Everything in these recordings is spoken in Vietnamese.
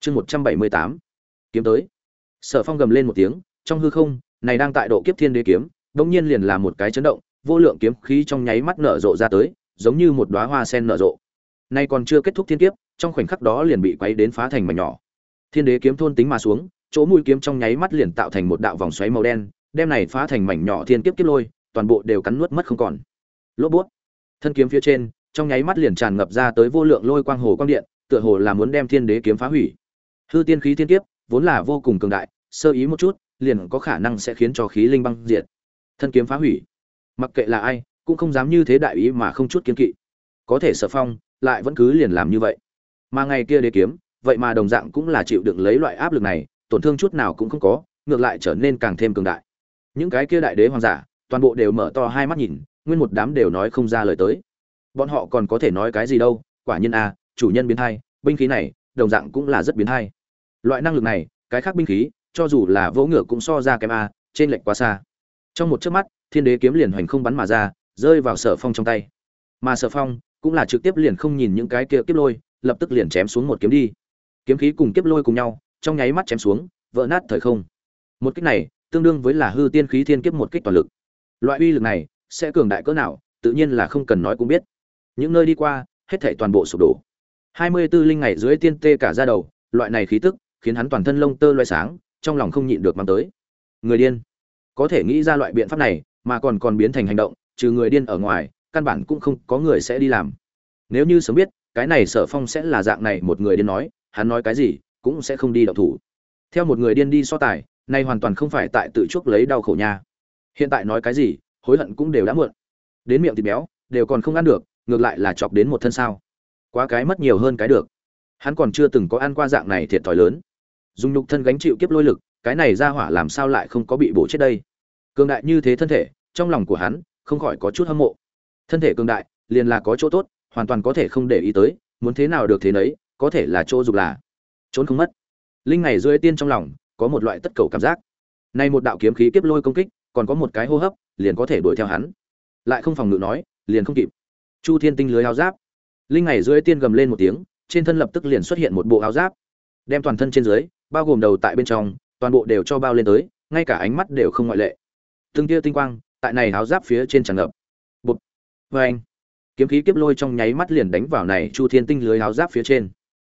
chương một trăm bảy mươi tám, kiếm tới. Sở phong gầm lên một tiếng, trong hư không, này đang tại độ kiếp thiên đế kiếm đông nhiên liền là một cái chấn động, vô lượng kiếm khí trong nháy mắt nở rộ ra tới, giống như một đóa hoa sen nở rộ. Nay còn chưa kết thúc thiên kiếp, trong khoảnh khắc đó liền bị quấy đến phá thành mảnh nhỏ. Thiên đế kiếm thôn tính mà xuống, chỗ mũi kiếm trong nháy mắt liền tạo thành một đạo vòng xoáy màu đen, đem này phá thành mảnh nhỏ thiên kiếp kiếp lôi, toàn bộ đều cắn nuốt mất không còn. Lốp bút. Thân kiếm phía trên, trong nháy mắt liền tràn ngập ra tới vô lượng lôi quang hồ quang điện, tựa hồ là muốn đem thiên đế kiếm phá hủy hư tiên khí thiên kiếp, vốn là vô cùng cường đại, sơ ý một chút, liền có khả năng sẽ khiến cho khí linh băng diệt. Thân kiếm phá hủy. Mặc kệ là ai, cũng không dám như thế đại ý mà không chút kiên kỵ. Có thể sở phong, lại vẫn cứ liền làm như vậy. Mà ngày kia đế kiếm, vậy mà đồng dạng cũng là chịu đựng lấy loại áp lực này, tổn thương chút nào cũng không có, ngược lại trở nên càng thêm cường đại. Những cái kia đại đế hoàng giả, toàn bộ đều mở to hai mắt nhìn, nguyên một đám đều nói không ra lời tới. Bọn họ còn có thể nói cái gì đâu, quả nhiên a, chủ nhân biến thai binh khí này, đồng dạng cũng là rất biến thai loại năng lực này, cái khác binh khí, cho dù là vỗ ngựa cũng so ra kém a, trên lệch quá xa. Trong một chớp mắt, thiên đế kiếm liền hoành không bắn mà ra, rơi vào sở phong trong tay. Mà sở phong cũng là trực tiếp liền không nhìn những cái kia kiếp lôi, lập tức liền chém xuống một kiếm đi. Kiếm khí cùng kiếp lôi cùng nhau, trong nháy mắt chém xuống, vỡ nát thời không. Một kích này, tương đương với là hư tiên khí thiên kiếp một kích toàn lực. Loại uy lực này, sẽ cường đại cỡ nào, tự nhiên là không cần nói cũng biết. Những nơi đi qua, hết thảy toàn bộ sụp đổ. Hai mươi 24 linh ngày dưới tiên tê cả ra đầu, loại này khí tức khiến hắn toàn thân lông tơ loay sáng, trong lòng không nhịn được mang tới. Người điên. Có thể nghĩ ra loại biện pháp này, mà còn còn biến thành hành động, trừ người điên ở ngoài, căn bản cũng không có người sẽ đi làm. Nếu như sớm biết, cái này sở phong sẽ là dạng này, một người điên nói, hắn nói cái gì, cũng sẽ không đi động thủ. Theo một người điên đi so tài, nay hoàn toàn không phải tại tự chuốc lấy đau khổ nha. Hiện tại nói cái gì, hối hận cũng đều đã muộn. Đến miệng thịt béo, đều còn không ăn được, ngược lại là chọc đến một thân sao. Quá cái mất nhiều hơn cái được. Hắn còn chưa từng có ăn qua dạng này thiệt thòi lớn dùng nhục thân gánh chịu kiếp lôi lực, cái này ra hỏa làm sao lại không có bị bổ chết đây? Cường đại như thế thân thể, trong lòng của hắn không khỏi có chút hâm mộ. Thân thể cường đại, liền là có chỗ tốt, hoàn toàn có thể không để ý tới, muốn thế nào được thế nấy, có thể là chỗ dục là trốn không mất. Linh này rơi tiên trong lòng, có một loại tất cầu cảm giác. Nay một đạo kiếm khí kiếp lôi công kích, còn có một cái hô hấp, liền có thể đuổi theo hắn. Lại không phòng ngự nói, liền không kịp. Chu thiên tinh lưới áo giáp. Linh này rơi tiên gầm lên một tiếng, trên thân lập tức liền xuất hiện một bộ áo giáp. Đem toàn thân trên dưới bao gồm đầu tại bên trong, toàn bộ đều cho bao lên tới, ngay cả ánh mắt đều không ngoại lệ. Từng tia tinh quang, tại này áo giáp phía trên tràn ngập. Bụp. Vê anh kiếm khí kiếp lôi trong nháy mắt liền đánh vào này chu thiên tinh lưới áo giáp phía trên.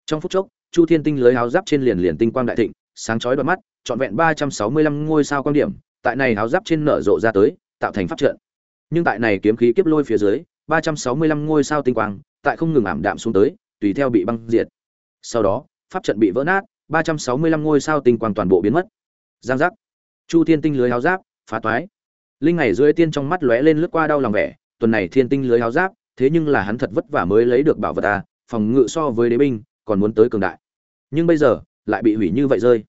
Trong phút chốc, chu thiên tinh lưới áo giáp trên liền liền tinh quang đại thịnh, sáng chói đôi mắt, trọn vẹn ba trăm sáu mươi lăm ngôi sao quan điểm, tại này áo giáp trên nở rộ ra tới, tạo thành pháp trận. Nhưng tại này kiếm khí kiếp lôi phía dưới, ba trăm sáu mươi lăm ngôi sao tinh quang, tại không ngừng ảm đạm xuống tới, tùy theo bị băng diệt. Sau đó, pháp trận bị vỡ nát ba trăm sáu mươi lăm ngôi sao tinh quang toàn bộ biến mất. Giang giác. Chu thiên tinh lưới áo giáp, phá toái. Linh ngày dưới tiên trong mắt lóe lên lướt qua đau lòng vẻ, tuần này thiên tinh lưới áo giáp, thế nhưng là hắn thật vất vả mới lấy được bảo vật à phòng ngự so với đế binh, còn muốn tới cường đại. Nhưng bây giờ, lại bị hủy như vậy rơi.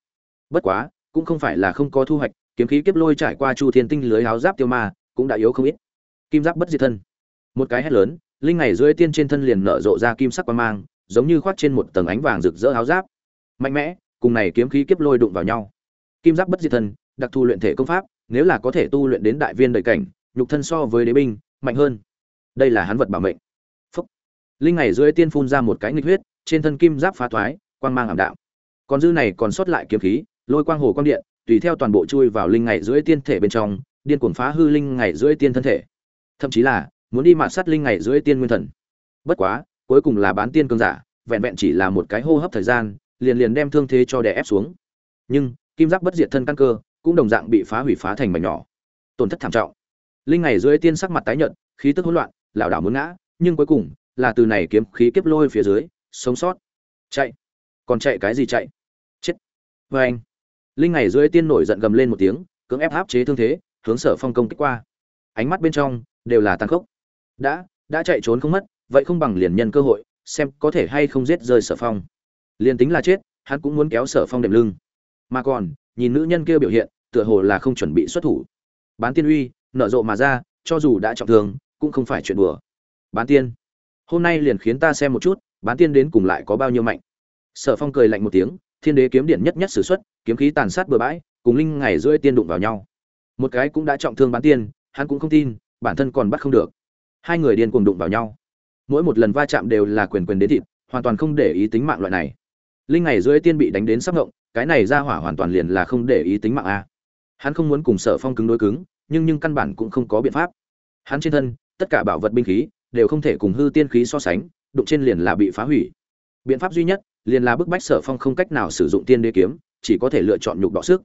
Bất quá, cũng không phải là không có thu hoạch, kiếm khí kiếp lôi trải qua chu thiên tinh lưới áo giáp tiêu ma, cũng đã yếu không ít. Kim giáp bất diệt thân. Một cái hét lớn, linh ngày dưới tiên trên thân liền nở rộ ra kim sắc quang mang, giống như khoát trên một tầng ánh vàng rực rỡ áo giáp mạnh mẽ, cùng này kiếm khí kiếp lôi đụng vào nhau. Kim giáp bất diệt thân đặc thù luyện thể công pháp, nếu là có thể tu luyện đến đại viên đầy cảnh, nhục thân so với đế binh, mạnh hơn. Đây là hắn vật bảo mệnh. Phúc. Linh ngày dưới tiên phun ra một cái nghịch huyết, trên thân kim giáp phá thoái, quang mang ảm đạm. Còn dư này còn sót lại kiếm khí, lôi quang hồ quang điện, tùy theo toàn bộ chui vào linh ngày dưới tiên thể bên trong, điên cuồng phá hư linh ngày dưới tiên thân thể. Thậm chí là, muốn đi mạt sát linh ngày dưới tiên nguyên thần. Bất quá, cuối cùng là bán tiên cường giả, vẹn vẹn chỉ là một cái hô hấp thời gian liền liền đem thương thế cho đè ép xuống. Nhưng, kim giác bất diệt thân căn cơ, cũng đồng dạng bị phá hủy phá thành mảnh nhỏ. Tổn thất thảm trọng. Linh ngày dưới tiên sắc mặt tái nhợt, khí tức hỗn loạn, lảo đảo muốn ngã, nhưng cuối cùng, là từ này kiếm khí kiếp lôi phía dưới, sống sót. Chạy. Còn chạy cái gì chạy? Chết. Vê anh. Linh ngày dưới tiên nổi giận gầm lên một tiếng, cưỡng ép áp chế thương thế, hướng sở phong công kích qua. Ánh mắt bên trong, đều là tàn khốc. Đã đã chạy trốn không mất, vậy không bằng liền nhân cơ hội, xem có thể hay không giết rơi sở phong liền tính là chết, hắn cũng muốn kéo sở phong đệm lưng. Mà còn, nhìn nữ nhân kia biểu hiện, tựa hồ là không chuẩn bị xuất thủ. Bán tiên uy, nở rộ mà ra, cho dù đã trọng thương, cũng không phải chuyện đùa. Bán tiên, hôm nay liền khiến ta xem một chút, bán tiên đến cùng lại có bao nhiêu mạnh. Sở phong cười lạnh một tiếng, thiên đế kiếm điện nhất nhất s ử x u ấ t kiếm khí tàn sát bừa bãi, cùng linh ngày rưỡi tiên đụng vào nhau. Một cái cũng đã trọng thương bán tiên, hắn cũng không tin, bản thân còn bắt không được. Hai người điên cùng đụng vào nhau. Mỗi một lần va chạm đều là quyền quyền đến thịt, hoàn toàn không để ý tính mạng loại này linh ngày dưới tiên bị đánh đến sắp ngộng, cái này ra hỏa hoàn toàn liền là không để ý tính mạng a. Hắn không muốn cùng sở phong cứng đối cứng, nhưng nhưng căn bản cũng không có biện pháp. Hắn trên thân, tất cả bảo vật binh khí, đều không thể cùng hư tiên khí so sánh, đụng trên liền là bị phá hủy. Biện pháp duy nhất, liền là bức bách sở phong không cách nào sử dụng tiên đế kiếm, chỉ có thể lựa chọn nhục đọ sức.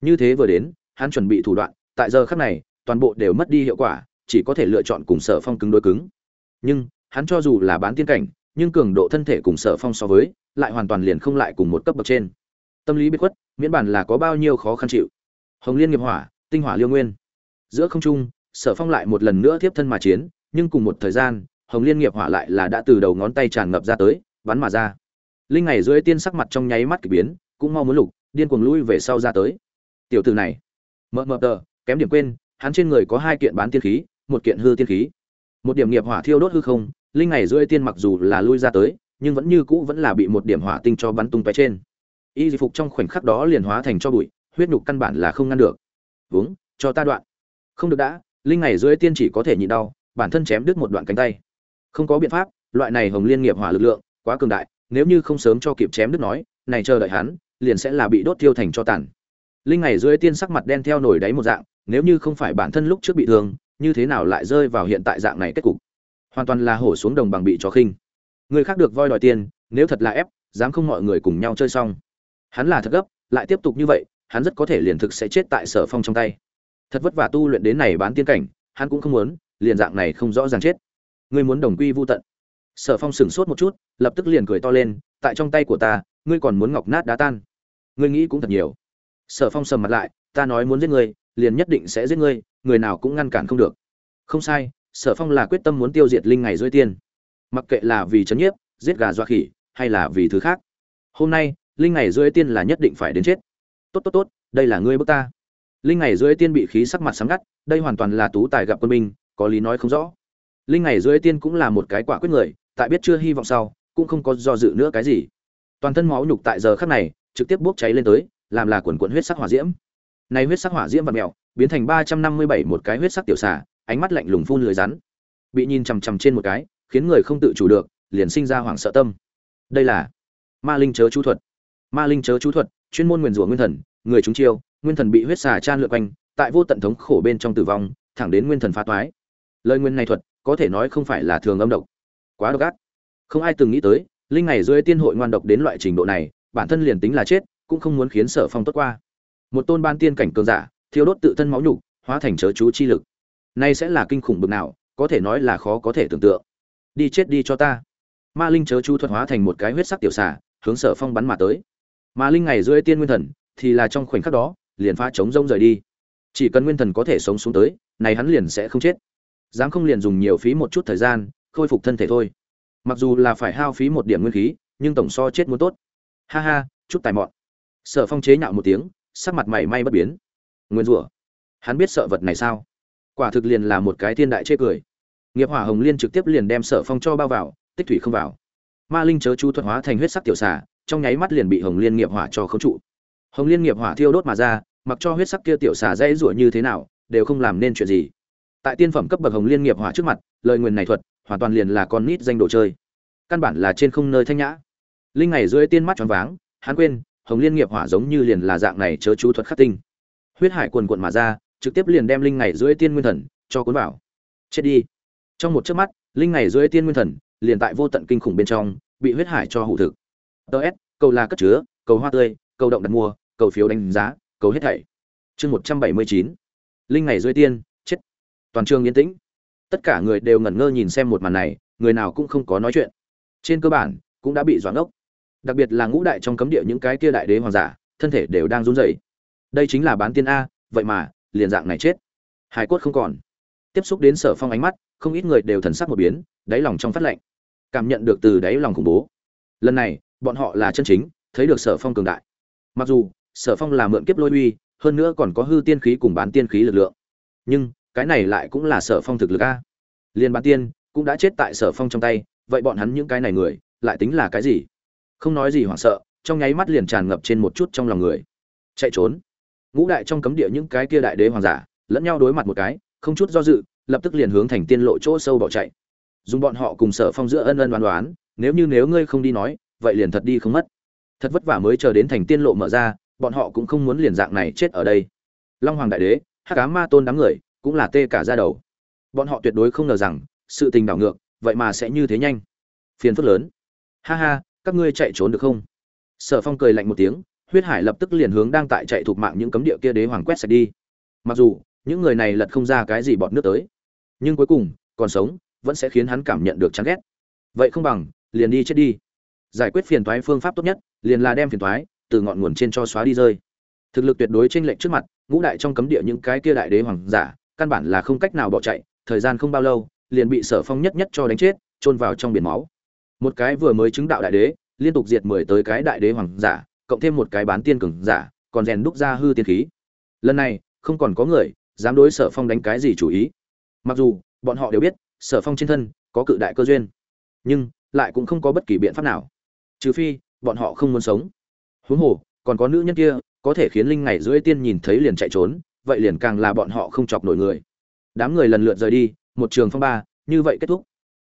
Như thế vừa đến, hắn chuẩn bị thủ đoạn, tại giờ khắc này, toàn bộ đều mất đi hiệu quả, chỉ có thể lựa chọn cùng sở phong cứng đối cứng. Nhưng, hắn cho dù là bán tiên cảnh nhưng cường độ thân thể cùng sở phong so với, lại hoàn toàn liền không lại cùng một cấp bậc trên. Tâm lý biết khuất, miễn bản là có bao nhiêu khó khăn chịu. Hồng liên nghiệp hỏa, tinh hỏa liêu nguyên. Giữa không trung, sở phong lại một lần nữa tiếp thân mà chiến, nhưng cùng một thời gian, hồng liên nghiệp hỏa lại là đã từ đầu ngón tay tràn ngập ra tới, bắn mà ra. Linh ngày dưới tiên sắc mặt trong nháy mắt k ỳ biến, cũng mau muốn lục, điên cuồng lui về sau ra tới. Tiểu từ này. Mờ mờ tờ, kém điểm quên, hắn trên người có hai kiện bán tiên khí, một kiện hư tiên khí. Một điểm nghiệp hỏa thiêu đốt hư không linh ngày rưỡi tiên mặc dù là lui ra tới, nhưng vẫn như cũ vẫn là bị một điểm hỏa tinh cho bắn tung tóe trên. Y phục trong khoảnh khắc đó liền hóa thành cho bụi, huyết nhục căn bản là không ngăn được. Vướng, cho ta đoạn. Không được đã, linh ngày rưỡi tiên chỉ có thể nhịn đau, bản thân chém đứt một đoạn cánh tay. Không có biện pháp, loại này hồng liên nghiệp hỏa lực lượng, quá cường đại, nếu như không sớm cho kịp chém đứt nói, này chờ đợi hắn, liền sẽ là bị đốt tiêu thành cho tàn. Linh ngày rưỡi tiên sắc mặt đen theo nổi đáy một dạng, nếu như không phải bản thân lúc trước bị thương, như thế nào lại rơi vào hiện tại dạng này kết cục? Hoàn toàn là hổ xuống đồng bằng bị chó khinh. Người khác được voi đòi tiền, nếu thật là ép, dám không mọi người cùng nhau chơi xong. Hắn là thật gấp, lại tiếp tục như vậy, hắn rất có thể liền thực sẽ chết tại sở phong trong tay. Thật vất vả tu luyện đến này bán tiên cảnh, hắn cũng không muốn, liền dạng này không rõ ràng chết. Ngươi muốn đồng quy vô tận. Sở phong sửng sốt một chút, lập tức liền cười to lên, tại trong tay của ta, ngươi còn muốn ngọc nát đá tan. Ngươi nghĩ cũng thật nhiều. Sở phong sầm mặt lại, ta nói muốn giết ngươi, liền nhất định sẽ giết ngươi, người nào cũng ngăn cản không được. Không sai sở phong là quyết tâm muốn tiêu diệt linh ngày rơi tiên. Mặc kệ là vì chấn nhiếp, giết gà doa khỉ, hay là vì thứ khác, hôm nay, linh ngày rơi tiên là nhất định phải đến chết. Tốt tốt tốt, đây là ngươi bước ta. Linh ngày rơi tiên bị khí sắc mặt sáng ngắt, đây hoàn toàn là tú tài gặp quân binh, có lý nói không rõ. Linh ngày rơi tiên cũng là một cái quả quyết người, tại biết chưa hy vọng sau, cũng không có do dự nữa cái gì. Toàn thân máu nhục tại giờ khắc này, trực tiếp bốc cháy lên tới, làm là quần quận huyết sắc hỏa diễm. Này huyết sắc hỏa diễm vật mèo, biến thành ba trăm năm mươi bảy một cái huyết sắc tiểu xà ánh mắt lạnh lùng phun lưới rắn. Bị nhìn chằm chằm trên một cái, khiến người không tự chủ được, liền sinh ra hoảng sợ tâm. Đây là ma linh chớ chú thuật. Ma linh chớ chú thuật, chuyên môn nguyền rủa nguyên thần, người chúng chiêu, nguyên thần bị huyết xà chan lượn quanh, tại vô tận thống khổ bên trong tử vong, thẳng đến nguyên thần phá toái. Lời nguyên này thuật, có thể nói không phải là thường âm độc. Quá độc ác. Không ai từng nghĩ tới, linh này dưới tiên hội ngoan độc đến loại trình độ này, bản thân liền tính là chết, cũng không muốn khiến sở phong tốt qua. Một tôn ban tiên cảnh cường giả, thiêu đốt tự thân máu nhục, hóa thành chớ chú chi lực nay sẽ là kinh khủng bực nào, có thể nói là khó có thể tưởng tượng. Đi chết đi cho ta. Ma linh chớ chú thuật hóa thành một cái huyết sắc tiểu xà, hướng sở phong bắn mà tới. Ma linh ngày dưới tiên nguyên thần, thì là trong khoảnh khắc đó, liền phá chống rông rời đi. Chỉ cần nguyên thần có thể sống xuống tới, này hắn liền sẽ không chết. Dám không liền dùng nhiều phí một chút thời gian, khôi phục thân thể thôi. Mặc dù là phải hao phí một điểm nguyên khí, nhưng tổng so chết muốn tốt. Ha ha, chút tài mọn. Sở phong chế nhạo một tiếng, sắc mặt mày may bất biến. Nguyên rủa. Hắn biết sợ vật này sao? Quả thực liền là một cái thiên đại chê cười. Nghiệp hỏa hồng liên trực tiếp liền đem sở phong cho bao vào, tích thủy không vào. Ma linh chớ chú thuật hóa thành huyết sắc tiểu xà, trong nháy mắt liền bị hồng liên nghiệp hỏa cho khống trụ. Hồng liên nghiệp hỏa thiêu đốt mà ra, mặc cho huyết sắc kia tiểu xà dãy rủa như thế nào, đều không làm nên chuyện gì. Tại tiên phẩm cấp bậc hồng liên nghiệp hỏa trước mặt, lời nguyền này thuật, hoàn toàn liền là con nít danh đồ chơi. Căn bản là trên không nơi thanh nhã. Linh ngày dưới tiên mắt tròn váng, hắn quên, hồng liên nghiệp hỏa giống như liền là dạng này chớ chú thuật khắc tinh. Huyết hải quần quận mà ra trực tiếp liền đem linh ngày dưới tiên nguyên thần cho cuốn vào. Chết đi. Trong một chớp mắt, linh ngày dưới tiên nguyên thần liền tại vô tận kinh khủng bên trong bị huyết hải cho hủ thực. Ts cầu là cất chứa, cầu hoa tươi, cầu động đặt mua, cầu phiếu đánh giá, cầu hết thảy. Chương một trăm bảy mươi chín. Linh ngày dưới tiên, chết. Toàn trường yên tĩnh. Tất cả người đều ngẩn ngơ nhìn xem một màn này, người nào cũng không có nói chuyện. Trên cơ bản, cũng đã bị doãn ốc. Đặc biệt là ngũ đại trong cấm địa những cái kia đại đế hoàng giả, thân thể đều đang run rẩy. Đây chính là bán tiên a, vậy mà liền dạng này chết. Hải cốt không còn. Tiếp xúc đến sở phong ánh mắt, không ít người đều thần sắc một biến, đáy lòng trong phát lệnh cảm nhận được từ đáy lòng khủng bố. Lần này, bọn họ là chân chính, thấy được sở phong cường đại. Mặc dù, sở phong là mượn kiếp lôi uy, hơn nữa còn có hư tiên khí cùng bán tiên khí lực lượng. Nhưng, cái này lại cũng là sở phong thực lực a. Liên bán tiên, cũng đã chết tại sở phong trong tay, vậy bọn hắn những cái này người, lại tính là cái gì? Không nói gì hoảng sợ, trong nháy mắt liền tràn ngập trên một chút trong lòng người. Chạy trốn ngũ đại trong cấm địa những cái kia đại đế hoàng giả, lẫn nhau đối mặt một cái, không chút do dự, lập tức liền hướng thành tiên lộ chỗ sâu bỏ chạy. Dùng bọn họ cùng sở phong giữa ân ân đoán đoán nếu như nếu ngươi không đi nói, vậy liền thật đi không mất. Thật vất vả mới chờ đến thành tiên lộ mở ra, bọn họ cũng không muốn liền dạng này chết ở đây. Long hoàng đại đế hát cá ma tôn đám người, cũng là tê cả ra đầu. Bọn họ tuyệt đối không ngờ rằng, sự tình đảo ngược, vậy mà sẽ như thế nhanh. Phiền phức lớn. Ha ha, các ngươi chạy trốn được không? Sở phong cười lạnh một tiếng huyết hải lập tức liền hướng đang tại chạy thuộc mạng những cấm địa kia đế hoàng quét sạch đi. Mặc dù, những người này lật không ra cái gì bọt nước tới, nhưng cuối cùng, còn sống, vẫn sẽ khiến hắn cảm nhận được chán ghét. Vậy không bằng, liền đi chết đi. Giải quyết phiền toái phương pháp tốt nhất, liền là đem phiền toái, từ ngọn nguồn trên cho xóa đi rơi. Thực lực tuyệt đối trên lệnh trước mặt, ngũ đại trong cấm địa những cái kia đại đế hoàng giả, căn bản là không cách nào bỏ chạy, thời gian không bao lâu, liền bị sở phong nhất nhất cho đánh chết, chôn vào trong biển máu. Một cái vừa mới chứng đạo đại đế, liên tục diệt mười tới cái đại đế hoàng giả cộng thêm một cái bán tiên cường giả, còn rèn đúc ra hư tiên khí. Lần này, không còn có người dám đối sở phong đánh cái gì chủ ý. Mặc dù, bọn họ đều biết, sở phong trên thân có cự đại cơ duyên, nhưng lại cũng không có bất kỳ biện pháp nào. Trừ phi, bọn họ không muốn sống. Huống hồ, còn có nữ nhân kia, có thể khiến linh ngày rưỡi tiên nhìn thấy liền chạy trốn, vậy liền càng là bọn họ không chọc nổi người. Đám người lần lượt rời đi, một trường phong ba, như vậy kết thúc.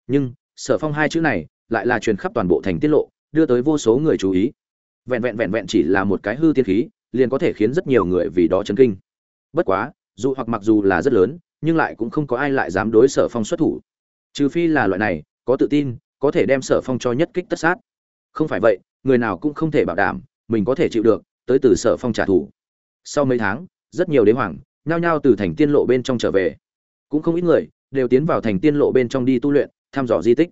Nhưng, sở phong hai chữ này lại là truyền khắp toàn bộ thành tiết lộ, đưa tới vô số người chú ý vẹn vẹn vẹn vẹn chỉ là một cái hư tiên khí, liền có thể khiến rất nhiều người vì đó chấn kinh. Bất quá, dù hoặc mặc dù là rất lớn, nhưng lại cũng không có ai lại dám đối sở phong xuất thủ. Trừ phi là loại này, có tự tin, có thể đem sở phong cho nhất kích tất sát. Không phải vậy, người nào cũng không thể bảo đảm, mình có thể chịu được, tới từ sở phong trả thù. Sau mấy tháng, rất nhiều đế hoàng, nhao nhao từ thành tiên lộ bên trong trở về. Cũng không ít người, đều tiến vào thành tiên lộ bên trong đi tu luyện, thăm dò di tích.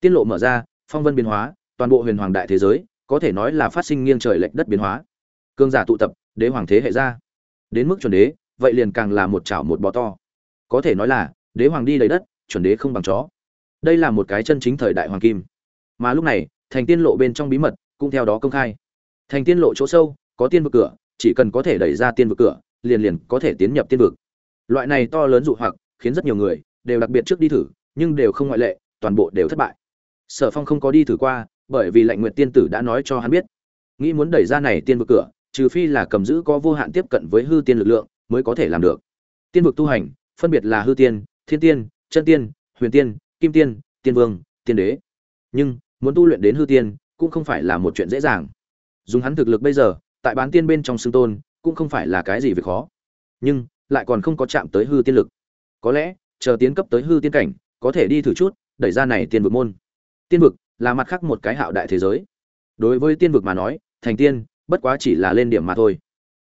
Tiên lộ mở ra, phong vân biến hóa, toàn bộ huyền hoàng đại thế giới có thể nói là phát sinh nghiêng trời lệch đất biến hóa. Cương giả tụ tập, đế hoàng thế hệ ra. Đến mức chuẩn đế, vậy liền càng là một chảo một bò to. Có thể nói là, đế hoàng đi đầy đất, chuẩn đế không bằng chó. Đây là một cái chân chính thời đại hoàng kim. Mà lúc này, thành tiên lộ bên trong bí mật cũng theo đó công khai. Thành tiên lộ chỗ sâu, có tiên vực cửa, chỉ cần có thể đẩy ra tiên vực cửa, liền liền có thể tiến nhập tiên vực. Loại này to lớn dụ hoặc, khiến rất nhiều người đều đặc biệt trước đi thử, nhưng đều không ngoại lệ, toàn bộ đều thất bại. Sở phong không có đi thử qua bởi vì lệnh Nguyệt tiên tử đã nói cho hắn biết. Nghĩ muốn đẩy ra này tiên vực cửa, trừ phi là cầm giữ có vô hạn tiếp cận với hư tiên lực lượng, mới có thể làm được. Tiên vực tu hành, phân biệt là hư tiên, thiên tiên, chân tiên, huyền tiên, kim tiên tiên vương, tiên đế. Nhưng, muốn tu luyện đến hư tiên, cũng không phải là một chuyện dễ dàng. Dùng hắn thực lực bây giờ, tại bán tiên bên trong xương tôn, cũng không phải là cái gì việc khó. Nhưng, lại còn không có chạm tới hư tiên lực. Có lẽ, chờ tiến cấp tới hư tiên cảnh, có thể đi thử chút, đẩy ra này tiên vực môn. Tiên vực là mặt khác một cái hạo đại thế giới. Đối với tiên vực mà nói, thành tiên, bất quá chỉ là lên điểm mà thôi.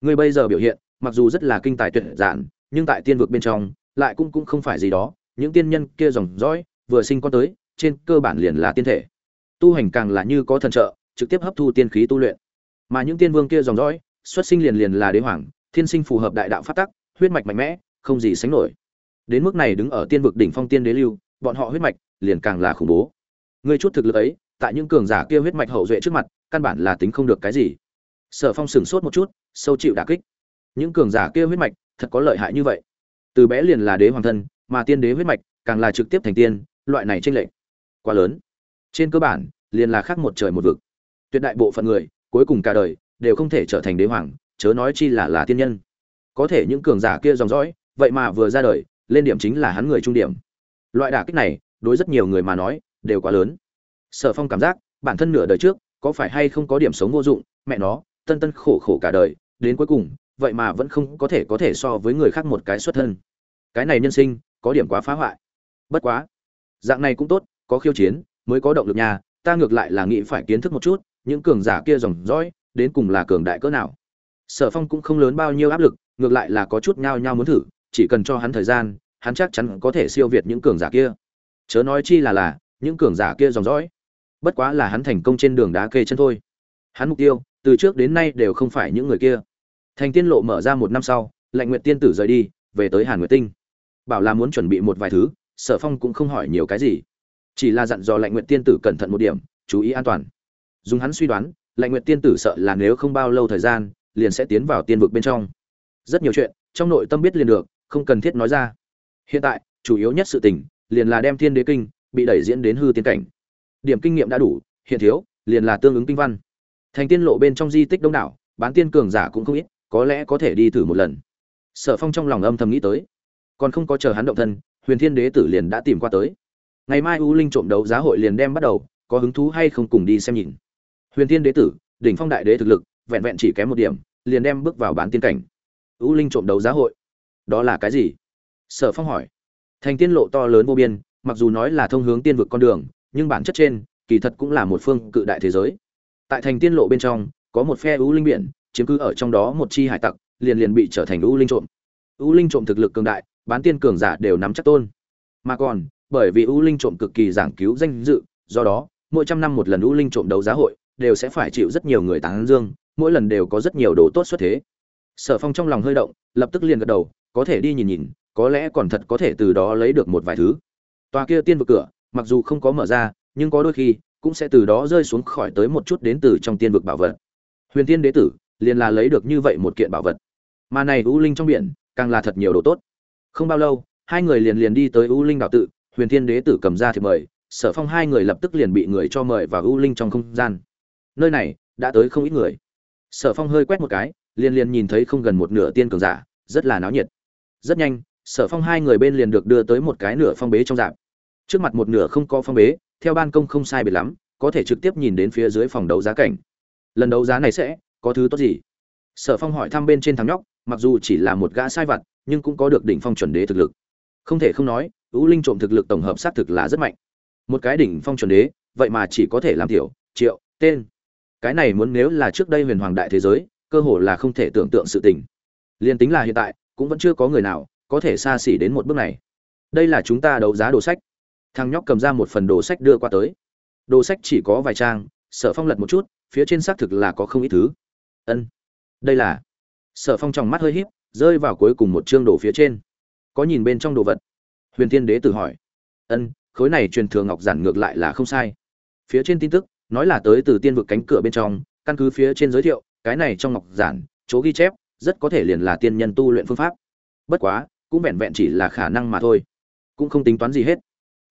Ngươi bây giờ biểu hiện, mặc dù rất là kinh tài tuyệt giản, nhưng tại tiên vực bên trong, lại cũng cũng không phải gì đó, những tiên nhân kia dòng dõi, vừa sinh con tới, trên cơ bản liền là tiên thể. Tu hành càng là như có thần trợ, trực tiếp hấp thu tiên khí tu luyện. Mà những tiên vương kia dòng dõi, xuất sinh liền liền là đế hoàng, thiên sinh phù hợp đại đạo phát tắc, huyết mạch mạnh mẽ, không gì sánh nổi. Đến mức này đứng ở tiên vực đỉnh phong tiên đế lưu, bọn họ huyết mạch liền càng là khủng bố ngươi chút thực lực ấy, tại những cường giả kia huyết mạch hậu duệ trước mặt, căn bản là tính không được cái gì. Sở phong sửng sốt một chút, sâu chịu đả kích. Những cường giả kia huyết mạch, thật có lợi hại như vậy. Từ bé liền là đế hoàng thân, mà tiên đế huyết mạch, càng là trực tiếp thành tiên, loại này tranh lệch quá lớn. Trên cơ bản, liền là khác một trời một vực. Tuyệt đại bộ phận người, cuối cùng cả đời, đều không thể trở thành đế hoàng, chớ nói chi là là tiên nhân. Có thể những cường giả kia dòng dõi, vậy mà vừa ra đời, lên điểm chính là hắn người trung điểm. Loại đả kích này, đối rất nhiều người mà nói đều quá lớn. Sở phong cảm giác, bản thân nửa đời trước, có phải hay không có điểm sống vô dụng, mẹ nó, tân tân khổ khổ cả đời, đến cuối cùng, vậy mà vẫn không có thể có thể so với người khác một cái xuất thân. Cái này nhân sinh, có điểm quá phá hoại. Bất quá, dạng này cũng tốt, có khiêu chiến, mới có động lực nhà, ta ngược lại là nghĩ phải kiến thức một chút, những cường giả kia dòng dõi, đến cùng là cường đại cỡ nào. Sở phong cũng không lớn bao nhiêu áp lực, ngược lại là có chút nhao nhao muốn thử, chỉ cần cho hắn thời gian, hắn chắc chắn có thể siêu việt những cường giả kia. Chớ nói chi là là những cường giả kia dòng dõi. Bất quá là hắn thành công trên đường đá kê chân thôi. Hắn mục tiêu, từ trước đến nay đều không phải những người kia. Thành tiên lộ mở ra một năm sau lệnh nguyện tiên tử rời đi, về tới hàn nguyệt tinh. Bảo là muốn chuẩn bị một vài thứ, sở phong cũng không hỏi nhiều cái gì. Chỉ là dặn dò lệnh nguyện tiên tử cẩn thận một điểm, chú ý an toàn. Dùng hắn suy đoán lệnh nguyện tiên tử sợ là nếu không bao lâu thời gian, liền sẽ tiến vào tiên vực bên trong. Rất nhiều chuyện, trong nội tâm biết liền được, không cần thiết nói ra. Hiện tại, chủ yếu nhất sự tình, liền là đem thiên đế kinh bị đẩy diễn đến hư tiên cảnh. Điểm kinh nghiệm đã đủ, hiện thiếu, liền là tương ứng kinh văn. Thành tiên lộ bên trong di tích đông đảo, bán tiên cường giả cũng không ít, có lẽ có thể đi thử một lần. Sở phong trong lòng âm thầm nghĩ tới. Còn không có chờ hắn động thân, huyền thiên đế tử liền đã tìm qua tới. Ngày mai u linh trộm đấu giá hội liền đem bắt đầu, có hứng thú hay không cùng đi xem nhìn. Huyền thiên đế tử, đỉnh phong đại đế thực lực, vẹn vẹn chỉ kém một điểm, liền đem bước vào bán tiên cảnh. Ưu linh trộm đấu giá hội, đó là cái gì? Sở phong hỏi. Thành tiên lộ to lớn vô biên mặc dù nói là thông hướng tiên vực con đường, nhưng bản chất trên, kỳ thật cũng là một phương cự đại thế giới. Tại thành tiên lộ bên trong, có một phe ưu linh biển, chiếm cứ ở trong đó một chi hải tặc, liền liền bị trở thành ưu linh trộm. Ưu linh trộm thực lực cường đại, bán tiên cường giả đều nắm chắc tôn. Mà còn, bởi vì ưu linh trộm cực kỳ giảng cứu danh dự, do đó, mỗi trăm năm một lần ưu linh trộm đấu giá hội, đều sẽ phải chịu rất nhiều người tán dương, mỗi lần đều có rất nhiều đồ tốt xuất thế. Sở phong trong lòng hơi động, lập tức liền gật đầu, có thể đi nhìn nhìn, có lẽ còn thật có thể từ đó lấy được một vài thứ tòa kia tiên vực cửa, mặc dù không có mở ra, nhưng có đôi khi cũng sẽ từ đó rơi xuống khỏi tới một chút đến từ trong tiên vực bảo vật. Huyền tiên đế tử liền là lấy được như vậy một kiện bảo vật. Mà này u linh trong biển càng là thật nhiều đồ tốt. Không bao lâu, hai người liền liền đi tới u linh đạo tự, huyền tiên đế tử cầm ra thì mời, sở phong hai người lập tức liền bị người cho mời vào u linh trong không gian. Nơi này đã tới không ít người. Sở phong hơi quét một cái, liền liền nhìn thấy không gần một nửa tiên cường giả, rất là náo nhiệt. Rất nhanh, sở phong hai người bên liền được đưa tới một cái nửa phong bế trong dạng trước mặt một nửa không có phong bế, theo ban công không sai biệt lắm, có thể trực tiếp nhìn đến phía dưới phòng đấu giá cảnh. Lần đấu giá này sẽ có thứ tốt gì? Sở phong hỏi thăm bên trên thằng nhóc, mặc dù chỉ là một gã sai vặt, nhưng cũng có được đỉnh phong chuẩn đế thực lực. Không thể không nói ưu linh trộm thực lực tổng hợp xác thực là rất mạnh. Một cái đỉnh phong chuẩn đế, vậy mà chỉ có thể làm tiểu, triệu, tên. Cái này muốn nếu là trước đây huyền hoàng đại thế giới, cơ hồ là không thể tưởng tượng sự tình. Liên tính là hiện tại, cũng vẫn chưa có người nào có thể xa xỉ đến một bước này. Đây là chúng ta đấu giá đồ sách thằng nhóc cầm ra một phần đồ sách đưa qua tới. Đồ sách chỉ có vài trang, sở phong lật một chút, phía trên xác thực là có không ít thứ. Ân, đây là. Sở phong trong mắt hơi híp, rơi vào cuối cùng một chương đồ phía trên. Có nhìn bên trong đồ vật? Huyền tiên đế tự hỏi. Ân, khối này truyền thừa ngọc giản ngược lại là không sai. Phía trên tin tức, nói là tới từ tiên vực cánh cửa bên trong, căn cứ phía trên giới thiệu, cái này trong ngọc giản, chỗ ghi chép, rất có thể liền là tiên nhân tu luyện phương pháp. Bất quá, cũng vẹn vẹn chỉ là khả năng mà thôi. Cũng không tính toán gì hết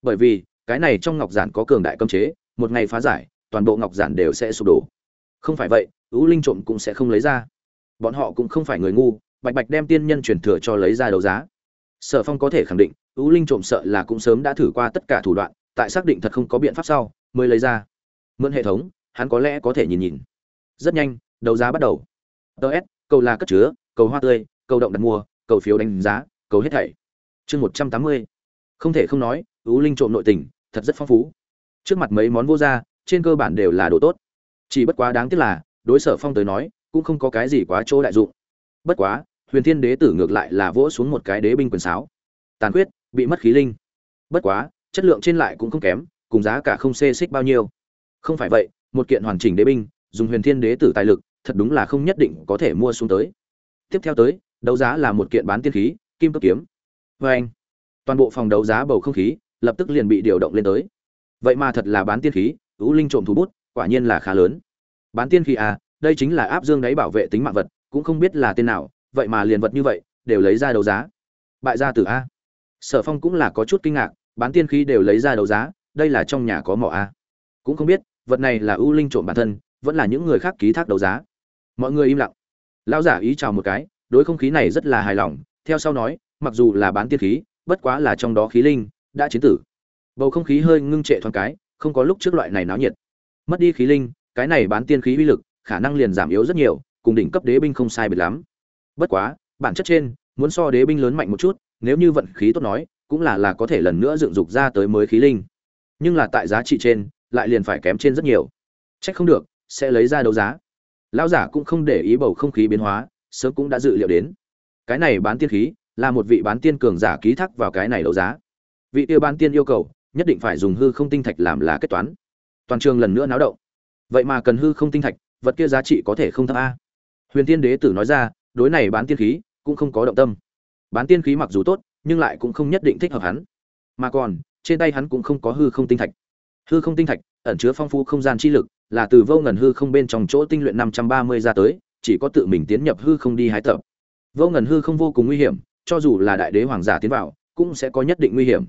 bởi vì, cái này trong ngọc giản có cường đại cấm chế, một ngày phá giải, toàn bộ ngọc giản đều sẽ sụp đổ. Không phải vậy ưu linh trộm cũng sẽ không lấy ra. Bọn họ cũng không phải người ngu, bạch bạch đem tiên nhân truyền thừa cho lấy ra đấu giá. Sở phong có thể khẳng định ưu linh trộm sợ là cũng sớm đã thử qua tất cả thủ đoạn, tại xác định thật không có biện pháp sau, mới lấy ra. Mượn hệ thống, hắn có lẽ có thể nhìn nhìn. Rất nhanh, đấu giá bắt đầu. Ts cầu là cất chứa, cầu hoa tươi, cầu động đặt mua, cầu phiếu đánh giá, cầu hết thảy. Chương một trăm tám mươi. Không thể không nói ú linh trộm nội tình, thật rất phong phú. Trước mặt mấy món vô gia, trên cơ bản đều là đồ tốt. Chỉ bất quá đáng tiếc là, đối sở phong tới nói, cũng không có cái gì quá chỗ đại dụng. Bất quá, huyền thiên đế tử ngược lại là vỗ xuống một cái đế binh quyền sáo. Tàn khuyết, bị mất khí linh. Bất quá, chất lượng trên lại cũng không kém, cùng giá cả không xê xích bao nhiêu. Không phải vậy, một kiện hoàn chỉnh đế binh, dùng huyền thiên đế tử tài lực, thật đúng là không nhất định có thể mua xuống tới. Tiếp theo tới, đấu giá là một kiện bán tiên khí, kim cấp kiếm. Vê anh toàn bộ phòng đấu giá bầu không khí lập tức liền bị điều động lên tới. Vậy mà thật là bán tiên khí ưu linh trộm thủ bút, quả nhiên là khá lớn. Bán tiên khí à đây chính là áp dương đáy bảo vệ tính mạng vật, cũng không biết là tên nào, vậy mà liền vật như vậy, đều lấy ra đấu giá. Bại gia tử a. Sở phong cũng là có chút kinh ngạc, bán tiên khí đều lấy ra đấu giá, đây là trong nhà có mỏ a. Cũng không biết, vật này là ưu linh trộm bản thân, vẫn là những người khác ký thác đấu giá. Mọi người im lặng. Lão giả ý chào một cái, đối không khí này rất là hài lòng, theo sau nói, mặc dù là bán tiên khí, bất quá là trong đó khí linh đã chiến tử. Bầu không khí hơi ngưng trệ thoáng cái, không có lúc trước loại này náo nhiệt. Mất đi khí linh, cái này bán tiên khí uy lực, khả năng liền giảm yếu rất nhiều, cùng đỉnh cấp đế binh không sai biệt lắm. Bất quá, bản chất trên, muốn so đế binh lớn mạnh một chút, nếu như vận khí tốt nói, cũng là là có thể lần nữa dựng dục ra tới mới khí linh. Nhưng là tại giá trị trên, lại liền phải kém trên rất nhiều. Trách không được, sẽ lấy ra đấu giá. Lão giả cũng không để ý bầu không khí biến hóa, sớm cũng đã dự liệu đến. Cái này bán tiên khí, là một vị bán tiên cường giả ký thác vào cái này đấu giá vị tiêu bán tiên yêu cầu, nhất định phải dùng hư không tinh thạch làm là kết toán. Toàn trường lần nữa náo động. Vậy mà cần hư không tinh thạch, vật kia giá trị có thể không thấp a. Huyền tiên đế tử nói ra, đối này bán tiên khí, cũng không có động tâm. Bán tiên khí mặc dù tốt, nhưng lại cũng không nhất định thích hợp hắn. Mà còn, trên tay hắn cũng không có hư không tinh thạch. Hư không tinh thạch, ẩn chứa phong phú không gian chi lực, là từ vô ngần hư không bên trong chỗ tinh luyện năm trăm ba mươi ra tới, chỉ có tự mình tiến nhập hư không đi hái tập. Vô ngần hư không vô cùng nguy hiểm, cho dù là đại đế hoàng giả tiến vào, cũng sẽ có nhất định nguy hiểm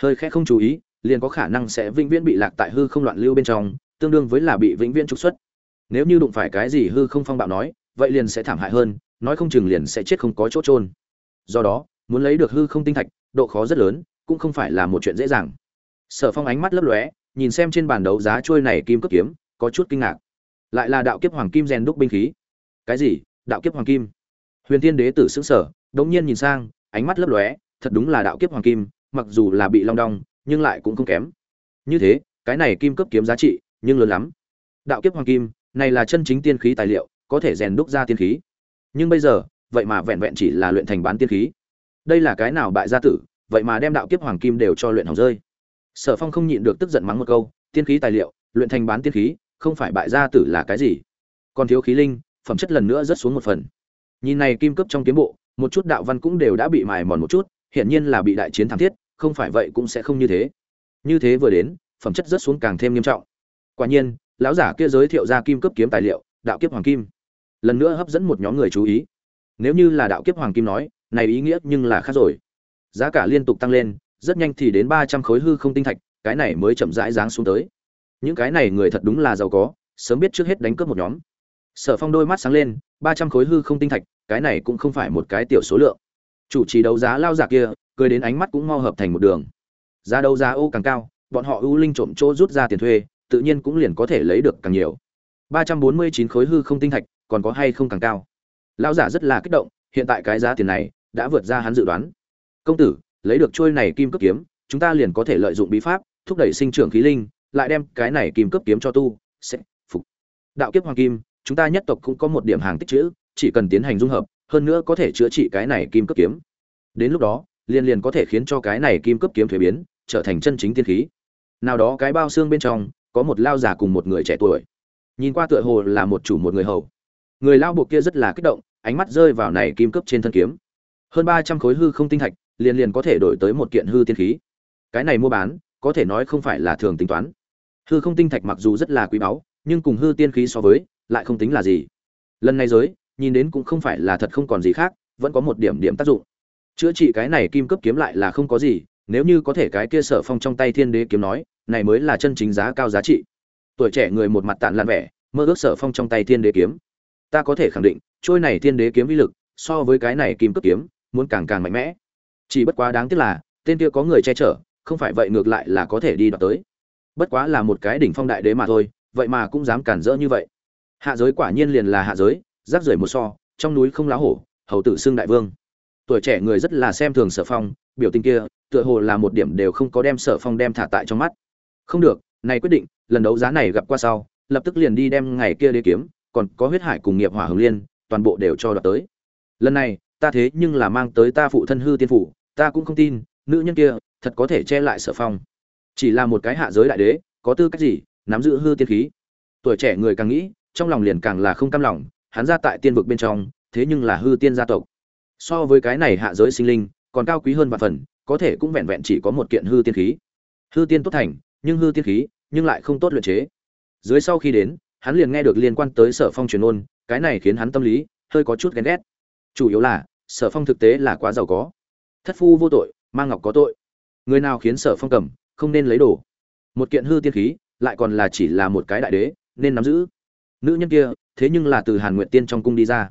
hơi khẽ không chú ý, liền có khả năng sẽ vĩnh viễn bị lạc tại hư không loạn lưu bên trong, tương đương với là bị vĩnh viễn trục xuất. Nếu như đụng phải cái gì hư không phong bạo nói, vậy liền sẽ thảm hại hơn, nói không chừng liền sẽ chết không có chỗ trôn do đó, muốn lấy được hư không tinh thạch, độ khó rất lớn, cũng không phải là một chuyện dễ dàng. Sở phong ánh mắt lấp lóe, nhìn xem trên bàn đấu giá trôi này kim cấp kiếm, có chút kinh ngạc. Lại là đạo kiếp hoàng kim rèn đúc binh khí. Cái gì? Đạo kiếp hoàng kim? Huyền thiên đế tử xứng sở đống nhiên nhìn sang, ánh mắt lấp lóe, thật đúng là đạo kiếp hoàng kim mặc dù là bị long đong, nhưng lại cũng không kém. Như thế, cái này kim cấp kiếm giá trị, nhưng lớn lắm. Đạo kiếp hoàng kim, này là chân chính tiên khí tài liệu, có thể rèn đúc ra tiên khí. Nhưng bây giờ, vậy mà vẹn vẹn chỉ là luyện thành bán tiên khí. Đây là cái nào bại gia tử, vậy mà đem đạo kiếp hoàng kim đều cho luyện hỏng rơi. Sở phong không nhịn được tức giận mắng một câu, tiên khí tài liệu, luyện thành bán tiên khí, không phải bại gia tử là cái gì? Còn thiếu khí linh, phẩm chất lần nữa rất xuống một phần. Nhìn này kim cấp trong kiếm bộ, một chút đạo văn cũng đều đã bị mài mòn một chút hiển nhiên là bị đại chiến thảm thiết, không phải vậy cũng sẽ không như thế. Như thế vừa đến, phẩm chất rất xuống càng thêm nghiêm trọng. Quả nhiên, lão giả kia giới thiệu ra kim cấp kiếm tài liệu, đạo kiếp hoàng kim. Lần nữa hấp dẫn một nhóm người chú ý. Nếu như là đạo kiếp hoàng kim nói, này ý nghĩa nhưng là khác rồi. Giá cả liên tục tăng lên, rất nhanh thì đến ba trăm khối hư không tinh thạch, cái này mới chậm rãi giáng xuống tới. Những cái này người thật đúng là giàu có, sớm biết trước hết đánh cướp một nhóm. Sở phong đôi mắt sáng lên, ba trăm khối hư không tinh thạch, cái này cũng không phải một cái tiểu số lượng chủ trì đấu giá lao giả kia, cười đến ánh mắt cũng mau hợp thành một đường. Giá đấu giá ô càng cao, bọn họ ưu linh trộm chỗ rút ra tiền thuê, tự nhiên cũng liền có thể lấy được càng nhiều. ba trăm bốn mươi chín khối hư không tinh thạch, còn có hay không càng cao? Lão giả rất là kích động, hiện tại cái giá tiền này đã vượt ra hắn dự đoán. Công tử, lấy được trôi này kim cấp kiếm, chúng ta liền có thể lợi dụng bí pháp, thúc đẩy sinh trưởng khí linh, lại đem cái này kim cấp kiếm cho tu, sẽ phục. Đạo kiếp hoàng kim, chúng ta nhất tộc cũng có một điểm hàng tích trữ chỉ cần tiến hành dung hợp hơn nữa có thể chữa trị cái này kim cấp kiếm. Đến lúc đó, liền liền có thể khiến cho cái này kim cấp kiếm thuế biến, trở thành chân chính tiên khí. Nào đó cái bao xương bên trong, có một lao già cùng một người trẻ tuổi. Nhìn qua tựa hồ là một chủ một người hầu. Người lao buộc kia rất là kích động, ánh mắt rơi vào này kim cấp trên thân kiếm. Hơn ba trăm khối hư không tinh thạch, liền liền có thể đổi tới một kiện hư tiên khí. Cái này mua bán, có thể nói không phải là thường tính toán. Hư không tinh thạch mặc dù rất là quý báu, nhưng cùng hư tiên khí so với, lại không tính là gì. Lần này giới nhìn đến cũng không phải là thật không còn gì khác, vẫn có một điểm điểm tác dụng. Chữa trị cái này kim cấp kiếm lại là không có gì, nếu như có thể cái kia sở phong trong tay thiên đế kiếm nói, này mới là chân chính giá cao giá trị. Tuổi trẻ người một mặt tản lan vẻ, mơ ước sở phong trong tay thiên đế kiếm. Ta có thể khẳng định, trôi này thiên đế kiếm uy lực, so với cái này kim cấp kiếm, muốn càng càng mạnh mẽ. Chỉ bất quá đáng tiếc là, tên kia có người che chở, không phải vậy ngược lại là có thể đi đoạt tới. Bất quá là một cái đỉnh phong đại đế mà thôi, vậy mà cũng dám cản rỡ như vậy. Hạ giới quả nhiên liền là hạ giới rác rưởi một so, trong núi không lá hổ, hầu tử xưng đại vương. Tuổi trẻ người rất là xem thường sở phong, biểu tình kia, tựa hồ là một điểm đều không có đem sở phong đem thả tại trong mắt. Không được, này quyết định, lần đấu giá này gặp qua sau, lập tức liền đi đem ngày kia đế kiếm, còn có huyết hải cùng nghiệp hỏa hồng liên, toàn bộ đều cho đoạt tới. Lần này, ta thế nhưng là mang tới ta phụ thân hư tiên phủ, ta cũng không tin, nữ nhân kia, thật có thể che lại sở phong. Chỉ là một cái hạ giới đại đế, có tư cách gì, nắm giữ hư tiên khí? Tuổi trẻ người càng nghĩ, trong lòng liền càng là không cam lòng hắn ra tại tiên vực bên trong, thế nhưng là hư tiên gia tộc. So với cái này hạ giới sinh linh, còn cao quý hơn vạn phần, có thể cũng vẹn vẹn chỉ có một kiện hư tiên khí. Hư tiên tốt thành, nhưng hư tiên khí, nhưng lại không tốt luyện chế. Dưới sau khi đến, hắn liền nghe được liên quan tới sở phong truyền ôn, cái này khiến hắn tâm lý hơi có chút ghen ghét. Chủ yếu là, sở phong thực tế là quá giàu có. Thất phu vô tội mang ngọc có tội. Người nào khiến sở phong cầm, không nên lấy đồ. Một kiện hư tiên khí, lại còn là chỉ là một cái đại đế, nên nắm giữ. Nữ nhân kia thế nhưng là từ hàn Nguyệt tiên trong cung đi ra.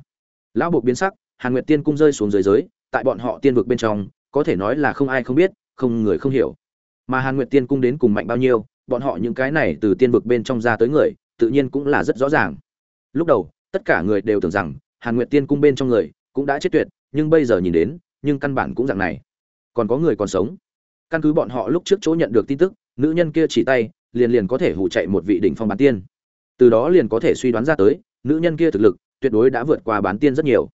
Lão buộc biến sắc, hàn Nguyệt tiên cung rơi xuống dưới giới, tại bọn họ tiên vực bên trong, có thể nói là không ai không biết, không người không hiểu. Mà hàn Nguyệt tiên cung đến cùng mạnh bao nhiêu, bọn họ những cái này từ tiên vực bên trong ra tới người, tự nhiên cũng là rất rõ ràng. Lúc đầu, tất cả người đều tưởng rằng, hàn Nguyệt tiên cung bên trong người, cũng đã chết tuyệt, nhưng bây giờ nhìn đến, nhưng căn bản cũng dạng này. Còn có người còn sống. Căn cứ bọn họ lúc trước chỗ nhận được tin tức, nữ nhân kia chỉ tay, liền liền có thể hù chạy một vị đỉnh phong bán tiên. Từ đó liền có thể suy đoán ra tới nữ nhân kia thực lực, tuyệt đối đã vượt qua bán tiên rất nhiều.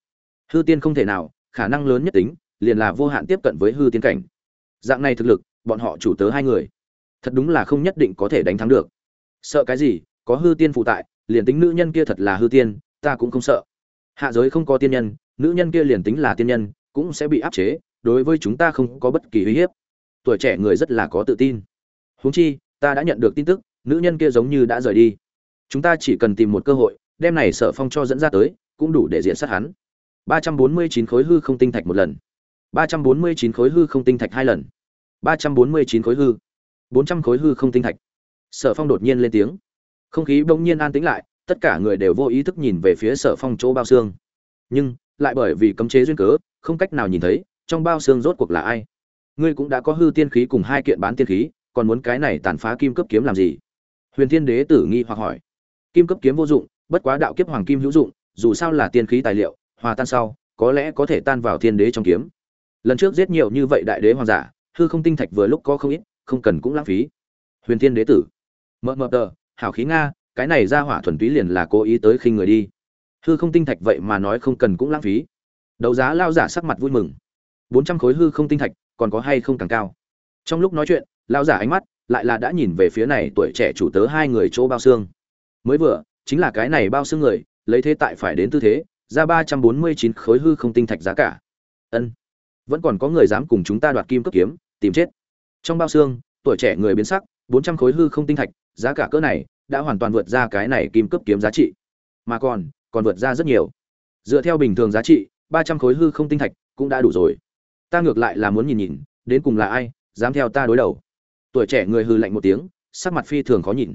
Hư tiên không thể nào, khả năng lớn nhất tính, liền là vô hạn tiếp cận với hư tiên cảnh. Dạng này thực lực, bọn họ chủ tớ hai người, thật đúng là không nhất định có thể đánh thắng được. Sợ cái gì, có hư tiên phụ tại, liền tính nữ nhân kia thật là hư tiên, ta cũng không sợ. Hạ giới không có tiên nhân, nữ nhân kia liền tính là tiên nhân, cũng sẽ bị áp chế, đối với chúng ta không có bất kỳ uy hiếp. Tuổi trẻ người rất là có tự tin. Huống chi, ta đã nhận được tin tức, nữ nhân kia giống như đã rời đi. Chúng ta chỉ cần tìm một cơ hội đem này sở phong cho dẫn ra tới, cũng đủ để diện sát hắn. Ba trăm bốn mươi chín khối hư không tinh thạch một lần. Ba trăm bốn mươi chín khối hư không tinh thạch hai lần. Ba trăm bốn mươi chín khối hư. Bốn trăm khối hư không tinh thạch. Sở phong đột nhiên lên tiếng. Không khí bỗng nhiên an tĩnh lại, tất cả người đều vô ý thức nhìn về phía sở phong chỗ bao xương. Nhưng, lại bởi vì cấm chế duyên cớ, không cách nào nhìn thấy, trong bao xương rốt cuộc là ai. Ngươi cũng đã có hư tiên khí cùng hai kiện bán tiên khí, còn muốn cái này tàn phá kim cấp kiếm làm gì? Huyền thiên đế tử nghi hoặc hỏi. Kim cấp kiếm vô dụng bất quá đạo kiếp hoàng kim hữu dụng, dù sao là tiên khí tài liệu, hòa tan sau, có lẽ có thể tan vào thiên đế trong kiếm. Lần trước giết nhiều như vậy đại đế hoàng giả, hư không tinh thạch vừa lúc có không ít, không cần cũng lãng phí. Huyền thiên đế tử. Mờ mờ tờ, hảo khí nga, cái này ra hỏa thuần túy liền là cố ý tới khinh người đi. Hư không tinh thạch vậy mà nói không cần cũng lãng phí. Đấu giá lao giả sắc mặt vui mừng. Bốn trăm khối hư không tinh thạch, còn có hay không càng cao? Trong lúc nói chuyện, lao giả ánh mắt lại là đã nhìn về phía này tuổi trẻ chủ tớ hai người chỗ bao xương. Mới vừa chính là cái này bao xương người, lấy thế tại phải đến tư thế, ra ba trăm bốn mươi chín khối hư không tinh thạch giá cả. Ân. Vẫn còn có người dám cùng chúng ta đoạt kim cấp kiếm, tìm chết. Trong bao xương, tuổi trẻ người biến sắc, bốn trăm khối hư không tinh thạch, giá cả cỡ này, đã hoàn toàn vượt ra cái này kim cấp kiếm giá trị. Mà còn còn vượt ra rất nhiều. Dựa theo bình thường giá trị, ba trăm khối hư không tinh thạch cũng đã đủ rồi. Ta ngược lại là muốn nhìn nhìn, đến cùng là ai, dám theo ta đối đầu. Tuổi trẻ người hư lạnh một tiếng, sắc mặt phi thường khó nhìn.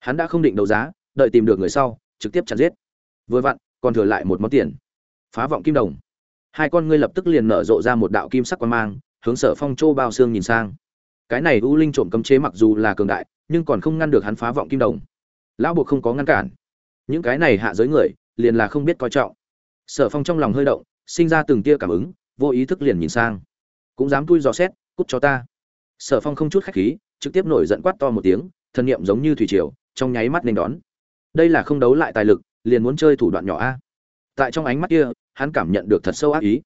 Hắn đã không định đấu giá đợi tìm được người sau, trực tiếp chặt giết. Vừa vặn, còn thừa lại một món tiền. Phá vọng kim đồng. Hai con ngươi lập tức liền nở rộ ra một đạo kim sắc quan mang, hướng sở phong châu bao xương nhìn sang. Cái này u linh trộm cấm chế mặc dù là cường đại, nhưng còn không ngăn được hắn phá vọng kim đồng. Lão buộc không có ngăn cản. Những cái này hạ giới người, liền là không biết coi trọng. Sở phong trong lòng hơi động, sinh ra từng tia cảm ứng, vô ý thức liền nhìn sang. Cũng dám tui dò xét, cút cho ta. Sở phong không chút khách khí, trực tiếp nổi giận quát to một tiếng, thân niệm giống như thủy triều, trong nháy mắt nên đón đây là không đấu lại tài lực, liền muốn chơi thủ đoạn nhỏ a. Tại trong ánh mắt kia, hắn cảm nhận được thật sâu ác ý.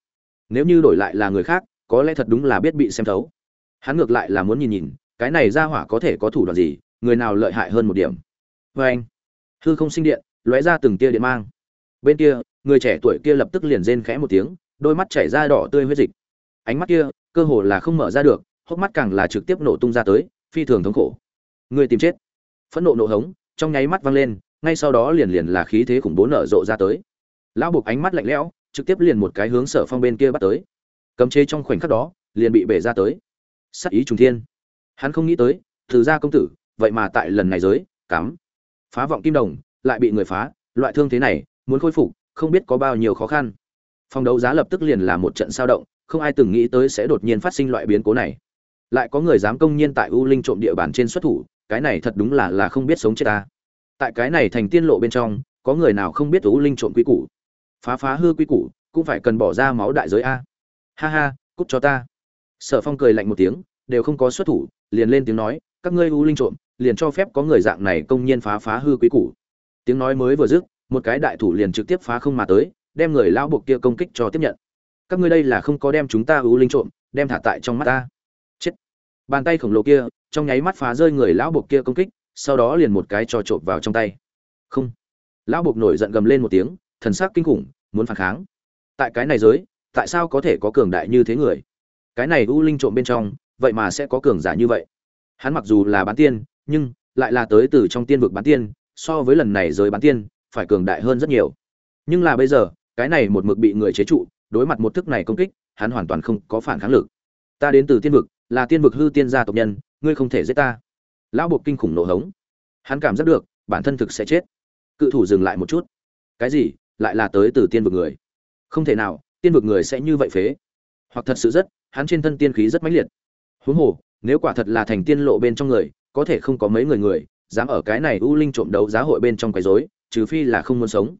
Nếu như đổi lại là người khác, có lẽ thật đúng là biết bị xem thấu. Hắn ngược lại là muốn nhìn nhìn, cái này ra hỏa có thể có thủ đoạn gì, người nào lợi hại hơn một điểm. Vê anh, hư không sinh điện, lóe ra từng tia điện mang. Bên kia, người trẻ tuổi kia lập tức liền rên khẽ một tiếng, đôi mắt chảy ra đỏ tươi huyết dịch. Ánh mắt kia, cơ hồ là không mở ra được, hốc mắt càng là trực tiếp nổ tung ra tới, phi thường thống khổ. Người tìm chết. Phẫn nộ nộ hống, trong nháy mắt văng lên ngay sau đó liền liền là khí thế khủng bố nở rộ ra tới. Lão buộc ánh mắt lạnh lẽo, trực tiếp liền một cái hướng sở phong bên kia bắt tới. Cấm chế trong khoảnh khắc đó, liền bị bể ra tới. Sắc ý trùng thiên. Hắn không nghĩ tới, từ gia công tử, vậy mà tại lần này giới, cắm. Phá vọng kim đồng, lại bị người phá, loại thương thế này, muốn khôi phục, không biết có bao nhiêu khó khăn. Phòng đấu giá lập tức liền là một trận sao động, không ai từng nghĩ tới sẽ đột nhiên phát sinh loại biến cố này. Lại có người dám công nhiên tại u linh trộm địa bàn trên xuất thủ, cái này thật đúng là là không biết sống chết ta tại cái này thành tiên lộ bên trong, có người nào không biết u linh trộm quy củ? Phá phá hư quy củ, cũng phải cần bỏ ra máu đại giới a. Ha ha, cút cho ta. Sở phong cười lạnh một tiếng, đều không có xuất thủ, liền lên tiếng nói, các ngươi u linh trộm, liền cho phép có người dạng này công nhiên phá phá hư quý củ. Tiếng nói mới vừa dứt, một cái đại thủ liền trực tiếp phá không mà tới, đem người lão buộc kia công kích cho tiếp nhận. Các ngươi đây là không có đem chúng ta u linh trộm, đem thả tại trong mắt ta. Chết. Bàn tay khổng lồ kia, trong nháy mắt phá rơi người lão buộc kia công kích sau đó liền một cái cho trộm vào trong tay. Không. Lão buộc nổi giận gầm lên một tiếng, thần sắc kinh khủng, muốn phản kháng. Tại cái này giới, tại sao có thể có cường đại như thế người? Cái này u linh trộm bên trong, vậy mà sẽ có cường giả như vậy? Hắn mặc dù là bán tiên, nhưng lại là tới từ trong tiên vực bán tiên, so với lần này giới bán tiên, phải cường đại hơn rất nhiều. Nhưng là bây giờ, cái này một mực bị người chế trụ, đối mặt một thức này công kích, hắn hoàn toàn không có phản kháng lực. Ta đến từ tiên vực, là tiên vực hư tiên gia tộc nhân, ngươi không thể giết ta lão buộc kinh khủng nổ hống. Hắn cảm giác được, bản thân thực sẽ chết. Cự thủ dừng lại một chút. Cái gì? Lại là tới từ tiên vực người. Không thể nào, tiên vực người sẽ như vậy phế. Hoặc thật sự rất, hắn trên thân tiên khí rất mãnh liệt. Huống hồ, nếu quả thật là thành tiên lộ bên trong người, có thể không có mấy người người, dám ở cái này u linh trộm đấu giá hội bên trong quấy rối, trừ phi là không muốn sống.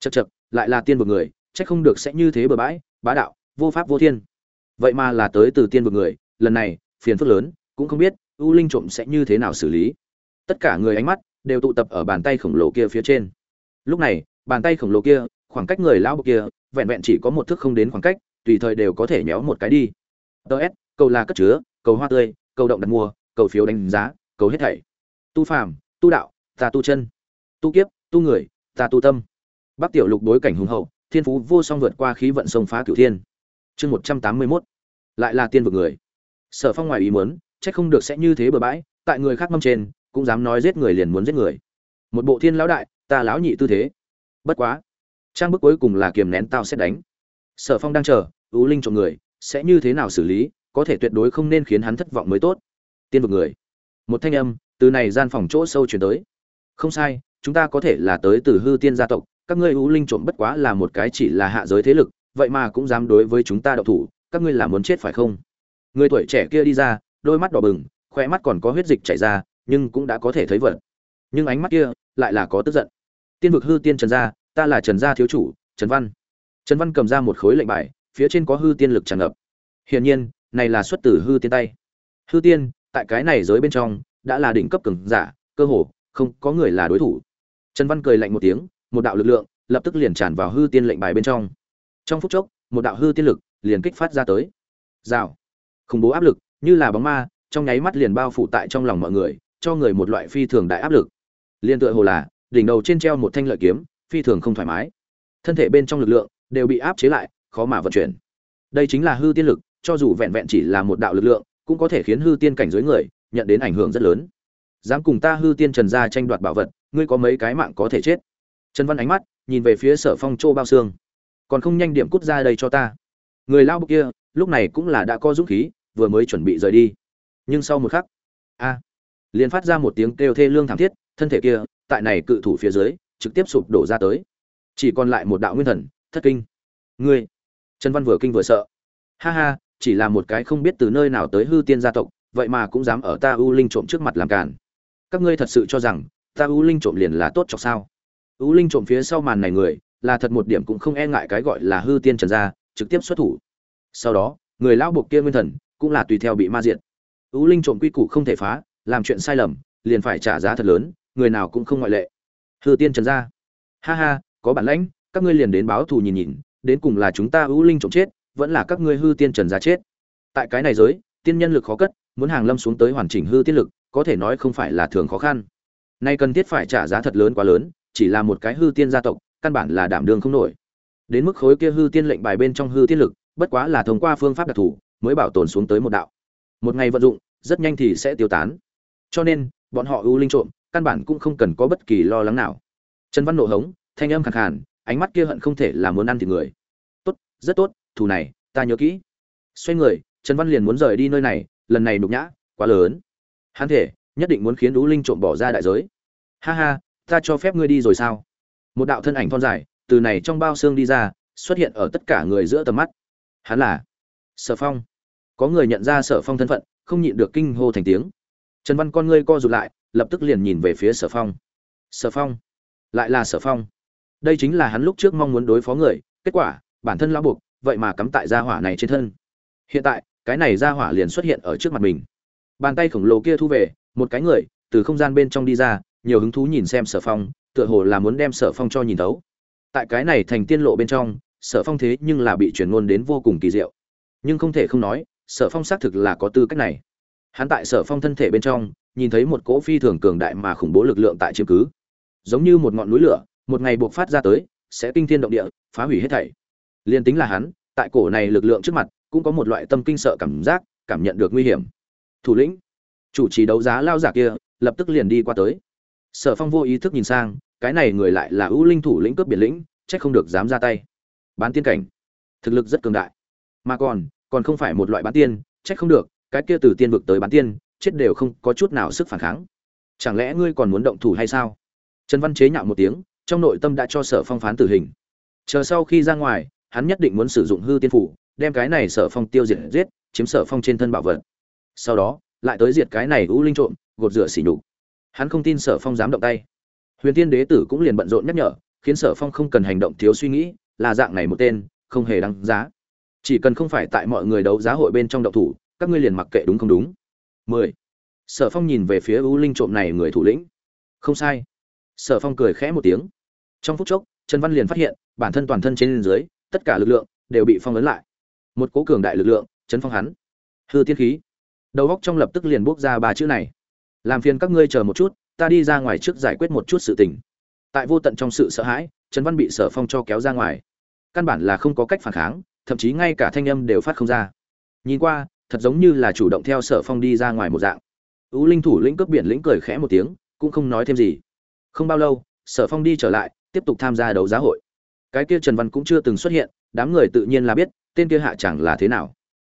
Chật chật lại là tiên vực người, chắc không được sẽ như thế bừa bãi, bá đạo, vô pháp vô thiên. Vậy mà là tới từ tiên vực người, lần này, phiền phức lớn, cũng không biết u linh trộm sẽ như thế nào xử lý? Tất cả người ánh mắt đều tụ tập ở bàn tay khổng lồ kia phía trên. Lúc này, bàn tay khổng lồ kia, khoảng cách người lão bậc kia, vẹn vẹn chỉ có một thước không đến khoảng cách, tùy thời đều có thể nhéo một cái đi. Ts cầu là cất chứa, cầu hoa tươi, cầu động đặt mua, cầu phiếu đánh giá, cầu hết thảy. Tu phàm, tu đạo, ta tu chân. Tu kiếp, tu người, ta tu tâm. Bắc tiểu lục đối cảnh hùng hậu, thiên phú vô song vượt qua khí vận sông phá cửu thiên. Chương một trăm tám mươi mốt. Lại là tiên vực người. Sở phong ngoài ý muốn chắc không được sẽ như thế bừa bãi, tại người khác mâm trên, cũng dám nói giết người liền muốn giết người. Một bộ thiên lão đại, ta lão nhị tư thế. Bất quá, trang bức cuối cùng là kiềm nén tao sẽ đánh. Sở phong đang chờ ưu linh trộm người, sẽ như thế nào xử lý, có thể tuyệt đối không nên khiến hắn thất vọng mới tốt. Tiên vực người. Một thanh âm, từ này gian phòng chỗ sâu chuyển tới. Không sai, chúng ta có thể là tới từ hư tiên gia tộc, các ngươi ưu linh trộm bất quá là một cái chỉ là hạ giới thế lực, vậy mà cũng dám đối với chúng ta đậu thủ, các ngươi là muốn chết phải không? Người tuổi trẻ kia đi ra đôi mắt đỏ bừng khoe mắt còn có huyết dịch chảy ra, nhưng cũng đã có thể thấy vật. Nhưng ánh mắt kia lại là có tức giận. Tiên vực hư tiên trần gia, ta là trần gia thiếu chủ, trần văn. Trần văn cầm ra một khối lệnh bài, phía trên có hư tiên lực tràn ngập. Hiển nhiên, này là xuất từ hư tiên tay. Hư tiên, tại cái này giới bên trong, đã là đỉnh cấp cường giả, cơ hồ, không có người là đối thủ. Trần văn cười lạnh một tiếng, một đạo lực lượng, lập tức liền tràn vào hư tiên lệnh bài bên trong. Trong phút chốc, một đạo hư tiên lực liền kích phát ra tới. Rào. Khủng bố áp lực như là bóng ma, trong nháy mắt liền bao phủ tại trong lòng mọi người, cho người một loại phi thường đại áp lực. Liên tựa hồ là, đỉnh đầu trên treo một thanh lợi kiếm, phi thường không thoải mái. Thân thể bên trong lực lượng đều bị áp chế lại, khó mà vận chuyển. Đây chính là hư tiên lực, cho dù vẹn vẹn chỉ là một đạo lực lượng, cũng có thể khiến hư tiên cảnh giới người nhận đến ảnh hưởng rất lớn. Dám cùng ta hư tiên trần gia tranh đoạt bảo vật, ngươi có mấy cái mạng có thể chết? Trần văn ánh mắt nhìn về phía sở phong châu bao xương còn không nhanh điểm cút ra đây cho ta. Người lao bục kia, lúc này cũng là đã có dũng khí vừa mới chuẩn bị rời đi. Nhưng sau một khắc, a, liền phát ra một tiếng kêu thê lương thảm thiết, thân thể kia, tại này cự thủ phía dưới, trực tiếp sụp đổ ra tới. Chỉ còn lại một đạo nguyên thần, thất kinh. Ngươi, trần văn vừa kinh vừa sợ. Ha ha, chỉ là một cái không biết từ nơi nào tới hư tiên gia tộc, vậy mà cũng dám ở ta u linh trộm trước mặt làm cản các ngươi thật sự cho rằng, ta u linh trộm liền là tốt chọc sao? U linh trộm phía sau màn này người, là thật một điểm cũng không e ngại cái gọi là hư tiên trần gia, trực tiếp xuất thủ. Sau đó, người lão buộc kia nguyên thần cũng là tùy theo bị ma diệt. U linh trộm quy củ không thể phá, làm chuyện sai lầm, liền phải trả giá thật lớn, người nào cũng không ngoại lệ. Hư tiên trần gia ha ha, có bản lãnh, các ngươi liền đến báo thù nhìn nhìn, đến cùng là chúng ta ú linh trộm chết, vẫn là các ngươi hư tiên trần gia chết. Tại cái này giới, tiên nhân lực khó cất, muốn hàng lâm xuống tới hoàn chỉnh hư tiên lực, có thể nói không phải là thường khó khăn. Nay cần thiết phải trả giá thật lớn quá lớn, chỉ là một cái hư tiên gia tộc, căn bản là đảm đương không nổi. Đến mức khối kia hư tiên lệnh bài bên trong hư tiên lực, bất quá là thông qua phương pháp đặc thù mới bảo tồn xuống tới một đạo. Một ngày vận dụng, rất nhanh thì sẽ tiêu tán. Cho nên, bọn họ ưu linh trộm, căn bản cũng không cần có bất kỳ lo lắng nào. Trần văn nộ hống, thanh âm khẳng hẳn ánh mắt kia hận không thể là muốn ăn thịt người. Tốt, rất tốt, thù này, ta nhớ kỹ. Xoay người, trần văn liền muốn rời đi nơi này, lần này nhục nhã, quá lớn. Hắn thể, nhất định muốn khiến ưu linh trộm bỏ ra đại giới. Ha ha, ta cho phép ngươi đi rồi sao? Một đạo thân ảnh thon dài, từ này trong bao xương đi ra, xuất hiện ở tất cả người giữa tầm mắt. Hắn là sở phong. Có người nhận ra sở phong thân phận, không nhịn được kinh hô thành tiếng. Trần văn con ngươi co rụt lại, lập tức liền nhìn về phía sở phong. Sở phong? Lại là sở phong. Đây chính là hắn lúc trước mong muốn đối phó người, kết quả, bản thân lão buộc, vậy mà cắm tại gia hỏa này trên thân. Hiện tại, cái này gia hỏa liền xuất hiện ở trước mặt mình. Bàn tay khổng lồ kia thu về, một cái người, từ không gian bên trong đi ra, nhiều hứng thú nhìn xem sở phong, tựa hồ là muốn đem sở phong cho nhìn thấu. Tại cái này thành tiên lộ bên trong, sở phong thế nhưng là bị truyền ngôn đến vô cùng kỳ diệu nhưng không thể không nói, sở phong xác thực là có tư cách này. Hắn tại sở phong thân thể bên trong, nhìn thấy một cỗ phi thường cường đại mà khủng bố lực lượng tại chiếm cứ. Giống như một ngọn núi lửa, một ngày buộc phát ra tới, sẽ kinh thiên động địa, phá hủy hết thảy. Liên tính là hắn, tại cổ này lực lượng trước mặt, cũng có một loại tâm kinh sợ cảm giác, cảm nhận được nguy hiểm. Thủ lĩnh, chủ trì đấu giá lao giả kia, lập tức liền đi qua tới. Sở phong vô ý thức nhìn sang, cái này người lại là ưu linh thủ lĩnh cướp biển lĩnh trách không được dám ra tay. Bán tiên cảnh. Thực lực rất cường đại. Mà còn còn không phải một loại bán tiên, trách không được, cái kia từ tiên vực tới bán tiên, chết đều không có chút nào sức phản kháng. Chẳng lẽ ngươi còn muốn động thủ hay sao? Trần văn chế nhạo một tiếng, trong nội tâm đã cho sở phong phán tử hình. Chờ sau khi ra ngoài, hắn nhất định muốn sử dụng hư tiên phủ, đem cái này sở phong tiêu diệt giết, chiếm sở phong trên thân bảo vật. Sau đó, lại tới diệt cái này u linh trộm, gột rửa xỉ nhục. Hắn không tin sở phong dám động tay. Huyền tiên đế tử cũng liền bận rộn nhắc nhở, khiến sở phong không cần hành động thiếu suy nghĩ, là dạng này một tên, không hề đáng giá chỉ cần không phải tại mọi người đấu giá hội bên trong động thủ, các ngươi liền mặc kệ đúng không đúng. 10. sở phong nhìn về phía u linh trộm này người thủ lĩnh. Không sai. Sở phong cười khẽ một tiếng. Trong phút chốc, trần văn liền phát hiện, bản thân toàn thân trên dưới, tất cả lực lượng đều bị phong ấn lại. Một cố cường đại lực lượng chấn phong hắn. Hư tiên khí. Đầu góc trong lập tức liền bốc ra ba chữ này. Làm phiền các ngươi chờ một chút, ta đi ra ngoài trước giải quyết một chút sự tình. Tại vô tận trong sự sợ hãi, trần văn bị sở phong cho kéo ra ngoài. Căn bản là không có cách phản kháng thậm chí ngay cả thanh âm đều phát không ra. Nhìn qua, thật giống như là chủ động theo sở phong đi ra ngoài một dạng. U linh thủ lĩnh cướp biển lĩnh cười khẽ một tiếng, cũng không nói thêm gì. Không bao lâu, sở phong đi trở lại, tiếp tục tham gia đấu giá hội. Cái kia trần văn cũng chưa từng xuất hiện, đám người tự nhiên là biết, tên kia hạ chẳng là thế nào.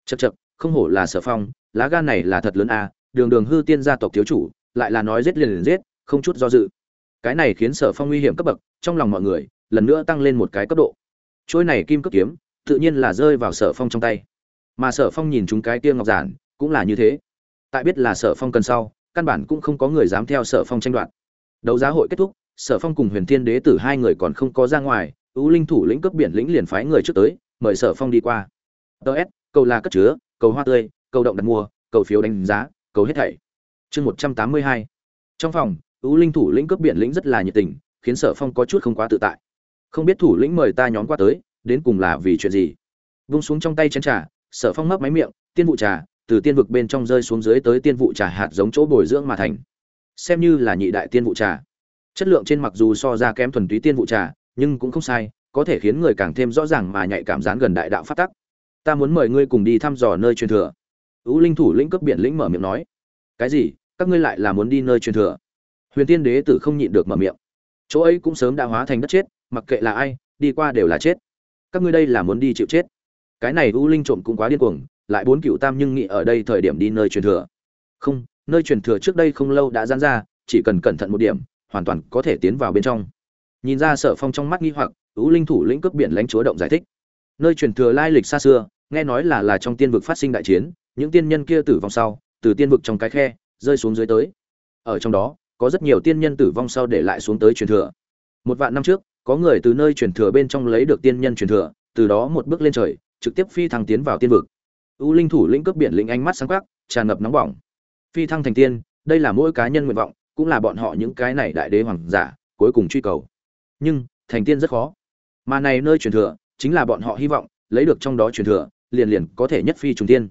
Chật chật không hổ là sở phong, lá gan này là thật lớn à đường đường hư tiên gia tộc thiếu chủ, lại là nói giết liền liền giết, không chút do dự. Cái này khiến sở phong nguy hiểm cấp bậc, trong lòng mọi người, lần nữa tăng lên một cái cấp độ. Trôi này kim cấp kiếm tự nhiên là rơi vào sở phong trong tay. Mà sở phong nhìn chúng cái kia ngọc giản, cũng là như thế. Tại biết là sở phong cần sau, căn bản cũng không có người dám theo sở phong tranh đoạt. Đấu giá hội kết thúc, sở phong cùng huyền thiên đế tử hai người còn không có ra ngoài, ưu linh thủ lĩnh cấp biển lĩnh liền phái người trước tới, mời sở phong đi qua. Ts cầu là cất chứa, cầu hoa tươi, cầu động đặt mua, cầu phiếu đánh giá, cầu hết thảy. Chương một trăm tám mươi hai. Trong phòng, ưu linh thủ lĩnh cấp biển lĩnh rất là nhiệt tình, khiến sở phong có chút không quá tự tại. Không biết thủ lĩnh mời ta nhóm qua tới đến cùng là vì chuyện gì? Vung xuống trong tay chén trà, sở phong mấp máy miệng, tiên vụ trà, từ tiên vực bên trong rơi xuống dưới tới tiên vụ trà hạt giống chỗ bồi dưỡng mà thành. Xem như là nhị đại tiên vụ trà. Chất lượng trên mặc dù so ra kém thuần túy tiên vụ trà, nhưng cũng không sai, có thể khiến người càng thêm rõ ràng mà nhạy cảm dán gần đại đạo phát tắc. Ta muốn mời ngươi cùng đi thăm dò nơi truyền thừa. Ưu linh thủ lĩnh cấp biển lĩnh mở miệng nói. Cái gì? Các ngươi lại là muốn đi nơi truyền thừa? Huyền tiên đế tử không nhịn được mở miệng. Chỗ ấy cũng sớm đã hóa thành đất chết, mặc kệ là ai, đi qua đều là chết các ngươi đây là muốn đi chịu chết. Cái này U linh trộm cũng quá điên cuồng, lại bốn cựu tam nhưng nghĩ ở đây thời điểm đi nơi truyền thừa. Không, nơi truyền thừa trước đây không lâu đã giãn ra, chỉ cần cẩn thận một điểm, hoàn toàn có thể tiến vào bên trong. Nhìn ra sở phong trong mắt nghi hoặc, U linh thủ lĩnh cướp biển lãnh chúa động giải thích. Nơi truyền thừa lai lịch xa xưa, nghe nói là là trong tiên vực phát sinh đại chiến, những tiên nhân kia tử vong sau, từ tiên vực trong cái khe, rơi xuống dưới tới. Ở trong đó, có rất nhiều tiên nhân tử vong sau để lại xuống tới truyền thừa. Một vạn năm trước có người từ nơi truyền thừa bên trong lấy được tiên nhân truyền thừa, từ đó một bước lên trời, trực tiếp phi thăng tiến vào tiên vực. U linh thủ lĩnh cướp biển lĩnh ánh mắt sáng quắc, tràn ngập nóng bỏng. Phi thăng thành tiên, đây là mỗi cá nhân nguyện vọng, cũng là bọn họ những cái này đại đế hoàng giả, cuối cùng truy cầu. Nhưng, thành tiên rất khó. Mà này nơi truyền thừa, chính là bọn họ hy vọng, lấy được trong đó truyền thừa, liền liền có thể nhất phi trùng tiên.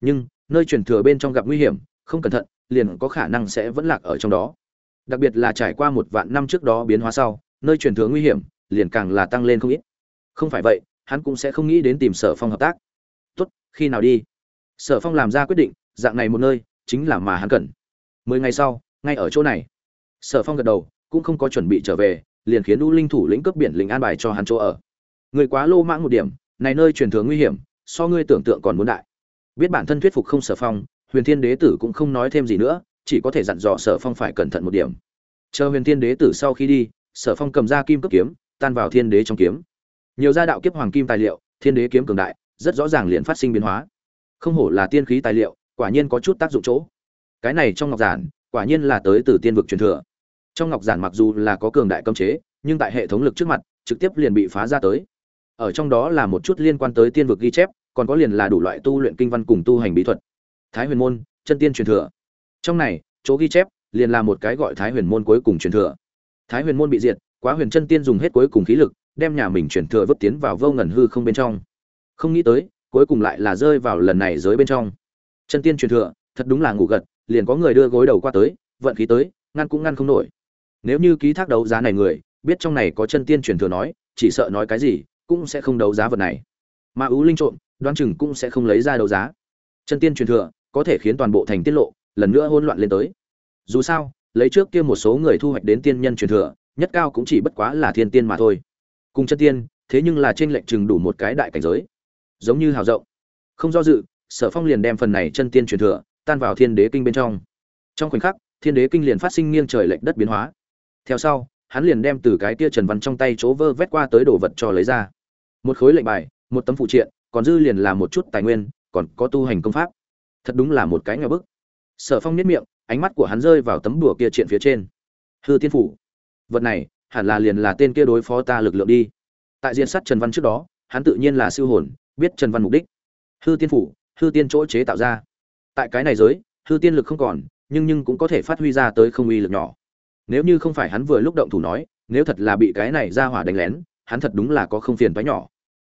Nhưng, nơi truyền thừa bên trong gặp nguy hiểm, không cẩn thận, liền có khả năng sẽ vẫn lạc ở trong đó. Đặc biệt là trải qua một vạn năm trước đó biến hóa sau nơi truyền thừa nguy hiểm, liền càng là tăng lên không ít. Không phải vậy, hắn cũng sẽ không nghĩ đến tìm sở phong hợp tác. Tốt, khi nào đi? Sở phong làm ra quyết định, dạng này một nơi, chính là mà hắn cần. Mười ngày sau, ngay ở chỗ này. Sở phong gật đầu, cũng không có chuẩn bị trở về, liền khiến u linh thủ lĩnh cấp biển lĩnh an bài cho hắn chỗ ở. Người quá lô mãng một điểm, này nơi truyền thừa nguy hiểm, so ngươi tưởng tượng còn muốn đại. Biết bản thân thuyết phục không sở phong, huyền thiên đế tử cũng không nói thêm gì nữa, chỉ có thể dặn dò sở phong phải cẩn thận một điểm. Chờ huyền thiên đế tử sau khi đi sở phong cầm ra kim cấp kiếm, tan vào thiên đế trong kiếm. Nhiều gia đạo kiếp hoàng kim tài liệu, thiên đế kiếm cường đại, rất rõ ràng liền phát sinh biến hóa. Không hổ là tiên khí tài liệu, quả nhiên có chút tác dụng chỗ. Cái này trong ngọc giản, quả nhiên là tới từ tiên vực truyền thừa. Trong ngọc giản mặc dù là có cường đại cấm chế, nhưng tại hệ thống lực trước mặt, trực tiếp liền bị phá ra tới. Ở trong đó là một chút liên quan tới tiên vực ghi chép, còn có liền là đủ loại tu luyện kinh văn cùng tu hành bí thuật. Thái huyền môn, chân tiên truyền thừa. Trong này, chỗ ghi chép, liền là một cái gọi thái huyền môn cuối cùng truyền thừa thái huyền môn bị diệt, quá huyền chân tiên dùng hết cuối cùng khí lực, đem nhà mình truyền thừa vứt tiến vào vô ngần hư không bên trong. Không nghĩ tới, cuối cùng lại là rơi vào lần này giới bên trong. Chân tiên truyền thừa, thật đúng là ngủ gật, liền có người đưa gối đầu qua tới, vận khí tới, ngăn cũng ngăn không nổi. Nếu như ký thác đấu giá này người, biết trong này có chân tiên truyền thừa nói, chỉ sợ nói cái gì, cũng sẽ không đấu giá vật này. Mà ưu linh trộm, đoán chừng cũng sẽ không lấy ra đấu giá. Chân tiên truyền thừa, có thể khiến toàn bộ thành tiết lộ, lần nữa hỗn loạn lên tới. Dù sao lấy trước kia một số người thu hoạch đến tiên nhân truyền thừa, nhất cao cũng chỉ bất quá là thiên tiên mà thôi. Cùng chân tiên, thế nhưng là trên lệnh chừng đủ một cái đại cảnh giới. Giống như hào rộng. Không do dự, sở phong liền đem phần này chân tiên truyền thừa, tan vào thiên đế kinh bên trong. Trong khoảnh khắc, thiên đế kinh liền phát sinh nghiêng trời lệch đất biến hóa. Theo sau, hắn liền đem từ cái tia trần văn trong tay chỗ vơ vét qua tới đồ vật cho lấy ra. Một khối lệnh bài, một tấm phụ triện, còn dư liền là một chút tài nguyên, còn có tu hành công pháp. Thật đúng là một cái ngờ bức. Sở phong nhất miệng ánh mắt của hắn rơi vào tấm đùa kia triện phía trên. Hư tiên phủ, vật này hẳn là liền là tên kia đối phó ta lực lượng đi. Tại diện sát trần văn trước đó, hắn tự nhiên là siêu hồn, biết trần văn mục đích. Hư tiên phủ, hư tiên chỗ chế tạo ra. Tại cái này giới, hư tiên lực không còn, nhưng nhưng cũng có thể phát huy ra tới không uy lực nhỏ. Nếu như không phải hắn vừa lúc động thủ nói, nếu thật là bị cái này ra hỏa đánh lén, hắn thật đúng là có không phiền toái nhỏ.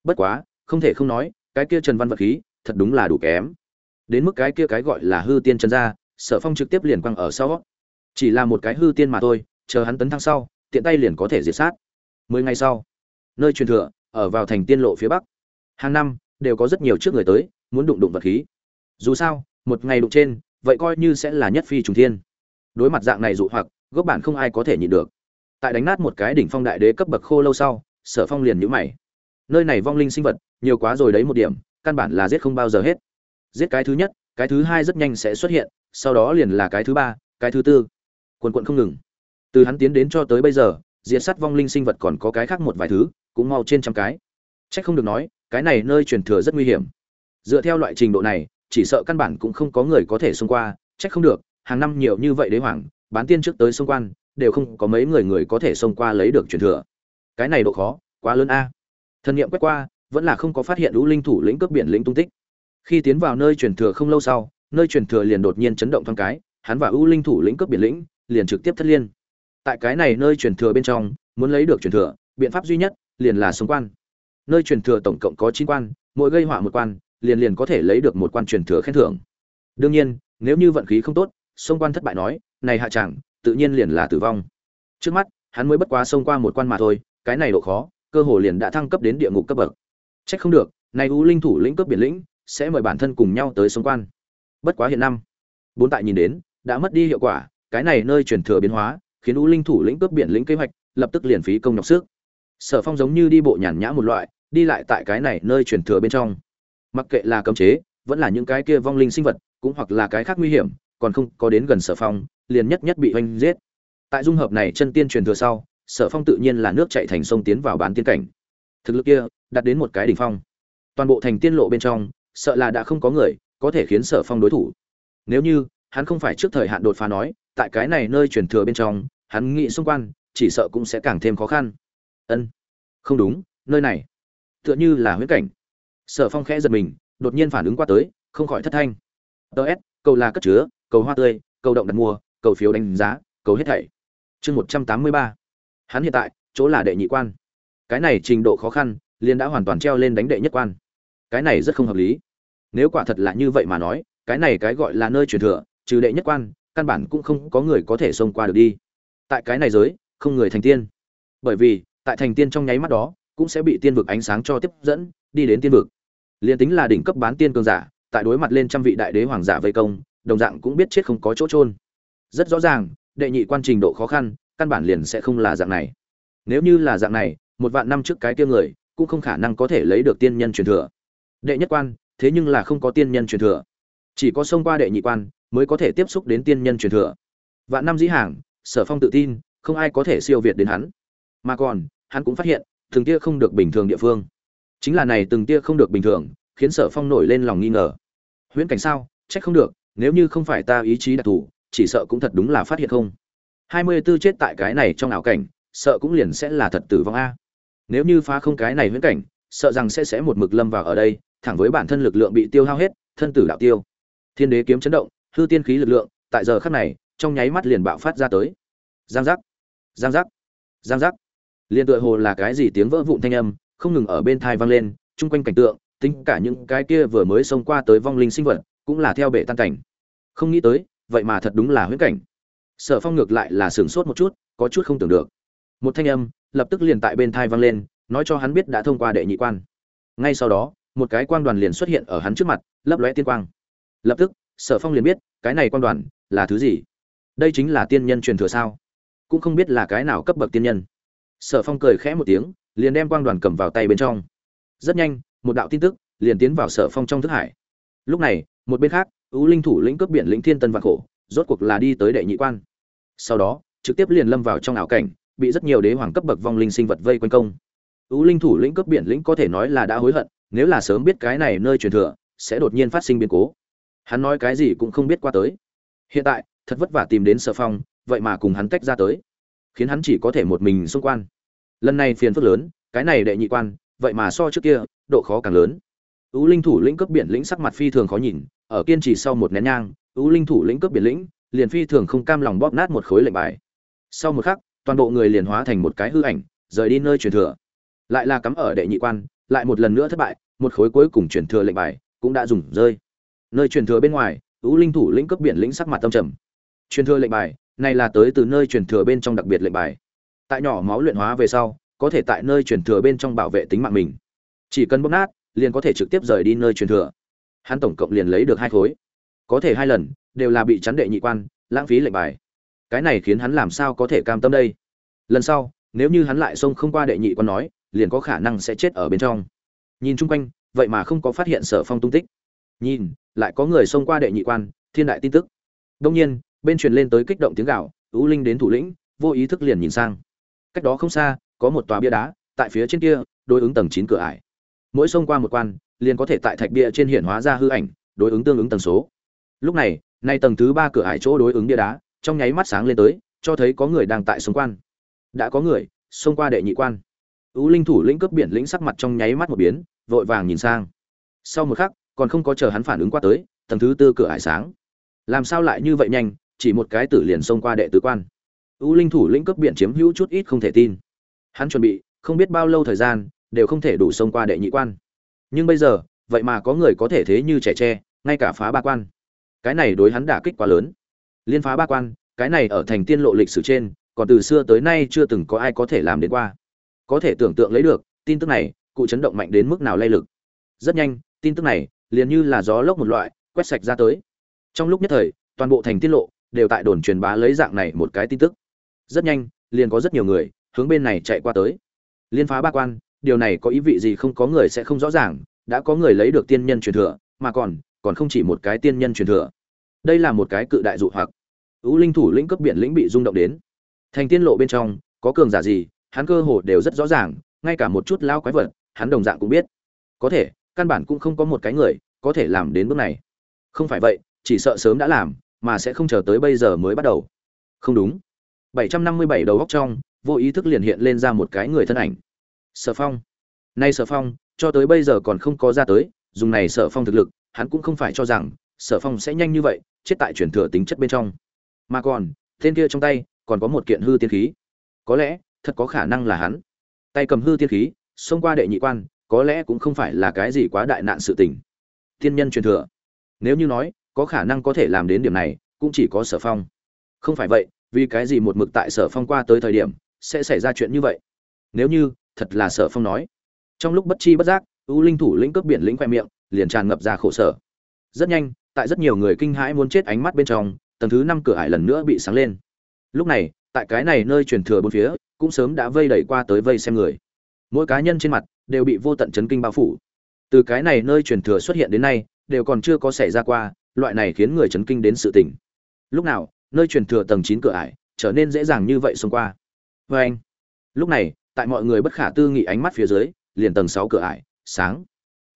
Bất quá, không thể không nói, cái kia trần văn vật khí, thật đúng là đủ kém. Đến mức cái kia cái gọi là hư tiên trần gia sở phong trực tiếp liền quăng ở sau. Chỉ là một cái hư tiên mà thôi, chờ hắn tấn thăng sau, tiện tay liền có thể diệt sát. Mười ngày sau, nơi truyền thừa, ở vào thành tiên lộ phía bắc. Hàng năm, đều có rất nhiều trước người tới, muốn đụng đụng vật khí. Dù sao, một ngày đụng trên, vậy coi như sẽ là nhất phi trùng thiên. Đối mặt dạng này dụ hoặc, gốc bản không ai có thể nhịn được. Tại đánh nát một cái đỉnh phong đại đế cấp bậc khô lâu sau, sở phong liền nhũ mày. Nơi này vong linh sinh vật, nhiều quá rồi đấy một điểm, căn bản là giết không bao giờ hết. Giết cái thứ nhất cái thứ hai rất nhanh sẽ xuất hiện, sau đó liền là cái thứ ba, cái thứ tư. Quần quận không ngừng. Từ hắn tiến đến cho tới bây giờ, diệt sát vong linh sinh vật còn có cái khác một vài thứ, cũng mau trên trăm cái. Trách không được nói, cái này nơi truyền thừa rất nguy hiểm. Dựa theo loại trình độ này, chỉ sợ căn bản cũng không có người có thể xông qua trách không được, hàng năm nhiều như vậy đế hoàng, bán tiên trước tới xung quan, đều không có mấy người người có thể xông qua lấy được truyền thừa. Cái này độ khó, quá lớn a. Thần nghiệm quét qua, vẫn là không có phát hiện lũ linh thủ lĩnh cướp biển lĩnh tung tích khi tiến vào nơi truyền thừa không lâu sau, nơi truyền thừa liền đột nhiên chấn động thoáng cái, hắn và ưu linh thủ lĩnh cướp biển lĩnh, liền trực tiếp thất liên. Tại cái này nơi truyền thừa bên trong, muốn lấy được truyền thừa, biện pháp duy nhất liền là sống quan. Nơi truyền thừa tổng cộng có chín quan, mỗi gây họa một quan, liền liền có thể lấy được một quan truyền thừa khen thưởng. Đương nhiên, nếu như vận khí không tốt xông quan thất bại nói, này hạ chẳng, tự nhiên liền là tử vong. Trước mắt, hắn mới bất quá xông qua một quan mà thôi, cái này độ khó, cơ hồ liền đã thăng cấp đến địa ngục cấp bậc. Trách không được, này u linh thủ lĩnh cấp biển lĩnh sẽ mời bản thân cùng nhau tới xung quan. Bất quá hiện năm, bốn tại nhìn đến, đã mất đi hiệu quả, cái này nơi truyền thừa biến hóa, khiến u linh thủ lĩnh cướp biển lĩnh kế hoạch, lập tức liền phí công nhọc sức. Sở phong giống như đi bộ nhàn nhã một loại, đi lại tại cái này nơi truyền thừa bên trong. Mặc kệ là cấm chế, vẫn là những cái kia vong linh sinh vật, cũng hoặc là cái khác nguy hiểm, còn không có đến gần sở phong, liền nhất nhất bị oanh giết. Tại dung hợp này chân tiên truyền thừa sau, sở phong tự nhiên là nước chạy thành sông tiến vào bán tiên cảnh. Thực lực kia, đạt đến một cái đỉnh phong. Toàn bộ thành tiên lộ bên trong sợ là đã không có người có thể khiến sở phong đối thủ. Nếu như, hắn không phải trước thời hạn đột phá nói, tại cái này nơi truyền thừa bên trong, hắn nghĩ xung quanh, chỉ sợ cũng sẽ càng thêm khó khăn. Ân, không đúng, nơi này, tựa như là huyễn cảnh. Sở phong khẽ giật mình, đột nhiên phản ứng qua tới, không khỏi thất thanh. Ts cầu là cất chứa, cầu hoa tươi, cầu động đặt mua cầu phiếu đánh giá, cầu hết thảy. Chương một trăm tám mươi ba. Hắn hiện tại, chỗ là đệ nhị quan. Cái này trình độ khó khăn liên đã hoàn toàn treo lên đánh đệ nhất quan cái này rất không hợp lý. Nếu quả thật là như vậy mà nói, cái này cái gọi là nơi truyền thừa, trừ đệ nhất quan, căn bản cũng không có người có thể xông qua được đi. Tại cái này giới, không người thành tiên. Bởi vì, tại thành tiên trong nháy mắt đó, cũng sẽ bị tiên vực ánh sáng cho tiếp dẫn, đi đến tiên vực. Liền tính là đỉnh cấp bán tiên cường giả, tại đối mặt lên trăm vị đại đế hoàng giả vây công, đồng dạng cũng biết chết không có chỗ trôn rất rõ ràng, đệ nhị quan trình độ khó khăn, căn bản liền sẽ không là dạng này. Nếu như là dạng này, một vạn năm trước cái kia người, cũng không khả năng có thể lấy được tiên nhân truyền thừa đệ nhất quan, thế nhưng là không có tiên nhân truyền thừa. Chỉ có xông qua đệ nhị quan mới có thể tiếp xúc đến tiên nhân truyền thừa. Vạn năm dĩ hàng, sở phong tự tin, không ai có thể siêu việt đến hắn. Mà còn, hắn cũng phát hiện, từng tia không được bình thường địa phương. Chính là này từng tia không được bình thường, khiến sở phong nổi lên lòng nghi ngờ. Huyễn cảnh sao? Trách không được, nếu như không phải ta ý chí đặc thù, chỉ sợ cũng thật đúng là phát hiện không. Hai mươi tư chết tại cái này trong ảo cảnh, sợ cũng liền sẽ là thật tử vong a. Nếu như phá không cái này huyễn cảnh, sợ rằng sẽ sẽ một mực lâm vào ở đây thẳng với bản thân lực lượng bị tiêu hao hết, thân tử đạo tiêu. Thiên đế kiếm chấn động, hư tiên khí lực lượng, tại giờ khắc này, trong nháy mắt liền bạo phát ra tới. Giang giác giang giác giang giác. Liên tựa hồ là cái gì tiếng vỡ vụn thanh âm, không ngừng ở bên tai vang lên, chung quanh cảnh tượng, tính cả những cái kia vừa mới xông qua tới vong linh sinh vật, cũng là theo bệ tan cảnh. Không nghĩ tới, vậy mà thật đúng là huyễn cảnh. Sở phong ngược lại là sửng sốt một chút, có chút không tưởng được. Một thanh âm, lập tức liền tại bên tai vang lên, nói cho hắn biết đã thông qua đệ nhị quan. Ngay sau đó một cái quang đoàn liền xuất hiện ở hắn trước mặt, lấp lóe tiên quang. Lập tức, sở phong liền biết, cái này quang đoàn là thứ gì? Đây chính là tiên nhân truyền thừa sao? Cũng không biết là cái nào cấp bậc tiên nhân. Sở phong cười khẽ một tiếng, liền đem quang đoàn cầm vào tay bên trong. Rất nhanh, một đạo tin tức liền tiến vào sở phong trong thức hải. Lúc này, một bên khác ưu linh thủ lĩnh cướp biển lĩnh thiên tân vạn khổ, rốt cuộc là đi tới đệ nhị quan. Sau đó, trực tiếp liền lâm vào trong ảo cảnh, bị rất nhiều đế hoàng cấp bậc vong linh sinh vật vây quanh công. Ưu linh thủ lĩnh cướp biển lĩnh có thể nói là đã hối hận nếu là sớm biết cái này nơi truyền thừa, sẽ đột nhiên phát sinh biến cố. Hắn nói cái gì cũng không biết qua tới. Hiện tại, thật vất vả tìm đến sở phong, vậy mà cùng hắn tách ra tới. Khiến hắn chỉ có thể một mình xung quan lần này phiền phức lớn, cái này đệ nhị quan, vậy mà so trước kia, độ khó càng lớn. Ú linh thủ lĩnh cấp biển lĩnh sắc mặt phi thường khó nhìn, ở kiên trì sau một nén nhang, ú linh thủ lĩnh cấp biển lĩnh, liền phi thường không cam lòng bóp nát một khối lệnh bài. Sau một khắc, toàn bộ người liền hóa thành một cái hư ảnh, rời đi nơi truyền thừa. Lại là cắm ở đệ nhị quan lại một lần nữa thất bại, một khối cuối cùng truyền thừa lệnh bài cũng đã dùng rơi. Nơi truyền thừa bên ngoài ú linh thủ lĩnh cấp biển lĩnh sắc mặt tâm trầm. Truyền thừa lệnh bài, này là tới từ nơi truyền thừa bên trong đặc biệt lệnh bài. Tại nhỏ máu luyện hóa về sau, có thể tại nơi truyền thừa bên trong bảo vệ tính mạng mình. Chỉ cần bóp nát, liền có thể trực tiếp rời đi nơi truyền thừa. Hắn tổng cộng liền lấy được hai khối. Có thể hai lần, đều là bị chắn đệ nhị quan, lãng phí lệnh bài. Cái này khiến hắn làm sao có thể cam tâm đây? Lần sau, nếu như hắn lại xông không qua đệ nhị quan nói liền có khả năng sẽ chết ở bên trong. Nhìn chung quanh, vậy mà không có phát hiện sở phong tung tích. Nhìn, lại có người xông qua đệ nhị quan, thiên đại tin tức. Đông nhiên, bên truyền lên tới kích động tiếng gạo ú linh đến thủ lĩnh, vô ý thức liền nhìn sang. Cách đó không xa, có một tòa bia đá, tại phía trên kia, đối ứng tầng chín cửa ải. Mỗi xông qua một quan, liền có thể tại thạch bia trên hiện hóa ra hư ảnh, đối ứng tương ứng tần số. Lúc này, nay tầng thứ ba cửa ải chỗ đối ứng bia đá, trong nháy mắt sáng lên tới, cho thấy có người đang tại xung quan. Đã có người xông qua đệ nhị quan ú linh thủ lĩnh cướp biển lĩnh sắc mặt trong nháy mắt một biến, vội vàng nhìn sang. Sau một khắc, còn không có chờ hắn phản ứng qua tới, tầng thứ tư cửa hải sáng. Làm sao lại như vậy nhanh, chỉ một cái tử liền xông qua đệ tứ quan. Ú linh thủ lĩnh cướp biển chiếm hữu chút ít không thể tin. Hắn chuẩn bị, không biết bao lâu thời gian, đều không thể đủ xông qua đệ nhị quan. Nhưng bây giờ, vậy mà có người có thể thế như trẻ tre, ngay cả phá ba quan. Cái này đối hắn đả kích quá lớn. Liên phá ba quan, cái này ở thành tiên lộ lịch sử trên, còn từ xưa tới nay chưa từng có ai có thể làm đến qua có thể tưởng tượng lấy được, tin tức này, cụ chấn động mạnh đến mức nào lay lực. Rất nhanh, tin tức này, liền như là gió lốc một loại, quét sạch ra tới. Trong lúc nhất thời, toàn bộ thành tiên lộ, đều tại đồn truyền bá lấy dạng này một cái tin tức. Rất nhanh, liền có rất nhiều người, hướng bên này chạy qua tới. Liên phá ba quan, điều này có ý vị gì không có người sẽ không rõ ràng, đã có người lấy được tiên nhân truyền thừa, mà còn còn không chỉ một cái tiên nhân truyền thừa. Đây là một cái cự đại dụ hoặc. Ưu linh thủ lĩnh cấp biển lĩnh bị rung động đến. Thành tiên lộ bên trong, có cường giả gì hắn cơ hồ đều rất rõ ràng, ngay cả một chút lao quái vật, hắn đồng dạng cũng biết. Có thể, căn bản cũng không có một cái người có thể làm đến bước này. Không phải vậy, chỉ sợ sớm đã làm, mà sẽ không chờ tới bây giờ mới bắt đầu. Không đúng. 757 đầu góc trong, vô ý thức liền hiện lên ra một cái người thân ảnh. Sở phong. Nay sở phong, cho tới bây giờ còn không có ra tới, dùng này sở phong thực lực, hắn cũng không phải cho rằng sở phong sẽ nhanh như vậy, chết tại truyền thừa tính chất bên trong. Mà còn, tên kia trong tay còn có một kiện hư tiên khí. Có lẽ thật có khả năng là hắn. Tay cầm hư tiên khí, xông qua đệ nhị quan, có lẽ cũng không phải là cái gì quá đại nạn sự tình. Tiên nhân truyền thừa. Nếu như nói, có khả năng có thể làm đến điểm này, cũng chỉ có sở phong. Không phải vậy, vì cái gì một mực tại sở phong qua tới thời điểm, sẽ xảy ra chuyện như vậy? Nếu như, thật là sở phong nói. Trong lúc bất chi bất giác ưu linh thủ lĩnh cướp biển lĩnh khoe miệng, liền tràn ngập ra khổ sở. Rất nhanh, tại rất nhiều người kinh hãi muốn chết ánh mắt bên trong, tầng thứ năm cửa ải lần nữa bị sáng lên. Lúc này tại cái này nơi truyền thừa bốn phía, cũng sớm đã vây đẩy qua tới vây xem người. Mỗi cá nhân trên mặt đều bị vô tận chấn kinh bao phủ. Từ cái này nơi truyền thừa xuất hiện đến nay, đều còn chưa có xảy ra qua, loại này khiến người chấn kinh đến sự tỉnh lúc nào, nơi truyền thừa tầng chín cửa ải trở nên dễ dàng như vậy xông qua. Vê anh, lúc này, tại mọi người bất khả tư nghị ánh mắt phía dưới, liền tầng sáu cửa ải, sáng.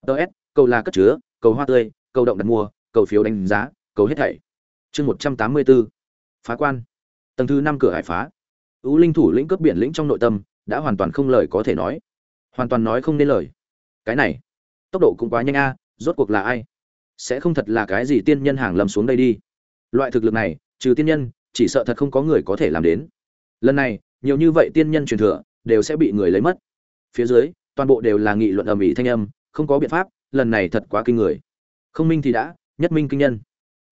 Ts cầu là cất chứa, cầu hoa tươi, cầu động đặt mua, cầu phiếu đánh giá, cầu hết thảy. Chương một trăm tám mươi bốn, phá quan tầng thứ năm cửa hải phá. Ưu linh thủ lĩnh cướp biển lĩnh trong nội tâm, đã hoàn toàn không lời có thể nói. Hoàn toàn nói không nên lời. Cái này, tốc độ cũng quá nhanh a, rốt cuộc là ai? Sẽ không thật là cái gì tiên nhân hàng lầm xuống đây đi. Loại thực lực này, trừ tiên nhân, chỉ sợ thật không có người có thể làm đến. Lần này, nhiều như vậy tiên nhân truyền thừa, đều sẽ bị người lấy mất. Phía dưới, toàn bộ đều là nghị luận ầm ĩ thanh âm, không có biện pháp, lần này thật quá kinh người. Không minh thì đã, nhất minh kinh nhân.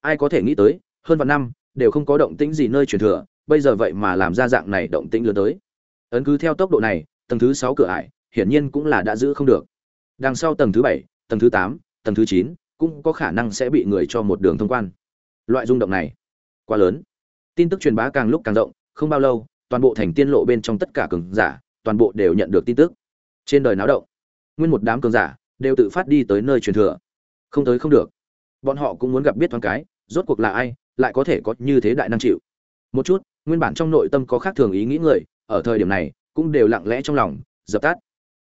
Ai có thể nghĩ tới, hơn vạn năm, đều không có động tĩnh gì nơi truyền thừa bây giờ vậy mà làm ra dạng này động tĩnh lớn tới. Ấn cứ theo tốc độ này, tầng thứ sáu cửa ải, hiển nhiên cũng là đã giữ không được. Đằng sau tầng thứ bảy, tầng thứ tám, tầng thứ chín, cũng có khả năng sẽ bị người cho một đường thông quan. Loại rung động này, quá lớn. Tin tức truyền bá càng lúc càng rộng, không bao lâu, toàn bộ thành tiên lộ bên trong tất cả cường giả, toàn bộ đều nhận được tin tức. Trên đời náo động, nguyên một đám cường giả đều tự phát đi tới nơi truyền thừa. Không tới không được. Bọn họ cũng muốn gặp biết thoáng cái, rốt cuộc là ai, lại có thể có như thế đại năng chịu. Một chút nguyên bản trong nội tâm có khác thường ý nghĩ người, ở thời điểm này, cũng đều lặng lẽ trong lòng, dập tắt.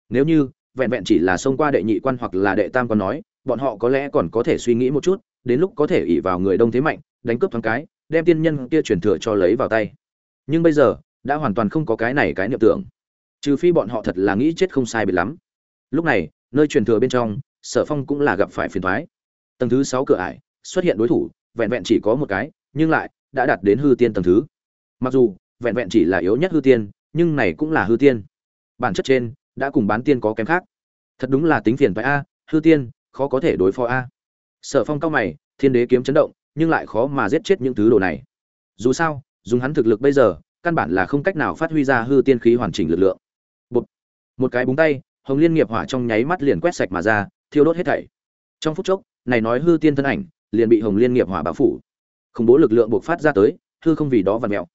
Nếu như, vẹn vẹn chỉ là xông qua đệ nhị quan hoặc là đệ tam quan nói, bọn họ có lẽ còn có thể suy nghĩ một chút, đến lúc có thể ỉ vào người đông thế mạnh, đánh cướp thoáng cái, đem tiên nhân kia truyền thừa cho lấy vào tay. Nhưng bây giờ, đã hoàn toàn không có cái này cái niệm tưởng. Trừ phi bọn họ thật là nghĩ chết không sai biệt lắm. Lúc này, nơi truyền thừa bên trong, sở phong cũng là gặp phải phiền thoái tầng thứ sáu cửa ải, xuất hiện đối thủ, vẹn vẹn chỉ có một cái, nhưng lại đã đạt đến hư tiên tầng thứ mặc dù vẹn vẹn chỉ là yếu nhất hư tiên nhưng này cũng là hư tiên. Bản chất trên đã cùng bán tiên có kém khác. Thật đúng là tính phiền phải a hư tiên khó có thể đối phó a. Sở phong cao mày thiên đế kiếm chấn động nhưng lại khó mà giết chết những thứ đồ này. Dù sao dùng hắn thực lực bây giờ căn bản là không cách nào phát huy ra hư tiên khí hoàn chỉnh lực lượng. Một, một cái búng tay hồng liên nghiệp hỏa trong nháy mắt liền quét sạch mà ra thiêu đốt hết thảy. Trong phút chốc này nói hư tiên thân ảnh liền bị hồng liên nghiệp hỏa bao phủ. Khủng bố lực lượng buộc phát ra tới hư không vì đó vặn mẹo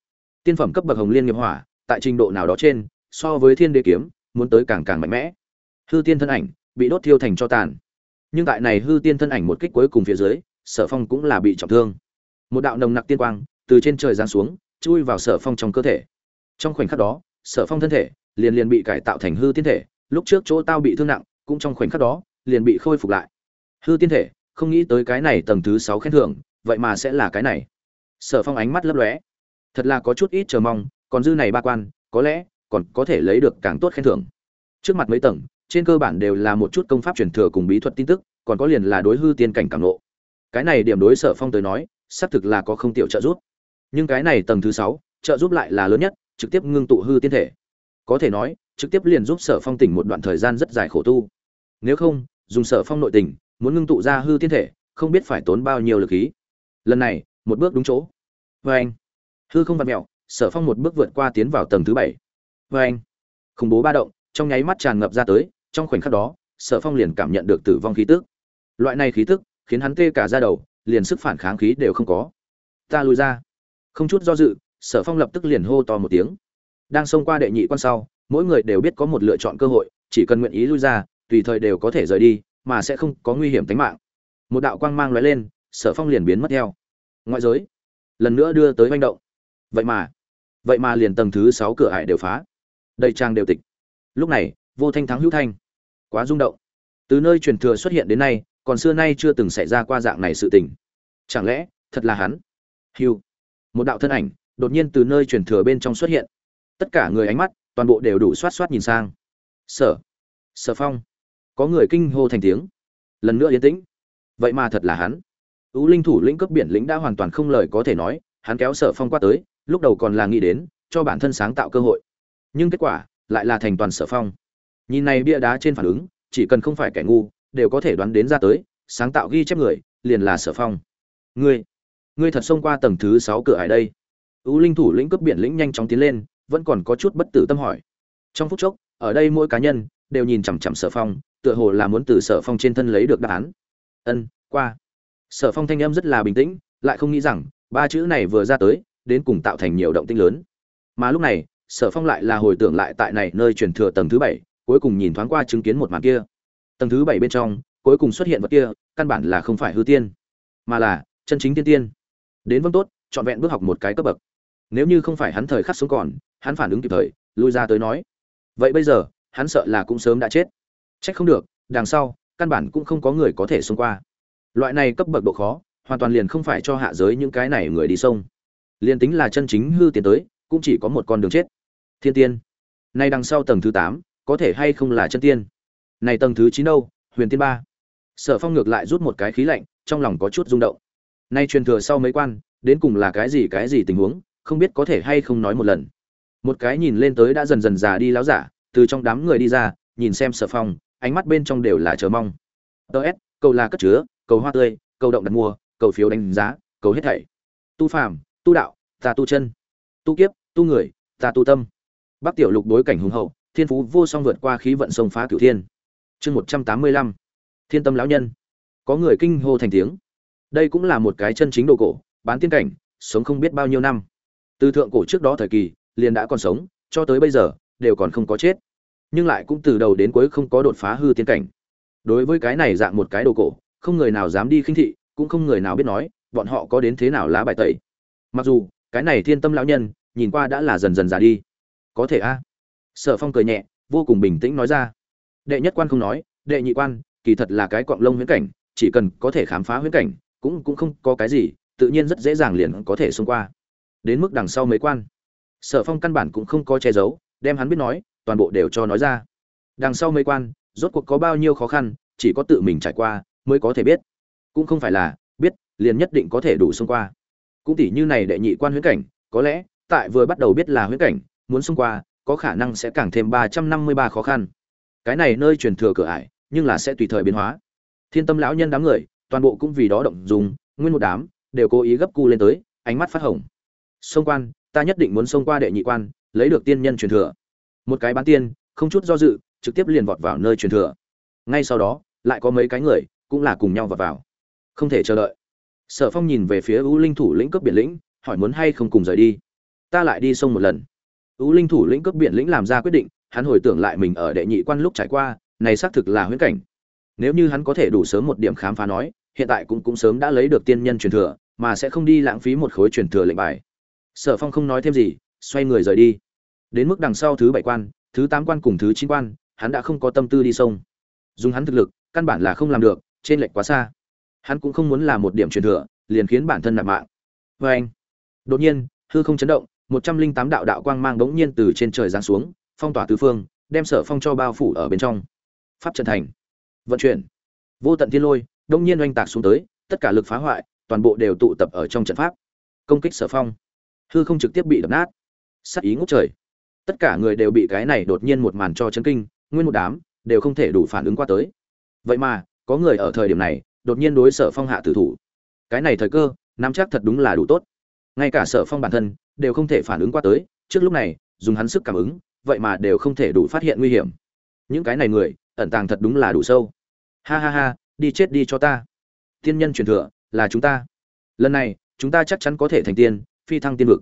tiên phẩm cấp bậc hồng liên nghiệp hỏa, tại trình độ nào đó trên, so với thiên đế kiếm, muốn tới càng càng mạnh mẽ. Hư tiên thân ảnh bị đốt thiêu thành cho tàn. Nhưng tại này hư tiên thân ảnh một kích cuối cùng phía dưới, sở phong cũng là bị trọng thương. Một đạo nồng nặc tiên quang từ trên trời giáng xuống, chui vào sở phong trong cơ thể. Trong khoảnh khắc đó, sở phong thân thể liền liền bị cải tạo thành hư tiên thể, lúc trước chỗ tao bị thương nặng, cũng trong khoảnh khắc đó, liền bị khôi phục lại. Hư tiên thể, không nghĩ tới cái này tầng thứ sáu khen thưởng, vậy mà sẽ là cái này. Sở phong ánh mắt lấp lóe thật là có chút ít chờ mong, còn dư này ba quan, có lẽ còn có thể lấy được càng tốt khen thưởng. Trước mặt mấy tầng, trên cơ bản đều là một chút công pháp truyền thừa cùng bí thuật tin tức, còn có liền là đối hư tiên cảnh càng lộ cái này điểm đối sở phong tới nói, xác thực là có không tiểu trợ giúp. Nhưng cái này tầng thứ sáu, trợ giúp lại là lớn nhất, trực tiếp ngưng tụ hư tiên thể. Có thể nói, trực tiếp liền giúp sở phong tỉnh một đoạn thời gian rất dài khổ tu. Nếu không, dùng sở phong nội tình, muốn ngưng tụ ra hư tiên thể, không biết phải tốn bao nhiêu lực khí. Lần này, một bước đúng chỗ. Vê anh hư không vặt mẹo, sở phong một bước vượt qua tiến vào tầng thứ bảy. Vê anh, khủng bố ba động, trong nháy mắt tràn ngập ra tới, trong khoảnh khắc đó, sở phong liền cảm nhận được tử vong khí tức. Loại này khí tức, khiến hắn tê cả ra đầu, liền sức phản kháng khí đều không có. Ta lùi ra. Không chút do dự, sở phong lập tức liền hô to một tiếng. Đang xông qua đệ nhị quan sau, mỗi người đều biết có một lựa chọn cơ hội, chỉ cần nguyện ý lui ra, tùy thời đều có thể rời đi, mà sẽ không có nguy hiểm tính mạng. Một đạo quang mang lóe lên, sở phong liền biến mất theo. Ngoại giới, lần nữa đưa tới manh động vậy mà vậy mà liền tầng thứ sáu cửa ải đều phá. Đầy trang đều tịch. Lúc này, vô thanh thắng hữu thanh. Quá rung động. Từ nơi truyền thừa xuất hiện đến nay, còn xưa nay chưa từng xảy ra qua dạng này sự tình. Chẳng lẽ, thật là hắn? Hiu một đạo thân ảnh, đột nhiên từ nơi truyền thừa bên trong xuất hiện. Tất cả người ánh mắt, toàn bộ đều đủ xoát xoát nhìn sang. Sở. Sở phong. Có người kinh hô thành tiếng. Lần nữa yên tĩnh. Vậy mà thật là hắn. Ưu linh thủ lĩnh cấp biển lĩnh đã hoàn toàn không lời có thể nói, hắn kéo sở phong qua tới lúc đầu còn là nghĩ đến, cho bản thân sáng tạo cơ hội. Nhưng kết quả lại là thành toàn sở phong. Nhìn này bia đá trên phản ứng, chỉ cần không phải kẻ ngu, đều có thể đoán đến ra tới, sáng tạo ghi chép người, liền là sở phong. Ngươi ngươi thật xông qua tầng thứ sáu cửa hải đây. Ưu linh thủ lĩnh cướp biển lĩnh nhanh chóng tiến lên, vẫn còn có chút bất tử tâm hỏi. Trong phút chốc, ở đây mỗi cá nhân đều nhìn chằm chằm sở phong, tựa hồ là muốn từ sở phong trên thân lấy được đáp án. Ân, qua. Sở phong thanh âm rất là bình tĩnh, lại không nghĩ rằng, ba chữ này vừa ra tới đến cùng tạo thành nhiều động tinh lớn. Mà lúc này, sở phong lại là hồi tưởng lại tại này nơi truyền thừa tầng thứ bảy, cuối cùng nhìn thoáng qua chứng kiến một màn kia. Tầng thứ bảy bên trong, cuối cùng xuất hiện vật kia, căn bản là không phải hư tiên, mà là chân chính tiên tiên. Đến vâng tốt, trọn vẹn bước học một cái cấp bậc. Nếu như không phải hắn thời khắc sống còn, hắn phản ứng kịp thời, lui ra tới nói. Vậy bây giờ, hắn sợ là cũng sớm đã chết. Trách không được, đằng sau, căn bản cũng không có người có thể xông qua. Loại này cấp bậc độ khó, hoàn toàn liền không phải cho hạ giới những cái này người đi sông liền tính là chân chính hư tiến tới, cũng chỉ có một con đường chết. Thiên tiên. Nay đằng sau tầng thứ tám, có thể hay không là chân tiên? Này tầng thứ chín đâu, huyền tiên ba. Sở phong ngược lại rút một cái khí lạnh, trong lòng có chút rung động. Nay truyền thừa sau mấy quan, đến cùng là cái gì cái gì tình huống, không biết có thể hay không nói một lần. Một cái nhìn lên tới đã dần dần già đi láo giả, từ trong đám người đi ra, nhìn xem sở phong, ánh mắt bên trong đều là chờ mong. Tớ s cầu là cất chứa, cầu hoa tươi, cầu động đặt mua, cầu phiếu đánh giá, cầu hết thảy. Tu phàm tu đạo, ta tu chân. Tu kiếp, tu người, ta tu tâm. Bắc tiểu lục đối cảnh hùng hậu, thiên phú vô song vượt qua khí vận sông phá cửu thiên. Chương một trăm tám mươi lăm, thiên tâm lão nhân. Có người kinh hô thành tiếng. Đây cũng là một cái chân chính đồ cổ, bán tiên cảnh, sống không biết bao nhiêu năm. Từ thượng cổ trước đó thời kỳ, liền đã còn sống, cho tới bây giờ, đều còn không có chết. Nhưng lại cũng từ đầu đến cuối không có đột phá hư tiên cảnh. Đối với cái này dạng một cái đồ cổ, không người nào dám đi khinh thị, cũng không người nào biết nói, bọn họ có đến thế nào lá bài tẩy mặc dù, cái này thiên tâm lão nhân, nhìn qua đã là dần dần già đi. Có thể a. Sở phong cười nhẹ, vô cùng bình tĩnh nói ra. Đệ nhất quan không nói, đệ nhị quan, kỳ thật là cái cọng lông huyễn cảnh, chỉ cần có thể khám phá huyễn cảnh, cũng cũng không có cái gì, tự nhiên rất dễ dàng liền có thể xông qua. Đến mức đằng sau mấy quan. Sở phong căn bản cũng không có che giấu, đem hắn biết nói, toàn bộ đều cho nói ra. Đằng sau mấy quan, rốt cuộc có bao nhiêu khó khăn, chỉ có tự mình trải qua, mới có thể biết. Cũng không phải là, biết, liền nhất định có thể đủ xông qua cũng tỉ như này đệ nhị quan huyễn cảnh, có lẽ, tại vừa bắt đầu biết là huyễn cảnh, muốn xông qua, có khả năng sẽ càng thêm ba trăm năm mươi ba khó khăn. Cái này nơi truyền thừa cửa ải, nhưng là sẽ tùy thời biến hóa. Thiên tâm lão nhân đám người, toàn bộ cũng vì đó động dùng, nguyên một đám, đều cố ý gấp cu lên tới, ánh mắt phát hồng. Xông quan, ta nhất định muốn xông qua đệ nhị quan, lấy được tiên nhân truyền thừa. Một cái bán tiên, không chút do dự, trực tiếp liền vọt vào nơi truyền thừa. Ngay sau đó, lại có mấy cái người, cũng là cùng nhau vọt vào. Không thể chờ đợi sở phong nhìn về phía U linh thủ lĩnh cấp biển lĩnh, hỏi muốn hay không cùng rời đi. Ta lại đi sông một lần. U linh thủ lĩnh cấp biển lĩnh làm ra quyết định, hắn hồi tưởng lại mình ở đệ nhị quan lúc trải qua, này xác thực là huyễn cảnh. Nếu như hắn có thể đủ sớm một điểm khám phá nói, hiện tại cũng cũng sớm đã lấy được tiên nhân truyền thừa, mà sẽ không đi lãng phí một khối truyền thừa lệnh bài. Sở phong không nói thêm gì, xoay người rời đi. Đến mức đằng sau thứ bảy quan, thứ tám quan cùng thứ chín quan, hắn đã không có tâm tư đi sông. Dùng hắn thực lực, căn bản là không làm được, trên lệch quá xa hắn cũng không muốn làm một điểm truyền thừa, liền khiến bản thân nạp mạng. Vê anh, đột nhiên, hư không chấn động, một trăm linh tám đạo đạo quang mang bỗng nhiên từ trên trời giáng xuống, phong tỏa tứ phương, đem sở phong cho bao phủ ở bên trong. Pháp trận thành, vận chuyển, vô tận thiên lôi đông nhiên oanh tạc xuống tới, tất cả lực phá hoại, toàn bộ đều tụ tập ở trong trận pháp. Công kích sở phong. Hư không trực tiếp bị đập nát. Sắc ý ngút trời. Tất cả người đều bị cái này đột nhiên một màn cho chấn kinh, nguyên một đám đều không thể đủ phản ứng qua tới. Vậy mà, có người ở thời điểm này đột nhiên đối sở phong hạ tử thủ. Cái này thời cơ, nắm chắc thật đúng là đủ tốt. Ngay cả sở phong bản thân, đều không thể phản ứng qua tới, trước lúc này, dùng hắn sức cảm ứng, vậy mà đều không thể đủ phát hiện nguy hiểm. Những cái này người, ẩn tàng thật đúng là đủ sâu. Ha ha ha, đi chết đi cho ta. Tiên nhân truyền thừa, là chúng ta. Lần này, chúng ta chắc chắn có thể thành tiên, phi thăng tiên vực.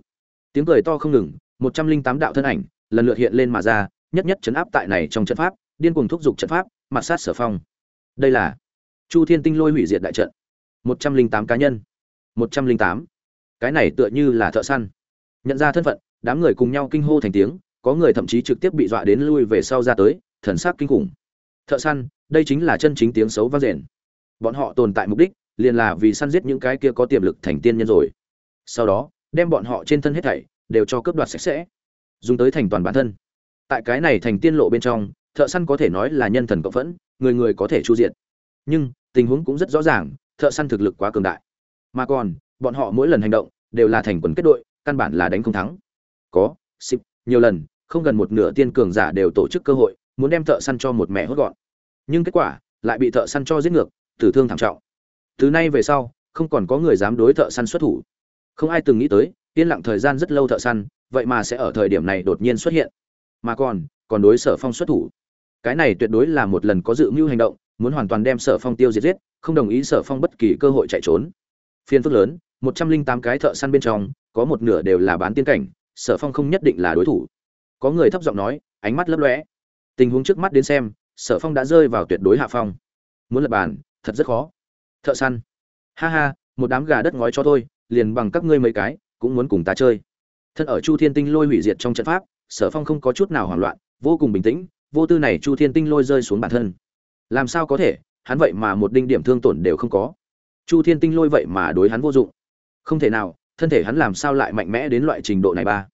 Tiếng cười to không ngừng, một trăm linh tám đạo thân ảnh, lần lượt hiện lên mà ra, nhất nhất chấn áp tại này trong trận pháp, điên cuồng thúc giục trận pháp, mặt sát sở phong. Đây là chu thiên tinh lôi hủy diệt đại trận. Một trăm linh tám cá nhân. Một trăm linh tám. Cái này tựa như là thợ săn. Nhận ra thân phận, đám người cùng nhau kinh hô thành tiếng, có người thậm chí trực tiếp bị dọa đến lui về sau ra tới, thần sắc kinh khủng. Thợ săn, đây chính là chân chính tiếng xấu vang rền bọn họ tồn tại mục đích, liền là vì săn giết những cái kia có tiềm lực thành tiên nhân rồi. Sau đó, đem bọn họ trên thân hết thảy, đều cho cướp đoạt sạch sẽ. Dùng tới thành toàn bản thân. Tại cái này thành tiên lộ bên trong, thợ săn có thể nói là nhân thần cộng phẫn, người người có thể chu diện nhưng tình huống cũng rất rõ ràng, thợ săn thực lực quá cường đại. Mà còn, bọn họ mỗi lần hành động đều là thành quần kết đội, căn bản là đánh không thắng. Có, xịp, nhiều lần, không gần một nửa tiên cường giả đều tổ chức cơ hội, muốn đem thợ săn cho một mẹ hốt gọn. Nhưng kết quả lại bị thợ săn cho giết ngược, tử thương thảm trọng. Từ nay về sau, không còn có người dám đối thợ săn xuất thủ. Không ai từng nghĩ tới, yên lặng thời gian rất lâu thợ săn, vậy mà sẽ ở thời điểm này đột nhiên xuất hiện. Mà còn còn đối sở phong xuất thủ. Cái này tuyệt đối là một lần có dự mưu hành động muốn hoàn toàn đem sở phong tiêu diệt giết, không đồng ý sở phong bất kỳ cơ hội chạy trốn. Phiên phức lớn, một trăm linh tám cái thợ săn bên trong, có một nửa đều là bán tiên cảnh, sở phong không nhất định là đối thủ. Có người thấp giọng nói, ánh mắt lấp lóe. Tình huống trước mắt đến xem, sở phong đã rơi vào tuyệt đối hạ phong. Muốn lập bàn, thật rất khó. Thợ săn. Ha ha, một đám gà đất ngói cho tôi liền bằng các ngươi mấy cái, cũng muốn cùng ta chơi. Thân ở chu thiên tinh lôi hủy diệt trong trận pháp, sở phong không có chút nào hoảng loạn, vô cùng bình tĩnh, vô tư này chu thiên tinh lôi rơi xuống bản thân làm sao có thể? Hắn vậy mà một đinh điểm thương tổn đều không có. Chu thiên tinh lôi vậy mà đối hắn vô dụng. Không thể nào, thân thể hắn làm sao lại mạnh mẽ đến loại trình độ này ba?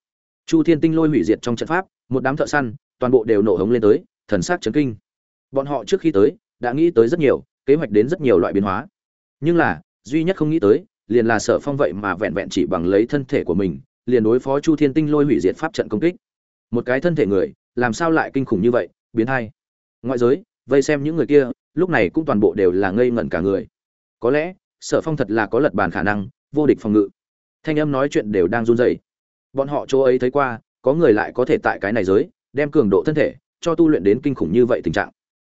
Chu thiên tinh lôi hủy diệt trong trận pháp, một đám thợ săn, toàn bộ đều nổ hống lên tới, thần sắc chấn kinh. Bọn họ trước khi tới, đã nghĩ tới rất nhiều, kế hoạch đến rất nhiều loại biến hóa. Nhưng là, duy nhất không nghĩ tới, liền là sở phong vậy mà vẹn vẹn chỉ bằng lấy thân thể của mình, liền đối phó chu thiên tinh lôi hủy diệt pháp trận công kích. Một cái thân thể người, làm sao lại kinh khủng như vậy? Biến hay ngoại giới vây xem những người kia, lúc này cũng toàn bộ đều là ngây ngẩn cả người. Có lẽ, sở phong thật là có lật bàn khả năng, vô địch phòng ngự. Thanh âm nói chuyện đều đang run rẩy. Bọn họ chỗ ấy thấy qua, có người lại có thể tại cái này giới, đem cường độ thân thể, cho tu luyện đến kinh khủng như vậy tình trạng.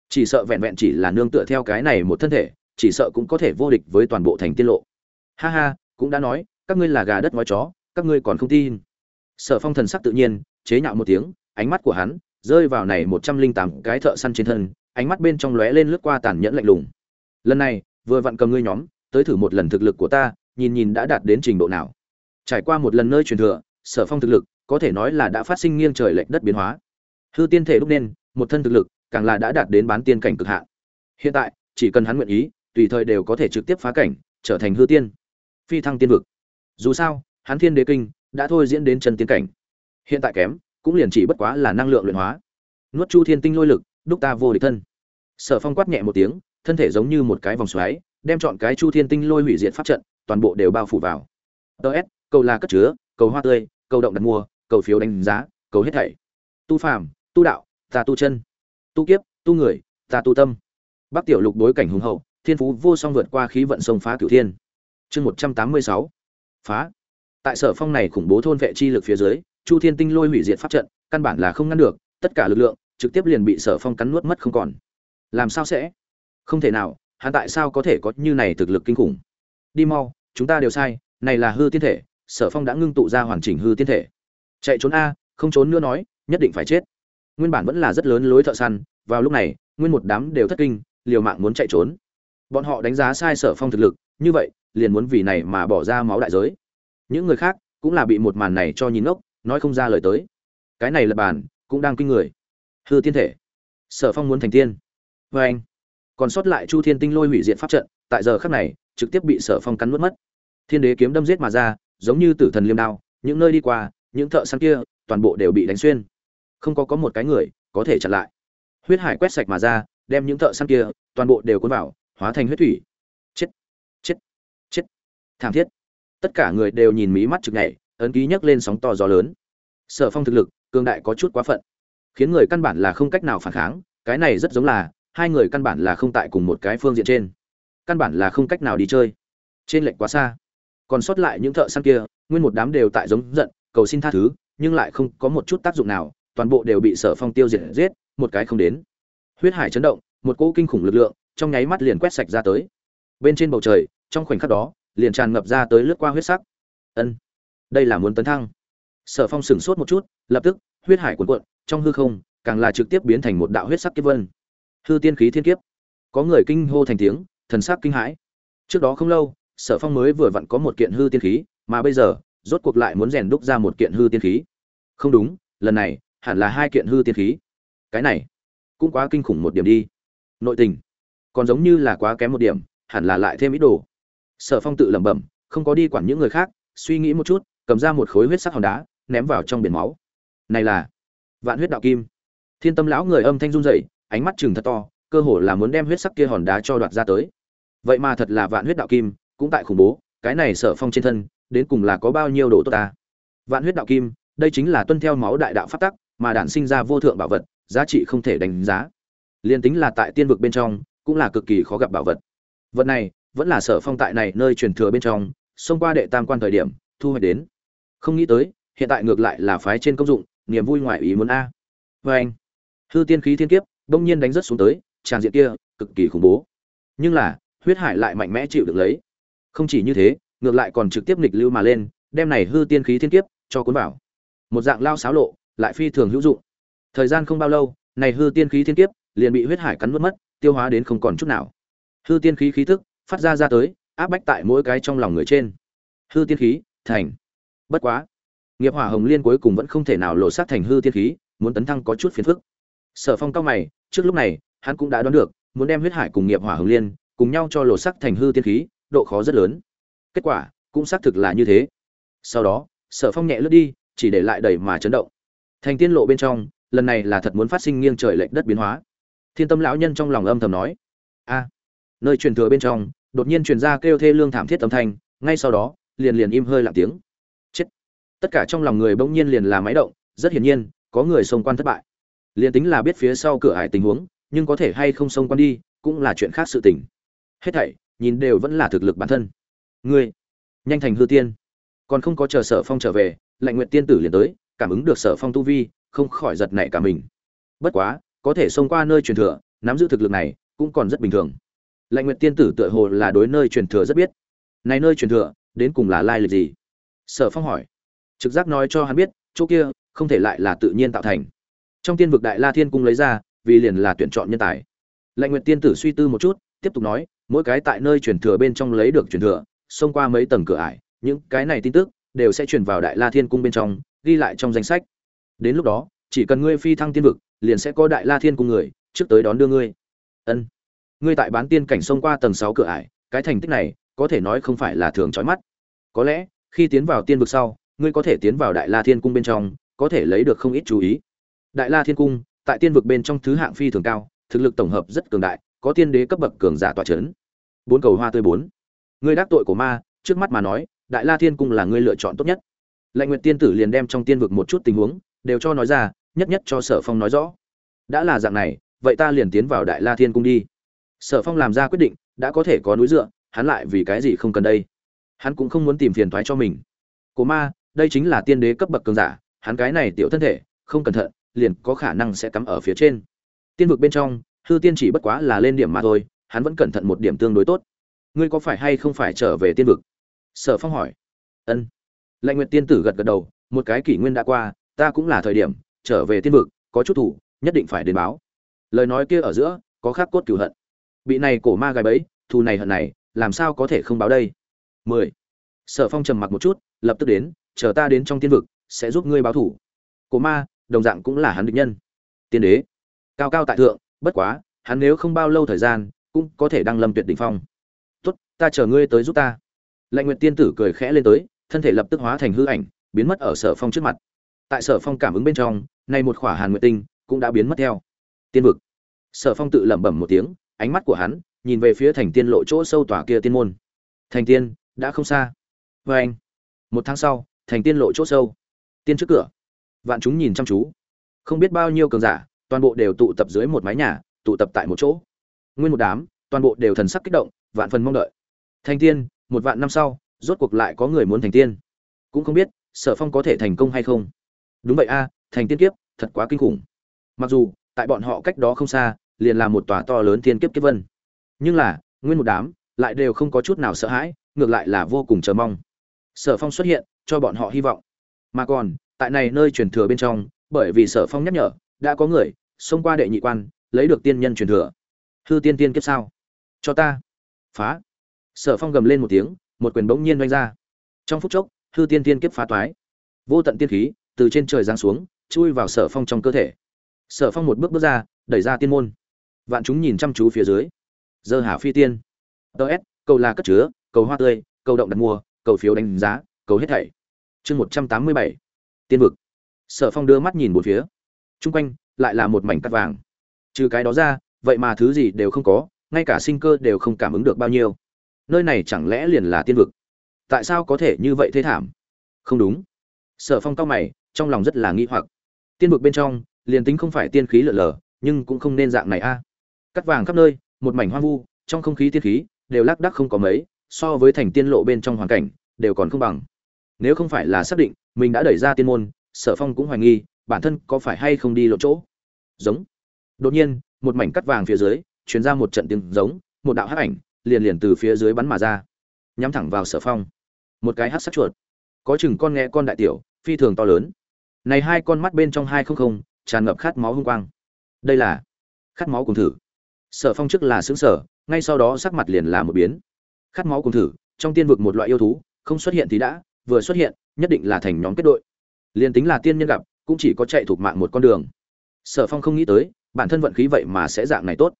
Chỉ sợ vẹn vẹn chỉ là nương tựa theo cái này một thân thể, chỉ sợ cũng có thể vô địch với toàn bộ thành tiên lộ. Ha ha, cũng đã nói, các ngươi là gà đất nói chó, các ngươi còn không tin. Sở phong thần sắc tự nhiên, chế nhạo một tiếng, ánh mắt của hắn rơi vào này một trăm linh tám cái thợ săn trên thân ánh mắt bên trong lóe lên lướt qua tàn nhẫn lạnh lùng. Lần này, vừa vặn cầm ngươi nhóm, tới thử một lần thực lực của ta, nhìn nhìn đã đạt đến trình độ nào. Trải qua một lần nơi truyền thừa, sở phong thực lực, có thể nói là đã phát sinh nghiêng trời lệch đất biến hóa. Hư tiên thể lúc nên, một thân thực lực, càng là đã đạt đến bán tiên cảnh cực hạn. Hiện tại, chỉ cần hắn nguyện ý, tùy thời đều có thể trực tiếp phá cảnh, trở thành hư tiên. Phi thăng tiên vực. Dù sao, hắn thiên đế kinh, đã thôi diễn đến chân tiên cảnh. Hiện tại kém, cũng liền chỉ bất quá là năng lượng luyện hóa. Nuốt chu thiên tinh lôi lực đúc ta vô địch thân. Sở phong quát nhẹ một tiếng, thân thể giống như một cái vòng xoáy, đem chọn cái chu thiên tinh lôi hủy diệt pháp trận, toàn bộ đều bao phủ vào. Ts cầu là cất chứa, cầu hoa tươi, cầu động đặt mua, cầu phiếu đánh giá, cầu hết thảy. Tu phàm, tu đạo, ta tu chân. Tu kiếp, tu người, ta tu tâm. Bắc tiểu lục đối cảnh hùng hậu, thiên phú vô song vượt qua khí vận sông phá cửu thiên. Chương một trăm tám mươi sáu. Phá. Tại sở phong này khủng bố thôn vệ chi lực phía dưới, chu thiên tinh lôi hủy diệt pháp trận, căn bản là không ngăn được, tất cả lực lượng trực tiếp liền bị sở phong cắn nuốt mất không còn. Làm sao sẽ? Không thể nào, hắn tại sao có thể có như này thực lực kinh khủng? Đi mau, chúng ta đều sai, này là hư tiên thể, sở phong đã ngưng tụ ra hoàn chỉnh hư tiên thể. Chạy trốn a, không trốn nữa nói, nhất định phải chết. Nguyên bản vẫn là rất lớn lối thợ săn, vào lúc này, nguyên một đám đều thất kinh, liều mạng muốn chạy trốn. Bọn họ đánh giá sai sở phong thực lực, như vậy, liền muốn vì này mà bỏ ra máu đại giới. Những người khác cũng là bị một màn này cho nhìn ngốc, nói không ra lời tới. Cái này là bàn, cũng đang kinh người hư tiên thể. Sở phong muốn thành tiên. Vê anh. Còn sót lại chu thiên tinh lôi hủy diệt pháp trận, tại giờ khắc này, trực tiếp bị sở phong cắn nuốt mất. Thiên đế kiếm đâm giết mà ra, giống như tử thần liêm đao, những nơi đi qua, những thợ săn kia, toàn bộ đều bị đánh xuyên. Không có có một cái người có thể chặn lại. Huyết hải quét sạch mà ra, đem những thợ săn kia, toàn bộ đều cuốn vào, hóa thành huyết thủy. Chết. Chết. Chết. Thảm thiết. Tất cả người đều nhìn mí mắt trực nhảy, ấn ký nhấc lên sóng to gió lớn. Sở phong thực lực, cường đại có chút quá phận khiến người căn bản là không cách nào phản kháng, cái này rất giống là, hai người căn bản là không tại cùng một cái phương diện trên. Căn bản là không cách nào đi chơi. Trên lệnh quá xa. Còn sót lại những thợ săn kia, nguyên một đám đều tại giống giận, cầu xin tha thứ, nhưng lại không có một chút tác dụng nào, toàn bộ đều bị sở phong tiêu diệt giết, một cái không đến. Huyết hải chấn động, một cỗ kinh khủng lực lượng, trong nháy mắt liền quét sạch ra tới. Bên trên bầu trời, trong khoảnh khắc đó, liền tràn ngập ra tới lướt qua huyết sắc. Ân, đây là muốn tấn thăng. Sở phong sửng sốt một chút, lập tức, huyết hải cuộn cuộn trong hư không, càng là trực tiếp biến thành một đạo huyết sắc kiếp vân. Hư tiên khí thiên kiếp. Có người kinh hô thành tiếng, thần sắc kinh hãi. Trước đó không lâu, sở phong mới vừa vặn có một kiện hư tiên khí, mà bây giờ, rốt cuộc lại muốn rèn đúc ra một kiện hư tiên khí. Không đúng, lần này, hẳn là hai kiện hư tiên khí. Cái này, cũng quá kinh khủng một điểm đi. Nội tình, còn giống như là quá kém một điểm, hẳn là lại thêm ít đồ. Sở phong tự lẩm bẩm, không có đi quản những người khác, suy nghĩ một chút, cầm ra một khối huyết sắc hòn đá, ném vào trong biển máu. Này là vạn huyết đạo kim. Thiên tâm lão người âm thanh run rẩy, ánh mắt chừng thật to, cơ hồ là muốn đem huyết sắc kia hòn đá cho đoạt ra tới. Vậy mà thật là vạn huyết đạo kim, cũng tại khủng bố, cái này sở phong trên thân, đến cùng là có bao nhiêu đồ tốt ta? Vạn huyết đạo kim, đây chính là tuân theo máu đại đạo phát tắc, mà đản sinh ra vô thượng bảo vật, giá trị không thể đánh giá. Liên tính là tại tiên vực bên trong, cũng là cực kỳ khó gặp bảo vật. Vật này, vẫn là sở phong tại này nơi truyền thừa bên trong, xông qua đệ tam quan thời điểm, thu hoạch đến. Không nghĩ tới, hiện tại ngược lại là phái trên công dụng niềm vui ngoại ý muốn a. Vê anh, hư tiên khí thiên kiếp đông nhiên đánh rất xuống tới, tràn diện kia, cực kỳ khủng bố. Nhưng là, huyết hải lại mạnh mẽ chịu được lấy. Không chỉ như thế, ngược lại còn trực tiếp nghịch lưu mà lên, đem này hư tiên khí thiên kiếp cho cuốn vào. Một dạng lao xáo lộ, lại phi thường hữu dụng. Thời gian không bao lâu, này hư tiên khí thiên kiếp liền bị huyết hải cắn mất mất, tiêu hóa đến không còn chút nào. Hư tiên khí khí thức phát ra ra tới, áp bách tại mỗi cái trong lòng người trên. Hư tiên khí, thành. Bất quá nghiệp hỏa hồng liên cuối cùng vẫn không thể nào lộ sát thành hư tiên khí, muốn tấn thăng có chút phiền phức. Sở phong cao mày, trước lúc này, hắn cũng đã đoán được, muốn đem huyết hải cùng nghiệp hỏa hồng liên cùng nhau cho lộ sắc thành hư tiên khí, độ khó rất lớn. Kết quả, cũng xác thực là như thế. Sau đó, sở phong nhẹ lướt đi, chỉ để lại đầy mà chấn động. Thành tiên lộ bên trong, lần này là thật muốn phát sinh nghiêng trời lệch đất biến hóa. Thiên tâm lão nhân trong lòng âm thầm nói, a. Nơi truyền thừa bên trong, đột nhiên truyền ra kêu thê lương thảm thiết âm thanh, ngay sau đó, liền liền im hơi lặng tiếng tất cả trong lòng người bỗng nhiên liền là máy động, rất hiển nhiên, có người xông quan thất bại. Liền tính là biết phía sau cửa hải tình huống, nhưng có thể hay không xông quan đi, cũng là chuyện khác sự tình. Hết thảy, nhìn đều vẫn là thực lực bản thân. Ngươi, nhanh thành hư tiên. Còn không có chờ sở phong trở về, lạnh nguyện tiên tử liền tới, cảm ứng được sở phong tu vi, không khỏi giật nảy cả mình. Bất quá, có thể xông qua nơi truyền thừa, nắm giữ thực lực này, cũng còn rất bình thường. Lạnh nguyện tiên tử tựa hồ là đối nơi truyền thừa rất biết. Này nơi truyền thừa, đến cùng là lai lịch gì? Sở phong hỏi trực giác nói cho hắn biết, chỗ kia không thể lại là tự nhiên tạo thành. Trong tiên vực đại la thiên cung lấy ra, vì liền là tuyển chọn nhân tài. Lệnh nguyện tiên tử suy tư một chút, tiếp tục nói, mỗi cái tại nơi truyền thừa bên trong lấy được truyền thừa, xông qua mấy tầng cửa ải, những cái này tin tức đều sẽ truyền vào đại la thiên cung bên trong, ghi lại trong danh sách. Đến lúc đó, chỉ cần ngươi phi thăng tiên vực, liền sẽ có đại la thiên cung người trước tới đón đưa ngươi. Ân. Ngươi tại bán tiên cảnh xông qua tầng sáu cửa ải, cái thành tích này có thể nói không phải là thường trói mắt. Có lẽ, khi tiến vào tiên vực sau ngươi có thể tiến vào đại la thiên cung bên trong, có thể lấy được không ít chú ý. Đại la thiên cung, tại tiên vực bên trong thứ hạng phi thường cao, thực lực tổng hợp rất cường đại, có tiên đế cấp bậc cường giả tọa chấn. Bốn cầu hoa tươi bốn. Ngươi đắc tội của ma, trước mắt mà nói, đại la thiên cung là ngươi lựa chọn tốt nhất. Lệnh nguyện tiên tử liền đem trong tiên vực một chút tình huống, đều cho nói ra, nhất nhất cho sở phong nói rõ. Đã là dạng này, vậy ta liền tiến vào đại la thiên cung đi. Sở phong làm ra quyết định, đã có thể có núi dựa, hắn lại vì cái gì không cần đây? Hắn cũng không muốn tìm phiền thoái cho mình. Cổ ma đây chính là tiên đế cấp bậc cường giả, hắn cái này tiểu thân thể, không cẩn thận, liền có khả năng sẽ cắm ở phía trên. Tiên vực bên trong, hư tiên chỉ bất quá là lên điểm mà thôi, hắn vẫn cẩn thận một điểm tương đối tốt. Ngươi có phải hay không phải trở về tiên vực? Sở phong hỏi. Ân. Lệnh nguyện tiên tử gật gật đầu, một cái kỷ nguyên đã qua, ta cũng là thời điểm, trở về tiên vực, có chút thủ, nhất định phải đến báo. Lời nói kia ở giữa, có khắc cốt cửu hận. Bị này cổ ma gài bẫy, thù này hận này, làm sao có thể không báo đây? Mười. Sở phong trầm mặc một chút, lập tức đến chờ ta đến trong tiên vực, sẽ giúp ngươi báo thủ. Cổ ma, đồng dạng cũng là hắn địch nhân. Tiên đế, cao cao tại thượng, bất quá, hắn nếu không bao lâu thời gian, cũng có thể đăng lâm tuyệt đỉnh phong. Tốt, ta chờ ngươi tới giúp ta. Lệnh nguyện tiên tử cười khẽ lên tới, thân thể lập tức hóa thành hư ảnh, biến mất ở sở phong trước mặt. Tại sở phong cảm ứng bên trong, nay một khỏa hàn nguyện tinh cũng đã biến mất theo. Tiên vực. Sở phong tự lẩm bẩm một tiếng, ánh mắt của hắn nhìn về phía thành tiên lộ chỗ sâu tòa kia tiên môn. Thành tiên, đã không xa. Vê anh một tháng sau thành tiên lộ chỗ sâu. Tiên trước cửa. Vạn chúng nhìn chăm chú. Không biết bao nhiêu cường giả, toàn bộ đều tụ tập dưới một mái nhà, tụ tập tại một chỗ. Nguyên một đám, toàn bộ đều thần sắc kích động, vạn phần mong đợi. Thành tiên, một vạn năm sau, rốt cuộc lại có người muốn thành tiên. Cũng không biết, sở phong có thể thành công hay không. Đúng vậy a, thành tiên kiếp, thật quá kinh khủng. Mặc dù, tại bọn họ cách đó không xa, liền là một tòa to lớn tiên kiếp kiếp vân. Nhưng là, nguyên một đám, lại đều không có chút nào sợ hãi, ngược lại là vô cùng chờ mong. Sở phong xuất hiện cho bọn họ hy vọng. Mà còn, tại này nơi truyền thừa bên trong, bởi vì sở phong nhắc nhở, đã có người, xông qua đệ nhị quan, lấy được tiên nhân truyền thừa. Hư tiên tiên kiếp sao? Cho ta. Phá. Sở phong gầm lên một tiếng, một quyền bỗng nhiên doanh ra. Trong phút chốc, hư tiên tiên kiếp phá toái. Vô tận tiên khí, từ trên trời giáng xuống, chui vào sở phong trong cơ thể. Sở phong một bước bước ra, đẩy ra tiên môn. Vạn chúng nhìn chăm chú phía dưới. Dơ hà phi tiên. Ts cầu là cất chứa, cầu hoa tươi, cầu động đặt mua, cầu phiếu đánh giá, cầu hết thảy chương một trăm tám mươi bảy, tiên vực. Sở phong đưa mắt nhìn một phía. Chung quanh lại là một mảnh cắt vàng. Trừ cái đó ra, vậy mà thứ gì đều không có, ngay cả sinh cơ đều không cảm ứng được bao nhiêu. Nơi này chẳng lẽ liền là tiên vực? Tại sao có thể như vậy thế thảm? Không đúng. Sở phong cao mày, trong lòng rất là nghi hoặc. Tiên vực bên trong, liền tính không phải tiên khí lở lở nhưng cũng không nên dạng này a. Cắt vàng khắp nơi, một mảnh hoang vu, trong không khí tiên khí đều lác đắc không có mấy, so với thành tiên lộ bên trong hoàn cảnh, đều còn không bằng nếu không phải là xác định mình đã đẩy ra tiên môn, sở phong cũng hoài nghi bản thân có phải hay không đi lộ chỗ. Giống. Đột nhiên, một mảnh cắt vàng phía dưới chuyển ra một trận tiếng giống, một đạo hắc ảnh liền liền từ phía dưới bắn mà ra. Nhắm thẳng vào sở phong. Một cái hắc sắc chuột. Có chừng con nghe con đại tiểu, phi thường to lớn. Này hai con mắt bên trong hai không không, tràn ngập khát máu hung quang. Đây là khát máu cùng thử. Sở phong trước là xứng sở ngay sau đó sắc mặt liền là một biến. Khát máu cùng thử, trong tiên vực một loại yêu thú, không xuất hiện thì đã vừa xuất hiện, nhất định là thành nhóm kết đội. Liền tính là tiên nhân gặp, cũng chỉ có chạy thuộc mạng một con đường. Sở phong không nghĩ tới, bản thân vận khí vậy mà sẽ dạng này tốt.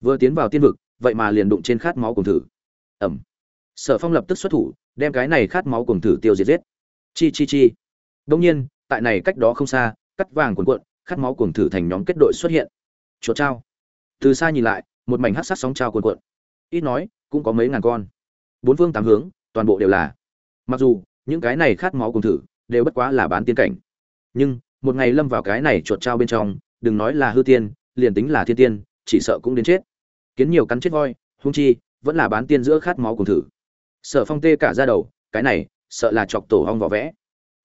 Vừa tiến vào tiên vực, vậy mà liền đụng trên khát máu cùng thử. Ẩm. Sở phong lập tức xuất thủ, đem cái này khát máu cùng thử tiêu diệt giết. Chi chi chi. Đông nhiên, tại này cách đó không xa, cắt vàng cuồn cuộn, khát máu cùng thử thành nhóm kết đội xuất hiện. Chuột trao. Từ xa nhìn lại, một mảnh hát sát sóng trao cuồn cuộn. Ít nói, cũng có mấy ngàn con. Bốn phương tám hướng, toàn bộ đều là. Mặc dù những cái này khát máu cùng thử, đều bất quá là bán tiên cảnh. Nhưng, một ngày lâm vào cái này chuột trao bên trong, đừng nói là hư tiên, liền tính là thiên tiên, chỉ sợ cũng đến chết. Kiến nhiều cắn chết voi hung chi, vẫn là bán tiên giữa khát máu cùng thử. Sở phong tê cả ra đầu, cái này, sợ là chọc tổ hong vỏ vẽ.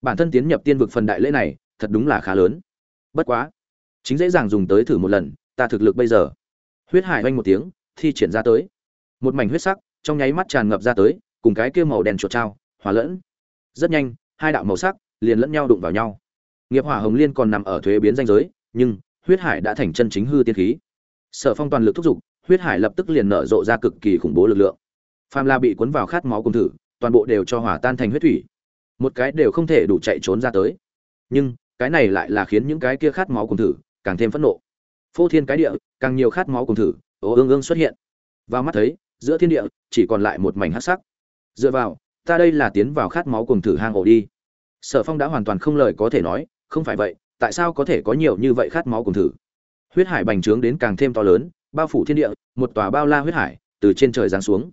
Bản thân tiến nhập tiên vực phần đại lễ này, thật đúng là khá lớn. Bất quá, chính dễ dàng dùng tới thử một lần, ta thực lực bây giờ. Huyết hải oanh một tiếng, thi triển ra tới. Một mảnh huyết sắc, trong nháy mắt tràn ngập ra tới, cùng cái kia màu đen chuột trao, hòa lẫn rất nhanh, hai đạo màu sắc liền lẫn nhau đụng vào nhau. Nghiệp hỏa hồng liên còn nằm ở thuế biến danh giới, nhưng huyết hải đã thành chân chính hư tiên khí. Sở phong toàn lực thúc giục, huyết hải lập tức liền nở rộ ra cực kỳ khủng bố lực lượng. Phàm la bị cuốn vào khát máu cùng thử, toàn bộ đều cho hỏa tan thành huyết thủy. Một cái đều không thể đủ chạy trốn ra tới. Nhưng cái này lại là khiến những cái kia khát máu cùng thử càng thêm phẫn nộ. Phô thiên cái địa, càng nhiều khát máu cùng thử ố ương ương xuất hiện. Vào mắt thấy, giữa thiên địa chỉ còn lại một mảnh hắc sắc. Dựa vào ta đây là tiến vào khát máu cùng thử hang ổ đi. Sở phong đã hoàn toàn không lời có thể nói, không phải vậy, tại sao có thể có nhiều như vậy khát máu cùng thử? Huyết hải bành trướng đến càng thêm to lớn, bao phủ thiên địa, một tòa bao la huyết hải, từ trên trời giáng xuống.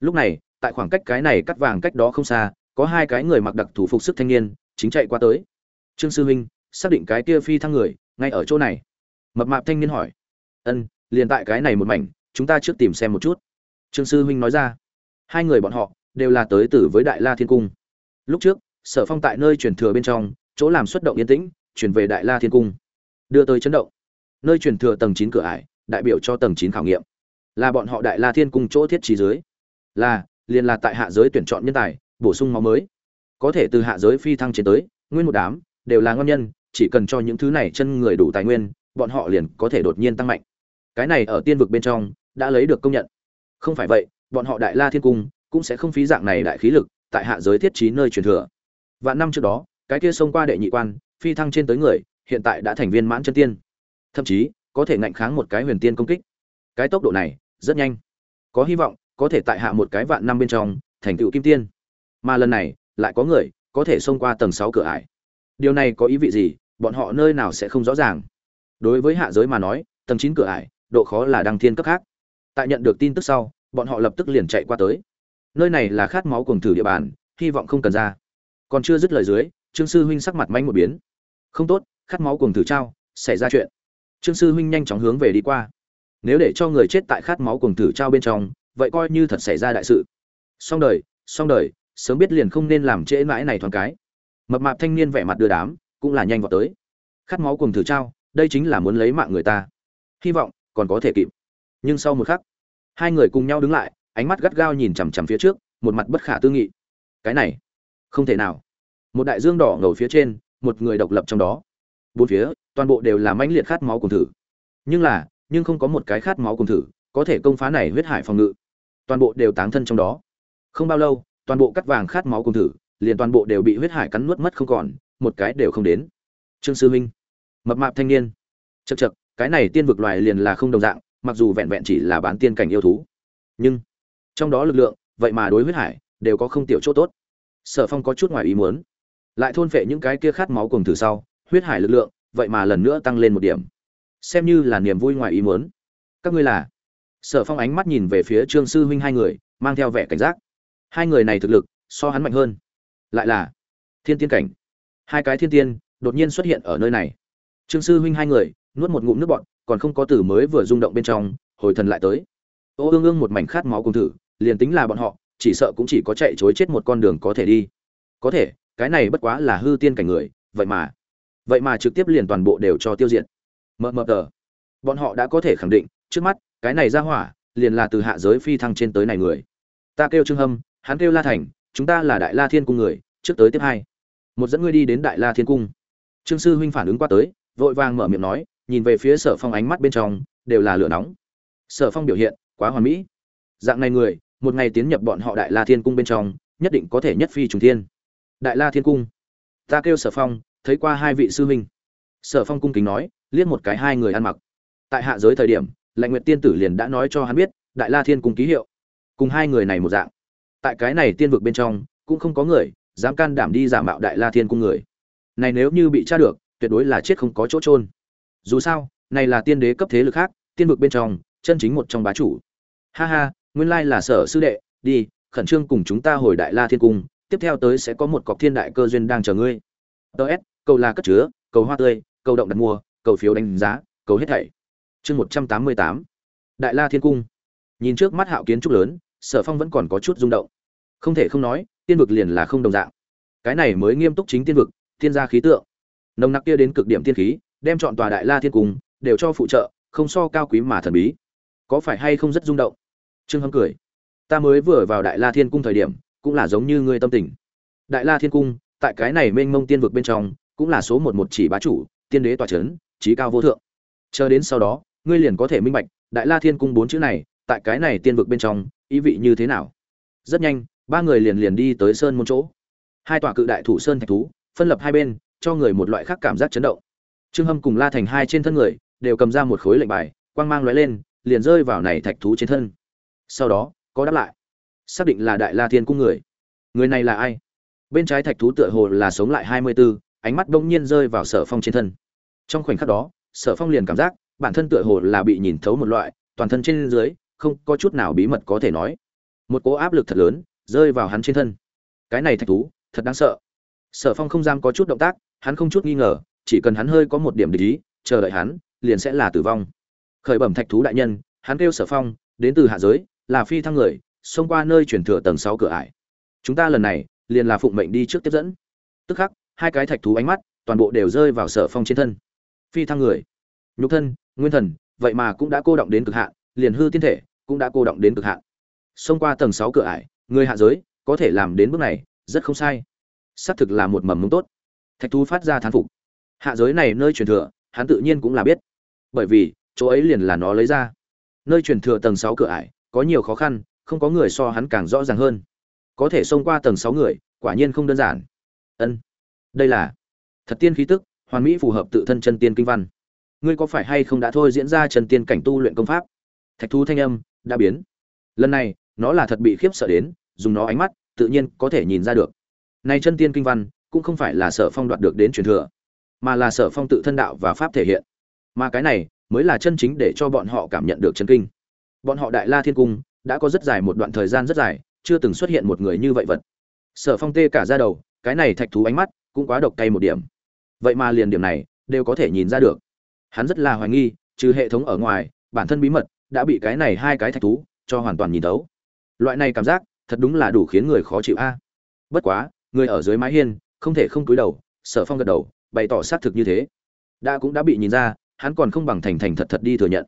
Lúc này, tại khoảng cách cái này cắt vàng cách đó không xa, có hai cái người mặc đặc thủ phục sức thanh niên, chính chạy qua tới. Trương sư huynh, xác định cái kia phi thăng người, ngay ở chỗ này. Mập mạp thanh niên hỏi. Ân, liền tại cái này một mảnh, chúng ta trước tìm xem một chút. Trương sư huynh nói ra. Hai người bọn họ đều là tới từ với đại la thiên cung. Lúc trước, sở phong tại nơi truyền thừa bên trong, chỗ làm xuất động yên tĩnh, chuyển về đại la thiên cung. Đưa tới chấn động. Nơi truyền thừa tầng chín cửa ải, đại biểu cho tầng chín khảo nghiệm. Là bọn họ đại la thiên cung chỗ thiết trí dưới là, liền là tại hạ giới tuyển chọn nhân tài, bổ sung máu mới. Có thể từ hạ giới phi thăng trên tới, nguyên một đám, đều là ngon nhân, chỉ cần cho những thứ này chân người đủ tài nguyên, bọn họ liền có thể đột nhiên tăng mạnh. Cái này ở tiên vực bên trong, đã lấy được công nhận. Không phải vậy, bọn họ đại la thiên cung cũng sẽ không phí dạng này đại khí lực, tại hạ giới thiết trí nơi truyền thừa. Vạn năm trước đó, cái kia xông qua đệ nhị quan, phi thăng trên tới người, hiện tại đã thành viên mãn chân tiên. Thậm chí, có thể ngạnh kháng một cái huyền tiên công kích. Cái tốc độ này, rất nhanh. Có hy vọng, có thể tại hạ một cái vạn năm bên trong, thành tựu kim tiên. Mà lần này, lại có người, có thể xông qua tầng sáu cửa ải. Điều này có ý vị gì, bọn họ nơi nào sẽ không rõ ràng. Đối với hạ giới mà nói, tầng chín cửa ải, độ khó là đăng thiên cấp khác. Tại nhận được tin tức sau, bọn họ lập tức liền chạy qua tới nơi này là khát máu cuồng thử địa bàn, hy vọng không cần ra. Còn chưa dứt lời dưới, trương sư huynh sắc mặt manh một biến. Không tốt, khát máu cuồng thử trao, xảy ra chuyện. Trương sư huynh nhanh chóng hướng về đi qua. Nếu để cho người chết tại khát máu cuồng thử trao bên trong, vậy coi như thật xảy ra đại sự. Xong đời xong đời, sớm biết liền không nên làm trễ mãi này thoáng cái. Mập mạp thanh niên vẻ mặt đưa đám, cũng là nhanh vào tới. Khát máu cuồng thử trao, đây chính là muốn lấy mạng người ta. Hy vọng, còn có thể kịp. Nhưng sau một khắc, hai người cùng nhau đứng lại ánh mắt gắt gao nhìn chằm chằm phía trước, một mặt bất khả tư nghị. Cái này, không thể nào. Một đại dương đỏ ngầu phía trên, một người độc lập trong đó. Bốn phía, toàn bộ đều là mãnh liệt khát máu cùng thử. Nhưng là, nhưng không có một cái khát máu cùng thử có thể công phá này huyết hải phòng ngự. Toàn bộ đều táng thân trong đó. Không bao lâu, toàn bộ cắt vàng khát máu cùng thử, liền toàn bộ đều bị huyết hải cắn nuốt mất không còn, một cái đều không đến. Trương sư minh, mập mạp thanh niên. Chật chật cái này tiên vực loài liền là không đồng dạng, mặc dù vẹn vẹn chỉ là bán tiên cảnh yêu thú. Nhưng trong đó lực lượng, vậy mà đối huyết hải, đều có không tiểu chỗ tốt. Sở phong có chút ngoài ý muốn. Lại thôn phệ những cái kia khát máu cùng thử sau, huyết hải lực lượng, vậy mà lần nữa tăng lên một điểm. Xem như là niềm vui ngoài ý muốn. Các ngươi là? Sở phong ánh mắt nhìn về phía trương sư huynh hai người, mang theo vẻ cảnh giác. Hai người này thực lực, so hắn mạnh hơn. Lại là thiên tiên cảnh. Hai cái thiên tiên, đột nhiên xuất hiện ở nơi này. Trương sư huynh hai người, nuốt một ngụm nước bọn còn không có từ mới vừa rung động bên trong, hồi thần lại tới. Ô, ương ương một mảnh khát máu cùng thử liền tính là bọn họ, chỉ sợ cũng chỉ có chạy chối chết một con đường có thể đi. Có thể, cái này bất quá là hư tiên cảnh người, vậy mà vậy mà trực tiếp liền toàn bộ đều cho tiêu diệt. Mờ mờ tờ. Bọn họ đã có thể khẳng định, trước mắt, cái này ra hỏa, liền là từ hạ giới phi thăng trên tới này người. Ta kêu trương hâm, hắn kêu la thành, chúng ta là đại la thiên cung người, trước tới tiếp hai. Một dẫn ngươi đi đến đại la thiên cung. Trương sư huynh phản ứng qua tới, vội vàng mở miệng nói, nhìn về phía sở phong ánh mắt bên trong, đều là lửa nóng. Sở phong biểu hiện, quá hoàn mỹ. Dạng này người một ngày tiến nhập bọn họ đại la thiên cung bên trong, nhất định có thể nhất phi trùng thiên. Đại la thiên cung. Ta kêu sở phong, thấy qua hai vị sư huynh. Sở phong cung kính nói, liếc một cái hai người ăn mặc. Tại hạ giới thời điểm, lạnh nguyệt tiên tử liền đã nói cho hắn biết, đại la thiên cung ký hiệu. Cùng hai người này một dạng. Tại cái này tiên vực bên trong, cũng không có người dám can đảm đi giả mạo đại la thiên cung người. Này nếu như bị tra được, tuyệt đối là chết không có chỗ trôn dù sao, này là tiên đế cấp thế lực khác, tiên vực bên trong, chân chính một trong bá chủ. Ha ha nguyên lai là sở sư đệ, đi, khẩn trương cùng chúng ta hồi đại la thiên cung, tiếp theo tới sẽ có một cọc thiên đại cơ duyên đang chờ ngươi. Ts cầu là cất chứa, cầu hoa tươi, cầu động đặt mua, cầu phiếu đánh giá, cầu hết thảy. Chương một trăm tám mươi tám. Đại la thiên cung. Nhìn trước mắt hạo kiến trúc lớn, sở phong vẫn còn có chút rung động. Không thể không nói, tiên vực liền là không đồng dạng. Cái này mới nghiêm túc chính tiên vực, thiên gia khí tượng. Nồng nặc kia đến cực điểm tiên khí, đem chọn tòa đại la thiên cung, đều cho phụ trợ, không so cao quý mà thần bí. Có phải hay không rất rung động? Trương hâm cười. Ta mới vừa vào đại la thiên cung thời điểm, cũng là giống như ngươi tâm tình. Đại la thiên cung, tại cái này mênh mông tiên vực bên trong, cũng là số một một chỉ bá chủ, tiên đế tòa c h ấ n trí cao vô thượng. Chờ đến sau đó, ngươi liền có thể minh bạch, đại la thiên cung bốn chữ này, tại cái này tiên vực bên trong, ý vị như thế nào? Rất nhanh, ba người liền liền đi tới sơn môn chỗ. Hai tòa cự đại thủ sơn thạch thú, phân lập hai bên, cho người một loại khác cảm giác chấn động. Trương hâm cùng la thành hai trên thân người, đều cầm ra một khối lệnh bài, quang mang lóe lên, liền rơi vào này thạch thú trên thân sau đó có đáp lại. Xác định là đại la thiên cung người. Người này là ai? Bên trái thạch thú tựa hồ là sống lại hai mươi 24, ánh mắt đông nhiên rơi vào sở phong trên thân. Trong khoảnh khắc đó sở phong liền cảm giác bản thân tựa hồ là bị nhìn thấu một loại toàn thân trên dưới không có chút nào bí mật có thể nói. Một cố áp lực thật lớn rơi vào hắn trên thân. Cái này thạch thú thật đáng sợ. Sở phong không dám có chút động tác hắn không chút nghi ngờ chỉ cần hắn hơi có một điểm để ý chờ đợi hắn liền sẽ là tử vong. Khởi bẩm thạch thú đại nhân hắn kêu sở phong đến từ hạ giới là phi thăng người, xông qua nơi chuyển thừa tầng sáu cửa ải. Chúng ta lần này, liền là phụng mệnh đi trước tiếp dẫn. Tức khắc, hai cái thạch thú ánh mắt, toàn bộ đều rơi vào sở phong trên thân. Phi thăng người. Nhục thân, nguyên thần, vậy mà cũng đã cô động đến cực hạn, liền hư tiên thể, cũng đã cô động đến cực hạn. Xông qua tầng sáu cửa ải, người hạ giới, có thể làm đến bước này, rất không sai. Xác thực là một mầm mống tốt. Thạch thú phát ra thán phục. Hạ giới này nơi truyền thừa, hắn tự nhiên cũng là biết. Bởi vì, chỗ ấy liền là nó lấy ra. Nơi truyền thừa tầng sáu cửa ải có nhiều khó khăn, không có người so hắn càng rõ ràng hơn. Có thể xông qua tầng sáu người, quả nhiên không đơn giản. Ân, đây là thật tiên khí tức, hoàn mỹ phù hợp tự thân chân tiên kinh văn. Ngươi có phải hay không đã thôi diễn ra chân tiên cảnh tu luyện công pháp? Thạch thú thanh âm đã biến. Lần này, nó là thật bị khiếp sợ đến, dùng nó ánh mắt, tự nhiên có thể nhìn ra được. Này chân tiên kinh văn, cũng không phải là sở phong đoạt được đến truyền thừa, mà là sở phong tự thân đạo và pháp thể hiện. Mà cái này, mới là chân chính để cho bọn họ cảm nhận được chân kinh bọn họ đại la thiên cung đã có rất dài một đoạn thời gian rất dài, chưa từng xuất hiện một người như vậy vật. Sở phong tê cả ra đầu, cái này thạch thú ánh mắt cũng quá độc cay một điểm. Vậy mà liền điểm này đều có thể nhìn ra được. Hắn rất là hoài nghi, trừ hệ thống ở ngoài, bản thân bí mật đã bị cái này hai cái thạch thú cho hoàn toàn nhìn thấu. Loại này cảm giác thật đúng là đủ khiến người khó chịu a. Bất quá, người ở dưới mái hiên không thể không cúi đầu, sở phong gật đầu, bày tỏ xác thực như thế. Đã cũng đã bị nhìn ra, hắn còn không bằng thành thành thật thật đi thừa nhận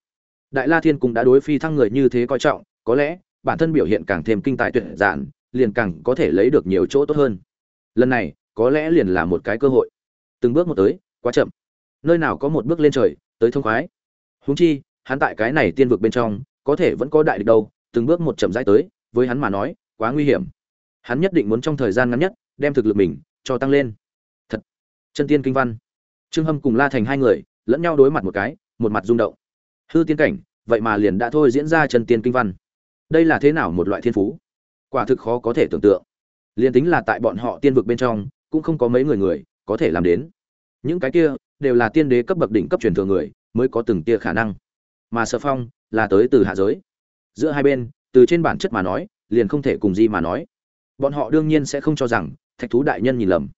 đại la thiên cũng đã đối phi thăng người như thế coi trọng, có lẽ, bản thân biểu hiện càng thêm kinh tài tuyệt giản, liền càng có thể lấy được nhiều chỗ tốt hơn. Lần này, có lẽ liền là một cái cơ hội. Từng bước một tới, quá chậm. Nơi nào có một bước lên trời, tới thông khoái. Húng chi, hắn tại cái này tiên vực bên trong, có thể vẫn có đại địch đâu, từng bước một chậm rãi tới, với hắn mà nói, quá nguy hiểm. Hắn nhất định muốn trong thời gian ngắn nhất, đem thực lực mình, cho tăng lên. Thật. Chân tiên kinh văn. Trương hâm cùng la thành hai người, lẫn nhau đối mặt một cái, một mặt rung động hư tiên cảnh, vậy mà liền đã thôi diễn ra chân tiên kinh văn. Đây là thế nào một loại thiên phú? Quả thực khó có thể tưởng tượng. Liền tính là tại bọn họ tiên vực bên trong, cũng không có mấy người người có thể làm đến. Những cái kia đều là tiên đế cấp bậc đỉnh cấp truyền thừa người mới có từng tia khả năng. Mà sở phong là tới từ hạ giới. Giữa hai bên, từ trên bản chất mà nói, liền không thể cùng gì mà nói. Bọn họ đương nhiên sẽ không cho rằng thạch thú đại nhân nhìn lầm.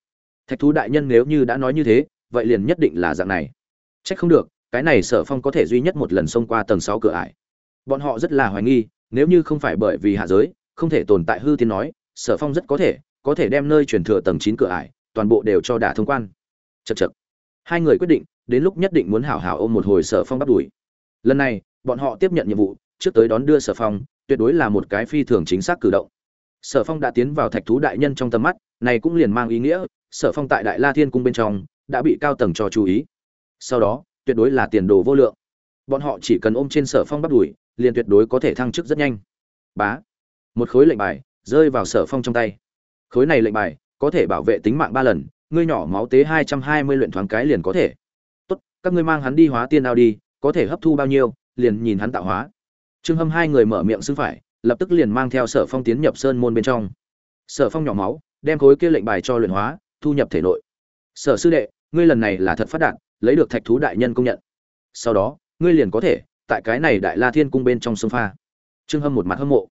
Thạch thú đại nhân nếu như đã nói như thế, vậy liền nhất định là dạng này. Trách không được cái này sở phong có thể duy nhất một lần xông qua tầng sáu cửa ải. Bọn họ rất là hoài nghi, nếu như không phải bởi vì hạ giới, không thể tồn tại hư tiên nói, sở phong rất có thể có thể đem nơi truyền thừa tầng chín cửa ải, toàn bộ đều cho đả thông quan. Chật chật hai người quyết định, đến lúc nhất định muốn hảo hảo ôm một hồi sở phong bắt đuổi. Lần này, bọn họ tiếp nhận nhiệm vụ, trước tới đón đưa sở phong, tuyệt đối là một cái phi thường chính xác cử động. Sở phong đã tiến vào thạch thú đại nhân trong tầm mắt, này cũng liền mang ý nghĩa, sở phong tại đại la thiên cung bên trong, đã bị cao tầng cho chú ý. Sau đó tuyệt đối là tiền đồ vô lượng. Bọn họ chỉ cần ôm trên sở phong bắt đuổi liền tuyệt đối có thể thăng chức rất nhanh. Bá. Một khối lệnh bài rơi vào sở phong trong tay. Khối này lệnh bài có thể bảo vệ tính mạng ba lần, ngươi nhỏ máu tế hai trăm hai mươi luyện thoáng cái liền có thể. Tốt, các ngươi mang hắn đi hóa tiên ao đi, có thể hấp thu bao nhiêu, liền nhìn hắn tạo hóa. Trương hâm hai người mở miệng xưng phải, lập tức liền mang theo sở phong tiến nhập sơn môn bên trong. Sở phong nhỏ máu, đem khối kia lệnh bài cho luyện hóa, thu nhập thể nội. Sở sư đệ, ngươi lần này là thật phát đạt lấy được thạch thú đại nhân công nhận. Sau đó, ngươi liền có thể tại cái này đại la thiên cung bên trong sông pha. Trương hâm một mặt hâm mộ.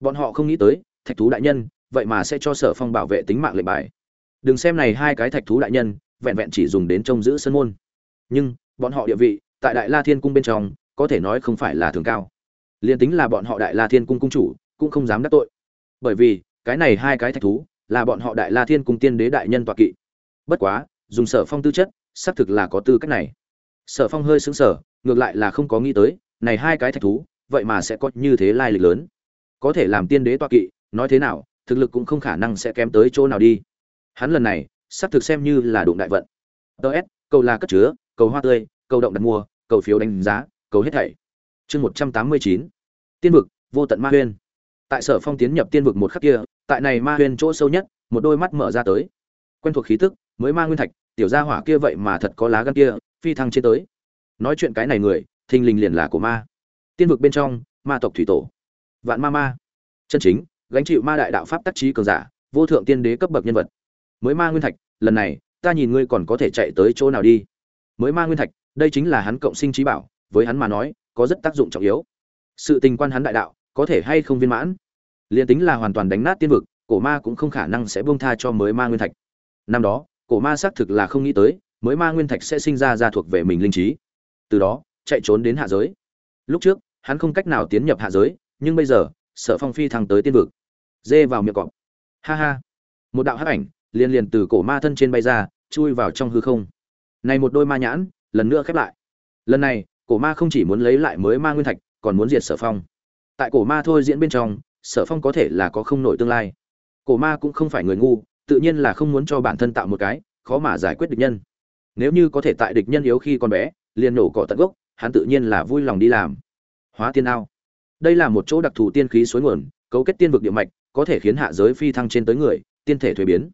Bọn họ không nghĩ tới, thạch thú đại nhân, vậy mà sẽ cho sở phong bảo vệ tính mạng lệnh bài. Đừng xem này hai cái thạch thú đại nhân, vẹn vẹn chỉ dùng đến trông giữ sân môn. Nhưng, bọn họ địa vị, tại đại la thiên cung bên trong, có thể nói không phải là thường cao. Liền tính là bọn họ đại la thiên cung cung chủ, cũng không dám đắc tội. Bởi vì, cái này hai cái thạch thú, là bọn họ đại la thiên cung tiên đế đại nhân tọa kỵ. Bất quá, dùng sở phong tư chất xác thực là có tư cách này. Sở phong hơi xứng sở ngược lại là không có nghĩ tới, này hai cái thạch thú, vậy mà sẽ có như thế lai lịch lớn. Có thể làm tiên đế tọa kỵ, nói thế nào, thực lực cũng không khả năng sẽ kém tới chỗ nào đi. Hắn lần này, xác thực xem như là đụng đại vận. Tớ s, cầu là cất chứa, cầu hoa tươi, cầu động đặt mua, cầu phiếu đánh giá, cầu hết thảy. Chương một trăm tám mươi chín, tiên vực, vô tận ma huyên. Tại sở phong tiến nhập tiên vực một khắc kia, tại này ma huyên chỗ sâu nhất, một đôi mắt mở ra tới. Quen thuộc khí tức, mới ma nguyên thạch tiểu gia hỏa kia vậy mà thật có lá gan kia, phi thăng trên tới. Nói chuyện cái này người, thình lình liền là của ma. Tiên vực bên trong, ma tộc thủy tổ. Vạn ma ma. Chân chính, gánh chịu ma đại đạo pháp tác trí cường giả, vô thượng tiên đế cấp bậc nhân vật. Mới ma nguyên thạch, lần này, ta nhìn ngươi còn có thể chạy tới chỗ nào đi. Mới ma nguyên thạch, đây chính là hắn cộng sinh trí bảo, với hắn mà nói, có rất tác dụng trọng yếu. Sự tình quan hắn đại đạo, có thể hay không viên mãn? Liền tính là hoàn toàn đánh nát tiên vực, cổ ma cũng không khả năng sẽ buông tha cho mới ma nguyên thạch. Năm đó cổ ma xác thực là không nghĩ tới, mới ma nguyên thạch sẽ sinh ra ra thuộc về mình linh trí. Từ đó, chạy trốn đến hạ giới. Lúc trước, hắn không cách nào tiến nhập hạ giới, nhưng bây giờ, sở phong phi thăng tới tiên vực. Dê vào miệng cọp. Ha ha. Một đạo hắc ảnh, liên liền từ cổ ma thân trên bay ra, chui vào trong hư không. Này một đôi ma nhãn, lần nữa khép lại. Lần này, cổ ma không chỉ muốn lấy lại mới ma nguyên thạch, còn muốn diệt sở phong. Tại cổ ma thôi diễn bên trong, sở phong có thể là có không nổi tương lai. Cổ ma cũng không phải người ngu tự nhiên là không muốn cho bản thân tạo một cái, khó mà giải quyết địch nhân. Nếu như có thể tại địch nhân yếu khi con bé, liền nổ cỏ tận gốc, hắn tự nhiên là vui lòng đi làm. Hóa tiên ao. Đây là một chỗ đặc thù tiên khí suối nguồn, cấu kết tiên vực địa mạch, có thể khiến hạ giới phi thăng trên tới người, tiên thể thuế biến.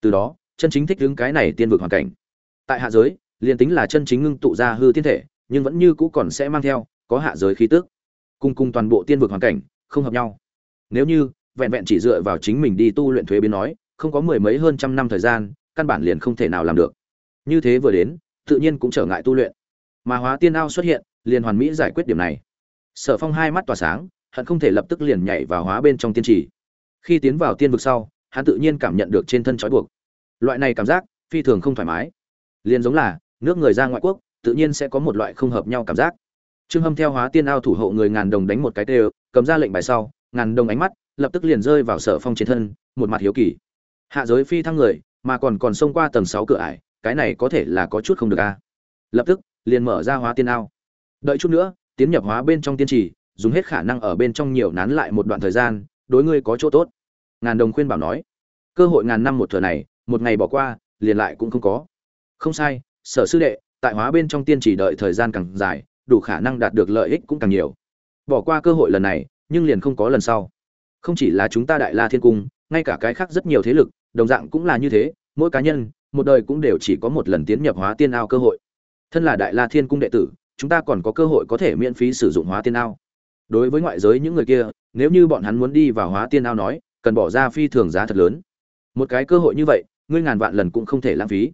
Từ đó, chân chính thích đứng cái này tiên vực hoàn cảnh. Tại hạ giới, liền tính là chân chính ngưng tụ ra hư tiên thể, nhưng vẫn như cũ còn sẽ mang theo, có hạ giới khí tức. Cùng cùng toàn bộ tiên vực hoàn cảnh, không hợp nhau. Nếu như, vẹn vẹn chỉ dựa vào chính mình đi tu luyện thuế biến nói không có mười mấy hơn trăm năm thời gian, căn bản liền không thể nào làm được. Như thế vừa đến, tự nhiên cũng trở ngại tu luyện. Mà hóa tiên ao xuất hiện, liền hoàn mỹ giải quyết điểm này. Sở phong hai mắt tỏa sáng, hận không thể lập tức liền nhảy vào hóa bên trong tiên trì. Khi tiến vào tiên vực sau, hắn tự nhiên cảm nhận được trên thân trói buộc. Loại này cảm giác, phi thường không thoải mái. Liền giống là, nước người ra ngoại quốc, tự nhiên sẽ có một loại không hợp nhau cảm giác. Trương hâm theo hóa tiên ao thủ hộ người ngàn đồng đánh một cái tê cầm ra lệnh bài sau, ngàn đồng ánh mắt, lập tức liền rơi vào sở phong trên thân, một mặt hiếu kỳ hạ giới phi thăng người, mà còn còn xông qua tầng sáu cửa ải, cái này có thể là có chút không được a lập tức, liền mở ra hóa tiên ao. Đợi chút nữa, tiến nhập hóa bên trong tiên trì, dùng hết khả năng ở bên trong nhiều nán lại một đoạn thời gian, đối ngươi có chỗ tốt. Ngàn đồng khuyên bảo nói. Cơ hội ngàn năm một thừa này, một ngày bỏ qua, liền lại cũng không có. Không sai, sở sư đệ, tại hóa bên trong tiên trì đợi thời gian càng dài, đủ khả năng đạt được lợi ích cũng càng nhiều. Bỏ qua cơ hội lần này, nhưng liền không có lần sau. Không chỉ là chúng ta đại la thiên cung, ngay cả cái khác rất nhiều thế lực đồng dạng cũng là như thế, mỗi cá nhân, một đời cũng đều chỉ có một lần tiến nhập hóa tiên ao cơ hội. Thân là đại la thiên cung đệ tử, chúng ta còn có cơ hội có thể miễn phí sử dụng hóa tiên ao. Đối với ngoại giới những người kia, nếu như bọn hắn muốn đi vào hóa tiên ao nói, cần bỏ ra phi thường giá thật lớn. Một cái cơ hội như vậy, ngươi ngàn vạn lần cũng không thể lãng phí.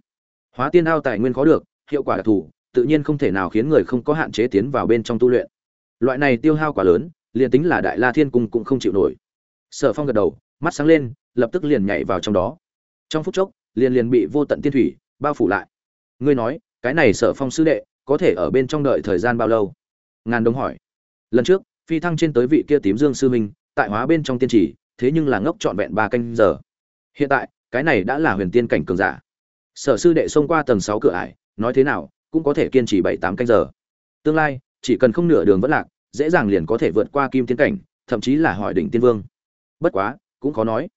Hóa tiên ao tài nguyên khó được, hiệu quả đặc thù, tự nhiên không thể nào khiến người không có hạn chế tiến vào bên trong tu luyện. Loại này tiêu hao quá lớn, liền tính là đại la thiên cung cũng không chịu nổi. Sở phong gật đầu, mắt sáng lên lập tức liền nhảy vào trong đó. Trong phút chốc, liền liền bị vô tận tiên thủy bao phủ lại. Ngươi nói, cái này sở phong sư đệ, có thể ở bên trong đợi thời gian bao lâu? Ngàn đông hỏi. Lần trước, phi thăng trên tới vị kia tím dương sư minh tại hóa bên trong tiên trì thế nhưng là ngốc trọn vẹn ba canh giờ. Hiện tại, cái này đã là huyền tiên cảnh cường giả. Sở sư đệ xông qua tầng sáu cửa ải, nói thế nào, cũng có thể kiên trì bảy tám canh giờ. Tương lai, chỉ cần không nửa đường vất lạc, dễ dàng liền có thể vượt qua kim tiên cảnh, thậm chí là hỏi đỉnh tiên vương. Bất quá, cũng khó nói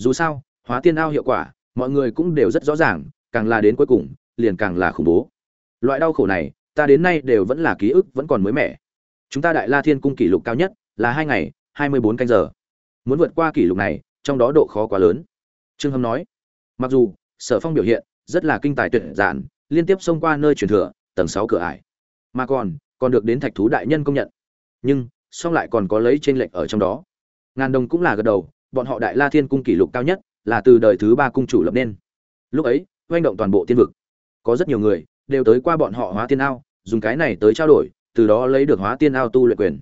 dù sao, hóa tiên ao hiệu quả, mọi người cũng đều rất rõ ràng, càng là đến cuối cùng, liền càng là khủng bố. Loại đau khổ này, ta đến nay đều vẫn là ký ức vẫn còn mới mẻ. Chúng ta đại la thiên cung kỷ lục cao nhất là hai ngày, hai mươi bốn canh giờ. Muốn vượt qua kỷ lục này, trong đó độ khó quá lớn. Trương hâm nói, mặc dù, sở phong biểu hiện rất là kinh tài tuyệt giản, liên tiếp xông qua nơi truyền thừa, tầng sáu cửa ải. Mà còn còn được đến thạch thú đại nhân công nhận. Nhưng, song lại còn có lấy trên lệnh ở trong đó. Ngàn đồng cũng là gật đầu bọn họ đại la thiên cung kỷ lục cao nhất là từ đời thứ ba cung chủ lập nên. Lúc ấy, oanh động toàn bộ tiên vực. Có rất nhiều người đều tới qua bọn họ hóa tiên ao, dùng cái này tới trao đổi, từ đó lấy được hóa tiên ao tu luyện quyền.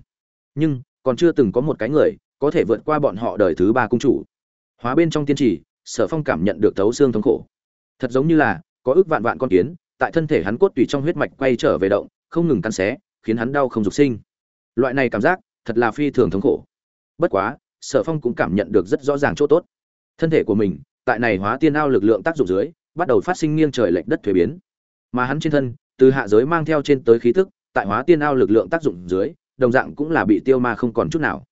Nhưng, còn chưa từng có một cái người có thể vượt qua bọn họ đời thứ ba cung chủ. Hóa bên trong tiên trì, sở phong cảm nhận được thấu xương thống khổ. Thật giống như là, có ước vạn vạn con kiến, tại thân thể hắn cốt tùy trong huyết mạch quay trở về động, không ngừng cắn xé, khiến hắn đau không dục sinh. Loại này cảm giác, thật là phi thường thống khổ. Bất quá sở phong cũng cảm nhận được rất rõ ràng chỗ tốt. Thân thể của mình, tại này hóa tiên ao lực lượng tác dụng dưới, bắt đầu phát sinh nghiêng trời lệch đất thuế biến. Mà hắn trên thân, từ hạ giới mang theo trên tới khí tức, tại hóa tiên ao lực lượng tác dụng dưới, đồng dạng cũng là bị tiêu ma không còn chút nào.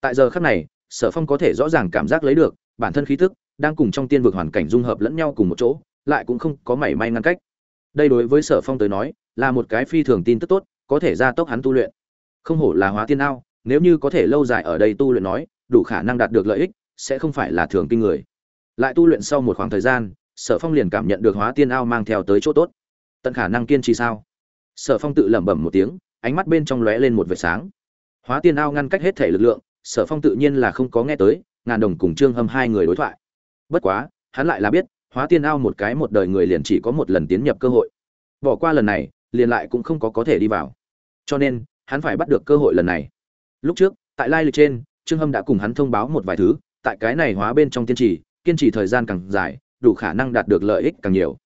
Tại giờ khắc này, sở phong có thể rõ ràng cảm giác lấy được, bản thân khí tức, đang cùng trong tiên vực hoàn cảnh dung hợp lẫn nhau cùng một chỗ, lại cũng không có mảy may ngăn cách. Đây đối với sở phong tới nói, là một cái phi thường tin tức tốt, có thể gia tốc hắn tu luyện. Không hổ là hóa tiên ao, nếu như có thể lâu dài ở đây tu luyện nói đủ khả năng đạt được lợi ích, sẽ không phải là thường kinh người. Lại tu luyện sau một khoảng thời gian, sở phong liền cảm nhận được hóa tiên ao mang theo tới chỗ tốt. Tận khả năng kiên trì sao? Sở phong tự lẩm bẩm một tiếng, ánh mắt bên trong lóe lên một vệt sáng. Hóa tiên ao ngăn cách hết thể lực lượng, sở phong tự nhiên là không có nghe tới, ngàn đồng cùng trương hâm hai người đối thoại. Bất quá, hắn lại là biết, hóa tiên ao một cái một đời người liền chỉ có một lần tiến nhập cơ hội. Bỏ qua lần này, liền lại cũng không có có thể đi vào. Cho nên, hắn phải bắt được cơ hội lần này. Lúc trước, tại lai lịch trên trương hâm đã cùng hắn thông báo một vài thứ, tại cái này hóa bên trong tiên trì, kiên trì thời gian càng dài, đủ khả năng đạt được lợi ích càng nhiều.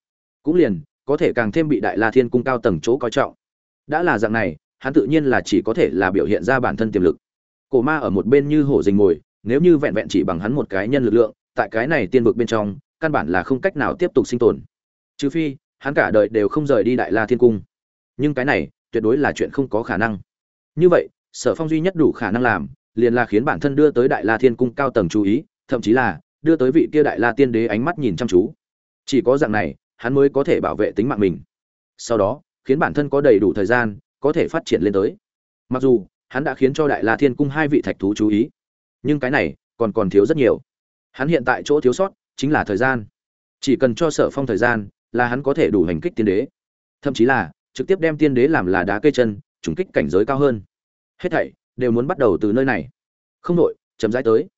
Cũng liền, có thể càng thêm bị đại la thiên cung cao tầng chỗ coi trọng. Đã là dạng này, hắn tự nhiên là chỉ có thể là biểu hiện ra bản thân tiềm lực. Cổ ma ở một bên như hổ dình ngồi nếu như vẹn vẹn chỉ bằng hắn một cái nhân lực lượng, tại cái này tiên vực bên trong, căn bản là không cách nào tiếp tục sinh tồn. Trừ phi, hắn cả đời đều không rời đi đại la thiên cung. Nhưng cái này, tuyệt đối là chuyện không có khả năng. Như vậy, sở phong duy nhất đủ khả năng làm liền là khiến bản thân đưa tới đại la thiên cung cao tầng chú ý, thậm chí là đưa tới vị kia đại la tiên đế ánh mắt nhìn chăm chú. Chỉ có dạng này, hắn mới có thể bảo vệ tính mạng mình. Sau đó, khiến bản thân có đầy đủ thời gian, có thể phát triển lên tới. Mặc dù, hắn đã khiến cho đại la thiên cung hai vị thạch thú chú ý. Nhưng cái này, còn còn thiếu rất nhiều. Hắn hiện tại chỗ thiếu sót, chính là thời gian. Chỉ cần cho sở phong thời gian, là hắn có thể đủ hành kích tiên đế. Thậm chí là, trực tiếp đem tiên đế làm là đá cây chân, trùng kích cảnh giới cao hơn. Hết thảy đều muốn bắt đầu từ nơi này. Không nội chấm dãi tới.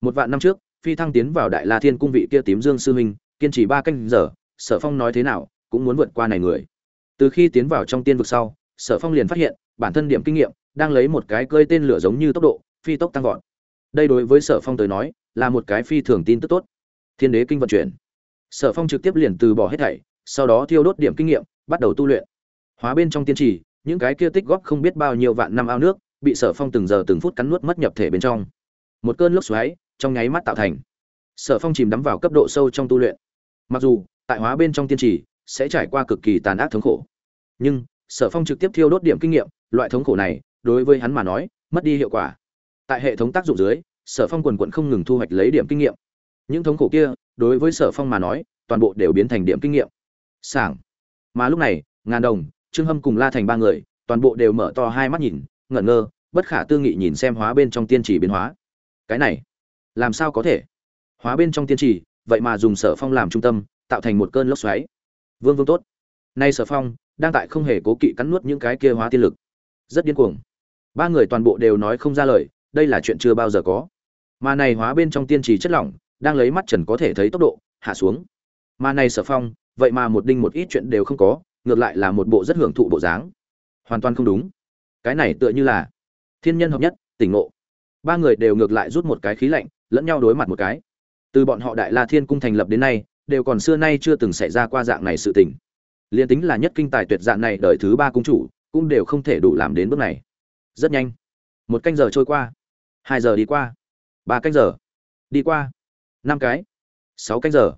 Một vạn năm trước, phi thăng tiến vào đại la thiên cung vị kia tím dương sư huynh, kiên trì ba canh giờ, sở phong nói thế nào, cũng muốn vượt qua này người. Từ khi tiến vào trong tiên vực sau, sở phong liền phát hiện, bản thân điểm kinh nghiệm, đang lấy một cái cơi tên lửa giống như tốc độ, phi tốc tăng vọt. Đây đối với sở phong tới nói, là một cái phi thường tin tức tốt. Thiên đế kinh vận chuyển. Sở phong trực tiếp liền từ bỏ hết thảy, sau đó thiêu đốt điểm kinh nghiệm, bắt đầu tu luyện. Hóa bên trong tiên trì, những cái kia tích góp không biết bao nhiêu vạn năm ao nước bị sở phong từng giờ từng phút cắn nuốt mất nhập thể bên trong. Một cơn lốc xoáy trong nháy mắt tạo thành. Sở phong chìm đắm vào cấp độ sâu trong tu luyện. Mặc dù, tại hóa bên trong tiên trì, sẽ trải qua cực kỳ tàn ác thống khổ. Nhưng, sở phong trực tiếp thiêu đốt điểm kinh nghiệm, loại thống khổ này, đối với hắn mà nói, mất đi hiệu quả. Tại hệ thống tác dụng dưới, sở phong quần quận không ngừng thu hoạch lấy điểm kinh nghiệm. Những thống khổ kia, đối với sở phong mà nói, toàn bộ đều biến thành điểm kinh nghiệm. Sảng. Mà lúc này, ngàn đồng, trương hâm cùng la thành ba người, toàn bộ đều mở to hai mắt nhìn ngẩn ngơ, bất khả tư nghị nhìn xem hóa bên trong tiên trì biến hóa. Cái này, làm sao có thể? Hóa bên trong tiên trì, vậy mà dùng sở phong làm trung tâm, tạo thành một cơn lốc xoáy. Vương vương tốt. Nay sở phong đang tại không hề cố kỵ cắn nuốt những cái kia hóa tiên lực. Rất điên cuồng. Ba người toàn bộ đều nói không ra lời, đây là chuyện chưa bao giờ có. Mà này hóa bên trong tiên trì chất lỏng, đang lấy mắt trần có thể thấy tốc độ, hạ xuống. Mà này sở phong, vậy mà một đinh một ít chuyện đều không có, ngược lại là một bộ rất hưởng thụ bộ dáng. Hoàn toàn không đúng cái này tựa như là thiên nhân hợp nhất, tỉnh ngộ. Ba người đều ngược lại rút một cái khí lạnh, lẫn nhau đối mặt một cái. Từ bọn họ đại la thiên cung thành lập đến nay, đều còn xưa nay chưa từng xảy ra qua dạng này sự tình. Liền tính là nhất kinh tài tuyệt dạng này đời thứ ba cung chủ, cũng đều không thể đủ làm đến bước này. Rất nhanh. Một canh giờ trôi qua. Hai giờ đi qua. Ba canh giờ. Đi qua. Năm cái. Sáu canh giờ.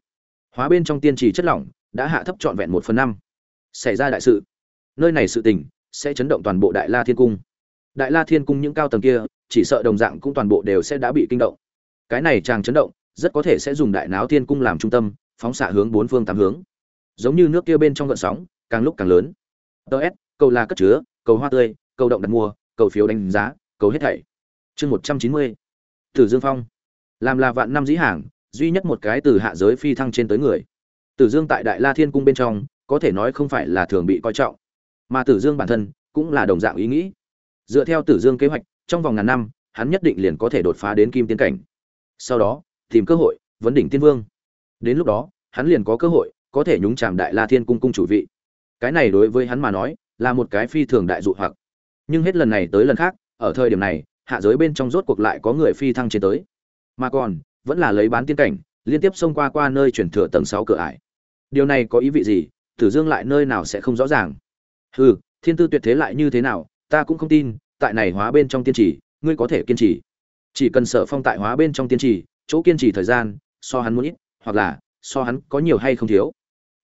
Hóa bên trong tiên trì chất lỏng, đã hạ thấp trọn vẹn một phần năm. Xảy ra đại sự. Nơi này sự tình sẽ chấn động toàn bộ đại la thiên cung. Đại la thiên cung những cao tầng kia, chỉ sợ đồng dạng cũng toàn bộ đều sẽ đã bị kinh động. Cái này chàng chấn động, rất có thể sẽ dùng đại náo thiên cung làm trung tâm, phóng xạ hướng bốn phương tám hướng. Giống như nước kia bên trong gợn sóng, càng lúc càng lớn. Ts cầu là cất chứa, cầu hoa tươi, cầu động đặt mua, cầu phiếu đánh giá, cầu hết thảy. Chương một trăm chín mươi, tử dương phong. Làm là vạn năm dĩ hàng, duy nhất một cái từ hạ giới phi thăng trên tới người. Tử dương tại đại la thiên cung bên trong, có thể nói không phải là thường bị coi trọng mà tử dương bản thân cũng là đồng dạng ý nghĩ. Dựa theo tử dương kế hoạch, trong vòng ngàn năm, hắn nhất định liền có thể đột phá đến kim tiên cảnh. Sau đó, tìm cơ hội vấn đỉnh tiên vương. Đến lúc đó, hắn liền có cơ hội có thể nhúng chàm đại la thiên cung cung chủ vị. Cái này đối với hắn mà nói là một cái phi thường đại dụ hoặc. Nhưng hết lần này tới lần khác, ở thời điểm này, hạ giới bên trong rốt cuộc lại có người phi thăng trên tới. Mà còn, vẫn là lấy bán tiên cảnh, liên tiếp xông qua qua nơi chuyển thừa tầng sáu cửa ải. Điều này có ý vị gì? Tử dương lại nơi nào sẽ không rõ ràng? Hừ, thiên tư tuyệt thế lại như thế nào, ta cũng không tin, tại này hóa bên trong tiên trì, ngươi có thể kiên trì. Chỉ cần sở phong tại hóa bên trong tiên trì, chỗ kiên trì thời gian, so hắn muốn ít, hoặc là, so hắn có nhiều hay không thiếu.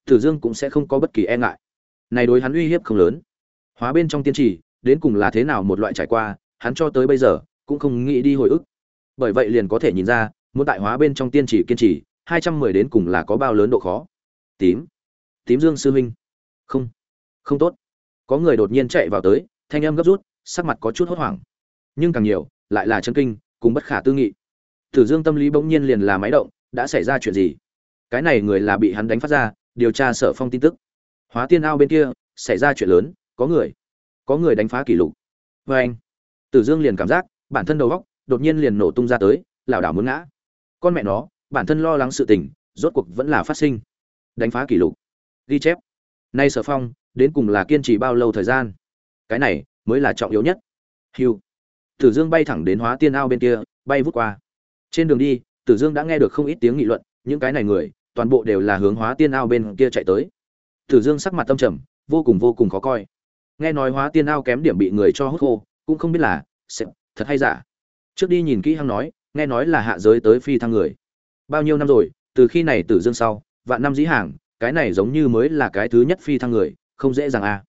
Tử dương cũng sẽ không có bất kỳ e ngại. Này đối hắn uy hiếp không lớn. Hóa bên trong tiên trì, đến cùng là thế nào một loại trải qua, hắn cho tới bây giờ, cũng không nghĩ đi hồi ức. Bởi vậy liền có thể nhìn ra, muốn tại hóa bên trong tiên trì kiên trì, hai trăm mười đến cùng là có bao lớn độ khó. Tím. Tím dương sư huynh. Không. Không tốt có người đột nhiên chạy vào tới, thanh âm gấp rút, sắc mặt có chút hốt hoảng. Nhưng càng nhiều, lại là chân kinh, cùng bất khả tư nghị. Tử dương tâm lý bỗng nhiên liền là máy động, đã xảy ra chuyện gì? Cái này người là bị hắn đánh phát ra, điều tra sở phong tin tức. Hóa tiên ao bên kia, xảy ra chuyện lớn, có người. Có người đánh phá kỷ lục. Vê anh, tử dương liền cảm giác, bản thân đầu góc đột nhiên liền nổ tung ra tới, lảo đảo muốn ngã. Con mẹ nó, bản thân lo lắng sự tình, rốt cuộc vẫn là phát sinh. Đánh phá kỷ lục. Ghi chép. Nay sở phong đến cùng là kiên trì bao lâu thời gian? Cái này mới là trọng yếu nhất. Hiu tử dương bay thẳng đến hóa tiên ao bên kia, bay vút qua. Trên đường đi, tử dương đã nghe được không ít tiếng nghị luận, những cái này người, toàn bộ đều là hướng hóa tiên ao bên kia chạy tới. Tử dương sắc mặt tâm trầm, vô cùng vô cùng khó coi. Nghe nói hóa tiên ao kém điểm bị người cho hút khô, cũng không biết là sẽ thật hay giả. Trước đi nhìn kỹ hăng nói, nghe nói là hạ giới tới phi thăng người. Bao nhiêu năm rồi, từ khi này tử dương sau, vạn năm dĩ hàng, cái này giống như mới là cái thứ nhất phi thăng người không dễ dàng à.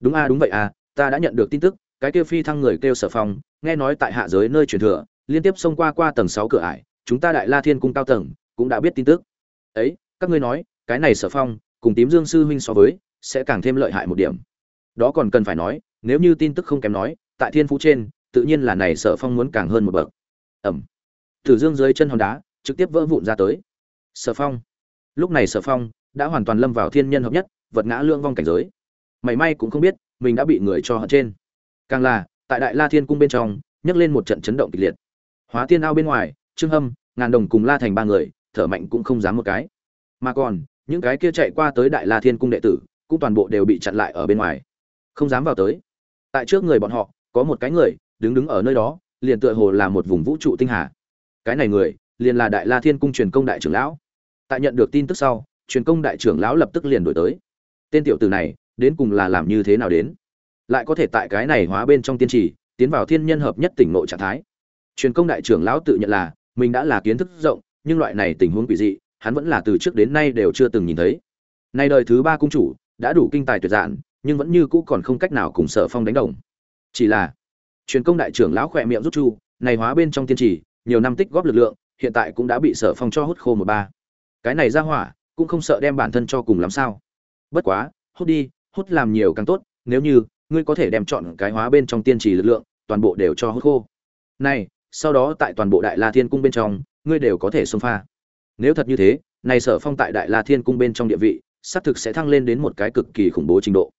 đúng a đúng vậy à ta đã nhận được tin tức, cái kêu phi thăng người kêu sở phong, nghe nói tại hạ giới nơi truyền thừa, liên tiếp xông qua qua tầng sáu cửa ải, chúng ta đại la thiên cung cao tầng, cũng đã biết tin tức. Ấy, các ngươi nói, cái này sở phong, cùng tím dương sư huynh so với, sẽ càng thêm lợi hại một điểm. Đó còn cần phải nói, nếu như tin tức không kém nói, tại thiên phú trên, tự nhiên là này sở phong muốn càng hơn một bậc. Ẩm. Tử dương dưới chân hòn đá, trực tiếp vỡ vụn ra tới. Sở phong. Lúc này sở phong, đã hoàn toàn lâm vào thiên nhân hợp nhất vật ngã lương vong cảnh giới. Mảy may cũng không biết, mình đã bị người cho hận trên. Càng là, tại đại la thiên cung bên trong, nhấc lên một trận chấn động kịch liệt. Hóa tiên ao bên ngoài, trương hâm, ngàn đồng cùng la thành ba người, thở mạnh cũng không dám một cái. Mà còn, những cái kia chạy qua tới đại la thiên cung đệ tử, cũng toàn bộ đều bị chặn lại ở bên ngoài. Không dám vào tới. Tại trước người bọn họ, có một cái người, đứng đứng ở nơi đó, liền tựa hồ là một vùng vũ trụ tinh hà. Cái này người, liền là đại la thiên cung truyền công đại trưởng lão. Tại nhận được tin tức sau, truyền công đại trưởng lão lập tức liền đổi tới tên tiểu tử này, đến cùng là làm như thế nào đến? Lại có thể tại cái này hóa bên trong tiên trì, tiến vào thiên nhân hợp nhất tỉnh nội trạng thái. Truyền công đại trưởng lão tự nhận là, mình đã là kiến thức rộng, nhưng loại này tình huống quỷ dị, hắn vẫn là từ trước đến nay đều chưa từng nhìn thấy. Nay đời thứ ba cung chủ, đã đủ kinh tài tuyệt dạn nhưng vẫn như cũ còn không cách nào cùng sở phong đánh đồng. Chỉ là, truyền công đại trưởng lão khỏe miệng rút chu, này hóa bên trong tiên trì, nhiều năm tích góp lực lượng, hiện tại cũng đã bị sở phong cho hút khô một ba. Cái này ra hỏa, cũng không sợ đem bản thân cho cùng làm sao bất quá, hút đi, hút làm nhiều càng tốt, nếu như, ngươi có thể đem chọn cái hóa bên trong tiên trì lực lượng, toàn bộ đều cho hút khô. Này, sau đó tại toàn bộ đại la thiên cung bên trong, ngươi đều có thể xông pha. Nếu thật như thế, này sở phong tại đại la thiên cung bên trong địa vị, xác thực sẽ thăng lên đến một cái cực kỳ khủng bố trình độ.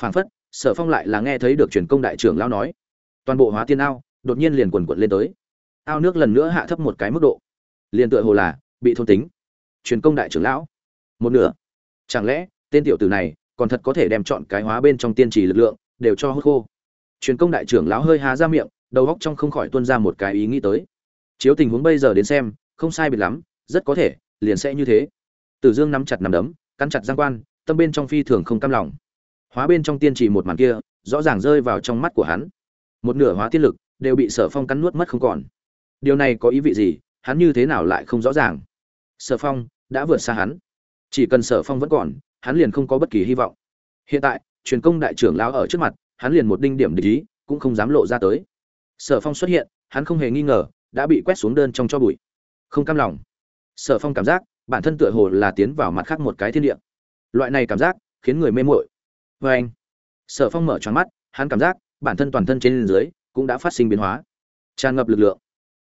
Phảng phất, sở phong lại là nghe thấy được truyền công đại trưởng lão nói. Toàn bộ hóa tiên ao, đột nhiên liền quần quận lên tới. Ao nước lần nữa hạ thấp một cái mức độ. Liền tựa hồ là, bị thôn tính. Truyền công đại trưởng lão. Một nửa. Chẳng lẽ tên tiểu tử này còn thật có thể đem chọn cái hóa bên trong tiên trì lực lượng, đều cho hút khô. Truyền công đại trưởng lão hơi há ra miệng, đầu góc trong không khỏi tuôn ra một cái ý nghĩ tới. Chiếu tình huống bây giờ đến xem, không sai biệt lắm, rất có thể, liền sẽ như thế. Tử dương nắm chặt nắm đấm, cắn chặt giang quan, tâm bên trong phi thường không cam lòng. Hóa bên trong tiên trì một màn kia, rõ ràng rơi vào trong mắt của hắn. Một nửa hóa tiên lực đều bị sở phong cắn nuốt mất không còn. Điều này có ý vị gì? Hắn như thế nào lại không rõ ràng? Sở phong đã vượt xa hắn. Chỉ cần sở phong vẫn còn hắn liền không có bất kỳ hy vọng. Hiện tại, truyền công đại trưởng lão ở trước mặt, hắn liền một đinh điểm để ý, cũng không dám lộ ra tới. Sở phong xuất hiện, hắn không hề nghi ngờ, đã bị quét xuống đơn trong cho bụi. Không cam lòng. Sở phong cảm giác, bản thân tựa hồ là tiến vào mặt khác một cái thiên địa. Loại này cảm giác, khiến người mê mội vê anh, sở phong mở tròn mắt, hắn cảm giác, bản thân toàn thân trên dưới, cũng đã phát sinh biến hóa. Tràn ngập lực lượng.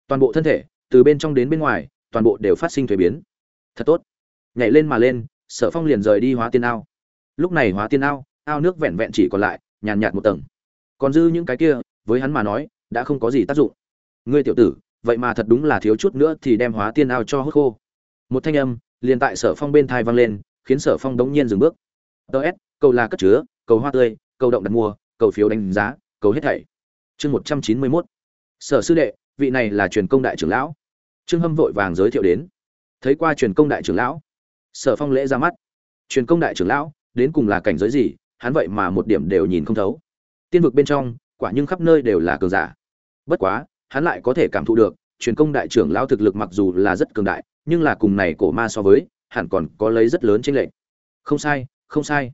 Toàn bộ thân thể, từ bên trong đến bên ngoài, toàn bộ đều phát sinh thuế biến. Thật tốt. Nhảy lên mà lên sở phong liền rời đi hóa tiên ao. Lúc này hóa tiên ao ao nước vẹn vẹn chỉ còn lại, nhàn nhạt một tầng. Còn dư những cái kia, với hắn mà nói, đã không có gì tác dụng. Ngươi tiểu tử, vậy mà thật đúng là thiếu chút nữa thì đem hóa tiên ao cho hốt khô. Một thanh âm, liền tại sở phong bên thai vang lên, khiến sở phong đống nhiên dừng bước. Ts cầu là cất chứa, cầu hoa tươi, cầu động đặt mua, cầu phiếu đánh giá, cầu hết thảy. Chương một trăm chín mươi mốt. Sở sư đệ, vị này là truyền công đại trưởng lão. Trương hâm vội vàng giới thiệu đến. Thấy qua truyền công đại trưởng lão sở phong lễ ra mắt. Truyền công đại trưởng lão, đến cùng là cảnh giới gì, hắn vậy mà một điểm đều nhìn không thấu. Tiên vực bên trong, quả nhưng khắp nơi đều là cường giả. Bất quá, hắn lại có thể cảm thụ được, truyền công đại trưởng lão thực lực mặc dù là rất cường đại, nhưng là cùng này cổ ma so với, hẳn còn có lấy rất lớn chênh lệch. Không sai không sai.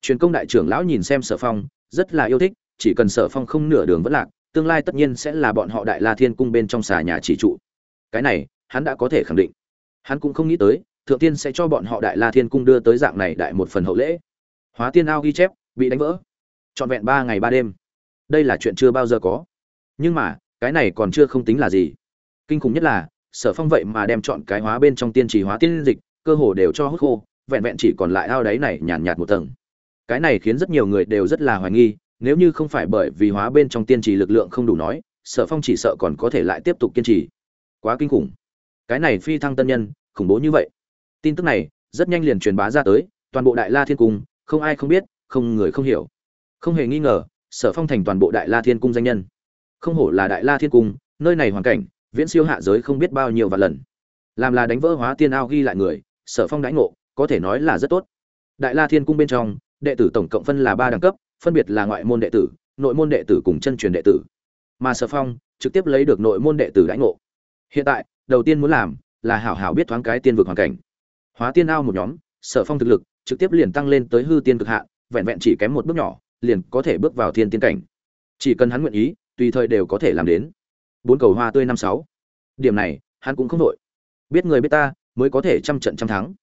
Truyền công đại trưởng lão nhìn xem sở phong, rất là yêu thích, chỉ cần sở phong không nửa đường vẫn lạc, tương lai tất nhiên sẽ là bọn họ đại la thiên cung bên trong xà nhà chỉ trụ. Cái này, hắn đã có thể khẳng định. Hắn cũng không nghĩ tới thượng tiên sẽ cho bọn họ đại la thiên cung đưa tới dạng này đại một phần hậu lễ. Hóa tiên ao ghi chép bị đánh vỡ. Trọn vẹn ba ngày ba đêm. Đây là chuyện chưa bao giờ có. Nhưng mà cái này còn chưa không tính là gì. Kinh khủng nhất là sở phong vậy mà đem chọn cái hóa bên trong tiên trì hóa tiên dịch cơ hồ đều cho hút khô vẹn vẹn chỉ còn lại ao đáy này nhàn nhạt, một tầng. Cái này khiến rất nhiều người đều rất là hoài nghi nếu như không phải bởi vì hóa bên trong tiên trì lực lượng không đủ nói sở phong chỉ sợ còn có thể lại tiếp tục kiên trì. Quá kinh khủng. Cái này phi thăng tân nhân khủng bố như vậy tin tức này rất nhanh liền truyền bá ra tới, toàn bộ đại la thiên cung, không ai không biết, không người không hiểu. Không hề nghi ngờ, sở phong thành toàn bộ đại la thiên cung danh nhân. Không hổ là đại la thiên cung, nơi này hoàn cảnh, viễn siêu hạ giới không biết bao nhiêu và lần. Làm là đánh vỡ hóa tiên ao ghi lại người, sở phong đãi ngộ, có thể nói là rất tốt. Đại la thiên cung bên trong, đệ tử tổng cộng phân là ba đẳng cấp, phân biệt là ngoại môn đệ tử, nội môn đệ tử cùng chân truyền đệ tử. Mà sở phong trực tiếp lấy được nội môn đệ tử đãi ngộ. Hiện tại, đầu tiên muốn làm là hảo hảo biết thoáng cái tiên vực hoàn cảnh hóa tiên ao một nhóm sở phong thực lực trực tiếp liền tăng lên tới hư tiên cực hạ, vẹn vẹn chỉ kém một bước nhỏ liền có thể bước vào thiên tiên cảnh. Chỉ cần hắn nguyện ý tùy thời đều có thể làm đến. Bốn cầu hoa tươi năm sáu. Điểm này hắn cũng không đội biết người biết ta mới có thể trăm trận trăm thắng.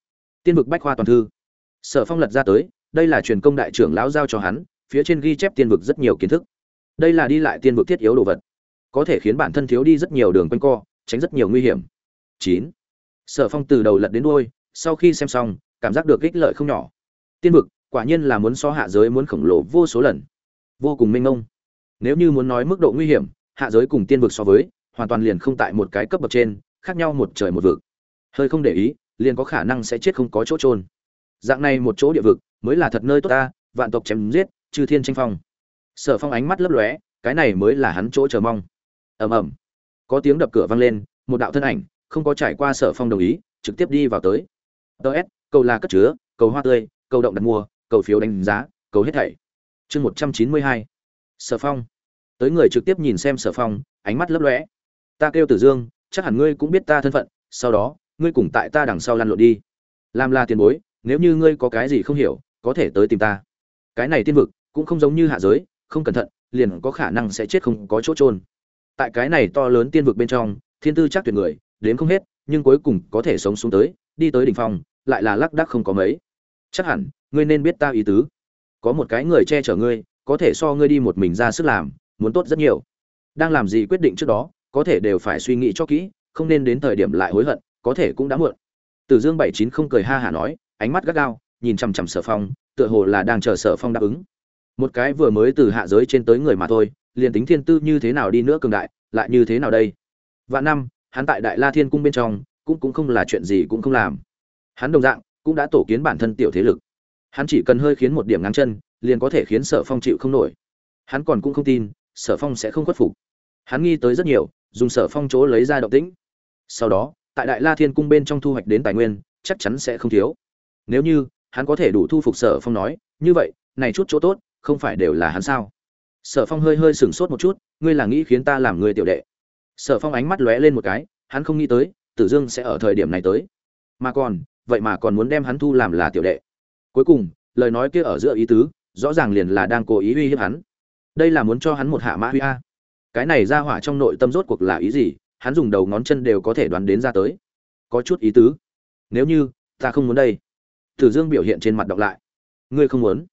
Tiên vực bách khoa toàn thư. Sở phong lật ra tới đây là truyền công đại trưởng lão giao cho hắn phía trên ghi chép tiên vực rất nhiều kiến thức. Đây là đi lại tiên vực thiết yếu đồ vật. Có thể khiến bản thân thiếu đi rất nhiều đường quanh co tránh rất nhiều nguy hiểm. Chín. Sở phong từ đầu lật đến đuôi sau khi xem xong, cảm giác được ích lợi không nhỏ. Tiên vực, quả nhiên là muốn so hạ giới muốn khổng lồ vô số lần. Vô cùng minh mông. Nếu như muốn nói mức độ nguy hiểm, hạ giới cùng tiên vực so với, hoàn toàn liền không tại một cái cấp bậc trên, khác nhau một trời một vực. Hơi không để ý, liền có khả năng sẽ chết không có chỗ trôn dạng này một chỗ địa vực, mới là thật nơi tốt ta, vạn tộc chém giết, chư thiên tranh phong. Sở phong ánh mắt lấp lóe, cái này mới là hắn chỗ chờ mong. Ầm ầm. Có tiếng đập cửa vang lên, một đạo thân ảnh, không có trải qua sở phong đồng ý, trực tiếp đi vào tới ts cầu là cất chứa, cầu hoa tươi, cầu động đặt mua, cầu phiếu đánh giá, cầu hết thảy. Chương một trăm chín mươi hai. Sở phong. Tới người trực tiếp nhìn xem sở phong, ánh mắt lấp lóe. Ta kêu tử dương, chắc hẳn ngươi cũng biết ta thân phận, sau đó, ngươi cùng tại ta đằng sau lăn lộn đi. Làm là tiền bối, nếu như ngươi có cái gì không hiểu, có thể tới tìm ta. Cái này tiên vực, cũng không giống như hạ giới, không cẩn thận, liền có khả năng sẽ chết không có chỗ trôn tại cái này to lớn tiên vực bên trong, thiên tư chắc tuyệt người, đến không hết, nhưng cuối cùng có thể sống xuống tới, đi tới đỉnh phong lại là lác đác không có mấy. Chắc hẳn, ngươi nên biết ta ý tứ. Có một cái người che chở ngươi, có thể so ngươi đi một mình ra sức làm, muốn tốt rất nhiều. Đang làm gì quyết định trước đó, có thể đều phải suy nghĩ cho kỹ, không nên đến thời điểm lại hối hận, có thể cũng đã muộn. Tử dương bảy chín không cười ha hả nói, ánh mắt gắt gao, nhìn chằm chằm sở phong, tựa hồ là đang chờ sở phong đáp ứng. Một cái vừa mới từ hạ giới trên tới người mà thôi, liền tính thiên tư như thế nào đi nữa cường đại, lại như thế nào đây? Vạn năm, hắn tại đại la thiên cung bên trong, cũng cũng không là chuyện gì cũng không làm hắn đồng dạng cũng đã tổ kiến bản thân tiểu thế lực. Hắn chỉ cần hơi khiến một điểm ngắn chân, liền có thể khiến sở phong chịu không nổi. Hắn còn cũng không tin, sở phong sẽ không khuất phục. Hắn nghi tới rất nhiều, dùng sở phong chỗ lấy ra động tĩnh. Sau đó, tại đại la thiên cung bên trong thu hoạch đến tài nguyên, chắc chắn sẽ không thiếu. Nếu như, hắn có thể đủ thu phục sở phong nói, như vậy, này chút chỗ tốt, không phải đều là hắn sao? Sở phong hơi hơi sửng sốt một chút, ngươi là nghĩ khiến ta làm người tiểu đệ. Sở phong ánh mắt lóe lên một cái, hắn không nghĩ tới, tử dương sẽ ở thời điểm này tới. Mà còn vậy mà còn muốn đem hắn thu làm là tiểu đệ. Cuối cùng, lời nói kia ở giữa ý tứ, rõ ràng liền là đang cố ý uy hiếp hắn. Đây là muốn cho hắn một hạ mã huy a. Cái này ra hỏa trong nội tâm rốt cuộc là ý gì, hắn dùng đầu ngón chân đều có thể đoán đến ra tới. Có chút ý tứ. Nếu như, ta không muốn đây. Tử dương biểu hiện trên mặt đọc lại. Ngươi không muốn.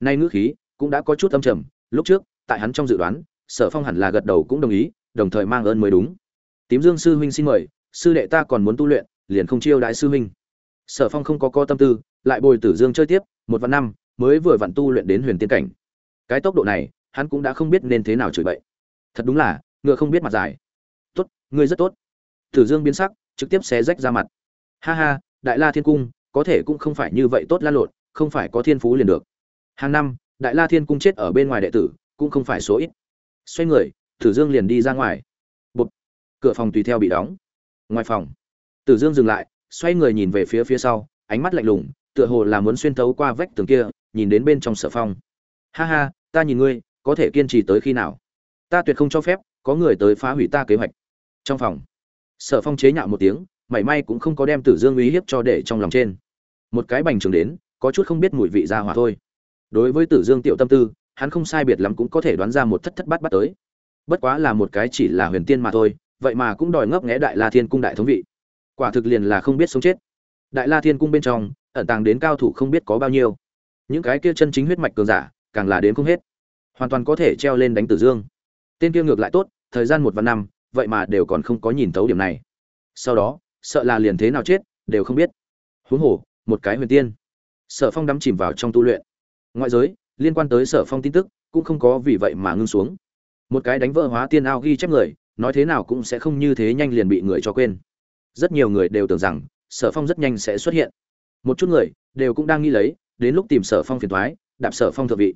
Nay ngữ khí cũng đã có chút âm trầm, lúc trước, tại hắn trong dự đoán, sở phong hẳn là gật đầu cũng đồng ý, đồng thời mang ơn mới đúng. Tím dương sư huynh xin mời, sư đệ ta còn muốn tu luyện, liền không chiêu đại sư huynh sở phong không có co tâm tư lại bồi tử dương chơi tiếp một vạn năm mới vừa vặn tu luyện đến huyền tiên cảnh. Cái tốc độ này hắn cũng đã không biết nên thế nào chửi bậy. Thật đúng là ngựa không biết mặt dài. Tốt ngươi rất tốt. Tử dương biến sắc trực tiếp xé rách ra mặt. Ha ha đại la thiên cung có thể cũng không phải như vậy tốt la lộn không phải có thiên phú liền được. Hàng năm đại la thiên cung chết ở bên ngoài đệ tử cũng không phải số ít. Xoay người tử dương liền đi ra ngoài. Bột, cửa phòng tùy theo bị đóng. Ngoài phòng tử dương dừng lại xoay người nhìn về phía phía sau, ánh mắt lạnh lùng, tựa hồ là muốn xuyên thấu qua vách tường kia, nhìn đến bên trong sở phong. Ha ha, ta nhìn ngươi, có thể kiên trì tới khi nào? Ta tuyệt không cho phép, có người tới phá hủy ta kế hoạch. Trong phòng, sở phong chế nhạo một tiếng, mảy may cũng không có đem tử dương uy hiếp cho để trong lòng trên. Một cái bành trường đến, có chút không biết mùi vị ra hỏa thôi. Đối với tử dương tiểu tâm tư, hắn không sai biệt lắm cũng có thể đoán ra một thất thất bát bát tới. Bất quá là một cái chỉ là huyền tiên mà thôi, vậy mà cũng đòi ngấp nghé đại la thiên cung đại thống vị quả thực liền là không biết sống chết. Đại la thiên cung bên trong, ẩn tàng đến cao thủ không biết có bao nhiêu. Những cái kia chân chính huyết mạch cường giả, càng là đến không hết. Hoàn toàn có thể treo lên đánh tử dương. Tên kia ngược lại tốt, thời gian một vạn năm, vậy mà đều còn không có nhìn thấu điểm này. Sau đó, sợ là liền thế nào chết, đều không biết. Huống hồ, một cái huyền tiên. Sở phong đắm chìm vào trong tu luyện. Ngoại giới, liên quan tới sở phong tin tức, cũng không có vì vậy mà ngưng xuống. Một cái đánh vỡ hóa tiên ao ghi chép người, nói thế nào cũng sẽ không như thế nhanh liền bị người cho quên rất nhiều người đều tưởng rằng, sở phong rất nhanh sẽ xuất hiện. Một chút người đều cũng đang nghĩ lấy, đến lúc tìm sở phong phiền thoái đạp sở phong thượng vị.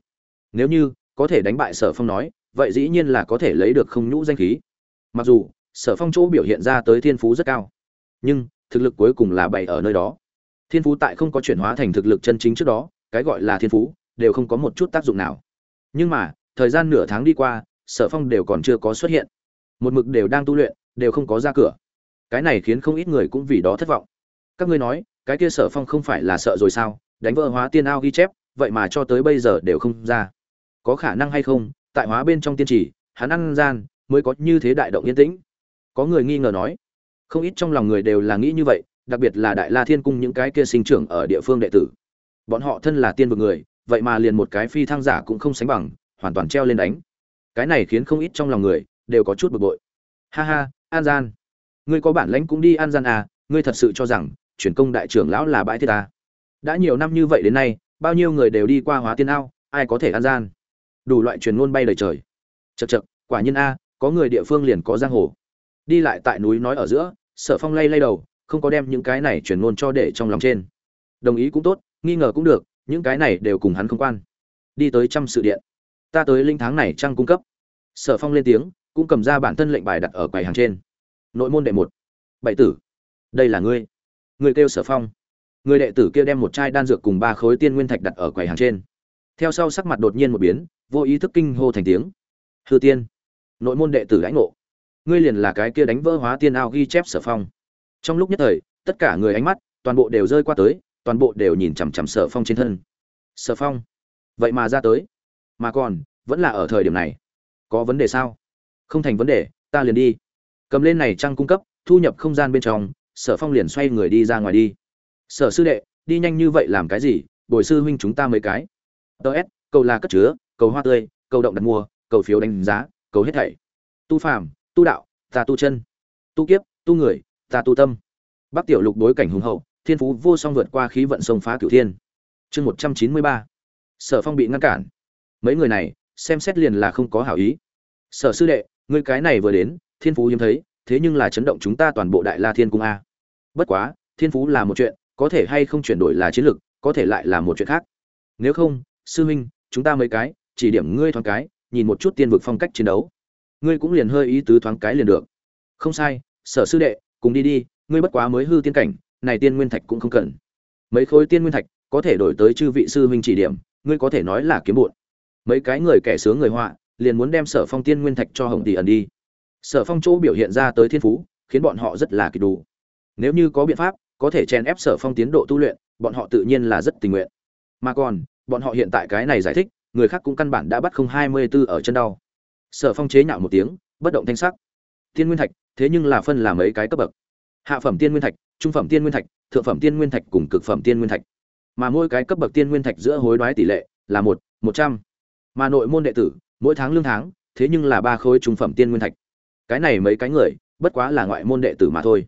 Nếu như có thể đánh bại sở phong nói, vậy dĩ nhiên là có thể lấy được không nhũ danh khí. Mặc dù, sở phong chỗ biểu hiện ra tới thiên phú rất cao, nhưng thực lực cuối cùng là bày ở nơi đó. Thiên phú tại không có chuyển hóa thành thực lực chân chính trước đó, cái gọi là thiên phú, đều không có một chút tác dụng nào. Nhưng mà, thời gian nửa tháng đi qua, sở phong đều còn chưa có xuất hiện. Một mực đều đang tu luyện, đều không có ra cửa cái này khiến không ít người cũng vì đó thất vọng. Các ngươi nói, cái kia sở phong không phải là sợ rồi sao? Đánh vỡ hóa tiên ao ghi chép, vậy mà cho tới bây giờ đều không ra. Có khả năng hay không? Tại hóa bên trong tiên trì hắn ăn gian, mới có như thế đại động yên tĩnh. Có người nghi ngờ nói, không ít trong lòng người đều là nghĩ như vậy, đặc biệt là đại la thiên cung những cái kia sinh trưởng ở địa phương đệ tử. Bọn họ thân là tiên vực người, vậy mà liền một cái phi thăng giả cũng không sánh bằng, hoàn toàn treo lên đánh. Cái này khiến không ít trong lòng người đều có chút bực bội. Ha ha, an gian ngươi có bản lãnh cũng đi an gian à ngươi thật sự cho rằng, chuyển công đại trưởng lão là bãi thiết ta đã nhiều năm như vậy đến nay, bao nhiêu người đều đi qua hóa tiên ao, ai có thể an gian? Đủ loại truyền ngôn bay lời trời. Chật chật quả nhiên a, có người địa phương liền có giang hồ. Đi lại tại núi nói ở giữa, sở phong lay lay đầu, không có đem những cái này truyền ngôn cho để trong lòng trên. Đồng ý cũng tốt, nghi ngờ cũng được, những cái này đều cùng hắn không quan. Đi tới trăm sự điện. Ta tới linh tháng này trăng cung cấp. Sở phong lên tiếng, cũng cầm ra bản thân lệnh bài đặt ở quầy hàng trên nội môn đệ một. Bảy tử. Đây là ngươi. Người kêu sở phong. Người đệ tử kia đem một chai đan dược cùng ba khối tiên nguyên thạch đặt ở quầy hàng trên. Theo sau sắc mặt đột nhiên một biến, vô ý thức kinh hô thành tiếng. Hư tiên. Nội môn đệ tử lãnh ngộ. Ngươi liền là cái kia đánh vỡ hóa tiên ao ghi chép sở phong. Trong lúc nhất thời, tất cả người ánh mắt, toàn bộ đều rơi qua tới, toàn bộ đều nhìn chằm chằm sở phong trên thân. Sở phong. Vậy mà ra tới. Mà còn, vẫn là ở thời điểm này. Có vấn đề sao? Không thành vấn đề, ta liền đi cầm lên này trăng cung cấp, thu nhập không gian bên trong, sở phong liền xoay người đi ra ngoài đi. Sở sư đệ, đi nhanh như vậy làm cái gì? Bồi sư huynh chúng ta mấy cái. Ts cầu là cất chứa, cầu hoa tươi, cầu động đặt mua, cầu phiếu đánh giá, cầu hết thảy. Tu phàm, tu đạo, ta tu chân. Tu kiếp, tu người, ta tu tâm. Bắc tiểu lục đối cảnh hùng hậu, thiên phú vô song vượt qua khí vận sông phá cửu thiên. Chương một trăm chín mươi ba. Sở phong bị ngăn cản. Mấy người này, xem xét liền là không có hảo ý. Sở sư đệ, ngươi cái này vừa đến thiên phú hiếm thấy, thế nhưng là chấn động chúng ta toàn bộ đại la thiên cung a. Bất quá, thiên phú là một chuyện, có thể hay không chuyển đổi là chiến lược, có thể lại là một chuyện khác. Nếu không, sư huynh, chúng ta mấy cái, chỉ điểm ngươi thoáng cái, nhìn một chút tiên vực phong cách chiến đấu. Ngươi cũng liền hơi ý tứ thoáng cái liền được. Không sai, sở sư đệ, cùng đi đi, ngươi bất quá mới hư tiên cảnh, này tiên nguyên thạch cũng không cần. Mấy khối tiên nguyên thạch, có thể đổi tới chư vị sư huynh chỉ điểm, ngươi có thể nói là kiếm bụn mấy cái người kẻ sướng người họa, liền muốn đem sở phong tiên nguyên thạch cho hồng tỷ ẩn đi sở phong chỗ biểu hiện ra tới thiên phú, khiến bọn họ rất là kỳ đủ nếu như có biện pháp, có thể chèn ép sở phong tiến độ tu luyện, bọn họ tự nhiên là rất tình nguyện. Mà còn, bọn họ hiện tại cái này giải thích, người khác cũng căn bản đã bắt không hai mươi b ố ở chân đau. Sở phong chế nhạo một tiếng, bất động thanh sắc. Tiên nguyên thạch, thế nhưng là phân làm mấy cái cấp bậc. Hạ phẩm tiên nguyên thạch, trung phẩm tiên nguyên thạch, thượng phẩm tiên nguyên thạch cùng cực phẩm tiên nguyên thạch. Mà mỗi cái cấp bậc tiên nguyên thạch giữa hối đoái tỷ lệ là một một trăm. Mà nội môn đệ tử, mỗi tháng lương tháng, thế nhưng là ba khối trung phẩm tiên nguyên thạch cái này mấy cái người, bất quá là ngoại môn đệ tử mà thôi.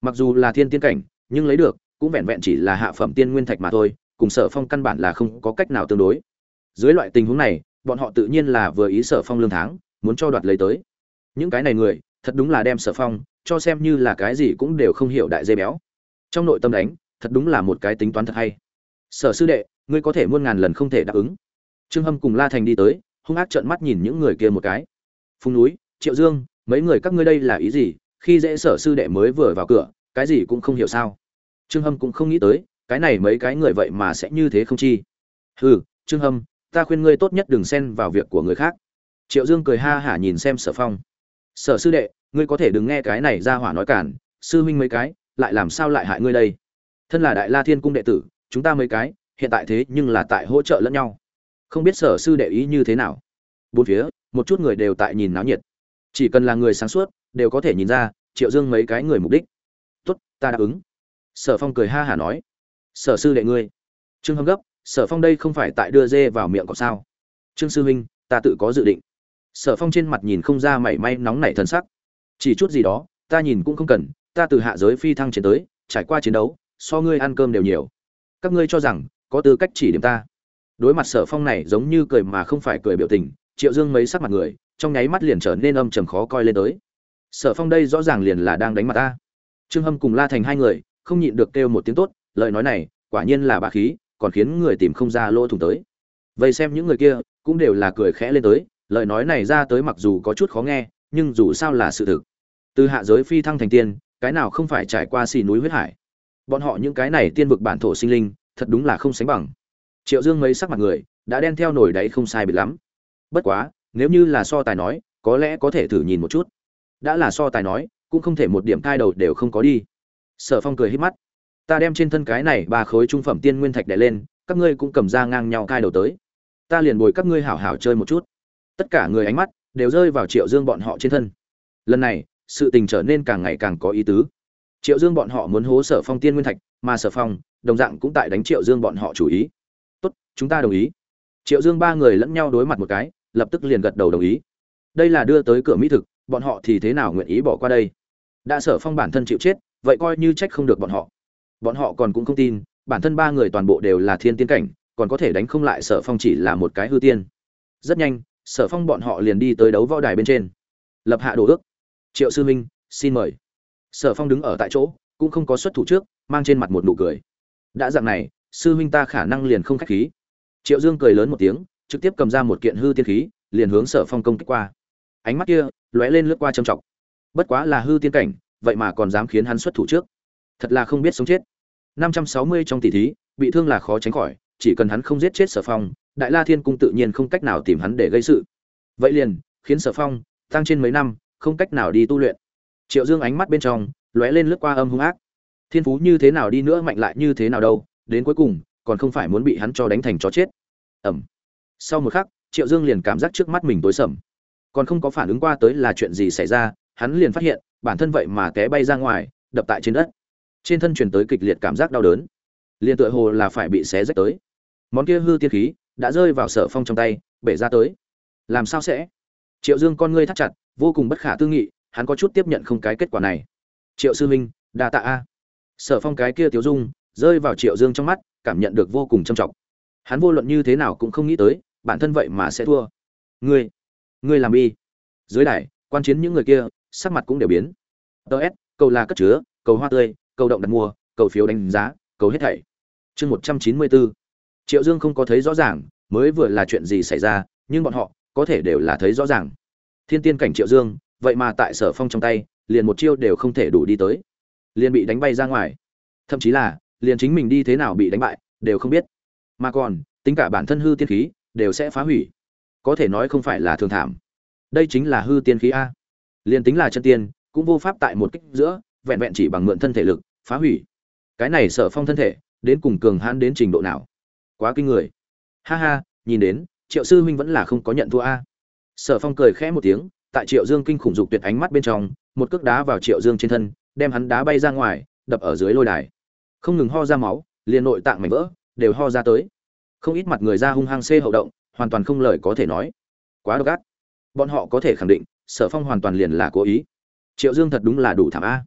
Mặc dù là thiên tiên cảnh, nhưng lấy được, cũng vẹn vẹn chỉ là hạ phẩm tiên nguyên thạch mà thôi, cùng sở phong căn bản là không có cách nào tương đối. Dưới loại tình huống này, bọn họ tự nhiên là vừa ý sở phong lương tháng, muốn cho đoạt lấy tới. Những cái này người, thật đúng là đem sở phong, cho xem như là cái gì cũng đều không hiểu đại dây béo. Trong nội tâm đánh, thật đúng là một cái tính toán thật hay. Sở sư đệ, ngươi có thể muôn ngàn lần không thể đáp ứng. Trương hâm cùng la thành đi tới, hung ác trợn mắt nhìn những người kia một cái. Phùng núi, triệu dương mấy người các ngươi đây là ý gì? Khi dễ sở sư đệ mới vừa vào cửa, cái gì cũng không hiểu sao? Trương hâm cũng không nghĩ tới, cái này mấy cái người vậy mà sẽ như thế không chi. Hừ, trương hâm, ta khuyên ngươi tốt nhất đừng xen vào việc của người khác. Triệu dương cười ha hả nhìn xem sở phong. Sở sư đệ, ngươi có thể đừng nghe cái này ra hỏa nói cản. Sư huynh mấy cái, lại làm sao lại hại ngươi đây? Thân là đại la thiên cung đệ tử, chúng ta mấy cái, hiện tại thế nhưng là tại hỗ trợ lẫn nhau. Không biết sở sư đệ ý như thế nào? Bốn phía, một chút người đều tại nhìn náo nhiệt chỉ cần là người sáng suốt, đều có thể nhìn ra, triệu dương mấy cái người mục đích. Tốt, ta đáp ứng. Sở phong cười ha hả nói. Sở sư đệ ngươi. Trương hâm gấp, sở phong đây không phải tại đưa dê vào miệng có sao? Trương sư huynh, ta tự có dự định. Sở phong trên mặt nhìn không ra mảy may nóng nảy thân sắc. Chỉ chút gì đó, ta nhìn cũng không cần, ta từ hạ giới phi thăng chiến tới, trải qua chiến đấu, so ngươi ăn cơm đều nhiều. Các ngươi cho rằng, có tư cách chỉ điểm ta. Đối mặt sở phong này giống như cười mà không phải cười biểu tình triệu dương mấy sắc mặt người, trong nháy mắt liền trở nên âm trầm khó coi lên tới. Sở phong đây rõ ràng liền là đang đánh mặt ta. Trương hâm cùng la thành hai người, không nhịn được kêu một tiếng tốt, lời nói này, quả nhiên là bà khí, còn khiến người tìm không ra lỗ thủng tới. Vậy xem những người kia, cũng đều là cười khẽ lên tới, lời nói này ra tới mặc dù có chút khó nghe, nhưng dù sao là sự thực. Từ hạ giới phi thăng thành tiên, cái nào không phải trải qua xì núi huyết hải? Bọn họ những cái này tiên vực bản thổ sinh linh, thật đúng là không sánh bằng. Triệu dương mấy sắc mặt người, đã đen theo nổi đấy không sai biệt lắm bất quá, nếu như là so tài nói, có lẽ có thể thử nhìn một chút. Đã là so tài nói, cũng không thể một điểm cai đầu đều không có đi. Sở phong cười hít mắt. Ta đem trên thân cái này ba khối trung phẩm tiên nguyên thạch đè lên, các ngươi cũng cầm ra ngang nhau cai đầu tới. Ta liền bồi các ngươi hảo hảo chơi một chút. Tất cả người ánh mắt đều rơi vào triệu dương bọn họ trên thân. Lần này, sự tình trở nên càng ngày càng có ý tứ. Triệu dương bọn họ muốn hố sở phong tiên nguyên thạch, mà sở phong, đồng dạng cũng tại đánh triệu dương bọn họ chủ ý. Tốt, chúng ta đồng ý. Triệu dương ba người lẫn nhau đối mặt một cái lập tức liền gật đầu đồng ý. Đây là đưa tới cửa mỹ thực, bọn họ thì thế nào nguyện ý bỏ qua đây? Đã sở phong bản thân chịu chết, vậy coi như trách không được bọn họ. Bọn họ còn cũng không tin, bản thân ba người toàn bộ đều là thiên tiên cảnh, còn có thể đánh không lại sở phong chỉ là một cái hư tiên. Rất nhanh, sở phong bọn họ liền đi tới đấu võ đài bên trên. Lập hạ đồ ước. Triệu sư minh xin mời. Sở phong đứng ở tại chỗ, cũng không có xuất thủ trước, mang trên mặt một nụ cười. Đã dạng này, sư huynh ta khả năng liền không khách khí. Triệu dương cười lớn một tiếng trực tiếp cầm ra một kiện hư tiên khí, liền hướng sở phong công kích qua. Ánh mắt kia lóe lên lướt qua trầm trọng. Bất quá là hư tiên cảnh, vậy mà còn dám khiến hắn xuất thủ trước. Thật là không biết sống chết. 560 trong tỷ thí, bị thương là khó tránh khỏi, chỉ cần hắn không giết chết sở phong, đại la thiên cung tự nhiên không cách nào tìm hắn để gây sự. Vậy liền, khiến sở phong, tăng trên mấy năm, không cách nào đi tu luyện. Triệu dương ánh mắt bên trong, lóe lên lướt qua âm hung ác. Thiên phú như thế nào đi nữa mạnh lại như thế nào đâu, đến cuối cùng, còn không phải muốn bị hắn cho đánh thành chó chết. Ẩm sau một khắc, triệu dương liền cảm giác trước mắt mình tối sầm. Còn không có phản ứng qua tới là chuyện gì xảy ra, hắn liền phát hiện, bản thân vậy mà té bay ra ngoài, đập tại trên đất. Trên thân truyền tới kịch liệt cảm giác đau đớn. Liền tựa hồ là phải bị xé rách tới. Món kia hư tiên khí đã rơi vào sở phong trong tay, bể ra tới. Làm sao sẽ? Triệu dương con ngươi thắt chặt, vô cùng bất khả tư nghị, hắn có chút tiếp nhận không cái kết quả này. Triệu sư minh đa tạ a. Sở phong cái kia tiếu dung, rơi vào triệu dương trong mắt, cảm nhận được vô cùng trầm trọng. Hắn vô luận như thế nào cũng không nghĩ tới bản thân vậy mà sẽ thua. Ngươi ngươi làm bi dưới đài, quan chiến những người kia, sắc mặt cũng đều biến. Ts cầu là cất chứa, cầu hoa tươi, cầu động đặt mua cầu phiếu đánh giá, cầu hết thảy. Chương một trăm chín mươi bốn. Triệu dương không có thấy rõ ràng, mới vừa là chuyện gì xảy ra, nhưng bọn họ có thể đều là thấy rõ ràng. Thiên tiên cảnh triệu dương, vậy mà tại sở phong trong tay, liền một chiêu đều không thể đủ đi tới. Liền bị đánh bay ra ngoài. Thậm chí là, liền chính mình đi thế nào bị đánh bại, đều không biết. Mà còn, tính cả bản thân hư tiên khí đều sẽ phá hủy. Có thể nói không phải là thường thảm. Đây chính là hư tiên khí a. Liền tính là chân tiên, cũng vô pháp tại một kích giữa, vẹn vẹn chỉ bằng mượn thân thể lực, phá hủy. Cái này sở phong thân thể, đến cùng cường hãn đến trình độ nào? Quá kinh người. Ha ha, nhìn đến, triệu sư huynh vẫn là không có nhận thua a. Sở phong cười khẽ một tiếng, tại triệu dương kinh khủng dục tuyệt ánh mắt bên trong, một cước đá vào triệu dương trên thân, đem hắn đá bay ra ngoài, đập ở dưới lôi đài. Không ngừng ho ra máu, liền nội tạng mảnh vỡ, đều ho ra tới không ít mặt người ra hung hăng xê hậu động, hoàn toàn không lời có thể nói. Quá độc ác. Bọn họ có thể khẳng định, sở phong hoàn toàn liền là cố ý. Triệu dương thật đúng là đủ thảm a.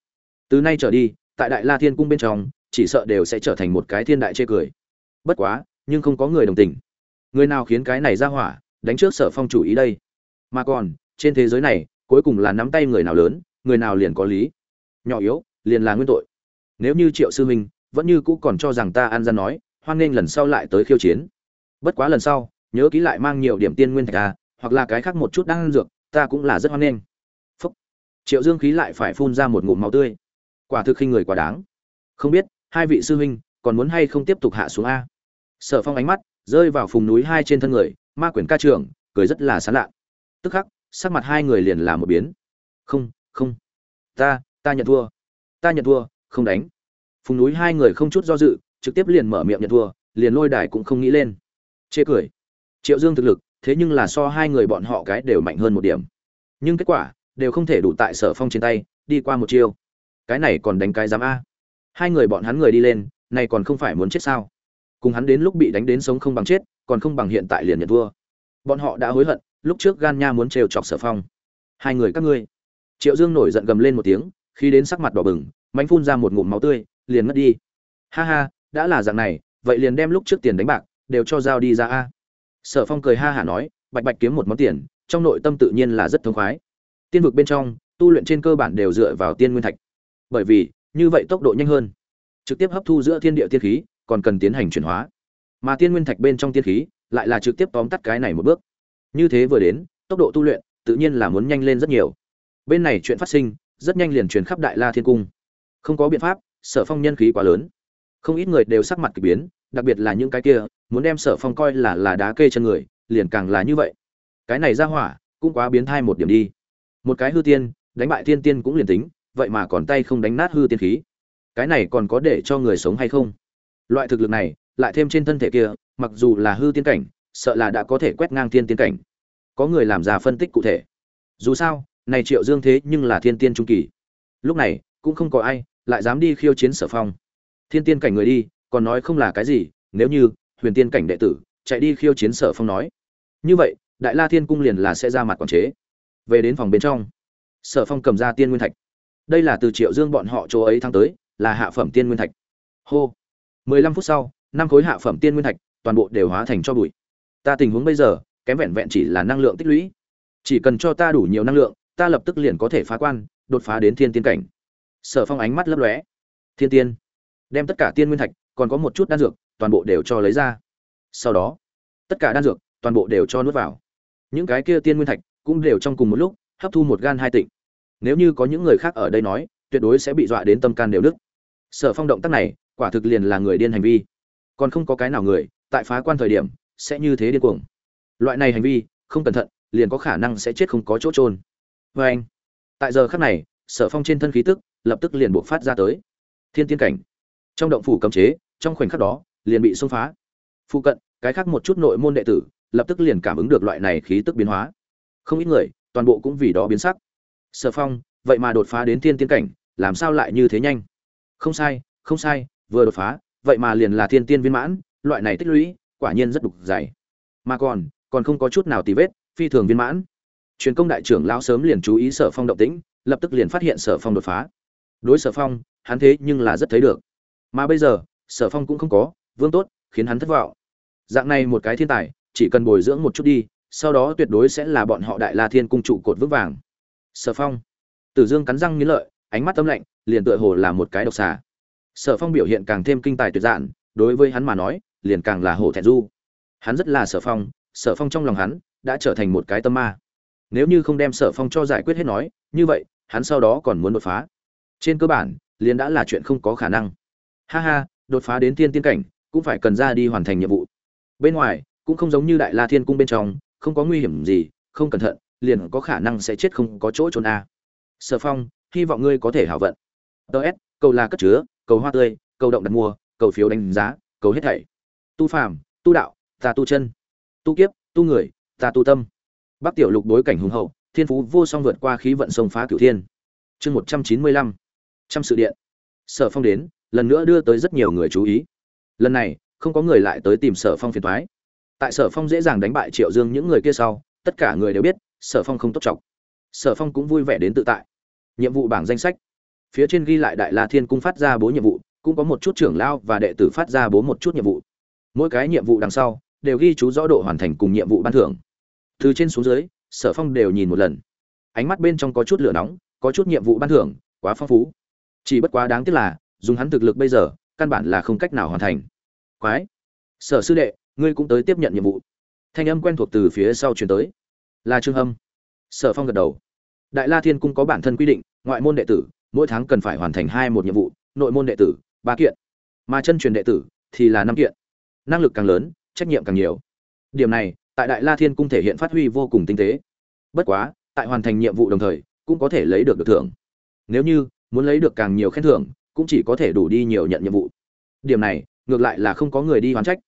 Từ nay trở đi, tại đại la thiên cung bên trong, chỉ sợ đều sẽ trở thành một cái thiên đại chê cười. Bất quá, nhưng không có người đồng tình. Người nào khiến cái này ra hỏa, đánh trước sở phong chủ ý đây? Mà còn, trên thế giới này, cuối cùng là nắm tay người nào lớn, người nào liền có lý. Nhỏ yếu, liền là nguyên tội. Nếu như triệu sư huynh vẫn như cũ còn cho rằng ta ăn ra nói hoan nghênh lần sau lại tới khiêu chiến. Bất quá lần sau, nhớ ký lại mang nhiều điểm tiên nguyên thạch à hoặc là cái khác một chút đang ăn dược, ta cũng là rất hoan nghênh. Phúc. Triệu dương khí lại phải phun ra một ngụm máu tươi. Quả thực khinh người quá đáng. Không biết, hai vị sư huynh, còn muốn hay không tiếp tục hạ xuống a? Sở phong ánh mắt rơi vào phùng núi hai trên thân người, ma quyển ca trưởng, cười rất là sán lạ. Tức khắc, sắc mặt hai người liền là một biến. Không không. Ta ta nhận thua. Ta nhận thua, không đánh. Phùng núi hai người không chút do dự trực tiếp liền mở miệng nhận thua, liền lôi đài cũng không nghĩ lên. Chê cười. Triệu dương thực lực, thế nhưng là so hai người bọn họ cái đều mạnh hơn một điểm. Nhưng kết quả, đều không thể đủ tại sở phong trên tay, đi qua một chiêu. Cái này còn đánh cái giám a. Hai người bọn hắn người đi lên, này còn không phải muốn chết sao? Cùng hắn đến lúc bị đánh đến sống không bằng chết, còn không bằng hiện tại liền nhận thua. Bọn họ đã hối hận, lúc trước gan nha muốn trêu chọc sở phong. Hai người các ngươi. Triệu dương nổi giận gầm lên một tiếng, khi đến sắc mặt đỏ bừng, mánh phun ra một ngụm máu tươi, liền ngất đi. Ha ha đã là dạng này, vậy liền đem lúc trước tiền đánh bạc, đều cho giao đi ra a. Sở phong cười ha hả nói, bạch bạch kiếm một món tiền, trong nội tâm tự nhiên là rất thông khoái. Tiên vực bên trong, tu luyện trên cơ bản đều dựa vào tiên nguyên thạch. Bởi vì, như vậy tốc độ nhanh hơn. Trực tiếp hấp thu giữa thiên địa tiên khí, còn cần tiến hành chuyển hóa. Mà tiên nguyên thạch bên trong tiên khí, lại là trực tiếp tóm tắt cái này một bước. Như thế vừa đến, tốc độ tu luyện, tự nhiên là muốn nhanh lên rất nhiều. Bên này chuyện phát sinh, rất nhanh liền truyền khắp đại la thiên cung. Không có biện pháp, sở phong nhân khí quá lớn không ít người đều sắc mặt kỳ biến, đặc biệt là những cái kia, muốn đem sở phong coi là là đá kê chân người, liền càng là như vậy. Cái này ra hỏa, cũng quá biến thai một điểm đi. Một cái hư tiên, đánh bại thiên tiên cũng liền tính, vậy mà còn tay không đánh nát hư tiên khí. Cái này còn có để cho người sống hay không? Loại thực lực này, lại thêm trên thân thể kia, mặc dù là hư tiên cảnh, sợ là đã có thể quét ngang thiên tiên cảnh. Có người làm ra phân tích cụ thể. Dù sao, này triệu dương thế nhưng là thiên tiên trung kỳ. Lúc này, cũng không có ai lại dám đi khiêu chiến sở phong thiên tiên cảnh người đi, còn nói không là cái gì, nếu như huyền tiên cảnh đệ tử chạy đi khiêu chiến sở phong nói. Như vậy, đại la thiên cung liền là sẽ ra mặt quản chế. Về đến phòng bên trong, sở phong cầm ra tiên nguyên thạch. Đây là từ triệu dương bọn họ chỗ ấy thăng tới, là hạ phẩm tiên nguyên thạch. Hô. Mười lăm phút sau, năm khối hạ phẩm tiên nguyên thạch toàn bộ đều hóa thành cho bụi. Ta tình huống bây giờ, kém vẹn vẹn chỉ là năng lượng tích lũy. Chỉ cần cho ta đủ nhiều năng lượng, ta lập tức liền có thể phá quan, đột phá đến thiên tiên cảnh. Sở phong ánh mắt lấp lóe. Thiên tiên đem tất cả tiên nguyên thạch, còn có một chút đan dược, toàn bộ đều cho lấy ra. Sau đó, tất cả đan dược, toàn bộ đều cho nuốt vào. Những cái kia tiên nguyên thạch cũng đều trong cùng một lúc, hấp thu một gan hai tịnh. Nếu như có những người khác ở đây nói, tuyệt đối sẽ bị dọa đến tâm can đều đức sở phong động tác này, quả thực liền là người điên hành vi. Còn không có cái nào người, tại phá quan thời điểm, sẽ như thế điên cuồng. Loại này hành vi, không cẩn thận, liền có khả năng sẽ chết không có chỗ trôn vê anh tại giờ khắc này, sở phong trên thân khí tức, lập tức liền buộc phát ra tới. Thiên tiên cảnh trong động phủ cấm chế, trong khoảnh khắc đó, liền bị xông phá. Phụ cận, cái khác một chút nội môn đệ tử, lập tức liền cảm ứng được loại này khí tức biến hóa. Không ít người, toàn bộ cũng vì đó biến sắc. Sở phong, vậy mà đột phá đến thiên tiên cảnh, làm sao lại như thế nhanh? Không sai không sai, vừa đột phá, vậy mà liền là thiên tiên viên mãn, loại này tích lũy, quả nhiên rất đục dày. Mà còn còn không có chút nào tì vết, phi thường viên mãn. Truyền công đại trưởng lão sớm liền chú ý sở phong động tĩnh, lập tức liền phát hiện sở phong đột phá. Đối sở phong, hắn thế nhưng là rất thấy được mà bây giờ, sở phong cũng không có, vương tốt, khiến hắn thất vọng. Dạng này một cái thiên tài, chỉ cần bồi dưỡng một chút đi, sau đó tuyệt đối sẽ là bọn họ đại la thiên cung trụ cột vững vàng. Sở phong. Tử dương cắn răng nghĩ lợi, ánh mắt tâm lạnh, liền tựa hồ là một cái độc xà. Sở phong biểu hiện càng thêm kinh tài tuyệt dạn đối với hắn mà nói, liền càng là hổ thẹn du. Hắn rất là sở phong sở phong trong lòng hắn đã trở thành một cái tâm ma. Nếu như không đem sở phong cho giải quyết hết nói, như vậy, hắn sau đó còn muốn đột phá. Trên cơ bản, liền đã là chuyện không có khả năng ha ha, đột phá đến thiên tiên cảnh, cũng phải cần ra đi hoàn thành nhiệm vụ. Bên ngoài, cũng không giống như đại la thiên cung bên trong, không có nguy hiểm gì, không cẩn thận, liền có khả năng sẽ chết không có chỗ trốn a. Sở phong, hy vọng ngươi có thể hảo vận. Ts cầu là cất chứa, cầu hoa tươi, cầu động đặt mua, cầu phiếu đánh giá, cầu hết thảy. Tu phàm, tu đạo, ta tu chân. Tu kiếp, tu người, ta tu tâm. Bắc tiểu lục đối cảnh hùng hậu, thiên phú vô song vượt qua khí vận sông phá cửu thiên. Chương một trăm chín mươi lăm. Trăm sự điện. Sở phong đến lần nữa đưa tới rất nhiều người chú ý. Lần này, không có người lại tới tìm sở phong phiền thoái tại sở phong dễ dàng đánh bại triệu dương những người kia sau, tất cả người đều biết, sở phong không tốt trọng sở phong cũng vui vẻ đến tự tại. Nhiệm vụ bảng danh sách. Phía trên ghi lại đại la thiên cung phát ra bố nhiệm vụ, cũng có một chút trưởng lao và đệ tử phát ra bố một chút nhiệm vụ. Mỗi cái nhiệm vụ đằng sau, đều ghi chú rõ độ hoàn thành cùng nhiệm vụ ban thưởng. Từ trên xuống dưới, sở phong đều nhìn một lần. Ánh mắt bên trong có chút lửa nóng, có chút nhiệm vụ ban thưởng, quá phong phú. Chỉ bất quá đáng tiếc là dùng hắn thực lực bây giờ, căn bản là không cách nào hoàn thành. Quái! Sở sư đệ, ngươi cũng tới tiếp nhận nhiệm vụ. Thanh âm quen thuộc từ phía sau chuyển tới. Là trương hâm. Sở phong gật đầu. Đại la thiên cung có bản thân quy định, ngoại môn đệ tử, mỗi tháng cần phải hoàn thành hai một nhiệm vụ, nội môn đệ tử, ba kiện. Mà chân truyền đệ tử thì là năm kiện. Năng lực càng lớn, trách nhiệm càng nhiều. Điểm này, tại đại la thiên cung thể hiện phát huy vô cùng tinh tế. Bất quá, tại hoàn thành nhiệm vụ đồng thời, cũng có thể lấy được được thưởng. Nếu như muốn lấy được càng nhiều khen thưởng cũng chỉ có thể đủ đi nhiều nhận nhiệm vụ. Điểm này, ngược lại là không có người đi hoán trách.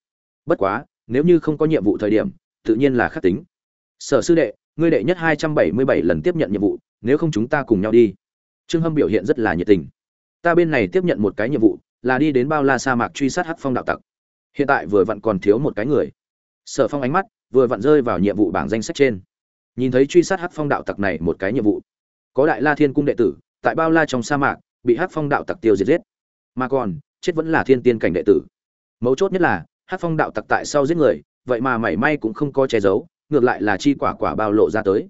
Bất quá, nếu như không có nhiệm vụ thời điểm, tự nhiên là khắc tính. Sở sư đệ, ngươi đệ nhất hai trăm bảy mươi bảy lần tiếp nhận nhiệm vụ, nếu không chúng ta cùng nhau đi. Trương hâm biểu hiện rất là nhiệt tình. Ta bên này tiếp nhận một cái nhiệm vụ, là đi đến bao la sa mạc truy sát hắc phong đạo tặc. Hiện tại vừa vặn còn thiếu một cái người. Sở phong ánh mắt vừa vặn rơi vào nhiệm vụ bảng danh sách trên. Nhìn thấy truy sát hắc phong đạo tặc này một cái nhiệm vụ, có đại la thiên cung đệ tử, tại bao la trong sa mạc bị hắc phong đạo tặc tiêu diệt giết. Mà còn, chết vẫn là thiên tiên cảnh đệ tử. Mấu chốt nhất là, hắc phong đạo tặc tại sau giết người, vậy mà mảy may cũng không có che giấu, ngược lại là chi quả quả bao lộ ra tới.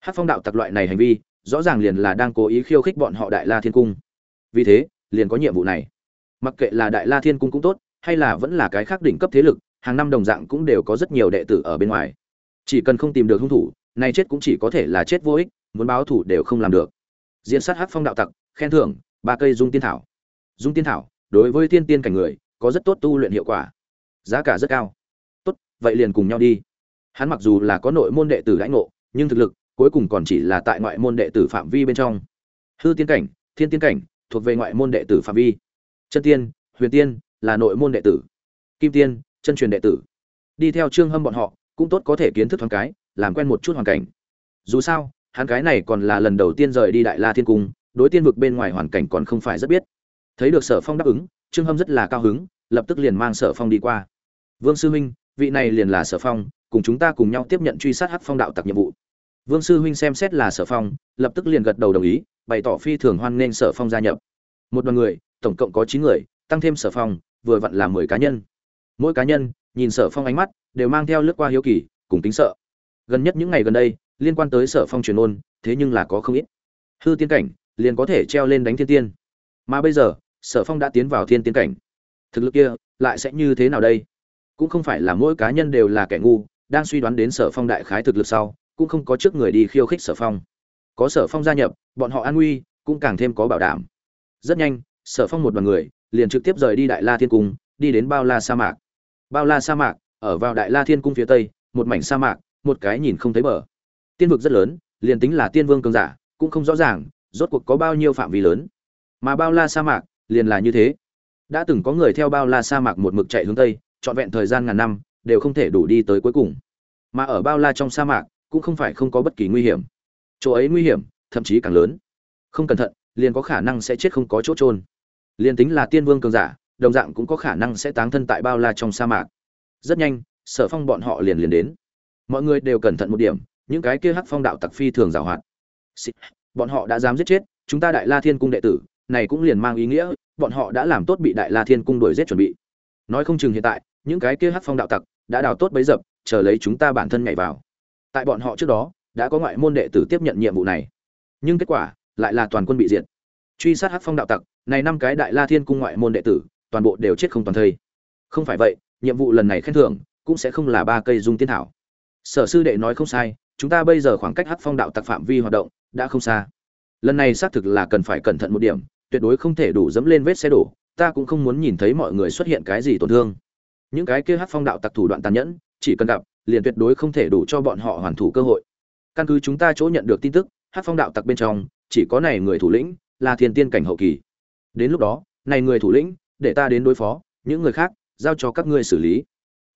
Hắc phong đạo tặc loại này hành vi, rõ ràng liền là đang cố ý khiêu khích bọn họ đại la thiên cung. Vì thế, liền có nhiệm vụ này. Mặc kệ là đại la thiên cung cũng tốt, hay là vẫn là cái khác đỉnh cấp thế lực, hàng năm đồng dạng cũng đều có rất nhiều đệ tử ở bên ngoài. Chỉ cần không tìm được hung thủ này chết cũng chỉ có thể là chết vô ích, muốn báo thủ đều không làm được. Diễn sát hắc phong đạo tặc, khen thưởng ba cây dung tiên thảo. Dung tiên thảo, đối với tiên tiên cảnh người, có rất tốt tu luyện hiệu quả. Giá cả rất cao. Tốt, vậy liền cùng nhau đi. Hắn mặc dù là có nội môn đệ tử lãnh ngộ, nhưng thực lực cuối cùng còn chỉ là tại ngoại môn đệ tử phạm vi bên trong. Hư tiên cảnh, thiên tiên cảnh, thuộc về ngoại môn đệ tử phạm vi. Chân tiên, huyền tiên là nội môn đệ tử. Kim tiên, chân truyền đệ tử. Đi theo trương hâm bọn họ, cũng tốt có thể kiến thức thoáng cái, làm quen một chút hoàn cảnh. Dù sao, hắn cái này còn là lần đầu tiên rời đi đại la thiên cung đối tiên vực bên ngoài hoàn cảnh còn không phải rất biết. Thấy được sở phong đáp ứng, trương hâm rất là cao hứng, lập tức liền mang sở phong đi qua. Vương sư huynh, vị này liền là sở phong, cùng chúng ta cùng nhau tiếp nhận truy sát hắc phong đạo tặc nhiệm vụ. Vương sư huynh xem xét là sở phong, lập tức liền gật đầu đồng ý, bày tỏ phi thường hoan nghênh sở phong gia nhập. Một đoàn người, tổng cộng có chín người, tăng thêm sở phong, vừa vặn là mười cá nhân. Mỗi cá nhân, nhìn sở phong ánh mắt, đều mang theo lướt qua hiếu kỳ, cùng tính sợ. Gần nhất những ngày gần đây, liên quan tới sở phong truyền ôn, thế nhưng là có không ít. Hư tiên cảnh liền có thể treo lên đánh thiên tiên. Mà bây giờ, sở phong đã tiến vào thiên tiên cảnh. Thực lực kia, lại sẽ như thế nào đây? Cũng không phải là mỗi cá nhân đều là kẻ ngu, đang suy đoán đến sở phong đại khái thực lực sau, cũng không có trước người đi khiêu khích sở phong. Có sở phong gia nhập, bọn họ an nguy, cũng càng thêm có bảo đảm. Rất nhanh, sở phong một đoàn người, liền trực tiếp rời đi đại la thiên cung, đi đến bao la sa mạc. Bao la sa mạc, ở vào đại la thiên cung phía tây, một mảnh sa mạc, một cái nhìn không thấy bờ. Tiên vực rất lớn, liền tính là tiên vương cường giả, cũng không rõ ràng rốt cuộc có bao nhiêu phạm vi lớn. Mà bao la sa mạc liền là như thế. Đã từng có người theo bao la sa mạc một mực chạy hướng tây, trọn vẹn thời gian ngàn năm, đều không thể đủ đi tới cuối cùng. Mà ở bao la trong sa mạc cũng không phải không có bất kỳ nguy hiểm. Chỗ ấy nguy hiểm, thậm chí càng lớn. Không cẩn thận, liền có khả năng sẽ chết không có chỗ trôn liền tính là tiên vương cường giả, đồng dạng cũng có khả năng sẽ táng thân tại bao la trong sa mạc. Rất nhanh, sở phong bọn họ liền liền đến. Mọi người đều cẩn thận một điểm, những cái kia hắc phong đạo tặc phi thường giảo hoạt bọn họ đã dám giết chết, chúng ta đại la thiên cung đệ tử, này cũng liền mang ý nghĩa, bọn họ đã làm tốt bị đại la thiên cung đuổi giết chuẩn bị. Nói không chừng hiện tại, những cái kia hắc phong đạo tặc đã đào tốt bấy dập, chờ lấy chúng ta bản thân nhảy vào. Tại bọn họ trước đó, đã có ngoại môn đệ tử tiếp nhận nhiệm vụ này. Nhưng kết quả lại là toàn quân bị diệt. Truy sát hắc phong đạo tặc, này năm cái đại la thiên cung ngoại môn đệ tử, toàn bộ đều chết không toàn thây. Không phải vậy, nhiệm vụ lần này khen thưởng cũng sẽ không là ba cây dung tiên thảo. Sở sư đệ nói không sai, chúng ta bây giờ khoảng cách hắc phong đạo tặc phạm vi hoạt động đã không xa. Lần này xác thực là cần phải cẩn thận một điểm, tuyệt đối không thể đủ dẫm lên vết xe đổ, ta cũng không muốn nhìn thấy mọi người xuất hiện cái gì tổn thương. Những cái kia Hát phong đạo tặc thủ đoạn tàn nhẫn, chỉ cần gặp, liền tuyệt đối không thể đủ cho bọn họ hoàn thủ cơ hội. Căn cứ chúng ta chỗ nhận được tin tức Hát phong đạo tặc bên trong, chỉ có này người thủ lĩnh, là thiên tiên cảnh hậu kỳ. Đến lúc đó, này người thủ lĩnh, để ta đến đối phó, những người khác, giao cho các ngươi xử lý.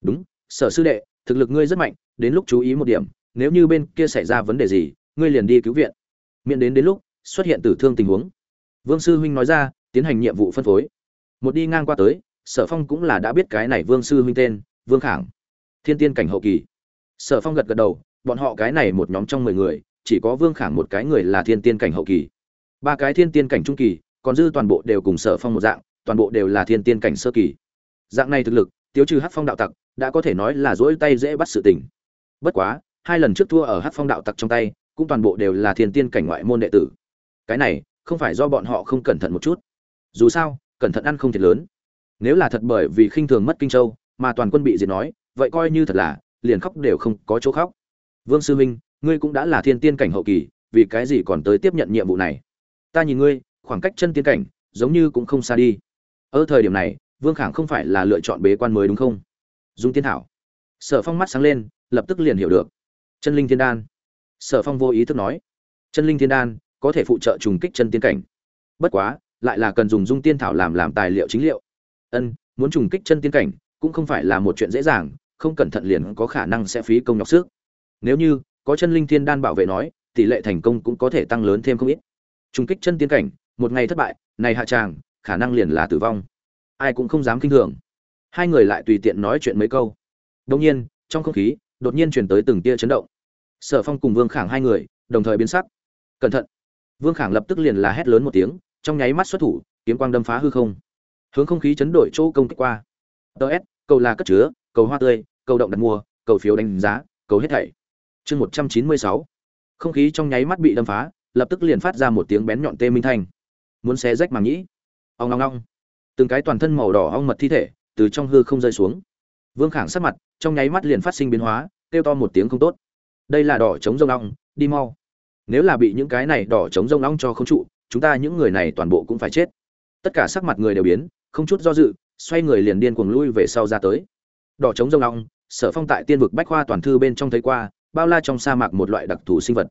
Đúng, sở sư đệ, thực lực ngươi rất mạnh, đến lúc chú ý một điểm, nếu như bên kia xảy ra vấn đề gì, ngươi liền đi cứu viện miễn đến đến lúc xuất hiện tử thương tình huống. Vương sư huynh nói ra, tiến hành nhiệm vụ phân phối. Một đi ngang qua tới, sở phong cũng là đã biết cái này vương sư huynh tên, vương khảng. Thiên tiên cảnh hậu kỳ. Sở phong gật gật đầu, bọn họ cái này một nhóm trong mười người, chỉ có vương khảng một cái người là thiên tiên cảnh hậu kỳ. Ba cái thiên tiên cảnh trung kỳ, còn dư toàn bộ đều cùng sở phong một dạng, toàn bộ đều là thiên tiên cảnh sơ kỳ. Dạng này thực lực tiêu trừ hát phong đạo tặc, đã có thể nói là dỗi tay dễ bắt sự tình. Bất quá, hai lần trước thua ở hát phong đạo tặc trong tay cũng toàn bộ đều là thiên tiên cảnh ngoại môn đệ tử. Cái này, không phải do bọn họ không cẩn thận một chút. Dù sao, cẩn thận ăn không thiệt lớn. Nếu là thật bởi vì khinh thường mất kinh châu, mà toàn quân bị diệt nói, vậy coi như thật là, liền khóc đều không có chỗ khóc. Vương sư minh, ngươi cũng đã là thiên tiên cảnh hậu kỳ, vì cái gì còn tới tiếp nhận nhiệm vụ này? Ta nhìn ngươi, khoảng cách chân tiên cảnh, giống như cũng không xa đi. Ở thời điểm này, vương khảng không phải là lựa chọn bế quan mới đúng không? Dung tiên thảo. Sở phong mắt sáng lên, lập tức liền hiểu được. Chân linh thiên đan sở phong vô ý thức nói, chân linh thiên đan, có thể phụ trợ trùng kích chân tiên cảnh. Bất quá, lại là cần dùng dung tiên thảo làm làm tài liệu chính liệu. Ân, muốn trùng kích chân tiên cảnh cũng không phải là một chuyện dễ dàng, không cẩn thận liền có khả năng sẽ phí công nhọc sức. Nếu như có chân linh thiên đan bảo vệ nói, tỷ lệ thành công cũng có thể tăng lớn thêm không ít. Trùng kích chân tiên cảnh, một ngày thất bại, này hạ tràng, khả năng liền là tử vong. Ai cũng không dám kinh thường. Hai người lại tùy tiện nói chuyện mấy câu. Đông nhiên, trong không khí, đột nhiên chuyển tới từng tia chấn động sở phong cùng vương khảng hai người, đồng thời biến sắc. Cẩn thận. Vương khảng lập tức liền là hét lớn một tiếng, trong nháy mắt xuất thủ, kiếm quang đâm phá hư không. Hướng không khí chấn đổi chỗ công kích qua. Ts cầu là cất chứa, cầu hoa tươi, cầu động đặt mua cầu phiếu đánh giá, cầu hết thảy. Chương một trăm chín mươi sáu. Không khí trong nháy mắt bị đâm phá, lập tức liền phát ra một tiếng bén nhọn tê minh thanh. Muốn xé rách màng nhĩ. Ong ong ong. Từng cái toàn thân màu đỏ ong mật thi thể từ trong hư không rơi xuống. Vương khảng sắc mặt trong nháy mắt liền phát sinh biến hóa, kêu to một tiếng không tốt đây là đỏ chống rông long đi mau. Nếu là bị những cái này đỏ chống rông long cho không trụ, chúng ta những người này toàn bộ cũng phải chết. Tất cả sắc mặt người đều biến, không chút do dự, xoay người liền điên cuồng lui về sau ra tới. Đỏ chống rông long sở phong tại tiên vực bách khoa toàn thư bên trong thấy qua, bao la trong sa mạc một loại đặc thù sinh vật.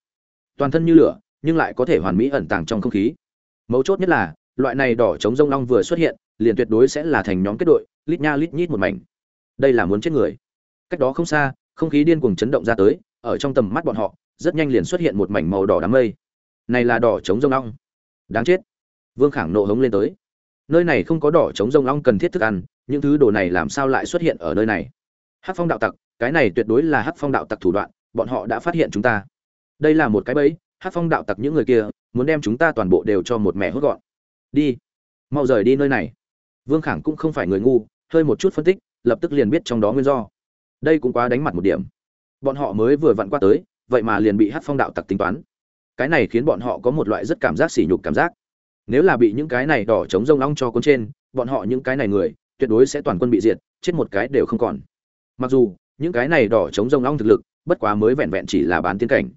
Toàn thân như lửa, nhưng lại có thể hoàn mỹ ẩn tàng trong không khí. Mấu chốt nhất là, loại này đỏ chống rông long vừa xuất hiện, liền tuyệt đối sẽ là thành nhóm kết đội, lít nha lít nhít một mảnh. Đây là muốn chết người. Cách đó không xa, không khí điên cuồng chấn động ra tới ở trong tầm mắt bọn họ, rất nhanh liền xuất hiện một mảnh màu đỏ đám mây. Này là đỏ chống rông long. Đáng chết. Vương khảng nộ hống lên tới. Nơi này không có đỏ chống rông long cần thiết thức ăn, những thứ đồ này làm sao lại xuất hiện ở nơi này? Hắc phong đạo tặc, cái này tuyệt đối là hắc phong đạo tặc thủ đoạn, bọn họ đã phát hiện chúng ta. Đây là một cái bẫy, hắc phong đạo tặc những người kia, muốn đem chúng ta toàn bộ đều cho một mẹ hốt gọn. Đi. Mau rời đi nơi này. Vương khảng cũng không phải người ngu, hơi một chút phân tích, lập tức liền biết trong đó nguyên do. Đây cũng quá đánh mặt một điểm bọn họ mới vừa vặn qua tới, vậy mà liền bị hát phong đạo tặc tính toán. Cái này khiến bọn họ có một loại rất cảm giác sỉ nhục cảm giác. Nếu là bị những cái này đỏ chống rông long cho cuốn trên, bọn họ những cái này người, tuyệt đối sẽ toàn quân bị diệt, chết một cái đều không còn. Mặc dù, những cái này đỏ chống rông long thực lực, bất quá mới vẹn vẹn chỉ là bán tiên cảnh.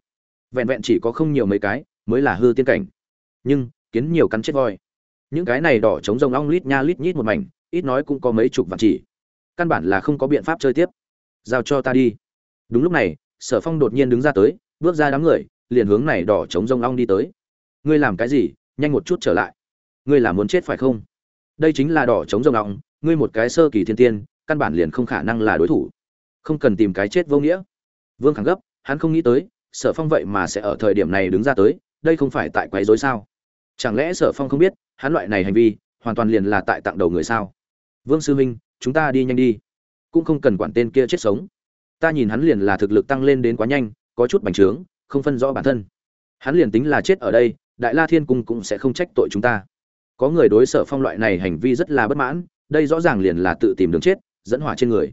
Vẹn vẹn chỉ có không nhiều mấy cái, mới là hư tiên cảnh. Nhưng, kiến nhiều cắn chết voi. Những cái này đỏ chống rông long lít nha lít nhít một mảnh, ít nói cũng có mấy chục vạn chỉ. Căn bản là không có biện pháp chơi tiếp. Giao cho ta đi đúng lúc này, sở phong đột nhiên đứng ra tới, bước ra đám người, liền hướng này đỏ chống rông long đi tới. Ngươi làm cái gì? Nhanh một chút trở lại. Ngươi là muốn chết phải không? Đây chính là đỏ chống rông long ngươi một cái sơ kỳ thiên tiên, căn bản liền không khả năng là đối thủ. Không cần tìm cái chết vô nghĩa. Vương khẳng gấp, hắn không nghĩ tới, sở phong vậy mà sẽ ở thời điểm này đứng ra tới, đây không phải tại quấy rối sao? Chẳng lẽ sở phong không biết, hắn loại này hành vi, hoàn toàn liền là tại tặng đầu người sao? Vương sư huynh chúng ta đi nhanh đi. Cũng không cần quản tên kia chết sống ta nhìn hắn liền là thực lực tăng lên đến quá nhanh, có chút bành trướng, không phân rõ bản thân. Hắn liền tính là chết ở đây, đại la thiên cung cũng sẽ không trách tội chúng ta. Có người đối sở phong loại này hành vi rất là bất mãn, đây rõ ràng liền là tự tìm đường chết, dẫn hỏa trên người.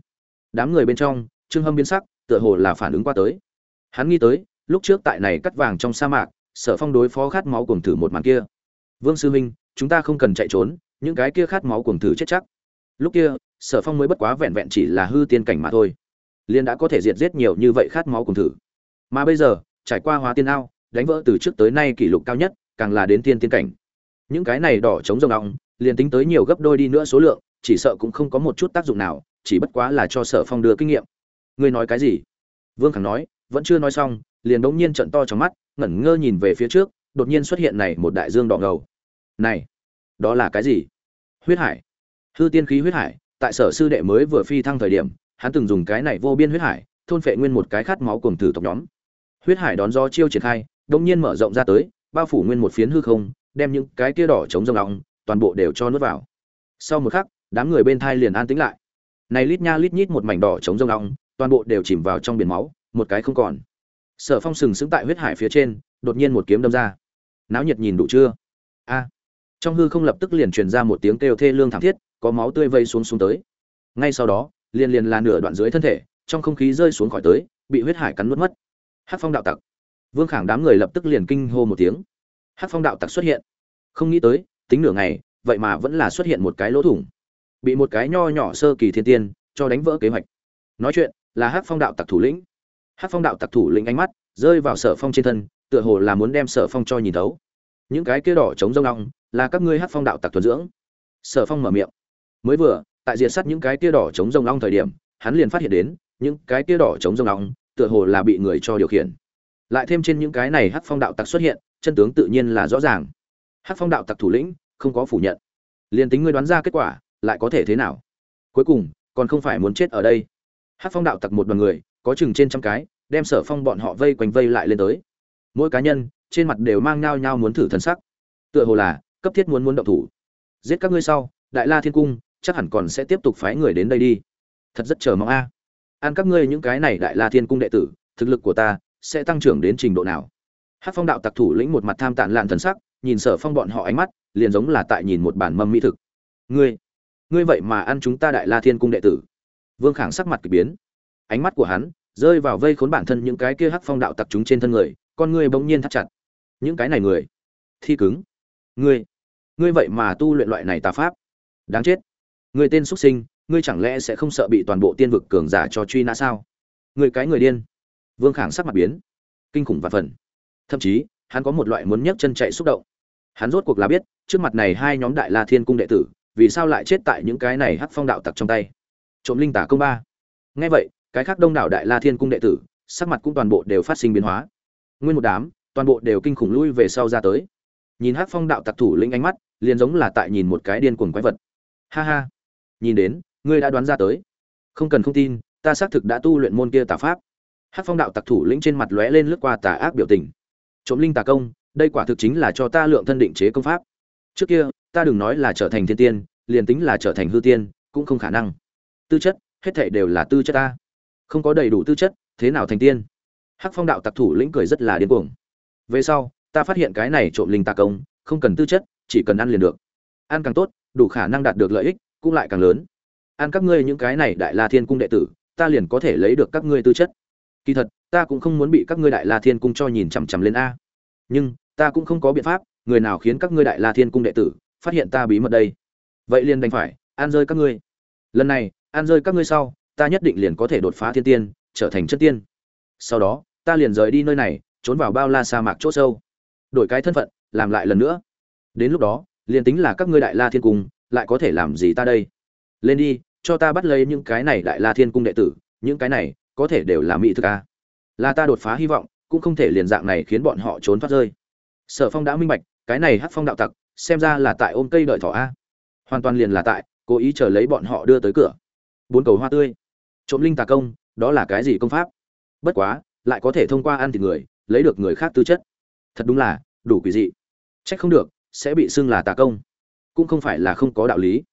Đám người bên trong, trương hâm biến sắc, tựa hồ là phản ứng qua tới. Hắn nghĩ tới, lúc trước tại này cắt vàng trong sa mạc, sở phong đối phó khát máu cuồng thử một màn kia. Vương sư minh chúng ta không cần chạy trốn, những cái kia khát máu cuồng thử chết chắc. Lúc kia, sở phong mới bất quá vẹn vẹn chỉ là hư tiên cảnh mà thôi liên đã có thể diệt giết nhiều như vậy khát máu cùng thử. Mà bây giờ, trải qua hóa tiên ao, đánh vỡ từ trước tới nay kỷ lục cao nhất, càng là đến tiên tiên cảnh. Những cái này đỏ chống rồng ong, liền tính tới nhiều gấp đôi đi nữa số lượng, chỉ sợ cũng không có một chút tác dụng nào, chỉ bất quá là cho sở phong đưa kinh nghiệm. Ngươi nói cái gì? Vương khẳng nói, vẫn chưa nói xong, liền đống nhiên trận to trong mắt, ngẩn ngơ nhìn về phía trước, đột nhiên xuất hiện này một đại dương đỏ ngầu. Này, đó là cái gì? Huyết hải. Hư tiên khí huyết hải, tại sở sư đệ mới vừa phi thăng thời điểm hắn từng dùng cái này vô biên huyết hải, thôn phệ nguyên một cái khát máu cùng thử tộc nhóm. Huyết hải đón do chiêu triển khai, đột nhiên mở rộng ra tới, bao phủ nguyên một phiến hư không, đem những cái kia đỏ chống rông lòng toàn bộ đều cho nuốt vào. Sau một khắc, đám người bên thai liền an tĩnh lại. Này lít nha lít nhít một mảnh đỏ chống rông lòng toàn bộ đều chìm vào trong biển máu, một cái không còn. Sở phong sừng sững tại huyết hải phía trên, đột nhiên một kiếm đâm ra. Náo nhiệt nhìn đủ chưa? A. À. Trong hư không lập tức liền truyền ra một tiếng kêu thê lương thảm thiết, có máu tươi vây xuống xuống tới. Ngay sau đó liền liền là nửa đoạn dưới thân thể, trong không khí rơi xuống khỏi tới, bị huyết hải cắn nuốt mất. Hát phong đạo tặc. Vương khảng đám người lập tức liền kinh hô một tiếng. Hát phong đạo tặc xuất hiện. Không nghĩ tới, tính nửa ngày, vậy mà vẫn là xuất hiện một cái lỗ thủng. Bị một cái nho nhỏ sơ kỳ thiên tiên cho đánh vỡ kế hoạch. Nói chuyện, là hát phong đạo tặc thủ lĩnh. Hát phong đạo tặc thủ lĩnh ánh mắt rơi vào sở phong trên thân, tựa hồ là muốn đem sở phong cho nhìn thấu. Những cái kia đỏ chống rông long, là các ngươi hát phong đạo tặc thuần dưỡng. Sở phong mở miệng. Mới vừa tại diệt sát những cái tia đỏ chống rông long thời điểm, hắn liền phát hiện đến, những cái tia đỏ chống rông long, tựa hồ là bị người cho điều khiển. Lại thêm trên những cái này hắc phong đạo tặc xuất hiện, chân tướng tự nhiên là rõ ràng. Hắc phong đạo tặc thủ lĩnh, không có phủ nhận. Liền tính ngươi đoán ra kết quả, lại có thể thế nào? Cuối cùng, còn không phải muốn chết ở đây. Hắc phong đạo tặc một đoàn người, có chừng trên trăm cái, đem sở phong bọn họ vây quanh vây lại lên tới. Mỗi cá nhân, trên mặt đều mang nhao nhao muốn thử thân sắc. Tựa hồ là cấp thiết muốn muốn động thủ. Giết các ngươi sau, đại la thiên cung chắc hẳn còn sẽ tiếp tục phái người đến đây đi. Thật rất chờ mong a. À. ăn các ngươi những cái này đại la thiên cung đệ tử, thực lực của ta sẽ tăng trưởng đến trình độ nào? Hát phong đạo tặc thủ lĩnh một mặt tham tản lạn thần sắc, nhìn sở phong bọn họ ánh mắt, liền giống là tại nhìn một bản mâm mỹ thực. Ngươi ngươi vậy mà ăn chúng ta đại la thiên cung đệ tử. Vương khảng sắc mặt k ỳ biến. Ánh mắt của hắn rơi vào vây khốn bản thân những cái kia hắc phong đạo tặc chúng trên thân người, con ngươi bỗng nhiên thắt chặt. Những cái này người, thi cứng. Ngươi ngươi vậy mà tu luyện loại này tà pháp, đáng chết ngươi tên xuất sinh, ngươi chẳng lẽ sẽ không sợ bị toàn bộ tiên vực cường giả cho truy nã sao? Ngươi cái người điên. Vương khảng sắc mặt biến, kinh khủng và phần. Thậm chí, hắn có một loại muốn nhấc chân chạy xúc động. Hắn rốt cuộc là biết, trước mặt này hai nhóm đại la thiên cung đệ tử, vì sao lại chết tại những cái này hắc phong đạo tặc trong tay? Trộm linh tả công ba. Ngay vậy, cái khác đông đảo đại la thiên cung đệ tử, sắc mặt cũng toàn bộ đều phát sinh biến hóa. Nguyên một đám, toàn bộ đều kinh khủng lui về sau ra tới. Nhìn hắc phong đạo tặc thủ lĩnh ánh mắt, liền giống là tại nhìn một cái điên cuồng quái vật. Ha ha nhìn đến, ngươi đã đoán ra tới. Không cần không tin, ta xác thực đã tu luyện môn kia tà pháp. Hắc phong đạo tặc thủ lĩnh trên mặt lóe lên lướt qua tà ác biểu tình. Trộm linh tà công, đây quả thực chính là cho ta lượng thân định chế công pháp. Trước kia, ta đừng nói là trở thành thiên tiên, liền tính là trở thành hư tiên, cũng không khả năng. Tư chất, hết thảy đều là tư chất ta. Không có đầy đủ tư chất, thế nào thành tiên? Hắc phong đạo tặc thủ lĩnh cười rất là điên cuồng. Về sau, ta phát hiện cái này trộm linh tà công, không cần tư chất, chỉ cần ăn liền được. Ăn càng tốt, đủ khả năng đạt được lợi ích cũng lại càng lớn. Ăn các ngươi những cái này đại la thiên cung đệ tử, ta liền có thể lấy được các ngươi tư chất. Kỳ thật, ta cũng không muốn bị các ngươi đại la thiên cung cho nhìn chằm chằm lên a. Nhưng, ta cũng không có biện pháp, người nào khiến các ngươi đại la thiên cung đệ tử phát hiện ta bí mật đây? Vậy liền đành phải an rơi các ngươi. Lần này an rơi các ngươi sau, ta nhất định liền có thể đột phá thiên tiên, trở thành chất tiên. Sau đó, ta liền rời đi nơi này, trốn vào bao la sa mạc chỗ sâu. Đổi cái thân phận, làm lại lần nữa. Đến lúc đó, liền tính là các ngươi đại la thiên cung lại có thể làm gì ta đây? Lên đi, cho ta bắt lấy những cái này đại la thiên cung đệ tử, những cái này có thể đều là mỹ thực a là ta đột phá hy vọng, cũng không thể liền dạng này khiến bọn họ trốn thoát rơi. Sở phong đã minh bạch, cái này hát phong đạo tặc, xem ra là tại ôm cây đợi thỏ a. Hoàn toàn liền là tại, cố ý chờ lấy bọn họ đưa tới cửa. Bốn cầu hoa tươi. Trộm linh tà công, đó là cái gì công pháp? Bất quá, lại có thể thông qua ăn thịt người, lấy được người khác tư chất. Thật đúng là, đủ quỷ dị. Trách không được, sẽ bị xưng là tà công cũng không phải là không có đạo lý.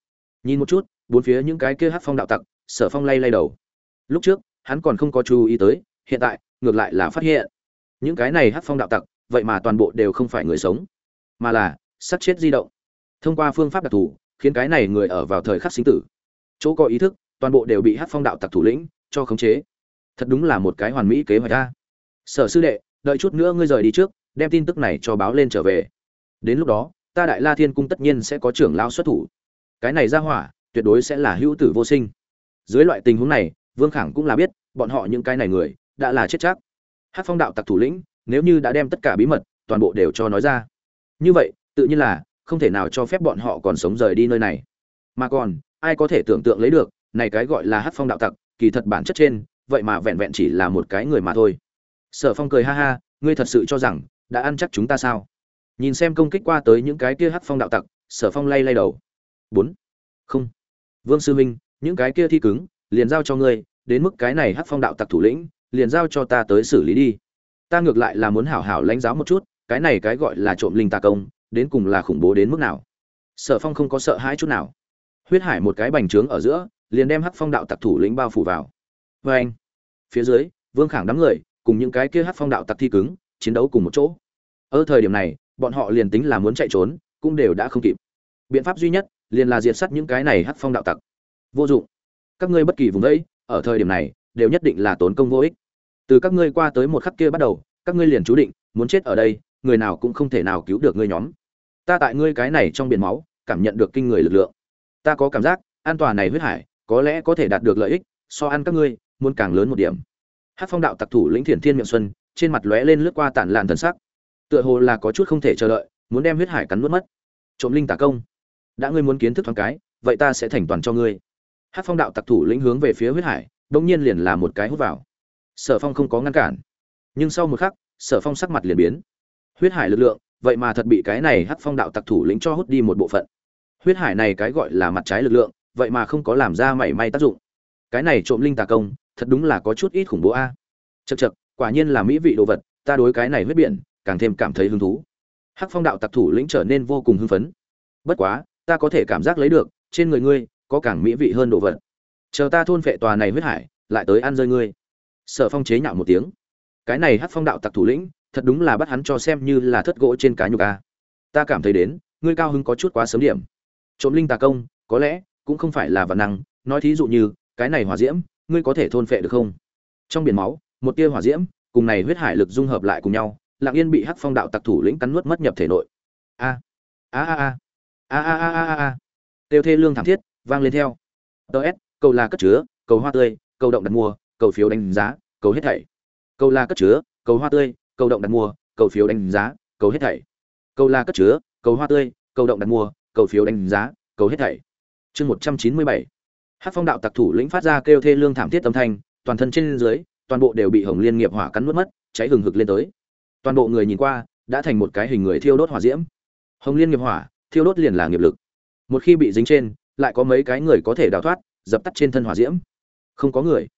Nhìn một chút, bốn phía những cái kia hát phong đạo tặc, sở phong lay lay đầu. Lúc trước, hắn còn không có chú ý tới, hiện tại, ngược lại là phát hiện. Những cái này hát phong đạo tặc, vậy mà toàn bộ đều không phải người sống, mà là sắp chết di động. Thông qua phương pháp đặc thù, khiến cái này người ở vào thời khắc sinh tử. Chỗ có ý thức, toàn bộ đều bị hát phong đạo tặc thủ lĩnh cho khống chế. Thật đúng là một cái hoàn mỹ kế hoạch ta sở sư đệ, đợi chút nữa ngươi rời đi trước, đem tin tức này cho báo lên trở về. Đến lúc đó ta đại la thiên cung tất nhiên sẽ có trưởng lao xuất thủ. Cái này ra hỏa, tuyệt đối sẽ là hữu tử vô sinh. Dưới loại tình huống này, vương khẳng cũng là biết, bọn họ những cái này người, đã là chết chắc. Hát phong đạo tặc thủ lĩnh, nếu như đã đem tất cả bí mật, toàn bộ đều cho nói ra. Như vậy, tự nhiên là, không thể nào cho phép bọn họ còn sống rời đi nơi này. Mà còn, ai có thể tưởng tượng lấy được, này cái gọi là hát phong đạo tặc, kỳ thật bản chất trên, vậy mà vẹn vẹn chỉ là một cái người mà thôi. Sở phong cười ha ha, ngươi thật sự cho rằng, đã ăn chắc chúng ta sao? Nhìn xem công kích qua tới những cái kia hắc phong đạo tặc, sở phong lay lay đầu. Bốn. Không. Vương sư minh, những cái kia thi cứng, liền giao cho ngươi, đến mức cái này hắc phong đạo tặc thủ lĩnh, liền giao cho ta tới xử lý đi. Ta ngược lại là muốn hảo hảo lãnh giáo một chút, cái này cái gọi là trộm linh tà công, đến cùng là khủng bố đến mức nào? Sở phong không có sợ hãi chút nào. Huyết hải một cái bành trướng ở giữa, liền đem hắc phong đạo tặc thủ lĩnh bao phủ vào. Vê anh, phía dưới, vương khảng đám người, cùng những cái kia hắc phong đạo tặc thi cứng, chiến đấu cùng một chỗ. Ở thời điểm này bọn họ liền tính là muốn chạy trốn, cũng đều đã không kịp. Biện pháp duy nhất liền là diệt sát những cái này hắc phong đạo tặc. Vô dụng. Các ngươi bất kỳ vùng đấy ở thời điểm này, đều nhất định là tốn công vô ích. Từ các ngươi qua tới một khắc kia bắt đầu, các ngươi liền chú định, muốn chết ở đây, người nào cũng không thể nào cứu được ngươi nhóm. Ta tại ngươi cái này trong biển máu, cảm nhận được kinh người lực lượng. Ta có cảm giác, an toàn này huyết hải, có lẽ có thể đạt được lợi ích, so ăn các ngươi, muốn càng lớn một điểm. Hát phong đạo tặc thủ lĩnh thiền thiên miệng xuân, trên mặt lóe lên lướt qua tản làn thần sắc tựa hồ là có chút không thể chờ đợi, muốn đem huyết hải cắn nuốt mất. Trộm linh tả công. Đã ngươi muốn kiến thức thoáng cái, vậy ta sẽ thành toàn cho ngươi. Hát phong đạo tặc thủ lĩnh hướng về phía huyết hải, đông nhiên liền là một cái hút vào. Sở phong không có ngăn cản. Nhưng sau một khắc, sở phong sắc mặt liền biến. Huyết hải lực lượng, vậy mà thật bị cái này hắc phong đạo tặc thủ lĩnh cho hút đi một bộ phận. Huyết hải này cái gọi là mặt trái lực lượng, vậy mà không có làm ra mảy may tác dụng. Cái này trộm linh tà công, thật đúng là có chút ít khủng bố a. À. chật chật quả nhiên là mỹ vị đồ vật, ta đối cái này huyết biển càng thêm cảm thấy hứng thú. Hắc phong đạo tặc thủ lĩnh trở nên vô cùng hưng phấn. Bất quá, ta có thể cảm giác lấy được, trên người ngươi, có càng mỹ vị hơn đồ vật. Chờ ta thôn phệ tòa này huyết hải, lại tới ăn rơi ngươi. Sở phong chế nhạo một tiếng. Cái này hắc phong đạo tặc thủ lĩnh, thật đúng là bắt hắn cho xem như là thất gỗ trên cá nhục a. Ta cảm thấy đến, ngươi cao hứng có chút quá sớm điểm. Trộm linh tà công, có lẽ, cũng không phải là vật năng. Nói thí dụ như, cái này hỏa diễm, ngươi có thể thôn phệ được không? Trong biển máu, một tia hỏa diễm, cùng này huyết hải lực dung hợp lại cùng nhau lặng yên bị hắc phong đạo tặc thủ lĩnh cắn nuốt mất nhập thể nội. A a a a a a a a a. A tiêu thê lương thảm thiết, vang lên theo. Ts cầu là cất chứa, cầu hoa tươi, cầu động đặt mua cầu phiếu đánh giá, cầu hết thảy. Cầu là cất chứa, cầu hoa tươi, cầu động đặt mua cầu phiếu đánh giá, cầu hết thảy. Cầu là cất chứa, cầu hoa tươi, cầu động đặt mua cầu phiếu đánh giá, cầu hết thảy. Chương một trăm chín mươi bảy. Hát phong đạo tặc thủ lĩnh phát ra kêu thê lương thảm thiết âm thanh, toàn thân trên dưới, toàn bộ đều bị hồng liên nghiệp hỏa cắn nuốt mất, cháy hừng hực lên tới toàn bộ người nhìn qua đã thành một cái hình người thiêu đốt hỏa diễm. Hồng liên nghiệp hỏa, thiêu đốt liền là nghiệp lực. Một khi bị dính trên, lại có mấy cái người có thể đào thoát, dập tắt trên thân hỏa diễm. Không có người.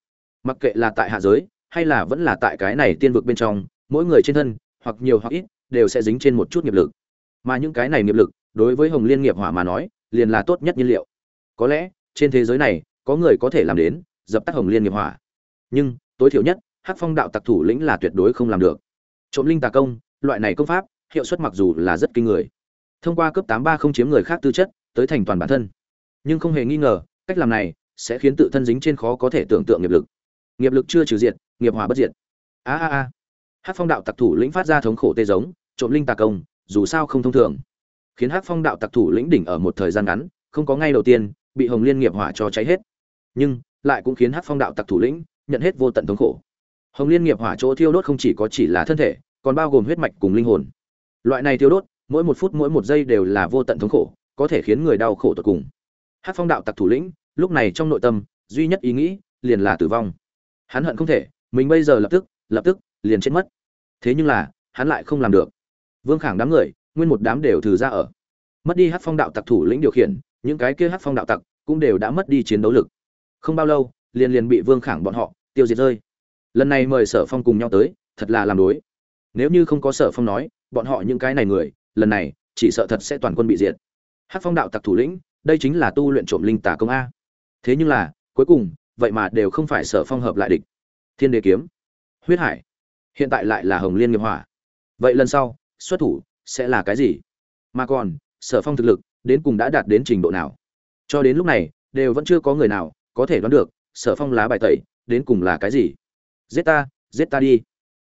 Mặc kệ là tại hạ giới, hay là vẫn là tại cái này tiên vực bên trong, mỗi người trên thân, hoặc nhiều hoặc ít, đều sẽ dính trên một chút nghiệp lực. Mà những cái này nghiệp lực, đối với hồng liên nghiệp hỏa mà nói, liền là tốt nhất nhiên liệu. Có lẽ, trên thế giới này, có người có thể làm đến, dập tắt hồng liên nghiệp hỏa. Nhưng, tối thiểu nhất, hắc phong đạo tặc thủ lĩnh là tuyệt đối không làm được trộm linh tà công, loại này công pháp, hiệu suất mặc dù là rất kinh người. Thông qua cấp tám ba không chiếm người khác tư chất, tới thành toàn bản thân. Nhưng không hề nghi ngờ, cách làm này sẽ khiến tự thân dính trên khó có thể tưởng tượng nghiệp lực. Nghiệp lực chưa trừ diệt, nghiệp hỏa bất diệt. A a a. Hát phong đạo tặc thủ lĩnh phát ra thống khổ tê giống, trộm linh tà công, dù sao không thông thường. Khiến hắc phong đạo tặc thủ lĩnh đỉnh ở một thời gian ngắn, không có ngay đầu tiên, bị hồng liên nghiệp hỏa cho cháy hết. Nhưng, lại cũng khiến hắc phong đạo tặc thủ lĩnh nhận hết vô tận thống khổ. Hồng liên nghiệp hỏa chỗ thiêu đốt không chỉ có chỉ là thân thể còn bao gồm huyết mạch cùng linh hồn. Loại này thiêu đốt, mỗi một phút mỗi một giây đều là vô tận thống khổ, có thể khiến người đau khổ tột cùng. Hắc phong đạo tặc thủ lĩnh, lúc này trong nội tâm, duy nhất ý nghĩ liền là tử vong. Hắn hận không thể, mình bây giờ lập tức lập tức liền chết mất. Thế nhưng là, hắn lại không làm được. Vương khảng đám người, nguyên một đám đều thử ra ở. Mất đi hát phong đạo tặc thủ lĩnh điều khiển, những cái kia hát phong đạo tặc cũng đều đã mất đi chiến đấu lực. Không bao lâu, liền liền bị vương khảng bọn họ tiêu diệt rơi. Lần này mời sở phong cùng nhau tới, thật là làm đối nếu như không có sở phong nói, bọn họ những cái này người, lần này, chỉ sợ thật sẽ toàn quân bị diệt. Hát phong đạo tặc thủ lĩnh, đây chính là tu luyện trộm linh tả công a. Thế nhưng là, cuối cùng, vậy mà đều không phải sở phong hợp lại địch. Thiên đế kiếm, huyết hải, hiện tại lại là hồng liên nghiệp hỏa. Vậy lần sau, xuất thủ sẽ là cái gì? Mà còn, sở phong thực lực, đến cùng đã đạt đến trình độ nào? Cho đến lúc này, đều vẫn chưa có người nào có thể đoán được sở phong lá bài tẩy, đến cùng là cái gì? Giết ta giết ta đi.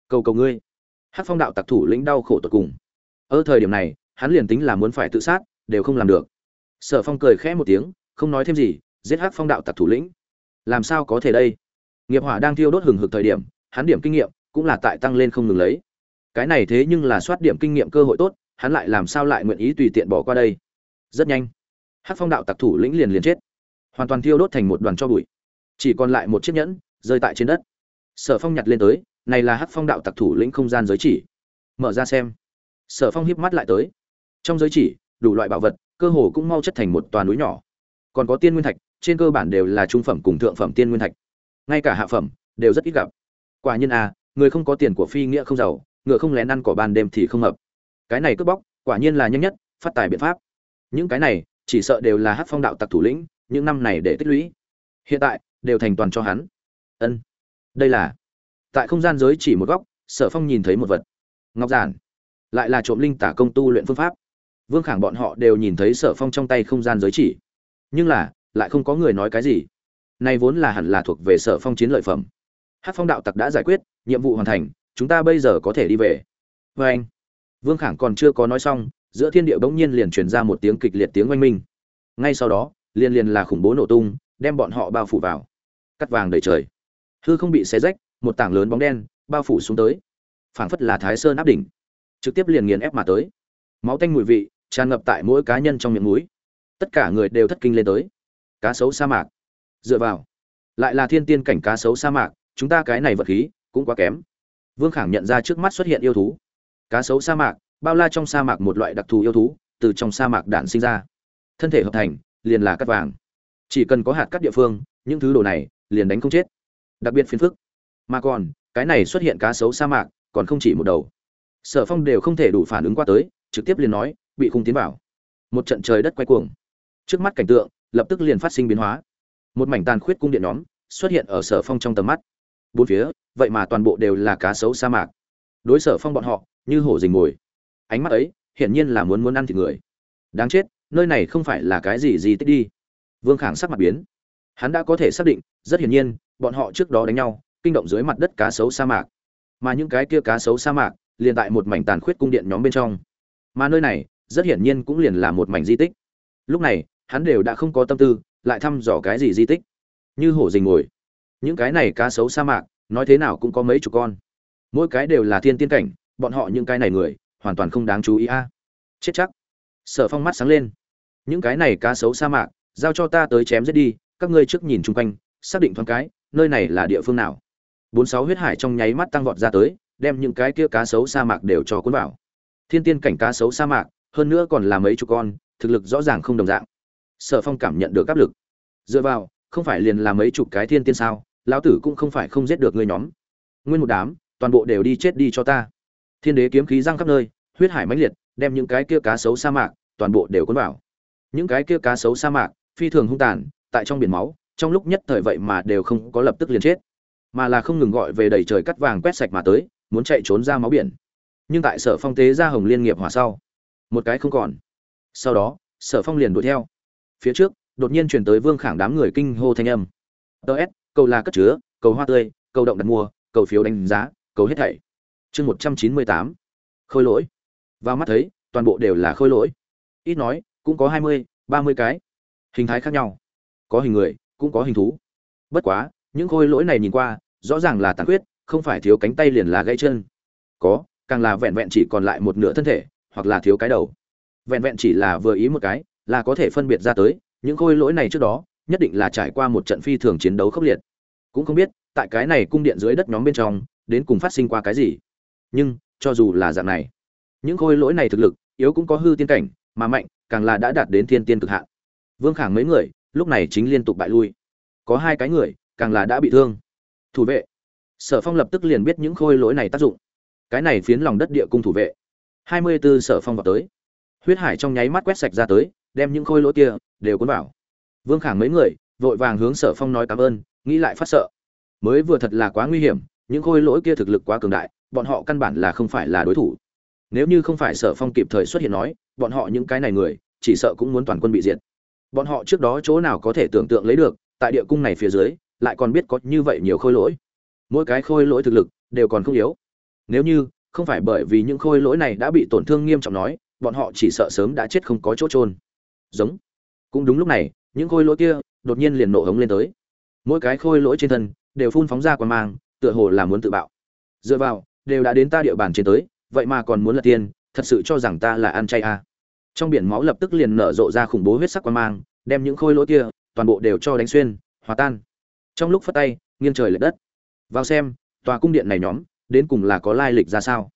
Cầu cầu ngươi hát phong đạo tặc thủ lĩnh đau khổ tột cùng. Ở thời điểm này, hắn liền tính là muốn phải tự sát, đều không làm được. Sở phong cười khẽ một tiếng, không nói thêm gì, giết hát phong đạo tặc thủ lĩnh. Làm sao có thể đây? Nghiệp hỏa đang thiêu đốt hừng hực thời điểm, hắn điểm kinh nghiệm cũng là tại tăng lên không ngừng lấy. Cái này thế nhưng là soát điểm kinh nghiệm cơ hội tốt, hắn lại làm sao lại nguyện ý tùy tiện bỏ qua đây? Rất nhanh hát phong đạo tặc thủ lĩnh liền liền chết. Hoàn toàn thiêu đốt thành một đoàn cho bụi. Chỉ còn lại một chiếc nhẫn, rơi tại trên đất. Sở phong nhặt lên tới này là hắc phong đạo tặc thủ lĩnh không gian giới chỉ. Mở ra xem. Sở phong hiếp mắt lại tới. Trong giới chỉ, đủ loại bảo vật, cơ hồ cũng mau chất thành một toàn núi nhỏ. Còn có tiên nguyên thạch, trên cơ bản đều là trung phẩm cùng thượng phẩm tiên nguyên thạch. Ngay cả hạ phẩm, đều rất ít gặp. Quả nhiên à người không có tiền của phi nghĩa không giàu, ngựa không lén ăn cỏ ban đêm thì không hợp. Cái này cướp bóc, quả nhiên là nhanh nhất, phát tài biện pháp. Những cái này, chỉ sợ đều là hát phong đạo tặc thủ lĩnh, những năm này để tích lũy. Hiện tại, đều thành toàn cho hắn. Ân. Đây là tại không gian giới chỉ một góc, sở phong nhìn thấy một vật. Ngọc giản. Lại là trộm linh tả công tu luyện phương pháp. Vương khảng bọn họ đều nhìn thấy sở phong trong tay không gian giới chỉ. Nhưng là, lại không có người nói cái gì. Nay vốn là hẳn là thuộc về sở phong chiến lợi phẩm. Hát phong đạo tặc đã giải quyết, nhiệm vụ hoàn thành, chúng ta bây giờ có thể đi về. Vê anh. Vương khảng còn chưa có nói xong, giữa thiên địa bỗng nhiên liền truyền ra một tiếng kịch liệt tiếng oanh minh. Ngay sau đó, liền liền là khủng bố nổ tung, đem bọn họ bao phủ vào. Cắt vàng đầy trời. Hư không bị xé rách một tảng lớn bóng đen bao phủ xuống tới. Phảng phất là thái sơn áp đỉnh. Trực tiếp liền nghiền ép mà tới. Máu tanh mùi vị tràn ngập tại mỗi cá nhân trong miệng mũi. Tất cả người đều thất kinh lên tới. Cá sấu sa mạc. Dựa vào. Lại là thiên tiên cảnh cá sấu sa mạc, chúng ta cái này vật khí cũng quá kém. Vương khảng nhận ra trước mắt xuất hiện yêu thú. Cá sấu sa mạc, bao la trong sa mạc một loại đặc thù yêu thú, từ trong sa mạc đản sinh ra. Thân thể hợp thành, liền là cắt vàng. Chỉ cần có hạt cắt địa phương, những thứ đồ này liền đánh không chết. Đặc biệt phiền phức mà còn, cái này xuất hiện cá sấu sa mạc, còn không chỉ một đầu. Sở phong đều không thể đủ phản ứng qua tới, trực tiếp liền nói, bị khung tiến vào. Một trận trời đất quay cuồng. Trước mắt cảnh tượng, lập tức liền phát sinh biến hóa. Một mảnh tàn khuyết cung điện nhóm, xuất hiện ở sở phong trong tầm mắt. Bốn phía, vậy mà toàn bộ đều là cá sấu sa mạc. Đối sở phong bọn họ, như hổ dình mồi. Ánh mắt ấy, hiển nhiên là muốn muốn ăn thịt người. Đáng chết, nơi này không phải là cái gì gì tích đi. Vương khảng sắc mặt biến. Hắn đã có thể xác định, rất hiển nhiên, bọn họ trước đó đánh nhau kinh động dưới mặt đất cá sấu sa mạc. Mà những cái kia cá sấu sa mạc liền tại một mảnh tàn khuyết cung điện nhóm bên trong. Mà nơi này, rất hiển nhiên cũng liền là một mảnh di tích. Lúc này, hắn đều đã không có tâm tư lại thăm dò cái gì di tích. Như hổ dình ngồi. Những cái này cá sấu sa mạc, nói thế nào cũng có mấy chục con. Mỗi cái đều là thiên tiên cảnh, bọn họ những cái này người, hoàn toàn không đáng chú ý a. Chết chắc. Sở phong mắt sáng lên. Những cái này cá sấu sa mạc, giao cho ta tới chém giết đi, các ngươi trước nhìn chung quanh, xác định thoáng cái, nơi này là địa phương nào bốn sáu huyết hải trong nháy mắt tăng vọt ra tới, đem những cái kia cá sấu sa mạc đều cho cuốn vào. Thiên tiên cảnh cá sấu sa mạc, hơn nữa còn là mấy chục con, thực lực rõ ràng không đồng dạng. Sở phong cảm nhận được áp lực. Dựa vào, không phải liền là mấy chục cái thiên tiên sao, lão tử cũng không phải không giết được ngươi nhóm. Nguyên một đám, toàn bộ đều đi chết đi cho ta. Thiên đế kiếm khí răng khắp nơi, huyết hải mãnh liệt, đem những cái kia cá sấu sa mạc, toàn bộ đều cuốn vào. Những cái kia cá sấu sa mạc, phi thường hung tàn, tại trong biển máu, trong lúc nhất thời vậy mà đều không có lập tức liền chết mà là không ngừng gọi về đầy trời cắt vàng quét sạch mà tới, muốn chạy trốn ra máu biển. Nhưng tại sở phong tế ra hồng liên nghiệp hỏa sau, một cái không còn. Sau đó, sở phong liền đuổi theo. Phía trước, đột nhiên chuyển tới vương khảng đám người kinh hô thanh âm. Ts cầu là cất chứa, cầu hoa tươi, cầu động đặt mua, cầu phiếu đánh giá, cầu hết thảy. Chương một trăm chín mươi tám, khôi lỗi. Vào mắt thấy, toàn bộ đều là khôi lỗi. Ít nói, cũng có hai mươi, ba mươi cái. Hình thái khác nhau. Có hình người, cũng có hình thú. Bất quá những khôi lỗi này nhìn qua, rõ ràng là tàn khuyết, không phải thiếu cánh tay liền là gãy chân. Có, càng là vẹn vẹn chỉ còn lại một nửa thân thể, hoặc là thiếu cái đầu. Vẹn vẹn chỉ là vừa ý một cái, là có thể phân biệt ra tới, những khôi lỗi này trước đó, nhất định là trải qua một trận phi thường chiến đấu khốc liệt. Cũng không biết, tại cái này cung điện dưới đất nhóm bên trong, đến cùng phát sinh qua cái gì. Nhưng, cho dù là dạng này, những khôi lỗi này thực lực, yếu cũng có hư tiên cảnh, mà mạnh, càng là đã đạt đến thiên tiên cực hạn. Vương khảng mấy người, lúc này chính liên tục bại lui. Có hai cái người càng là đã bị thương. Thủ vệ. Sở phong lập tức liền biết những khôi lỗi này tác dụng. Cái này phiến lòng đất địa cung thủ vệ. Hai mươi b ố sở phong vào tới. Huyết hải trong nháy mắt quét sạch ra tới, đem những khôi lỗi kia đều cuốn vào. Vương khảng mấy người vội vàng hướng sở phong nói cảm ơn, nghĩ lại phát sợ. Mới vừa thật là quá nguy hiểm, những khôi lỗi kia thực lực quá cường đại, bọn họ căn bản là không phải là đối thủ. Nếu như không phải sở phong kịp thời xuất hiện nói, bọn họ những cái này người, chỉ sợ cũng muốn toàn quân bị diệt. Bọn họ trước đó chỗ nào có thể tưởng tượng lấy được, tại địa cung này phía dưới lại còn biết có như vậy nhiều khôi lỗi. Mỗi cái khôi lỗi thực lực đều còn không yếu. Nếu như không phải bởi vì những khôi lỗi này đã bị tổn thương nghiêm trọng nói, bọn họ chỉ sợ sớm đã chết không có chỗ trôn giống. Cũng đúng lúc này, những khôi lỗi kia đột nhiên liền nổ hống lên tới. Mỗi cái khôi lỗi trên thân đều phun phóng ra quan mang, tựa hồ là muốn tự bạo. Dựa vào, đều đã đến ta địa bàn trên tới, vậy mà còn muốn là tiên, thật sự cho rằng ta là ăn chay à. trong biển máu lập tức liền nở rộ ra khủng bố huyết sắc quan mang, đem những khôi lỗi kia toàn bộ đều cho đánh xuyên, hòa tan trong lúc phất tay, nghiêng trời lệch đất. Vào xem, tòa cung điện này nhóm, đến cùng là có lai lịch ra sao?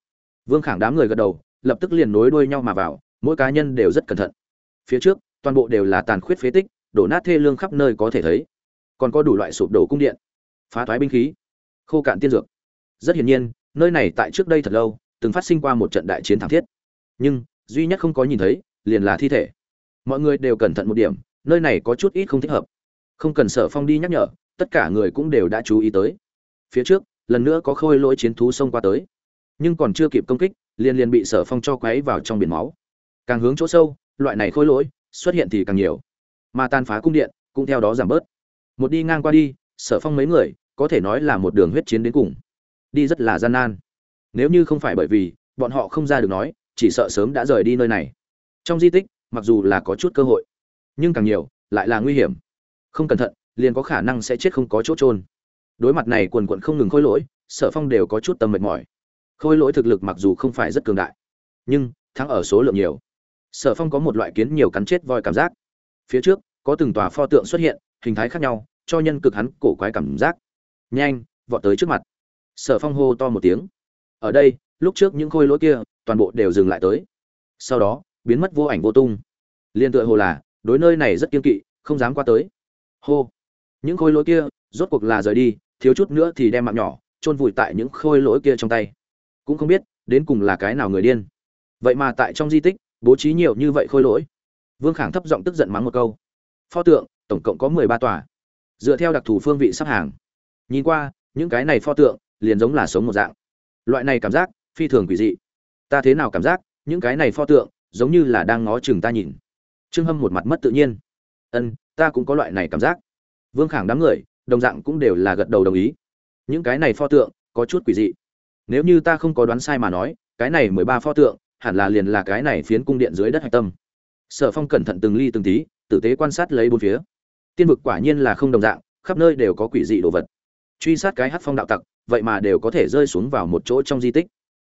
Vương khảng đám người gật đầu, lập tức liền nối đuôi nhau mà vào, mỗi cá nhân đều rất cẩn thận. Phía trước, toàn bộ đều là tàn khuyết phế tích, đổ nát thê lương khắp nơi có thể thấy. Còn có đủ loại sụp đổ cung điện, phá thoái binh khí, khô cạn tiên dược. Rất hiển nhiên, nơi này tại trước đây thật lâu, từng phát sinh qua một trận đại chiến thảm thiết. Nhưng, duy nhất không có nhìn thấy, liền là thi thể. Mọi người đều cẩn thận một điểm, nơi này có chút ít không thích hợp. Không cần sở phong đi nhắc nhở tất cả người cũng đều đã chú ý tới. Phía trước, lần nữa có khôi lỗi chiến thú xông qua tới. Nhưng còn chưa kịp công kích, liền liền bị sở phong cho quấy vào trong biển máu. Càng hướng chỗ sâu, loại này khôi lỗi, xuất hiện thì càng nhiều. Mà tàn phá cung điện, cũng theo đó giảm bớt. Một đi ngang qua đi, sở phong mấy người, có thể nói là một đường huyết chiến đến cùng. Đi rất là gian nan. Nếu như không phải bởi vì, bọn họ không ra được nói, chỉ sợ sớm đã rời đi nơi này. Trong di tích, mặc dù là có chút cơ hội, nhưng càng nhiều, lại là nguy hiểm. Không cẩn thận liền có khả năng sẽ chết không có chỗ trôn đối mặt này quần quận không ngừng khôi lỗi, sở phong đều có chút tâm mệt mỏi. Khôi lỗi thực lực mặc dù không phải rất cường đại, nhưng thắng ở số lượng nhiều. Sở phong có một loại kiến nhiều cắn chết voi cảm giác. Phía trước, có từng tòa pho tượng xuất hiện, hình thái khác nhau, cho nhân cực hắn cổ quái cảm giác. Nhanh, vọt tới trước mặt. Sở phong hô to một tiếng. Ở đây, lúc trước những khôi lỗi kia, toàn bộ đều dừng lại tới. Sau đó, biến mất vô ảnh vô tung. Liên tựa hồ là, đối nơi này rất kiên kỵ, không dám qua tới. Hô những khôi lỗi kia, rốt cuộc là rời đi, thiếu chút nữa thì đem mạng nhỏ, chôn vùi tại những khôi lỗi kia trong tay. Cũng không biết, đến cùng là cái nào người điên. Vậy mà tại trong di tích, bố trí nhiều như vậy khôi lỗi. Vương khảng thấp giọng tức giận mắng một câu. Pho tượng, tổng cộng có mười ba tòa. Dựa theo đặc thù phương vị sắp hàng. Nhìn qua, những cái này pho tượng, liền giống là sống một dạng. Loại này cảm giác, phi thường quỷ dị. Ta thế nào cảm giác, những cái này pho tượng, giống như là đang ngó chừng ta nhìn. Trương hâm một mặt mất tự nhiên. Ân, ta cũng có loại này cảm giác vương khảng đám người, đồng dạng cũng đều là gật đầu đồng ý. Những cái này pho tượng, có chút quỷ dị. Nếu như ta không có đoán sai mà nói, cái này mười ba pho tượng, hẳn là liền là cái này phiến cung điện dưới đất hạch tâm. Sở phong cẩn thận từng ly từng tí, tử tế quan sát lấy bốn phía. Tiên vực quả nhiên là không đồng dạng, khắp nơi đều có quỷ dị đồ vật. Truy sát cái hát phong đạo tặc, vậy mà đều có thể rơi xuống vào một chỗ trong di tích.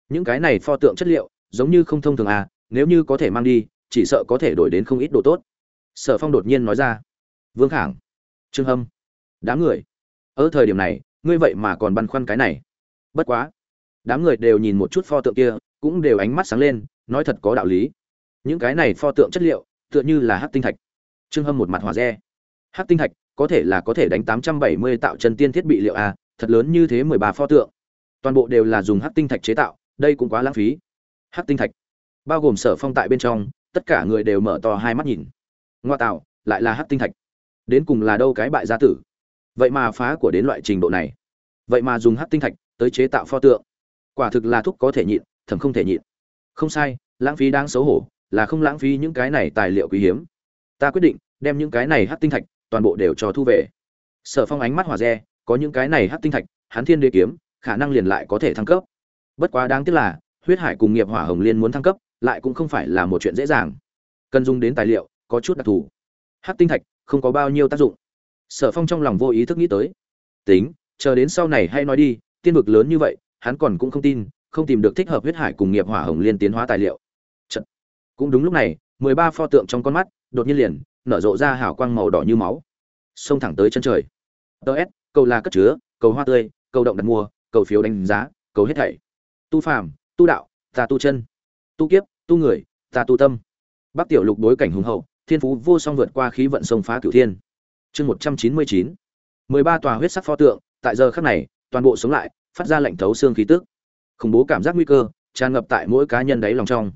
Những cái này pho tượng chất liệu, giống như không thông thường à nếu như có thể mang đi, chỉ sợ có thể đổi đến không ít đồ tốt. Sở phong đột nhiên nói ra. Vương khảng trương hâm. Đám người. Ở thời điểm này, ngươi vậy mà còn băn khoăn cái này. Bất quá. Đám người đều nhìn một chút pho tượng kia, cũng đều ánh mắt sáng lên, nói thật có đạo lý. Những cái này pho tượng chất liệu, tựa như là hát tinh thạch. Trương hâm một mặt hòa re hát tinh thạch, có thể là có thể đánh tám trăm bảy mươi tạo chân tiên thiết bị liệu a, thật lớn như thế mười ba pho tượng. Toàn bộ đều là dùng hát tinh thạch chế tạo, đây cũng quá lãng phí. Hát tinh thạch. Bao gồm sở phong tại bên trong, tất cả người đều mở to hai mắt nhìn. Ngoa tạo, lại là hát tinh thạch đến cùng là đâu cái bại gia tử. Vậy mà phá của đến loại trình độ này. Vậy mà dùng hát tinh thạch tới chế tạo pho tượng. Quả thực là thúc có thể nhịn, thầm không thể nhịn. Không sai, lãng phí đáng xấu hổ, là không lãng phí những cái này tài liệu quý hiếm. Ta quyết định, đem những cái này hát tinh thạch toàn bộ đều cho thu về. Sở phong ánh mắt hòa re, có những cái này hát tinh thạch, hắn thiên đế kiếm, khả năng liền lại có thể thăng cấp. Bất quá đáng tiếc là, huyết hải cùng nghiệp hỏa hồng liên muốn thăng cấp, lại cũng không phải là một chuyện dễ dàng. Cần dùng đến tài liệu, có chút đặc thù. Hát tinh thạch không có bao nhiêu tác dụng. Sở phong trong lòng vô ý thức nghĩ tới. Tính, chờ đến sau này hay nói đi, tiên vực lớn như vậy, hắn còn cũng không tin, không tìm được thích hợp huyết hải cùng nghiệp hỏa hồng liên tiến hóa tài liệu. Chật. cũng đúng lúc này, mười ba pho tượng trong con mắt, đột nhiên liền, nở rộ ra hào quang màu đỏ như máu. Xông thẳng tới chân trời. Tờ s, cầu là cất chứa, cầu hoa tươi, cầu động đặt mua, cầu phiếu đánh giá, cầu hết thảy. Tu phàm, tu đạo, ta tu chân. Tu kiếp, tu người, ta tu tâm. Bắc tiểu lục đối cảnh hùng hậu thiên phú vô song vượt qua khí vận sông phá cửu thiên. Chương một trăm chín mươi chín. mười ba tòa huyết sắc pho tượng, tại giờ khắc này, toàn bộ sống lại, phát ra lệnh thấu xương khí tức. Khủng bố cảm giác nguy cơ, tràn ngập tại mỗi cá nhân đáy lòng trong.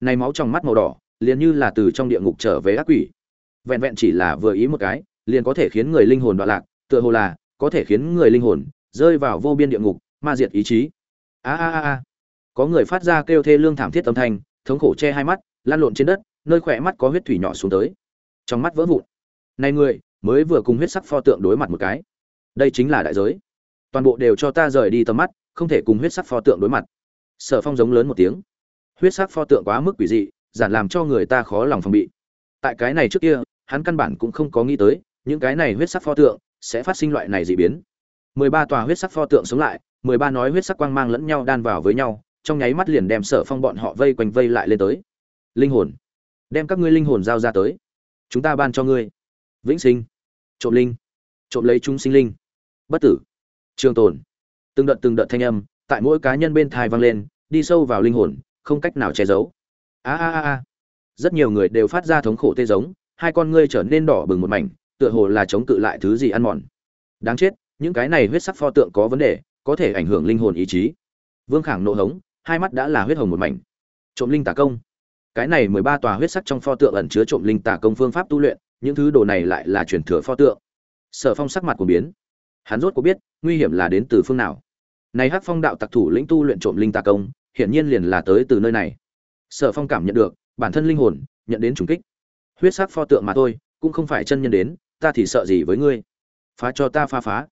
Này máu trong mắt màu đỏ, liền như là từ trong địa ngục trở về ác quỷ. Vẹn vẹn chỉ là vừa ý một cái, liền có thể khiến người linh hồn đoạn lạc, tựa hồ là có thể khiến người linh hồn rơi vào vô biên địa ngục, ma diệt ý chí. A a a a. Có người phát ra kêu thê lương thảm thiết âm thanh, thống khổ che hai mắt lan lộn trên đất nơi khỏe mắt có huyết thủy nhỏ xuống tới. Trong mắt vỡ vụn. Này người, mới vừa cùng huyết sắc pho tượng đối mặt một cái. Đây chính là đại giới. Toàn bộ đều cho ta rời đi tầm mắt, không thể cùng huyết sắc pho tượng đối mặt. Sở phong giống lớn một tiếng. Huyết sắc pho tượng quá mức quỷ dị, giản làm cho người ta khó lòng phòng bị. Tại cái này trước kia, hắn căn bản cũng không có nghĩ tới, những cái này huyết sắc pho tượng sẽ phát sinh loại này dị biến. Mười ba tòa huyết sắc pho tượng sống lại, mười ba nói huyết sắc quang mang lẫn nhau đan vào với nhau, trong nháy mắt liền đem sở phong bọn họ vây quanh vây lại lên tới. Linh hồn đem các ngươi linh hồn giao ra tới. Chúng ta ban cho ngươi. Vĩnh sinh. Trộm linh. Trộm lấy chúng sinh linh. Bất tử. Trường tồn. Từng đợt từng đợt thanh âm tại mỗi cá nhân bên thai vang lên, đi sâu vào linh hồn, không cách nào che giấu. A a a a. Rất nhiều người đều phát ra thống khổ tê giống, hai con ngươi trở nên đỏ bừng một mảnh, tựa hồ là chống cự lại thứ gì ăn mòn. Đáng chết, những cái này huyết sắc pho tượng có vấn đề, có thể ảnh hưởng linh hồn ý chí. Vương khảng nộ hống, hai mắt đã là huyết hồng một mảnh. Trộm linh tà công cái này mười ba tòa huyết sắc trong pho tượng ẩn chứa trộm linh tà công phương pháp tu luyện, những thứ đồ này lại là truyền thừa pho tượng. Sở phong sắc mặt của biến. Hắn rốt có biết, nguy hiểm là đến từ phương nào. Này hắc phong đạo tặc thủ lĩnh tu luyện trộm linh tà công, hiển nhiên liền là tới từ nơi này. Sở phong cảm nhận được, bản thân linh hồn, nhận đến trùng kích. Huyết sắc pho tượng mà thôi, cũng không phải chân nhân đến, ta thì sợ gì với ngươi? Phá cho ta phá phá.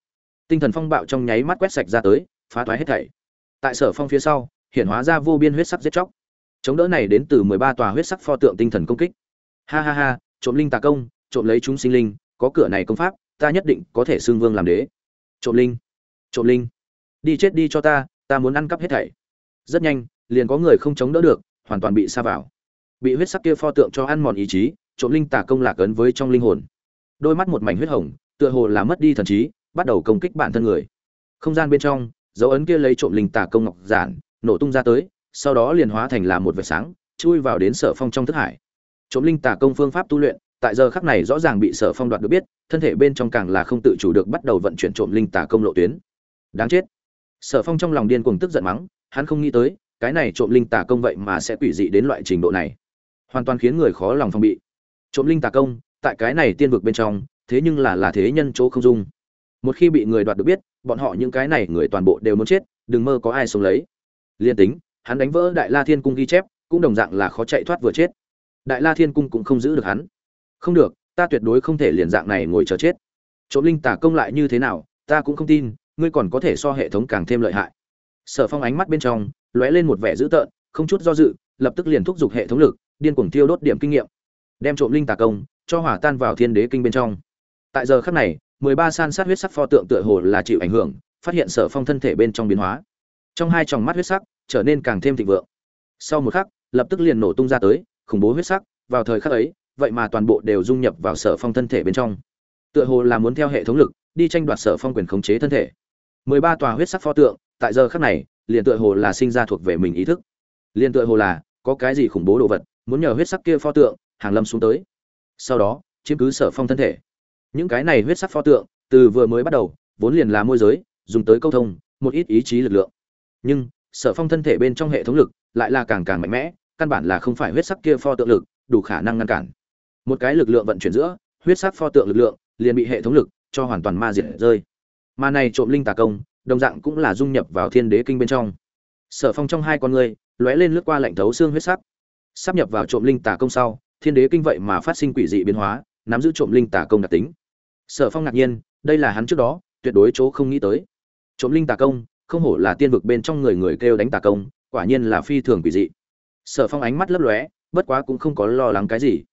Tinh thần phong bạo trong nháy mắt quét sạch ra tới, phá toái hết thảy. Tại sở phong phía sau, hiện hóa ra vô biên huyết sắc giết chóc chống đỡ này đến từ mười ba tòa huyết sắc pho tượng tinh thần công kích. Ha ha ha, trộm linh tà công, trộm lấy chúng sinh linh, có cửa này công pháp, ta nhất định có thể xưng vương làm đế. Trộm linh trộm linh. Đi chết đi cho ta ta muốn ăn cắp hết thảy. Rất nhanh, liền có người không chống đỡ được, hoàn toàn bị sa vào. Bị huyết sắc kia pho tượng cho ăn mòn ý chí, trộm linh tà công lạc ấn với trong linh hồn. Đôi mắt một mảnh huyết hồng, tựa hồ là mất đi thần trí, bắt đầu công kích bản thân người. Không gian bên trong, dấu ấn kia lấy trộm linh tà công ngọc giản, nổ tung ra tới sau đó liền hóa thành là một vệt sáng, chui vào đến sở phong trong thức hải. Trộm linh tà công phương pháp tu luyện, tại giờ khắc này rõ ràng bị sở phong đoạt được biết, thân thể bên trong càng là không tự chủ được bắt đầu vận chuyển trộm linh tà công lộ tuyến. Đáng chết. Sở phong trong lòng điên cuồng tức giận mắng, hắn không nghĩ tới, cái này trộm linh tà công vậy mà sẽ quỷ dị đến loại trình độ này. Hoàn toàn khiến người khó lòng phòng bị. Trộm linh tà công, tại cái này tiên vực bên trong, thế nhưng là là thế nhân chỗ không dung. Một khi bị người đoạt được biết, bọn họ những cái này người toàn bộ đều muốn chết, đừng mơ có ai sống lấy. Liên tính hắn đánh vỡ đại la thiên cung ghi chép, cũng đồng dạng là khó chạy thoát vừa chết. Đại la thiên cung cũng không giữ được hắn. Không được, ta tuyệt đối không thể liền dạng này ngồi chờ chết. Trộm linh tả công lại như thế nào, ta cũng không tin, ngươi còn có thể so hệ thống càng thêm lợi hại. Sở phong ánh mắt bên trong, lóe lên một vẻ dữ tợn, không chút do dự, lập tức liền thúc giục hệ thống lực, điên cuồng tiêu đốt điểm kinh nghiệm. Đem trộm linh tà công, cho hỏa tan vào thiên đế kinh bên trong. Tại giờ khắc này, mười ba san sát huyết sắc pho tượng tựa hồ là chịu ảnh hưởng, phát hiện sở phong thân thể bên trong biến hóa. Trong hai tròng mắt huyết sắc trở nên càng thêm thịnh vượng. Sau một khắc, lập tức liền nổ tung ra tới, khủng bố huyết sắc, vào thời khắc ấy, vậy mà toàn bộ đều dung nhập vào sở phong thân thể bên trong. Tựa hồ là muốn theo hệ thống lực, đi tranh đoạt sở phong quyền khống chế thân thể. Mười ba tòa huyết sắc pho tượng, tại giờ khắc này, liền tựa hồ là sinh ra thuộc về mình ý thức. Liền tựa hồ là, có cái gì khủng bố đồ vật, muốn nhờ huyết sắc kia pho tượng, hàng lâm xuống tới. Sau đó, chiếm cứ sở phong thân thể. Những cái này huyết sắc pho tượng, từ vừa mới bắt đầu, vốn liền là môi giới, dùng tới câu thông, một ít ý chí lực lượng. Nhưng sở phong thân thể bên trong hệ thống lực lại là càng càng mạnh mẽ, căn bản là không phải huyết sắc kia pho tượng lực, đủ khả năng ngăn cản. Một cái lực lượng vận chuyển giữa, huyết sắc pho tượng lực lượng liền bị hệ thống lực cho hoàn toàn ma diệt rơi. Mà này trộm linh tà công, đồng dạng cũng là dung nhập vào thiên đế kinh bên trong. Sở phong trong hai con người, lóe lên lướt qua lạnh thấu xương huyết sắc. Sắp nhập vào trộm linh tà công sau, thiên đế kinh vậy mà phát sinh quỷ dị biến hóa, nắm giữ trộm linh tà công đặc tính. Sở phong ngạc nhiên, đây là hắn trước đó, tuyệt đối chỗ không nghĩ tới. Trộm linh tà công không hổ là tiên vực bên trong người người kêu đánh tà công, quả nhiên là phi thường quỷ dị. Sở phong ánh mắt lấp lóe, bất quá cũng không có lo lắng cái gì.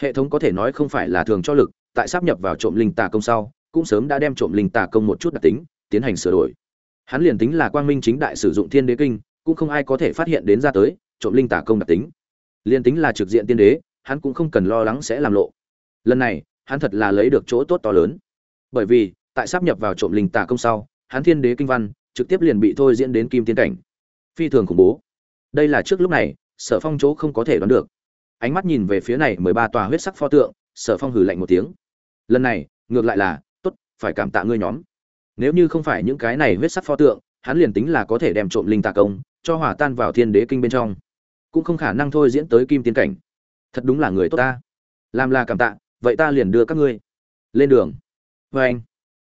Hệ thống có thể nói không phải là thường cho lực, tại sắp nhập vào trộm linh tà công sau, cũng sớm đã đem trộm linh tà công một chút đặc tính, tiến hành sửa đổi. Hắn liền tính là quang minh chính đại sử dụng thiên đế kinh, cũng không ai có thể phát hiện đến ra tới, trộm linh tà công đặc tính. Liền tính là trực diện tiên đế, hắn cũng không cần lo lắng sẽ làm lộ. Lần này, hắn thật là lấy được chỗ tốt to lớn. Bởi vì, tại sắp nhập vào trộm linh tà công sau, hắn thiên đế kinh văn trực tiếp liền bị thôi diễn đến kim tiên cảnh. Phi thường khủng bố. Đây là trước lúc này, sở phong chỗ không có thể đoán được. Ánh mắt nhìn về phía này mười ba tòa huyết sắc pho tượng, sở phong hử lạnh một tiếng. Lần này, ngược lại là, tốt, phải cảm tạ ngươi nhóm. Nếu như không phải những cái này huyết sắc pho tượng, hắn liền tính là có thể đem trộm linh tà công, cho hòa tan vào thiên đế kinh bên trong. Cũng không khả năng thôi diễn tới kim tiến cảnh. Thật đúng là người tốt ta. Làm là cảm tạ, vậy ta liền đưa các ngươi. Lên đường. Vê anh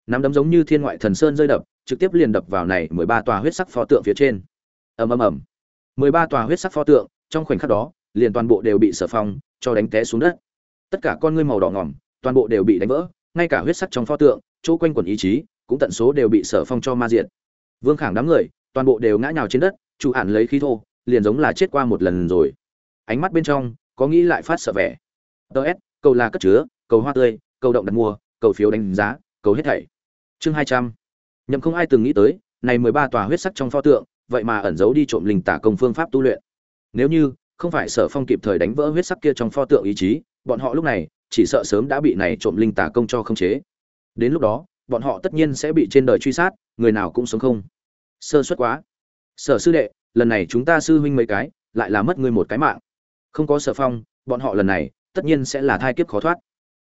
nắm đấm giống như thiên ngoại thần sơn rơi đập trực tiếp liền đập vào này mười ba tòa huyết sắc pho tượng phía trên. Ầm ầm ầm. Mười ba tòa huyết sắc pho tượng trong khoảnh khắc đó liền toàn bộ đều bị sở phong cho đánh té xuống đất. Tất cả con ngươi màu đỏ ngòm, toàn bộ đều bị đánh vỡ ngay cả huyết sắc trong pho tượng chỗ quanh quần ý chí cũng tận số đều bị sở phong cho ma diện vương khảng đám người toàn bộ đều ngã nhào trên đất chủ hẳn lấy khí thô liền giống là chết qua một lần rồi. Ánh mắt bên trong có nghĩ lại phát sợ vẻ. DS, cầu là cất chứa cầu hoa tươi cầu động đặt mua cầu phiếu đánh giá cầu hết thảy. Chương hai trăm nhậm không ai từng nghĩ tới, này mười ba tòa huyết sắc trong pho tượng, vậy mà ẩn giấu đi trộm linh tả công phương pháp tu luyện. Nếu như không phải sở phong kịp thời đánh vỡ huyết sắc kia trong pho tượng ý chí, bọn họ lúc này chỉ sợ sớm đã bị này trộm linh tả công cho không chế. Đến lúc đó, bọn họ tất nhiên sẽ bị trên đời truy sát, người nào cũng sống không. Sơ suất quá. Sở sư đệ, lần này chúng ta sư huynh mấy cái, lại là mất ngươi một cái mạng. Không có sở phong, bọn họ lần này tất nhiên sẽ là thai kiếp khó thoát.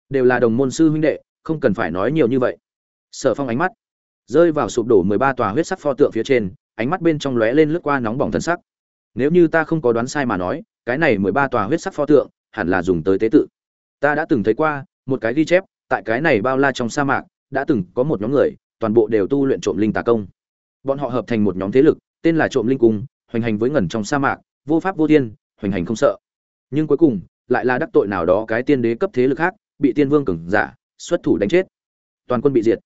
Đều là đồng môn sư huynh đệ, không cần phải nói nhiều như vậy. Sở phong ánh mắt rơi vào sụp đổ mười ba tòa huyết sắc pho tượng phía trên, ánh mắt bên trong lóe lên lướt qua nóng bỏng thần sắc. Nếu như ta không có đoán sai mà nói, cái này mười ba tòa huyết sắc pho tượng hẳn là dùng tới tế tự. Ta đã từng thấy qua, một cái ghi chép, tại cái này bao la trong sa mạc, đã từng có một nhóm người, toàn bộ đều tu luyện trộm linh tà công. Bọn họ hợp thành một nhóm thế lực, tên là trộm linh cung, hoành hành với ngẩn trong sa mạc, vô pháp vô thiên, hoành hành không sợ. Nhưng cuối cùng, lại là đắc tội nào đó cái tiên đế cấp thế lực khác, bị tiên vương cường giả, xuất thủ đánh chết. Toàn quân bị diệt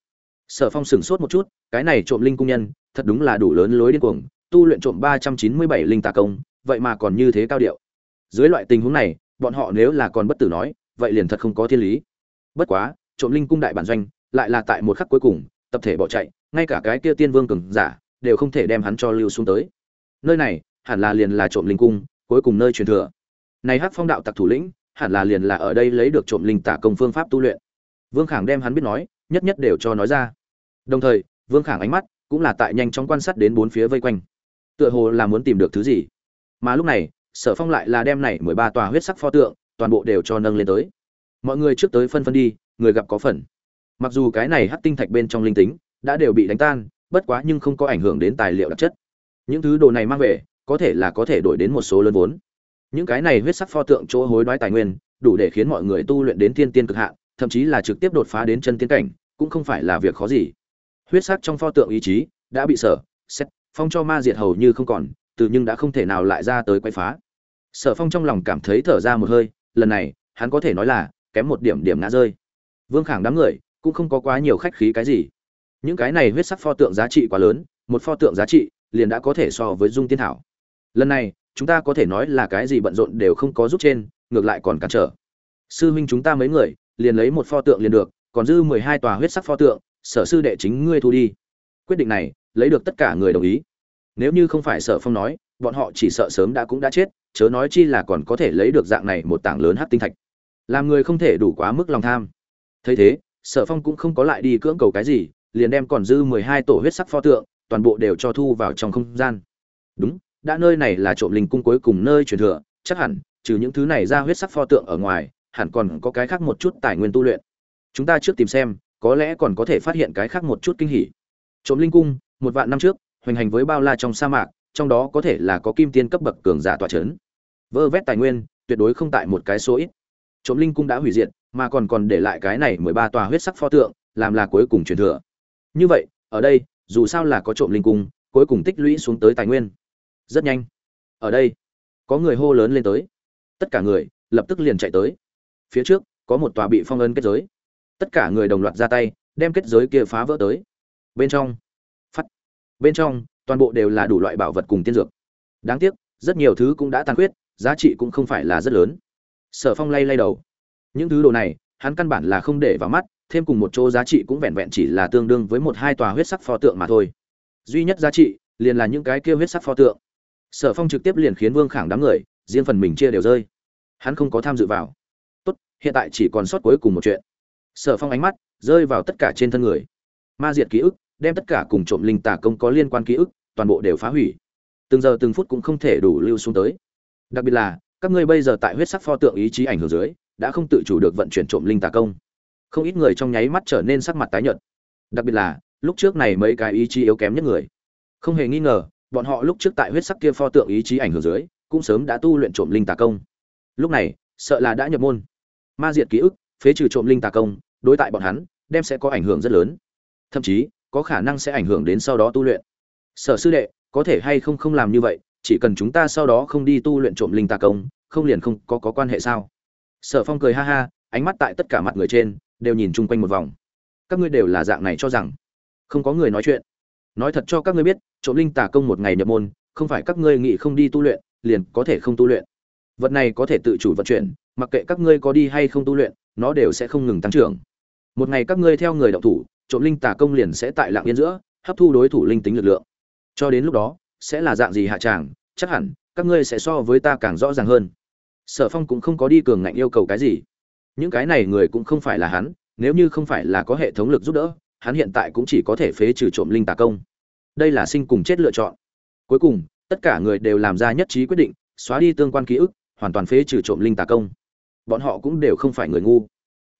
sở phong sửng sốt một chút, cái này trộm linh cung nhân, thật đúng là đủ lớn lối điên cuồng, tu luyện trộm ba trăm chín mươi bảy linh tà công, vậy mà còn như thế cao điệu. Dưới loại tình huống này, bọn họ nếu là còn bất tử nói, vậy liền thật không có thiên lý. Bất quá, trộm linh cung đại bản doanh, lại là tại một khắc cuối cùng, tập thể bỏ chạy, ngay cả cái kia tiên vương cường giả, đều không thể đem hắn cho lưu xuống tới. Nơi này, hẳn là liền là trộm linh cung, cuối cùng nơi truyền thừa. Này hắc phong đạo tặc thủ lĩnh, hẳn là liền là ở đây lấy được trộm linh tả công phương pháp tu luyện. Vương khảng đem hắn biết nói nhất nhất đều cho nói ra. Đồng thời, vương khảng ánh mắt cũng là tại nhanh chóng quan sát đến bốn phía vây quanh. Tựa hồ là muốn tìm được thứ gì. Mà lúc này, sở phong lại là đem này mười ba tòa huyết sắc pho tượng, toàn bộ đều cho nâng lên tới. Mọi người trước tới phân phân đi, người gặp có phần. Mặc dù cái này hắc tinh thạch bên trong linh tính đã đều bị đánh tan, bất quá nhưng không có ảnh hưởng đến tài liệu đặc chất. Những thứ đồ này mang về, có thể là có thể đổi đến một số lớn vốn. Những cái này huyết sắc pho tượng chỗ hối đoái tài nguyên, đủ để khiến mọi người tu luyện đến thiên tiên cực hạn, thậm chí là trực tiếp đột phá đến chân tiên cảnh cũng không phải là việc khó gì. Huyết sắc trong pho tượng ý chí đã bị sở, xét, phong cho ma diệt hầu như không còn, từ nhưng đã không thể nào lại ra tới quay phá. Sở phong trong lòng cảm thấy thở ra một hơi, lần này, hắn có thể nói là, kém một điểm điểm ngã rơi. Vương khảng đám người, cũng không có quá nhiều khách khí cái gì. Những cái này huyết sắc pho tượng giá trị quá lớn, một pho tượng giá trị, liền đã có thể so với dung tiên thảo. Lần này, chúng ta có thể nói là cái gì bận rộn đều không có giúp trên, ngược lại còn cản trở. Sư huynh chúng ta mấy người, liền lấy một pho tượng liền được còn dư mười hai tòa huyết sắc pho tượng, sở sư đệ chính ngươi thu đi. Quyết định này, lấy được tất cả người đồng ý. Nếu như không phải sở phong nói, bọn họ chỉ sợ sớm đã cũng đã chết, chớ nói chi là còn có thể lấy được dạng này một tảng lớn hát tinh thạch. Làm người không thể đủ quá mức lòng tham. Thấy thế, sở phong cũng không có lại đi cưỡng cầu cái gì, liền đem còn dư mười hai tổ huyết sắc pho tượng, toàn bộ đều cho thu vào trong không gian. Đúng, đã nơi này là trộm linh cung cuối cùng nơi truyền thừa, chắc hẳn, trừ những thứ này ra huyết sắc pho tượng ở ngoài, hẳn còn có cái khác một chút tài nguyên tu luyện chúng ta trước tìm xem, có lẽ còn có thể phát hiện cái khác một chút kinh hỉ. Trộm linh cung, một vạn năm trước, hoành hành với bao la trong sa mạc, trong đó có thể là có kim tiên cấp bậc cường giả tọa chấn. Vơ vét tài nguyên, tuyệt đối không tại một cái số ít. Trộm linh cung đã hủy diệt, mà còn còn để lại cái này mười ba tòa huyết sắc pho tượng, làm là cuối cùng truyền thừa. Như vậy, ở đây, dù sao là có trộm linh cung, cuối cùng tích lũy xuống tới tài nguyên. Rất nhanh. Ở đây, có người hô lớn lên tới. Tất cả người, lập tức liền chạy tới. Phía trước, có một tòa bị phong ấn kết giới tất cả người đồng loạt ra tay, đem kết giới kia phá vỡ tới. Bên trong, phát, bên trong, toàn bộ đều là đủ loại bảo vật cùng tiên dược. Đáng tiếc, rất nhiều thứ cũng đã tàn khuyết, giá trị cũng không phải là rất lớn. Sở phong lay lay đầu. Những thứ đồ này, hắn căn bản là không để vào mắt, thêm cùng một chỗ giá trị cũng vẹn vẹn chỉ là tương đương với một hai tòa huyết sắc pho tượng mà thôi. Duy nhất giá trị, liền là những cái kia huyết sắc pho tượng. Sở phong trực tiếp liền khiến vương khảng đám người, riêng phần mình chia đều rơi. Hắn không có tham dự vào. Tốt, hiện tại chỉ còn sót cuối cùng một chuyện sở phong ánh mắt rơi vào tất cả trên thân người. Ma diệt ký ức, đem tất cả cùng trộm linh tà công có liên quan ký ức, toàn bộ đều phá hủy. Từng giờ từng phút cũng không thể đủ lưu xuống tới. Đặc biệt là, các ngươi bây giờ tại huyết sắc pho tượng ý chí ảnh hưởng dưới, đã không tự chủ được vận chuyển trộm linh tà công. Không ít người trong nháy mắt trở nên sắc mặt tái nhợt. Đặc biệt là, lúc trước này mấy cái ý chí yếu kém nhất người. Không hề nghi ngờ, bọn họ lúc trước tại huyết sắc kia pho tượng ý chí ảnh hưởng dưới, cũng sớm đã tu luyện trộm linh tà công. Lúc này, sợ là đã nhập môn. Ma diệt ký ức phế trừ trộm linh tà công đối tại bọn hắn đem sẽ có ảnh hưởng rất lớn. Thậm chí có khả năng sẽ ảnh hưởng đến sau đó tu luyện. Sở sư đệ có thể hay không không làm như vậy chỉ cần chúng ta sau đó không đi tu luyện trộm linh tà công không liền không có, có quan hệ sao? Sở phong cười ha ha ánh mắt tại tất cả mặt người trên đều nhìn chung quanh một vòng. Các ngươi đều là dạng này cho rằng không có người nói chuyện. Nói thật cho các ngươi biết trộm linh tà công một ngày nhập môn không phải các ngươi nghĩ không đi tu luyện liền có thể không tu luyện. Vật này có thể tự chủ vận chuyển mặc kệ các ngươi có đi hay không tu luyện nó đều sẽ không ngừng tăng trưởng. Một ngày các ngươi theo người động thủ, trộm linh tà công liền sẽ tại lạng yên giữa, hấp thu đối thủ linh tính lực lượng. Cho đến lúc đó, sẽ là dạng gì hạ tràng, chắc hẳn, các ngươi sẽ so với ta càng rõ ràng hơn. Sở phong cũng không có đi cường ngạnh yêu cầu cái gì. Những cái này người cũng không phải là hắn, nếu như không phải là có hệ thống lực giúp đỡ, hắn hiện tại cũng chỉ có thể phế trừ trộm linh tà công. Đây là sinh cùng chết lựa chọn. Cuối cùng, tất cả người đều làm ra nhất trí quyết định, xóa đi tương quan ký ức, hoàn toàn phế trừ trộm linh tà công bọn họ cũng đều không phải người ngu.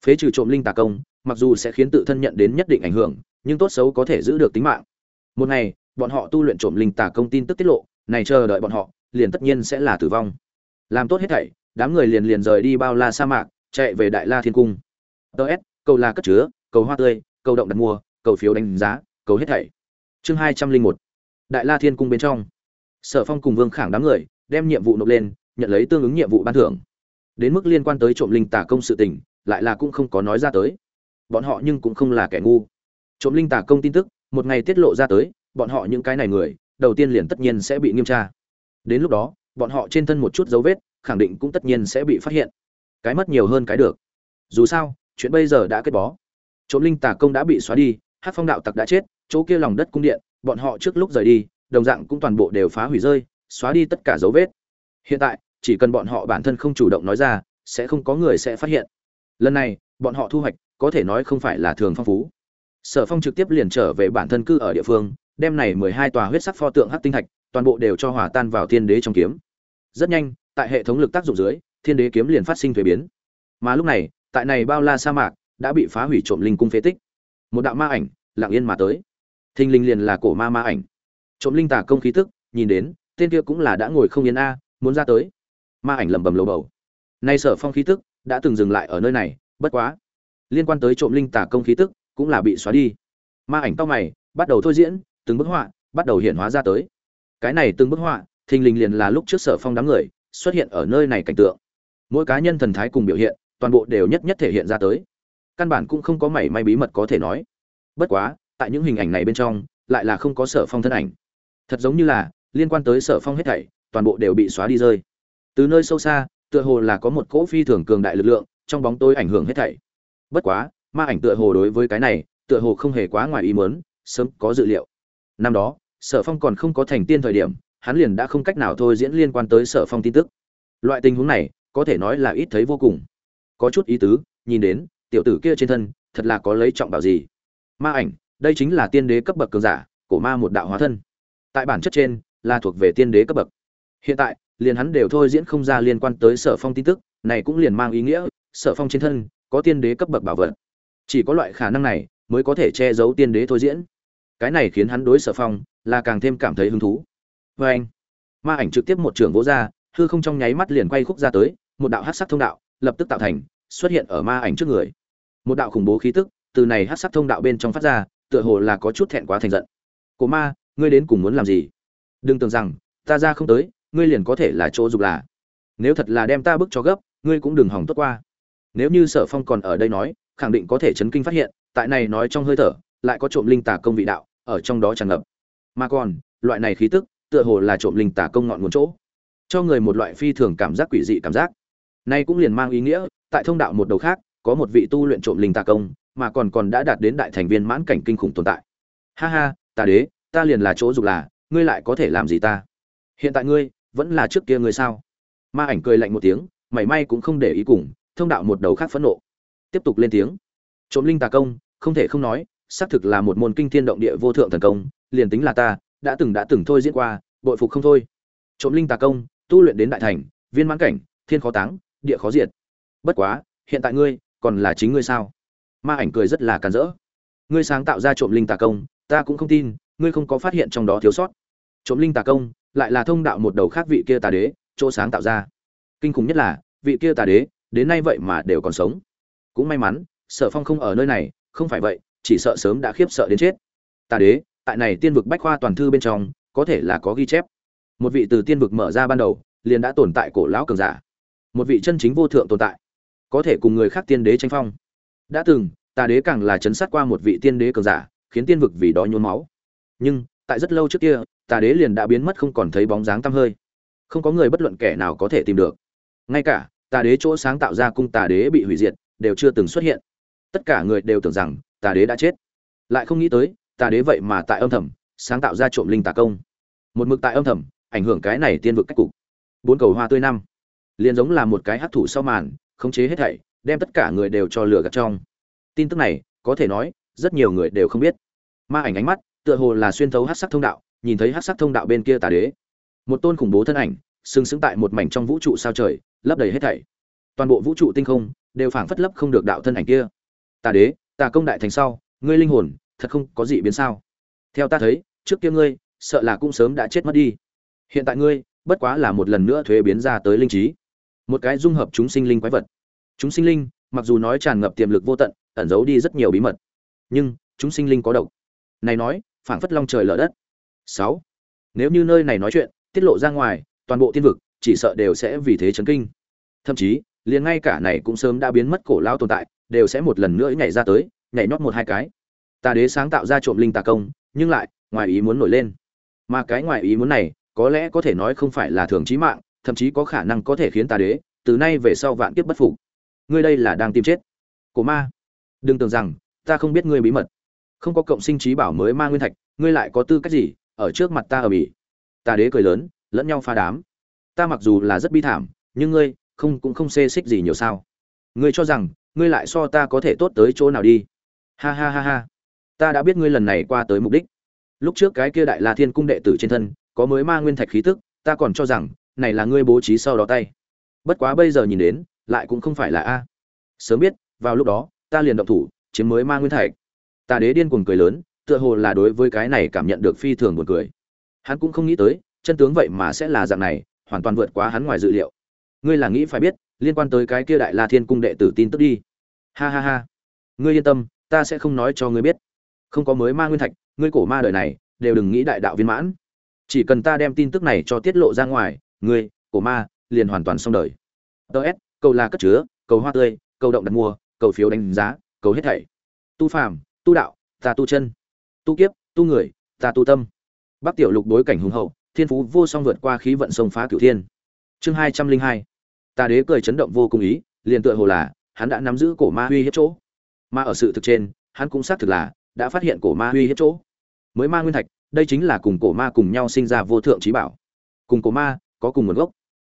Phế trừ trộm linh tà công, mặc dù sẽ khiến tự thân nhận đến nhất định ảnh hưởng, nhưng tốt xấu có thể giữ được tính mạng. Một ngày, bọn họ tu luyện trộm linh tà công tin tức tiết lộ, này chờ đợi bọn họ, liền tất nhiên sẽ là tử vong. Làm tốt hết thảy, đám người liền liền rời đi bao la sa mạc, chạy về đại la thiên cung. Ts cầu là cất chứa, cầu hoa tươi, cầu động đặt mua, cầu phiếu đánh giá, cầu hết thảy. Chương hai trăm linh một, đại la thiên cung bên trong. Sở phong cùng vương khảng đám người, đem nhiệm vụ nộp lên, nhận lấy tương ứng nhiệm vụ ban thưởng đến mức liên quan tới trộm linh tà công sự tình, lại là cũng không có nói ra tới. Bọn họ nhưng cũng không là kẻ ngu. Trộm linh tà công tin tức, một ngày tiết lộ ra tới, bọn họ những cái này người, đầu tiên liền tất nhiên sẽ bị nghiêm tra. Đến lúc đó, bọn họ trên thân một chút dấu vết, khẳng định cũng tất nhiên sẽ bị phát hiện. Cái mất nhiều hơn cái được. Dù sao, chuyện bây giờ đã kết bó. Trộm linh tà công đã bị xóa đi hát phong đạo tặc đã chết, chỗ kia lòng đất cung điện, bọn họ trước lúc rời đi, đồng dạng cũng toàn bộ đều phá hủy rơi, xóa đi tất cả dấu vết. Hiện tại chỉ cần bọn họ bản thân không chủ động nói ra, sẽ không có người sẽ phát hiện. Lần này, bọn họ thu hoạch, có thể nói không phải là thường phong phú. Sở phong trực tiếp liền trở về bản thân cư ở địa phương, đem này mười hai tòa huyết sắc pho tượng hắc tinh thạch, toàn bộ đều cho hòa tan vào thiên đế trong kiếm. Rất nhanh, tại hệ thống lực tác dụng dưới, thiên đế kiếm liền phát sinh thuế biến. Mà lúc này, tại này bao la sa mạc, đã bị phá hủy trộm linh cung phế tích. Một đạo ma ảnh, lặng yên mà tới. Thình linh liền là cổ ma ma ảnh. Trộm linh tả công khí tức, nhìn đến, tên kia cũng là đã ngồi không yên a, muốn ra tới ma ảnh lẩm bẩm lầu bầu. Nay sở phong khí tức đã từng dừng lại ở nơi này, bất quá, liên quan tới trộm linh tà công khí tức cũng là bị xóa đi. Ma ảnh tao mày, bắt đầu thôi diễn, từng bức họa bắt đầu hiện hóa ra tới. Cái này từng bức họa, thình lình liền là lúc trước sở phong đám người xuất hiện ở nơi này cảnh tượng. Mỗi cá nhân thần thái cùng biểu hiện, toàn bộ đều nhất nhất thể hiện ra tới. Căn bản cũng không có mảy may bí mật có thể nói. Bất quá, tại những hình ảnh này bên trong, lại là không có sở phong thân ảnh. Thật giống như là, liên quan tới sở phong hết thảy, toàn bộ đều bị xóa đi rơi từ nơi sâu xa, tựa hồ là có một cỗ phi thường cường đại lực lượng, trong bóng tối ảnh hưởng hết thảy. Bất quá, ma ảnh tựa hồ đối với cái này, tựa hồ không hề quá ngoài ý muốn, sớm có dự liệu. Năm đó, sở phong còn không có thành tiên thời điểm, hắn liền đã không cách nào thôi diễn liên quan tới sở phong tin tức. Loại tình huống này, có thể nói là ít thấy vô cùng. Có chút ý tứ, nhìn đến, tiểu tử kia trên thân, thật là có lấy trọng bảo gì. Ma ảnh, đây chính là tiên đế cấp bậc cường giả của ma một đạo hóa thân. Tại bản chất trên, là thuộc về tiên đế cấp bậc. Hiện tại liền hắn đều thôi diễn không ra liên quan tới sở phong tin tức, này cũng liền mang ý nghĩa, sở phong trên thân, có tiên đế cấp bậc bảo vật. Chỉ có loại khả năng này, mới có thể che giấu tiên đế thôi diễn. Cái này khiến hắn đối sở phong, là càng thêm cảm thấy hứng thú. Vê anh, ma ảnh trực tiếp một trường vỗ ra, hư không trong nháy mắt liền quay khúc ra tới, một đạo hát sắc thông đạo, lập tức tạo thành, xuất hiện ở ma ảnh trước người. Một đạo khủng bố khí tức, từ này hát sắc thông đạo bên trong phát ra, tựa hồ là có chút thẹn quá thành giận. Cổ ma, ngươi đến cùng muốn làm gì? Đừng tưởng rằng, ta ra không tới ngươi liền có thể là chỗ dục là. Nếu thật là đem ta bức cho gấp, ngươi cũng đừng hỏng tốt qua. Nếu như sở phong còn ở đây nói, khẳng định có thể chấn kinh phát hiện, tại này nói trong hơi thở, lại có trộm linh tà công vị đạo, ở trong đó tràn ngập. Mà còn, loại này khí tức, tựa hồ là trộm linh tà công ngọn nguồn chỗ. Cho người một loại phi thường cảm giác quỷ dị cảm giác. Nay cũng liền mang ý nghĩa, tại thông đạo một đầu khác, có một vị tu luyện trộm linh tà công, mà còn còn đã đạt đến đại thành viên mãn cảnh kinh khủng tồn tại. Ha ha, tà đế, ta liền là chỗ dục là, ngươi lại có thể làm gì ta? Hiện tại ngươi vẫn là trước kia ngươi sao? Ma ảnh cười lạnh một tiếng, mảy may cũng không để ý cùng, thông đạo một đầu khác phẫn nộ. Tiếp tục lên tiếng. Trộm linh tà công, không thể không nói, xác thực là một môn kinh thiên động địa vô thượng thần công, liền tính là ta, đã từng đã từng thôi diễn qua, bội phục không thôi. Trộm linh tà công, tu luyện đến đại thành, viên mãn cảnh, thiên khó táng, địa khó diệt. Bất quá, hiện tại ngươi, còn là chính ngươi sao? Ma ảnh cười rất là càn rỡ. Ngươi sáng tạo ra trộm linh tà công, ta cũng không tin, ngươi không có phát hiện trong đó thiếu sót trộm linh tà công, lại là thông đạo một đầu khác vị kia tà đế, chỗ sáng tạo ra. Kinh khủng nhất là, vị kia tà đế, đến nay vậy mà đều còn sống. Cũng may mắn, sở phong không ở nơi này, không phải vậy, chỉ sợ sớm đã khiếp sợ đến chết. Tà đế, tại này tiên vực bách khoa toàn thư bên trong, có thể là có ghi chép. Một vị từ tiên vực mở ra ban đầu, liền đã tồn tại cổ lão cường giả. Một vị chân chính vô thượng tồn tại, có thể cùng người khác tiên đế tranh phong. Đã từng, tà đế càng là chấn sát qua một vị tiên đế cường giả, khiến tiên vực vì đó nhuốm máu. Nhưng, tại rất lâu trước kia tà đế liền đã biến mất không còn thấy bóng dáng tăm hơi. Không có người bất luận kẻ nào có thể tìm được. Ngay cả, tà đế chỗ sáng tạo ra cung tà đế bị hủy diệt, đều chưa từng xuất hiện. Tất cả người đều tưởng rằng, tà đế đã chết. Lại không nghĩ tới, tà đế vậy mà tại âm thầm, sáng tạo ra trộm linh tà công. Một mực tại âm thầm, ảnh hưởng cái này tiên vực cách cục. Bốn cầu hoa tươi năm. Liền giống là một cái hấp thụ sau màn, khống chế hết thảy, đem tất cả người đều cho lửa gạt trong. Tin tức này, có thể nói, rất nhiều người đều không biết. Ma ảnh ánh mắt, tựa hồ là xuyên thấu hát sắc thông đạo nhìn thấy hát sắc thông đạo bên kia tà đế. Một tôn khủng bố thân ảnh, sừng sững tại một mảnh trong vũ trụ sao trời, lấp đầy hết thảy. Toàn bộ vũ trụ tinh không đều phảng phất lấp không được đạo thân ảnh kia. Tà đế, tà công đại thành sau, ngươi linh hồn, thật không có gì biến sao. Theo ta thấy, trước kia ngươi, sợ là cũng sớm đã chết mất đi. Hiện tại ngươi, bất quá là một lần nữa thuế biến ra tới linh trí. Một cái dung hợp chúng sinh linh quái vật. Chúng sinh linh, mặc dù nói tràn ngập tiềm lực vô tận, ẩn giấu đi rất nhiều bí mật. Nhưng, chúng sinh linh có độc. Này nói, phảng phất long trời lở đất sáu. Nếu như nơi này nói chuyện, tiết lộ ra ngoài, toàn bộ tiên vực, chỉ sợ đều sẽ vì thế chấn kinh. Thậm chí, liền ngay cả này cũng sớm đã biến mất cổ lao tồn tại, đều sẽ một lần nữa nhảy ra tới, nhảy nhót một hai cái. Tà đế sáng tạo ra trộm linh tà công, nhưng lại, ngoài ý muốn nổi lên. Mà cái ngoài ý muốn này, có lẽ có thể nói không phải là thường chí mạng, thậm chí có khả năng có thể khiến tà đế, từ nay về sau vạn kiếp bất phục. Ngươi đây là đang tìm chết. Cổ ma. Đừng tưởng rằng, ta không biết ngươi bí mật. Không có cộng sinh trí bảo mới ma nguyên thạch, ngươi lại có tư cách gì ở trước mặt ta ở bỉ ta đế cười lớn, lẫn nhau pha đám. Ta mặc dù là rất bi thảm, nhưng ngươi không cũng không xê xích gì nhiều sao. Ngươi cho rằng, ngươi lại so ta có thể tốt tới chỗ nào đi. Ha ha ha ha. Ta đã biết ngươi lần này qua tới mục đích. Lúc trước cái kia đại la thiên cung đệ tử trên thân, có mới ma nguyên thạch khí tức, ta còn cho rằng, này là ngươi bố trí sau đó tay. Bất quá bây giờ nhìn đến, lại cũng không phải là a. Sớm biết, vào lúc đó, ta liền động thủ, chiếm mới ma nguyên thạch. Ta đế điên cuồng cười lớn tựa hồ là đối với cái này cảm nhận được phi thường buồn cười. Hắn cũng không nghĩ tới chân tướng vậy mà sẽ là dạng này hoàn toàn vượt quá hắn ngoài dự liệu. Ngươi là nghĩ phải biết liên quan tới cái kia đại la thiên cung đệ tử tin tức đi. Ha ha ha. Ngươi yên tâm ta sẽ không nói cho ngươi biết. Không có mới ma nguyên thạch ngươi cổ ma đời này đều đừng nghĩ đại đạo viên mãn. Chỉ cần ta đem tin tức này cho tiết lộ ra ngoài ngươi cổ ma liền hoàn toàn xong đời. DS, cầu là cất chứa cầu hoa tươi cầu động đặt mua cầu phiếu đánh giá cầu hết thảy. Tu phàm tu đạo ta tu chân tu kiếp, tu người, ta tu tâm. Bắc tiểu lục đối cảnh hùng hậu, thiên phú vô song vượt qua khí vận sông phá cửu thiên. Chương hai trăm linh hai, ta đế cười chấn động vô cùng ý, liền tựa hồ là, hắn đã nắm giữ cổ ma huy hiếp chỗ. Mà ở sự thực trên, hắn cũng xác thực là, đã phát hiện cổ ma huy hiếp chỗ. Mới ma nguyên thạch, đây chính là cùng cổ ma cùng nhau sinh ra vô thượng trí bảo. Cùng cổ ma, có cùng nguồn gốc.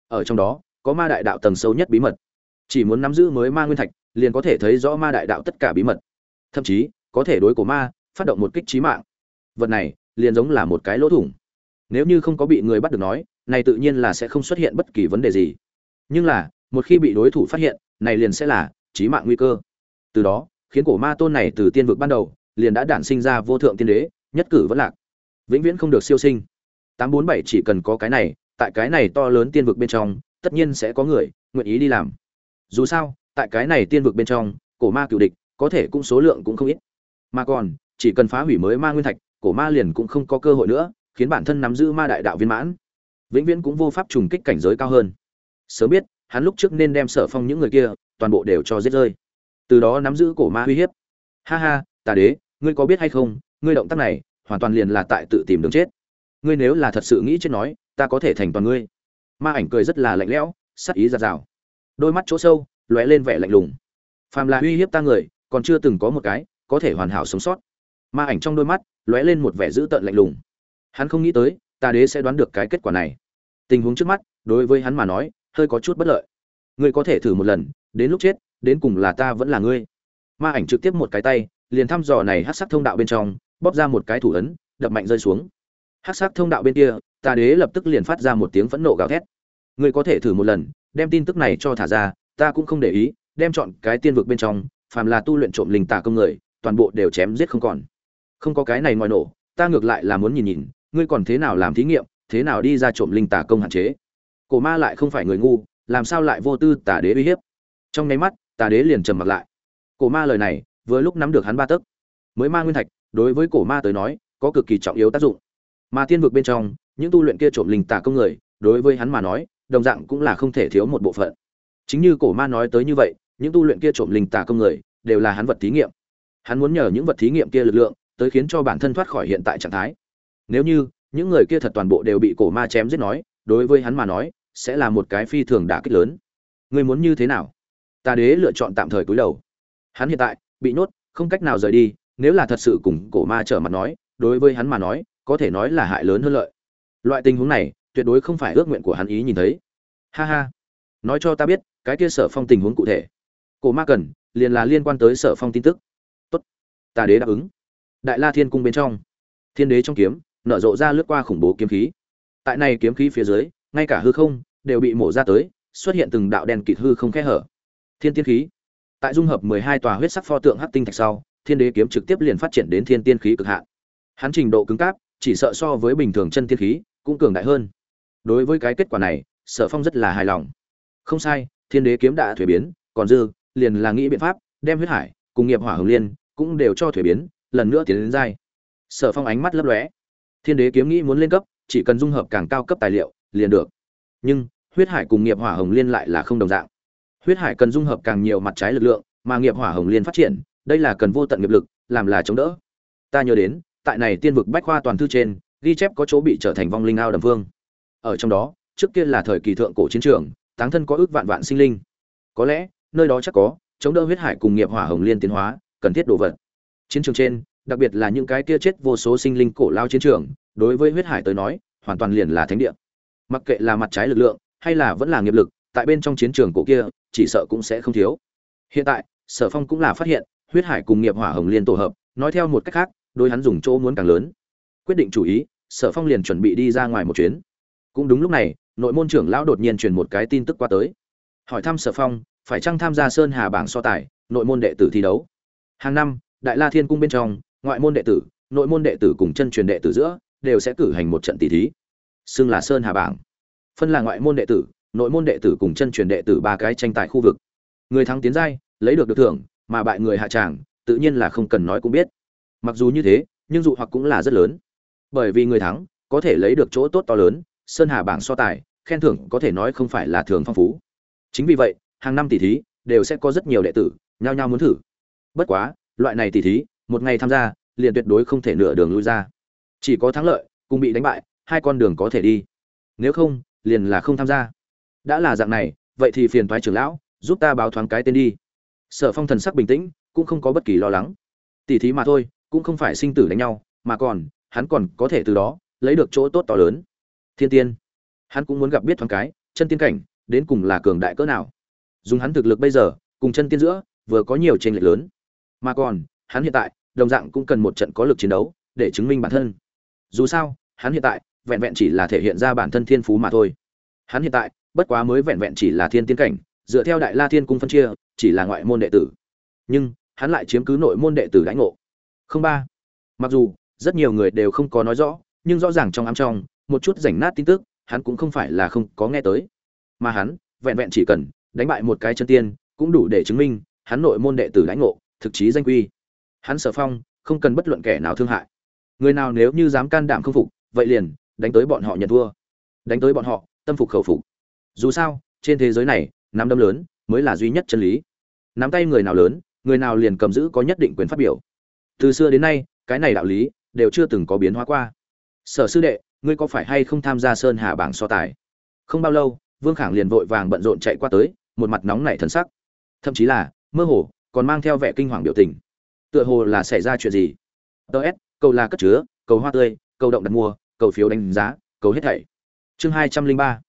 Ở trong đó, có ma đại đạo tầng sâu nhất bí mật. Chỉ muốn nắm giữ mới ma nguyên thạch, liền có thể thấy rõ ma đại đạo tất cả bí mật. Thậm chí, có thể đối cổ ma phát động một kích trí mạng. Vật này, liền giống là một cái lỗ thủng. Nếu như không có bị người bắt được nói, này tự nhiên là sẽ không xuất hiện bất kỳ vấn đề gì. Nhưng là, một khi bị đối thủ phát hiện, này liền sẽ là trí mạng nguy cơ. Từ đó, khiến cổ ma tôn này từ tiên vực ban đầu, liền đã đản sinh ra vô thượng tiên đế, nhất cử vẫn lạc. Vĩnh viễn không được siêu sinh. tám bốn bảy chỉ cần có cái này, tại cái này to lớn tiên vực bên trong, tất nhiên sẽ có người nguyện ý đi làm. Dù sao, tại cái này tiên vực bên trong, cổ ma cựu địch có thể cũng số lượng cũng không ít. Mà còn chỉ cần phá hủy mới ma nguyên thạch, cổ ma liền cũng không có cơ hội nữa, khiến bản thân nắm giữ ma đại đạo viên mãn. Vĩnh viễn cũng vô pháp trùng kích cảnh giới cao hơn. Sớm biết, hắn lúc trước nên đem sở phong những người kia, toàn bộ đều cho giết rơi. Từ đó nắm giữ cổ ma uy hiếp. Ha ha, tà đế, ngươi có biết hay không, ngươi động tác này, hoàn toàn liền là tại tự tìm đường chết. Ngươi nếu là thật sự nghĩ chết nói, ta có thể thành toàn ngươi. Ma ảnh cười rất là lạnh lẽo sắc ý giạt rào. Đôi mắt chỗ sâu, lóe lên vẻ lạnh lùng. Phàm là uy hiếp ta người, còn chưa từng có một cái có thể hoàn hảo sống sót ma ảnh trong đôi mắt lóe lên một vẻ dữ tợn lạnh lùng. Hắn không nghĩ tới tà đế sẽ đoán được cái kết quả này. Tình huống trước mắt, đối với hắn mà nói, hơi có chút bất lợi. Ngươi có thể thử một lần, đến lúc chết, đến cùng là ta vẫn là ngươi. Ma ảnh trực tiếp một cái tay, liền thăm dò này hát sắc thông đạo bên trong, bóp ra một cái thủ ấn, đập mạnh rơi xuống. Hát sắc thông đạo bên kia tà đế lập tức liền phát ra một tiếng phẫn nộ gào thét. Ngươi có thể thử một lần, đem tin tức này cho thả ra, ta cũng không để ý, đem chọn cái tiên vực bên trong, phàm là tu luyện trộm linh tà công người, toàn bộ đều chém giết không còn không có cái này ngoài nổ, ta ngược lại là muốn nhìn nhìn, ngươi còn thế nào làm thí nghiệm, thế nào đi ra trộm linh tà công hạn chế. Cổ ma lại không phải người ngu, làm sao lại vô tư tà đế uy hiếp? Trong nháy mắt, tà đế liền trầm mặt lại. Cổ ma lời này, vừa lúc nắm được hắn ba tấc. Mới ma nguyên thạch, đối với cổ ma tới nói, có cực kỳ trọng yếu tác dụng. Mà tiên vực bên trong, những tu luyện kia trộm linh tà công người, đối với hắn mà nói, đồng dạng cũng là không thể thiếu một bộ phận. Chính như cổ ma nói tới như vậy, những tu luyện kia trộm linh tà công người, đều là hắn vật thí nghiệm. Hắn muốn nhờ những vật thí nghiệm kia lực lượng tới khiến cho bản thân thoát khỏi hiện tại trạng thái. Nếu như, những người kia thật toàn bộ đều bị cổ ma chém giết nói, đối với hắn mà nói, sẽ là một cái phi thường đả kích lớn. Người muốn như thế nào? Ta đế lựa chọn tạm thời cúi đầu. Hắn hiện tại, bị nhốt, không cách nào rời đi, nếu là thật sự cùng cổ ma trở mặt nói, đối với hắn mà nói, có thể nói là hại lớn hơn lợi. Loại tình huống này, tuyệt đối không phải ước nguyện của hắn ý nhìn thấy. Ha ha. Nói cho ta biết, cái kia sở phong tình huống cụ thể. Cổ ma cần, liền là liên quan tới sở phong tin tức. Tốt. Ta đế đáp ứng đại la thiên cung bên trong. Thiên đế trong kiếm, nở rộ ra lướt qua khủng bố kiếm khí. Tại này kiếm khí phía dưới, ngay cả hư không đều bị mổ ra tới, xuất hiện từng đạo đen kịt hư không kẽ hở. Thiên tiên khí. Tại dung hợp mười hai tòa huyết sắc pho tượng hắc tinh thạch sau, thiên đế kiếm trực tiếp liền phát triển đến thiên tiên khí cực hạn. Hắn trình độ cứng cáp, chỉ sợ so với bình thường chân tiên khí cũng cường đại hơn. Đối với cái kết quả này, sở phong rất là hài lòng. Không sai, thiên đế kiếm đã thuế biến, còn dư, liền là nghĩ biện pháp, đem huyết hải cùng nghiệp hỏa hồng liên cũng đều cho thuế biến lần nữa tiến đến giai. Sở phong ánh mắt lấp lóe. Thiên đế kiếm nghĩ muốn lên cấp, chỉ cần dung hợp càng cao cấp tài liệu, liền được. Nhưng, huyết hải cùng nghiệp hỏa hồng liên lại là không đồng dạng. Huyết hải cần dung hợp càng nhiều mặt trái lực lượng, mà nghiệp hỏa hồng liên phát triển, đây là cần vô tận nghiệp lực, làm là chống đỡ. Ta nhớ đến, tại này tiên vực bách khoa toàn thư trên, ghi chép có chỗ bị trở thành vong linh ao đầm vương. Ở trong đó, trước kia là thời kỳ thượng cổ chiến trường, táng thân có ước vạn vạn sinh linh. Có lẽ, nơi đó chắc có, chống đỡ huyết hải cùng nghiệp hỏa hồng liên tiến hóa, cần thiết đồ vật chiến trường trên, đặc biệt là những cái kia chết vô số sinh linh cổ lao chiến trường, đối với huyết hải tới nói, hoàn toàn liền là thánh địa. Mặc kệ là mặt trái lực lượng, hay là vẫn là nghiệp lực, tại bên trong chiến trường cổ kia, chỉ sợ cũng sẽ không thiếu. Hiện tại, sở phong cũng là phát hiện, huyết hải cùng nghiệp hỏa hồng liên tổ hợp, nói theo một cách khác đôi hắn dùng chỗ muốn càng lớn. Quyết định chủ ý, sở phong liền chuẩn bị đi ra ngoài một chuyến. Cũng đúng lúc này, nội môn trưởng lão đột nhiên truyền một cái tin tức qua tới. Hỏi thăm sở phong, phải chăng tham gia sơn hà bảng so tài, nội môn đệ tử thi đấu? Hàng năm đại la thiên cung bên trong, ngoại môn đệ tử, nội môn đệ tử cùng chân truyền đệ tử giữa, đều sẽ cử hành một trận tỷ thí. Xưng là sơn hà bảng. Phân là ngoại môn đệ tử, nội môn đệ tử cùng chân truyền đệ tử ba cái tranh tài khu vực. Người thắng tiến giai, lấy được được thưởng, mà bại người hạ tràng, tự nhiên là không cần nói cũng biết. Mặc dù như thế, nhưng dụ hoặc cũng là rất lớn. Bởi vì người thắng, có thể lấy được chỗ tốt to lớn, sơn hà bảng so tài, khen thưởng có thể nói không phải là thường phong phú. Chính vì vậy, hàng năm tỷ thí, đều sẽ có rất nhiều đệ tử, nhao nhao muốn thử. Bất quá loại này tỷ thí, một ngày tham gia, liền tuyệt đối không thể nửa đường lui ra. Chỉ có thắng lợi, cùng bị đánh bại, hai con đường có thể đi. Nếu không, liền là không tham gia. Đã là dạng này, vậy thì phiền thoái trưởng lão, giúp ta báo thoáng cái tên đi. Sở phong thần sắc bình tĩnh, cũng không có bất kỳ lo lắng. Tỉ thí mà thôi, cũng không phải sinh tử đánh nhau, mà còn, hắn còn có thể từ đó, lấy được chỗ tốt to lớn. Thiên tiên. Hắn cũng muốn gặp biết thoáng cái, chân tiên cảnh, đến cùng là cường đại cỡ nào. Dùng hắn thực lực bây giờ, cùng chân tiên giữa, vừa có nhiều tranh lệch lớn mà còn, hắn hiện tại, đồng dạng cũng cần một trận có lực chiến đấu, để chứng minh bản thân. Dù sao, hắn hiện tại, vẹn vẹn chỉ là thể hiện ra bản thân thiên phú mà thôi. Hắn hiện tại, bất quá mới vẹn vẹn chỉ là thiên tiên cảnh, dựa theo đại la thiên cung phân chia, chỉ là ngoại môn đệ tử. Nhưng, hắn lại chiếm cứ nội môn đệ tử lãnh ngộ. Không ba. Mặc dù, rất nhiều người đều không có nói rõ, nhưng rõ ràng trong ám trong, một chút rảnh nát tin tức, hắn cũng không phải là không có nghe tới. Mà hắn, vẹn vẹn chỉ cần đánh bại một cái chân tiên, cũng đủ để chứng minh, hắn nội môn đệ tử lãnh ngộ thực chí danh quy. Hắn sở phong, không cần bất luận kẻ nào thương hại. Người nào nếu như dám can đảm không phục, vậy liền, đánh tới bọn họ nhận thua. Đánh tới bọn họ, tâm phục khẩu phục. Dù sao, trên thế giới này, nắm đấm lớn mới là duy nhất chân lý. Nắm tay người nào lớn, người nào liền cầm giữ có nhất định quyền phát biểu. Từ xưa đến nay, cái này đạo lý đều chưa từng có biến hóa qua. Sở sư đệ, ngươi có phải hay không tham gia sơn hà bảng so tài? Không bao lâu, vương khảng liền vội vàng bận rộn chạy qua tới, một mặt nóng nảy thần sắc. Thậm chí là, mơ hồ còn mang theo vẻ kinh hoàng biểu tình. Tựa hồ là xảy ra chuyện gì? Ts cầu là cất chứa, cầu hoa tươi, cầu động đặt mua, cầu phiếu đánh giá, cầu hết thảy. Chương hai trăm linh ba.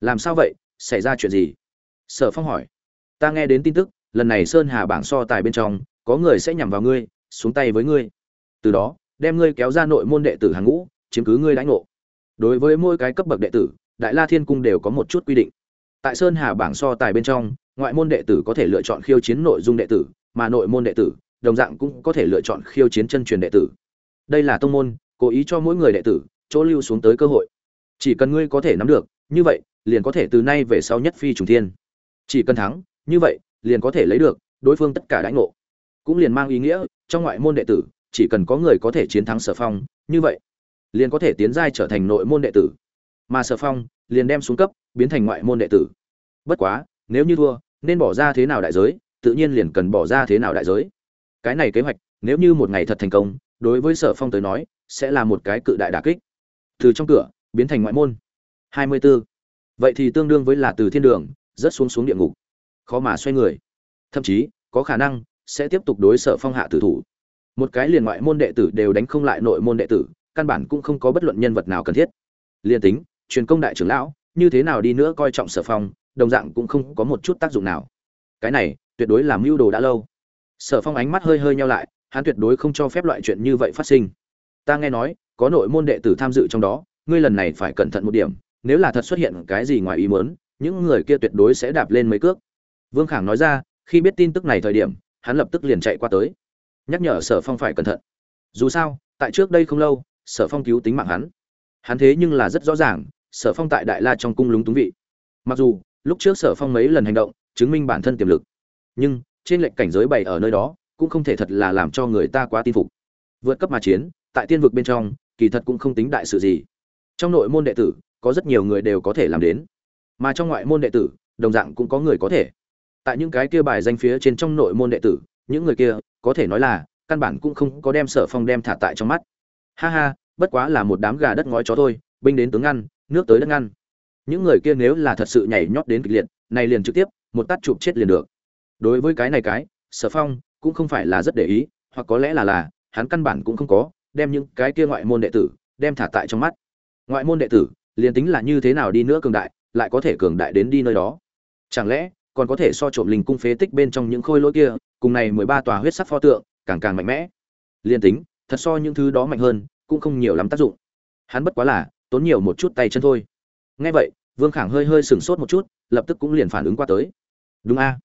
Làm sao vậy? Xảy ra chuyện gì? Sở phong hỏi. Ta nghe đến tin tức, lần này sơn hà bảng so tài bên trong, có người sẽ nhằm vào ngươi, xuống tay với ngươi. Từ đó, đem ngươi kéo ra nội môn đệ tử hàng ngũ, chiếm cứ ngươi lãnh ngộ. Đối với mỗi cái cấp bậc đệ tử, đại la thiên cung đều có một chút quy định. Tại sơn hà bảng so tài bên trong ngoại môn đệ tử có thể lựa chọn khiêu chiến nội dung đệ tử, mà nội môn đệ tử, đồng dạng cũng có thể lựa chọn khiêu chiến chân truyền đệ tử. Đây là tông môn, cố ý cho mỗi người đệ tử, chỗ lưu xuống tới cơ hội. Chỉ cần ngươi có thể nắm được, như vậy, liền có thể từ nay về sau nhất phi trùng thiên. Chỉ cần thắng, như vậy, liền có thể lấy được, đối phương tất cả đãi ngộ. Cũng liền mang ý nghĩa, trong ngoại môn đệ tử, chỉ cần có người có thể chiến thắng sở phong, như vậy, liền có thể tiến giai trở thành nội môn đệ tử. Mà sở phong, liền đem xuống cấp, biến thành ngoại môn đệ tử. Bất quá nếu như thua, nên bỏ ra thế nào đại giới, tự nhiên liền cần bỏ ra thế nào đại giới. Cái này kế hoạch, nếu như một ngày thật thành công, đối với sở phong tới nói, sẽ là một cái cự đại đà kích. Từ trong cửa, biến thành ngoại môn. Hai mươi 24. vậy thì tương đương với là từ thiên đường rất xuống xuống địa ngục. Khó mà xoay người. Thậm chí, có khả năng, sẽ tiếp tục đối sở phong hạ tử thủ. Một cái liền ngoại môn đệ tử đều đánh không lại nội môn đệ tử, căn bản cũng không có bất luận nhân vật nào cần thiết. Liên tính, truyền công đại trưởng lão như thế nào đi nữa coi trọng sở phong, đồng dạng cũng không có một chút tác dụng nào. Cái này, tuyệt đối làm mưu đồ đã lâu. Sở phong ánh mắt hơi hơi nhau lại, hắn tuyệt đối không cho phép loại chuyện như vậy phát sinh. Ta nghe nói, có nội môn đệ tử tham dự trong đó, ngươi lần này phải cẩn thận một điểm, nếu là thật xuất hiện cái gì ngoài ý muốn, những người kia tuyệt đối sẽ đạp lên mấy cước. Vương khảng nói ra, khi biết tin tức này thời điểm, hắn lập tức liền chạy qua tới. Nhắc nhở sở phong phải cẩn thận. Dù sao, tại trước đây không lâu, sở phong cứu tính mạng hắn. Hắn thế nhưng là rất rõ ràng sở phong tại đại la trong cung lúng túng vị. Mặc dù, lúc trước sở phong mấy lần hành động, chứng minh bản thân tiềm lực, nhưng, trên lệnh cảnh giới bày ở nơi đó, cũng không thể thật là làm cho người ta quá tin phục. Vượt cấp mà chiến, tại tiên vực bên trong, kỳ thật cũng không tính đại sự gì. Trong nội môn đệ tử, có rất nhiều người đều có thể làm đến. Mà trong ngoại môn đệ tử, đồng dạng cũng có người có thể. Tại những cái kia bài danh phía trên trong nội môn đệ tử, những người kia, có thể nói là, căn bản cũng không có đem sở phong đem thả tại trong mắt. Ha ha, bất quá là một đám gà đất ngói chó thôi, binh đến tướng ngăn nước tới đất ngăn. Những người kia nếu là thật sự nhảy nhót đến kịch liệt, này liền trực tiếp, một tát chụp chết liền được. Đối với cái này cái, sở phong cũng không phải là rất để ý, hoặc có lẽ là là, hắn căn bản cũng không có, đem những cái kia ngoại môn đệ tử, đem thả tại trong mắt. Ngoại môn đệ tử, liền tính là như thế nào đi nữa cường đại, lại có thể cường đại đến đi nơi đó. Chẳng lẽ, còn có thể so trộm linh cung phế tích bên trong những khôi lỗi kia, cùng này mười ba tòa huyết sắc pho tượng, càng càng mạnh mẽ? Liền tính, thật so những thứ đó mạnh hơn, cũng không nhiều lắm tác dụng. Hắn bất quá là tốn nhiều một chút tay chân thôi. Nghe vậy, vương khảng hơi hơi sửng sốt một chút, lập tức cũng liền phản ứng qua tới. Đúng a.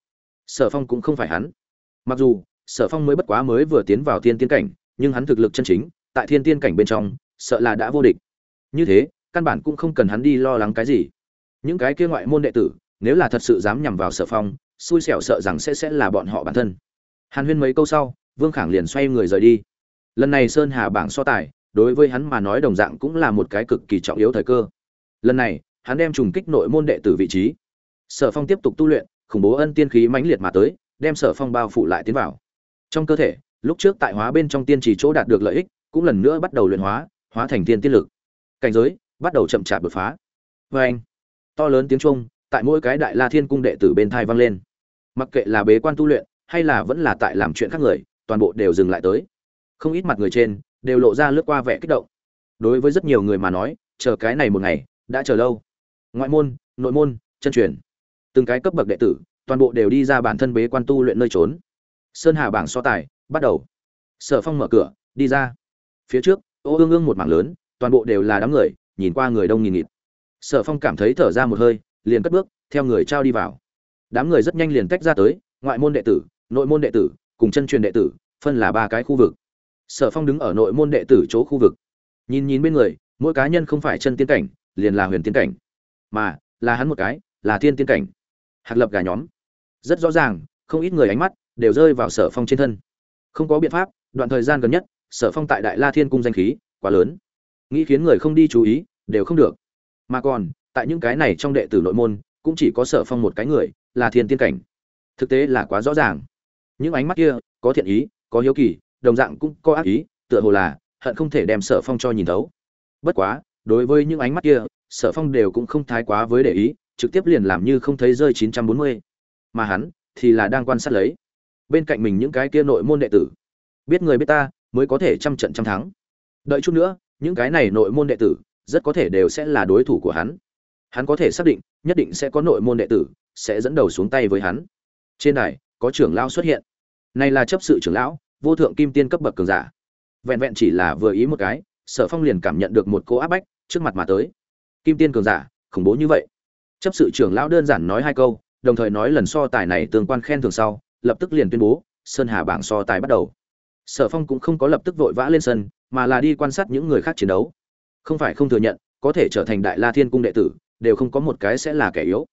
Sở phong cũng không phải hắn. Mặc dù, sở phong mới bất quá mới vừa tiến vào thiên tiên cảnh, nhưng hắn thực lực chân chính, tại thiên tiên cảnh bên trong, sợ là đã vô địch. Như thế, căn bản cũng không cần hắn đi lo lắng cái gì. Những cái kia ngoại môn đệ tử, nếu là thật sự dám nhằm vào sở phong, xui xẻo sợ rằng sẽ sẽ là bọn họ bản thân. Hàn huyên mấy câu sau, vương khảng liền xoay người rời đi. Lần này sơn hà bảng so tài đối với hắn mà nói đồng dạng cũng là một cái cực kỳ trọng yếu thời cơ. Lần này, hắn đem trùng kích nội môn đệ tử vị trí. Sở phong tiếp tục tu luyện, khủng bố ân tiên khí mãnh liệt mà tới, đem sở phong bao phủ lại tiến vào. Trong cơ thể, lúc trước tại hóa bên trong tiên chỉ chỗ đạt được lợi ích, cũng lần nữa bắt đầu luyện hóa hóa thành tiên tiên lực. Cảnh giới, bắt đầu chậm chạp đột phá. Vê anh, to lớn tiếng trung tại mỗi cái đại la thiên cung đệ tử bên thai vang lên. Mặc kệ là bế quan tu luyện, hay là vẫn là tại làm chuyện khác người, toàn bộ đều dừng lại tới. Không ít mặt người trên đều lộ ra lướt qua vẻ kích động. Đối với rất nhiều người mà nói, chờ cái này một ngày, đã chờ lâu. Ngoại môn, nội môn, chân truyền. Từng cái cấp bậc đệ tử, toàn bộ đều đi ra bản thân bế quan tu luyện nơi trốn. Sơn hà bảng so tài, bắt đầu. Sở phong mở cửa, đi ra. Phía trước, ô ương ương một mảng lớn, toàn bộ đều là đám người, nhìn qua người đông nghìn nghịt. Sở phong cảm thấy thở ra một hơi, liền cất bước, theo người trao đi vào. Đám người rất nhanh liền tách ra tới, ngoại môn đệ tử, nội môn đệ tử, cùng chân truyền đệ tử, phân là ba cái khu vực sở phong đứng ở nội môn đệ tử chỗ khu vực. Nhìn nhìn bên người, mỗi cá nhân không phải chân tiên cảnh, liền là huyền tiên cảnh. Mà, là hắn một cái, là thiên tiên cảnh. Hạt lập gà nhóm. Rất rõ ràng, không ít người ánh mắt đều rơi vào sở phong trên thân. Không có biện pháp, đoạn thời gian gần nhất, sở phong tại đại la thiên cung danh khí quá lớn. Nghĩ khiến người không đi chú ý, đều không được. Mà còn, tại những cái này trong đệ tử nội môn, cũng chỉ có sở phong một cái người, là thiên tiên cảnh. Thực tế là quá rõ ràng. Những ánh mắt kia, có thiện ý, có hiếu kỳ đồng dạng cũng có ác ý, tựa hồ là hận không thể đem sở phong cho nhìn thấu. Bất quá, đối với những ánh mắt kia, sở phong đều cũng không thái quá với để ý, trực tiếp liền làm như không thấy rơi 940. mà hắn thì là đang quan sát lấy. Bên cạnh mình những cái kia nội môn đệ tử. Biết người biết ta, mới có thể trăm trận trăm thắng. Đợi chút nữa, những cái này nội môn đệ tử, rất có thể đều sẽ là đối thủ của hắn. Hắn có thể xác định, nhất định sẽ có nội môn đệ tử, sẽ dẫn đầu xuống tay với hắn. Trên đài, có trưởng lão xuất hiện. Này là chấp sự trưởng lão vô thượng kim tiên cấp bậc cường giả. Vẹn vẹn chỉ là vừa ý một cái, sở phong liền cảm nhận được một cô áp bách trước mặt mà tới. Kim tiên cường giả, khủng bố như vậy. Chấp sự trưởng lão đơn giản nói hai câu, đồng thời nói lần so tài này tương quan khen thường sau, lập tức liền tuyên bố, sơn hà bảng so tài bắt đầu. Sở phong cũng không có lập tức vội vã lên sân, mà là đi quan sát những người khác chiến đấu. Không phải không thừa nhận, có thể trở thành đại la thiên cung đệ tử, đều không có một cái sẽ là kẻ yếu.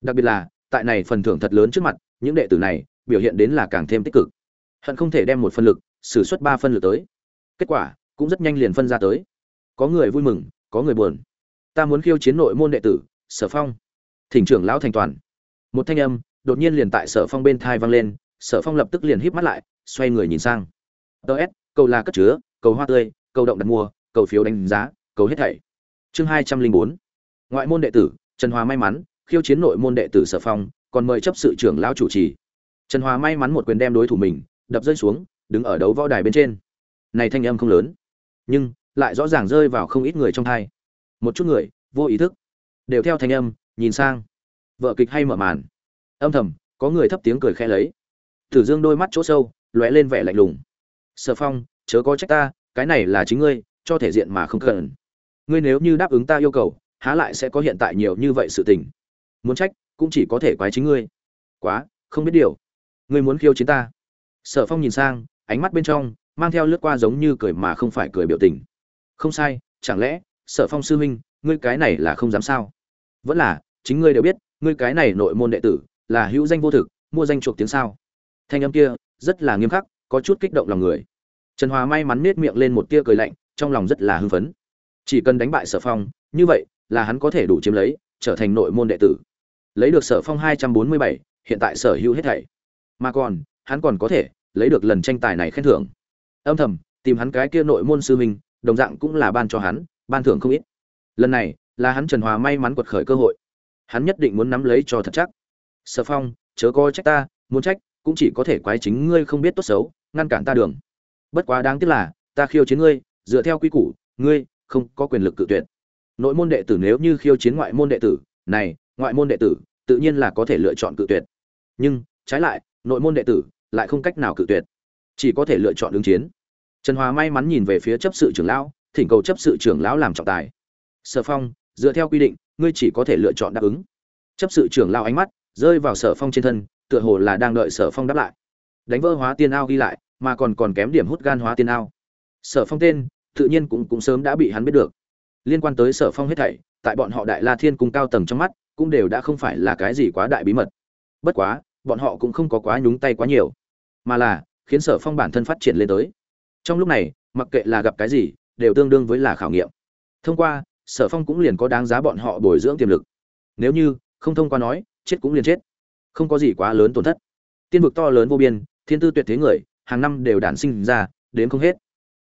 Đặc biệt là, tại này phần thưởng thật lớn trước mặt, những đệ tử này, biểu hiện đến là càng thêm tích cực hận không thể đem một phân lực xử suất ba phân lực tới. Kết quả, cũng rất nhanh liền phân ra tới. Có người vui mừng, có người buồn. Ta muốn khiêu chiến nội môn đệ tử, sở phong. Thỉnh trưởng lão thành toàn. Một thanh âm, đột nhiên liền tại sở phong bên thai vang lên, sở phong lập tức liền híp mắt lại, xoay người nhìn sang. Ts cầu là cất chứa, cầu hoa tươi, cầu động đặt mua, cầu phiếu đánh giá, cầu hết thảy. Chương hai trăm linh bốn. Ngoại môn đệ tử, trần hòa may mắn, khiêu chiến nội môn đệ tử sở phong, còn mời chấp sự trưởng lão chủ trì. Trần hòa may mắn một quyền đem đối thủ mình đập rơi xuống, đứng ở đấu võ đài bên trên. Này thanh âm không lớn, nhưng lại rõ ràng rơi vào không ít người trong thai. Một chút người, vô ý thức, đều theo thanh âm, nhìn sang. Vợ kịch hay mở màn. Âm thầm, có người thấp tiếng cười khẽ lấy. Tử dương đôi mắt chỗ sâu, lóe lên vẻ lạnh lùng. Sở phong, chớ có trách ta, cái này là chính ngươi, cho thể diện mà không cần. Ngươi nếu như đáp ứng ta yêu cầu, há lại sẽ có hiện tại nhiều như vậy sự tình. Muốn trách, cũng chỉ có thể quái chính ngươi. Quá, không biết điều. Ngươi muốn khiêu chiến ta sở phong nhìn sang, ánh mắt bên trong, mang theo lướt qua giống như cười mà không phải cười biểu tình. Không sai, chẳng lẽ, sở phong sư huynh, ngươi cái này là không dám sao? Vẫn là, chính ngươi đều biết, ngươi cái này nội môn đệ tử, là hữu danh vô thực, mua danh chuộc tiếng sao? Thanh âm kia, rất là nghiêm khắc, có chút kích động lòng người. Trần hòa may mắn nết miệng lên một tia cười lạnh, trong lòng rất là hưng phấn. Chỉ cần đánh bại sở phong, như vậy, là hắn có thể đủ chiếm lấy, trở thành nội môn đệ tử. Lấy được sở phong hai trăm bốn mươi bảy, hiện tại sở hữu hết thảy. Mà còn hắn còn có thể lấy được lần tranh tài này khen thưởng. Âm thầm, tìm hắn cái kia nội môn sư huynh, đồng dạng cũng là ban cho hắn, ban thưởng không ít. Lần này là hắn trần hòa may mắn quật khởi cơ hội. Hắn nhất định muốn nắm lấy cho thật chắc. Sở phong, chớ coi trách ta, muốn trách cũng chỉ có thể quái chính ngươi không biết tốt xấu, ngăn cản ta đường. Bất quá đáng tiếc là, ta khiêu chiến ngươi, dựa theo quy củ, ngươi không có quyền lực cự tuyệt. Nội môn đệ tử nếu như khiêu chiến ngoại môn đệ tử, này, ngoại môn đệ tử, tự nhiên là có thể lựa chọn cự tuyệt. Nhưng, trái lại nội môn đệ tử lại không cách nào cự tuyệt, chỉ có thể lựa chọn ứng chiến. Trần hòa may mắn nhìn về phía chấp sự trưởng lão, thỉnh cầu chấp sự trưởng lão làm trọng tài. Sở phong, dựa theo quy định, ngươi chỉ có thể lựa chọn đáp ứng. Chấp sự trưởng lão ánh mắt rơi vào sở phong trên thân, tựa hồ là đang đợi sở phong đáp lại. Đánh vỡ hóa tiên ao ghi lại, mà còn còn kém điểm hút gan hóa tiên ao. Sở phong tên, tự nhiên cũng cũng sớm đã bị hắn biết được. Liên quan tới sở phong hết thảy, tại bọn họ đại la thiên cung cao tầng trong mắt, cũng đều đã không phải là cái gì quá đại bí mật. Bất quá bọn họ cũng không có quá nhúng tay quá nhiều, mà là khiến sở phong bản thân phát triển lên tới. Trong lúc này, mặc kệ là gặp cái gì, đều tương đương với là khảo nghiệm. Thông qua, sở phong cũng liền có đáng giá bọn họ bồi dưỡng tiềm lực. Nếu như không thông qua nói, chết cũng liền chết. Không có gì quá lớn tổn thất. Tiên vực to lớn vô biên, thiên tư tuyệt thế người, hàng năm đều đản sinh ra, đến không hết.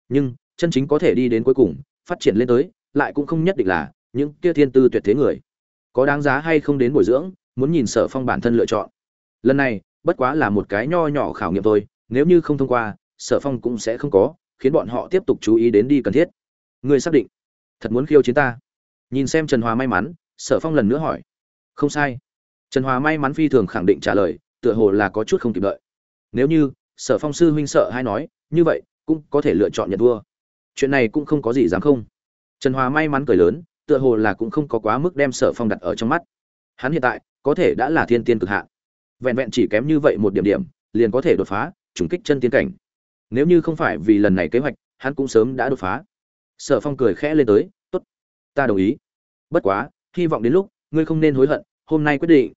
Nhưng, chân chính có thể đi đến cuối cùng, phát triển lên tới, lại cũng không nhất định là những kia thiên tư tuyệt thế người. Có đáng giá hay không đến bồi dưỡng, muốn nhìn sở phong bản thân lựa chọn lần này, bất quá là một cái nho nhỏ khảo nghiệm thôi, nếu như không thông qua, sở phong cũng sẽ không có, khiến bọn họ tiếp tục chú ý đến đi cần thiết. Người xác định, thật muốn khiêu chiến ta? Nhìn xem trần hòa may mắn, sở phong lần nữa hỏi. Không sai. Trần hòa may mắn phi thường khẳng định trả lời, tựa hồ là có chút không kịp đợi. Nếu như, sở phong sư huynh sợ hay nói, như vậy, cũng có thể lựa chọn nhận thua. Chuyện này cũng không có gì dám không. Trần hòa may mắn cười lớn, tựa hồ là cũng không có quá mức đem sở phong đặt ở trong mắt. Hắn hiện tại, có thể đã là thiên tiên cực hạn vẹn vẹn chỉ kém như vậy một điểm điểm, liền có thể đột phá, trùng kích chân tiên cảnh. Nếu như không phải vì lần này kế hoạch, hắn cũng sớm đã đột phá. Sở phong cười khẽ lên tới t ố t ta đồng ý. Bất quá, hy vọng đến lúc, ngươi không nên hối hận, hôm nay quyết định.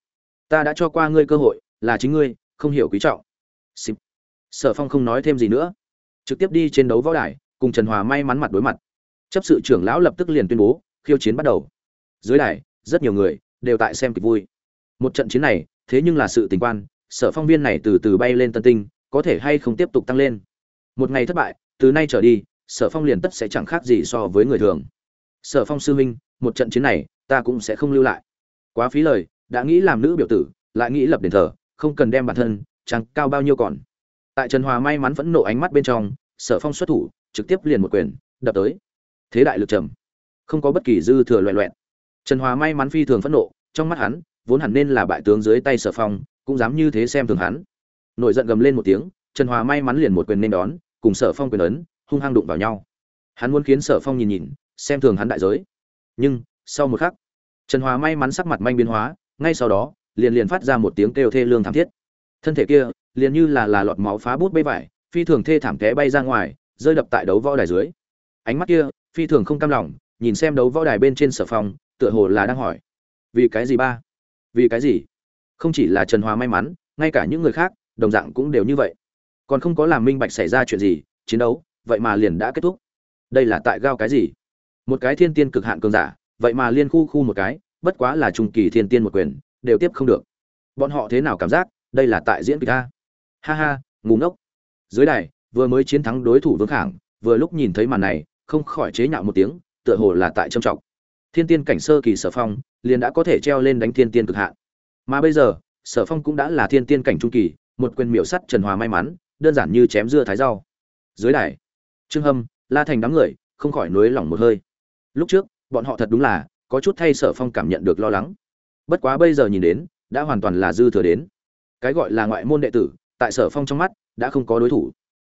Ta đã cho qua ngươi cơ hội, là chính ngươi, không hiểu quý trọng. Xịp. sở phong không nói thêm gì nữa. Trực tiếp đi trên đấu võ đài, cùng trần hòa may mắn mặt đối mặt. Chấp sự trưởng lão lập tức liền tuyên bố, khiêu chiến bắt đầu. Dưới đài, rất nhiều người đều tại xem kịch vui. Một trận chiến này thế nhưng là sự tình quan, sở phong viên này từ từ bay lên tân tinh, có thể hay không tiếp tục tăng lên. Một ngày thất bại, từ nay trở đi, sở phong liền tất sẽ chẳng khác gì so với người thường. Sở phong sư huynh, một trận chiến này, ta cũng sẽ không lưu lại. Quá phí lời, đã nghĩ làm nữ biểu tử, lại nghĩ lập đền thờ, không cần đem bản thân, chẳng cao bao nhiêu còn. Tại trần hòa may mắn vẫn nộ ánh mắt bên trong, sở phong xuất thủ, trực tiếp liền một quyền, đập tới. Thế đại lực trầm, không có bất kỳ dư thừa loẹ loẹn trần hòa may mắn phi thường phẫn nộ, trong mắt hắn vốn hẳn nên là bại tướng dưới tay sở phong, cũng dám như thế xem thường hắn. Nổi giận gầm lên một tiếng, trần hòa may mắn liền một quyền nên đón, cùng sở phong quyền ấn, hung hăng đụng vào nhau. Hắn muốn khiến sở phong nhìn nhìn, xem thường hắn đại giới. Nhưng, sau một khắc, trần hòa may mắn sắc mặt manh biến hóa, ngay sau đó, liền liền phát ra một tiếng kêu thê lương thảm thiết. Thân thể kia, liền như là là lọt máu phá bút bê vải, phi thường thê thảm té bay ra ngoài, rơi đập tại đấu võ đài dưới. Ánh mắt kia, phi thường không cam lòng, nhìn xem đấu võ đài bên trên sở phong, tựa hồ là đang hỏi, vì cái gì ba? Vì cái gì? Không chỉ là trần hòa may mắn, ngay cả những người khác, đồng dạng cũng đều như vậy. Còn không có làm minh bạch xảy ra chuyện gì, chiến đấu, vậy mà liền đã kết thúc. Đây là tại gao cái gì? Một cái thiên tiên cực hạn cường giả, vậy mà liên khu khu một cái, bất quá là trung kỳ thiên tiên một quyền, đều tiếp không được. Bọn họ thế nào cảm giác, đây là tại diễn kịch ta ha ha ngủ ngốc. Dưới đài, vừa mới chiến thắng đối thủ vương khảng, vừa lúc nhìn thấy màn này, không khỏi chế nhạo một tiếng, tựa hồ là tại trầm trọng thiên tiên cảnh sơ kỳ sở phong liền đã có thể treo lên đánh thiên tiên cực hạn. Mà bây giờ, sở phong cũng đã là thiên tiên cảnh trung kỳ, một quyền miểu sắt trần hòa may mắn, đơn giản như chém dưa thái rau. Dưới đài, trương hâm, la thành đám người, không khỏi nối lỏng một hơi. Lúc trước, bọn họ thật đúng là, có chút thay sở phong cảm nhận được lo lắng. Bất quá bây giờ nhìn đến, đã hoàn toàn là dư thừa đến. Cái gọi là ngoại môn đệ tử, tại sở phong trong mắt, đã không có đối thủ.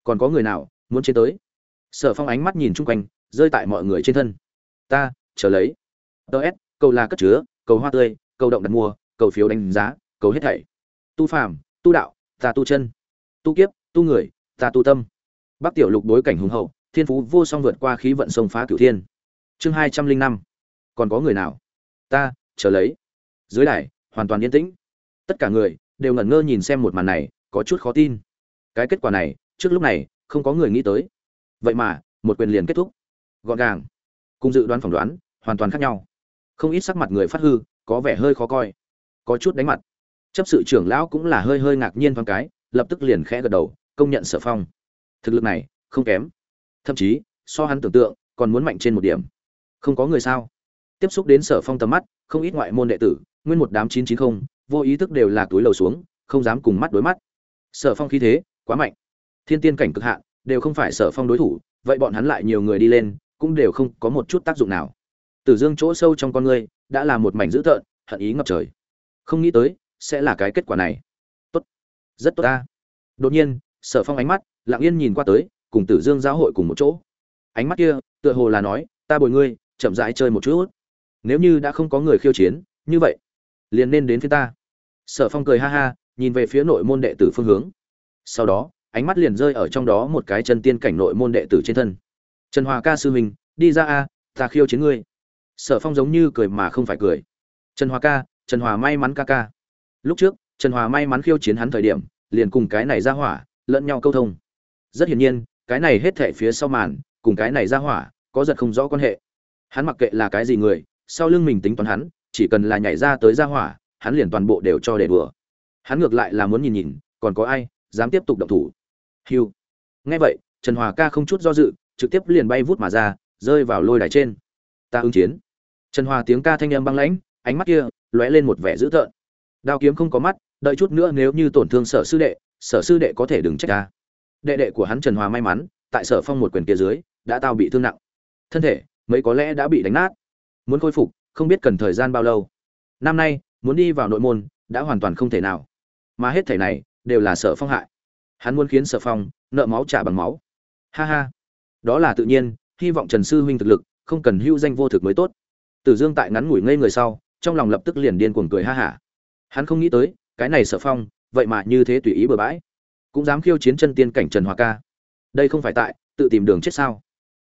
Còn có người nào muốn chiến tới? Sở phong ánh mắt nhìn chung quanh, rơi tại mọi người trên thân. Ta, chờ lấy ts cầu là cất chứa, cầu hoa tươi, cầu động đặt mua, cầu phiếu đánh giá, cầu hết thảy. Tu phàm, tu đạo, ta tu chân. Tu kiếp, tu người, ta tu tâm. Bắc tiểu lục đối cảnh hùng hậu, thiên phú vô song vượt qua khí vận sông phá cửu thiên. Chương hai trăm linh năm. Còn có người nào? Ta, chờ lấy. Dưới đài, hoàn toàn yên tĩnh. Tất cả người đều ngẩn ngơ nhìn xem một màn này, có chút khó tin. Cái kết quả này, trước lúc này, không có người nghĩ tới. Vậy mà, một quyền liền kết thúc. Gọn gàng. Cùng dự đoán phỏng đoán, hoàn toàn khác nhau không ít sắc mặt người phát hư, có vẻ hơi khó coi. Có chút đánh mặt. Chấp sự trưởng lão cũng là hơi hơi ngạc nhiên thoáng cái, lập tức liền khẽ gật đầu, công nhận sở phong. Thực lực này, không kém. Thậm chí, so hắn tưởng tượng, còn muốn mạnh trên một điểm. Không có người sao? Tiếp xúc đến sở phong tầm mắt, không ít ngoại môn đệ tử, nguyên một đám chín chín không, vô ý thức đều là túi lầu xuống, không dám cùng mắt đối mắt. Sở phong khí thế, quá mạnh. Thiên tiên cảnh cực hạn, đều không phải sở phong đối thủ, vậy bọn hắn lại nhiều người đi lên, cũng đều không có một chút tác dụng nào tử dương chỗ sâu trong con người đã là một mảnh dữ tợn, hận ý ngập trời. Không nghĩ tới, sẽ là cái kết quả này. Tốt. Rất tốt ta. Đột nhiên, sở phong ánh mắt lặng yên nhìn qua tới, cùng tử dương giáo hội cùng một chỗ. Ánh mắt kia, tựa hồ là nói, ta bồi ngươi, chậm rãi chơi một chút. Nếu như đã không có người khiêu chiến, như vậy, liền nên đến phía ta. Sở phong cười ha ha, nhìn về phía nội môn đệ tử phương hướng. Sau đó, ánh mắt liền rơi ở trong đó một cái chân tiên cảnh nội môn đệ tử trên thân. Trần hòa ca sư huynh, đi ra a, ta khiêu chiến ngươi sở phong giống như cười mà không phải cười. Trần hòa ca, trần hòa may mắn ca ca. Lúc trước, trần hòa may mắn khiêu chiến hắn thời điểm, liền cùng cái này ra hỏa, lẫn nhau câu thông. Rất hiển nhiên, cái này hết thệ phía sau màn, cùng cái này ra hỏa, có giật không rõ quan hệ. Hắn mặc kệ là cái gì người, sau lưng mình tính toán hắn, chỉ cần là nhảy ra tới ra hỏa, hắn liền toàn bộ đều cho để đùa. Hắn ngược lại là muốn nhìn nhìn, còn có ai dám tiếp tục động thủ. Hiu nghe vậy, trần hòa ca không chút do dự, trực tiếp liền bay vút mà ra, rơi vào lôi đài trên. Ta ứng chiến trần hòa tiếng ca thanh âm băng lãnh, ánh mắt kia lóe lên một vẻ dữ tợn. Đao kiếm không có mắt, đợi chút nữa nếu như tổn thương sở sư đệ, sở sư đệ có thể đừng trách ta. Đệ đệ của hắn trần hòa may mắn, tại sở phong một quyền kia dưới, đã tao bị thương nặng. Thân thể, mấy có lẽ đã bị đánh nát. Muốn khôi phục, không biết cần thời gian bao lâu. Năm nay, muốn đi vào nội môn, đã hoàn toàn không thể nào. Mà hết thể này, đều là sở phong hại. Hắn muốn khiến sở phong nợ máu trả bằng máu. Ha ha. Đó là tự nhiên, hy vọng trần sư huynh thực lực, không cần hưu danh vô thực mới tốt tử dương tại ngắn ngủi ngây người sau, trong lòng lập tức liền điên cuồng cười ha hả. Hắn không nghĩ tới, cái này sở phong, vậy mà như thế tùy ý bừa bãi. Cũng dám khiêu chiến chân tiên cảnh trần Hoa ca. Đây không phải tại, tự tìm đường chết sao?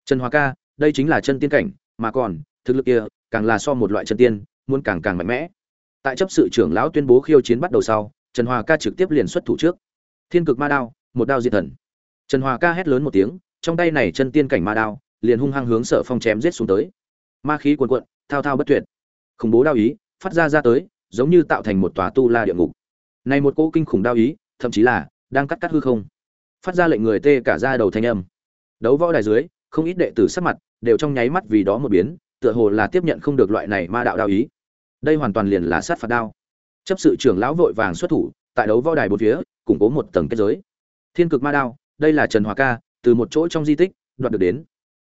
Trần Hoa ca, đây chính là chân tiên cảnh, mà còn, thực lực kia, càng là so một loại chân tiên, muốn càng càng mạnh mẽ. Tại chấp sự trưởng lão tuyên bố khiêu chiến bắt đầu sau, trần Hoa ca trực tiếp liền xuất thủ trước. Thiên cực ma đao, một đao diệt thần. Trần Hoa ca hét lớn một tiếng, trong tay này chân tiên cảnh ma đao, liền hung hăng hướng sở phong chém giết xuống tới. Ma khí cuồn cuộn thao thao bất tuyệt. Khủng bố đao ý, phát ra ra tới, giống như tạo thành một tòa tu la địa ngục. Này một cỗ kinh khủng đao ý, thậm chí là đang cắt cắt hư không. Phát ra lệnh người tê cả ra đầu thanh âm. Đấu võ đài dưới, không ít đệ tử sắc mặt đều trong nháy mắt vì đó một biến, tựa hồ là tiếp nhận không được loại này ma đạo đao ý. Đây hoàn toàn liền là sát phạt đao. Chấp sự trưởng lão vội vàng xuất thủ, tại đấu võ đài bốn phía, củng cố một tầng kết giới. Thiên cực ma đao, đây là trần hòa ca, từ một chỗ trong di tích, đoạt được đến.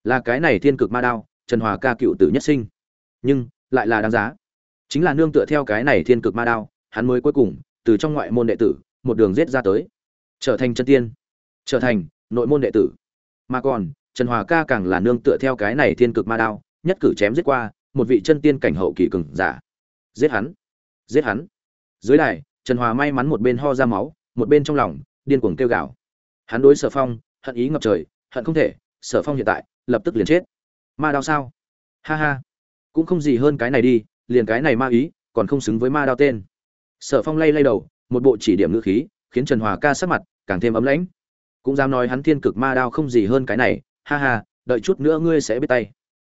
Là cái này thiên cực ma đao, trần hòa ca cựu tử nhất sinh nhưng lại là đáng giá. Chính là nương tựa theo cái này thiên cực ma đao, hắn mới cuối cùng, từ trong ngoại môn đệ tử, một đường giết ra tới. Trở thành chân tiên. Trở thành nội môn đệ tử. Mà còn, trần hòa ca càng là nương tựa theo cái này thiên cực ma đao, nhất cử chém giết qua, một vị chân tiên cảnh hậu kỳ cường giả. Giết hắn. Giết hắn. Dưới đài, trần hòa may mắn một bên ho ra máu, một bên trong lòng, điên cuồng kêu gào. Hắn đối sở phong, hận ý ngập trời, hận không thể, sở phong hiện tại, lập tức liền chết. Ma đao sao? Ha ha cũng không gì hơn cái này đi, liền cái này ma ý, còn không xứng với ma đao tên. Sở phong lay lay đầu, một bộ chỉ điểm ngữ khí, khiến trần hòa ca sắc mặt càng thêm ấm lãnh. Cũng dám nói hắn thiên cực ma đao không gì hơn cái này, ha ha, đợi chút nữa ngươi sẽ biết tay.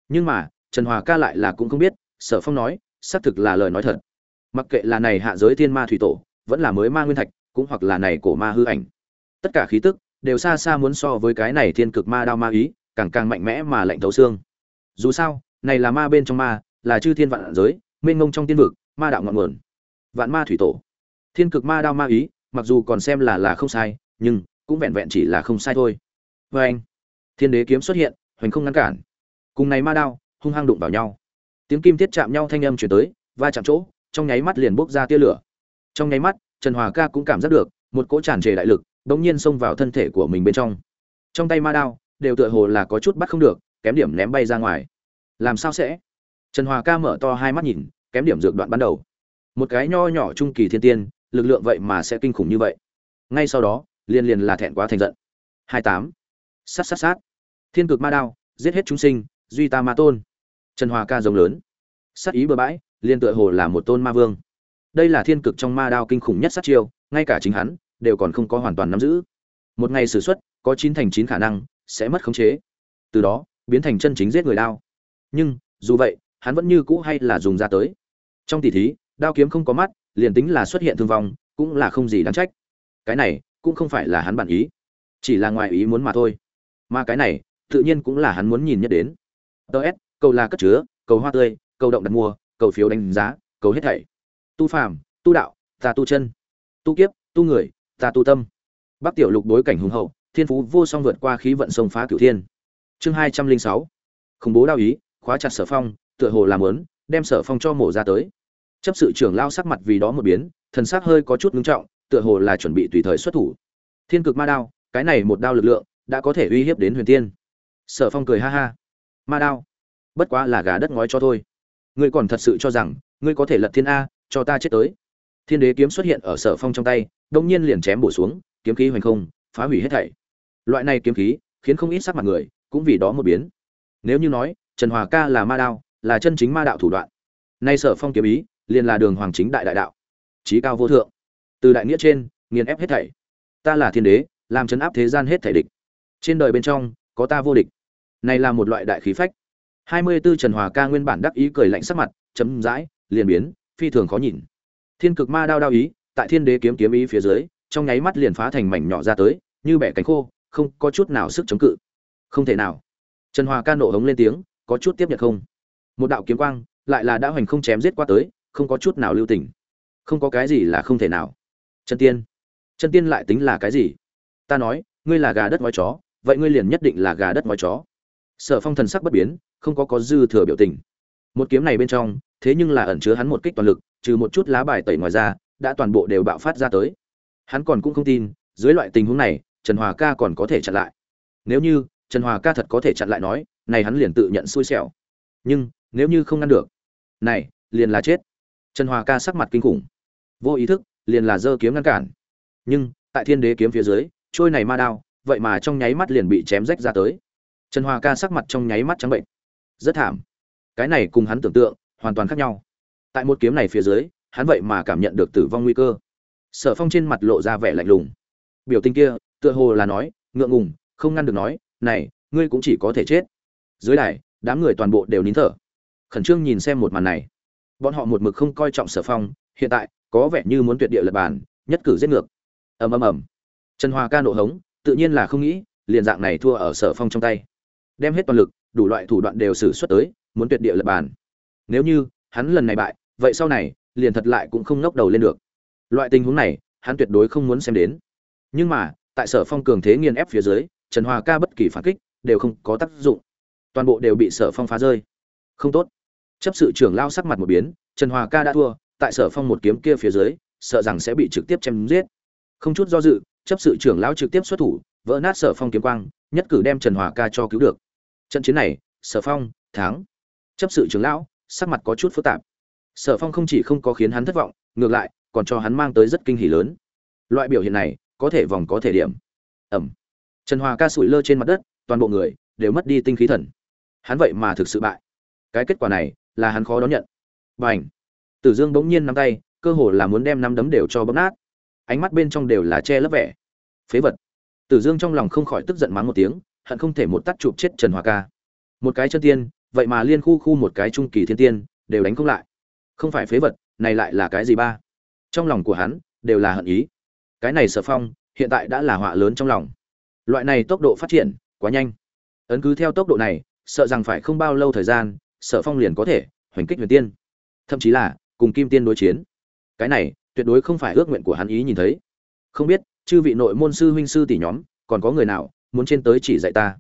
Nhưng mà, trần hòa ca lại là cũng không biết, sở phong nói, xác thực là lời nói thật. Mặc kệ là này hạ giới thiên ma thủy tổ, vẫn là mới ma nguyên thạch, cũng hoặc là này cổ ma hư ảnh. Tất cả khí tức đều xa xa muốn so với cái này thiên cực ma đao ma ý, càng càng mạnh mẽ mà lạnh thấu xương. Dù sao này là ma bên trong ma, là chư thiên vạn giới, mênh ngông trong tiên vực, ma đạo ngọn nguồn. Vạn ma thủy tổ. Thiên cực ma đao ma ý, mặc dù còn xem là là không sai, nhưng cũng vẹn vẹn chỉ là không sai thôi. Vê anh, thiên đế kiếm xuất hiện, hoành không ngăn cản. Cùng này ma đao, hung hăng đụng vào nhau. Tiếng kim thiết chạm nhau thanh âm chuyển tới, va chạm chỗ, trong nháy mắt liền bốc ra tia lửa. Trong nháy mắt, trần hòa ca cũng cảm giác được, một cỗ tràn trề đại lực, bỗng nhiên xông vào thân thể của mình bên trong. Trong tay ma đao, đều tựa hồ là có chút bắt không được, kém điểm ném bay ra ngoài làm sao sẽ? Trần hòa ca mở to hai mắt nhìn, kém điểm dược đoạn ban đầu. Một cái nho nhỏ trung kỳ thiên tiên, lực lượng vậy mà sẽ kinh khủng như vậy. Ngay sau đó, liền liền là thẹn quá thành giận. Hai tám. Sát sát sát. Thiên cực ma đao, giết hết chúng sinh, duy ta ma tôn. Trần hòa ca rồng lớn. Sát ý bừa bãi liên tựa hồ là một tôn ma vương. Đây là thiên cực trong ma đao kinh khủng nhất sát chiêu, ngay cả chính hắn, đều còn không có hoàn toàn nắm giữ. Một ngày sử xuất, có chín thành chín khả năng, sẽ mất khống chế. Từ đó, biến thành chân chính giết người đao nhưng, dù vậy, hắn vẫn như cũ hay là dùng ra tới. Trong tỷ thí, đao kiếm không có mắt, liền tính là xuất hiện thương vong, cũng là không gì đáng trách. Cái này, cũng không phải là hắn bản ý. Chỉ là ngoài ý muốn mà thôi. Mà cái này, tự nhiên cũng là hắn muốn nhìn nhất đến. Ts cầu là cất chứa, cầu hoa tươi, cầu động đặt mua, cầu phiếu đánh giá, cầu hết thảy. Tu phàm, tu đạo, ta tu chân. Tu kiếp, tu người, ta tu tâm. Bắc tiểu lục đối cảnh hùng hậu, thiên phú vô song vượt qua khí vận sông phá cửu thiên. Chương hai trăm linh sáu. Khủng bố đao ý khóa chặt sở phong, tựa hồ làm lớn đem sở phong cho mổ ra tới. Chấp sự trưởng lao sắc mặt vì đó một biến, thần sắc hơi có chút ngưng trọng, tựa hồ là chuẩn bị tùy thời xuất thủ. Thiên cực ma đao, cái này một đao lực lượng, đã có thể uy hiếp đến huyền tiên. Sở phong cười ha ha. Ma đao, bất quá là gà đất ngói cho thôi. Ngươi còn thật sự cho rằng, ngươi có thể lật thiên a, cho ta chết tới. Thiên đế kiếm xuất hiện ở sở phong trong tay, đông nhiên liền chém bổ xuống, kiếm khí hoành không, phá hủy hết thảy. Loại này kiếm khí, khiến không ít sắc mặt người, cũng vì đó một biến. Nếu như nói trần hòa ca là ma đao, là chân chính ma đạo thủ đoạn. Nay sở phong kiếm ý, liền là đường hoàng chính đại đại đạo. Trí cao vô thượng. Từ đại nghĩa trên, nghiền ép hết thảy. Ta là thiên đế, làm chấn áp thế gian hết thảy địch. Trên đời bên trong, có ta vô địch. Này là một loại đại khí phách. Hai mươi 24 Trần Hòa ca nguyên bản đắc ý cười lạnh sắc mặt, chấm dãi, liền biến, phi thường khó nhìn. Thiên cực ma đao đao ý, tại thiên đế kiếm kiếm ý phía dưới, trong nháy mắt liền phá thành mảnh nhỏ ra tới, như bẻ cánh khô, không có chút nào sức chống cự. Không thể nào. Trần hòa ca nộ hống lên tiếng có chút tiếp nhận không? Một đạo kiếm quang lại là đã hoành không chém giết qua tới, không có chút nào lưu tình. Không có cái gì là không thể nào. Chân tiên. Chân tiên lại tính là cái gì? Ta nói, ngươi là gà đất ngói chó, vậy ngươi liền nhất định là gà đất ngói chó. Sở phong thần sắc bất biến, không có có dư thừa biểu tình. Một kiếm này bên trong, thế nhưng là ẩn chứa hắn một kích toàn lực, trừ một chút lá bài tẩy ngoài ra, đã toàn bộ đều bạo phát ra tới. Hắn còn cũng không tin, dưới loại tình huống này, trần hòa ca còn có thể chặn lại. Nếu như trần hòa ca thật có thể chặn lại nói này hắn liền tự nhận xui xẻo. Nhưng, nếu như không ngăn được, này, liền là chết. Trần hòa ca sắc mặt kinh khủng. Vô ý thức, liền là giơ kiếm ngăn cản. Nhưng, tại thiên đế kiếm phía dưới, trôi này ma đao, vậy mà trong nháy mắt liền bị chém rách ra tới. Trần hòa ca sắc mặt trong nháy mắt trắng bệnh. Rất thảm. Cái này cùng hắn tưởng tượng, hoàn toàn khác nhau. Tại một kiếm này phía dưới, hắn vậy mà cảm nhận được tử vong nguy cơ. Sở phong trên mặt lộ ra vẻ lạnh lùng. Biểu tình kia, tựa hồ là nói, ngượng ngùng, không ngăn được nói, này, ngươi cũng chỉ có thể chết dưới đài, đám người toàn bộ đều nín thở. Khẩn trương nhìn xem một màn này. Bọn họ một mực không coi trọng sở phong, hiện tại, có vẻ như muốn tuyệt địa lập bản nhất cử giết ngược. Ầm ầm ầm. Trần Hoa ca nộ hống, tự nhiên là không nghĩ, liền dạng này thua ở sở phong trong tay. Đem hết toàn lực, đủ loại thủ đoạn đều xử xuất tới, muốn tuyệt địa lập bàn. Nếu như, hắn lần này bại, vậy sau này, liền thật lại cũng không ngóc đầu lên được. Loại tình huống này, hắn tuyệt đối không muốn xem đến. Nhưng mà, tại sở phong cường thế nghiền ép phía dưới, trần Hoa ca bất kỳ phản kích, đều không có tác dụng toàn bộ đều bị sở phong phá rơi. Không tốt. Chấp sự trưởng lao sắc mặt một biến, trần hòa ca đã thua, tại sở phong một kiếm kia phía dưới, sợ rằng sẽ bị trực tiếp chém giết. Không chút do dự, chấp sự trưởng lão trực tiếp xuất thủ, vỡ nát sở phong kiếm quang, nhất cử đem trần hòa ca cho cứu được. Trận chiến này, sở phong, thắng. Chấp sự trưởng lão, sắc mặt có chút phức tạp. Sở phong không chỉ không có khiến hắn thất vọng, ngược lại, còn cho hắn mang tới rất kinh hỉ lớn. Loại biểu hiện này, có thể vòng có thể điểm. Ẩm. Trần hòa ca sủi lơ trên mặt đất, toàn bộ người đều mất đi tinh khí thần hắn vậy mà thực sự bại. Cái kết quả này là hắn khó đón nhận. B à tử dương bỗng nhiên nắm tay, cơ hồ là muốn đem năm đấm đều cho bấm nát. Ánh mắt bên trong đều là che lấp vẻ. Phế vật! Tử dương trong lòng không khỏi tức giận mắng một tiếng, hận không thể một tắt chụp chết trần hòa ca. Một cái chân tiên, vậy mà liên khu khu một cái trung kỳ thiên tiên, đều đánh không lại. Không phải phế vật, này lại là cái gì ba? Trong lòng của hắn, đều là hận ý. Cái này sở phong, hiện tại đã là họa lớn trong lòng. Loại này tốc độ phát triển, quá nhanh. Ấn cứ theo tốc độ này sợ rằng phải không bao lâu thời gian, sở phong liền có thể hoành kích huyền tiên. Thậm chí là cùng kim tiên đối chiến. Cái này, tuyệt đối không phải ước nguyện của hắn ý nhìn thấy. Không biết, chư vị nội môn sư huynh sư tỷ nhóm, còn có người nào muốn trên tới chỉ dạy ta?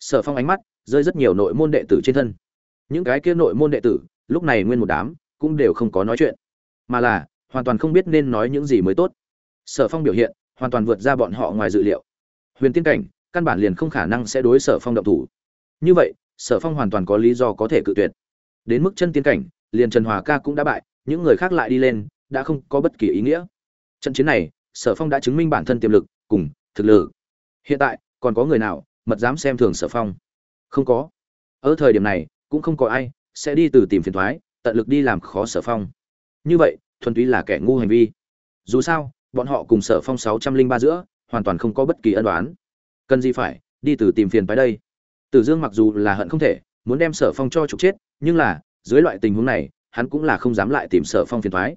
Sở phong ánh mắt rơi rất nhiều nội môn đệ tử trên thân. Những cái kia nội môn đệ tử, lúc này nguyên một đám cũng đều không có nói chuyện. Mà là, hoàn toàn không biết nên nói những gì mới tốt. Sở phong biểu hiện, hoàn toàn vượt ra bọn họ ngoài dự liệu. Huyền tiên cảnh, căn bản liền không khả năng sẽ đối sở phong động thủ. Như vậy sở phong hoàn toàn có lý do có thể cự tuyệt. Đến mức chân tiên cảnh, liền trần hòa ca cũng đã bại, những người khác lại đi lên, đã không có bất kỳ ý nghĩa. Trận chiến này, sở phong đã chứng minh bản thân tiềm lực, cùng thực lực. Hiện tại, còn có người nào, mật dám xem thường sở phong? Không có. Ở thời điểm này, cũng không có ai sẽ đi từ tìm phiền thoái, tận lực đi làm khó sở phong. Như vậy, thuần túy là kẻ ngu hành vi. Dù sao, bọn họ cùng sở phong sáu trăm linh ba giữa, hoàn toàn không có bất kỳ ân đoán cần gì phải đi từ tìm phiền phái đây? Tử dương mặc dù là hận không thể, muốn đem sở phong cho trục chết, nhưng là, dưới loại tình huống này, hắn cũng là không dám lại tìm sở phong phiền toái.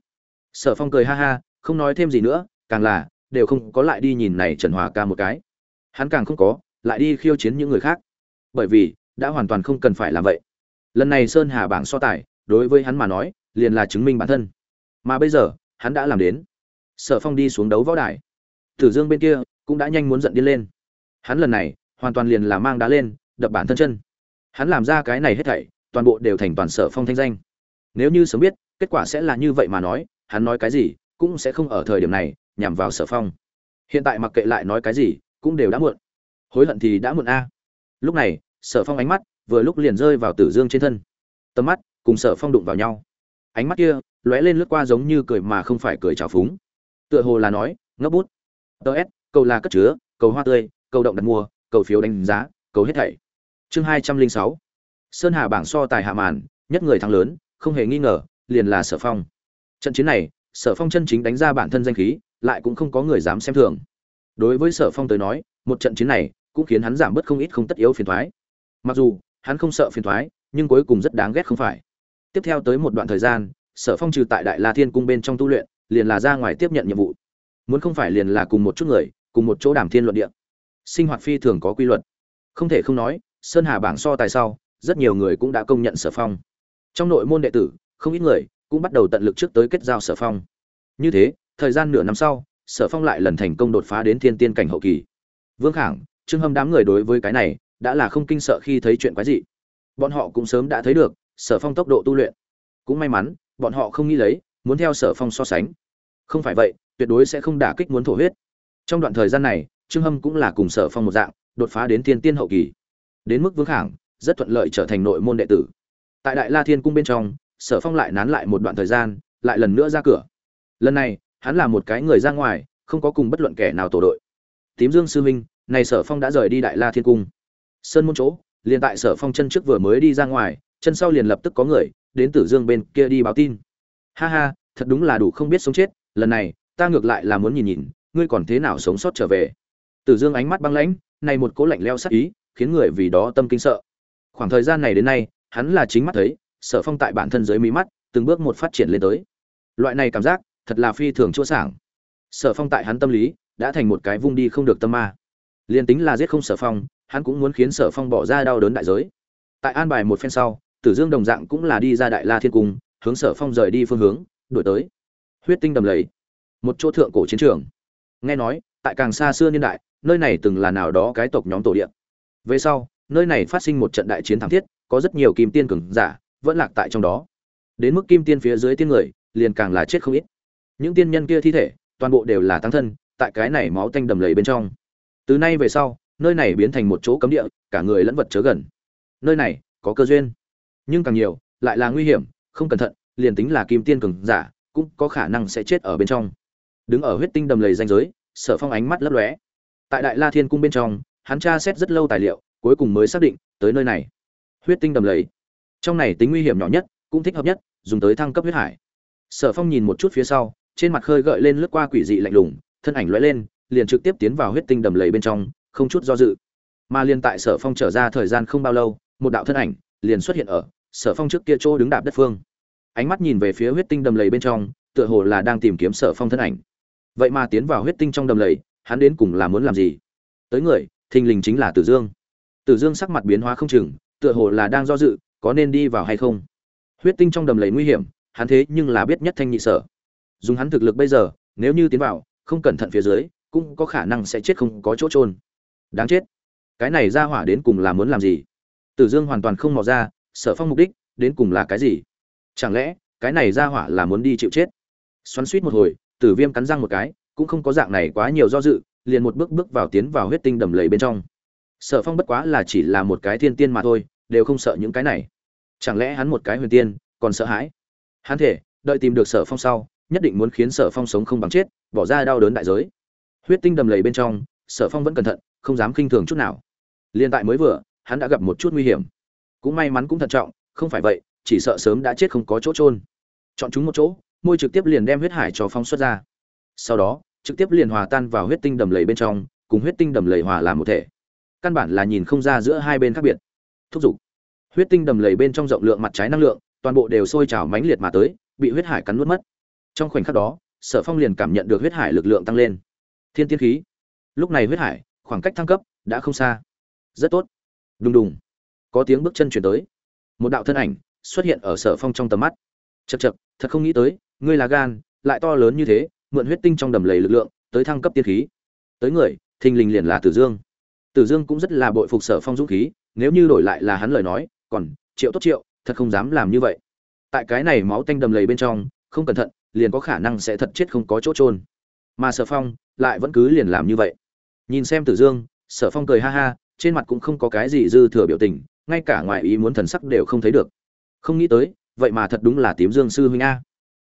sở phong cười ha ha, không nói thêm gì nữa, càng là, đều không có lại đi nhìn này trần hòa ca một cái. Hắn càng không có, lại đi khiêu chiến những người khác. Bởi vì, đã hoàn toàn không cần phải làm vậy. Lần này sơn hà bảng so tài, đối với hắn mà nói, liền là chứng minh bản thân. Mà bây giờ, hắn đã làm đến. Sở phong đi xuống đấu võ đài. Tử dương bên kia, cũng đã nhanh muốn giận điên lên. Hắn lần này, hoàn toàn liền là mang đá lên đập bản thân chân. Hắn làm ra cái này hết thảy, toàn bộ đều thành toàn sở phong thanh danh. Nếu như sớm biết, kết quả sẽ là như vậy mà nói, hắn nói cái gì cũng sẽ không ở thời điểm này nhằm vào sở phong. Hiện tại mặc kệ lại nói cái gì, cũng đều đã muộn. Hối hận thì đã muộn a. Lúc này, sở phong ánh mắt vừa lúc liền rơi vào tử dương trên thân. Tầm mắt cùng sở phong đụng vào nhau. Ánh mắt kia lóe lên lướt qua giống như cười mà không phải cười trào phúng. Tựa hồ là nói ngấp bút. Tờ s, cầu là cất chứa, cầu hoa tươi, cầu động đặt mua, cầu phiếu đánh giá, cầu hết thảy chương hai trăm linh sáu. Sơn hà bảng so tài hạ màn, nhất người thắng lớn, không hề nghi ngờ, liền là sở phong. Trận chiến này, sở phong chân chính đánh ra bản thân danh khí, lại cũng không có người dám xem thường. Đối với sở phong tới nói, một trận chiến này cũng khiến hắn giảm bớt không ít không tất yếu phiền thoái mặc dù, hắn không sợ phiền thoái nhưng cuối cùng rất đáng ghét không phải. Tiếp theo tới một đoạn thời gian, sở phong trừ tại đại la thiên cung bên trong tu luyện, liền là ra ngoài tiếp nhận nhiệm vụ. Muốn không phải liền là cùng một chút người, cùng một chỗ đàm thiên luận địa. Sinh hoạt phi thường có quy luật. Không thể không nói sơn hà bảng so tài sau, rất nhiều người cũng đã công nhận sở phong. Trong nội môn đệ tử, không ít người cũng bắt đầu tận lực trước tới kết giao sở phong. Như thế, thời gian nửa năm sau, sở phong lại lần thành công đột phá đến thiên tiên cảnh hậu kỳ. Vương khảng, trương hâm đám người đối với cái này đã là không kinh sợ khi thấy chuyện quái dị. Bọn họ cũng sớm đã thấy được, sở phong tốc độ tu luyện. Cũng may mắn, bọn họ không nghĩ lấy, muốn theo sở phong so sánh. Không phải vậy, tuyệt đối sẽ không đả kích muốn thổ huyết. Trong đoạn thời gian này, trương hâm cũng là cùng sở phong một dạng, đột phá đến thiên tiên hậu kỳ đến mức vương khảng, rất thuận lợi trở thành nội môn đệ tử. Tại đại la thiên cung bên trong, sở phong lại nán lại một đoạn thời gian, lại lần nữa ra cửa. Lần này, hắn là một cái người ra ngoài, không có cùng bất luận kẻ nào tổ đội. Tím dương sư minh này sở phong đã rời đi đại la thiên cung. Sơn môn chỗ, liền tại sở phong chân trước vừa mới đi ra ngoài, chân sau liền lập tức có người, đến tử dương bên kia đi báo tin. Ha ha, thật đúng là đủ không biết sống chết, lần này, ta ngược lại là muốn nhìn nhìn, ngươi còn thế nào sống sót trở về. Tử dương ánh mắt băng lãnh, này một cố lạnh leo sắc ý khiến người vì đó tâm kinh sợ. Khoảng thời gian này đến nay, hắn là chính mắt thấy, sở phong tại bản thân dưới mí mắt, từng bước một phát triển lên tới. Loại này cảm giác, thật là phi thường chua sảng. Sở phong tại hắn tâm lý, đã thành một cái vung đi không được tâm ma. Liền tính là giết không sở phong, hắn cũng muốn khiến sở phong bỏ ra đau đớn đại giới. Tại an bài một phen sau, tử dương đồng dạng cũng là đi ra đại la thiên cung, hướng sở phong rời đi phương hướng đổi tới. Huyết tinh đầm lầy. Một chỗ thượng cổ chiến trường. Nghe nói, tại càng xa xưa niên đại, nơi này từng là nào đó cái tộc nhóm tổ địa về sau, nơi này phát sinh một trận đại chiến thảm thiết, có rất nhiều kim tiên cường giả vẫn lạc tại trong đó. Đến mức kim tiên phía dưới tiên người, liền càng là chết không ít. Những tiên nhân kia thi thể, toàn bộ đều là tăng thân, tại cái này máu tanh đầm lầy bên trong. Từ nay về sau, nơi này biến thành một chỗ cấm địa, cả người lẫn vật chớ gần. Nơi này, có cơ duyên. Nhưng càng nhiều, lại là nguy hiểm, không cẩn thận, liền tính là kim tiên cường giả, cũng có khả năng sẽ chết ở bên trong. Đứng ở huyết tinh đầm lầy danh giới, sở phong ánh mắt lấp lóe. Tại đại la thiên cung bên trong hắn tra xét rất lâu tài liệu, cuối cùng mới xác định, tới nơi này. Huyết tinh đầm lầy. Trong này tính nguy hiểm nhỏ nhất, cũng thích hợp nhất, dùng tới thăng cấp huyết hải. Sở phong nhìn một chút phía sau, trên mặt khơi gợi lên lướt qua quỷ dị lạnh lùng, thân ảnh lóe lên, liền trực tiếp tiến vào huyết tinh đầm lầy bên trong, không chút do dự. Mà liền tại sở phong trở ra thời gian không bao lâu, một đạo thân ảnh liền xuất hiện ở sở phong trước kia chỗ đứng đạp đất phương. Ánh mắt nhìn về phía huyết tinh đầm lầy bên trong, tựa hồ là đang tìm kiếm sở phong thân ảnh. Vậy mà tiến vào huyết tinh trong đầm lầy, hắn đến cùng là muốn làm gì? Tới người thình lình chính là tử dương. Tử dương sắc mặt biến hóa không chừng, tựa hồ là đang do dự, có nên đi vào hay không? Huyết tinh trong đầm lầy nguy hiểm, hắn thế nhưng là biết nhất thanh nhị sở. Dùng hắn thực lực bây giờ, nếu như tiến vào, không cẩn thận phía dưới, cũng có khả năng sẽ chết không có chỗ trôn đáng chết. Cái này ra hỏa đến cùng là muốn làm gì? Tử dương hoàn toàn không mò ra, sở phong mục đích, đến cùng là cái gì? Chẳng lẽ, cái này ra hỏa là muốn đi chịu chết? Xoắn suýt một hồi, tử viêm cắn răng một cái, cũng không có dạng này quá nhiều do dự liền một bước bước vào tiến vào huyết tinh đầm lầy bên trong. Sở phong bất quá là chỉ là một cái thiên tiên mà thôi, đều không sợ những cái này. Chẳng lẽ hắn một cái huyền tiên, còn sợ hãi? Hắn thể, đợi tìm được sở phong sau, nhất định muốn khiến sở phong sống không bằng chết, bỏ ra đau đớn đại giới. Huyết tinh đầm lầy bên trong, sở phong vẫn cẩn thận, không dám khinh thường chút nào. Liên tại mới vừa, hắn đã gặp một chút nguy hiểm. Cũng may mắn cũng thận trọng, không phải vậy, chỉ sợ sớm đã chết không có chỗ trôn chọn chúng một chỗ, môi trực tiếp liền đem huyết hải cho phong xuất ra. Sau đó trực tiếp liền hòa tan vào huyết tinh đầm lầy bên trong, cùng huyết tinh đầm lầy hòa làm một thể. Căn bản là nhìn không ra giữa hai bên khác biệt. Thúc giục. Huyết tinh đầm lầy bên trong rộng lượng mặt trái năng lượng, toàn bộ đều sôi trào mãnh liệt mà tới, bị huyết hải cắn nuốt mất. Trong khoảnh khắc đó, sở phong liền cảm nhận được huyết hải lực lượng tăng lên. Thiên tiên khí. Lúc này huyết hải, khoảng cách thăng cấp, đã không xa. Rất tốt. Đùng đùng. Có tiếng bước chân chuyển tới. Một đạo thân ảnh xuất hiện ở sở phong trong tầm mắt. Chật chật thật không nghĩ tới, ngươi là gan, lại to lớn như thế mượn huyết tinh trong đầm lầy lực lượng, tới thăng cấp tiên khí. Tới người, thình lình liền là tử dương. Tử dương cũng rất là bội phục sở phong dũng khí, nếu như đổi lại là hắn lời nói, còn, triệu tốt triệu, thật không dám làm như vậy. Tại cái này máu tanh đầm lầy bên trong, không cẩn thận, liền có khả năng sẽ thật chết không có chỗ trôn mà sở phong, lại vẫn cứ liền làm như vậy. Nhìn xem tử dương, sở phong cười ha ha, trên mặt cũng không có cái gì dư thừa biểu tình, ngay cả ngoài ý muốn thần sắc đều không thấy được. Không nghĩ tới, vậy mà thật đúng là tím dương sư huynh a.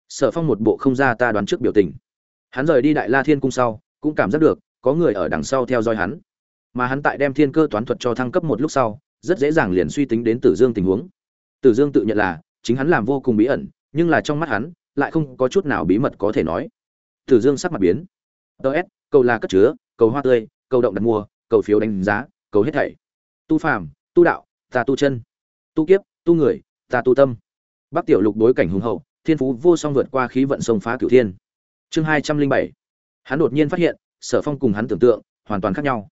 Sở phong một bộ không ra ta đoán trước biểu tình hắn rời đi đại la thiên cung sau, cũng cảm giác được có người ở đằng sau theo dõi hắn. Mà hắn tại đem thiên cơ toán thuật cho thăng cấp một lúc sau, rất dễ dàng liền suy tính đến tử dương tình huống. Tử dương tự nhận là, chính hắn làm vô cùng bí ẩn, nhưng là trong mắt hắn, lại không có chút nào bí mật có thể nói. Tử dương sắc mặt biến. Ts cầu là cất chứa, cầu hoa tươi, cầu động đặt mua cầu phiếu đánh giá, cầu hết thảy. Tu phàm, tu đạo, ta tu chân. Tu kiếp, tu người, ta tu tâm. Bắc tiểu lục đối cảnh hùng hậu, thiên phú vô song vượt qua khí vận sông phá cửu thiên chương hai trăm linh bảy. Hắn đột nhiên phát hiện, sở phong cùng hắn tưởng tượng, hoàn toàn khác nhau.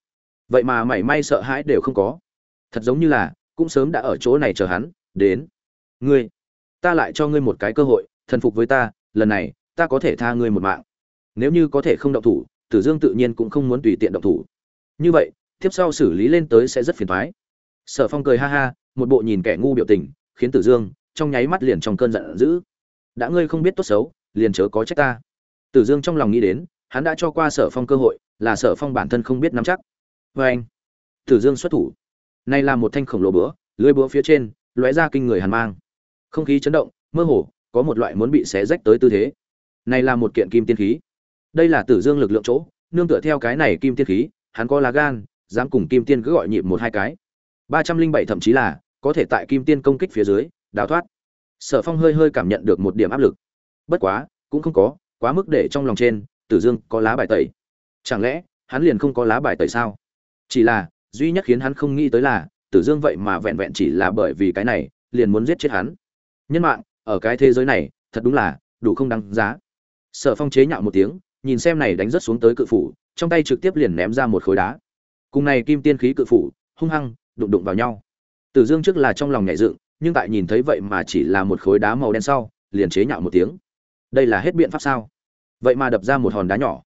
Vậy mà mảy may sợ hãi đều không có. Thật giống như là, cũng sớm đã ở chỗ này chờ hắn, đến. Ngươi, ta lại cho ngươi một cái cơ hội, thần phục với ta, lần này, ta có thể tha ngươi một mạng. Nếu như có thể không động thủ, tử dương tự nhiên cũng không muốn tùy tiện động thủ. Như vậy tiếp sau xử lý lên tới sẽ rất phiền thoái sở phong cười ha ha, một bộ nhìn kẻ ngu biểu tình, khiến tử dương trong nháy mắt liền trong cơn giận dữ. Đã ngươi không biết tốt xấu, liền chớ có trách ta tử dương trong lòng nghĩ đến, hắn đã cho qua sở phong cơ hội, là sở phong bản thân không biết nắm chắc. Và anh, tử dương xuất thủ. Này là một thanh khổng lồ búa lưỡi búa phía trên, lóe ra kinh người hàn mang. Không khí chấn động, mơ hồ, có một loại muốn bị xé rách tới tư thế. Này là một kiện kim tiên khí. Đây là tử dương lực lượng chỗ, nương tựa theo cái này kim tiên khí, hắn có lá gan, dám cùng kim tiên cứ gọi nhịp một hai cái. ba trăm linh bảy thậm chí là, có thể tại kim tiên công kích phía dưới, đào thoát. Sở phong hơi hơi cảm nhận được một điểm áp lực. Bất quá, cũng không có quá mức để trong lòng trên, tử dương có lá bài tẩy. Chẳng lẽ, hắn liền không có lá bài tẩy sao? Chỉ là, duy nhất khiến hắn không nghĩ tới là, tử dương vậy mà vẹn vẹn chỉ là bởi vì cái này, liền muốn giết chết hắn. Nhân mạng, ở cái thế giới này, thật đúng là, đủ không đáng giá. Sở phong chế nhạo một tiếng, nhìn xem này đánh rất xuống tới cự phủ, trong tay trực tiếp liền ném ra một khối đá. Cùng này kim tiên khí cự phủ, hung hăng, đụng đụng vào nhau. Tử dương trước là trong lòng nhảy dựng, nhưng tại nhìn thấy vậy mà chỉ là một khối đá màu đen sau, liền chế nhạo một tiếng đây là hết biện pháp sao? Vậy mà đập ra một hòn đá nhỏ.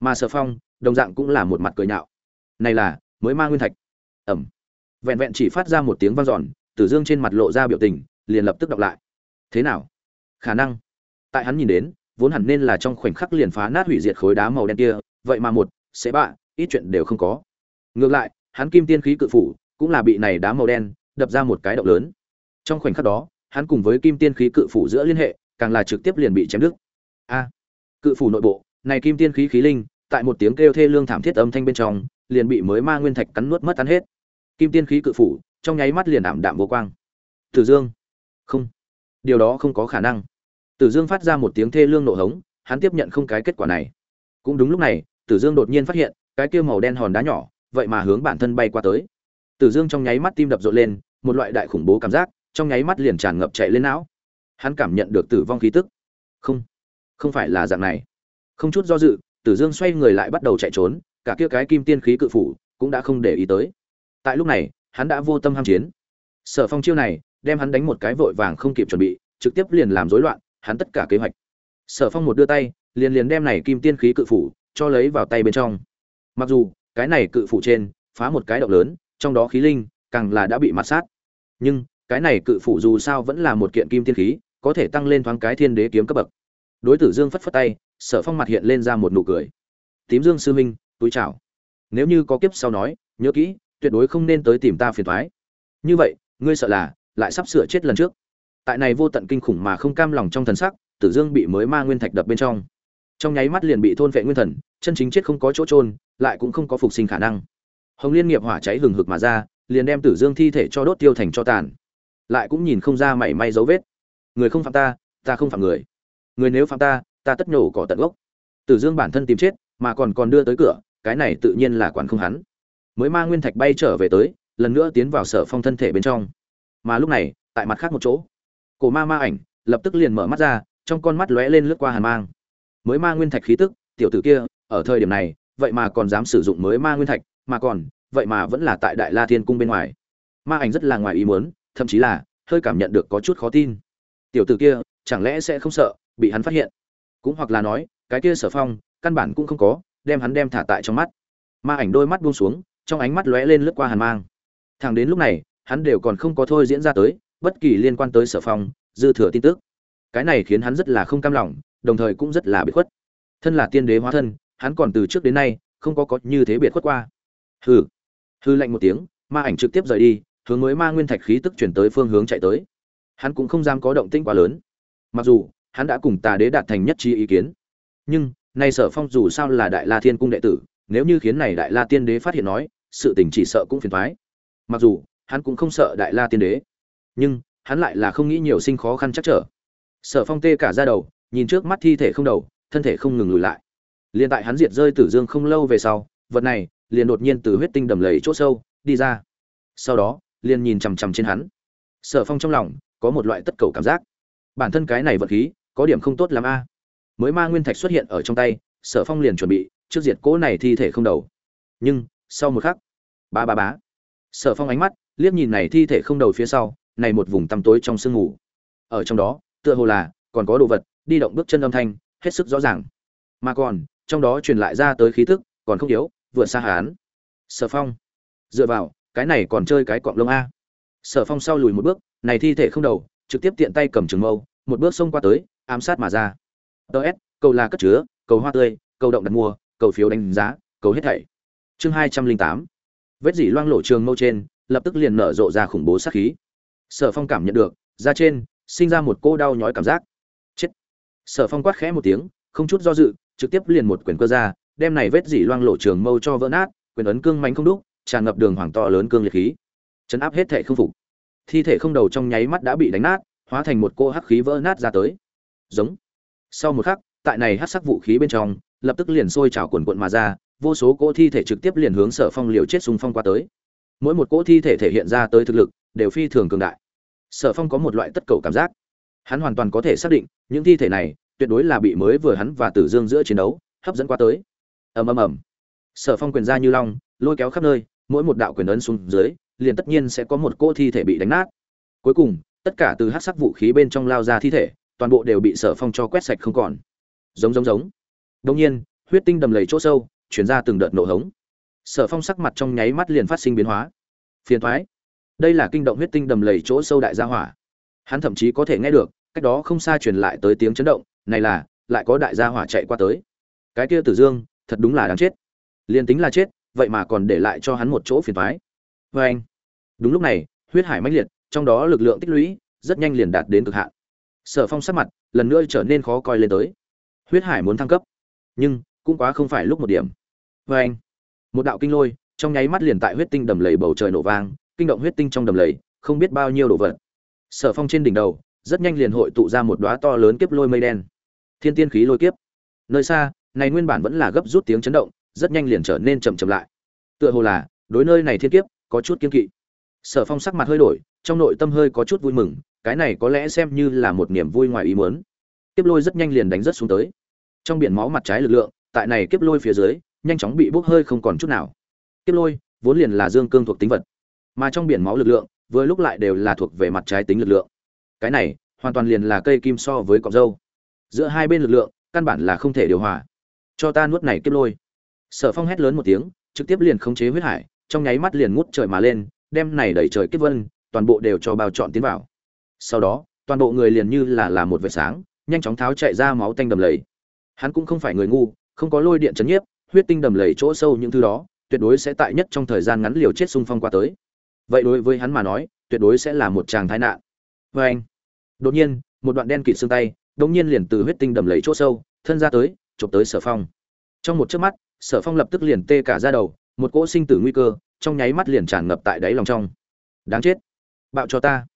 Mà sở phong, đồng dạng cũng là một mặt cười nhạo. Này là, mới mang nguyên thạch. Ẩm. Vẹn vẹn chỉ phát ra một tiếng vang giòn tử dương trên mặt lộ ra biểu tình, liền lập tức đọc lại. Thế nào? Khả năng. Tại hắn nhìn đến, vốn hẳn nên là trong khoảnh khắc liền phá nát hủy diệt khối đá màu đen kia, vậy mà một, sẽ bạ, ít chuyện đều không có. Ngược lại, hắn kim tiên khí cự phủ, cũng là bị này đá màu đen, đập ra một cái động lớn. Trong khoảnh khắc đó, hắn cùng với kim tiên khí cự phủ giữa liên hệ càng là trực tiếp liền bị chém đứt. A, cự phủ nội bộ, này kim tiên khí khí linh, tại một tiếng kêu thê lương thảm thiết âm thanh bên trong, liền bị mới ma nguyên thạch cắn nuốt mất tan hết. Kim tiên khí cự phủ, trong nháy mắt liền ảm đạm vô quang. Tử dương, không, điều đó không có khả năng. Tử dương phát ra một tiếng thê lương nộ hống, hắn tiếp nhận không cái kết quả này. Cũng đúng lúc này, tử dương đột nhiên phát hiện, cái kia màu đen hòn đá nhỏ, vậy mà hướng bản thân bay qua tới. Tử dương trong nháy mắt tim đập rộn lên, một loại đại khủng bố cảm giác, trong nháy mắt liền tràn ngập chạy lên não hắn cảm nhận được tử vong khí tức. Không không phải là dạng này. Không chút do dự, tử dương xoay người lại bắt đầu chạy trốn, cả kia cái kim tiên khí cự phủ cũng đã không để ý tới. Tại lúc này, hắn đã vô tâm ham chiến. Sở phong chiêu này, đem hắn đánh một cái vội vàng không kịp chuẩn bị, trực tiếp liền làm rối loạn, hắn tất cả kế hoạch. Sở phong một đưa tay, liền liền đem này kim tiên khí cự phủ cho lấy vào tay bên trong. Mặc dù, cái này cự phủ trên phá một cái động lớn, trong đó khí linh càng là đã bị mặt sát. Nhưng, cái này cự phủ dù sao vẫn là một kiện kim tiên khí có thể tăng lên thoáng cái thiên đế kiếm cấp bậc. Đối tử dương phất phất tay, sở phong mặt hiện lên ra một nụ cười. Tím dương sư minh túi chào. Nếu như có kiếp sau nói, nhớ kỹ, tuyệt đối không nên tới tìm ta phiền thoái như vậy, ngươi sợ là lại sắp sửa chết lần trước. Tại này vô tận kinh khủng mà không cam lòng trong thần sắc, tử dương bị mới ma nguyên thạch đập bên trong. Trong nháy mắt liền bị thôn vệ nguyên thần, chân chính chết không có chỗ trôn lại cũng không có phục sinh khả năng. Hồng liên nghiệp hỏa cháy hừng hực mà ra, liền đem tử dương thi thể cho đốt tiêu thành cho tàn. Lại cũng nhìn không ra mảy may dấu vết người không phạm ta ta không phạm người. Người nếu phạm ta ta tất nhổ cỏ tận gốc. Tử dương bản thân tìm chết, mà còn còn đưa tới cửa, cái này tự nhiên là quản không hắn. Mới ma nguyên thạch bay trở về tới, lần nữa tiến vào sở phong thân thể bên trong. Mà lúc này, tại mặt khác một chỗ, cổ ma ma ảnh lập tức liền mở mắt ra, trong con mắt lóe lên lướt qua hàn mang. Mới ma nguyên thạch khí tức, tiểu tử kia, ở thời điểm này, vậy mà còn dám sử dụng mới ma nguyên thạch, mà còn, vậy mà vẫn là tại đại la thiên cung bên ngoài. Ma ảnh rất là ngoài ý muốn, thậm chí là, hơi cảm nhận được có chút khó tin tiểu tử kia, chẳng lẽ sẽ không sợ, bị hắn phát hiện? Cũng hoặc là nói, cái kia sở phong, căn bản cũng không có, đem hắn đem thả tại trong mắt. Ma ảnh đôi mắt buông xuống, trong ánh mắt lóe lên lướt qua hàn mang. Thẳng đến lúc này, hắn đều còn không có thôi diễn ra tới, bất kỳ liên quan tới sở phong, dư thừa tin tức. Cái này khiến hắn rất là không cam lòng, đồng thời cũng rất là biệt khuất. Thân là tiên đế hóa thân, hắn còn từ trước đến nay, không có có như thế biệt khuất qua. Hừ. Hư lạnh một tiếng, ma ảnh trực tiếp rời đi, hướng mới ma nguyên thạch khí tức chuyển tới phương hướng chạy tới hắn cũng không dám có động tĩnh quá lớn. Mặc dù, hắn đã cùng tà đế đạt thành nhất trí ý kiến. Nhưng, nay sở phong dù sao là đại la thiên cung đệ tử, nếu như khiến này đại la tiên đế phát hiện nói, sự tình chỉ sợ cũng phiền thoái mặc dù, hắn cũng không sợ đại la tiên đế. Nhưng, hắn lại là không nghĩ nhiều sinh khó khăn chắc trở. Sở phong tê cả ra đầu, nhìn trước mắt thi thể không đầu, thân thể không ngừng lùi lại. Liền tại hắn diệt rơi tử dương không lâu về sau, vật này liền đột nhiên từ huyết tinh đầm lầy chỗ sâu, đi ra. Sau đó, liền nhìn chằm chằm trên hắn sở phong trong lòng có một loại tất cầu cảm giác. Bản thân cái này vật khí, có điểm không tốt l a. Mới ma nguyên thạch xuất hiện ở trong tay, sở phong liền chuẩn bị, trước diệt cỗ này thi thể không đầu. Nhưng, sau một khắc ba ba bá. Sở phong ánh mắt liếc nhìn này thi thể không đầu phía sau, này một vùng tăm tối trong sương ngủ. Ở trong đó, tựa hồ là còn có đồ vật, đi động bước chân âm thanh, hết sức rõ ràng. Mà còn, trong đó truyền lại ra tới khí thức còn không yếu vượt xa hán. Sở phong, dựa vào, cái này còn chơi cái cọng lông a sở phong sau lùi một bước, này thi thể không đầu, trực tiếp tiện tay cầm trường mâu, một bước xông qua tới, ám sát mà ra. Ts cầu là cất chứa, cầu hoa tươi, cầu động đặt mua, cầu phiếu đánh giá, cầu hết thảy. Chương hai trăm linh tám. Vết dỉ loang lộ trường mâu trên, lập tức liền nở rộ ra khủng bố sát khí. Sở phong cảm nhận được ra trên, sinh ra một cô đau nhói cảm giác. Chết. Sở phong quát khẽ một tiếng, không chút do dự, trực tiếp liền một quyền cơ ra, đem này vết dỉ loang lộ trường mâu cho vỡ nát, quyền ấn cương mạnh không đúc, tràn ngập đường hoàng to lớn cương liệt khí chấn áp hết thể không phục. Thi thể không đầu trong nháy mắt đã bị đánh nát, hóa thành một cô hắc khí vỡ nát ra tới. Giống. Sau một khắc, tại này hắc sắc vũ khí bên trong, lập tức liền sôi trào cuồn cuộn mà ra, vô số cỗ thi thể trực tiếp liền hướng sở phong liều chết xung phong qua tới. Mỗi một cỗ thi thể thể hiện ra tới thực lực, đều phi thường cường đại. Sở phong có một loại tất cầu cảm giác. Hắn hoàn toàn có thể xác định, những thi thể này, tuyệt đối là bị mới vừa hắn và tử dương giữa chiến đấu, hấp dẫn qua tới. Ầm ầm ầm. Sở phong quyền ra như long, lôi kéo khắp nơi, mỗi một đạo quyền ấn xuống dưới liền tất nhiên sẽ có một cỗ thi thể bị đánh nát. Cuối cùng, tất cả từ hắc sắc vũ khí bên trong lao ra thi thể, toàn bộ đều bị sở phong cho quét sạch không còn. Giống giống giống. Đương nhiên, huyết tinh đầm lầy chỗ sâu, chuyển ra từng đợt nổ hống. Sở phong sắc mặt trong nháy mắt liền phát sinh biến hóa. Phiền thoái. Đây là kinh động huyết tinh đầm lầy chỗ sâu đại gia hỏa. Hắn thậm chí có thể nghe được, cách đó không xa truyền lại tới tiếng chấn động, này là, lại có đại gia hỏa chạy qua tới. Cái kia tử dương, thật đúng là đáng chết. Liền tính là chết, vậy mà còn để lại cho hắn một chỗ phiền toái vê anh. Đúng lúc này, huyết hải mãnh liệt, trong đó lực lượng tích lũy rất nhanh liền đạt đến cực hạn. Sở phong sắc mặt lần nữa trở nên khó coi lên tới. Huyết hải muốn thăng cấp, nhưng cũng quá không phải lúc một điểm. Vê anh. Một đạo kinh lôi trong nháy mắt liền tại huyết tinh đầm lầy bầu trời nổ vang, kinh động huyết tinh trong đầm lầy, không biết bao nhiêu đồ vật. Sở phong trên đỉnh đầu rất nhanh liền hội tụ ra một đóa to lớn kiếp lôi mây đen. Thiên tiên khí lôi kiếp. Nơi xa, này nguyên bản vẫn là gấp rút tiếng chấn động, rất nhanh liền trở nên chậm chậm lại. Tựa hồ là đối nơi này thiên kiếp có chút kiên kỵ. Sở phong sắc mặt hơi đổi, trong nội tâm hơi có chút vui mừng, cái này có lẽ xem như là một niềm vui ngoài ý muốn. Kiếp lôi rất nhanh liền đánh rất xuống tới. Trong biển máu mặt trái lực lượng, tại này kiếp lôi phía dưới, nhanh chóng bị bốc hơi không còn chút nào. Kiếp lôi, vốn liền là dương cương thuộc tính vật, mà trong biển máu lực lượng, vừa lúc lại đều là thuộc về mặt trái tính lực lượng. Cái này, hoàn toàn liền là cây kim so với cọc dâu. Giữa hai bên lực lượng, căn bản là không thể điều hòa. Cho ta nuốt này kiếp lôi. Sở phong hét lớn một tiếng, trực tiếp liền khống chế huyết hải trong nháy mắt liền ngút trời mà lên, đem này đẩy trời kết vân, toàn bộ đều cho bao trọn tiến vào. Sau đó, toàn bộ người liền như là là một vệt sáng, nhanh chóng tháo chạy ra máu tanh đầm lầy. Hắn cũng không phải người ngu, không có lôi điện chấn nhiếp, huyết tinh đầm lầy chỗ sâu những thứ đó, tuyệt đối sẽ tại nhất trong thời gian ngắn liều chết xung phong qua tới. Vậy đối với hắn mà nói, tuyệt đối sẽ là một tràng tai nạn. Và anh, đột nhiên, một đoạn đen kịt xương tay, đột nhiên liền từ huyết tinh đầm lầy chỗ sâu, thân ra tới, chụp tới sở phong. Trong một chớp mắt, sở phong lập tức liền tê cả da đầu một cỗ sinh tử nguy cơ, trong nháy mắt liền tràn ngập tại đáy lòng trong. Đáng chết. Bạo cho ta.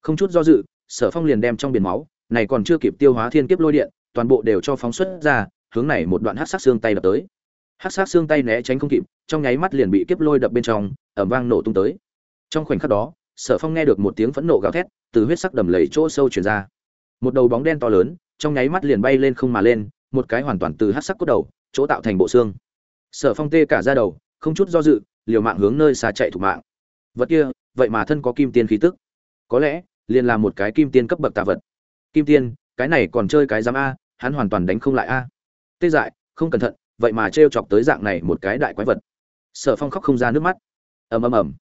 Không chút do dự, sở phong liền đem trong biển máu, này còn chưa kịp tiêu hóa thiên kiếp lôi điện, toàn bộ đều cho phóng xuất ra, hướng này một đoạn hát sắc xương tay đập tới. Hát sắc xương tay né tránh không kịp, trong nháy mắt liền bị kiếp lôi đập bên trong ẩm vang nổ tung tới. Trong khoảnh khắc đó, sở phong nghe được một tiếng phẫn nộ gào thét, từ huyết sắc đầm lầy chỗ sâu chuyển ra. Một đầu bóng đen to lớn, trong nháy mắt liền bay lên không mà lên, một cái hoàn toàn từ hát sắc cốt đầu, chỗ tạo thành bộ xương. Sở phong tê cả ra đầu không chút do dự, liều mạng hướng nơi xa chạy thủ mạng. Vật kia, vậy mà thân có kim tiên khí tức. Có lẽ, liền là một cái kim tiên cấp bậc tạ vật. Kim tiên, cái này còn chơi cái giám a, hắn hoàn toàn đánh không lại a. Tê dại, không cẩn thận, vậy mà t chọc tới dạng này một cái đại quái vật. Sở phong khóc không ra nước mắt. Ầm ầm ầm.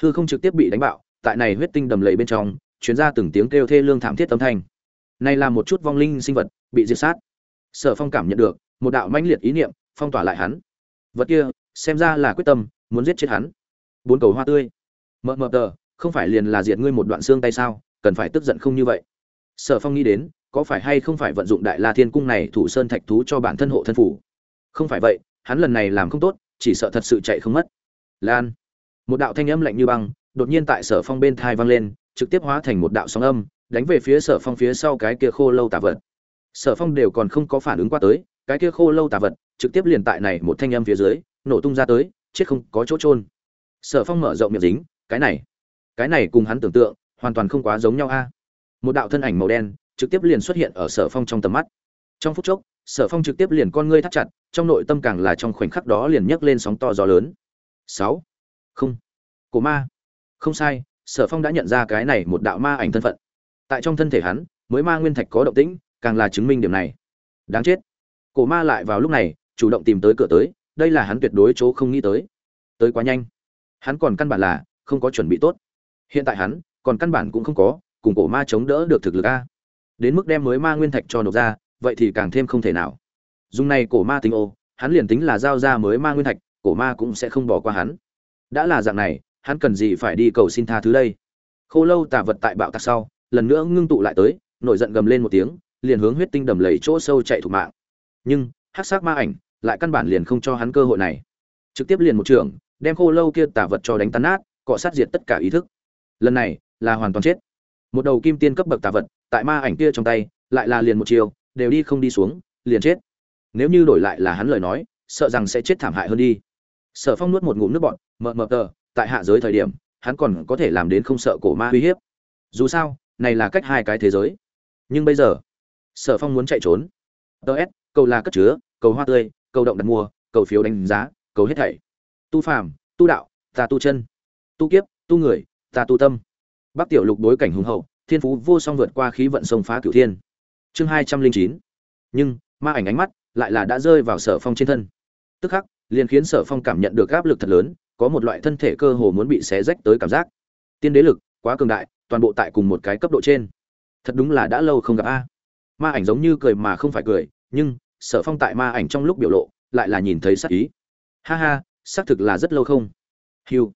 Hư không trực tiếp bị đánh bạo, tại này huyết tinh đầm lầy bên trong chuyến ra từng tiếng kêu thê lương thảm thiết âm thanh. Này là một chút vong linh sinh vật, bị diệt sát. Sở phong cảm nhận được một đạo mãnh liệt ý niệm, phong tỏa lại hắn. Vật kia xem ra là quyết tâm, muốn giết chết hắn. Bốn cầu hoa tươi. Mờ mờ tờ, không phải liền là diệt ngươi một đoạn xương tay sao? Cần phải tức giận không như vậy. Sở phong nghĩ đến, có phải hay không phải vận dụng đại la thiên cung này thủ sơn thạch thú cho bản thân hộ thân phủ? Không phải vậy, hắn lần này làm không tốt, chỉ sợ thật sự chạy không mất. Lan. Một đạo thanh âm lạnh như băng, đột nhiên tại sở phong bên thai vang lên, trực tiếp hóa thành một đạo sóng âm, đánh về phía sở phong phía sau cái kia khô lâu tà vật. Sở phong đều còn không có phản ứng qua tới, cái kia khô lâu tà vật, trực tiếp liền tại này một thanh âm phía dưới nổ tung ra tới, chết không có chỗ trôn sở phong mở rộng miệng dính, cái này cái này cùng hắn tưởng tượng, hoàn toàn không quá giống nhau a. Một đạo thân ảnh màu đen trực tiếp liền xuất hiện ở sở phong trong tầm mắt. Trong phút chốc, sở phong trực tiếp liền con ngươi thắt chặt, trong nội tâm càng là trong khoảnh khắc đó liền nhấc lên sóng to gió lớn. Sáu, không, cổ ma. Không sai, sở phong đã nhận ra cái này một đạo ma ảnh thân phận. Tại trong thân thể hắn, mới ma nguyên thạch có động tĩnh, càng là chứng minh điểm này. Đáng chết. Cổ ma lại vào lúc này, chủ động tìm tới cửa tới đây là hắn tuyệt đối chỗ không nghĩ tới. Tới quá nhanh. Hắn còn căn bản là không có chuẩn bị tốt. Hiện tại hắn còn căn bản cũng không có, cùng cổ ma chống đỡ được thực lực a. Đến mức đem mới ma nguyên thạch cho nộp ra, vậy thì càng thêm không thể nào. Dùng này cổ ma tính ô, hắn liền tính là giao ra mới ma nguyên thạch, cổ ma cũng sẽ không bỏ qua hắn. Đã là dạng này, hắn cần gì phải đi cầu xin tha thứ đây? Khô lâu tả vật tại bạo tạc sau, lần nữa ngưng tụ lại tới, nổi giận gầm lên một tiếng, liền hướng huyết tinh đầm lầy chỗ sâu chạy thủ mạng. Nhưng, hắc sắc ma ảnh lại căn bản liền không cho hắn cơ hội này. Trực tiếp liền một trường, đem khô lâu kia tả vật cho đánh tan nát, cọ sát diệt tất cả ý thức. Lần này, là hoàn toàn chết. Một đầu kim tiên cấp bậc tà vật, tại ma ảnh kia trong tay, lại là liền một chiều đều đi không đi xuống, liền chết. Nếu như đổi lại là hắn lời nói, sợ rằng sẽ chết thảm hại hơn đi. Sở phong nuốt một ngụm nước bọn mờ mờ tờ, tại hạ giới thời điểm, hắn còn có thể làm đến không sợ cổ ma uy hiếp. Dù sao, này là cách hai cái thế giới. Nhưng bây giờ, sở phong muốn chạy trốn. Ts cầu là cất chứa, cầu hoa tươi cầu động đặt mua cầu phiếu đánh giá cầu hết thảy. Tu phàm, tu đạo, ta tu chân. Tu kiếp, tu người, ta tu tâm. Bắc tiểu lục đối cảnh hùng hậu, thiên phú vô song vượt qua khí vận sông phá cửu thiên. Chương hai trăm linh chín. Nhưng, ma ảnh ánh mắt lại là đã rơi vào sở phong trên thân. Tức khắc, liền khiến sở phong cảm nhận được áp lực thật lớn, có một loại thân thể cơ hồ muốn bị xé rách tới cảm giác. Tiên đế lực, quá cường đại, toàn bộ tại cùng một cái cấp độ trên. Thật đúng là đã lâu không gặp a. Ma ảnh giống như cười mà không phải cười, nhưng sở phong tại ma ảnh trong lúc biểu lộ, lại là nhìn thấy sắc ý. Ha ha, xác thực là rất lâu không. Hiu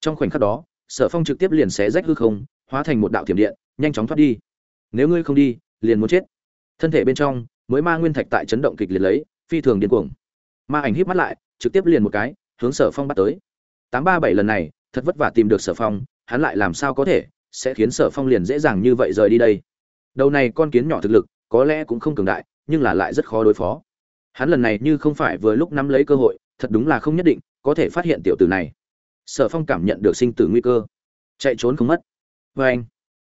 trong khoảnh khắc đó, sở phong trực tiếp liền xé rách hư không, hóa thành một đạo thiểm điện, nhanh chóng thoát đi. Nếu ngươi không đi, liền muốn chết. Thân thể bên trong, mới ma nguyên thạch tại chấn động kịch liệt lấy, phi thường điên cuồng. Ma ảnh híp mắt lại, trực tiếp liền một cái, hướng sở phong bắt tới. Tám ba bảy lần này, thật vất vả tìm được sở phong, hắn lại làm sao có thể, sẽ khiến sở phong liền dễ dàng như vậy rời đi đây. Đầu này con kiến nhỏ thực lực, có lẽ cũng không cường đại nhưng là lại rất khó đối phó. Hắn lần này như không phải vừa lúc nắm lấy cơ hội, thật đúng là không nhất định có thể phát hiện tiểu tử này. Sở phong cảm nhận được sinh tử nguy cơ. Chạy trốn không mất. Vê anh,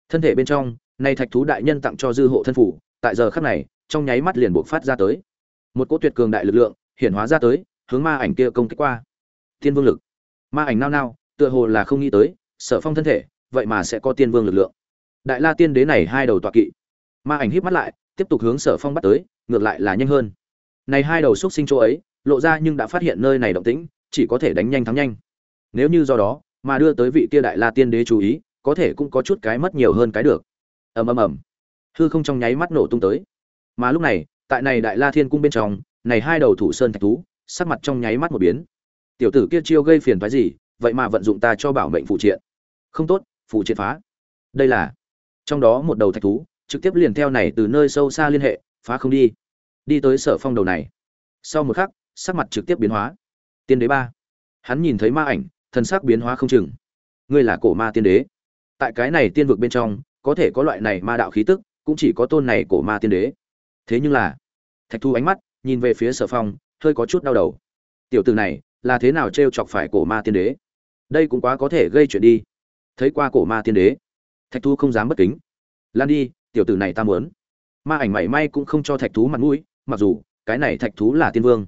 thân thể bên trong, nay thạch thú đại nhân tặng cho dư hộ thân phủ, tại giờ khắc này, trong nháy mắt liền buộc phát ra tới. Một cỗ tuyệt cường đại lực lượng, hiển hóa ra tới, hướng ma ảnh kia công kích qua. Tiên vương lực. Ma ảnh nao nao, tựa hồ là không nghĩ tới, sở phong thân thể, vậy mà sẽ có tiên vương lực lượng. Đại la tiên đế này hai đầu tọa kỵ. Ma ảnh híp mắt lại tiếp tục hướng sở phong bắt tới, ngược lại là nhanh hơn. Này hai đầu xúc sinh chỗ ấy, lộ ra nhưng đã phát hiện nơi này động tĩnh, chỉ có thể đánh nhanh thắng nhanh. Nếu như do đó, mà đưa tới vị kia đại la tiên đế chú ý, có thể cũng có chút cái mất nhiều hơn cái được. Ầm ầm ầm. Hư không trong nháy mắt nổ tung tới. Mà lúc này, tại này đại la thiên cung bên trong, này hai đầu thủ sơn thạch thú, sắc mặt trong nháy mắt một biến. Tiểu tử kia chiêu gây phiền phái gì, vậy mà vận dụng ta cho bảo mệnh phụ triện. Không tốt phụ triện phá. Đây là, trong đó một đầu thạch thú trực tiếp liền theo này từ nơi sâu xa liên hệ, phá không đi. Đi tới sở phong đầu này. Sau một khắc, sắc mặt trực tiếp biến hóa. Tiên đế ba. Hắn nhìn thấy ma ảnh thần sắc biến hóa không chừng. Ngươi là cổ ma tiên đế. Tại cái này tiên vực bên trong, có thể có loại này ma đạo khí tức, cũng chỉ có tôn này cổ ma tiên đế. Thế nhưng là, thạch thu ánh mắt, nhìn về phía sở phong, hơi có chút đau đầu. Tiểu từ này, là thế nào t r e o chọc phải cổ ma tiên đế? Đây cũng quá có thể gây chuyện đi. Thấy qua cổ ma tiên đế. Thạch thu không dám bất kính. Lan đi tiểu tử này ta muốn. Ma ảnh mảy may cũng không cho thạch thú mặt mũi, mặc dù, cái này thạch thú là tiên vương.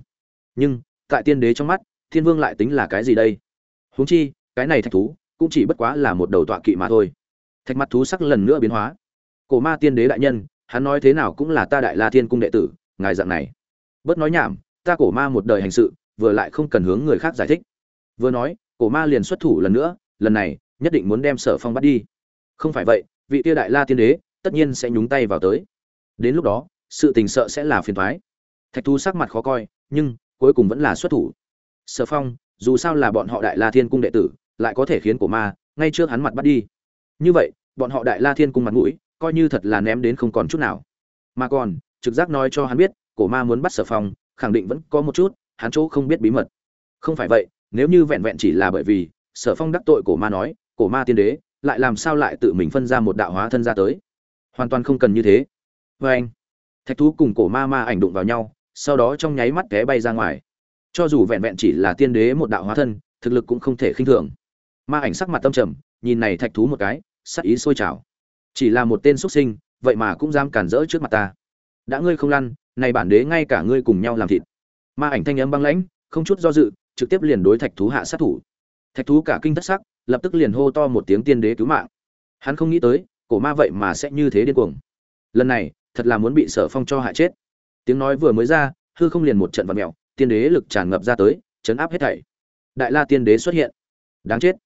Nhưng, tại tiên đế trong mắt, tiên vương lại tính là cái gì đây? Huống chi, cái này thạch thú, cũng chỉ bất quá là một đầu tọa kỵ mà thôi. Thạch mặt thú sắc lần nữa biến hóa. Cổ ma tiên đế đại nhân, hắn nói thế nào cũng là ta đại la thiên cung đệ tử, ngài dạng này. Bớt nói nhảm, ta cổ ma một đời hành sự, vừa lại không cần hướng người khác giải thích. Vừa nói, cổ ma liền xuất thủ lần nữa, lần này, nhất định muốn đem sở phong bắt đi. Không phải vậy, vị tia đại la tiên đế tất nhiên sẽ nhúng tay vào tới. Đến lúc đó, sự tình sợ sẽ là phiền thoái. Thạch thu sắc mặt khó coi, nhưng cuối cùng vẫn là xuất thủ. Sở phong, dù sao là bọn họ đại la thiên cung đệ tử, lại có thể khiến cổ ma ngay trước hắn mặt bắt đi. Như vậy, bọn họ đại la thiên cung mặt mũi coi như thật là ném đến không còn chút nào. Mà còn, trực giác nói cho hắn biết cổ ma muốn bắt sở phong, khẳng định vẫn có một chút, hắn chỗ không biết bí mật. Không phải vậy, nếu như vẹn vẹn chỉ là bởi vì sở phong đắc tội cổ ma nói cổ ma tiên đế, lại làm sao lại tự mình phân ra một đạo hóa thân ra tới? Hoàn toàn không cần như thế. Vê anh, thạch thú cùng cổ ma ma ảnh đụng vào nhau, sau đó trong nháy mắt té bay ra ngoài. Cho dù vẹn vẹn chỉ là tiên đế một đạo hóa thân, thực lực cũng không thể khinh thường. Ma ảnh sắc mặt tâm trầm, nhìn này thạch thú một cái, sắc ý sôi trào. Chỉ là một tên xuất sinh, vậy mà cũng dám cản rỡ trước mặt ta. Đã ngươi không lăn, này bản đế ngay cả ngươi cùng nhau làm thịt. Ma ảnh thanh âm băng lãnh, không chút do dự, trực tiếp liền đối thạch thú hạ sát thủ. Thạch thú cả kinh thất sắc, lập tức liền hô to một tiếng tiên đế cứu mạng. Hắn không nghĩ tới cổ ma vậy mà sẽ như thế điên cuồng. Lần này, thật là muốn bị sở phong cho hại chết. Tiếng nói vừa mới ra, hư không liền một trận vật mèo, tiên đế lực tràn ngập ra tới, chấn áp hết thảy. Đại la tiên đế xuất hiện. Đáng chết.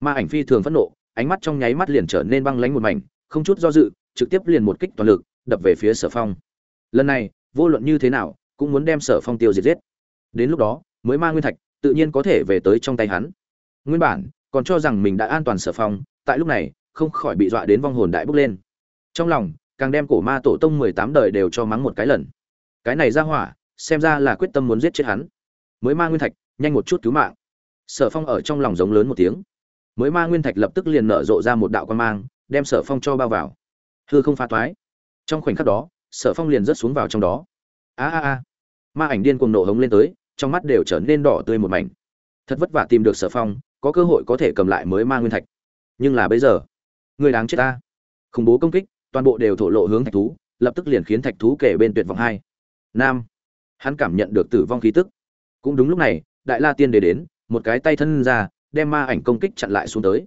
Ma ảnh phi thường phẫn nộ, ánh mắt trong nháy mắt liền trở nên băng lánh một mảnh, không chút do dự, trực tiếp liền một kích toàn lực, đập về phía sở phong. Lần này, vô luận như thế nào, cũng muốn đem sở phong tiêu diệt giết. Đến lúc đó, mới ma nguyên thạch, tự nhiên có thể về tới trong tay hắn. Nguyên bản, còn cho rằng mình đã an toàn sở phong, tại lúc này không khỏi bị dọa đến vong hồn đại bốc lên. Trong lòng, càng đem cổ ma tổ tông mười tám đời đều cho mắng một cái lần. Cái này ra hỏa, xem ra là quyết tâm muốn giết chết hắn. Mới ma nguyên thạch, nhanh một chút cứu mạng. Sở phong ở trong lòng giống lớn một tiếng. Mới ma nguyên thạch lập tức liền nở rộ ra một đạo quan mang, đem sở phong cho bao vào. Hư không pha toái. Trong khoảnh khắc đó, sở phong liền rớt xuống vào trong đó. A a a. Ma ảnh điên cuồng nổ hống lên tới, trong mắt đều trở nên đỏ tươi một mảnh. Thật vất vả tìm được sở phong, có cơ hội có thể cầm lại mới ma nguyên thạch. Nhưng là bây giờ người đáng chết ta. Khủng bố công kích, toàn bộ đều thổ lộ hướng thạch thú, lập tức liền khiến thạch thú kể bên tuyệt vọng hai. Nam. Hắn cảm nhận được tử vong khí tức. Cũng đúng lúc này, đại la tiên đế đến, một cái tay thân ra, đem ma ảnh công kích chặn lại xuống tới.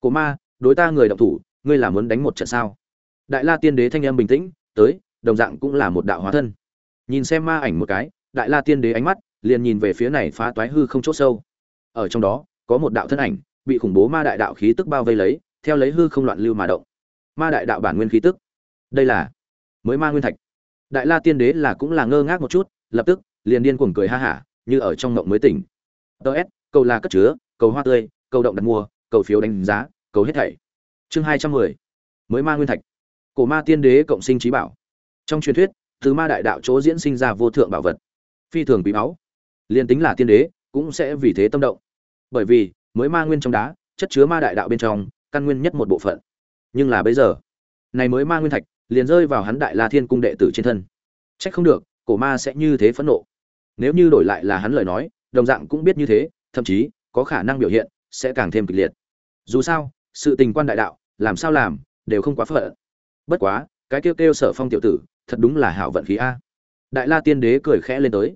Cổ ma, đối ta người động thủ, ngươi là muốn đánh một trận sao? Đại la tiên đế thanh âm bình tĩnh, tới, đồng dạng cũng là một đạo hóa thân. Nhìn xem ma ảnh một cái, đại la tiên đế ánh mắt, liền nhìn về phía này phá toái hư không chỗ sâu. Ở trong đó, có một đạo thân ảnh, bị khủng bố ma đại đạo khí tức bao vây lấy theo lấy hư không loạn lưu mà động. Ma đại đạo bản nguyên khí tức. Đây là mới ma nguyên thạch. Đại la tiên đế là cũng là ngơ ngác một chút, lập tức, liền điên cuồng cười ha hả, như ở trong ngộng mới tỉnh. Ts cầu là cất chứa, cầu hoa tươi, cầu động đặt mua, cầu phiếu đánh giá, cầu hết thảy. Chương hai trăm mười, mới ma nguyên thạch. Cổ ma tiên đế cộng sinh trí bảo. Trong truyền thuyết, từ ma đại đạo chỗ diễn sinh ra vô thượng bảo vật. Phi thường quý báu. Liền tính là tiên đế, cũng sẽ vì thế tâm động. Bởi vì, mới ma nguyên trong đá, chất chứa ma đại đạo bên trong căn nguyên nhất một bộ phận. Nhưng là bây giờ, này mới ma nguyên thạch, liền rơi vào hắn đại la thiên cung đệ tử trên thân. Trách không được, cổ ma sẽ như thế phẫn nộ. Nếu như đổi lại là hắn lời nói, đồng dạng cũng biết như thế, thậm chí, có khả năng biểu hiện, sẽ càng thêm kịch liệt. Dù sao, sự tình quan đại đạo, làm sao làm, đều không quá phận. Bất quá, cái kêu kêu sở phong tiểu tử, thật đúng là hảo vận khí a. Đại la tiên đế cười khẽ lên tới.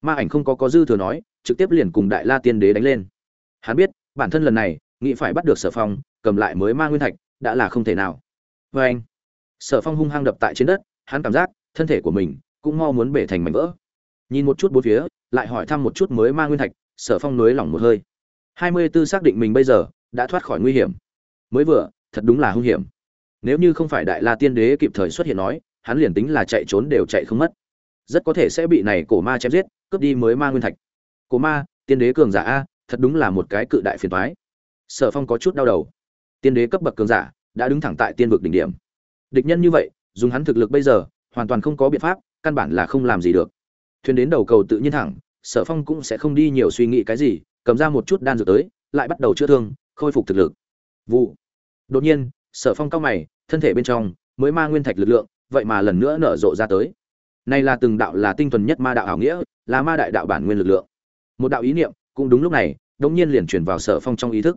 Ma ảnh không có có dư thừa nói, trực tiếp liền cùng đại la tiên đế đánh lên. Hắn biết, bản thân lần này, nghĩ phải bắt được sở phong cầm lại mới ma nguyên thạch, đã là không thể nào. Vê anh, sở phong hung hăng đập tại trên đất, hắn cảm giác, thân thể của mình, cũng mau muốn bể thành mảnh vỡ. Nhìn một chút bốn phía, lại hỏi thăm một chút mới ma nguyên thạch, sở phong nới lỏng một hơi. Hai mươi b ố xác định mình bây giờ, đã thoát khỏi nguy hiểm. Mới vừa, thật đúng là hung hiểm. Nếu như không phải đại la tiên đế kịp thời xuất hiện nói, hắn liền tính là chạy trốn đều chạy không mất. Rất có thể sẽ bị này cổ ma chém giết, cướp đi mới ma nguyên thạch. Cổ ma, tiên đế cường giả a, thật đúng là một cái cự đại phiền toái. Sở phong có chút đau đầu tiên đế cấp bậc cường giả, đã đứng thẳng tại tiên vực đỉnh điểm. Địch nhân như vậy, dùng hắn thực lực bây giờ, hoàn toàn không có biện pháp, căn bản là không làm gì được. Thuyền đến đầu cầu tự nhiên thẳng, sở phong cũng sẽ không đi nhiều suy nghĩ cái gì, cầm ra một chút đan dược tới, lại bắt đầu chữa thương, khôi phục thực lực. Vụ. Đột nhiên, sở phong cao mày, thân thể bên trong, mới ma nguyên thạch lực lượng, vậy mà lần nữa nở rộ ra tới. Này là từng đạo là tinh thuần nhất ma đạo ảo nghĩa, là ma đại đạo bản nguyên lực lượng. Một đạo ý niệm, cũng đúng lúc này đống nhiên liền chuyển vào sở phong trong ý thức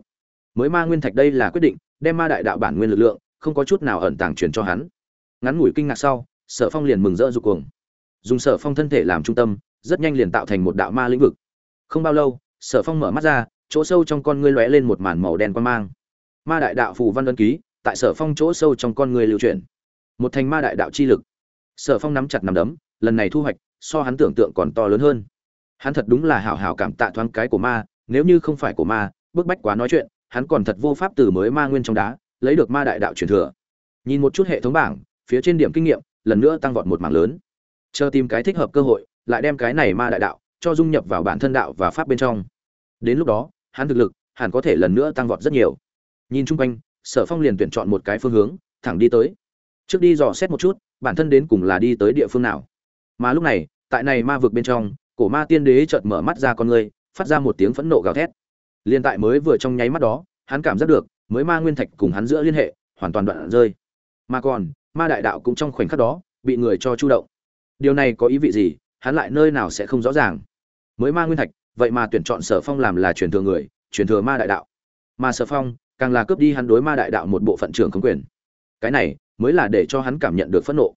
mới ma nguyên thạch đây là quyết định, đem ma đại đạo bản nguyên lực lượng, không có chút nào ẩn tàng truyền cho hắn. Ngắn ngủi kinh ngạc sau, sở phong liền mừng rỡ rụt cuồng. Dùng sở phong thân thể làm trung tâm, rất nhanh liền tạo thành một đạo ma lĩnh vực. Không bao lâu, sở phong mở mắt ra, chỗ sâu trong con ngươi lóe lên một màn màu đen quan mang. Ma đại đạo phù văn ân ký, tại sở phong chỗ sâu trong con ngươi lưu chuyển. Một thành ma đại đạo chi lực. Sở phong nắm chặt nắm đấm, lần này thu hoạch, so hắn tưởng tượng còn to lớn hơn. Hắn thật đúng là hảo hảo cảm tạ thoáng cái của ma, nếu như không phải của ma, bức bách quá nói chuyện hắn còn thật vô pháp từ mới ma nguyên trong đá, lấy được ma đại đạo truyền thừa. Nhìn một chút hệ thống bảng, phía trên điểm kinh nghiệm, lần nữa tăng vọt một mảng lớn. Chờ tìm cái thích hợp cơ hội, lại đem cái này ma đại đạo, cho dung nhập vào bản thân đạo và pháp bên trong. Đến lúc đó, hắn thực lực, hẳn có thể lần nữa tăng vọt rất nhiều. Nhìn chung quanh, sở phong liền tuyển chọn một cái phương hướng, thẳng đi tới. Trước đi dò xét một chút, bản thân đến cùng là đi tới địa phương nào. Mà lúc này, tại này ma vực bên trong, cổ ma tiên đế chợt mở mắt ra con người, phát ra một tiếng phẫn nộ gào thét liên tại mới vừa trong nháy mắt đó, hắn cảm giác được, mới ma nguyên thạch cùng hắn giữa liên hệ, hoàn toàn đoạn rơi. Mà còn, ma đại đạo cũng trong khoảnh khắc đó, bị người cho chu động. Điều này có ý vị gì, hắn lại nơi nào sẽ không rõ ràng? Mới ma nguyên thạch, vậy mà tuyển chọn sở phong làm là truyền thừa người, truyền thừa ma đại đạo. Mà sở phong, càng là cướp đi hắn đối ma đại đạo một bộ phận trưởng không quyền. Cái này, mới là để cho hắn cảm nhận được phẫn nộ.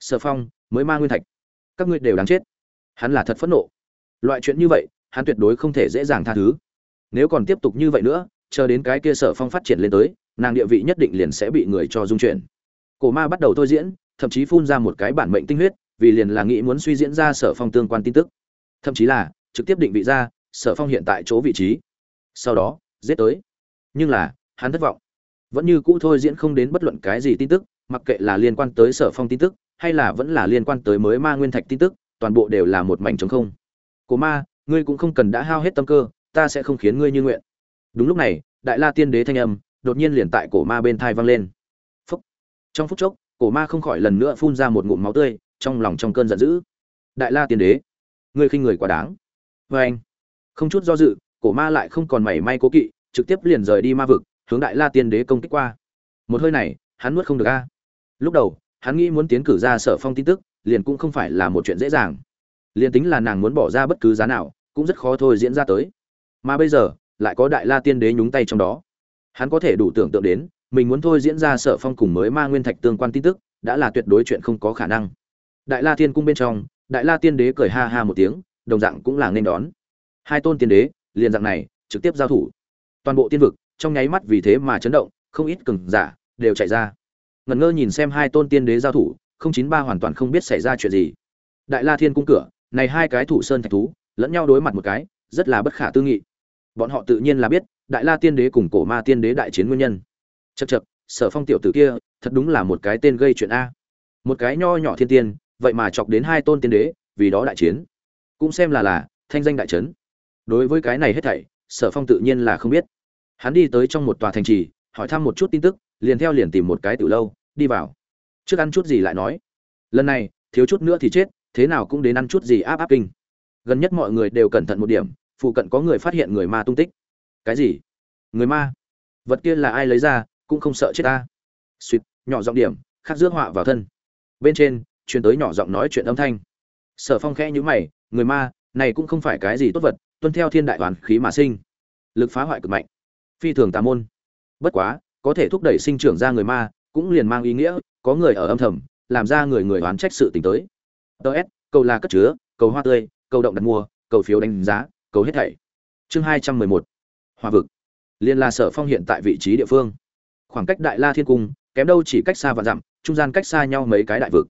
Sở phong, mới ma nguyên thạch. Các ngươi đều đáng chết. Hắn là thật phẫn nộ. Loại chuyện như vậy, hắn tuyệt đối không thể dễ dàng tha thứ nếu còn tiếp tục như vậy nữa, chờ đến cái kia sở phong phát triển lên tới, nàng địa vị nhất định liền sẽ bị người cho dung chuyển. Cổ ma bắt đầu thôi diễn, thậm chí phun ra một cái bản mệnh tinh huyết, vì liền là nghĩ muốn suy diễn ra sở phong tương quan tin tức. Thậm chí là, trực tiếp định vị ra, sở phong hiện tại chỗ vị trí. Sau đó, giết tới. Nhưng là, hắn thất vọng. Vẫn như cũ thôi diễn không đến bất luận cái gì tin tức, mặc kệ là liên quan tới sở phong tin tức, hay là vẫn là liên quan tới mới ma nguyên thạch tin tức, toàn bộ đều là một mảnh trống không. Cổ ma, ngươi cũng không cần đã hao hết tâm cơ ta sẽ không khiến ngươi như nguyện. Đúng lúc này, đại la tiên đế thanh âm đột nhiên liền tại cổ ma bên thai vang lên. Phúc. Trong phút chốc, cổ ma không khỏi lần nữa phun ra một ngụm máu tươi, trong lòng trong cơn giận dữ. Đại la tiên đế, ngươi khinh người quá đáng. Vê anh, không chút do dự, cổ ma lại không còn mảy may cố kỵ, trực tiếp liền rời đi ma vực, hướng đại la tiên đế công kích qua. Một hơi này, hắn nuốt không được a. Lúc đầu, hắn nghĩ muốn tiến cử ra sở phong tin tức, liền cũng không phải là một chuyện dễ dàng. Liền tính là nàng muốn bỏ ra bất cứ giá nào, cũng rất khó thôi diễn ra tới mà bây giờ, lại có đại la tiên đế nhúng tay trong đó. Hắn có thể đủ tưởng tượng đến, mình muốn thôi diễn ra sở phong cùng mới ma nguyên thạch tương quan tin tức, đã là tuyệt đối chuyện không có khả năng. Đại la tiên cung bên trong, đại la tiên đế cười ha ha một tiếng, đồng dạng cũng là nên đón. Hai tôn tiên đế, liền dạng này, trực tiếp giao thủ. Toàn bộ tiên vực, trong nháy mắt vì thế mà chấn động, không ít cường giả đều chạy ra. Ngẩn ngơ nhìn xem hai tôn tiên đế giao thủ, không chín ba hoàn toàn không biết xảy ra chuyện gì. Đại la thiên cung cửa, này hai cái thủ sơn thạch thú, lẫn nhau đối mặt một cái, rất là bất khả tư nghị bọn họ tự nhiên là biết, đại la tiên đế cùng cổ ma tiên đế đại chiến nguyên nhân. Chật chật sở phong tiểu tử kia, thật đúng là một cái tên gây chuyện a. Một cái nho nhỏ thiên tiên, vậy mà chọc đến hai tôn tiên đế, vì đó đại chiến. Cũng xem là là, thanh danh đại trấn đối với cái này hết thảy, sở phong tự nhiên là không biết. Hắn đi tới trong một tòa thành trì, hỏi thăm một chút tin tức, liền theo liền tìm một cái từ lâu, đi vào. Trước ăn chút gì lại nói. Lần này, thiếu chút nữa thì chết, thế nào cũng đến ăn chút gì áp áp kinh. Gần nhất mọi người đều cẩn thận một điểm phụ cận có người phát hiện người ma tung tích. Cái gì? Người ma? Vật kia là ai lấy ra, cũng không sợ chết ta. Suýt nhỏ giọng điểm, khắc rước họa vào thân. Bên trên, truyền tới nhỏ giọng nói chuyện âm thanh. Sở phong khẽ nhữ mày, người ma, này cũng không phải cái gì tốt vật, tuân theo thiên đại đoàn khí mà sinh. Lực phá hoại cực mạnh. Phi thường tà môn. Bất quá, có thể thúc đẩy sinh trưởng ra người ma, cũng liền mang ý nghĩa, có người ở âm thầm, làm ra người người oán trách sự tình tới. Ts cầu là cất chứa, cầu hoa tươi, cầu động đặt mua, cầu phiếu đánh giá cầu hết thảy. Chương hai trăm mười một. Hòa vực. Liên là sở phong hiện tại vị trí địa phương. Khoảng cách đại la thiên cung, kém đâu chỉ cách xa và dặm, trung gian cách xa nhau mấy cái đại vực.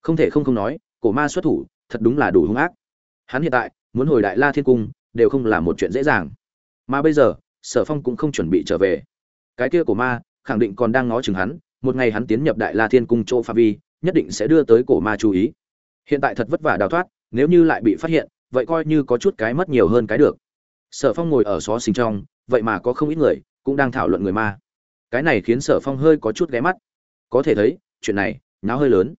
Không thể không không nói, cổ ma xuất thủ, thật đúng là đủ hung ác. Hắn hiện tại, muốn hồi đại la thiên cung, đều không là một chuyện dễ dàng. Mà bây giờ, sở phong cũng không chuẩn bị trở về. Cái kia của ma, khẳng định còn đang ngó chừng hắn, một ngày hắn tiến nhập đại la thiên cung chỗ pha vi, nhất định sẽ đưa tới cổ ma chú ý. Hiện tại thật vất vả đào thoát, nếu như lại bị phát hiện vậy coi như có chút cái mất nhiều hơn cái được. Sở phong ngồi ở xó xình trong, vậy mà có không ít người cũng đang thảo luận người ma. Cái này khiến sở phong hơi có chút ghé mắt. Có thể thấy, chuyện này náo hơi lớn.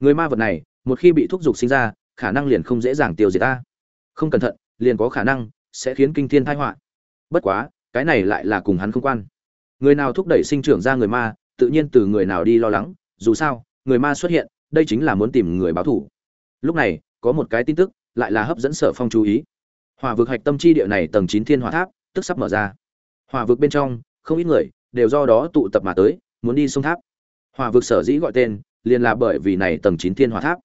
Người ma vật này, một khi bị thúc giục sinh ra, khả năng liền không dễ dàng tiêu diệt ta. Không cẩn thận, liền có khả năng sẽ khiến kinh thiên tai họa. Bất quá, cái này lại là cùng hắn không quan. Người nào thúc đẩy sinh trưởng ra người ma, tự nhiên từ người nào đi lo lắng, dù sao, người ma xuất hiện, đây chính là muốn tìm người báo thủ lúc này, có một cái tin tức lại là hấp dẫn sở phong chú ý. Hỏa vực hạch tâm chi địa này tầng chín thiên hỏa tháp, tức sắp mở ra. Hỏa vực bên trong, không ít người đều do đó tụ tập mà tới, muốn đi sông tháp. Hỏa vực sở dĩ gọi tên, liền là bởi vì này tầng chín thiên hỏa tháp.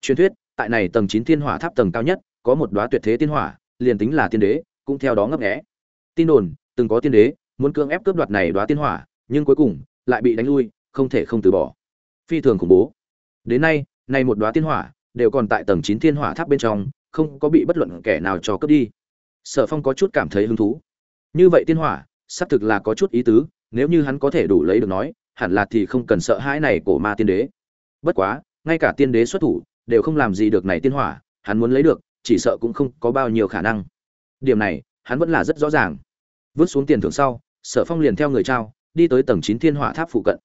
Truyền thuyết, tại này tầng chín thiên hỏa tháp tầng cao nhất, có một đóa tuyệt thế tiên hỏa, liền tính là tiên đế, cũng theo đó ngấp nghẽ tin đồn, từng có tiên đế muốn cưỡng ép cướp đoạt này đóa tiên hỏa, nhưng cuối cùng lại bị đánh lui, không thể không từ bỏ. Phi thường khủng bố. Đến nay, này một đóa tiên hỏa đều còn tại tầng chín thiên hỏa tháp bên trong, không có bị bất luận kẻ nào cho cướp đi. Sở phong có chút cảm thấy hứng thú. Như vậy tiên hỏa, xác thực là có chút ý tứ, nếu như hắn có thể đủ lấy được nói, hẳn là thì không cần sợ hãi này của ma tiên đế. Bất quá, ngay cả tiên đế xuất thủ, đều không làm gì được này tiên hỏa, hắn muốn lấy được, chỉ sợ cũng không có bao nhiêu khả năng. Điểm này, hắn vẫn là rất rõ ràng. Vứt xuống tiền thưởng sau, sở phong liền theo người trao, đi tới tầng chín thiên hỏa tháp phụ cận.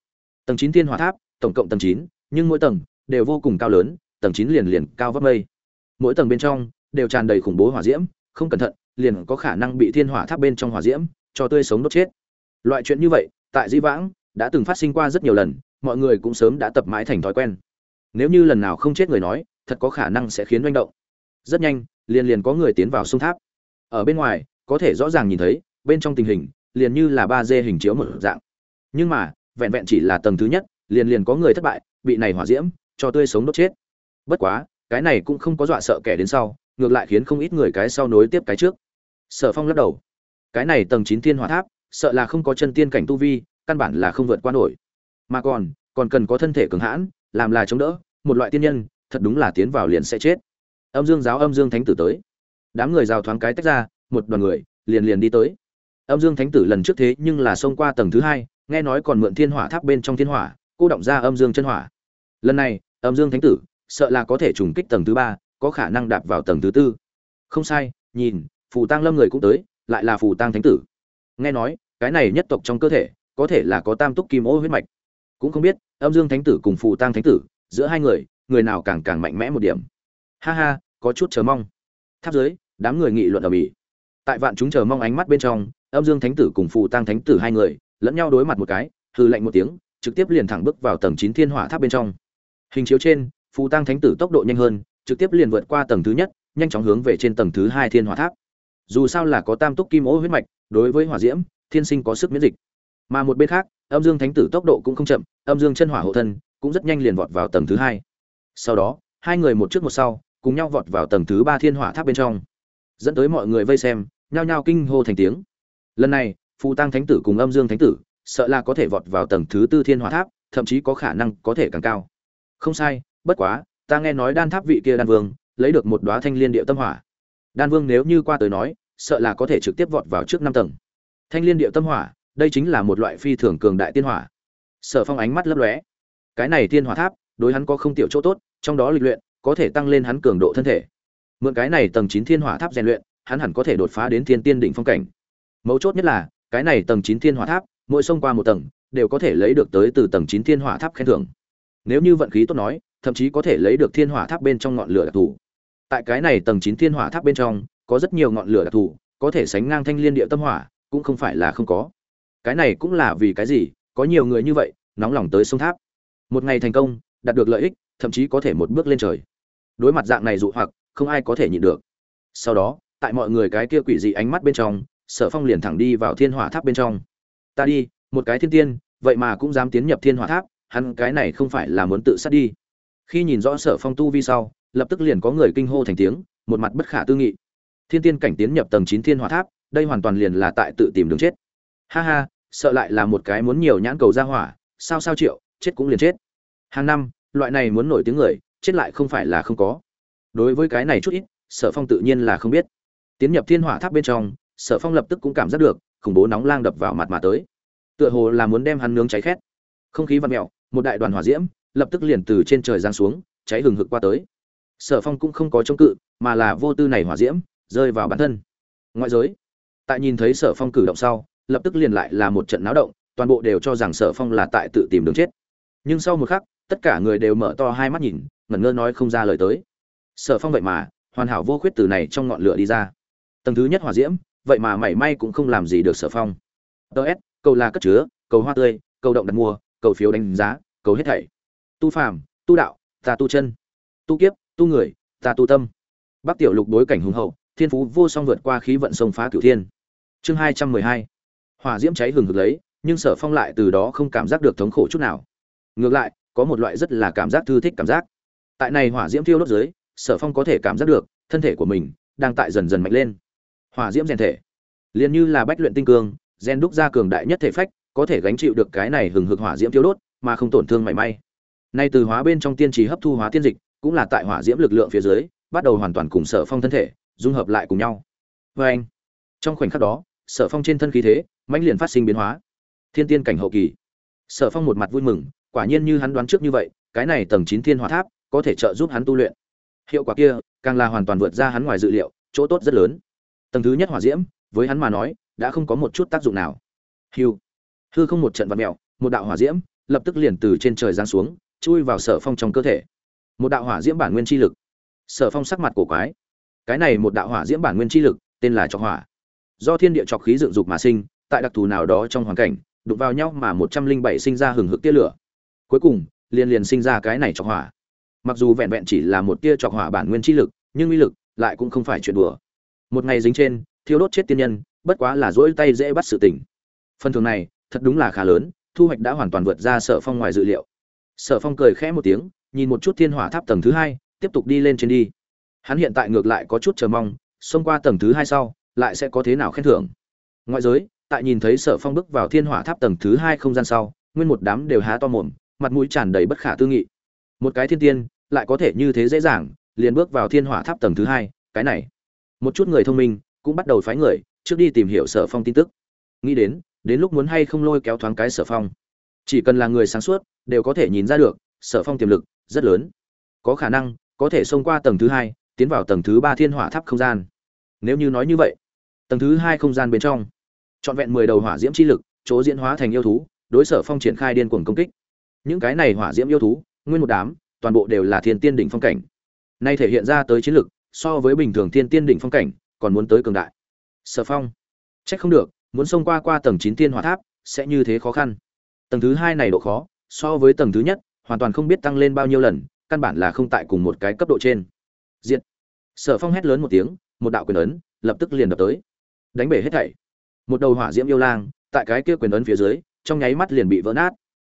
Tầng chín thiên hỏa tháp, tổng cộng tầng chín, nhưng mỗi tầng đều vô cùng cao lớn tầng chín liền liền cao vấp mây. Mỗi tầng bên trong đều tràn đầy khủng bố hỏa diễm, không cẩn thận, liền có khả năng bị thiên hỏa tháp bên trong hỏa diễm cho tươi sống đốt chết. Loại chuyện như vậy, tại di vãng đã từng phát sinh qua rất nhiều lần, mọi người cũng sớm đã tập mãi thành thói quen. Nếu như lần nào không chết người nói, thật có khả năng sẽ khiến manh động. Rất nhanh, liền liền có người tiến vào sông tháp. Ở bên ngoài, có thể rõ ràng nhìn thấy, bên trong tình hình liền như là ba d hình chiếu một dạng. Nhưng mà, vẹn vẹn chỉ là tầng thứ nhất, liền liền có người thất bại, bị này hỏa diễm cho tươi sống đốt chết bất quá, cái này cũng không có dọa sợ kẻ đến sau, ngược lại khiến không ít người cái sau nối tiếp cái trước. Sở phong lắc đầu. Cái này tầng chín thiên hỏa tháp, sợ là không có chân tiên cảnh tu vi, căn bản là không vượt qua nổi. Mà còn còn cần có thân thể cường hãn, làm là chống đỡ, một loại tiên nhân, thật đúng là tiến vào liền sẽ chết. Âm dương giáo âm dương thánh tử tới. Đám người rào thoáng cái tách ra, một đoàn người, liền liền đi tới. Âm dương thánh tử lần trước thế nhưng là xông qua tầng thứ hai, nghe nói còn mượn thiên hỏa tháp bên trong thiên hỏa, cô động ra âm dương chân hỏa. Lần này, âm dương thánh tử sợ là có thể trùng kích tầng thứ ba, có khả năng đạp vào tầng thứ tư. Không sai, nhìn, phù tăng lâm người cũng tới, lại là phù tăng thánh tử. Nghe nói, cái này nhất tộc trong cơ thể, có thể là có tam túc kim ô huyết mạch. Cũng không biết, âm dương thánh tử cùng phù tăng thánh tử, giữa hai người người nào càng càng mạnh mẽ một điểm. Ha ha, có chút chờ mong. Tháp dưới, đám người nghị luận ở bỉ tại vạn chúng chờ mong ánh mắt bên trong, âm dương thánh tử cùng phù tăng thánh tử hai người, lẫn nhau đối mặt một cái hư lạnh một tiếng, trực tiếp liền thẳng bước vào tầng chín thiên hỏa tháp bên trong. Hình chiếu trên phù tăng thánh tử tốc độ nhanh hơn, trực tiếp liền vượt qua tầng thứ nhất, nhanh chóng hướng về trên tầng thứ hai thiên hỏa tháp. Dù sao là có tam túc kim ô huyết mạch, đối với hỏa diễm, thiên sinh có sức miễn dịch. Mà một bên khác, âm dương thánh tử tốc độ cũng không chậm, âm dương chân hỏa hộ thân cũng rất nhanh liền vọt vào tầng thứ hai. Sau đó, hai người một trước một sau, cùng nhau vọt vào tầng thứ ba thiên hỏa tháp bên trong. Dẫn tới mọi người vây xem, nhao nhao kinh hô thành tiếng. Lần này, phù tăng thánh tử cùng âm dương thánh tử, sợ là có thể vọt vào tầng thứ tư thiên hỏa tháp, thậm chí có khả năng có thể càng cao. Không sai bất quá, ta nghe nói đan tháp vị kia đan vương, lấy được một đóa thanh liên địa tâm hỏa. Đan vương nếu như qua tới nói, sợ là có thể trực tiếp vọt vào trước năm tầng. Thanh liên địa tâm hỏa, đây chính là một loại phi thường cường đại tiên hỏa. Sở phong ánh mắt lấp lóe. Cái này tiên hỏa tháp, đối hắn có không tiểu chỗ tốt, trong đó lịch luyện, có thể tăng lên hắn cường độ thân thể. Mượn cái này tầng chín thiên hỏa tháp rèn luyện, hắn hẳn có thể đột phá đến thiên tiên đỉnh phong cảnh. Mấu chốt nhất là, cái này tầng chín thiên hỏa tháp, mỗi xông qua một tầng, đều có thể lấy được tới từ tầng chín thiên hỏa tháp khen thưởng. Nếu như vận khí tốt nói thậm chí có thể lấy được thiên hỏa tháp bên trong ngọn lửa đặc thù. Tại cái này tầng chín thiên hỏa tháp bên trong, có rất nhiều ngọn lửa đặc thù, có thể sánh ngang thanh liên địa tâm hỏa, cũng không phải là không có. Cái này cũng là vì cái gì? Có nhiều người như vậy, nóng lòng tới sông tháp. Một ngày thành công, đạt được lợi ích, thậm chí có thể một bước lên trời. Đối mặt dạng này dụ hoặc, không ai có thể nhịn được. Sau đó, tại mọi người cái kia quỷ dị ánh mắt bên trong, sở phong liền thẳng đi vào thiên hỏa tháp bên trong. Ta đi, một cái thiên tiên, vậy mà cũng dám tiến nhập thiên hỏa tháp, hắn cái này không phải là muốn tự sát đi khi nhìn rõ sở phong tu vi sau, lập tức liền có người kinh hô thành tiếng, một mặt bất khả tư nghị. Thiên tiên cảnh tiến nhập tầng chín thiên hỏa tháp, đây hoàn toàn liền là tại tự tìm đường chết. Ha ha, sợ lại là một cái muốn nhiều nhãn cầu ra hỏa, sao sao triệu, chết cũng liền chết. Hàng năm, loại này muốn nổi tiếng người, chết lại không phải là không có. Đối với cái này chút ít, sở phong tự nhiên là không biết. Tiến nhập thiên hỏa tháp bên trong, sở phong lập tức cũng cảm giác được, khủng bố nóng lang đập vào mặt mà tới. Tựa hồ là muốn đem hắn nướng cháy khét. Không khí vặn mẹo một đại đoàn hỏa diễm lập tức liền từ trên trời giáng xuống, cháy hừng hực qua tới. Sở phong cũng không có chống cự, mà là vô tư này hỏa diễm, rơi vào bản thân. Ngoại giới, tại nhìn thấy sở phong cử động sau, lập tức liền lại là một trận náo động, toàn bộ đều cho rằng sở phong là tại tự tìm đường chết. Nhưng sau một khắc, tất cả người đều mở to hai mắt nhìn, ngẩn ngơ nói không ra lời tới. Sở phong vậy mà, hoàn hảo vô khuyết từ này trong ngọn lửa đi ra. Tầng thứ nhất hỏa diễm, vậy mà mảy may cũng không làm gì được sở phong. Ts cầu là cất chứa, cầu hoa tươi, cầu động đặt mua, cầu phiếu đánh giá, cầu hết thảy tu phàm, tu đạo ta tu chân, tu kiếp, tu người ta tu tâm. Bắc tiểu lục đối cảnh hùng hậu, thiên phú vô song vượt qua khí vận sông phá cửu thiên. Chương hai trăm mười hai. Hỏa diễm cháy hừng hực lấy, nhưng sở phong lại từ đó không cảm giác được thống khổ chút nào. Ngược lại, có một loại rất là cảm giác thư thích cảm giác. Tại này hỏa diễm thiêu đốt dưới, sở phong có thể cảm giác được, thân thể của mình đang tại dần dần mạnh lên. Hỏa diễm rèn thể. Liền như là bách luyện tinh cương, gen đúc ra cường đại nhất thể phách, có thể gánh chịu được cái này hừng hực hỏa diễm thiêu đốt, mà không tổn thương mảy may nay từ hóa bên trong tiên trì hấp thu hóa tiên dịch, cũng là tại hỏa diễm lực lượng phía dưới, bắt đầu hoàn toàn cùng sở phong thân thể, dung hợp lại cùng nhau. Vê anh, trong khoảnh khắc đó, sở phong trên thân khí thế, mãnh liền phát sinh biến hóa. Thiên tiên cảnh hậu kỳ. Sở phong một mặt vui mừng, quả nhiên như hắn đoán trước như vậy, cái này tầng chín thiên hỏa tháp, có thể trợ giúp hắn tu luyện. Hiệu quả kia, càng là hoàn toàn vượt ra hắn ngoài dự liệu, chỗ tốt rất lớn. Tầng thứ nhất hỏa diễm, với hắn mà nói, đã không có một chút tác dụng nào. Hưu. Hư không một trận vật mẹo một đạo hỏa diễm, lập tức liền từ trên trời giáng xuống chui vào sở phong trong cơ thể. Một đạo hỏa diễm bản nguyên chi lực. Sở phong sắc mặt cổ quái. Cái này một đạo hỏa diễm bản nguyên chi lực, tên là trọc hỏa. Do thiên địa trọc khí dựng dục mà sinh, tại đặc thù nào đó trong hoàn cảnh, đụng vào nhau mà một trăm linh bảy sinh ra hừng hực tia lửa. Cuối cùng, liền liền sinh ra cái này trọc hỏa. Mặc dù vẹn vẹn chỉ là một tia trọc hỏa bản nguyên chi lực, nhưng uy lực lại cũng không phải chuyện đùa. Một ngày dính trên, thiêu đốt chết tiên nhân, bất quá là dỗi tay dễ bắt sự tỉnh phần thường này, thật đúng là khá lớn, thu hoạch đã hoàn toàn vượt ra sở phong ngoài dự liệu sở phong cười khẽ một tiếng, nhìn một chút thiên hỏa tháp tầng thứ hai, tiếp tục đi lên trên đi. Hắn hiện tại ngược lại có chút chờ mong, xông qua tầng thứ hai sau, lại sẽ có thế nào khen thưởng. Ngoại giới, tại nhìn thấy sở phong bước vào thiên hỏa tháp tầng thứ hai không gian sau, nguyên một đám đều há to mồm, mặt mũi tràn đầy bất khả tư nghị. Một cái thiên tiên, lại có thể như thế dễ dàng, liền bước vào thiên hỏa tháp tầng thứ hai, cái này. Một chút người thông minh, cũng bắt đầu phái người, trước đi tìm hiểu sở phong tin tức. Nghĩ đến đến lúc muốn hay không lôi kéo thoáng cái sở phong. Chỉ cần là người sáng suốt đều có thể nhìn ra được, sở phong tiềm lực rất lớn. Có khả năng, có thể xông qua tầng thứ hai, tiến vào tầng thứ ba thiên hỏa tháp không gian. Nếu như nói như vậy, tầng thứ hai không gian bên trong, trọn vẹn mười đầu hỏa diễm chi lực, chỗ diễn hóa thành yêu thú, đối sở phong triển khai điên cuồng công kích. Những cái này hỏa diễm yêu thú, nguyên một đám, toàn bộ đều là thiên tiên đỉnh phong cảnh. Nay thể hiện ra tới chiến lực, so với bình thường thiên tiên đỉnh phong cảnh, còn muốn tới cường đại. Sở phong trách không được, muốn xông qua qua tầng chín tiên hỏa tháp, sẽ như thế khó khăn. Tầng thứ hai này độ khó so với tầng thứ nhất, hoàn toàn không biết tăng lên bao nhiêu lần, căn bản là không tại cùng một cái cấp độ trên. Diện sở phong hét lớn một tiếng, một đạo quyền ấn, lập tức liền đập tới. Đánh bể hết thảy. Một đầu hỏa diễm yêu lang, tại cái kia quyền ấn phía dưới, trong nháy mắt liền bị vỡ nát.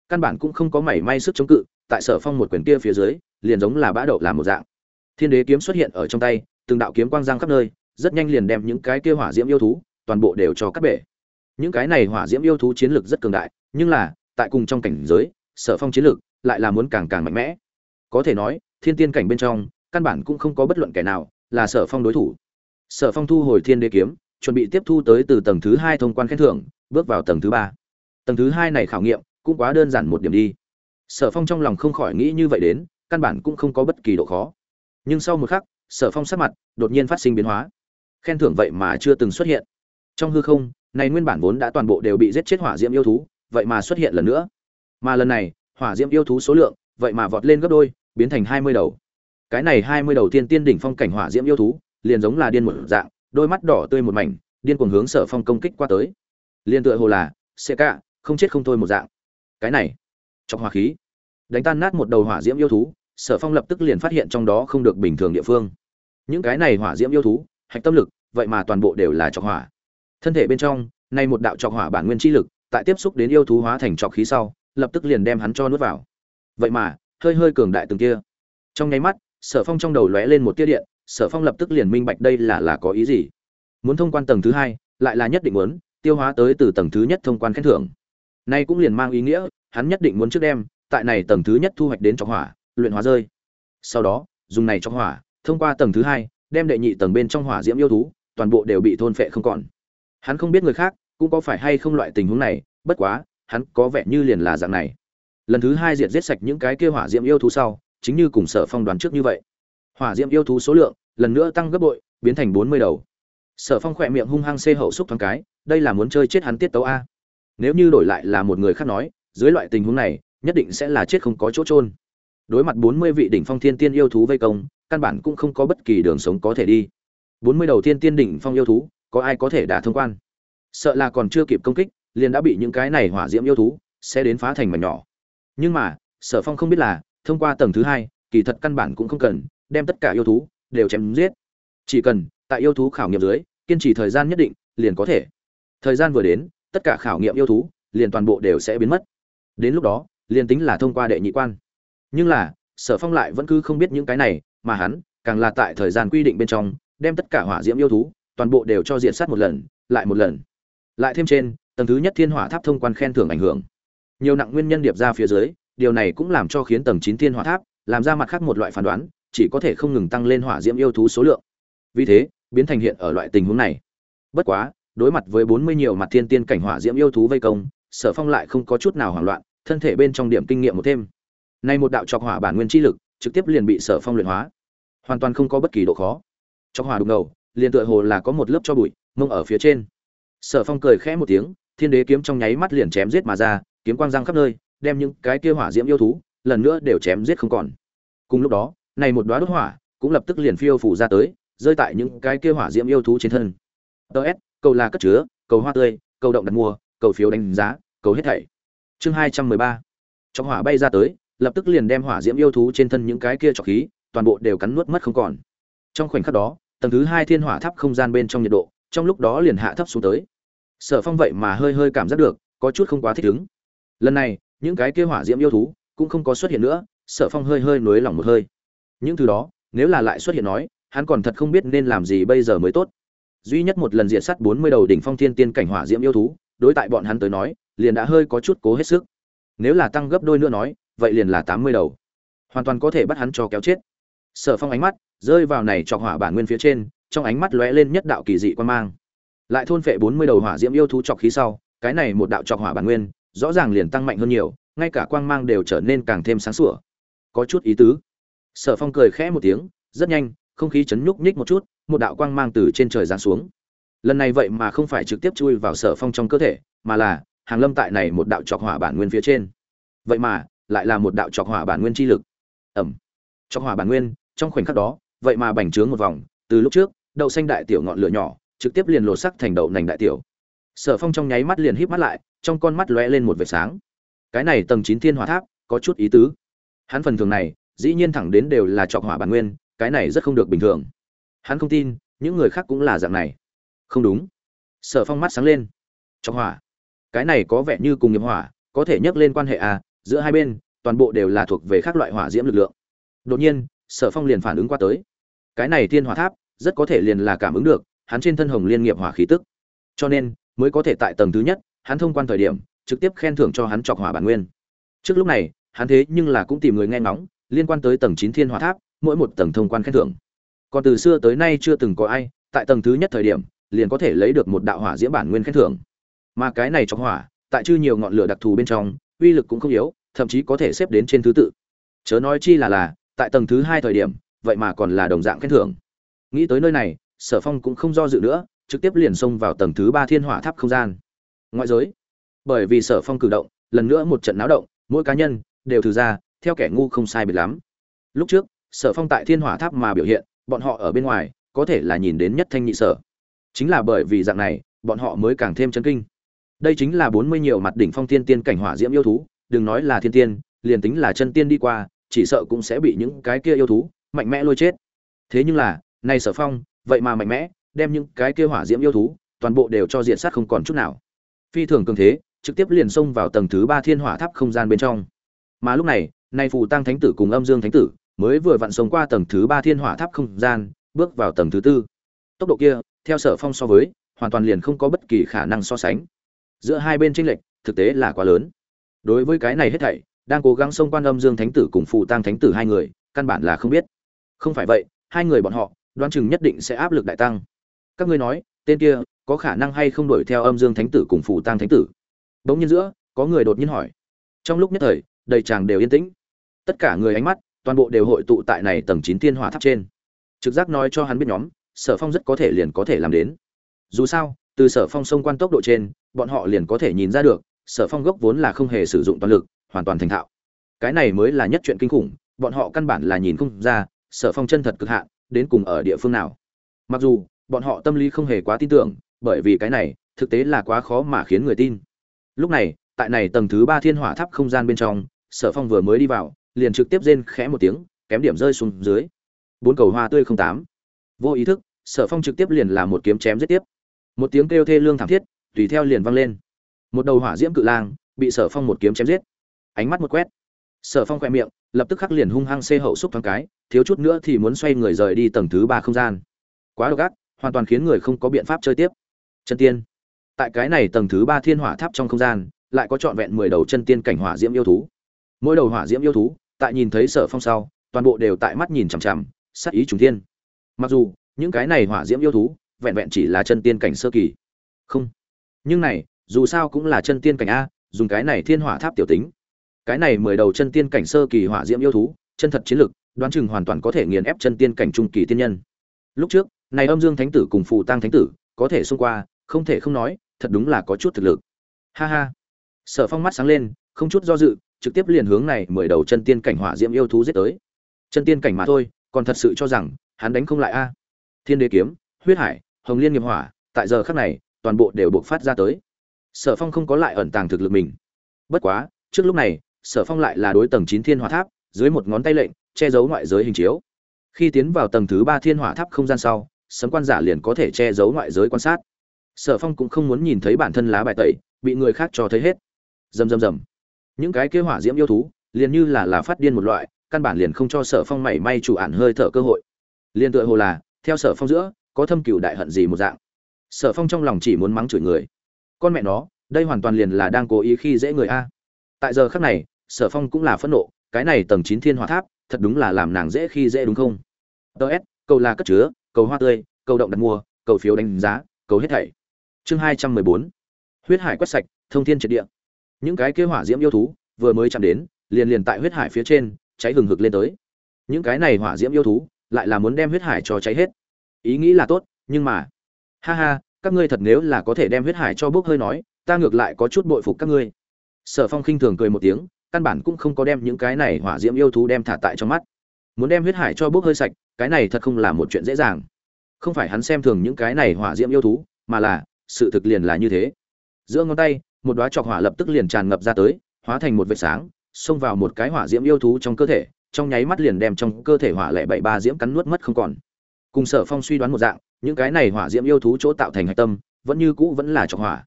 Căn bản cũng không có mảy may sức chống cự, tại sở phong một quyền kia phía dưới, liền giống là bã đậu làm một dạng. Thiên đế kiếm xuất hiện ở trong tay, từng đạo kiếm quang giang khắp nơi, rất nhanh liền đem những cái kia hỏa diễm yêu thú, toàn bộ đều cho cắt bể. Những cái này hỏa diễm yêu thú chiến lược rất cường đại, nhưng là, tại cùng trong cảnh giới sở phong chiến lược lại là muốn càng càng mạnh mẽ. Có thể nói, thiên tiên cảnh bên trong, căn bản cũng không có bất luận kẻ nào là sở phong đối thủ. Sở phong thu hồi thiên đế kiếm, chuẩn bị tiếp thu tới từ tầng thứ hai thông quan khen thưởng, bước vào tầng thứ ba. Tầng thứ hai này khảo nghiệm cũng quá đơn giản một điểm đi. Sở phong trong lòng không khỏi nghĩ như vậy đến, căn bản cũng không có bất kỳ độ khó. Nhưng sau một khắc, sở phong sắc mặt đột nhiên phát sinh biến hóa. Khen thưởng vậy mà chưa từng xuất hiện. Trong hư không, này nguyên bản vốn đã toàn bộ đều bị giết chết hỏa diễm yêu thú, vậy mà xuất hiện lần nữa mà lần này, hỏa diễm yêu thú số lượng, vậy mà vọt lên gấp đôi, biến thành hai mươi đầu. Cái này hai mươi đầu tiên tiên đỉnh phong cảnh hỏa diễm yêu thú, liền giống là điên một dạng, đôi mắt đỏ tươi một mảnh, điên cuồng hướng sở phong công kích qua tới. Liền tựa hồ là xê cả, không chết không thôi một dạng. Cái này trong hỏa khí. Đánh tan nát một đầu hỏa diễm yêu thú, sở phong lập tức liền phát hiện trong đó không được bình thường địa phương. Những cái này hỏa diễm yêu thú, hạch tâm lực, vậy mà toàn bộ đều là trọc hỏa. Thân thể bên trong, nay một đạo trọc hỏa bản nguyên chi lực, tại tiếp xúc đến yêu thú hóa thành trọc khí sau lập tức liền đem hắn cho nuốt vào. Vậy mà, hơi hơi cường đại từng kia. Trong nháy mắt, sở phong trong đầu lóe lên một tia điện, sở phong lập tức liền minh bạch đây là là có ý gì. Muốn thông quan tầng thứ hai, lại là nhất định muốn tiêu hóa tới từ tầng thứ nhất thông quan khen thưởng. Nay cũng liền mang ý nghĩa, hắn nhất định muốn trước đem tại này tầng thứ nhất thu hoạch đến trong hỏa, luyện hóa rơi. Sau đó, dùng này trong hỏa, thông qua tầng thứ hai, đem đệ nhị tầng bên trong hỏa diễm yêu thú, toàn bộ đều bị thôn phệ không còn. Hắn không biết người khác cũng có phải hay không loại tình huống này, bất quá hắn có vẻ như liền là dạng này. Lần thứ hai diệt giết sạch những cái kia hỏa diễm yêu thú sau, chính như cùng sở phong đoán trước như vậy. Hỏa diễm yêu thú số lượng, lần nữa tăng gấp bội, biến thành bốn mươi đầu. Sở phong khỏe miệng hung hăng xê hậu xúc thoáng cái, đây là muốn chơi chết hắn tiết tấu a. Nếu như đổi lại là một người khác nói, dưới loại tình huống này, nhất định sẽ là chết không có chỗ trôn đối mặt bốn mươi vị đỉnh phong thiên tiên yêu thú vây công, căn bản cũng không có bất kỳ đường sống có thể đi. Bốn mươi đầu thiên tiên đỉnh phong yêu thú, có ai có thể đả thông quan? Sợ là còn chưa kịp công kích liền đã bị những cái này hỏa diễm yêu thú sẽ đến phá thành mảnh nhỏ. Nhưng mà, sở phong không biết là, thông qua tầng thứ hai, kỳ thật căn bản cũng không cần, đem tất cả yêu thú đều chém giết. Chỉ cần, tại yêu thú khảo nghiệm dưới, kiên trì thời gian nhất định, liền có thể. Thời gian vừa đến, tất cả khảo nghiệm yêu thú, liền toàn bộ đều sẽ biến mất. Đến lúc đó, liền tính là thông qua đệ nhị quan. Nhưng là, sở phong lại vẫn cứ không biết những cái này, mà hắn, càng là tại thời gian quy định bên trong, đem tất cả hỏa diễm yêu thú, toàn bộ đều cho diện sát một lần, lại một lần. Lại thêm trên tầng thứ nhất thiên hỏa tháp thông quan khen thưởng ảnh hưởng. Nhiều nặng nguyên nhân điệp ra phía dưới điều này cũng làm cho khiến tầng chín thiên hỏa tháp làm ra mặt khác một loại phán đoán chỉ có thể không ngừng tăng lên hỏa diễm yêu thú số lượng. Vì thế biến thành hiện ở loại tình huống này. Bất quá đối mặt với bốn mươi nhiều mặt thiên tiên cảnh hỏa diễm yêu thú vây công sở phong lại không có chút nào hoảng loạn thân thể bên trong điểm kinh nghiệm một thêm. Nay một đạo chọc hỏa bản nguyên chi lực, trực tiếp liền bị Sở Phong luyện hóa, hoàn toàn không có bất kỳ độ khó. Chọc hỏa đụng đầu, liền tựa hồ là có một lớp cho bụi, mông ở phía trên. Sở Phong cười khẽ một tiếng, Thiên Đế kiếm trong nháy mắt liền chém giết mà ra, kiếm quang răng khắp nơi, đem những cái kia hỏa diễm yêu thú, lần nữa đều chém giết không còn. Cùng lúc đó, này một đóa đốt hỏa, cũng lập tức liền phiêu phủ ra tới, rơi tại những cái kia hỏa diễm yêu thú trên thân. DS, cầu là cất chứa, cầu hoa tươi, cầu động đặt mua, cầu phiếu đánh giá, cầu hết thảy. Chương 213. Trong hỏa bay ra tới, lập tức liền đem hỏa diễm yêu thú trên thân những cái kia trọc khí toàn bộ đều cắn nuốt mất không còn trong khoảnh khắc đó tầng thứ hai thiên hỏa tháp không gian bên trong nhiệt độ trong lúc đó liền hạ thấp xuống tới sở phong vậy mà hơi hơi cảm giác được, có chút không quá thích ứng. Lần này, những cái kia hỏa diễm yêu thú cũng không có xuất hiện nữa, sở phong hơi hơi nối lỏng một hơi. Những thứ đó, nếu là lại xuất hiện nói, hắn còn thật không biết nên làm gì bây giờ mới tốt. Duy nhất một lần diện sắt bốn mươi đầu đỉnh phong thiên tiên cảnh hỏa diễm yêu thú, đối tại bọn hắn tới nói, liền đã hơi có chút cố hết sức. Nếu là tăng gấp đôi nữa nói, vậy liền là tám mươi đầu. Hoàn toàn có thể bắt hắn cho kéo chết. Sở phong ánh mắt rơi vào này chọc hỏa bản nguyên phía trên, trong ánh mắt lóe lên nhất đạo kỳ dị quan mang lại thôn phệ bốn mươi đầu hỏa diễm yêu thú chọc khí sau, cái này một đạo chọc hỏa bản nguyên, rõ ràng liền tăng mạnh hơn nhiều, ngay cả quang mang đều trở nên càng thêm sáng sủa. Có chút ý tứ. Sở phong cười khẽ một tiếng, rất nhanh, không khí chấn nhúc nhích một chút, một đạo quang mang từ trên trời giáng xuống. Lần này vậy mà không phải trực tiếp chui vào sở phong trong cơ thể, mà là, hàng lâm tại này một đạo chọc hỏa bản nguyên phía trên. Vậy mà, lại là một đạo trọc hỏa bản nguyên chi lực. Ẩm. Chọc hỏa bản nguyên, trong khoảnh khắc đó, vậy mà bành trướng một vòng, từ lúc trước, đậu xanh đại tiểu ngọn lửa nhỏ trực tiếp liền lột sắc thành đậu nành đại tiểu. Sở phong trong nháy mắt liền híp mắt lại, trong con mắt lóe lên một vệt sáng. Cái này tầng chín thiên hỏa tháp, có chút ý tứ. Hắn phần thường này, dĩ nhiên thẳng đến đều là trọc hỏa bản nguyên, cái này rất không được bình thường. Hắn không tin, những người khác cũng là dạng này. Không đúng. Sở phong mắt sáng lên. Trọc hỏa. Cái này có vẻ như cùng nghiệp hỏa, có thể nhắc lên quan hệ à giữa hai bên, toàn bộ đều là thuộc về các loại hỏa diễm lực lượng. Đột nhiên, sở phong liền phản ứng qua tới. Cái này thiên hỏa tháp, rất có thể liền là cảm ứng được hắn trên thân hồng liên nghiệp hỏa khí tức. Cho nên, mới có thể tại tầng thứ nhất, hắn thông quan thời điểm, trực tiếp khen thưởng cho hắn trọc hỏa bản nguyên. Trước lúc này, hắn thế nhưng là cũng tìm người nghe ngóng, liên quan tới tầng chín thiên hỏa tháp, mỗi một tầng thông quan khen thưởng. Còn từ xưa tới nay chưa từng có ai, tại tầng thứ nhất thời điểm, liền có thể lấy được một đạo hỏa diễm bản nguyên khen thưởng. Mà cái này trọc hỏa, tại chư nhiều ngọn lửa đặc thù bên trong, uy lực cũng không yếu, thậm chí có thể xếp đến trên thứ tự. Chớ nói chi là là, tại tầng thứ hai thời điểm, vậy mà còn là đồng dạng khen thưởng. Nghĩ tới nơi này sở phong cũng không do dự nữa, trực tiếp liền xông vào tầng thứ ba thiên hỏa tháp không gian. Ngoại giới, bởi vì sở phong cử động, lần nữa một trận náo động, mỗi cá nhân đều thử ra, theo kẻ ngu không sai biệt lắm. Lúc trước, sở phong tại thiên hỏa tháp mà biểu hiện, bọn họ ở bên ngoài, có thể là nhìn đến nhất thanh nhị sở. Chính là bởi vì dạng này, bọn họ mới càng thêm chấn kinh. Đây chính là bốn mươi nhiều mặt đỉnh phong tiên tiên cảnh hỏa diễm yêu thú, đừng nói là thiên tiên, liền tính là chân tiên đi qua, chỉ sợ cũng sẽ bị những cái kia yêu thú mạnh mẽ lôi chết. Thế nhưng là, nay sở phong vậy mà mạnh mẽ, đem những cái kia hỏa diễm yêu thú, toàn bộ đều cho diện sát không còn chút nào. Phi thường cường thế, trực tiếp liền xông vào tầng thứ ba thiên hỏa tháp không gian bên trong. Mà lúc này, nay phù tăng thánh tử cùng âm dương thánh tử mới vừa vặn sống qua tầng thứ ba thiên hỏa tháp không gian, bước vào tầng thứ tư. Tốc độ kia, theo sở phong so với, hoàn toàn liền không có bất kỳ khả năng so sánh. Giữa hai bên tranh lệch, thực tế là quá lớn. Đối với cái này hết thảy, đang cố gắng xông quan âm dương thánh tử cùng phù tăng thánh tử hai người, căn bản là không biết. Không phải vậy, hai người bọn họ đoán chừng nhất định sẽ áp lực đại tăng. Các ngươi nói, tên kia có khả năng hay không đuổi theo âm dương thánh tử cùng phù tăng thánh tử? Bỗng nhiên giữa, có người đột nhiên hỏi. Trong lúc nhất thời, đầy tràng đều yên tĩnh. Tất cả người ánh mắt, toàn bộ đều hội tụ tại này tầng chín thiên hỏa tháp trên. Trực giác nói cho hắn biết nhóm, sở phong rất có thể liền có thể làm đến. Dù sao, từ sở phong xông quan tốc độ trên, bọn họ liền có thể nhìn ra được, sở phong gốc vốn là không hề sử dụng toàn lực, hoàn toàn thành thạo. Cái này mới là nhất chuyện kinh khủng, bọn họ căn bản là nhìn không ra, sở phong chân thật cực hạn đến cùng ở địa phương nào. Mặc dù, bọn họ tâm lý không hề quá tin tưởng, bởi vì cái này, thực tế là quá khó mà khiến người tin. Lúc này, tại này tầng thứ ba thiên hỏa tháp không gian bên trong, sở phong vừa mới đi vào, liền trực tiếp rên khẽ một tiếng, kém điểm rơi xuống dưới. Bốn cầu hoa tươi không tám. Vô ý thức, sở phong trực tiếp liền làm một kiếm chém giết tiếp. Một tiếng kêu thê lương thảm thiết, tùy theo liền vang lên. Một đầu hỏa diễm cự lang, bị sở phong một kiếm chém giết. Ánh mắt một quét. Sở phong khoe miệng, lập tức khắc liền hung hăng xê hậu xúc thoáng cái thiếu chút nữa thì muốn xoay người rời đi tầng thứ ba không gian. Quá độc ác, hoàn toàn khiến người không có biện pháp chơi tiếp. Chân tiên. Tại cái này tầng thứ ba thiên hỏa tháp trong không gian, lại có trọn vẹn mười đầu chân tiên cảnh hỏa diễm yêu thú. Mỗi đầu hỏa diễm yêu thú, tại nhìn thấy sở phong sau, toàn bộ đều tại mắt nhìn chằm chằm sát ý trùng thiên. Mặc dù, những cái này hỏa diễm yêu thú, vẹn vẹn chỉ là chân tiên cảnh sơ kỳ. Không. Nhưng này, dù sao cũng là chân tiên cảnh a, dùng cái này thiên hỏa tháp tiểu tính. Cái này mười đầu chân tiên cảnh sơ kỳ hỏa diễm yêu thú, chân thật chiến lực đoán chừng hoàn toàn có thể nghiền ép chân tiên cảnh trung kỳ tiên nhân. Lúc trước, này âm dương thánh tử cùng phù tăng thánh tử, có thể xông qua, không thể không nói, thật đúng là có chút thực lực. Ha ha. Sở phong mắt sáng lên, không chút do dự, trực tiếp liền hướng này mười đầu chân tiên cảnh hỏa diễm yêu thú giết tới. Chân tiên cảnh mà thôi, còn thật sự cho rằng, hắn đánh không lại a. Thiên đế kiếm, huyết hải, hồng liên nghiệp hỏa, tại giờ khắc này, toàn bộ đều buộc phát ra tới. Sở phong không có lại ẩn tàng thực lực mình. Bất quá, trước lúc này, sở phong lại là đối tầng chín thiên hỏa tháp, dưới một ngón tay lệnh che giấu ngoại giới hình chiếu. Khi tiến vào tầng thứ ba thiên hỏa tháp không gian sau, sấm quan giả liền có thể che giấu ngoại giới quan sát. Sở phong cũng không muốn nhìn thấy bản thân lá bài tẩy, bị người khác cho thấy hết. Rầm rầm rầm. Những cái kế hỏa diễm yêu thú, liền như là là phát điên một loại, căn bản liền không cho sở phong mảy may chủ ản hơi thở cơ hội. Liền tựa hồ là, theo sở phong giữa, có thâm cừu đại hận gì một dạng. Sở phong trong lòng chỉ muốn mắng chửi người. Con mẹ nó, đây hoàn toàn liền là đang cố ý khi dễ người a. Tại giờ khác này, sở phong cũng là phẫn nộ cái này tầng chín thiên hỏa tháp, thật đúng là làm nàng dễ khi dễ đúng không? Ts cầu là cất chứa, cầu hoa tươi, cầu động đặt mua, cầu phiếu đánh giá, cầu hết thảy. Chương hai trăm mười bốn. Huyết hải quét sạch, thông thiên triệt địa. Những cái kế hỏa diễm yêu thú, vừa mới chạm đến, liền liền tại huyết hải phía trên, cháy hừng hực lên tới. Những cái này hỏa diễm yêu thú, lại là muốn đem huyết hải cho cháy hết. Ý nghĩ là tốt, nhưng mà, ha ha, các ngươi thật nếu là có thể đem huyết hải cho bốc hơi nói, ta ngược lại có chút bội phục các ngươi. Sở phong khinh thường cười một tiếng căn bản cũng không có đem những cái này hỏa diễm yêu thú đem thả tại trong mắt. Muốn đem huyết hải cho bốc hơi sạch, cái này thật không là một chuyện dễ dàng. Không phải hắn xem thường những cái này hỏa diễm yêu thú, mà là, sự thực liền là như thế. Giữa ngón tay, một đoá trọc hỏa lập tức liền tràn ngập ra tới, hóa thành một vệt sáng, xông vào một cái hỏa diễm yêu thú trong cơ thể, trong nháy mắt liền đem trong cơ thể hỏa lệ bảy ba diễm cắn nuốt mất không còn. Cùng sở phong suy đoán một dạng, những cái này hỏa diễm yêu thú chỗ tạo thành hạch tâm, vẫn như cũ vẫn là trọc hỏa.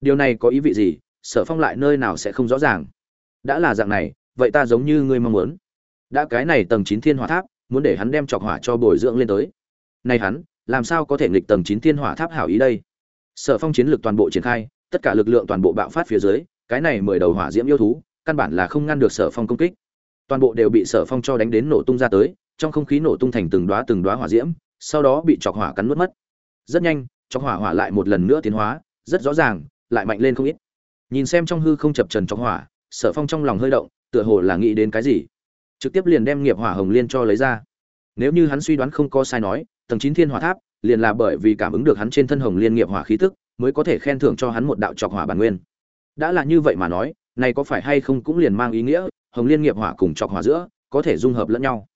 Điều này có ý vị gì? Sở phong lại nơi nào sẽ không rõ ràng? Đã là dạng này, vậy ta giống như ngươi mong muốn. Đã cái này tầng chín thiên hỏa tháp, muốn để hắn đem chọc hỏa cho bồi dưỡng lên tới. Nay hắn, làm sao có thể nghịch tầng chín thiên hỏa tháp hảo ý đây? Sở phong chiến lược toàn bộ triển khai, tất cả lực lượng toàn bộ bạo phát phía dưới, cái này mười đầu hỏa diễm yêu thú, căn bản là không ngăn được sở phong công kích. Toàn bộ đều bị sở phong cho đánh đến nổ tung ra tới, trong không khí nổ tung thành từng đoá từng đoá hỏa diễm, sau đó bị chọc hỏa cắn nuốt mất. Rất nhanh, chọc hỏa hỏa lại một lần nữa tiến hóa, rất rõ ràng, lại mạnh lên không ít. Nhìn xem trong hư không chập trần chọc hỏa sở phong trong lòng hơi động, tựa hồ là nghĩ đến cái gì. Trực tiếp liền đem nghiệp hỏa hồng liên cho lấy ra. Nếu như hắn suy đoán không có sai nói, tầng chín thiên hỏa tháp, liền là bởi vì cảm ứng được hắn trên thân hồng liên nghiệp hỏa khí tức, mới có thể khen thưởng cho hắn một đạo chọc hỏa bản nguyên. Đã là như vậy mà nói, này có phải hay không cũng liền mang ý nghĩa, hồng liên nghiệp hỏa cùng chọc hỏa giữa, có thể dung hợp lẫn nhau.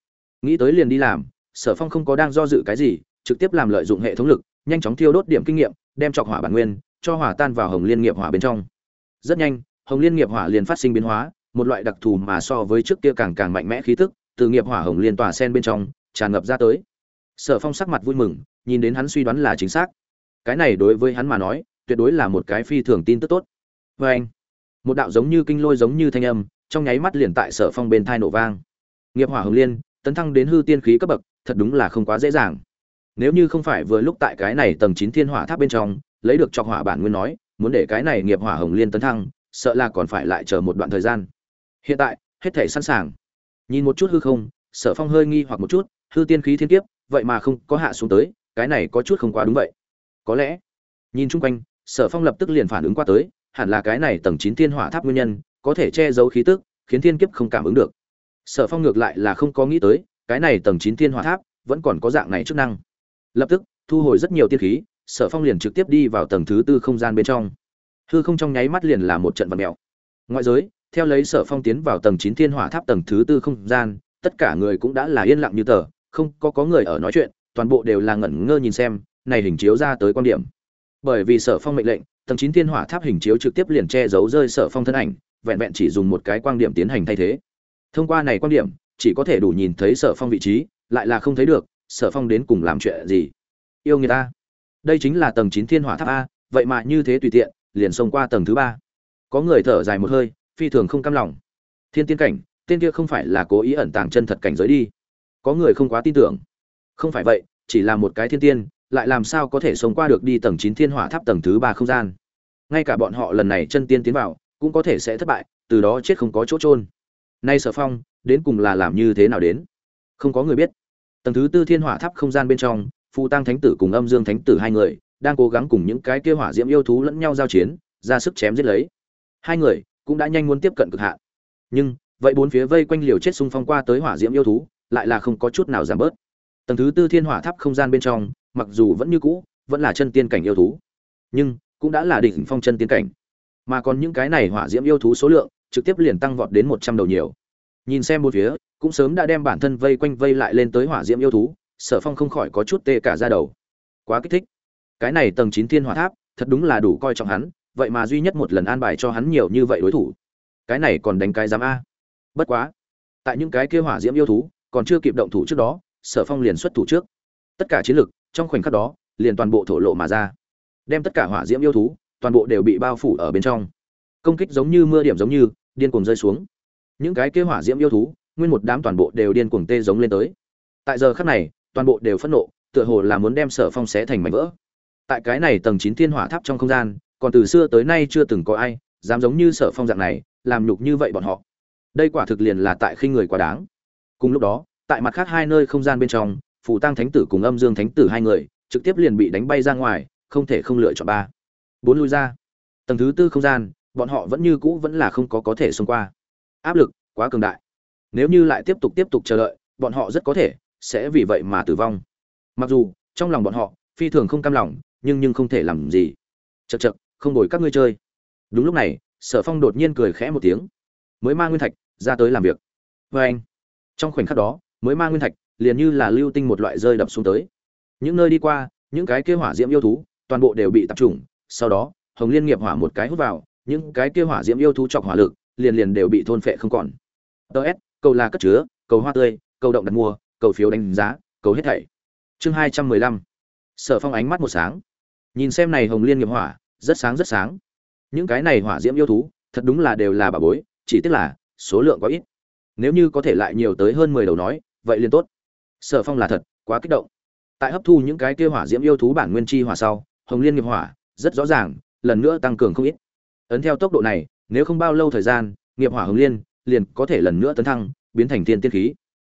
Nghĩ tới liền đi làm, sở phong không có đang do dự cái gì, trực tiếp làm lợi dụng hệ thống lực, nhanh chóng thiêu đốt điểm kinh nghiệm, đem chọc hỏa bản nguyên, cho hỏa tan vào hồng liên nghiệp hỏa bên trong. Rất nhanh hồng liên nghiệp hỏa liền phát sinh biến hóa, một loại đặc thù mà so với trước kia càng càng mạnh mẽ khí tức, từ nghiệp hỏa hồng liên tỏa sen bên trong, tràn ngập ra tới. Sở phong sắc mặt vui mừng, nhìn đến hắn suy đoán là chính xác. Cái này đối với hắn mà nói, tuyệt đối là một cái phi thường tin tức tốt. Vê anh, một đạo giống như kinh lôi giống như thanh âm, trong nháy mắt liền tại sở phong bên thai nổ vang. Nghiệp hỏa hồng liên, tấn thăng đến hư tiên khí cấp bậc, thật đúng là không quá dễ dàng. Nếu như không phải vừa lúc tại cái này tầng chín thiên hỏa tháp bên trong, lấy được chọc hỏa bản nguyên nói, muốn để cái này nghiệp hỏa hồng liên tấn thăng sợ là còn phải lại chờ một đoạn thời gian. Hiện tại, hết thể sẵn sàng. Nhìn một chút hư không, sở phong hơi nghi hoặc một chút, hư tiên khí thiên kiếp, vậy mà không có hạ xuống tới, cái này có chút không quá đúng vậy. Có lẽ, nhìn chung quanh, sở phong lập tức liền phản ứng qua tới, hẳn là cái này tầng chín thiên hỏa tháp nguyên nhân, có thể che giấu khí tức, khiến thiên kiếp không cảm ứng được. Sở phong ngược lại là không có nghĩ tới, cái này tầng chín thiên hỏa tháp vẫn còn có dạng này chức năng. Lập tức, thu hồi rất nhiều tiên khí, sở phong liền trực tiếp đi vào tầng thứ tư không gian bên trong hư không trong nháy mắt liền là một trận vật mèo. Ngoại giới, theo lấy sở phong tiến vào tầng chín thiên hỏa tháp tầng thứ tư không gian, tất cả người cũng đã là yên lặng như tờ, không có có người ở nói chuyện, toàn bộ đều là ngẩn ngơ nhìn xem, này hình chiếu ra tới quan điểm. Bởi vì sở phong mệnh lệnh, tầng chín thiên hỏa tháp hình chiếu trực tiếp liền che giấu rơi sở phong thân ảnh, vẹn vẹn chỉ dùng một cái quan điểm tiến hành thay thế. Thông qua này quan điểm, chỉ có thể đủ nhìn thấy sở phong vị trí, lại là không thấy được, sở phong đến cùng làm chuyện gì? Yêu người ta đây chính là tầng chín thiên hỏa tháp a, vậy mà như thế tùy tiện liền xông qua tầng thứ ba. Có người thở dài một hơi, phi thường không cam lòng. Thiên tiên cảnh, tên kia không phải là cố ý ẩn tàng chân thật cảnh giới đi. Có người không quá tin tưởng. Không phải vậy, chỉ là một cái thiên tiên, lại làm sao có thể sống qua được đi tầng chín thiên hỏa tháp tầng thứ ba không gian? Ngay cả bọn họ lần này chân tiên tiến vào, cũng có thể sẽ thất bại, từ đó chết không có chỗ trôn nay sở phong, đến cùng là làm như thế nào đến? Không có người biết. Tầng thứ tư thiên hỏa tháp không gian bên trong, phu tăng thánh tử cùng âm dương thánh tử hai người đang cố gắng cùng những cái kia hỏa diễm yêu thú lẫn nhau giao chiến, ra sức chém giết lấy. Hai người cũng đã nhanh muốn tiếp cận cực hạn. Nhưng, vậy bốn phía vây quanh liều chết xung phong qua tới hỏa diễm yêu thú, lại là không có chút nào giảm bớt. Tầng thứ tư thiên hỏa tháp không gian bên trong, mặc dù vẫn như cũ, vẫn là chân tiên cảnh yêu thú, nhưng cũng đã là đỉnh phong chân tiên cảnh. Mà còn những cái này hỏa diễm yêu thú số lượng, trực tiếp liền tăng vọt đến một trăm đầu nhiều. Nhìn xem bốn phía, cũng sớm đã đem bản thân vây quanh vây lại lên tới hỏa diễm yêu thú, sở phong không khỏi có chút tê cả da đầu. Quá kích thích cái này tầng chín thiên hỏa tháp, thật đúng là đủ coi trọng hắn, vậy mà duy nhất một lần an bài cho hắn nhiều như vậy đối thủ. Cái này còn đánh cái giám a. Bất quá, tại những cái kia hỏa diễm yêu thú, còn chưa kịp động thủ trước đó, sở phong liền xuất thủ trước. Tất cả chiến lực, trong khoảnh khắc đó, liền toàn bộ thổ lộ mà ra. Đem tất cả hỏa diễm yêu thú, toàn bộ đều bị bao phủ ở bên trong. Công kích giống như mưa điểm giống như, điên cuồng rơi xuống. Những cái kia hỏa diễm yêu thú, nguyên một đám toàn bộ đều điên cuồng tê giống lên tới. Tại giờ khắc này, toàn bộ đều phẫn nộ, tựa hồ là muốn đem sở phong xé thành mảnh vỡ tại cái này tầng chín thiên hỏa tháp trong không gian, còn từ xưa tới nay chưa từng có ai dám giống như sở phong dạng này, làm nhục như vậy bọn họ. Đây quả thực liền là tại khi người quá đáng. Cùng lúc đó, tại mặt khác hai nơi không gian bên trong, phù tăng thánh tử cùng âm dương thánh tử hai người, trực tiếp liền bị đánh bay ra ngoài, không thể không lựa chọn ba. Bốn lui ra. Tầng thứ tư không gian, bọn họ vẫn như cũ vẫn là không có có thể xông qua. Áp lực quá cường đại. Nếu như lại tiếp tục tiếp tục chờ đợi, bọn họ rất có thể sẽ vì vậy mà tử vong. Mặc dù, trong lòng bọn họ, phi thường không cam lòng nhưng nhưng không thể làm gì. Chật chật không đổi các ngươi chơi. Đúng lúc này, sở phong đột nhiên cười khẽ một tiếng. Mới mang nguyên thạch, ra tới làm việc. Vê anh, trong khoảnh khắc đó, mới mang nguyên thạch liền như là lưu tinh một loại rơi đập xuống tới. Những nơi đi qua, những cái kia hỏa diễm yêu thú, toàn bộ đều bị tập trung. Sau đó, hồng liên nghiệp hỏa một cái hút vào, những cái kia hỏa diễm yêu thú chọc hỏa lực, liền liền đều bị thôn phệ không còn. Ts cầu là cất chứa, cầu hoa tươi, cầu động đặt mua, cầu phiếu đánh giá, cầu hết thảy. Chương hai trăm mười lăm. Sở phong ánh mắt một sáng nhìn xem này hồng liên nghiệp hỏa, rất sáng rất sáng. Những cái này hỏa diễm yêu thú, thật đúng là đều là bà bối, chỉ tiếc là, số lượng quá ít. Nếu như có thể lại nhiều tới hơn mười đầu nói, vậy liền tốt. Sở phong là thật, quá kích động. Tại hấp thu những cái kia hỏa diễm yêu thú bản nguyên chi hỏa sau, hồng liên nghiệp hỏa, rất rõ ràng, lần nữa tăng cường không ít. Ấn theo tốc độ này, nếu không bao lâu thời gian, nghiệp hỏa hồng liên liền có thể lần nữa tấn thăng, biến thành thiên tiên khí.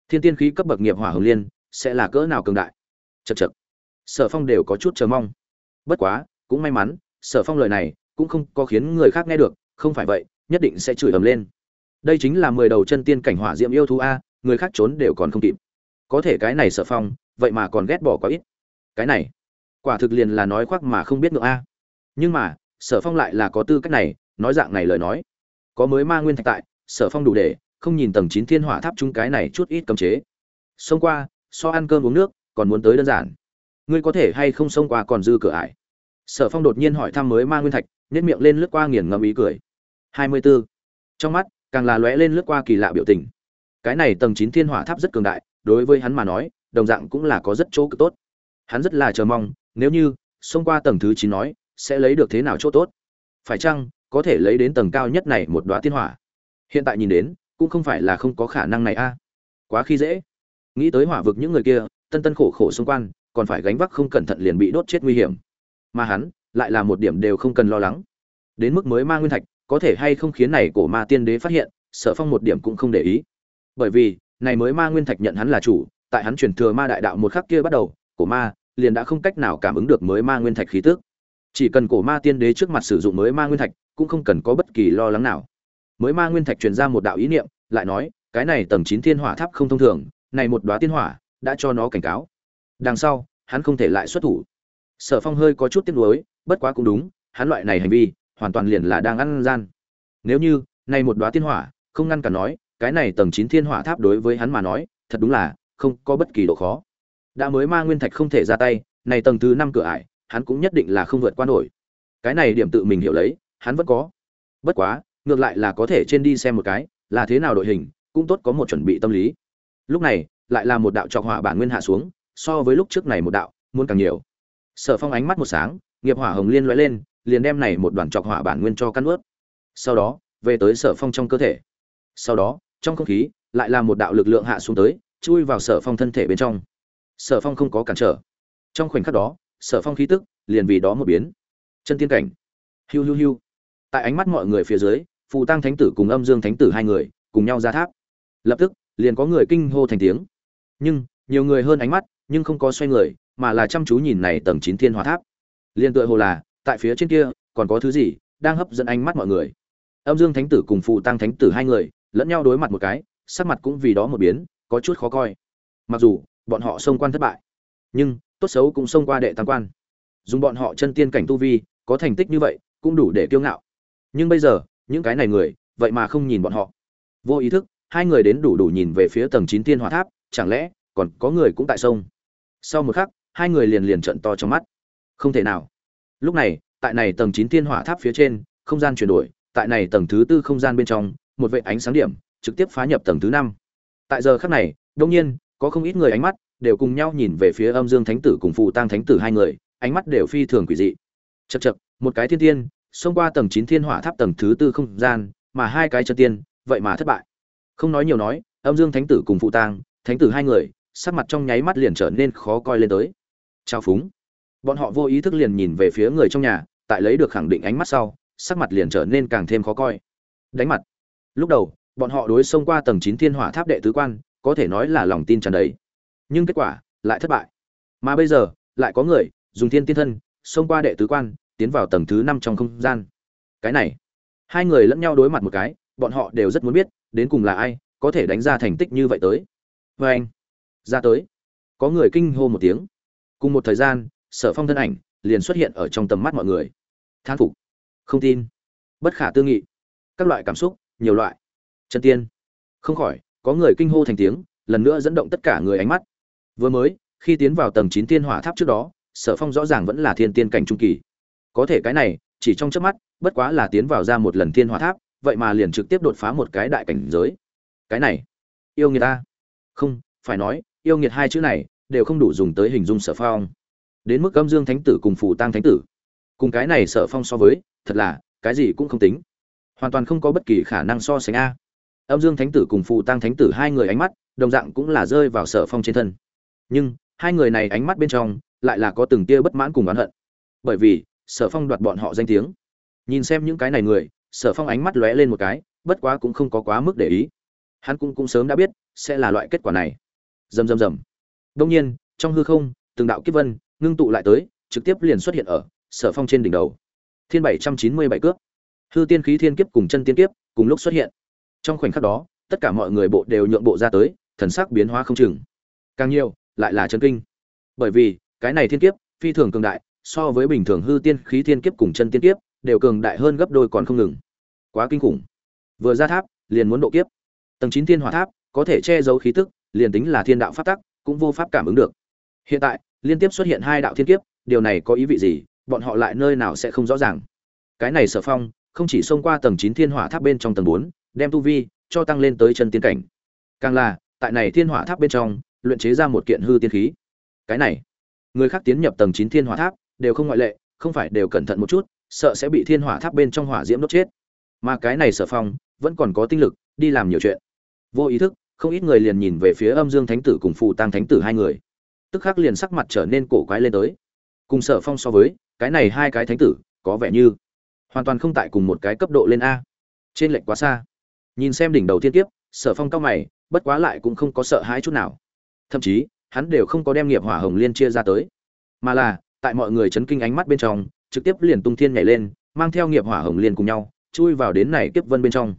Thiên tiên khí cấp bậc nghiệp hỏa hồng liên sẽ là cỡ nào cường đại? Chật chật sở phong đều có chút chờ mong bất quá, cũng may mắn, sở phong lời này cũng không có khiến người khác nghe được, không phải vậy, nhất định sẽ chửi ầm lên. Đây chính là mười đầu chân tiên cảnh hỏa diệm yêu thú a, người khác trốn đều còn không kịp. Có thể cái này sở phong, vậy mà còn ghét bỏ quá ít. Cái này, quả thực liền là nói khoác mà không biết nữa a. Nhưng mà, sở phong lại là có tư cách này, nói dạng này lời nói. Có mới ma nguyên thạch tại, sở phong đủ để không nhìn tầng chín thiên hỏa tháp chung cái này chút ít cấm chế. Xông qua, so ăn cơm uống nước, còn muốn tới đơn giản ngươi có thể hay không xông qua còn dư cửa ải? Sở phong đột nhiên hỏi thăm mới ma nguyên thạch nhét miệng lên lướt qua nghiền ngẫm ý cười. Hai mươi b ố trong mắt, càng là lóe lên lướt qua kỳ lạ biểu tình. Cái này tầng chín thiên hỏa tháp rất cường đại, đối với hắn mà nói, đồng dạng cũng là có rất chỗ cực tốt. Hắn rất là chờ mong, nếu như xông qua tầng thứ chín nói, sẽ lấy được thế nào chỗ tốt? Phải chăng có thể lấy đến tầng cao nhất này một đoá thiên hỏa? Hiện tại nhìn đến, cũng không phải là không có khả năng này a. Quá khi dễ. Nghĩ tới hỏa vực những người kia, tân tân khổ khổ xung quanh còn phải gánh vác không cẩn thận liền bị đốt chết nguy hiểm. Mà hắn, lại là một điểm đều không cần lo lắng. Đến mức mới ma nguyên thạch, có thể hay không khiến này cổ ma tiên đế phát hiện, sở phong một điểm cũng không để ý. Bởi vì, này mới ma nguyên thạch nhận hắn là chủ, tại hắn chuyển thừa ma đại đạo một khắc kia bắt đầu, cổ ma liền đã không cách nào cảm ứng được mới ma nguyên thạch khí tức. Chỉ cần cổ ma tiên đế trước mặt sử dụng mới ma nguyên thạch, cũng không cần có bất kỳ lo lắng nào. Mới ma nguyên thạch truyền ra một đạo ý niệm, lại nói, cái này tầng chín thiên hỏa tháp không thông thường, này một đóa tiên hỏa, đã cho nó cảnh cáo đằng sau, hắn không thể lại xuất thủ. Sở phong hơi có chút tiếc nuối, bất quá cũng đúng, hắn loại này hành vi, hoàn toàn liền là đang ăn gian. Nếu như nay một đóa tiên hỏa, không ngăn cả nói, cái này tầng chín thiên hỏa tháp đối với hắn mà nói, thật đúng là, không có bất kỳ độ khó. Đã mới ma nguyên thạch không thể ra tay, này tầng thứ năm cửa ải, hắn cũng nhất định là không vượt qua nổi. Cái này điểm tự mình hiểu lấy, hắn vẫn có. Bất quá, ngược lại là có thể trên đi xem một cái, là thế nào đội hình, cũng tốt có một chuẩn bị tâm lý. Lúc này, lại là một đạo trọc hỏa bản nguyên hạ xuống so với lúc trước này một đạo, muốn càng nhiều. Sở phong ánh mắt một sáng, nghiệp hỏa hồng liên lóe lên, liền đem này một đoàn trọc hỏa bản nguyên cho căn ướt. Sau đó, về tới sở phong trong cơ thể. Sau đó, trong không khí, lại là một đạo lực lượng hạ xuống tới, chui vào sở phong thân thể bên trong. Sở phong không có cản trở. Trong khoảnh khắc đó, sở phong khí tức liền vì đó một biến. Chân tiên cảnh. Hiu hiu hiu. Tại ánh mắt mọi người phía dưới, phù tăng thánh tử cùng âm dương thánh tử hai người cùng nhau ra tháp. Lập tức, liền có người kinh hô thành tiếng. Nhưng, nhiều người hơn ánh mắt nhưng không có xoay người, mà là chăm chú nhìn này tầng chín thiên hỏa tháp. Liền tựa hồ là, tại phía trên kia, còn có thứ gì đang hấp dẫn ánh mắt mọi người? Âm dương thánh tử cùng phụ tăng thánh tử hai người, lẫn nhau đối mặt một cái, sắc mặt cũng vì đó một biến, có chút khó coi. Mặc dù, bọn họ xông quan thất bại, nhưng, tốt xấu cũng xông qua đệ tam quan. Dùng bọn họ chân tiên cảnh tu vi, có thành tích như vậy, cũng đủ để kiêu ngạo. Nhưng bây giờ, những cái này người, vậy mà không nhìn bọn họ. Vô ý thức, hai người đến đủ đủ nhìn về phía tầng chín tiên hỏa tháp, chẳng lẽ, còn có người cũng tại sông? Sau một khắc, hai người liền liền trận to trong mắt. Không thể nào. Lúc này, tại này tầng chín thiên hỏa tháp phía trên, không gian chuyển đổi, tại này tầng thứ tư không gian bên trong, một vệ ánh sáng điểm, trực tiếp phá nhập tầng thứ năm. Tại giờ khắc này đông nhiên, có không ít người ánh mắt đều cùng nhau nhìn về phía âm dương thánh tử cùng phụ tăng thánh tử hai người, ánh mắt đều phi thường quỷ dị. Chật chật một cái thiên tiên, xông qua tầng chín thiên hỏa tháp tầng thứ tư không gian, mà hai cái chân tiên, vậy mà thất bại. Không nói nhiều nói, âm dương thánh tử cùng phụ tăng thánh tử hai người sắc mặt trong nháy mắt liền trở nên khó coi lên tới. Trao phúng. Bọn họ vô ý thức liền nhìn về phía người trong nhà, tại lấy được khẳng định ánh mắt sau, sắc mặt liền trở nên càng thêm khó coi. Đánh mặt. Lúc đầu, bọn họ đối xông qua tầng chín thiên hỏa tháp đệ tứ quan, có thể nói là lòng tin tràn đầy. Nhưng kết quả, lại thất bại. Mà bây giờ, lại có người, dùng thiên tiên thân, xông qua đệ tứ quan, tiến vào tầng thứ năm trong không gian. Cái này. Hai người lẫn nhau đối mặt một cái, bọn họ đều rất muốn biết, đến cùng là ai, có thể đánh ra thành tích như vậy tới. Vê anh ra tới. Có người kinh hô một tiếng. Cùng một thời gian, sở phong thân ảnh liền xuất hiện ở trong tầm mắt mọi người. Thán phục. Không tin. Bất khả tư nghị. Các loại cảm xúc, nhiều loại. Chân tiên. Không khỏi, có người kinh hô thành tiếng, lần nữa dẫn động tất cả người ánh mắt. Vừa mới, khi tiến vào tầng chín tiên hỏa tháp trước đó, sở phong rõ ràng vẫn là thiên tiên cảnh trung kỳ. Có thể cái này, chỉ trong chớp mắt, bất quá là tiến vào ra một lần thiên hỏa tháp, vậy mà liền trực tiếp đột phá một cái đại cảnh giới. Cái này, yêu người ta. Không, phải nói yêu nghiệt hai chữ này đều không đủ dùng tới hình dung sở phong. Đến mức âm dương thánh tử cùng phù tăng thánh tử. Cùng cái này sở phong so với, thật là, cái gì cũng không tính. Hoàn toàn không có bất kỳ khả năng so sánh a. Âm dương thánh tử cùng phù tăng thánh tử hai người ánh mắt, đồng dạng cũng là rơi vào sở phong trên thân. Nhưng, hai người này ánh mắt bên trong, lại là có từng tia bất mãn cùng oán hận. Bởi vì, sở phong đoạt bọn họ danh tiếng. Nhìn xem những cái này người, sở phong ánh mắt lóe lên một cái, bất quá cũng không có quá mức để ý. Hắn cũng cũng sớm đã biết, sẽ là loại kết quả này rầm rầm rầm. Đông nhiên, trong hư không, từng đạo kiếp vân ngưng tụ lại tới, trực tiếp liền xuất hiện ở sở phong trên đỉnh đầu. Thiên bảy trăm chín mươi bảy cướp hư tiên khí thiên kiếp cùng chân tiên kiếp cùng lúc xuất hiện. Trong khoảnh khắc đó, tất cả mọi người bộ đều nhượng bộ ra tới, thần sắc biến hóa không chừng. Càng nhiều, lại là chân kinh. Bởi vì, cái này thiên kiếp, phi thường cường đại, so với bình thường hư tiên khí thiên kiếp cùng chân tiên kiếp, đều cường đại hơn gấp đôi còn không ngừng. Quá kinh khủng. Vừa ra tháp, liền muốn độ kiếp. Tầng chín thiên hỏa tháp có thể che giấu khí tức liền tính là thiên đạo pháp tắc, cũng vô pháp cảm ứng được. Hiện tại, liên tiếp xuất hiện hai đạo thiên kiếp, điều này có ý vị gì, bọn họ lại nơi nào sẽ không rõ ràng? Cái này sở phong, không chỉ xông qua tầng chín thiên hỏa tháp bên trong tầng bốn, đem tu vi cho tăng lên tới chân tiên cảnh. Càng là, tại này thiên hỏa tháp bên trong, luyện chế ra một kiện hư tiên khí. Cái này, người khác tiến nhập tầng chín thiên hỏa tháp, đều không ngoại lệ, không phải đều cẩn thận một chút, sợ sẽ bị thiên hỏa tháp bên trong hỏa diễm đốt chết. Mà cái này sở phong, vẫn còn có tinh lực, đi làm nhiều chuyện. Vô ý thức không ít người liền nhìn về phía âm dương thánh tử cùng phù tăng thánh tử hai người. Tức khắc liền sắc mặt trở nên cổ quái lên tới. Cùng sở phong so với, cái này hai cái thánh tử, có vẻ như hoàn toàn không tại cùng một cái cấp độ lên a. Trên lệnh quá xa. Nhìn xem đỉnh đầu tiên kiếp, sở phong cao mày, bất quá lại cũng không có sợ hãi chút nào. Thậm chí, hắn đều không có đem nghiệp hỏa hồng liên chia ra tới. Mà là, tại mọi người chấn kinh ánh mắt bên trong, trực tiếp liền tung thiên nhảy lên, mang theo nghiệp hỏa hồng liên cùng nhau, chui vào đến này kiếp vân bên trong.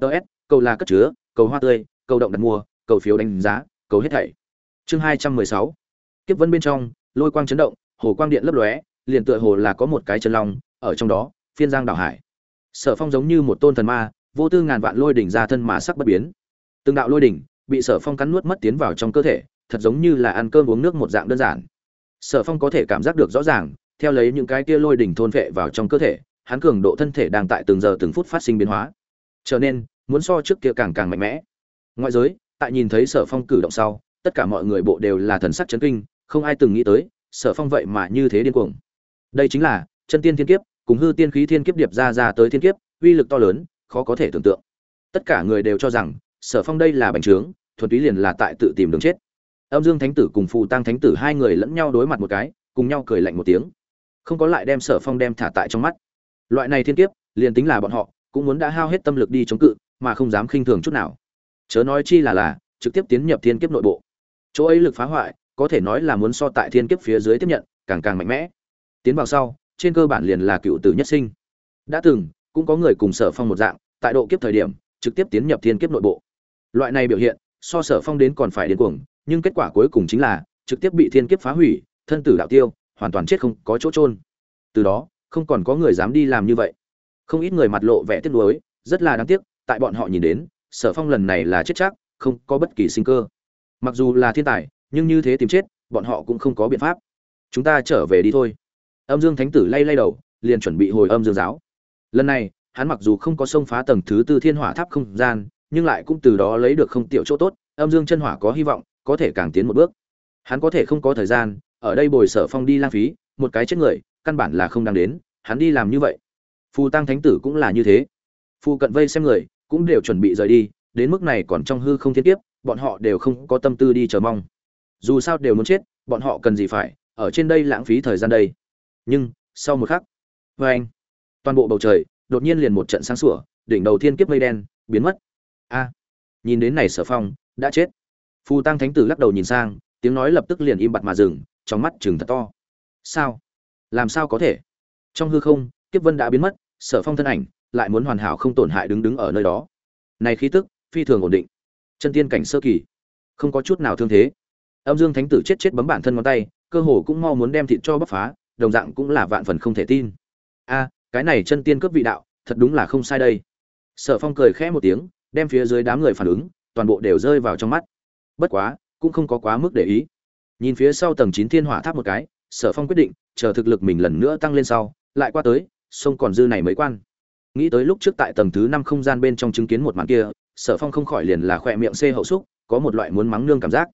Ts cầu là cất chứa, cầu hoa tươi cầu động đặt mua, cầu phiếu đánh giá, cầu hết thảy. Chương hai trăm mười sáu. Kiếp vân bên trong, lôi quang chấn động, hồ quang điện lấp lóe, liền tựa hồ là có một cái chân long, ở trong đó, phiên giang đảo hải. Sở phong giống như một tôn thần ma, vô tư ngàn vạn lôi đỉnh ra thân mà sắc bất biến. Từng đạo lôi đỉnh bị sở phong cắn nuốt mất tiến vào trong cơ thể, thật giống như là ăn cơm uống nước một dạng đơn giản. Sở phong có thể cảm giác được rõ ràng, theo lấy những cái kia lôi đỉnh thôn vệ vào trong cơ thể, hắn cường độ thân thể đang tại từng giờ từng phút phát sinh biến hóa. Trở nên, muốn so trước kia càng càng mạnh mẽ ngoại giới, tại nhìn thấy sở phong cử động sau, tất cả mọi người bộ đều là thần sắc chấn kinh, không ai từng nghĩ tới, sở phong vậy mà như thế điên cuồng. Đây chính là chân tiên thiên kiếp, cùng hư tiên khí thiên kiếp điệp ra ra tới thiên kiếp, uy lực to lớn, khó có thể tưởng tượng. Tất cả người đều cho rằng, sở phong đây là bành trướng, thuần túy liền là tại tự tìm đường chết. Âm dương thánh tử cùng phù tăng thánh tử hai người lẫn nhau đối mặt một cái, cùng nhau cười lạnh một tiếng. Không có lại đem sở phong đem thả tại trong mắt. Loại này thiên kiếp, liền tính là bọn họ, cũng muốn đã hao hết tâm lực đi chống cự, mà không dám khinh thường chút nào chớ nói chi là là, trực tiếp tiến nhập thiên kiếp nội bộ. Chỗ ấy lực phá hoại, có thể nói là muốn so tại thiên kiếp phía dưới tiếp nhận, càng càng mạnh mẽ. Tiến vào sau, trên cơ bản liền là cựu tử nhất sinh. Đã từng, cũng có người cùng sở phong một dạng, tại độ kiếp thời điểm, trực tiếp tiến nhập thiên kiếp nội bộ. Loại này biểu hiện, so sở phong đến còn phải đến cuồng, nhưng kết quả cuối cùng chính là, trực tiếp bị thiên kiếp phá hủy, thân tử đạo tiêu, hoàn toàn chết không có chỗ trôn từ đó, không còn có người dám đi làm như vậy. Không ít người mặt lộ vẻ tiếc nuối, rất là đáng tiếc, tại bọn họ nhìn đến sở phong lần này là chết chắc, không có bất kỳ sinh cơ. Mặc dù là thiên tài, nhưng như thế tìm chết, bọn họ cũng không có biện pháp. Chúng ta trở về đi thôi. Âm dương thánh tử lay lay đầu, liền chuẩn bị hồi âm dương giáo. Lần này, hắn mặc dù không có xông phá tầng thứ tư thiên hỏa tháp không gian, nhưng lại cũng từ đó lấy được không tiểu chỗ tốt, âm dương chân hỏa có hy vọng, có thể càng tiến một bước. Hắn có thể không có thời gian, ở đây bồi sở phong đi lang phí, một cái chết người, căn bản là không đang đến, hắn đi làm như vậy. Phù tăng thánh tử cũng là như thế. Phù cận vây xem người cũng đều chuẩn bị rời đi, đến mức này còn trong hư không thiên kiếp, bọn họ đều không có tâm tư đi chờ mong. Dù sao đều muốn chết, bọn họ cần gì phải, ở trên đây lãng phí thời gian đây. Nhưng, sau một khắc vê anh, toàn bộ bầu trời, đột nhiên liền một trận sáng sủa, đỉnh đầu thiên kiếp mây đen, biến mất. A, nhìn đến này sở phong, đã chết. Phù tăng thánh tử lắc đầu nhìn sang, tiếng nói lập tức liền im bặt mà dừng, trong mắt chừng thật to. Sao? Làm sao có thể? Trong hư không, kiếp vân đã biến mất, sở phong thân ảnh lại muốn hoàn hảo không tổn hại đứng đứng ở nơi đó. Này khí tức, phi thường ổn định. Chân tiên cảnh sơ kỳ. Không có chút nào thương thế. Âm dương thánh tử chết chết bấm bản thân ngón tay, cơ hồ cũng mau muốn đem thịt cho bóc phá, đồng dạng cũng là vạn phần không thể tin. A, cái này chân tiên cấp vị đạo, thật đúng là không sai đây. Sở phong cười khẽ một tiếng, đem phía dưới đám người phản ứng, toàn bộ đều rơi vào trong mắt. Bất quá, cũng không có quá mức để ý. Nhìn phía sau tầng chín thiên hỏa tháp một cái, sở phong quyết định, chờ thực lực mình lần nữa tăng lên sau, lại qua tới, sông còn dư này mới quan nghĩ tới lúc trước tại tầng thứ năm không gian bên trong chứng kiến một màn kia, sở phong không khỏi liền là khỏe miệng xê hậu xúc, có một loại muốn mắng nương cảm giác.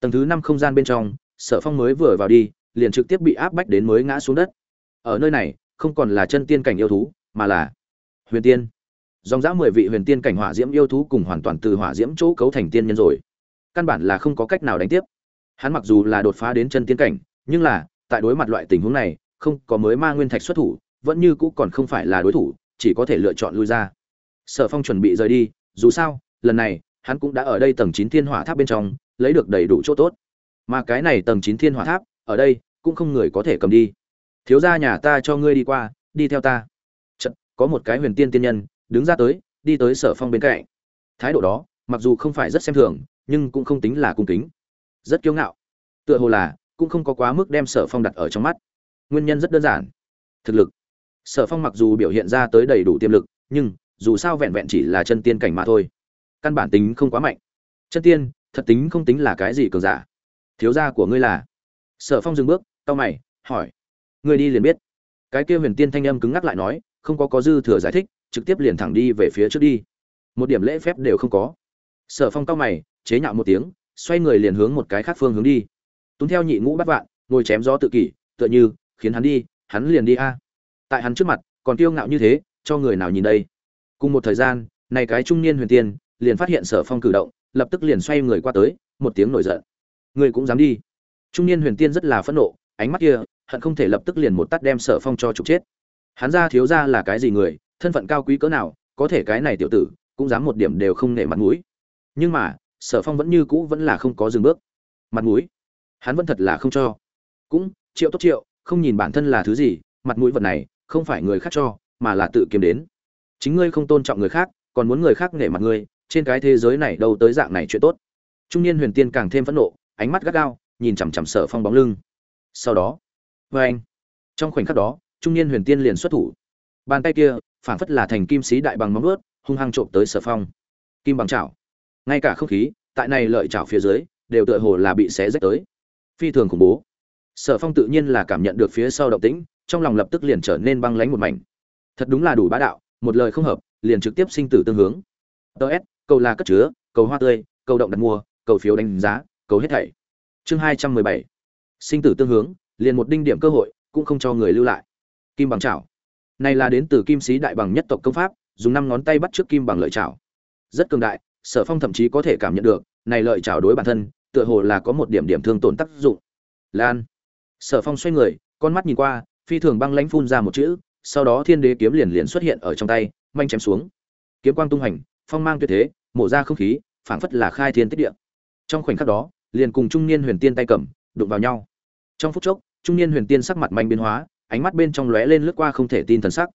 Tầng thứ năm không gian bên trong, sở phong mới vừa vào đi, liền trực tiếp bị áp bách đến mới ngã xuống đất. Ở nơi này, không còn là chân tiên cảnh yêu thú, mà là huyền tiên. Dòng dã mười vị huyền tiên cảnh hỏa diễm yêu thú cùng hoàn toàn từ hỏa diễm chỗ cấu thành tiên nhân rồi. Căn bản là không có cách nào đánh tiếp. Hắn mặc dù là đột phá đến chân tiên cảnh, nhưng là, tại đối mặt loại tình huống này, không có mới ma nguyên thạch xuất thủ, vẫn như cũ còn không phải là đối thủ chỉ có thể lựa chọn lui ra. Sở phong chuẩn bị rời đi dù sao lần này hắn cũng đã ở đây tầng chín thiên hỏa tháp bên trong lấy được đầy đủ chỗ tốt. Mà cái này tầng chín thiên hỏa tháp ở đây cũng không người có thể cầm đi. Thiếu gia nhà ta cho ngươi đi qua đi theo ta. Chật, có một cái huyền tiên tiên nhân đứng ra tới đi tới sở phong bên cạnh. Thái độ đó mặc dù không phải rất xem thường nhưng cũng không tính là cung kính. Rất kiêu ngạo. Tựa hồ là cũng không có quá mức đem sở phong đặt ở trong mắt. Nguyên nhân rất đơn giản. Thực lực sở phong mặc dù biểu hiện ra tới đầy đủ tiềm lực, nhưng dù sao vẹn vẹn chỉ là chân tiên cảnh mà thôi, căn bản tính không quá mạnh. Chân tiên, thật tính không tính là cái gì cường giả. Thiếu gia của ngươi là? Sở phong dừng bước tao mày, hỏi. Ngươi đi liền biết. Cái kia huyền tiên thanh âm cứng ngắc lại nói, không có có dư thừa giải thích, trực tiếp liền thẳng đi về phía trước đi. Một điểm lễ phép đều không có. Sở phong tao mày, chế nhạo một tiếng, xoay người liền hướng một cái khác phương hướng đi. Tuấn theo nhị ngũ bắt vạn, ngồi chém gió tự kỷ, tựa như, khiến hắn đi, hắn liền đi a tại hắn trước mặt, còn kiêu ngạo như thế, cho người nào nhìn đây? Cùng một thời gian, này cái trung niên huyền tiên, liền phát hiện sở phong cử động, lập tức liền xoay người qua tới, một tiếng nổi giận. Người cũng dám đi. Trung niên huyền tiên rất là phẫn nộ, ánh mắt kia, hận không thể lập tức liền một tắt đem sở phong cho trục chết. Hắn ra thiếu ra là cái gì người, thân phận cao quý cỡ nào, có thể cái này tiểu tử, cũng dám một điểm đều không nể mặt mũi. Nhưng mà, sở phong vẫn như cũ vẫn là không có dừng bước. Mặt mũi? Hắn vẫn thật là không cho. Cũng, triệu tốt triệu, không nhìn bản thân là thứ gì, mặt mũi vật này không phải người khác cho, mà là tự kiếm đến. Chính ngươi không tôn trọng người khác, còn muốn người khác nể mặt ngươi, trên cái thế giới này đâu tới dạng này chuyện tốt. Trung niên huyền tiên càng thêm phẫn nộ, ánh mắt gắt gao, nhìn chằm chằm sở phong bóng lưng. Sau đó vê anh. Trong khoảnh khắc đó, trung niên huyền tiên liền xuất thủ. Bàn tay kia, phảng phất là thành kim sĩ đại bằng móng ướt hung hăng trộm tới sở phong. Kim bằng chảo. Ngay cả không khí, tại này lợi chảo phía dưới, đều tựa hồ là bị xé rách tới. Phi thường khủng bố. Sở phong tự nhiên là cảm nhận được phía sau động tĩnh trong lòng lập tức liền trở nên băng lánh một mảnh. Thật đúng là đủ bá đạo, một lời không hợp, liền trực tiếp sinh tử tương hướng. Ts cầu là cất chứa, cầu hoa tươi, cầu động đặt mua, cầu phiếu đánh giá, cầu hết thảy. Chương hai trăm mười bảy. Sinh tử tương hướng, liền một đinh điểm cơ hội, cũng không cho người lưu lại. Kim bằng chảo. Này là đến từ kim sĩ đại bằng nhất tộc công pháp, dùng năm ngón tay bắt trước kim bằng lợi chảo. Rất cường đại, sở phong thậm chí có thể cảm nhận được, này lợi chảo đối bản thân, tựa hồ là có một điểm điểm thương tổn tác dụng. Lan. Sở phong xoay người, con mắt nhìn qua phi thường băng lãnh phun ra một chữ, sau đó thiên đế kiếm liền liền xuất hiện ở trong tay, manh chém xuống. Kiếm quang tung hành, phong mang tuyệt thế, mổ ra không khí, phảng phất là khai thiên tích địa. Trong khoảnh khắc đó, liền cùng trung niên huyền tiên tay cầm, đụng vào nhau. Trong phút chốc, trung niên huyền tiên sắc mặt manh biến hóa, ánh mắt bên trong lóe lên lướt qua không thể tin thần sắc.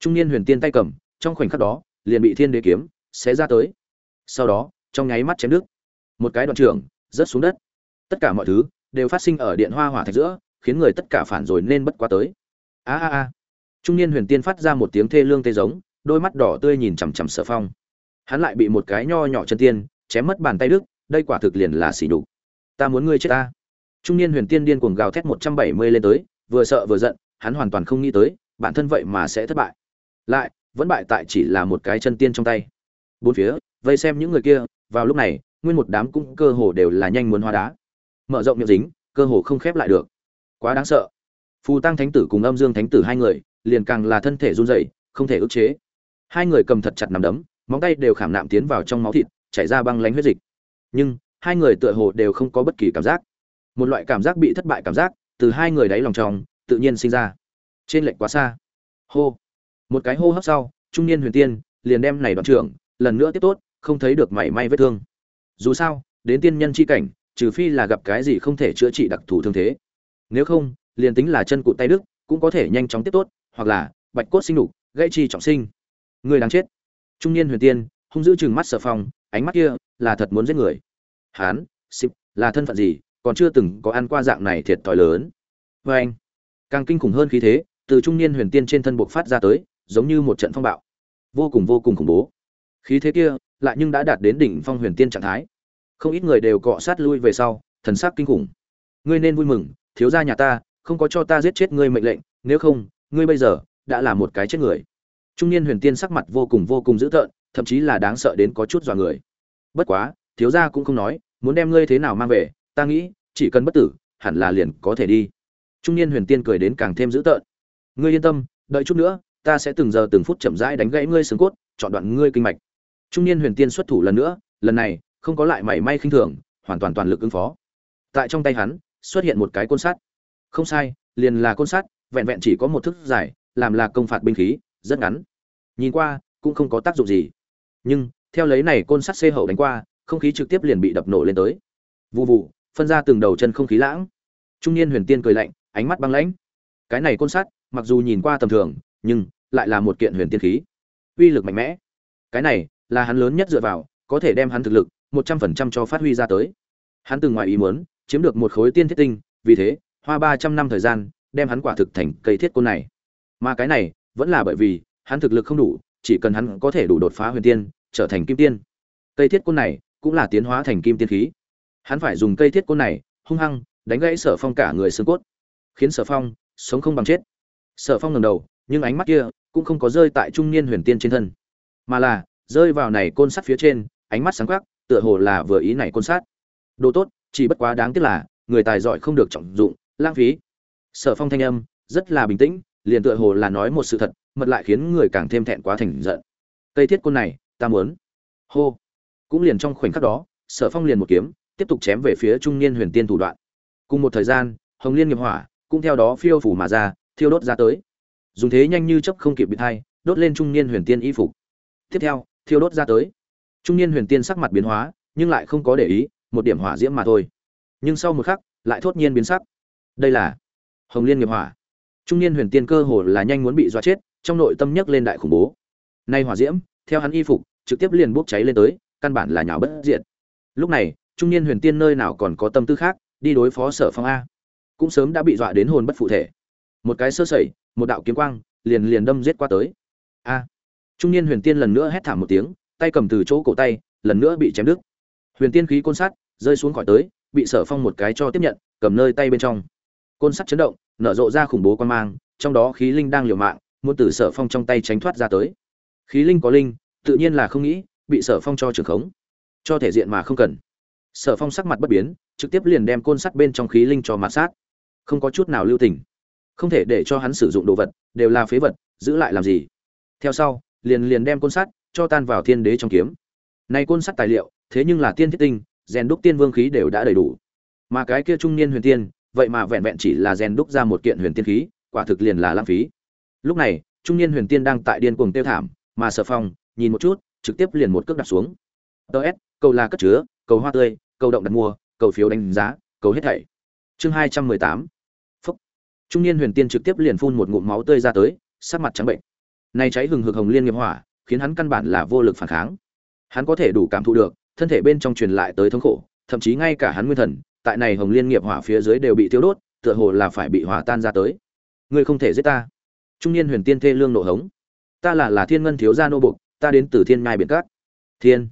Trung niên huyền tiên tay cầm, trong khoảnh khắc đó, liền bị thiên đế kiếm xé ra tới. Sau đó, trong nháy mắt chém đứt. Một cái đoạn trưởng rớt xuống đất. Tất cả mọi thứ đều phát sinh ở điện hoa hỏa thạch giữa khiến người tất cả phản rồi nên bất quá tới. A a a. Trung niên huyền tiên phát ra một tiếng thê lương tê giống, đôi mắt đỏ tươi nhìn chằm chằm sở phong. Hắn lại bị một cái nho nhỏ chân tiên chém mất bàn tay đức đây quả thực liền là xỉ đục ta muốn ngươi chết ta. Trung niên huyền tiên điên cuồng gào thét một trăm bảy mươi lên tới, vừa sợ vừa giận, hắn hoàn toàn không nghĩ tới, bản thân vậy mà sẽ thất bại. Lại, vẫn bại tại chỉ là một cái chân tiên trong tay. Bốn phía, vây xem những người kia, vào lúc này, nguyên một đám cũng cơ hồ đều là nhanh muốn hóa đá. Mở rộng miệng dính, cơ hồ không khép lại được quá đáng sợ. Phù tăng thánh tử cùng âm dương thánh tử hai người, liền càng là thân thể run rẩy, không thể ức chế. Hai người cầm thật chặt nằm đấm, móng tay đều khảm nạm tiến vào trong máu thịt, chảy ra băng lánh huyết dịch. Nhưng, hai người tựa hồ đều không có bất kỳ cảm giác. Một loại cảm giác bị thất bại cảm giác, từ hai người đáy lòng trong, tự nhiên sinh ra. Trên lệnh quá xa. Hô. Một cái hô hấp sau, trung niên huyền tiên, liền đem này đoạn trưởng, lần nữa tiếp tốt, không thấy được mảy may vết thương. Dù sao, đến tiên nhân chi cảnh, trừ phi là gặp cái gì không thể chữa trị đặc thù thương thế nếu không liền tính là chân cụt tay đức cũng có thể nhanh chóng tiếp tốt hoặc là bạch cốt sinh đủ, gây chi trọng sinh. Người đáng chết. Trung niên huyền tiên hung giữ chừng mắt sở phong ánh mắt kia là thật muốn giết người. Hán xịp là thân phận gì còn chưa từng có ăn qua dạng này thiệt thòi lớn. Vê anh càng kinh khủng hơn khí thế từ trung niên huyền tiên trên thân buộc phát ra tới giống như một trận phong bạo. Vô cùng vô cùng khủng bố. Khí thế kia lại nhưng đã đạt đến đỉnh phong huyền tiên trạng thái. Không ít người đều cọ sát lui về sau thần sắc kinh khủng. Ngươi nên vui mừng thiếu gia nhà ta, không có cho ta giết chết ngươi mệnh lệnh, nếu không, ngươi bây giờ đã là một cái chết người. Trung niên huyền tiên sắc mặt vô cùng vô cùng dữ tợn, thậm chí là đáng sợ đến có chút dọa người. Bất quá, thiếu gia cũng không nói, muốn đem ngươi thế nào mang về, ta nghĩ, chỉ cần bất tử, hẳn là liền có thể đi. Trung niên huyền tiên cười đến càng thêm dữ tợn. Ngươi yên tâm, đợi chút nữa, ta sẽ từng giờ từng phút chậm rãi đánh gãy ngươi xương cốt, chọn đoạn ngươi kinh mạch. Trung niên huyền tiên xuất thủ lần nữa, lần này, không có lại mảy may khinh thường, hoàn toàn toàn lực ứng phó. Tại trong tay hắn xuất hiện một cái côn sắt. Không sai, liền là côn sắt, vẹn vẹn chỉ có một thức dài, làm là công phạt binh khí, rất ngắn. Nhìn qua, cũng không có tác dụng gì. Nhưng, theo lấy này côn sắt xê hậu đánh qua, không khí trực tiếp liền bị đập nổ lên tới. Vụ vụ phân ra từng đầu chân không khí lãng. Trung niên huyền tiên cười lạnh, ánh mắt băng lãnh. Cái này côn sắt, mặc dù nhìn qua tầm thường, nhưng lại là một kiện huyền tiên khí. Uy lực mạnh mẽ. Cái này là hắn lớn nhất dựa vào, có thể đem hắn thực lực một trăm phần trăm cho phát huy ra tới. Hắn từng ngoài ý muốn chiếm được một khối tiên thiết tinh, vì thế, hoa ba trăm năm thời gian, đem hắn quả thực thành cây thiết côn này. Mà cái này, vẫn là bởi vì, hắn thực lực không đủ, chỉ cần hắn có thể đủ đột phá huyền tiên, trở thành kim tiên. Cây thiết côn này, cũng là tiến hóa thành kim tiên khí. Hắn phải dùng cây thiết côn này, hung hăng, đánh gãy sở phong cả người xương cốt. Khiến sở phong, sống không bằng chết. Sở phong ngẩng đầu, nhưng ánh mắt kia, cũng không có rơi tại trung niên huyền tiên trên thân. Mà là, rơi vào này côn sắt phía trên, ánh mắt sáng quắc, tựa hồ là vừa ý này côn sắt đồ tốt chỉ bất quá đáng tiếc là, người tài giỏi không được trọng dụng, lãng phí. Sở phong thanh âm, rất là bình tĩnh, liền tựa hồ là nói một sự thật, mật lại khiến người càng thêm thẹn quá thành giận. Cây thiết côn này, ta muốn. Hô. Cũng liền trong khoảnh khắc đó, sở phong liền một kiếm, tiếp tục chém về phía trung niên huyền tiên thủ đoạn. Cùng một thời gian, hồng liên nghiệp hỏa, cũng theo đó phiêu phủ mà ra, thiêu đốt ra tới. Dùng thế nhanh như chấp không kịp bị thay, đốt lên trung niên huyền tiên y phục. Tiếp theo, thiêu đốt ra tới. Trung niên huyền tiên sắc mặt biến hóa, nhưng lại không có để ý một điểm hỏa diễm mà thôi. Nhưng sau một khắc, lại thốt nhiên biến sắc. Đây là hồng liên nghiệp hỏa. Trung niên huyền tiên cơ hồ là nhanh muốn bị dọa chết, trong nội tâm nhấc lên đại khủng bố. Nay hỏa diễm, theo hắn y phục, trực tiếp liền bốc cháy lên tới, căn bản là nhào bất diệt. Lúc này, trung niên huyền tiên nơi nào còn có tâm tư khác, đi đối phó sở phong a. Cũng sớm đã bị dọa đến hồn bất phụ thể. Một cái sơ sẩy, một đạo kiếm quang, liền liền đâm giết qua tới. A. Trung niên huyền tiên lần nữa hét thảm một tiếng, tay cầm từ chỗ cổ tay, lần nữa bị chém đứt huyền tiên khí côn sắt rơi xuống khỏi tới, bị sở phong một cái cho tiếp nhận, cầm nơi tay bên trong. Côn sắt chấn động, nở rộ ra khủng bố quan mang, trong đó khí linh đang liều mạng, muốn từ sở phong trong tay tránh thoát ra tới. Khí linh có linh, tự nhiên là không nghĩ, bị sở phong cho trường khống. Cho thể diện mà không cần. Sở phong sắc mặt bất biến, trực tiếp liền đem côn sắt bên trong khí linh cho mạt sát. Không có chút nào lưu tình. Không thể để cho hắn sử dụng đồ vật, đều là phế vật, giữ lại làm gì? Theo sau, liền liền đem côn sắt cho tan vào thiên đế trong kiếm. Này côn sắt tài liệu thế nhưng là tiên thiết tinh, rèn đúc tiên vương khí đều đã đầy đủ. Mà cái kia trung niên huyền tiên, vậy mà vẹn vẹn chỉ là rèn đúc ra một kiện huyền tiên khí, quả thực liền là lãng phí. Lúc này, trung niên huyền tiên đang tại điên cuồng tiêu thảm, mà sở phong, nhìn một chút, trực tiếp liền một cước đặt xuống. Ts cầu là cất chứa, cầu hoa tươi, cầu động đặt mua, cầu phiếu đánh giá, cầu hết thảy. Chương hai trăm mười tám. Phúc. Trung niên huyền tiên trực tiếp liền phun một ngụm máu tươi ra tới, sắc mặt trắng bệnh. Này cháy hừng hực hồng liên nghiệp hỏa, khiến hắn căn bản là vô lực phản kháng. Hắn có thể đủ cảm thụ được thân thể bên trong truyền lại tới thống khổ, thậm chí ngay cả hắn nguyên thần, tại này hồng liên nghiệp hỏa phía dưới đều bị tiêu đốt, tựa hồ là phải bị hỏa tan ra tới. Ngươi không thể giết ta. Trung niên huyền tiên thê lương nộ hống. Ta là là thiên ngân thiếu gia nô bục ta đến từ thiên ngai biển cát. Thiên.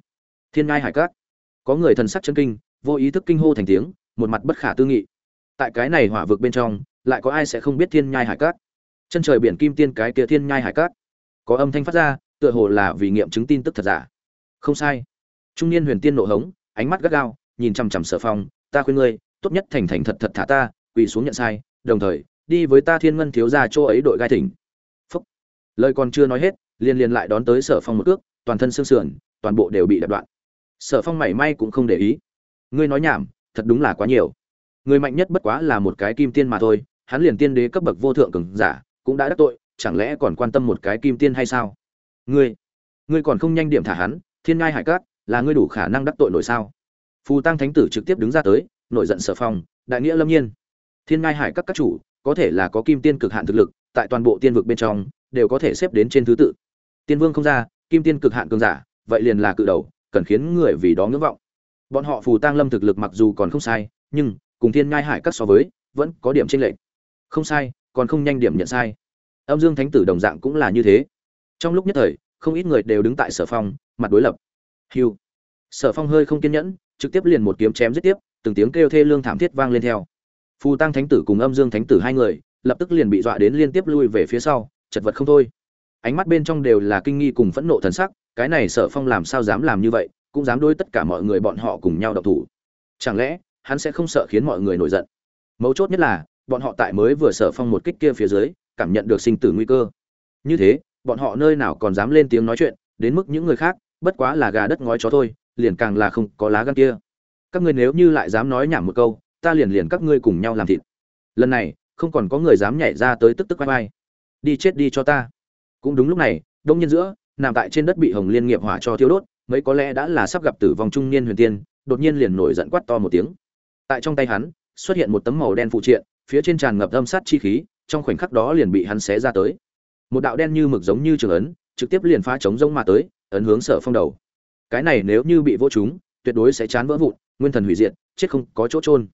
Thiên ngai hải cát. Có người thần sắc chấn kinh, vô ý thức kinh hô thành tiếng, một mặt bất khả tư nghị. Tại cái này hỏa vực bên trong, lại có ai sẽ không biết thiên nhai hải cát? Chân trời biển kim tiên cái kia thiên nhai hải cát. Có âm thanh phát ra, tựa hồ là vì nghiệm chứng tin tức thật giả. Không sai trung niên huyền tiên nộ hống, ánh mắt gắt gao, nhìn chằm chằm sở phong, ta khuyên ngươi, tốt nhất thành thành thật thật thả ta, quỳ xuống nhận sai, đồng thời, đi với ta thiên ngân thiếu gia chỗ ấy đội gai thỉnh. Phúc. Lời còn chưa nói hết liên liên lại đón tới sở phong một cước, toàn thân xương sườn, toàn bộ đều bị đập đoạn. Sở phong mảy may cũng không để ý. Ngươi nói nhảm, thật đúng là quá nhiều. Người mạnh nhất bất quá là một cái kim tiên mà thôi, hắn liền tiên đế cấp bậc vô thượng cường giả, cũng đã đắc tội, chẳng lẽ còn quan tâm một cái kim tiên hay sao? Ngươi ngươi còn không nhanh điểm thả hắn, thiên ngai hải cát là ngươi đủ khả năng đắc tội nổi sao? Phù tăng thánh tử trực tiếp đứng ra tới, nổi giận sở phong, đại nghĩa lâm nhiên. Thiên ngai hải các các chủ, có thể là có kim tiên cực hạn thực lực, tại toàn bộ tiên vực bên trong, đều có thể xếp đến trên thứ tự. Tiên vương không ra, kim tiên cực hạn cường giả, vậy liền là cự đầu, cần khiến người vì đó ngưỡng vọng. Bọn họ phù tăng lâm thực lực mặc dù còn không sai, nhưng, cùng thiên ngai hải các so với, vẫn có điểm chênh lệch. Không sai, còn không nhanh điểm nhận sai. Âm dương thánh tử đồng dạng cũng là như thế. Trong lúc nhất thời, không ít người đều đứng tại sở phong, mặt đối lập hiu sở phong hơi không kiên nhẫn, trực tiếp liền một kiếm chém giết tiếp, từng tiếng kêu thê lương thảm thiết vang lên theo. Phù tăng thánh tử cùng âm dương thánh tử hai người, lập tức liền bị dọa đến liên tiếp lui về phía sau, chật vật không thôi. Ánh mắt bên trong đều là kinh nghi cùng phẫn nộ thần sắc, cái này sở phong làm sao dám làm như vậy, cũng dám đôi tất cả mọi người bọn họ cùng nhau độc thủ. Chẳng lẽ, hắn sẽ không sợ khiến mọi người nổi giận? Mấu chốt nhất là, bọn họ tại mới vừa sở phong một kích kia phía dưới, cảm nhận được sinh tử nguy cơ. Như thế, bọn họ nơi nào còn dám lên tiếng nói chuyện, đến mức những người khác bất quá là gà đất ngói chó thôi, liền càng là không có lá gan kia. Các ngươi nếu như lại dám nói nhảm một câu, ta liền liền các ngươi cùng nhau làm thịt. Lần này, không còn có người dám nhảy ra tới tức tức vai vai đi chết đi cho ta. Cũng đúng lúc này, đông nhiên giữa, nằm tại trên đất bị hồng liên nghiệp hỏa cho thiêu đốt, mấy có lẽ đã là sắp gặp tử vong trung niên huyền tiên, đột nhiên liền nổi giận quát to một tiếng. Tại trong tay hắn, xuất hiện một tấm màu đen phụ triện, phía trên tràn ngập âm sát chi khí, trong khoảnh khắc đó liền bị hắn xé ra tới. Một đạo đen như mực giống như trường ấn, trực tiếp liền phá chống rông mà tới ấn hướng sở phong đầu. Cái này nếu như bị vô chúng tuyệt đối sẽ chán vỡ vụn, nguyên thần hủy diệt, chết không có chỗ trôn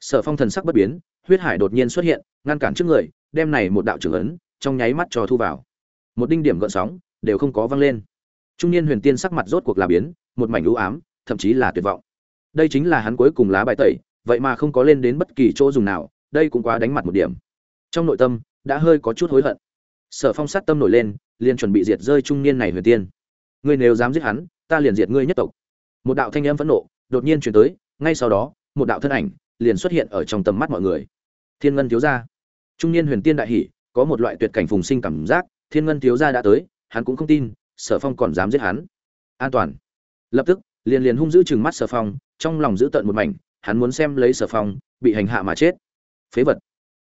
sở phong thần sắc bất biến, huyết hải đột nhiên xuất hiện, ngăn cản trước người, đem này một đạo trưởng ấn, trong nháy mắt cho thu vào. Một đinh điểm gợn sóng, đều không có văng lên. Trung niên huyền tiên sắc mặt rốt cuộc là biến, một mảnh u ám, thậm chí là tuyệt vọng. Đây chính là hắn cuối cùng lá bài tẩy, vậy mà không có lên đến bất kỳ chỗ dùng nào, đây cũng quá đánh mặt một điểm. Trong nội tâm, đã hơi có chút hối hận. Sở phong sát tâm nổi lên, liền chuẩn bị diệt rơi trung niên này huyền tiên ngươi nếu dám giết hắn, ta liền diệt ngươi nhất tộc. Một đạo thanh âm phẫn nộ đột nhiên chuyển tới, ngay sau đó, một đạo thân ảnh liền xuất hiện ở trong tầm mắt mọi người. Thiên ngân thiếu gia. Trung niên huyền tiên đại hỷ có một loại tuyệt cảnh phùng sinh cảm giác, thiên ngân thiếu gia đã tới, hắn cũng không tin, sở phong còn dám giết hắn. An toàn. Lập tức, liền liền hung dữ chừng mắt sở phong, trong lòng giữ tận một mảnh, hắn muốn xem lấy sở phong, bị hành hạ mà chết. Phế vật.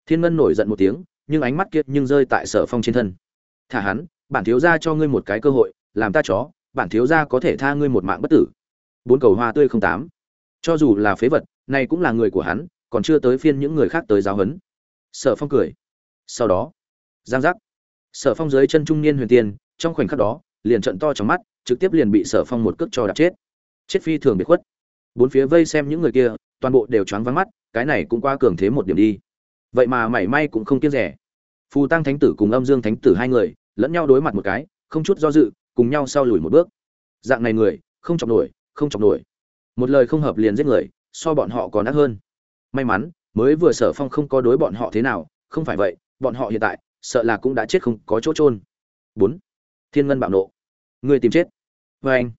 Thiên ngân nổi giận một tiếng, nhưng ánh mắt kiệt nhưng rơi tại sở phong trên thân. Thả hắn, bản thiếu gia cho ngươi một cái cơ hội làm ta chó, bản thiếu gia có thể tha ngươi một mạng bất tử. Bốn cầu hoa tươi không tám. Cho dù là phế vật, này cũng là người của hắn, còn chưa tới phiên những người khác tới giáo huấn. Sở phong cười. Sau đó, giang giác. Sở phong dưới chân trung niên huyền tiên, trong khoảnh khắc đó, liền trận to trong mắt, trực tiếp liền bị sở phong một cước cho đạp chết. Chết phi thường biệt khuất. Bốn phía vây xem những người kia, toàn bộ đều choáng vắng mắt, cái này cũng qua cường thế một điểm đi. Vậy mà mảy may cũng không tiếc rẻ. Phù tăng thánh tử cùng âm dương thánh tử hai người, lẫn nhau đối mặt một cái, không chút do dự cùng nhau sau lùi một bước. Dạng này người, không chọc nổi, không chọc nổi. Một lời không hợp liền giết người, so bọn họ còn ác hơn. May mắn, mới vừa sở phong không có đối bọn họ thế nào, không phải vậy, bọn họ hiện tại, sợ là cũng đã chết không có chỗ trôn bốn. Thiên ngân bạo nộ. Người tìm chết. Vê anh.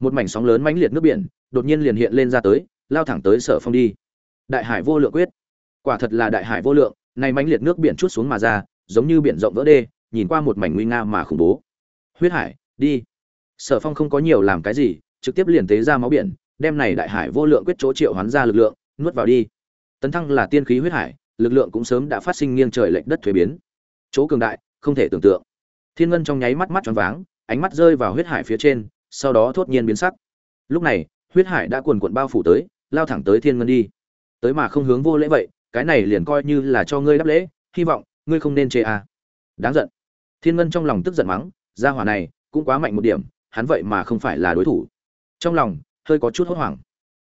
Một mảnh sóng lớn mãnh liệt nước biển, đột nhiên liền hiện lên ra tới, lao thẳng tới sở phong đi. Đại hải vô lượng quyết. Quả thật là đại hải vô lượng, này mãnh liệt nước biển chút xuống mà ra, giống như biển rộng vỡ đê, nhìn qua một mảnh nguy nga mà khủng bố. Huyết hải đi. Sở phong không có nhiều làm cái gì, trực tiếp liền tế ra máu biển, đem này đại hải vô lượng quyết chỗ triệu hoán ra lực lượng, nuốt vào đi. Tấn thăng là tiên khí huyết hải, lực lượng cũng sớm đã phát sinh nghiêng trời lệch đất thuế biến. Chỗ cường đại, không thể tưởng tượng. Thiên ngân trong nháy mắt mắt tròn váng, ánh mắt rơi vào huyết hải phía trên, sau đó thốt nhiên biến sắc. Lúc này, huyết hải đã cuồn cuộn bao phủ tới, lao thẳng tới thiên ngân đi. Tới mà không hướng vô lễ vậy, cái này liền coi như là cho ngươi đáp lễ, hy vọng ngươi không nên chê à. đáng giận. Thiên ngân trong lòng tức giận mắng, gia hỏa này cũng quá mạnh một điểm, hắn vậy mà không phải là đối thủ. Trong lòng, hơi có chút hốt hoảng.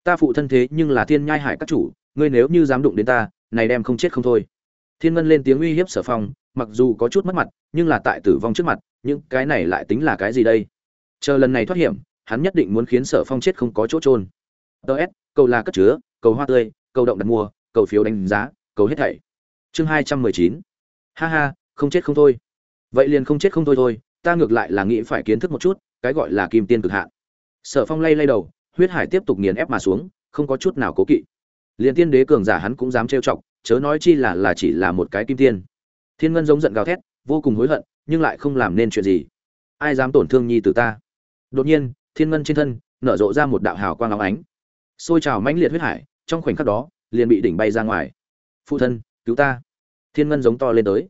Ta phụ thân thế nhưng là thiên nhai hải các chủ, ngươi nếu như dám đụng đến ta, này đem không chết không thôi. Thiên ngân lên tiếng uy hiếp sở phong, mặc dù có chút mất mặt, nhưng là tại tử vong trước mặt, những cái này lại tính là cái gì đây? Chờ lần này thoát hiểm, hắn nhất định muốn khiến sở phong chết không có chỗ trôn ts cầu là cất chứa, cầu hoa tươi, cầu động đặt mua, cầu phiếu đánh giá, cầu hết thảy. Chương hai trăm mười chín. Ha ha, không chết không thôi. Vậy liền không chết không thôi thôi ta ngược lại là nghĩ phải kiến thức một chút, cái gọi là kim tiên cực hạn. Sở phong lay lay đầu, huyết hải tiếp tục nghiền ép mà xuống, không có chút nào cố kỵ. Liền tiên đế cường giả hắn cũng dám trêu chọc, chớ nói chi là là chỉ là một cái kim tiên. Thiên ngân giống giận gào thét, vô cùng hối hận, nhưng lại không làm nên chuyện gì. Ai dám tổn thương nhi từ ta? Đột nhiên, thiên ngân trên thân, nở rộ ra một đạo hào quang óng ánh. Xôi trào mãnh liệt huyết hải, trong khoảnh khắc đó, liền bị đỉnh bay ra ngoài. Phụ thân, cứu ta. Thiên ngân giống to lên tới.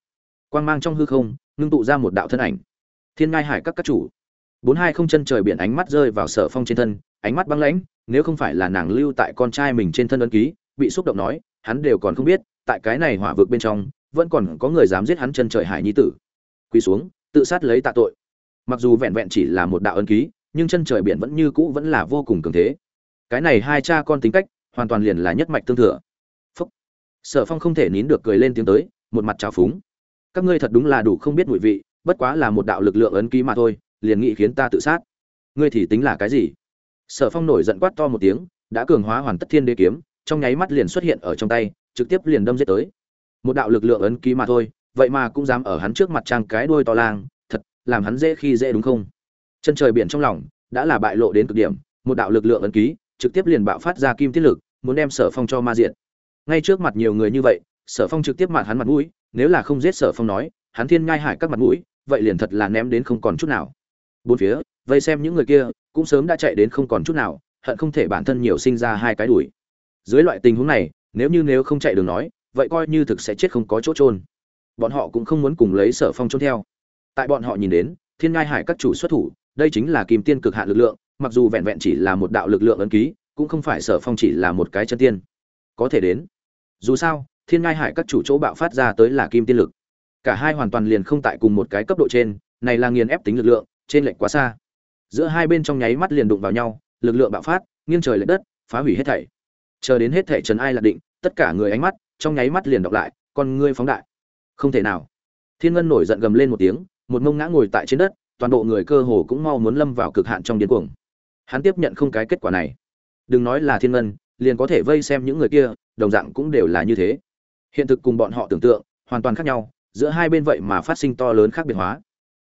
Quang mang trong hư không, ngưng tụ ra một đạo thân ảnh thiên ngai hải các các chủ. Bốn hai không chân trời biển ánh mắt rơi vào sở phong trên thân, ánh mắt băng lãnh, nếu không phải là nàng lưu tại con trai mình trên thân ân ký, bị xúc động nói, hắn đều còn không biết, tại cái này hỏa vực bên trong, vẫn còn có người dám giết hắn chân trời hải nhi tử. Quỳ xuống, tự sát lấy tạ tội. Mặc dù vẹn vẹn chỉ là một đạo ân ký, nhưng chân trời biển vẫn như cũ vẫn là vô cùng cường thế. Cái này hai cha con tính cách, hoàn toàn liền là nhất mạch tương thừa. Phúc. sở phong không thể nín được cười lên tiếng tới, một mặt trào phúng. Các ngươi thật đúng là đủ không biết mùi vị bất quá là một đạo lực lượng ấn ký mà thôi, liền nghĩ khiến ta tự sát. Ngươi thì tính là cái gì? Sở phong nổi giận quát to một tiếng, đã cường hóa hoàn tất thiên đế kiếm, trong nháy mắt liền xuất hiện ở trong tay, trực tiếp liền đâm giết tới. Một đạo lực lượng ấn ký mà thôi, vậy mà cũng dám ở hắn trước mặt trang cái đuôi to lang, thật, làm hắn dễ khi dễ đúng không? Chân trời biển trong lòng, đã là bại lộ đến cực điểm, một đạo lực lượng ấn ký, trực tiếp liền bạo phát ra kim tiết lực, muốn đem sở phong cho ma diện ngay trước mặt nhiều người như vậy, sở phong trực tiếp mặt hắn mặt mũi, nếu là không giết sở phong nói, hắn thiên ngai hải các mặt mũi vậy liền thật là ném đến không còn chút nào. Bốn phía, vây xem những người kia, cũng sớm đã chạy đến không còn chút nào, hận không thể bản thân nhiều sinh ra hai cái đuổi dưới loại tình huống này, nếu như nếu không chạy đường nói, vậy coi như thực sẽ chết không có chỗ trôn bọn họ cũng không muốn cùng lấy sở phong trốn theo. Tại bọn họ nhìn đến, thiên ngai hải các chủ xuất thủ, đây chính là kim tiên cực hạn lực lượng, mặc dù vẹn vẹn chỉ là một đạo lực lượng ấn ký, cũng không phải sở phong chỉ là một cái chân tiên. Có thể đến. Dù sao, thiên ngai hải các chủ chỗ bạo phát ra tới là kim tiên lực cả hai hoàn toàn liền không tại cùng một cái cấp độ trên, này là nghiền ép tính lực lượng, trên lệnh quá xa. Giữa hai bên trong nháy mắt liền đụng vào nhau, lực lượng bạo phát, nghiêng trời lệch đất, phá hủy hết thảy. Chờ đến hết thảy trần ai lạc định, tất cả người ánh mắt, trong nháy mắt liền đọc lại, con ngươi phóng đại. Không thể nào. Thiên ngân nổi giận gầm lên một tiếng, một mông ngã ngồi tại trên đất, toàn bộ người cơ hồ cũng mau muốn lâm vào cực hạn trong điên cuồng. Hắn tiếp nhận không cái kết quả này. Đừng nói là thiên ngân, liền có thể vây xem những người kia, đồng dạng cũng đều là như thế. Hiện thực cùng bọn họ tưởng tượng, hoàn toàn khác nhau giữa hai bên vậy mà phát sinh to lớn khác biệt hóa.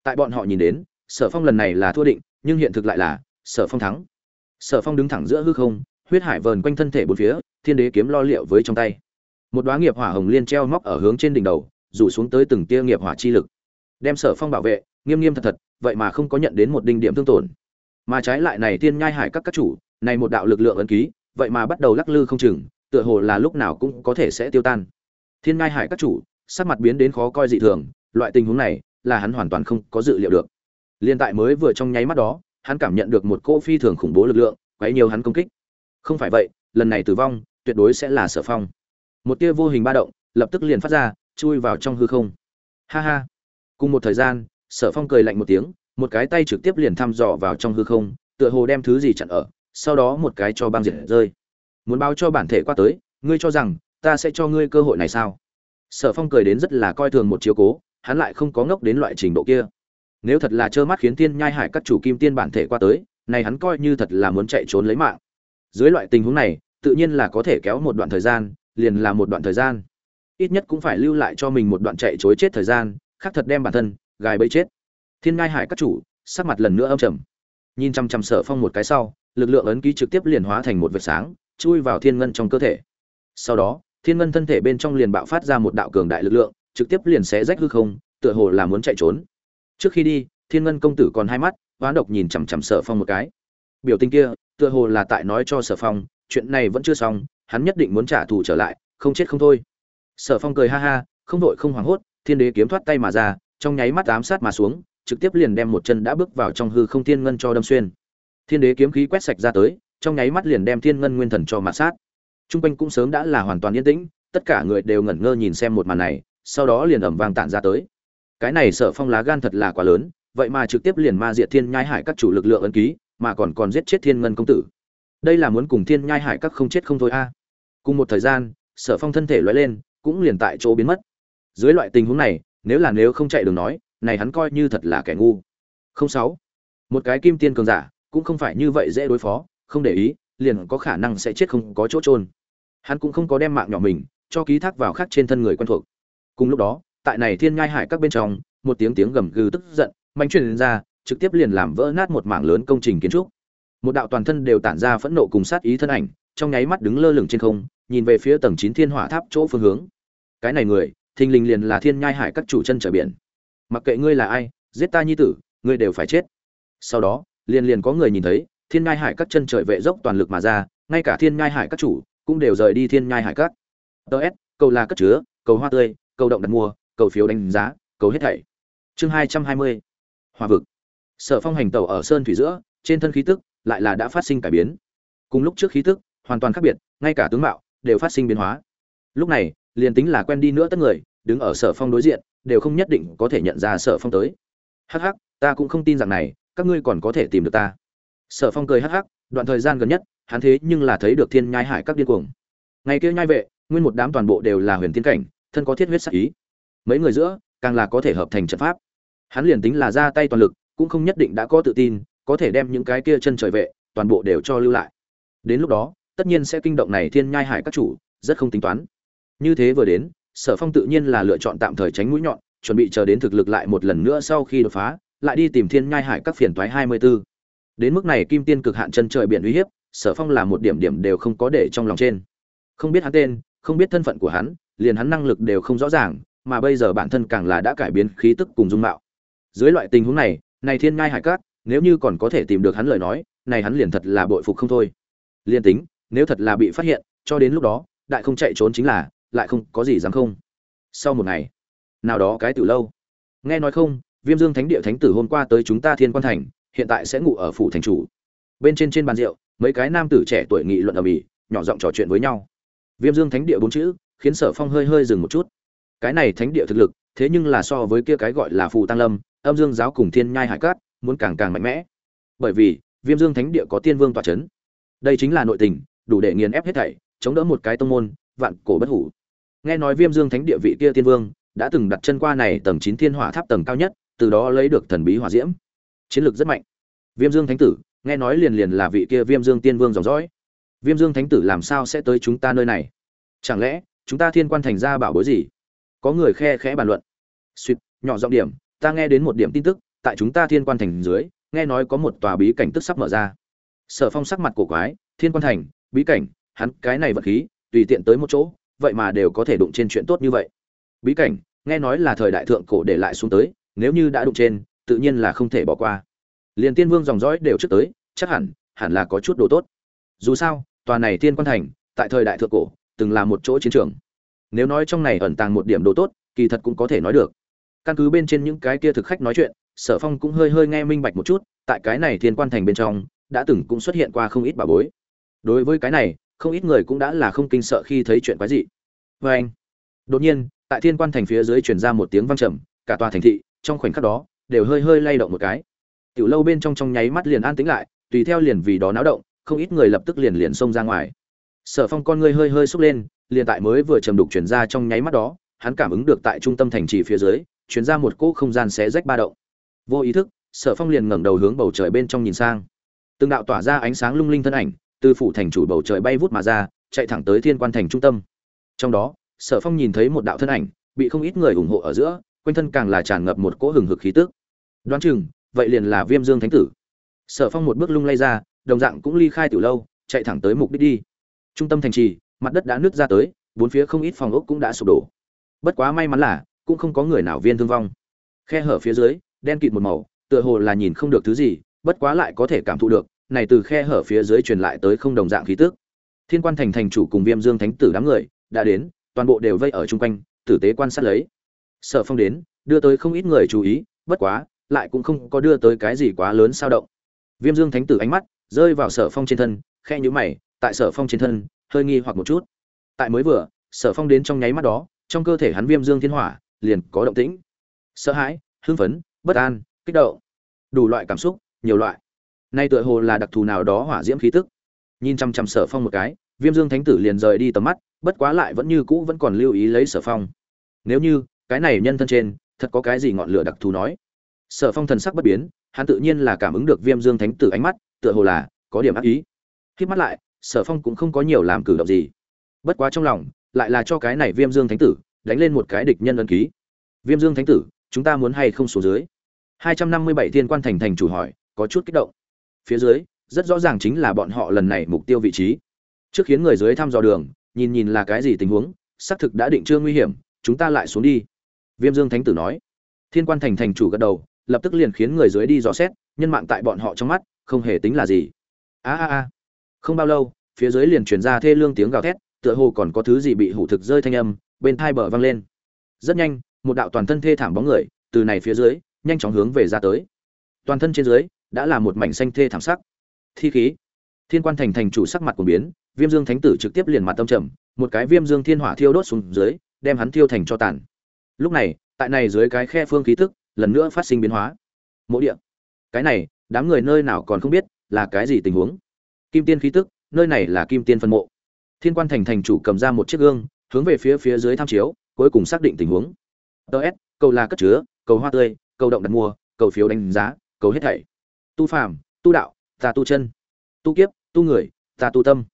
Tại bọn họ nhìn đến, sở phong lần này là thua định, nhưng hiện thực lại là, sở phong thắng. Sở phong đứng thẳng giữa hư không, huyết hải vờn quanh thân thể bốn phía, thiên đế kiếm lo liệu với trong tay. Một đoá nghiệp hỏa hồng liên treo móc ở hướng trên đỉnh đầu, rủ xuống tới từng tia nghiệp hỏa chi lực. Đem sở phong bảo vệ, nghiêm nghiêm thật thật, vậy mà không có nhận đến một đinh điểm thương tổn. Mà trái lại này tiên nhai hải các các chủ, này một đạo lực lượng ấn ký, vậy mà bắt đầu lắc lư không chừng, tựa hồ là lúc nào cũng có thể sẽ tiêu tan. Thiên nhai hải các chủ sắc mặt biến đến khó coi dị thường, loại tình huống này là hắn hoàn toàn không có dự liệu được. Liên tại mới vừa trong nháy mắt đó, hắn cảm nhận được một cô phi thường khủng bố lực lượng, quấy nhiều hắn công kích. Không phải vậy, lần này tử vong, tuyệt đối sẽ là sở phong. Một tia vô hình ba động, lập tức liền phát ra, chui vào trong hư không. Ha ha. Cùng một thời gian, sở phong cười lạnh một tiếng, một cái tay trực tiếp liền thăm dò vào trong hư không, tựa hồ đem thứ gì chặn ở, sau đó một cái cho băng diệt rơi. Muốn báo cho bản thể qua tới, ngươi cho rằng, ta sẽ cho ngươi cơ hội này sao? Sở phong cười đến rất là coi thường một chiếu cố, hắn lại không có ngốc đến loại trình độ kia. Nếu thật là trơ mắt khiến tiên nhai hải các chủ kim tiên bản thể qua tới, này hắn coi như thật là muốn chạy trốn lấy mạng. Dưới loại tình huống này, tự nhiên là có thể kéo một đoạn thời gian, liền là một đoạn thời gian. Ít nhất cũng phải lưu lại cho mình một đoạn chạy chối chết thời gian khác thật đem bản thân, gài bẫy chết. Thiên ngai hải các chủ, sắc mặt lần nữa âm trầm. Nhìn chăm chăm sở phong một cái sau, lực lượng ấn ký trực tiếp liền hóa thành một vệt sáng, chui vào thiên ngân trong cơ thể. Sau đó thiên ngân thân thể bên trong liền bạo phát ra một đạo cường đại lực lượng, trực tiếp liền xé rách hư không, tựa hồ là muốn chạy trốn. Trước khi đi, thiên ngân công tử còn hai mắt, hoán độc nhìn chằm chằm sở phong một cái. Biểu tình kia, tựa hồ là tại nói cho sở phong, chuyện này vẫn chưa xong, hắn nhất định muốn trả thù trở lại, không chết không thôi. Sở phong cười ha ha, không đội không hoảng hốt, thiên đế kiếm thoát tay mà ra, trong nháy mắt ám sát mà xuống, trực tiếp liền đem một chân đã bước vào trong hư không thiên ngân cho đâm xuyên. Thiên đế kiếm khí quét sạch ra tới, trong nháy mắt liền đem thiên ngân nguyên thần cho mạt sát. Trung quanh cũng sớm đã là hoàn toàn yên tĩnh, tất cả người đều ngẩn ngơ nhìn xem một màn này, sau đó liền ầm vang tản ra tới. Cái này sợ phong lá gan thật là quá lớn, vậy mà trực tiếp liền ma diệt thiên nhai hải các chủ lực lượng ấn ký, mà còn còn giết chết thiên ngân công tử. Đây là muốn cùng thiên nhai hải các không chết không thôi a. Cùng một thời gian sở phong thân thể lóe lên, cũng liền tại chỗ biến mất. Dưới loại tình huống này, nếu là nếu không chạy đường nói, này hắn coi như thật là kẻ ngu. Không sáu. Một cái kim tiên cường giả, cũng không phải như vậy dễ đối phó, không để ý liền có khả năng sẽ chết không có chỗ trôn hắn cũng không có đem mạng nhỏ mình, cho ký thác vào khác trên thân người quen thuộc. Cùng lúc đó, tại này thiên ngai hải các bên trong, một tiếng tiếng gầm gừ tức giận, mạnh truyền ra, trực tiếp liền làm vỡ nát một mảng lớn công trình kiến trúc. Một đạo toàn thân đều tản ra phẫn nộ cùng sát ý thân ảnh, trong nháy mắt đứng lơ lửng trên không, nhìn về phía tầng chín thiên hỏa tháp chỗ phương hướng. Cái này người, thình lình liền là thiên nhai hải các chủ chân trở biển. Mặc kệ ngươi là ai, giết ta nhi tử, ngươi đều phải chết. Sau đó, liền liền có người nhìn thấy thiên nhai hải các chân trời vệ dốc toàn lực mà ra, ngay cả thiên nhai hải các chủ cũng đều rời đi thiên nhai hải các. Ts cầu là cất chứa, cầu hoa tươi, cầu động đặt mua, cầu phiếu đánh giá, cầu hết thảy. Chương hai trăm hai mươi, hòa vực. Sở phong hành tàu ở sơn thủy giữa, trên thân khí tức lại là đã phát sinh cải biến. Cùng lúc trước khí tức hoàn toàn khác biệt, ngay cả tướng mạo đều phát sinh biến hóa. Lúc này, liền tính là quen đi nữa tất người, đứng ở sở phong đối diện, đều không nhất định có thể nhận ra sở phong tới. Hắc hắc, ta cũng không tin rằng này, các ngươi còn có thể tìm được ta sở phong cười hắc hắc, đoạn thời gian gần nhất, hắn thế nhưng là thấy được thiên nhai hải các điên cuồng. Ngày kia nhai vệ, nguyên một đám toàn bộ đều là huyền tiên cảnh, thân có thiết huyết sắc ý. Mấy người giữa, càng là có thể hợp thành trận pháp. Hắn liền tính là ra tay toàn lực, cũng không nhất định đã có tự tin, có thể đem những cái kia chân trời vệ, toàn bộ đều cho lưu lại. Đến lúc đó, tất nhiên sẽ kinh động này thiên nhai hải các chủ, rất không tính toán. Như thế vừa đến, sở phong tự nhiên là lựa chọn tạm thời tránh mũi nhọn, chuẩn bị chờ đến thực lực lại một lần nữa sau khi đột phá, lại đi tìm thiên nhai hải các phiền toái hai mươi 24 đến mức này kim tiên cực hạn chân trời biển uy hiếp, sở phong là một điểm điểm đều không có để trong lòng trên. Không biết hắn tên, không biết thân phận của hắn, liền hắn năng lực đều không rõ ràng, mà bây giờ bản thân càng là đã cải biến khí tức cùng dung mạo. Dưới loại tình huống này này thiên ngai hải cát, nếu như còn có thể tìm được hắn lời nói, này hắn liền thật là bội phục không thôi. Liên tính, nếu thật là bị phát hiện, cho đến lúc đó, đại không chạy trốn chính là, lại không có gì dám không. Sau một ngày, nào đó cái từ lâu. Nghe nói không, viêm dương thánh địa thánh tử hôm qua tới chúng ta thiên quan thành hiện tại sẽ ngủ ở phủ thành chủ. Bên trên trên bàn rượu, mấy cái nam tử trẻ tuổi nghị luận ở mỹ nhỏ giọng trò chuyện với nhau. Viêm dương thánh địa bốn chữ, khiến sở phong hơi hơi dừng một chút. Cái này thánh địa thực lực, thế nhưng là so với kia cái gọi là phù tăng lâm, âm dương giáo cùng thiên nhai hải cát, muốn càng càng mạnh mẽ. Bởi vì, viêm dương thánh địa có tiên vương tọa c h ấ n đây chính là nội tình, đủ để nghiền ép hết thảy, chống đỡ một cái tông môn, vạn cổ bất hủ. Nghe nói viêm dương thánh địa vị kia tiên vương, đã từng đặt chân qua này tầng chín thiên hỏa tháp tầng cao nhất, từ đó lấy được thần bí hỏa diễm chiến lược rất mạnh. Viêm dương thánh tử, nghe nói liền liền là vị kia viêm dương tiên vương dòng dõi. Viêm dương thánh tử làm sao sẽ tới chúng ta nơi này? Chẳng lẽ, chúng ta thiên quan thành ra bảo bối gì? Có người khe khẽ bàn luận. Suýt nhỏ giọng điểm, ta nghe đến một điểm tin tức, tại chúng ta thiên quan thành dưới, nghe nói có một tòa bí cảnh tức sắp mở ra. Sở phong sắc mặt cổ quái, thiên quan thành, bí cảnh, hắn, cái này vật khí, tùy tiện tới một chỗ, vậy mà đều có thể đụng trên chuyện tốt như vậy. Bí cảnh, nghe nói là thời đại thượng cổ để lại xuống tới, nếu như đã đụng trên tự nhiên là không thể bỏ qua. Liền tiên vương dòng dõi đều trước tới, chắc hẳn hẳn là có chút đồ tốt. Dù sao, tòa này thiên quan thành, tại thời đại thượng cổ, từng là một chỗ chiến trường. Nếu nói trong này ẩn tàng một điểm đồ tốt, kỳ thật cũng có thể nói được. Căn cứ bên trên những cái kia thực khách nói chuyện, sở phong cũng hơi hơi nghe minh bạch một chút, tại cái này thiên quan thành bên trong, đã từng cũng xuất hiện qua không ít bà bối. Đối với cái này, không ít người cũng đã là không kinh sợ khi thấy chuyện quái dị. Vê anh, đột nhiên, tại thiên quan thành phía dưới truyền ra một tiếng vang trầm, cả tòa thành thị, trong khoảnh khắc đó đều hơi hơi lay động một cái. Tiểu lâu bên trong trong nháy mắt liền an tĩnh lại, tùy theo liền vì đó náo động, không ít người lập tức liền liền xông ra ngoài. Sở phong con ngươi hơi hơi xúc lên, liền tại mới vừa trầm đục chuyển ra trong nháy mắt đó, hắn cảm ứng được tại trung tâm thành trì phía dưới, chuyển ra một cỗ không gian xé rách ba động. Vô ý thức, sở phong liền ngẩng đầu hướng bầu trời bên trong nhìn sang. Từng đạo tỏa ra ánh sáng lung linh thân ảnh, từ phủ thành chủ bầu trời bay vút mà ra, chạy thẳng tới thiên quan thành trung tâm. Trong đó, sở phong nhìn thấy một đạo thân ảnh, bị không ít người ủng hộ ở giữa quanh thân càng là tràn ngập một cỗ hừng hực khí tức. Đoán chừng, vậy liền là viêm dương thánh tử. Sở phong một bước lung lay ra, đồng dạng cũng ly khai tiểu lâu, chạy thẳng tới mục đích đi. Trung tâm thành trì, mặt đất đã nứt ra tới, bốn phía không ít phòng ốc cũng đã sụp đổ. Bất quá may mắn là, cũng không có người nào viên thương vong. Khe hở phía dưới, đen kịt một màu, tựa hồ là nhìn không được thứ gì, bất quá lại có thể cảm thụ được, này từ khe hở phía dưới truyền lại tới không đồng dạng khí tức. Thiên quan thành thành chủ cùng viêm dương thánh tử đám người, đã đến, toàn bộ đều vây ở chung quanh, tử tế quan sát lấy sở phong đến, đưa tới không ít người chú ý, bất quá, lại cũng không có đưa tới cái gì quá lớn sao động. Viêm dương thánh tử ánh mắt rơi vào sở phong trên thân khe nhũ mày, tại sở phong trên thân, hơi nghi hoặc một chút. Tại mới vừa, sở phong đến trong nháy mắt đó, trong cơ thể hắn viêm dương thiên hỏa liền có động tĩnh. Sợ hãi, hưng phấn, bất an, kích động. Đủ loại cảm xúc, nhiều loại. Nay tựa hồ là đặc thù nào đó hỏa diễm khí tức. Nhìn chăm chăm sở phong một cái, viêm dương thánh tử liền rời đi tầm mắt, bất quá lại vẫn như cũ vẫn còn lưu ý lấy sở phong. Nếu như cái này nhân thân trên, thật có cái gì ngọn lửa đặc thù nói. Sở phong thần sắc bất biến, hắn tự nhiên là cảm ứng được viêm dương thánh tử ánh mắt, tựa hồ là có điểm ác ý. Khi mắt lại, sở phong cũng không có nhiều làm cử động gì. Bất quá trong lòng, lại là cho cái này viêm dương thánh tử đánh lên một cái địch nhân ân ký. Viêm dương thánh tử, chúng ta muốn hay không xuống dưới? Hai trăm năm mươi bảy thiên quan thành thành chủ hỏi, có chút kích động. Phía dưới, rất rõ ràng chính là bọn họ lần này mục tiêu vị trí. Trước khiến người dưới thăm dò đường, nhìn nhìn là cái gì tình huống, xác thực đã định chưa nguy hiểm, chúng ta lại xuống đi viêm dương thánh tử nói. Thiên quan thành thành chủ gật đầu, lập tức liền khiến người dưới đi dò xét, nhân mạng tại bọn họ trong mắt, không hề tính là gì. A a a. Không bao lâu, phía dưới liền truyền ra thê lương tiếng gào thét, tựa hồ còn có thứ gì bị hủ thực rơi thanh âm, bên thai bờ vang lên. Rất nhanh, một đạo toàn thân thê thảm bóng người, từ này phía dưới, nhanh chóng hướng về ra tới. Toàn thân trên dưới, đã là một mảnh xanh thê thảm sắc. Thi khí. Thiên quan thành thành chủ sắc mặt của biến, viêm dương thánh tử trực tiếp liền mặt tâm trầm, một cái viêm dương thiên hỏa thiêu đốt xuống dưới, đem hắn thiêu thành cho tàn lúc này, tại này dưới cái khe phương khí tức lần nữa phát sinh biến hóa. Mộ địa. Cái này, đám người nơi nào còn không biết là cái gì tình huống. Kim tiên khí tức nơi này là kim tiên phân mộ. Thiên quan thành thành chủ cầm ra một chiếc gương, hướng về phía phía dưới tham chiếu, cuối cùng xác định tình huống. Ts cầu là cất chứa, cầu hoa tươi, cầu động đặt mua, cầu phiếu đánh giá, cầu hết thảy. Tu phàm, tu đạo ta tu chân. Tu kiếp, tu người ta tu tâm.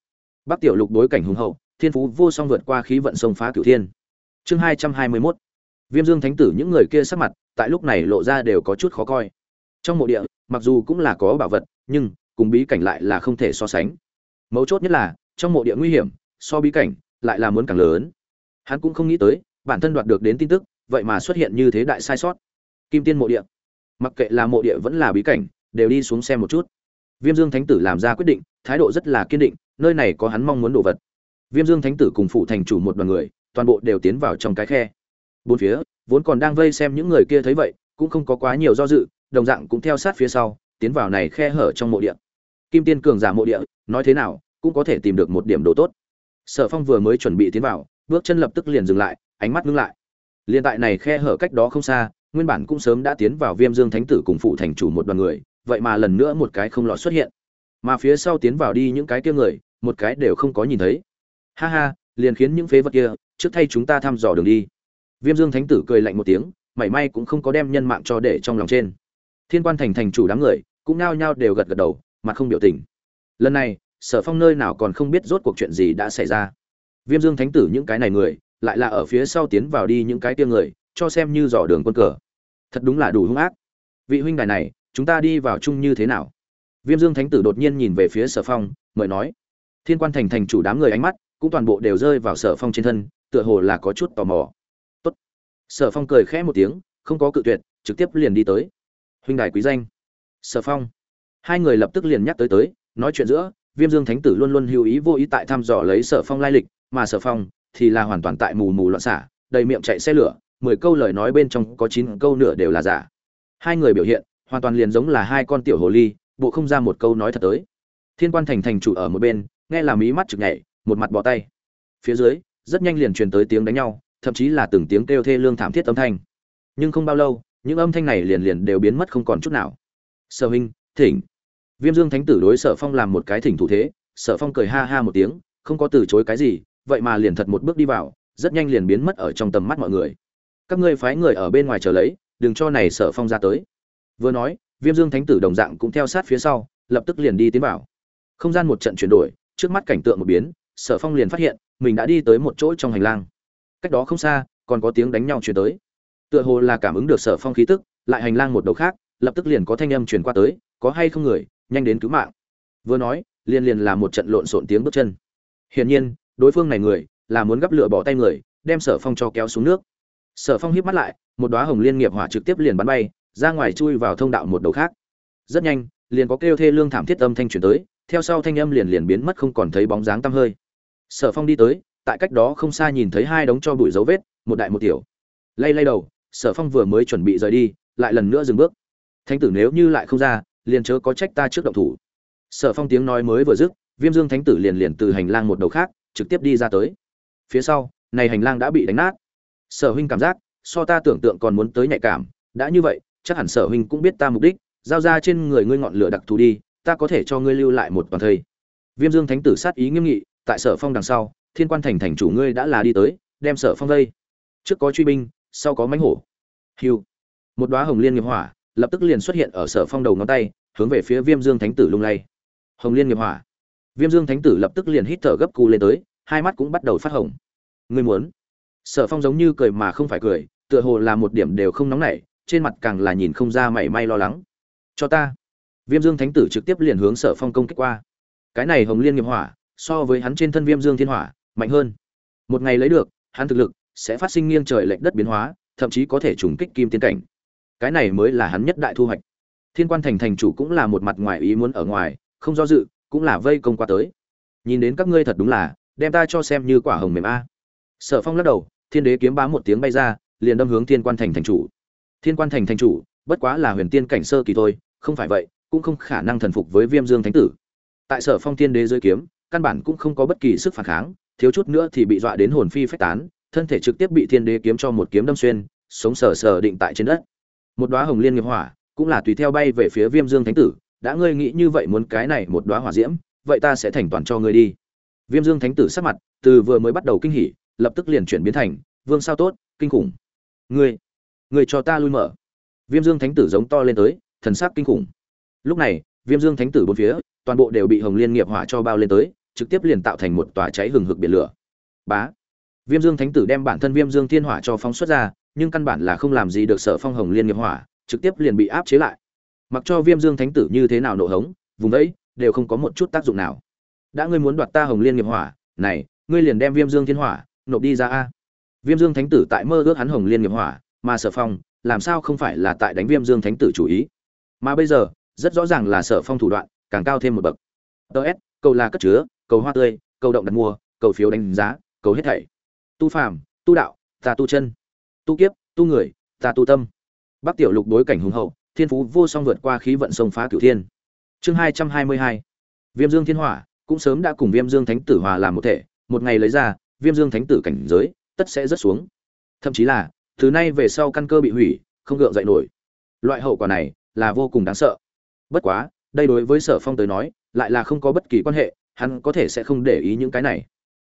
Bắc tiểu lục đối cảnh hùng hậu, thiên phú vô song vượt qua khí vận sông phá cửu thiên. Chương hai trăm hai mươi mốt viêm dương thánh tử những người kia sắc mặt tại lúc này lộ ra đều có chút khó coi. Trong mộ địa, mặc dù cũng là có bảo vật, nhưng cùng bí cảnh lại là không thể so sánh. Mấu chốt nhất là, trong mộ địa nguy hiểm, so bí cảnh lại là muốn càng lớn. Hắn cũng không nghĩ tới, bản thân đoạt được đến tin tức, vậy mà xuất hiện như thế đại sai sót. Kim tiên mộ địa. Mặc kệ là mộ địa vẫn là bí cảnh, đều đi xuống xem một chút. Viêm dương thánh tử làm ra quyết định, thái độ rất là kiên định, nơi này có hắn mong muốn đồ vật. Viêm dương thánh tử cùng phụ thành chủ một đoàn người, toàn bộ đều tiến vào trong cái khe bốn phía, vốn còn đang vây xem những người kia thấy vậy, cũng không có quá nhiều do dự, đồng dạng cũng theo sát phía sau, tiến vào này khe hở trong mộ địa. Kim tiên cường giả mộ địa, nói thế nào, cũng có thể tìm được một điểm đồ tốt. Sở phong vừa mới chuẩn bị tiến vào, bước chân lập tức liền dừng lại, ánh mắt ngưng lại. Liền tại này khe hở cách đó không xa, nguyên bản cũng sớm đã tiến vào viêm dương thánh tử cùng phụ thành chủ một đoàn người, vậy mà lần nữa một cái không lọt xuất hiện. Mà phía sau tiến vào đi những cái kia người, một cái đều không có nhìn thấy. Ha ha, liền khiến những phế vật kia, trước thay chúng ta thăm dò đường đi viêm dương thánh tử cười lạnh một tiếng, mảy may cũng không có đem nhân mạng cho để trong lòng trên. Thiên quan thành thành chủ đám người cũng nao nhao đều gật gật đầu, mặt không biểu tình. Lần này, sở phong nơi nào còn không biết rốt cuộc chuyện gì đã xảy ra. Viêm dương thánh tử những cái này người, lại là ở phía sau tiến vào đi những cái kia người, cho xem như dò đường quân cờ. Thật đúng là đủ hung ác. Vị huynh đài này, chúng ta đi vào chung như thế nào? Viêm dương thánh tử đột nhiên nhìn về phía sở phong, mời nói. Thiên quan thành thành chủ đám người ánh mắt cũng toàn bộ đều rơi vào sở phong trên thân, tựa hồ là có chút tò mò sở phong cười khẽ một tiếng, không có cự tuyệt, trực tiếp liền đi tới. Huynh đài quý danh. Sở phong. Hai người lập tức liền nhắc tới tới, nói chuyện giữa, viêm dương thánh tử luôn luôn hữu ý vô ý tại thăm dò lấy sở phong lai lịch, mà sở phong thì là hoàn toàn tại mù mù loạn xả, đầy miệng chạy xe lửa, mười câu lời nói bên trong có chín câu nửa đều là giả. Hai người biểu hiện, hoàn toàn liền giống là hai con tiểu hồ ly, bộ không ra một câu nói thật tới. Thiên quan thành thành chủ ở một bên, nghe là mí mắt trực nhảy, một mặt bỏ tay. Phía dưới, rất nhanh liền truyền tới tiếng đánh nhau thậm chí là từng tiếng kêu thê lương thảm thiết âm thanh. Nhưng không bao lâu, những âm thanh này liền liền đều biến mất không còn chút nào. Sở huynh, thỉnh. Viêm dương thánh tử đối sở phong làm một cái thỉnh thủ thế, sở phong cười ha ha một tiếng, không có từ chối cái gì, vậy mà liền thật một bước đi vào, rất nhanh liền biến mất ở trong tầm mắt mọi người. Các ngươi phái người ở bên ngoài chờ lấy, đừng cho này sở phong ra tới. Vừa nói, viêm dương thánh tử đồng dạng cũng theo sát phía sau, lập tức liền đi tiến vào. Không gian một trận chuyển đổi, trước mắt cảnh tượng một biến, sở phong liền phát hiện, mình đã đi tới một chỗ trong hành lang cách đó không xa, còn có tiếng đánh nhau chuyển tới. Tựa hồ là cảm ứng được sở phong khí tức, lại hành lang một đầu khác, lập tức liền có thanh âm truyền qua tới, có hay không người, nhanh đến cứu mạng. Vừa nói, liền liền là một trận lộn xộn tiếng bước chân. Hiển nhiên, đối phương này người, là muốn gấp lửa bỏ tay người, đem sở phong cho kéo xuống nước. Sở phong híp mắt lại, một đóa hồng liên nghiệp hỏa trực tiếp liền bắn bay, ra ngoài chui vào thông đạo một đầu khác. Rất nhanh, liền có kêu thê lương thảm thiết âm thanh truyền tới, theo sau thanh âm liền liền biến mất không còn thấy bóng dáng tăm hơi. Sở phong đi tới tại cách đó không xa nhìn thấy hai đống cho bụi dấu vết, một đại một tiểu. Lay lay đầu, sở phong vừa mới chuẩn bị rời đi, lại lần nữa dừng bước. Thánh tử nếu như lại không ra, liền chớ có trách ta trước động thủ. Sở phong tiếng nói mới vừa dứt, viêm dương thánh tử liền liền từ hành lang một đầu khác, trực tiếp đi ra tới. Phía sau, này hành lang đã bị đánh nát. Sở huynh cảm giác, so ta tưởng tượng còn muốn tới nhạy cảm, đã như vậy, chắc hẳn sở huynh cũng biết ta mục đích, giao ra trên người ngươi ngọn lửa đặc thù đi, ta có thể cho ngươi lưu lại một toàn thây. Viêm dương thánh tử sát ý nghiêm nghị, tại sở phong đằng sau thiên quan thành thành chủ ngươi đã là đi tới, đem sở phong vây. Trước có truy binh, sau có mánh hổ. Hiu. Một đoá hồng liên nghiệp hỏa lập tức liền xuất hiện ở sở phong đầu ngón tay, hướng về phía viêm dương thánh tử lung lay. Hồng liên nghiệp hỏa. Viêm dương thánh tử lập tức liền hít thở gấp cù lên tới, hai mắt cũng bắt đầu phát hồng. Ngươi muốn? Sở phong giống như cười mà không phải cười, tựa hồ là một điểm đều không nóng nảy, trên mặt càng là nhìn không ra mảy may lo lắng. Cho ta. Viêm dương thánh tử trực tiếp liền hướng sở phong công kích qua. Cái này hồng liên nghiệp hỏa, so với hắn trên thân viêm dương thiên hỏa mạnh hơn. Một ngày lấy được, hắn thực lực sẽ phát sinh nghiêng trời lệch đất biến hóa, thậm chí có thể trùng kích kim tiên cảnh. Cái này mới là hắn nhất đại thu hoạch. Thiên quan thành thành chủ cũng là một mặt ngoài ý muốn ở ngoài, không do dự, cũng là vây công qua tới. Nhìn đến các ngươi thật đúng là, đem ta cho xem như quả hồng mềm a. Sở phong lắc đầu, thiên đế kiếm bá một tiếng bay ra, liền đâm hướng thiên quan thành thành chủ. Thiên quan thành thành chủ, bất quá là huyền tiên cảnh sơ kỳ thôi, không phải vậy, cũng không khả năng thần phục với viêm dương thánh tử. Tại sở phong thiên đế dưới kiếm, căn bản cũng không có bất kỳ sức phản kháng thiếu chút nữa thì bị dọa đến hồn phi phách tán, thân thể trực tiếp bị thiên đế kiếm cho một kiếm đâm xuyên, sống sờ sờ định tại trên đất. Một đóa hồng liên nghiệp hỏa, cũng là tùy theo bay về phía viêm dương thánh tử, đã ngươi nghĩ như vậy muốn cái này một đóa hỏa diễm, vậy ta sẽ thành toàn cho ngươi đi. Viêm dương thánh tử sắc mặt từ vừa mới bắt đầu kinh hỉ, lập tức liền chuyển biến thành, vương sao tốt, kinh khủng. Ngươi ngươi cho ta lui mở. Viêm dương thánh tử giống to lên tới, thần sắc kinh khủng. Lúc này, viêm dương thánh tử bốn phía, toàn bộ đều bị hồng liên nghiệp hỏa cho bao lên tới trực tiếp liền tạo thành một tòa cháy hừng hực biển lửa. Bá. Viêm dương thánh tử đem bản thân viêm dương thiên hỏa cho phóng xuất ra, nhưng căn bản là không làm gì được sở phong hồng liên nghiệp hỏa, trực tiếp liền bị áp chế lại. Mặc cho viêm dương thánh tử như thế nào nộ hống, vùng ấy đều không có một chút tác dụng nào. Đã ngươi muốn đoạt ta hồng liên nghiệp hỏa, này, ngươi liền đem viêm dương thiên hỏa nộp đi ra a. Viêm dương thánh tử tại mơ ước hắn hồng liên nghiệp hỏa, mà sở phong, làm sao không phải là tại đánh viêm dương thánh tử chủ ý? Mà bây giờ, rất rõ ràng là sở phong thủ đoạn, càng cao thêm một bậc. Ts cầu là cất chứa cầu hoa tươi, cầu động đặt mua, cầu phiếu đánh giá, cầu hết thảy. Tu phàm, tu đạo, ta tu chân. Tu kiếp, tu người, ta tu tâm. Bắc tiểu lục đối cảnh hùng hậu, thiên phú vô song vượt qua khí vận sông phá cửu thiên. Chương hai trăm hai mươi hai. Viêm dương thiên hỏa, cũng sớm đã cùng viêm dương thánh tử hòa làm một thể, một ngày lấy ra, viêm dương thánh tử cảnh giới, tất sẽ rất xuống. Thậm chí là, từ nay về sau căn cơ bị hủy, không gượng dậy nổi. Loại hậu quả này là vô cùng đáng sợ. Bất quá, đây đối với sở phong tới nói, lại là không có bất kỳ quan hệ hắn có thể sẽ không để ý những cái này.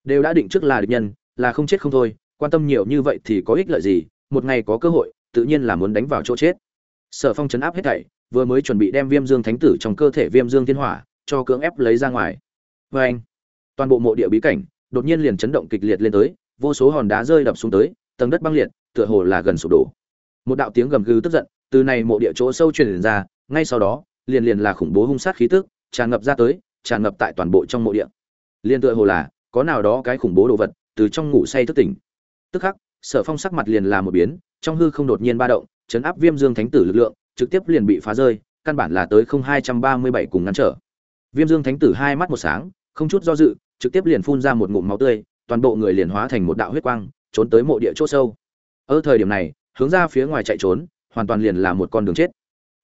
Đều đã định trước là địch nhân, là không chết không thôi, quan tâm nhiều như vậy thì có ích lợi gì, một ngày có cơ hội, tự nhiên là muốn đánh vào chỗ chết. Sở phong chấn áp hết thảy, vừa mới chuẩn bị đem viêm dương thánh tử trong cơ thể viêm dương thiên hỏa cho cưỡng ép lấy ra ngoài. Vê anh, toàn bộ mộ địa bí cảnh đột nhiên liền chấn động kịch liệt lên tới, vô số hòn đá rơi đập xuống tới, tầng đất băng liệt, tựa hồ là gần sụp đổ. Một đạo tiếng gầm gừ tức giận từ này mộ địa chỗ sâu truyền ra, ngay sau đó, liền liền là khủng bố hung sát khí tức tràn ngập ra tới tràn ngập tại toàn bộ trong mộ địa. Liên tựa hồ là, có nào đó cái khủng bố đồ vật từ trong ngủ say thức tỉnh. Tức khắc, sở phong sắc mặt liền là một biến, trong hư không đột nhiên ba động, chấn áp viêm dương thánh tử lực lượng, trực tiếp liền bị phá rơi, căn bản là tới không hai trăm ba mươi bảy cùng ngăn trở. Viêm dương thánh tử hai mắt một sáng, không chút do dự, trực tiếp liền phun ra một ngụm máu tươi, toàn bộ người liền hóa thành một đạo huyết quang, trốn tới mộ địa chỗ sâu. Ở thời điểm này, hướng ra phía ngoài chạy trốn, hoàn toàn liền là một con đường chết.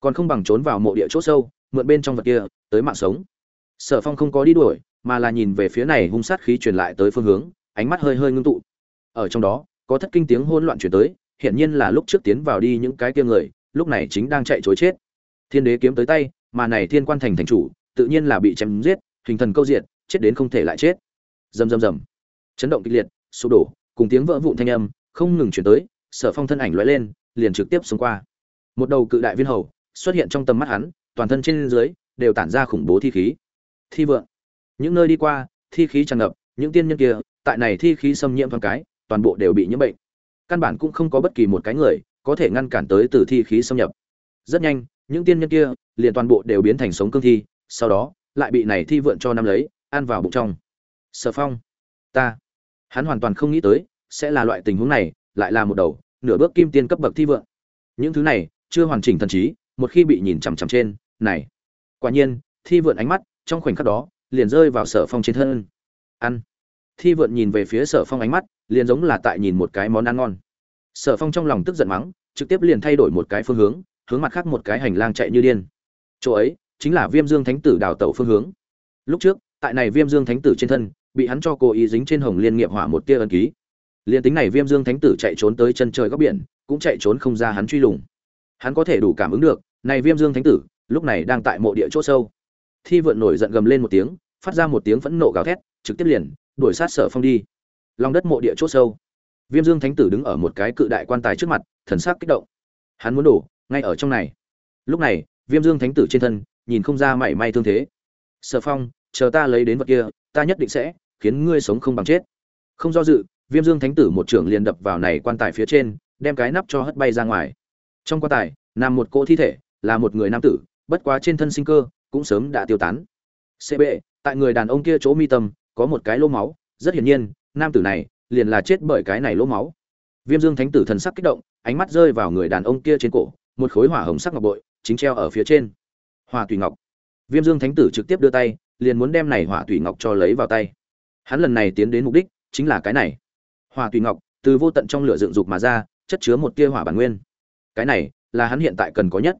Còn không bằng trốn vào mộ địa chỗ sâu, mượn bên trong vật kia, tới mạng sống sở phong không có đi đuổi, mà là nhìn về phía này hung sát khí truyền lại tới phương hướng, ánh mắt hơi hơi ngưng tụ. Ở trong đó, có thất kinh tiếng hỗn loạn truyền tới, hiển nhiên là lúc trước tiến vào đi những cái kia người, lúc này chính đang chạy trối chết. Thiên đế kiếm tới tay, mà này thiên quan thành thành chủ, tự nhiên là bị chém giết, hình thần câu diện chết đến không thể lại chết. Rầm rầm rầm. Chấn động kịch liệt, sụp đổ, cùng tiếng vỡ vụn thanh âm không ngừng chuyển tới, sở phong thân ảnh lóe lên, liền trực tiếp xông qua. Một đầu cự đại viên hầu xuất hiện trong tầm mắt hắn, toàn thân trên dưới đều tản ra khủng bố thi khí thi vượng. Những nơi đi qua, thi khí tràn ngập, những tiên nhân kia, tại này thi khí xâm nhiễm thoáng cái, toàn bộ đều bị nhiễm bệnh. Căn bản cũng không có bất kỳ một cái người có thể ngăn cản tới từ thi khí xâm nhập. Rất nhanh, những tiên nhân kia liền toàn bộ đều biến thành sống cương thi, sau đó, lại bị này thi vượn cho năm lấy, ăn vào bụng trong. Sở phong, ta. Hắn hoàn toàn không nghĩ tới, sẽ là loại tình huống này, lại là một đầu, nửa bước kim tiên cấp bậc thi vượng. những thứ này, chưa hoàn chỉnh thần trí, một khi bị nhìn chằm chằm trên, này. Quả nhiên, thi vượn ánh mắt trong khoảnh khắc đó, liền rơi vào sở phong trên thân. Ăn. Thi vượn nhìn về phía sở phong ánh mắt, liền giống là tại nhìn một cái món ăn ngon. Sở phong trong lòng tức giận mắng, trực tiếp liền thay đổi một cái phương hướng hướng mặt khác một cái hành lang chạy như điên. Chỗ ấy, chính là viêm dương thánh tử đào tẩu phương hướng. Lúc trước, tại này viêm dương thánh tử trên thân, bị hắn cho cố ý dính trên hồng liên nghiệp hỏa một tia ân ký. Liền tính này viêm dương thánh tử chạy trốn tới chân trời góc biển, cũng chạy trốn không ra hắn truy lùng. Hắn có thể đủ cảm ứng được, này viêm dương thánh tử, lúc này đang tại mộ địa chỗ sâu thi vượn nổi giận gầm lên một tiếng, phát ra một tiếng phẫn nộ gào thét, trực tiếp liền, đuổi sát sở phong đi. Lòng đất mộ địa chỗ sâu. Viêm dương thánh tử đứng ở một cái cự đại quan tài trước mặt, thần sắc kích động. Hắn muốn đổ, ngay ở trong này. Lúc này, viêm dương thánh tử trên thân, nhìn không ra mảy may thương thế. Sở phong, chờ ta lấy đến vật kia, ta nhất định sẽ, khiến ngươi sống không bằng chết. Không do dự, viêm dương thánh tử một trưởng liền đập vào này quan tài phía trên, đem cái nắp cho hất bay ra ngoài. Trong quan tài, nằm một cỗ thi thể, là một người nam tử, bất quá trên thân sinh cơ cũng sớm đã tiêu tán. Cb tại người đàn ông kia chỗ mi tâm, có một cái lỗ máu, rất hiển nhiên, nam tử này liền là chết bởi cái này lỗ máu. Viêm dương thánh tử thần sắc kích động, ánh mắt rơi vào người đàn ông kia trên cổ, một khối hỏa hồng sắc ngọc bội, chính treo ở phía trên. Hỏa tùy ngọc. Viêm dương thánh tử trực tiếp đưa tay, liền muốn đem này hỏa tùy ngọc cho lấy vào tay. Hắn lần này tiến đến mục đích chính là cái này. Hỏa tùy ngọc, từ vô tận trong lửa dựng dục mà ra, chất chứa một tia hỏa bản nguyên. Cái này là hắn hiện tại cần có nhất.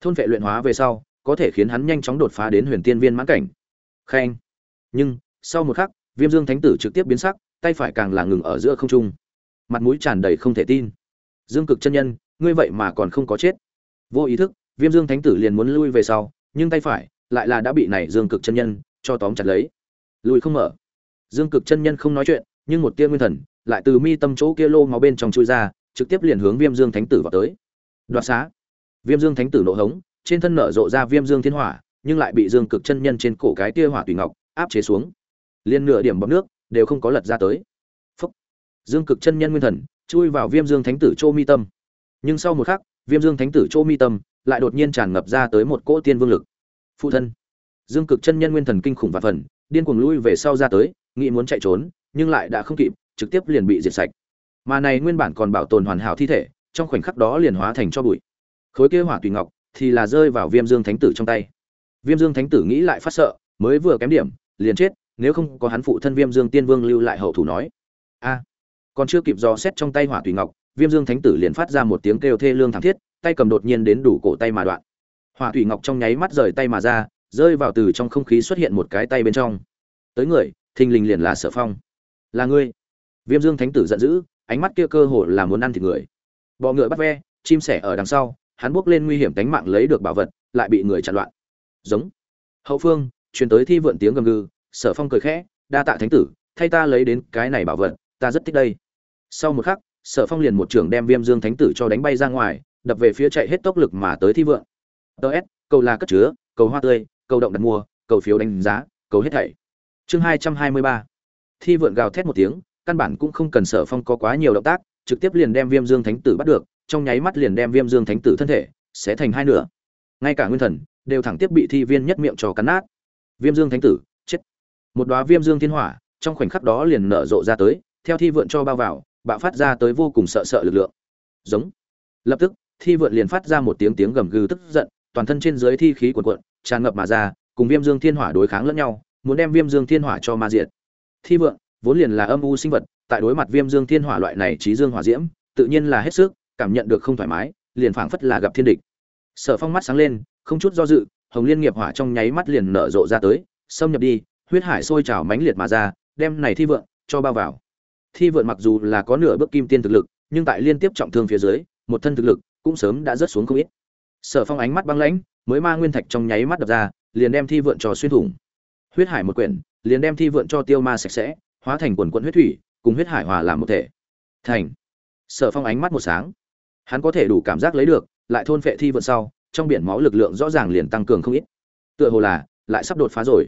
Thôn vệ luyện hóa về sau có thể khiến hắn nhanh chóng đột phá đến huyền tiên viên mãn cảnh. Khen. Nhưng, sau một khắc, viêm dương thánh tử trực tiếp biến sắc, tay phải càng là ngừng ở giữa không trung. Mặt mũi tràn đầy không thể tin. Dương cực chân nhân, ngươi vậy mà còn không có chết. Vô ý thức, viêm dương thánh tử liền muốn lui về sau, nhưng tay phải lại là đã bị này dương cực chân nhân cho tóm chặt lấy. Lùi không mở. Dương cực chân nhân không nói chuyện, nhưng một tia nguyên thần lại từ mi tâm chỗ kia lô máu bên trong chui ra, trực tiếp liền hướng viêm dương thánh tử vào tới. Đoạt xá. Viêm dương thánh tử nộ hống trên thân nở rộ ra viêm dương thiên hỏa, nhưng lại bị dương cực chân nhân trên cổ cái tia hỏa tùy ngọc áp chế xuống. Liên nửa điểm bọc nước đều không có lật ra tới. Phúc. dương cực chân nhân nguyên thần chui vào viêm dương thánh tử châu mi tâm. Nhưng sau một khắc, viêm dương thánh tử châu mi tâm lại đột nhiên tràn ngập ra tới một cỗ tiên vương lực. Phụ thân. Dương cực chân nhân nguyên thần kinh khủng và phần, điên cuồng lui về sau ra tới, nghĩ muốn chạy trốn, nhưng lại đã không kịp, trực tiếp liền bị diệt sạch. Mà này nguyên bản còn bảo tồn hoàn hảo thi thể, trong khoảnh khắc đó liền hóa thành cho bụi. Khối kia hỏa tùy ngọc thì là rơi vào viêm dương thánh tử trong tay. Viêm dương thánh tử nghĩ lại phát sợ, mới vừa kém điểm, liền chết, nếu không có hắn phụ thân viêm dương tiên vương lưu lại hậu thủ nói. A, còn chưa kịp dò xét trong tay hỏa thủy ngọc, viêm dương thánh tử liền phát ra một tiếng kêu thê lương thảm thiết, tay cầm đột nhiên đến đủ cổ tay mà đoạn. Hỏa thủy ngọc trong nháy mắt rời tay mà ra, rơi vào từ trong không khí xuất hiện một cái tay bên trong. Tới người, thình lình liền là sở phong. Là ngươi. Viêm dương thánh tử giận dữ, ánh mắt kia cơ hồ là muốn ăn thịt người. Bọ ngựa bắt ve, chim sẻ ở đằng sau hắn bước lên nguy hiểm tính mạng lấy được bảo vật, lại bị người chặn loạn. Giống. Hậu phương, truyền tới thi vượn tiếng gầm gừ, sở phong cười khẽ, đa tạ thánh tử, thay ta lấy đến cái này bảo vật, ta rất thích đây. Sau một khắc, sở phong liền một trưởng đem viêm dương thánh tử cho đánh bay ra ngoài, đập về phía chạy hết tốc lực mà tới thi vượn. S, cầu là cất chứa, cầu hoa tươi, cầu động đặt mua, cầu phiếu đánh giá, cầu hết thảy. Chương hai trăm hai mươi ba. Thi vượn gào thét một tiếng, căn bản cũng không cần sở phong có quá nhiều động tác, trực tiếp liền đem viêm dương thánh tử bắt được trong nháy mắt liền đem viêm dương thánh tử thân thể sẽ thành hai nửa. Ngay cả nguyên thần, đều thẳng tiếp bị thi viên nhất miệng cho cắn nát. Viêm dương thánh tử, chết. Một đoá viêm dương thiên hỏa, trong khoảnh khắc đó liền nở rộ ra tới, theo thi vượn cho bao vào, bạo phát ra tới vô cùng sợ sợ lực lượng. Giống. Lập tức, thi vượn liền phát ra một tiếng tiếng gầm gừ tức giận, toàn thân trên dưới thi khí cuồn cuộn, tràn ngập mà ra, cùng viêm dương thiên hỏa đối kháng lẫn nhau, muốn đem viêm dương thiên hỏa cho ma diệt. Thi vượn, vốn liền là âm u sinh vật, tại đối mặt viêm dương thiên hỏa loại này trí dương hỏa diễm, tự nhiên là hết sức cảm nhận được không thoải mái, liền phảng phất là gặp thiên địch. Sở phong mắt sáng lên, không chút do dự, hồng liên nghiệp hỏa trong nháy mắt liền nở rộ ra tới, xâm nhập đi, huyết hải sôi trào mãnh liệt mà ra, đem này thi vượn cho bao vào. Thi vượn mặc dù là có nửa bước kim tiên thực lực, nhưng tại liên tiếp trọng thương phía dưới, một thân thực lực cũng sớm đã rớt xuống không ít. Sở phong ánh mắt băng lãnh, mới ma nguyên thạch trong nháy mắt đập ra, liền đem thi vượn cho xuyên thủng. Huyết hải một quyển, liền đem thi vượn cho tiêu ma sạch sẽ, hóa thành quần quận huyết thủy, cùng huyết hải hòa làm một thể. Thành. Sở phong ánh mắt một sáng hắn có thể đủ cảm giác lấy được, lại thôn phệ thi vượn sau, trong biển máu lực lượng rõ ràng liền tăng cường không ít. Tựa hồ là, lại sắp đột phá rồi.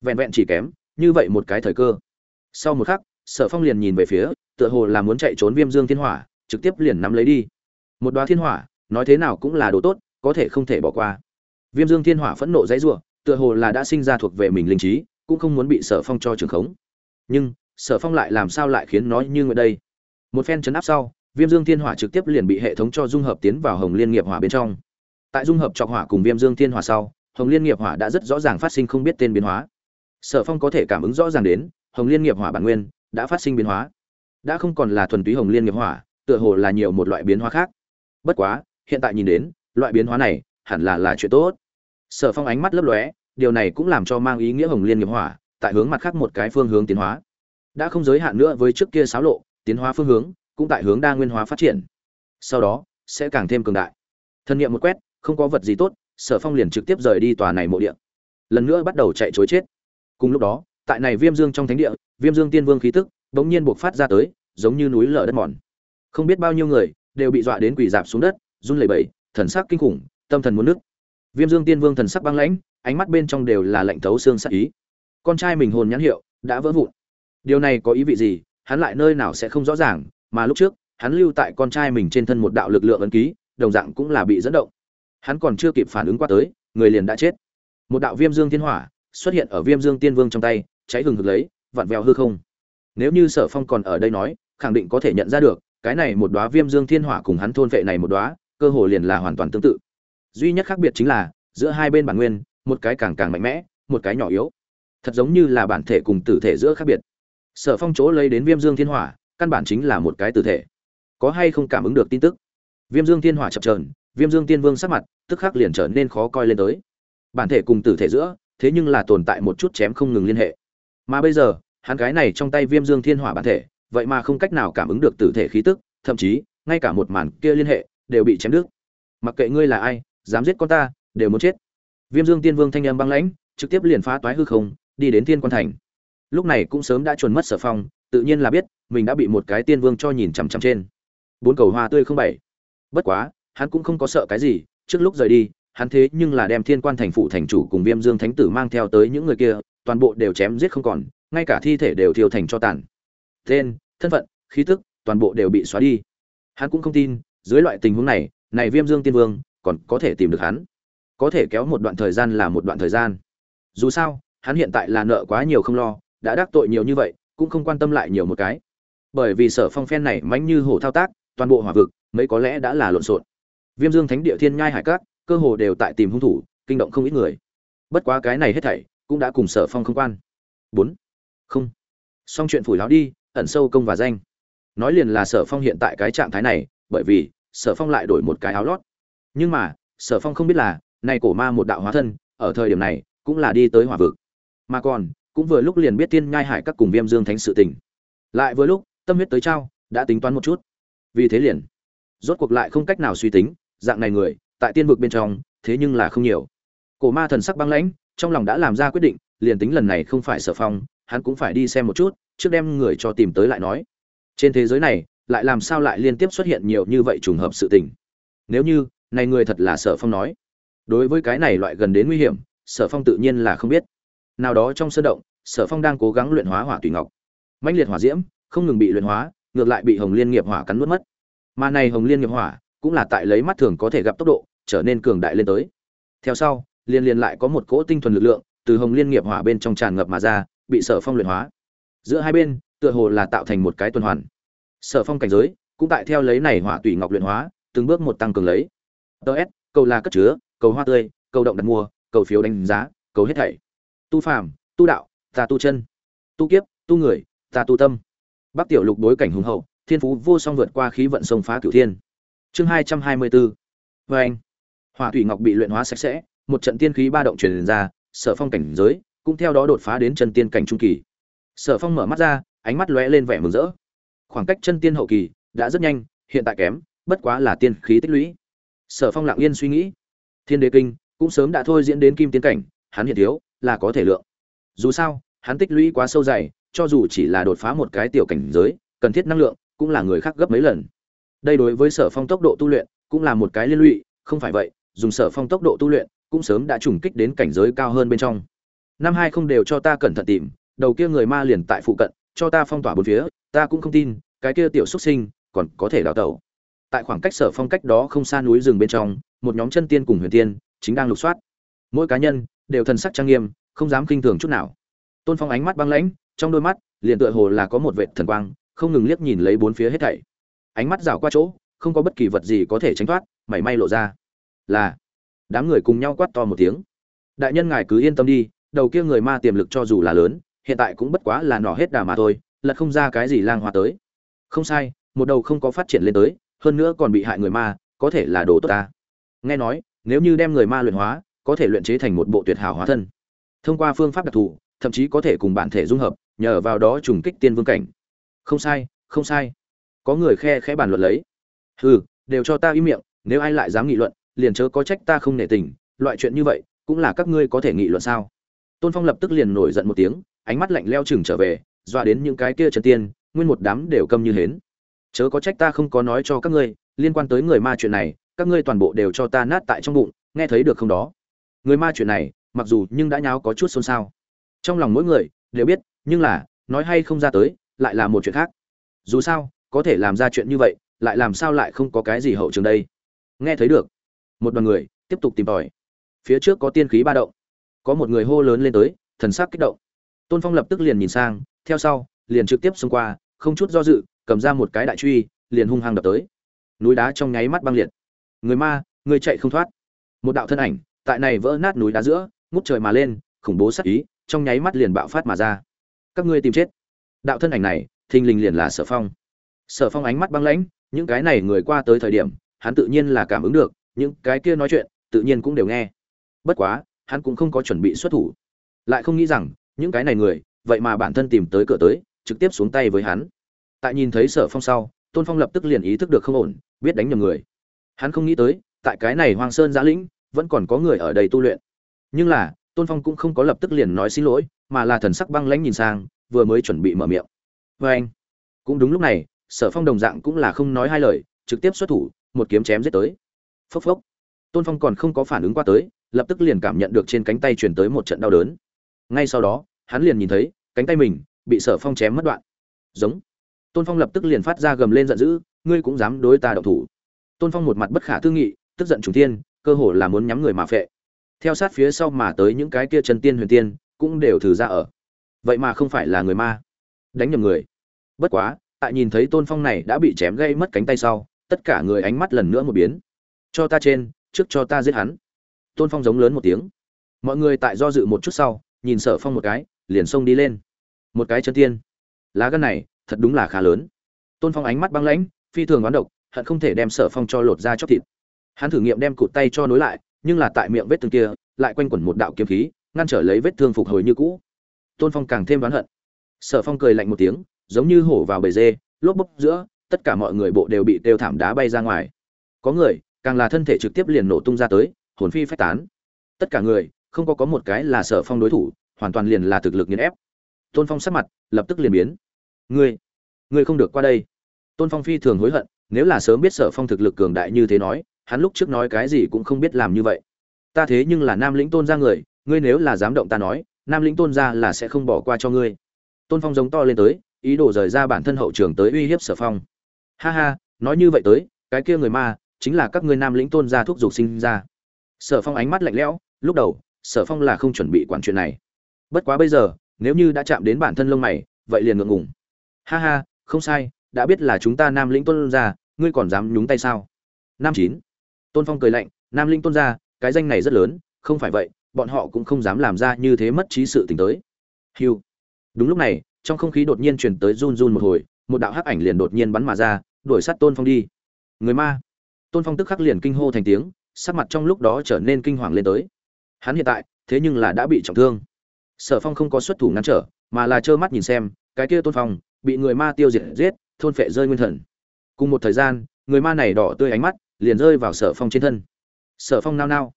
Vẹn vẹn chỉ kém, như vậy một cái thời cơ. Sau một khắc, sở phong liền nhìn về phía, tựa hồ là muốn chạy trốn viêm dương thiên hỏa, trực tiếp liền nắm lấy đi. Một đoá thiên hỏa, nói thế nào cũng là đồ tốt, có thể không thể bỏ qua. Viêm dương thiên hỏa phẫn nộ dãy giụa tựa hồ là đã sinh ra thuộc về mình linh trí, cũng không muốn bị sở phong cho trường khống. Nhưng, sở phong lại làm sao lại khiến nó như vậy đây? Một phen chấn áp sau viêm dương thiên hỏa trực tiếp liền bị hệ thống cho dung hợp tiến vào hồng liên nghiệp hỏa bên trong. Tại dung hợp trọc hỏa cùng viêm dương thiên hỏa sau, hồng liên nghiệp hỏa đã rất rõ ràng phát sinh không biết tên biến hóa. Sở phong có thể cảm ứng rõ ràng đến, hồng liên nghiệp hỏa bản nguyên đã phát sinh biến hóa. Đã không còn là thuần túy hồng liên nghiệp hỏa, tựa hồ là nhiều một loại biến hóa khác. Bất quá, hiện tại nhìn đến, loại biến hóa này hẳn là là chuyện tốt. Sở phong ánh mắt lấp lóe, điều này cũng làm cho mang ý nghĩa hồng liên nghiệp hỏa tại hướng mặt khác một cái phương hướng tiến hóa. Đã không giới hạn nữa với trước kia xáo lộ, tiến hóa phương hướng cũng tại hướng đa nguyên hóa phát triển. Sau đó, sẽ càng thêm cường đại. Thân nhiệm một quét, không có vật gì tốt, sở phong liền trực tiếp rời đi tòa này mộ địa. Lần nữa bắt đầu chạy chối chết. Cùng lúc đó, tại này viêm dương trong thánh địa, viêm dương tiên vương khí tức bỗng nhiên buộc phát ra tới, giống như núi lở đất mòn. Không biết bao nhiêu người đều bị dọa đến quỳ dạp xuống đất, run lẩy bẩy, thần sắc kinh khủng, tâm thần muốn nước viêm dương tiên vương thần sắc băng lãnh, ánh mắt bên trong đều là lạnh thấu xương sắc ý. Con trai mình hồn nhãn hiệu đã vỡ vụn. Điều này có ý vị gì, hắn lại nơi nào sẽ không rõ ràng mà lúc trước, hắn lưu tại con trai mình trên thân một đạo lực lượng ấn ký, đồng dạng cũng là bị dẫn động. Hắn còn chưa kịp phản ứng qua tới, người liền đã chết. Một đạo viêm dương thiên hỏa xuất hiện ở viêm dương tiên vương trong tay, cháy hừng hực lấy, vặn vẹo hư không. Nếu như sở phong còn ở đây nói, khẳng định có thể nhận ra được, cái này một đóa viêm dương thiên hỏa cùng hắn thôn vệ này một đóa, cơ hồ liền là hoàn toàn tương tự. Duy nhất khác biệt chính là, giữa hai bên bản nguyên, một cái càng càng mạnh mẽ, một cái nhỏ yếu. Thật giống như là bản thể cùng tử thể giữa khác biệt. Sở phong chỗ lấy đến viêm dương thiên hỏa căn bản chính là một cái tử thể. Có hay không cảm ứng được tin tức? Viêm dương thiên hỏa chập trờn viêm dương tiên vương sắc mặt, tức khắc liền trở nên khó coi lên tới. Bản thể cùng tử thể giữa, thế nhưng là tồn tại một chút chém không ngừng liên hệ. Mà bây giờ, hắn gái này trong tay viêm dương thiên hỏa bản thể, vậy mà không cách nào cảm ứng được tử thể khí tức, thậm chí, ngay cả một màn kia liên hệ, đều bị chém đứt. Mặc kệ ngươi là ai, dám giết con ta, đều muốn chết. Viêm dương tiên vương thanh âm băng lãnh, trực tiếp liền phá toái hư không, đi đến thiên quan thành. Lúc này cũng sớm đã chuẩn mất sở phong, tự nhiên là biết mình đã bị một cái tiên vương cho nhìn chằm chằm trên. Bốn cầu hoa tươi không bảy. Bất quá, hắn cũng không có sợ cái gì, trước lúc rời đi, hắn thế nhưng là đem thiên quan thành phụ thành chủ cùng viêm dương thánh tử mang theo tới những người kia, toàn bộ đều chém giết không còn, ngay cả thi thể đều thiêu thành cho tàn. Tên, thân phận, khí tức, toàn bộ đều bị xóa đi. Hắn cũng không tin, dưới loại tình huống này này viêm dương tiên vương, còn có thể tìm được hắn. Có thể kéo một đoạn thời gian là một đoạn thời gian. Dù sao, hắn hiện tại là nợ quá nhiều không lo, đã đắc tội nhiều như vậy, cũng không quan tâm lại nhiều một cái bởi vì sở phong phen này mánh như hổ thao tác, toàn bộ hỏa vực, mấy có lẽ đã là lộn xộn. Viêm dương thánh địa thiên nhai hải cát cơ hồ đều tại tìm hung thủ, kinh động không ít người. Bất quá cái này hết thảy, cũng đã cùng sở phong không quan. Bốn. Không. Xong chuyện phủi láo đi, ẩn sâu công và danh. Nói liền là sở phong hiện tại cái trạng thái này, bởi vì, sở phong lại đổi một cái áo lót. Nhưng mà, sở phong không biết là nay cổ ma một đạo hóa thân, ở thời điểm này, cũng là đi tới hỏa vực. Mà còn, cũng vừa lúc liền biết tiên nhai hải các cùng viêm dương thánh sự tình. Lại vừa lúc tâm huyết tới trao, đã tính toán một chút. Vì thế liền, rốt cuộc lại không cách nào suy tính, dạng này người, tại tiên vực bên trong, thế nhưng là không nhiều. Cổ ma thần sắc băng lãnh, trong lòng đã làm ra quyết định, liền tính lần này không phải sở phong, hắn cũng phải đi xem một chút, trước đem người cho tìm tới lại nói. Trên thế giới này, lại làm sao lại liên tiếp xuất hiện nhiều như vậy trùng hợp sự tình? Nếu như, này người thật là sở phong nói. Đối với cái này loại gần đến nguy hiểm, sở phong tự nhiên là không biết. Nào đó trong sơ động, sở phong đang cố gắng luyện hóa hỏa tùy ngọc. Mạnh liệt hỏa diễm không ngừng bị luyện hóa ngược lại bị hồng liên nghiệp hỏa cắn nuốt mất. Mà này hồng liên nghiệp hỏa cũng là tại lấy mắt thường có thể gặp tốc độ trở nên cường đại lên tới. Theo sau liên liên lại có một cỗ tinh thuần lực lượng từ hồng liên nghiệp hỏa bên trong tràn ngập mà ra bị sở phong luyện hóa. Giữa hai bên tựa hồ là tạo thành một cái tuần hoàn. Sở phong cảnh giới cũng tại theo lấy này hỏa tùy ngọc luyện hóa từng bước một tăng cường lấy. DS, cầu là cất chứa cầu hoa tươi cầu động đặt mua cầu phiếu đánh giá cầu hết thảy. Tu phàm tu đạo ta tu chân. Tu kiếp tu người ta tu tâm bắc tiểu lục đối cảnh hùng hậu, thiên phú vô song vượt qua khí vận sông phá cửu thiên. Chương hai trăm hai mươi bốn anh, hỏa thủy ngọc bị luyện hóa sạch sẽ, một trận tiên khí ba động truyền ra, sở phong cảnh giới cũng theo đó đột phá đến chân tiên cảnh trung kỳ. Sở phong mở mắt ra, ánh mắt lóe lên vẻ mừng rỡ. Khoảng cách chân tiên hậu kỳ đã rất nhanh, hiện tại kém, bất quá là tiên khí tích lũy. Sở phong lặng yên suy nghĩ. Thiên đế kinh cũng sớm đã thôi diễn đến kim tiên cảnh, hắn hiện thiếu là có thể lượng. Dù sao, hắn tích lũy quá sâu dày cho dù chỉ là đột phá một cái tiểu cảnh giới, cần thiết năng lượng cũng là người khác gấp mấy lần. Đây đối với sở phong tốc độ tu luyện cũng là một cái liên lụy, không phải vậy, dùng sở phong tốc độ tu luyện cũng sớm đã trùng kích đến cảnh giới cao hơn bên trong. Năm hai không đều cho ta cẩn thận tìm, đầu kia người ma liền tại phụ cận, cho ta phong tỏa bốn phía, ta cũng không tin, cái kia tiểu xuất sinh còn có thể đào tẩu. Tại khoảng cách sở phong cách đó không xa núi rừng bên trong, một nhóm chân tiên cùng huyền tiên chính đang lục soát. Mỗi cá nhân đều thần sắc trang nghiêm, không dám kinh thường chút nào. Tôn phong ánh mắt băng lãnh trong đôi mắt, liền tựa hồ là có một vệt thần quang, không ngừng liếc nhìn lấy bốn phía hết thảy. Ánh mắt rảo qua chỗ, không có bất kỳ vật gì có thể tránh thoát, mảy may lộ ra. Là, đám người cùng nhau quát to một tiếng. Đại nhân ngài cứ yên tâm đi, đầu kia người ma tiềm lực cho dù là lớn, hiện tại cũng bất quá là nỏ hết đà mà thôi lật không ra cái gì lang hoa tới. Không sai, một đầu không có phát triển lên tới, hơn nữa còn bị hại người ma, có thể là đồ tốt ta. Nghe nói, nếu như đem người ma luyện hóa, có thể luyện chế thành một bộ tuyệt hảo hóa thân. Thông qua phương pháp đặc thù, thậm chí có thể cùng bản thể dung hợp nhờ vào đó trùng kích tiên vương cảnh. Không sai không sai. Có người khe khẽ bàn luận lấy. Hừ, đều cho ta im miệng, nếu ai lại dám nghị luận, liền chớ có trách ta không nể tình. Loại chuyện như vậy, cũng là các ngươi có thể nghị luận sao? Tôn phong lập tức liền nổi giận một tiếng, ánh mắt lạnh leo chừng trở về, dọa đến những cái kia trần tiên, nguyên một đám đều câm như hến. Chớ có trách ta không có nói cho các ngươi, liên quan tới người ma chuyện này, các ngươi toàn bộ đều cho ta nát tại trong bụng, nghe thấy được không đó? Người ma chuyện này, mặc dù nhưng đã nháo có chút xôn xao. Trong lòng mỗi người đều biết nhưng là, nói hay không ra tới, lại là một chuyện khác. Dù sao, có thể làm ra chuyện như vậy, lại làm sao lại không có cái gì hậu trường đây? Nghe thấy được. Một đoàn người, tiếp tục tìm tòi. Phía trước có tiên khí ba động. Có một người hô lớn lên tới, thần sắc kích động. Tôn phong lập tức liền nhìn sang, theo sau, liền trực tiếp xông qua, không chút do dự, cầm ra một cái đại truy, liền hung hăng đập tới. Núi đá trong nháy mắt băng liệt. Người ma, người chạy không thoát. Một đạo thân ảnh, tại này vỡ nát núi đá giữa, ngút trời mà lên, khủng bố sắc ý, trong nháy mắt liền bạo phát mà ra các ngươi tìm chết. Đạo thân ảnh này, thình lình liền là sở phong. Sở phong ánh mắt băng lãnh, những cái này người qua tới thời điểm, hắn tự nhiên là cảm ứng được, những cái kia nói chuyện, tự nhiên cũng đều nghe. Bất quá, hắn cũng không có chuẩn bị xuất thủ. Lại không nghĩ rằng, những cái này người, vậy mà bản thân tìm tới cửa tới, trực tiếp xuống tay với hắn. Tại nhìn thấy sở phong sau, tôn phong lập tức liền ý thức được không ổn, biết đánh nhầm người. Hắn không nghĩ tới, tại cái này hoang sơn giã lĩnh, vẫn còn có người ở đây tu luyện. Nhưng là tôn phong cũng không có lập tức liền nói xin lỗi, mà là thần sắc băng lãnh nhìn sang, vừa mới chuẩn bị mở miệng. Vê anh. Cũng đúng lúc này, sở phong đồng dạng cũng là không nói hai lời, trực tiếp xuất thủ, một kiếm chém giết tới. Phốc phốc. Tôn phong còn không có phản ứng qua tới, lập tức liền cảm nhận được trên cánh tay truyền tới một trận đau đớn. Ngay sau đó, hắn liền nhìn thấy, cánh tay mình bị sở phong chém mất đoạn. Giống. Tôn phong lập tức liền phát ra gầm lên giận dữ, ngươi cũng dám đối ta đậu thủ. Tôn phong một mặt bất khả tư nghị, tức giận trùng thiên, cơ hồ là muốn nhắm người mà phệ theo sát phía sau mà tới những cái kia chân tiên huyền tiên, cũng đều thử ra ở. Vậy mà không phải là người ma. Đánh nhầm người. Bất quá, tại nhìn thấy tôn phong này đã bị chém gây mất cánh tay sau, tất cả người ánh mắt lần nữa một biến. Cho ta trên, trước cho ta giết hắn. Tôn phong giống lớn một tiếng. Mọi người tại do dự một chút sau, nhìn sở phong một cái, liền xông đi lên. Một cái chân tiên. Lá gân này, thật đúng là khá lớn. Tôn phong ánh mắt băng lãnh, phi thường oán độc, hận không thể đem sở phong cho lột ra chóc thịt. Hắn thử nghiệm đem cụt tay cho nối lại nhưng là tại miệng vết thương kia, lại quanh quẩn một đạo kiếm khí, ngăn trở lấy vết thương phục hồi như cũ. Tôn phong càng thêm oán hận. Sở phong cười lạnh một tiếng, giống như hổ vào bầy dê, lốp bốc giữa, tất cả mọi người bộ đều bị têu thảm đá bay ra ngoài. Có người, càng là thân thể trực tiếp liền nổ tung ra tới, hồn phi phách tán. Tất cả người, không có có một cái là sở phong đối thủ, hoàn toàn liền là thực lực nghiền ép. Tôn phong sắc mặt, lập tức liền biến. Ngươi ngươi không được qua đây. Tôn phong phi thường hối hận, nếu là sớm biết sở phong thực lực cường đại như thế nói hắn lúc trước nói cái gì cũng không biết làm như vậy. Ta thế nhưng là nam lĩnh tôn gia người, ngươi nếu là dám động ta nói, nam lĩnh tôn gia là sẽ không bỏ qua cho ngươi. Tôn phong giống to lên tới, ý đồ rời ra bản thân hậu trường tới uy hiếp sở phong. Ha ha, nói như vậy tới, cái kia người ma, chính là các ngươi nam lĩnh tôn gia thuốc dục sinh ra. Sở phong ánh mắt lạnh lẽo, lúc đầu, sở phong là không chuẩn bị quản chuyện này. Bất quá bây giờ, nếu như đã chạm đến bản thân lông mày, vậy liền ngượng ngùng. Ha ha, không sai, đã biết là chúng ta nam lĩnh tôn gia, ngươi còn dám nhúng tay sao? Năm chín tôn phong cười lạnh, nam Linh tôn gia, cái danh này rất lớn, không phải vậy, bọn họ cũng không dám làm ra như thế mất trí sự t tới. Hiu đúng lúc này, trong không khí đột nhiên truyền tới run run một hồi, một đạo hắc ảnh liền đột nhiên bắn mà ra, đuổi sát tôn phong đi. Người ma. Tôn phong tức khắc liền kinh hô thành tiếng, sắc mặt trong lúc đó trở nên kinh hoàng lên tới. Hắn hiện tại, thế nhưng là đã bị trọng thương. Sở phong không có xuất thủ ngăn trở, mà là trơ mắt nhìn xem, cái kia tôn phong, bị người ma tiêu diệt giết, thôn phệ rơi nguyên thần. Cùng một thời gian, người ma này đỏ tươi ánh mắt liền rơi vào sở phong trên thân. Sở phong nao nao.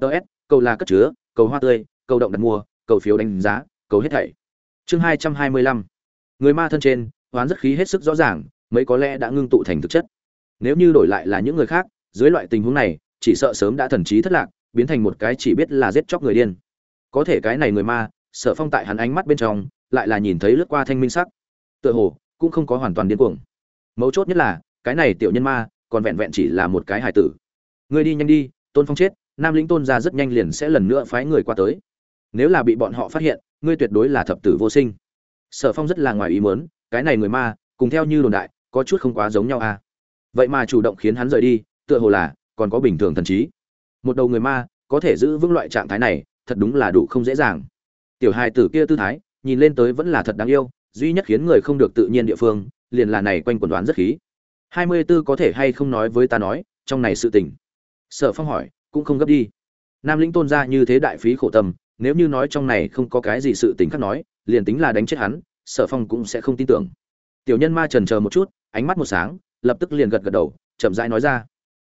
Ts cầu là cất chứa, cầu hoa tươi, cầu động đặt mua cầu phiếu đánh giá, cầu hết thảy. Chương hai trăm hai mươi lăm. Người ma thân trên oán rất khí hết sức rõ ràng, mấy có lẽ đã ngưng tụ thành thực chất. Nếu như đổi lại là những người khác, dưới loại tình huống này, chỉ sợ sớm đã thần trí thất lạc, biến thành một cái chỉ biết là giết chóc người điên. Có thể cái này người ma, sở phong tại hắn ánh mắt bên trong, lại là nhìn thấy lướt qua thanh minh sắc. Tựa hồ, cũng không có hoàn toàn điên cuồng. Mấu chốt nhất là, cái này tiểu nhân ma còn vẹn vẹn chỉ là một cái hài tử. Ngươi đi nhanh đi, tôn phong chết, nam lĩnh tôn gia rất nhanh liền sẽ lần nữa phái người qua tới. Nếu là bị bọn họ phát hiện, ngươi tuyệt đối là thập tử vô sinh. Sở phong rất là ngoài ý muốn, cái này người ma, cùng theo như đồn đại, có chút không quá giống nhau à. Vậy mà chủ động khiến hắn rời đi, tựa hồ là, còn có bình thường thần trí. Một đầu người ma, có thể giữ vững loại trạng thái này, thật đúng là đủ không dễ dàng. Tiểu hài tử kia tư thái, nhìn lên tới vẫn là thật đáng yêu, duy nhất khiến người không được tự nhiên địa phương, liền là này quanh quần đoán rất khí hai mươi 24 có thể hay không nói với ta nói, trong này sự tình. Sở phong hỏi, cũng không gấp đi. Nam lĩnh tôn ra như thế đại phí khổ tâm, nếu như nói trong này không có cái gì sự tình khác nói, liền tính là đánh chết hắn, sở phong cũng sẽ không tin tưởng. Tiểu nhân ma trần chờ một chút, ánh mắt một sáng, lập tức liền gật gật đầu, chậm rãi nói ra.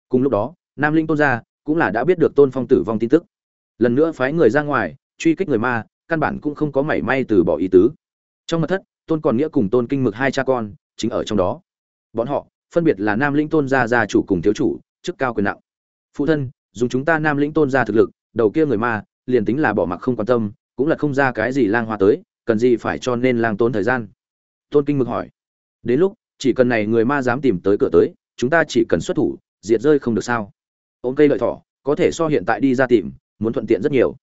Cùng lúc đó, nam linh tôn gia cũng là đã biết được tôn phong tử vong tin tức. Lần nữa phái người ra ngoài, truy kích người ma, căn bản cũng không có mảy may từ bỏ ý tứ. Trong mật thất, tôn còn nghĩa cùng tôn kinh mực hai cha con, chính ở trong đó. Bọn họ phân biệt là nam lĩnh tôn gia gia chủ cùng thiếu chủ, chức cao quyền nặng. Phụ thân, dùng chúng ta nam lĩnh tôn gia thực lực, đầu kia người ma, liền tính là bỏ mặc không quan tâm, cũng là không ra cái gì lang hoa tới, cần gì phải cho nên lang tốn thời gian? Tôn kinh mực hỏi. Đến lúc, chỉ cần này người ma dám tìm tới cửa tới, chúng ta chỉ cần xuất thủ, diệt rơi không được sao? Ôm cây lợi thỏ, có thể so hiện tại đi ra tìm, muốn thuận tiện rất nhiều.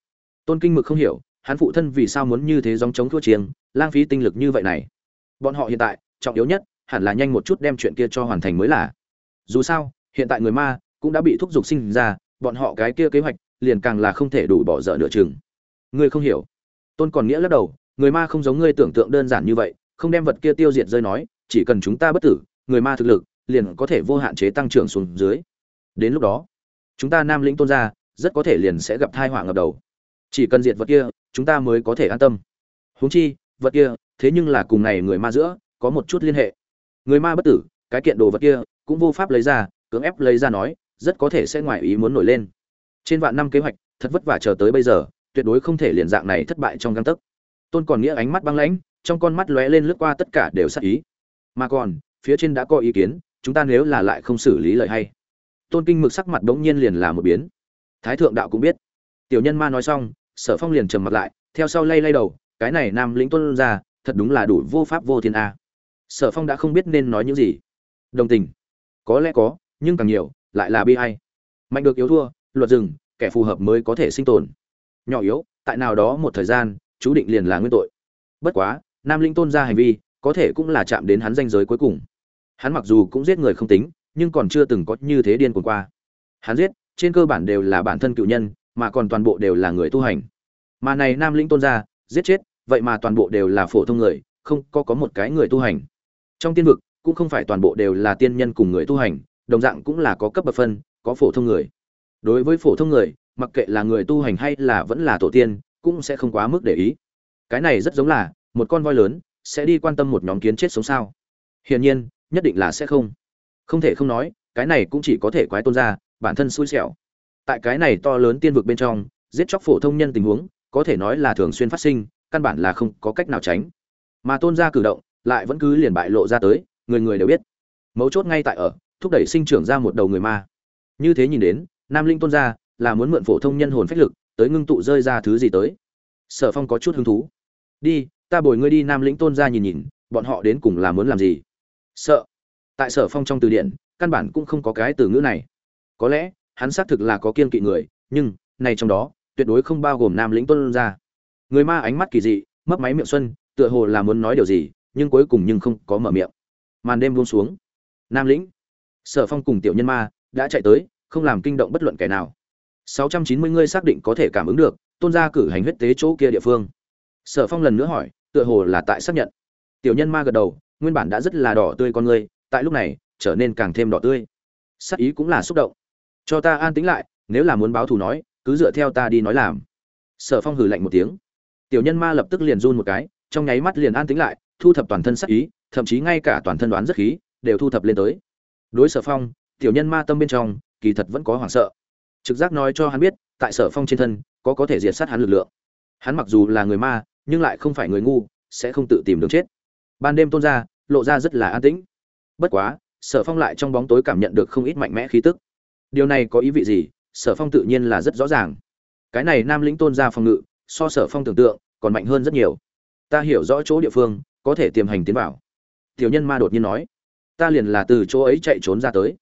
Tôn kinh mực không hiểu, hắn phụ thân vì sao muốn như thế dòng chống thua chiêng lang phí tinh lực như vậy này? Bọn họ hiện tại, trọng yếu nhất hẳn là nhanh một chút đem chuyện kia cho hoàn thành mới là. Dù sao, hiện tại người ma cũng đã bị thúc giục sinh ra, bọn họ cái kia kế hoạch liền càng là không thể đủ bỏ dở nửa chừng. Ngươi không hiểu. Tôn còn nghĩa lắc đầu, người ma không giống ngươi tưởng tượng đơn giản như vậy, không đem vật kia tiêu diệt rơi nói, chỉ cần chúng ta bất tử, người ma thực lực liền có thể vô hạn chế tăng trưởng xuống dưới. Đến lúc đó, chúng ta nam lĩnh tôn gia rất có thể liền sẽ gặp thai họa ngập đầu. Chỉ cần diệt vật kia, chúng ta mới có thể an tâm. Huống chi, vật kia, thế nhưng là cùng này người ma giữa có một chút liên hệ người ma bất tử, cái kiện đồ vật kia cũng vô pháp lấy ra, cưỡng ép lấy ra nói, rất có thể sẽ ngoài ý muốn nổi lên. Trên vạn năm kế hoạch, thật vất vả chờ tới bây giờ, tuyệt đối không thể liền dạng này thất bại trong găng tấc. Tôn còn nghĩa ánh mắt băng lãnh, trong con mắt lóe lên lướt qua tất cả đều sắc ý. Mà còn, phía trên đã có ý kiến, chúng ta nếu là lại không xử lý lời hay. Tôn kinh mực sắc mặt đống nhiên liền là một biến. Thái thượng đạo cũng biết. Tiểu nhân ma nói xong, sở phong liền trầm mặt lại, theo sau lay lay đầu, cái này nam lĩnh tôn ra, thật đúng là đủ vô pháp vô thiên a sở phong đã không biết nên nói những gì. Đồng tình. Có lẽ có, nhưng càng nhiều, lại là bi hay mạnh được yếu thua, luật rừng, kẻ phù hợp mới có thể sinh tồn. Nhỏ yếu, tại nào đó một thời gian, chú định liền là nguyên tội. Bất quá, nam linh tôn ra hành vi, có thể cũng là chạm đến hắn danh giới cuối cùng. Hắn mặc dù cũng giết người không tính, nhưng còn chưa từng có như thế điên cuồng qua. Hắn giết, trên cơ bản đều là bản thân cựu nhân, mà còn toàn bộ đều là người tu hành. Mà này nam linh tôn ra, giết chết, vậy mà toàn bộ đều là phổ thông người, không có có một cái người tu hành trong tiên vực, cũng không phải toàn bộ đều là tiên nhân cùng người tu hành, đồng dạng cũng là có cấp bậc phân, có phổ thông người. Đối với phổ thông người, mặc kệ là người tu hành hay là vẫn là tổ tiên, cũng sẽ không quá mức để ý. Cái này rất giống là, một con voi lớn, sẽ đi quan tâm một nhóm kiến chết sống sao. Hiển nhiên, nhất định là sẽ không. Không thể không nói, cái này cũng chỉ có thể quái tôn ra, bản thân xui xẻo. Tại cái này to lớn tiên vực bên trong, giết chóc phổ thông nhân tình huống, có thể nói là thường xuyên phát sinh, căn bản là không có cách nào tránh. Mà tôn gia cử động lại vẫn cứ liền bại lộ ra tới, người người đều biết. Mấu chốt ngay tại ở, thúc đẩy sinh trưởng ra một đầu người ma. Như thế nhìn đến, nam linh tôn gia là muốn mượn phổ thông nhân hồn phách lực tới ngưng tụ rơi ra thứ gì tới. Sở phong có chút hứng thú. Đi, ta bồi ngươi đi nam lĩnh tôn gia nhìn nhìn, bọn họ đến cùng là muốn làm gì? Sợ. Tại sở phong trong từ điển, căn bản cũng không có cái từ ngữ này. Có lẽ, hắn xác thực là có kiên kỵ người, nhưng, này trong đó, tuyệt đối không bao gồm nam lĩnh tôn gia. Người ma ánh mắt kỳ dị, mấp máy miệng xuân, tựa hồ là muốn nói điều gì nhưng cuối cùng nhưng không có mở miệng. Màn đêm buông xuống. Nam lĩnh, sở phong cùng tiểu nhân ma đã chạy tới, không làm kinh động bất luận kẻ nào. 690 người xác định có thể cảm ứng được, tôn gia cử hành huyết tế chỗ kia địa phương. Sở phong lần nữa hỏi, tựa hồ là tại xác nhận. Tiểu nhân ma gật đầu, nguyên bản đã rất là đỏ tươi con người, tại lúc này, trở nên càng thêm đỏ tươi. Sắc ý cũng là xúc động. Cho ta an tĩnh lại, nếu là muốn báo thù nói, cứ dựa theo ta đi nói làm. Sở phong hừ lạnh một tiếng. Tiểu nhân ma lập tức liền run một cái, trong nháy mắt liền an tĩnh lại thu thập toàn thân sắc ý, thậm chí ngay cả toàn thân đoán rất khí, đều thu thập lên tới. Đối sở phong, tiểu nhân ma tâm bên trong, kỳ thật vẫn có hoảng sợ. Trực giác nói cho hắn biết, tại sở phong trên thân, có có thể diệt sát hắn lực lượng. Hắn mặc dù là người ma, nhưng lại không phải người ngu, sẽ không tự tìm đường chết. Ban đêm tôn ra, lộ ra rất là an tĩnh. Bất quá, sở phong lại trong bóng tối cảm nhận được không ít mạnh mẽ khí tức. Điều này có ý vị gì? Sở phong tự nhiên là rất rõ ràng. Cái này nam lĩnh tôn ra phòng ngự, so sở phong tưởng tượng còn mạnh hơn rất nhiều. Ta hiểu rõ chỗ địa phương có thể tiềm hành tiến vào. Tiểu nhân ma đột nhiên nói, ta liền là từ chỗ ấy chạy trốn ra tới.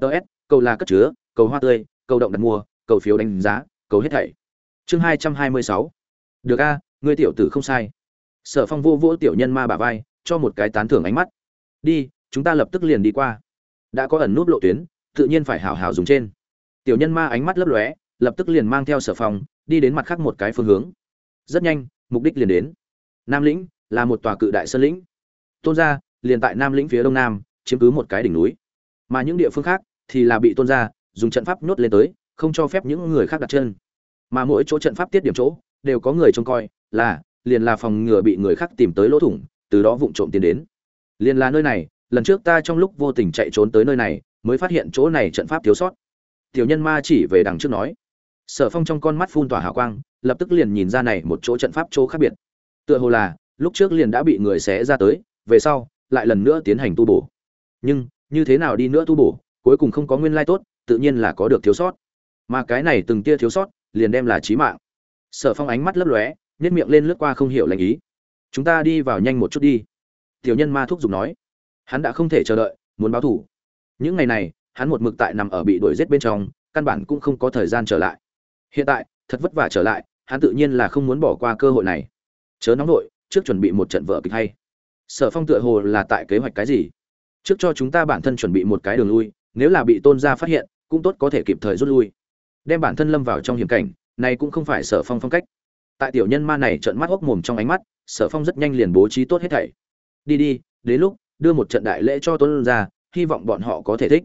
Tớ s, cầu là cất chứa, cầu hoa tươi, cầu động đặt mua, cầu phiếu đánh giá, cầu hết thảy. Chương hai trăm hai mươi sáu. Được a, ngươi tiểu tử không sai. Sở phong vô vỗ tiểu nhân ma bà vai, cho một cái tán thưởng ánh mắt. Đi, chúng ta lập tức liền đi qua. Đã có ẩn nút lộ tuyến, tự nhiên phải hào hào dùng trên. Tiểu nhân ma ánh mắt lấp lóe, lập tức liền mang theo sở phong, đi đến mặt khác một cái phương hướng. Rất nhanh, mục đích liền đến. Nam lĩnh là một tòa cự đại sơn lĩnh. Tôn gia, liền tại nam lĩnh phía đông nam, chiếm cứ một cái đỉnh núi. Mà những địa phương khác thì là bị tôn gia dùng trận pháp nhốt lên tới, không cho phép những người khác đặt chân. Mà mỗi chỗ trận pháp tiết điểm chỗ, đều có người trông coi, là, liền là phòng ngừa bị người khác tìm tới lỗ thủng, từ đó vụng trộm tiến đến. Liền là nơi này, lần trước ta trong lúc vô tình chạy trốn tới nơi này, mới phát hiện chỗ này trận pháp thiếu sót. Tiểu nhân ma chỉ về đằng trước nói. Sở phong trong con mắt phun tỏa hào quang, lập tức liền nhìn ra này một chỗ trận pháp chỗ khác biệt. Tựa hồ là lúc trước liền đã bị người xé ra tới, về sau, lại lần nữa tiến hành tu bổ. Nhưng, như thế nào đi nữa tu bổ, cuối cùng không có nguyên lai tốt, tự nhiên là có được thiếu sót. Mà cái này từng tia thiếu sót, liền đem là trí mạng. Sở phong ánh mắt lấp lóe nhét miệng lên lướt qua không hiểu lành ý. Chúng ta đi vào nhanh một chút đi. Tiểu nhân ma thúc giục nói. Hắn đã không thể chờ đợi, muốn báo thủ. Những ngày này, hắn một mực tại nằm ở bị đuổi giết bên trong, căn bản cũng không có thời gian trở lại. Hiện tại, thật vất vả trở lại, hắn tự nhiên là không muốn bỏ qua cơ hội này. Chớ nóng nội trước chuẩn bị một trận vở kịch hay. Sở phong tựa hồ là tại kế hoạch cái gì? Trước cho chúng ta bản thân chuẩn bị một cái đường lui, nếu là bị tôn gia phát hiện, cũng tốt có thể kịp thời rút lui. Đem bản thân lâm vào trong hiểm cảnh, này cũng không phải sở phong phong cách. Tại tiểu nhân ma này trợn mắt hốc mồm trong ánh mắt, sở phong rất nhanh liền bố trí tốt hết thảy. Đi đi, đến lúc, đưa một trận đại lễ cho tôn gia, hy vọng bọn họ có thể thích.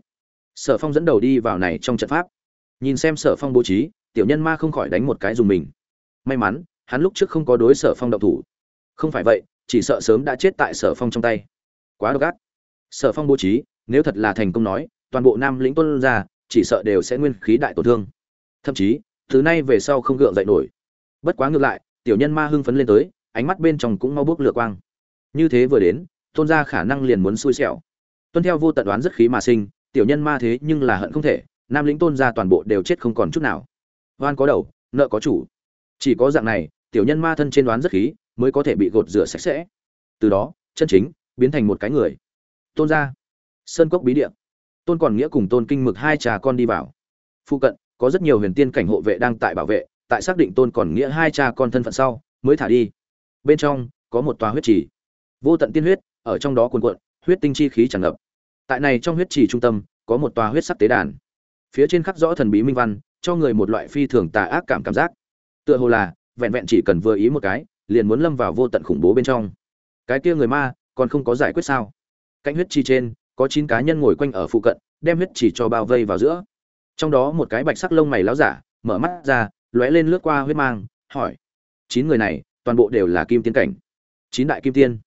Sở phong dẫn đầu đi vào này trong trận pháp. Nhìn xem sở phong bố trí, tiểu nhân ma không khỏi đánh một cái dùng mình. May mắn, hắn lúc trước không có đối sở phong độc thủ không phải vậy, chỉ sợ sớm đã chết tại sở phong trong tay. Quá độc ác. Sở phong bố trí, nếu thật là thành công nói, toàn bộ nam lĩnh tôn gia chỉ sợ đều sẽ nguyên khí đại tổn thương. Thậm chí, từ nay về sau không gượng dậy nổi. Bất quá ngược lại, tiểu nhân ma hưng phấn lên tới, ánh mắt bên trong cũng mau bước lửa quang. Như thế vừa đến, tôn gia khả năng liền muốn xui xẻo. Tuân theo vô tận đoán rất khí mà sinh, tiểu nhân ma thế nhưng là hận không thể, nam lĩnh tôn gia toàn bộ đều chết không còn chút nào. Oan có đầu, nợ có chủ. Chỉ có dạng này, tiểu nhân ma thân trên đoán rất khí mới có thể bị gột rửa sạch sẽ. Từ đó, chân chính biến thành một cái người. Tôn gia, sơn cốc bí địa. Tôn còn nghĩa cùng tôn kinh mực hai trà con đi vào. Phụ cận, có rất nhiều huyền tiên cảnh hộ vệ đang tại bảo vệ, tại xác định tôn còn nghĩa hai cha con thân phận sau, mới thả đi. Bên trong, có một tòa huyết trì. Vô tận tiên huyết, ở trong đó cuồn cuộn, huyết tinh chi khí tràn ngập. Tại này trong huyết trì trung tâm, có một tòa huyết sắc tế đàn. Phía trên khắc rõ thần bí minh văn, cho người một loại phi thường tà ác cảm cảm giác. Tựa hồ là, vẹn vẹn chỉ cần vừa ý một cái liền muốn lâm vào vô tận khủng bố bên trong. Cái kia người ma, còn không có giải quyết sao? Cạnh huyết trì trên, có chín cá nhân ngồi quanh ở phụ cận, đem huyết trì cho bao vây vào giữa. Trong đó một cái bạch sắc lông mày láo giả, mở mắt ra, lóe lên lướt qua huyết mang, hỏi, chín người này, toàn bộ đều là kim tiên cảnh? Chín đại kim tiên.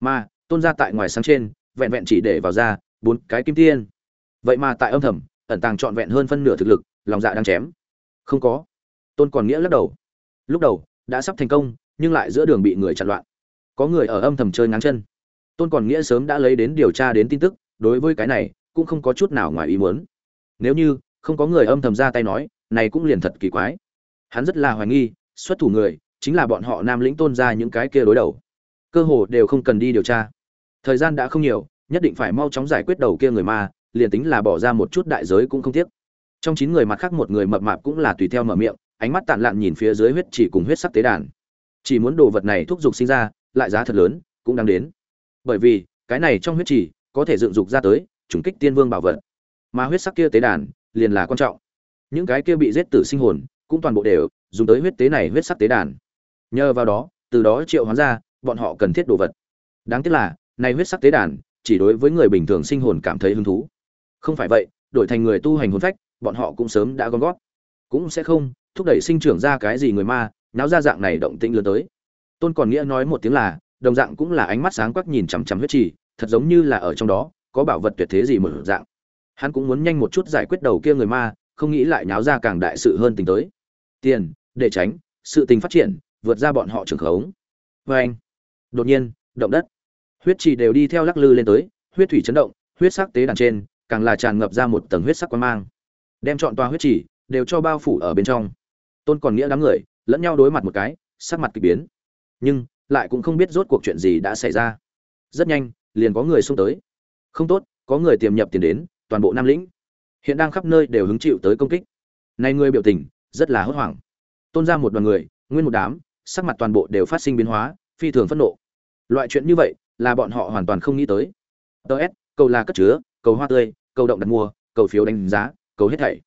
Mà tôn ra tại ngoài sáng trên, vẹn vẹn chỉ để vào ra bốn cái kim tiên. Vậy mà tại âm thầm, ẩn tàng trọn vẹn hơn phân nửa thực lực, lòng dạ đang chém. Không có. Tôn còn nghĩa lắc đầu. Lúc đầu, đã sắp thành công nhưng lại giữa đường bị người chặn loạn. Có người ở âm thầm chơi ngáng chân. Tôn còn nghĩa sớm đã lấy đến điều tra đến tin tức, đối với cái này cũng không có chút nào ngoài ý muốn. Nếu như không có người âm thầm ra tay nói, này cũng liền thật kỳ quái. Hắn rất là hoài nghi, xuất thủ người chính là bọn họ nam lĩnh tôn ra những cái kia đối đầu. Cơ hồ đều không cần đi điều tra. Thời gian đã không nhiều, nhất định phải mau chóng giải quyết đầu kia người ma, liền tính là bỏ ra một chút đại giới cũng không tiếc. Trong chín người mặt khác một người mập mạp cũng là tùy theo mở miệng, ánh mắt tàn lạn nhìn phía dưới huyết chỉ cùng huyết sắc tế đàn chỉ muốn đồ vật này thúc giục sinh ra, lại giá thật lớn, cũng đang đến. Bởi vì, cái này trong huyết chỉ có thể dựng dục ra tới chủng kích tiên vương bảo vật. Mà huyết sắc kia tế đàn, liền là quan trọng. Những cái kia bị giết tử sinh hồn, cũng toàn bộ đều dùng tới huyết tế này huyết sắc tế đàn. Nhờ vào đó, từ đó triệu hoán ra, bọn họ cần thiết đồ vật. Đáng tiếc là, này huyết sắc tế đàn, chỉ đối với người bình thường sinh hồn cảm thấy hứng thú. Không phải vậy, đổi thành người tu hành hồn phách, bọn họ cũng sớm đã gom gót cũng sẽ không, thúc đẩy sinh trưởng ra cái gì người ma náo ra dạng này động tĩnh lớn tới. Tôn còn nghĩa nói một tiếng là, đồng dạng cũng là ánh mắt sáng quắc nhìn chằm chằm huyết trì, thật giống như là ở trong đó, có bảo vật tuyệt thế gì mở dạng. Hắn cũng muốn nhanh một chút giải quyết đầu kia người ma, không nghĩ lại nháo ra càng đại sự hơn tình tới. Tiền, để tránh, sự tình phát triển, vượt ra bọn họ trường khống. Vê anh đột nhiên, động đất. Huyết trì đều đi theo lắc lư lên tới, huyết thủy chấn động, huyết sắc tế đàn trên, càng là tràn ngập ra một tầng huyết sắc quan mang. Đem chọn toa huyết trì, đều cho bao phủ ở bên trong. Tôn còn nghĩa đám người lẫn nhau đối mặt một cái, sắc mặt kỳ biến. Nhưng, lại cũng không biết rốt cuộc chuyện gì đã xảy ra. Rất nhanh, liền có người xông tới. Không tốt, có người tiềm nhập tiền đến, toàn bộ nam lĩnh. Hiện đang khắp nơi đều hứng chịu tới công kích. Này người biểu tình, rất là hốt hoảng. Tôn ra một đoàn người, nguyên một đám, sắc mặt toàn bộ đều phát sinh biến hóa, phi thường phẫn nộ. Loại chuyện như vậy, là bọn họ hoàn toàn không nghĩ tới. Ts cầu là cất chứa, cầu hoa tươi, cầu động đặt mua, cầu phiếu đánh giá, cầu hết thảy.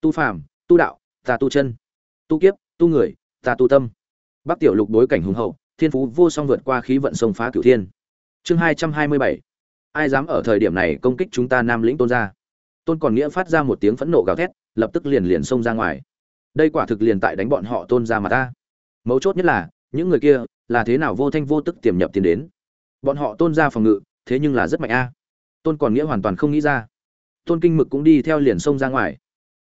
Tu phàm, tu đạo, ta tu chân. Tu kiếp, tu người ta tu tâm. Bắc tiểu lục đối cảnh hùng hậu, thiên phú vô song vượt qua khí vận sông phá cửu thiên. Chương hai trăm hai mươi bảy. Ai dám ở thời điểm này công kích chúng ta nam lĩnh tôn ra tôn còn nghĩa phát ra một tiếng phẫn nộ gào thét, lập tức liền liền xông ra ngoài. Đây quả thực liền tại đánh bọn họ tôn ra mà ta. Mấu chốt nhất là, những người kia là thế nào vô thanh vô tức tiềm nhập tiền đến? Bọn họ tôn ra phòng ngự, thế nhưng là rất mạnh a. Tôn còn nghĩa hoàn toàn không nghĩ ra. Tôn kinh mực cũng đi theo liền xông ra ngoài.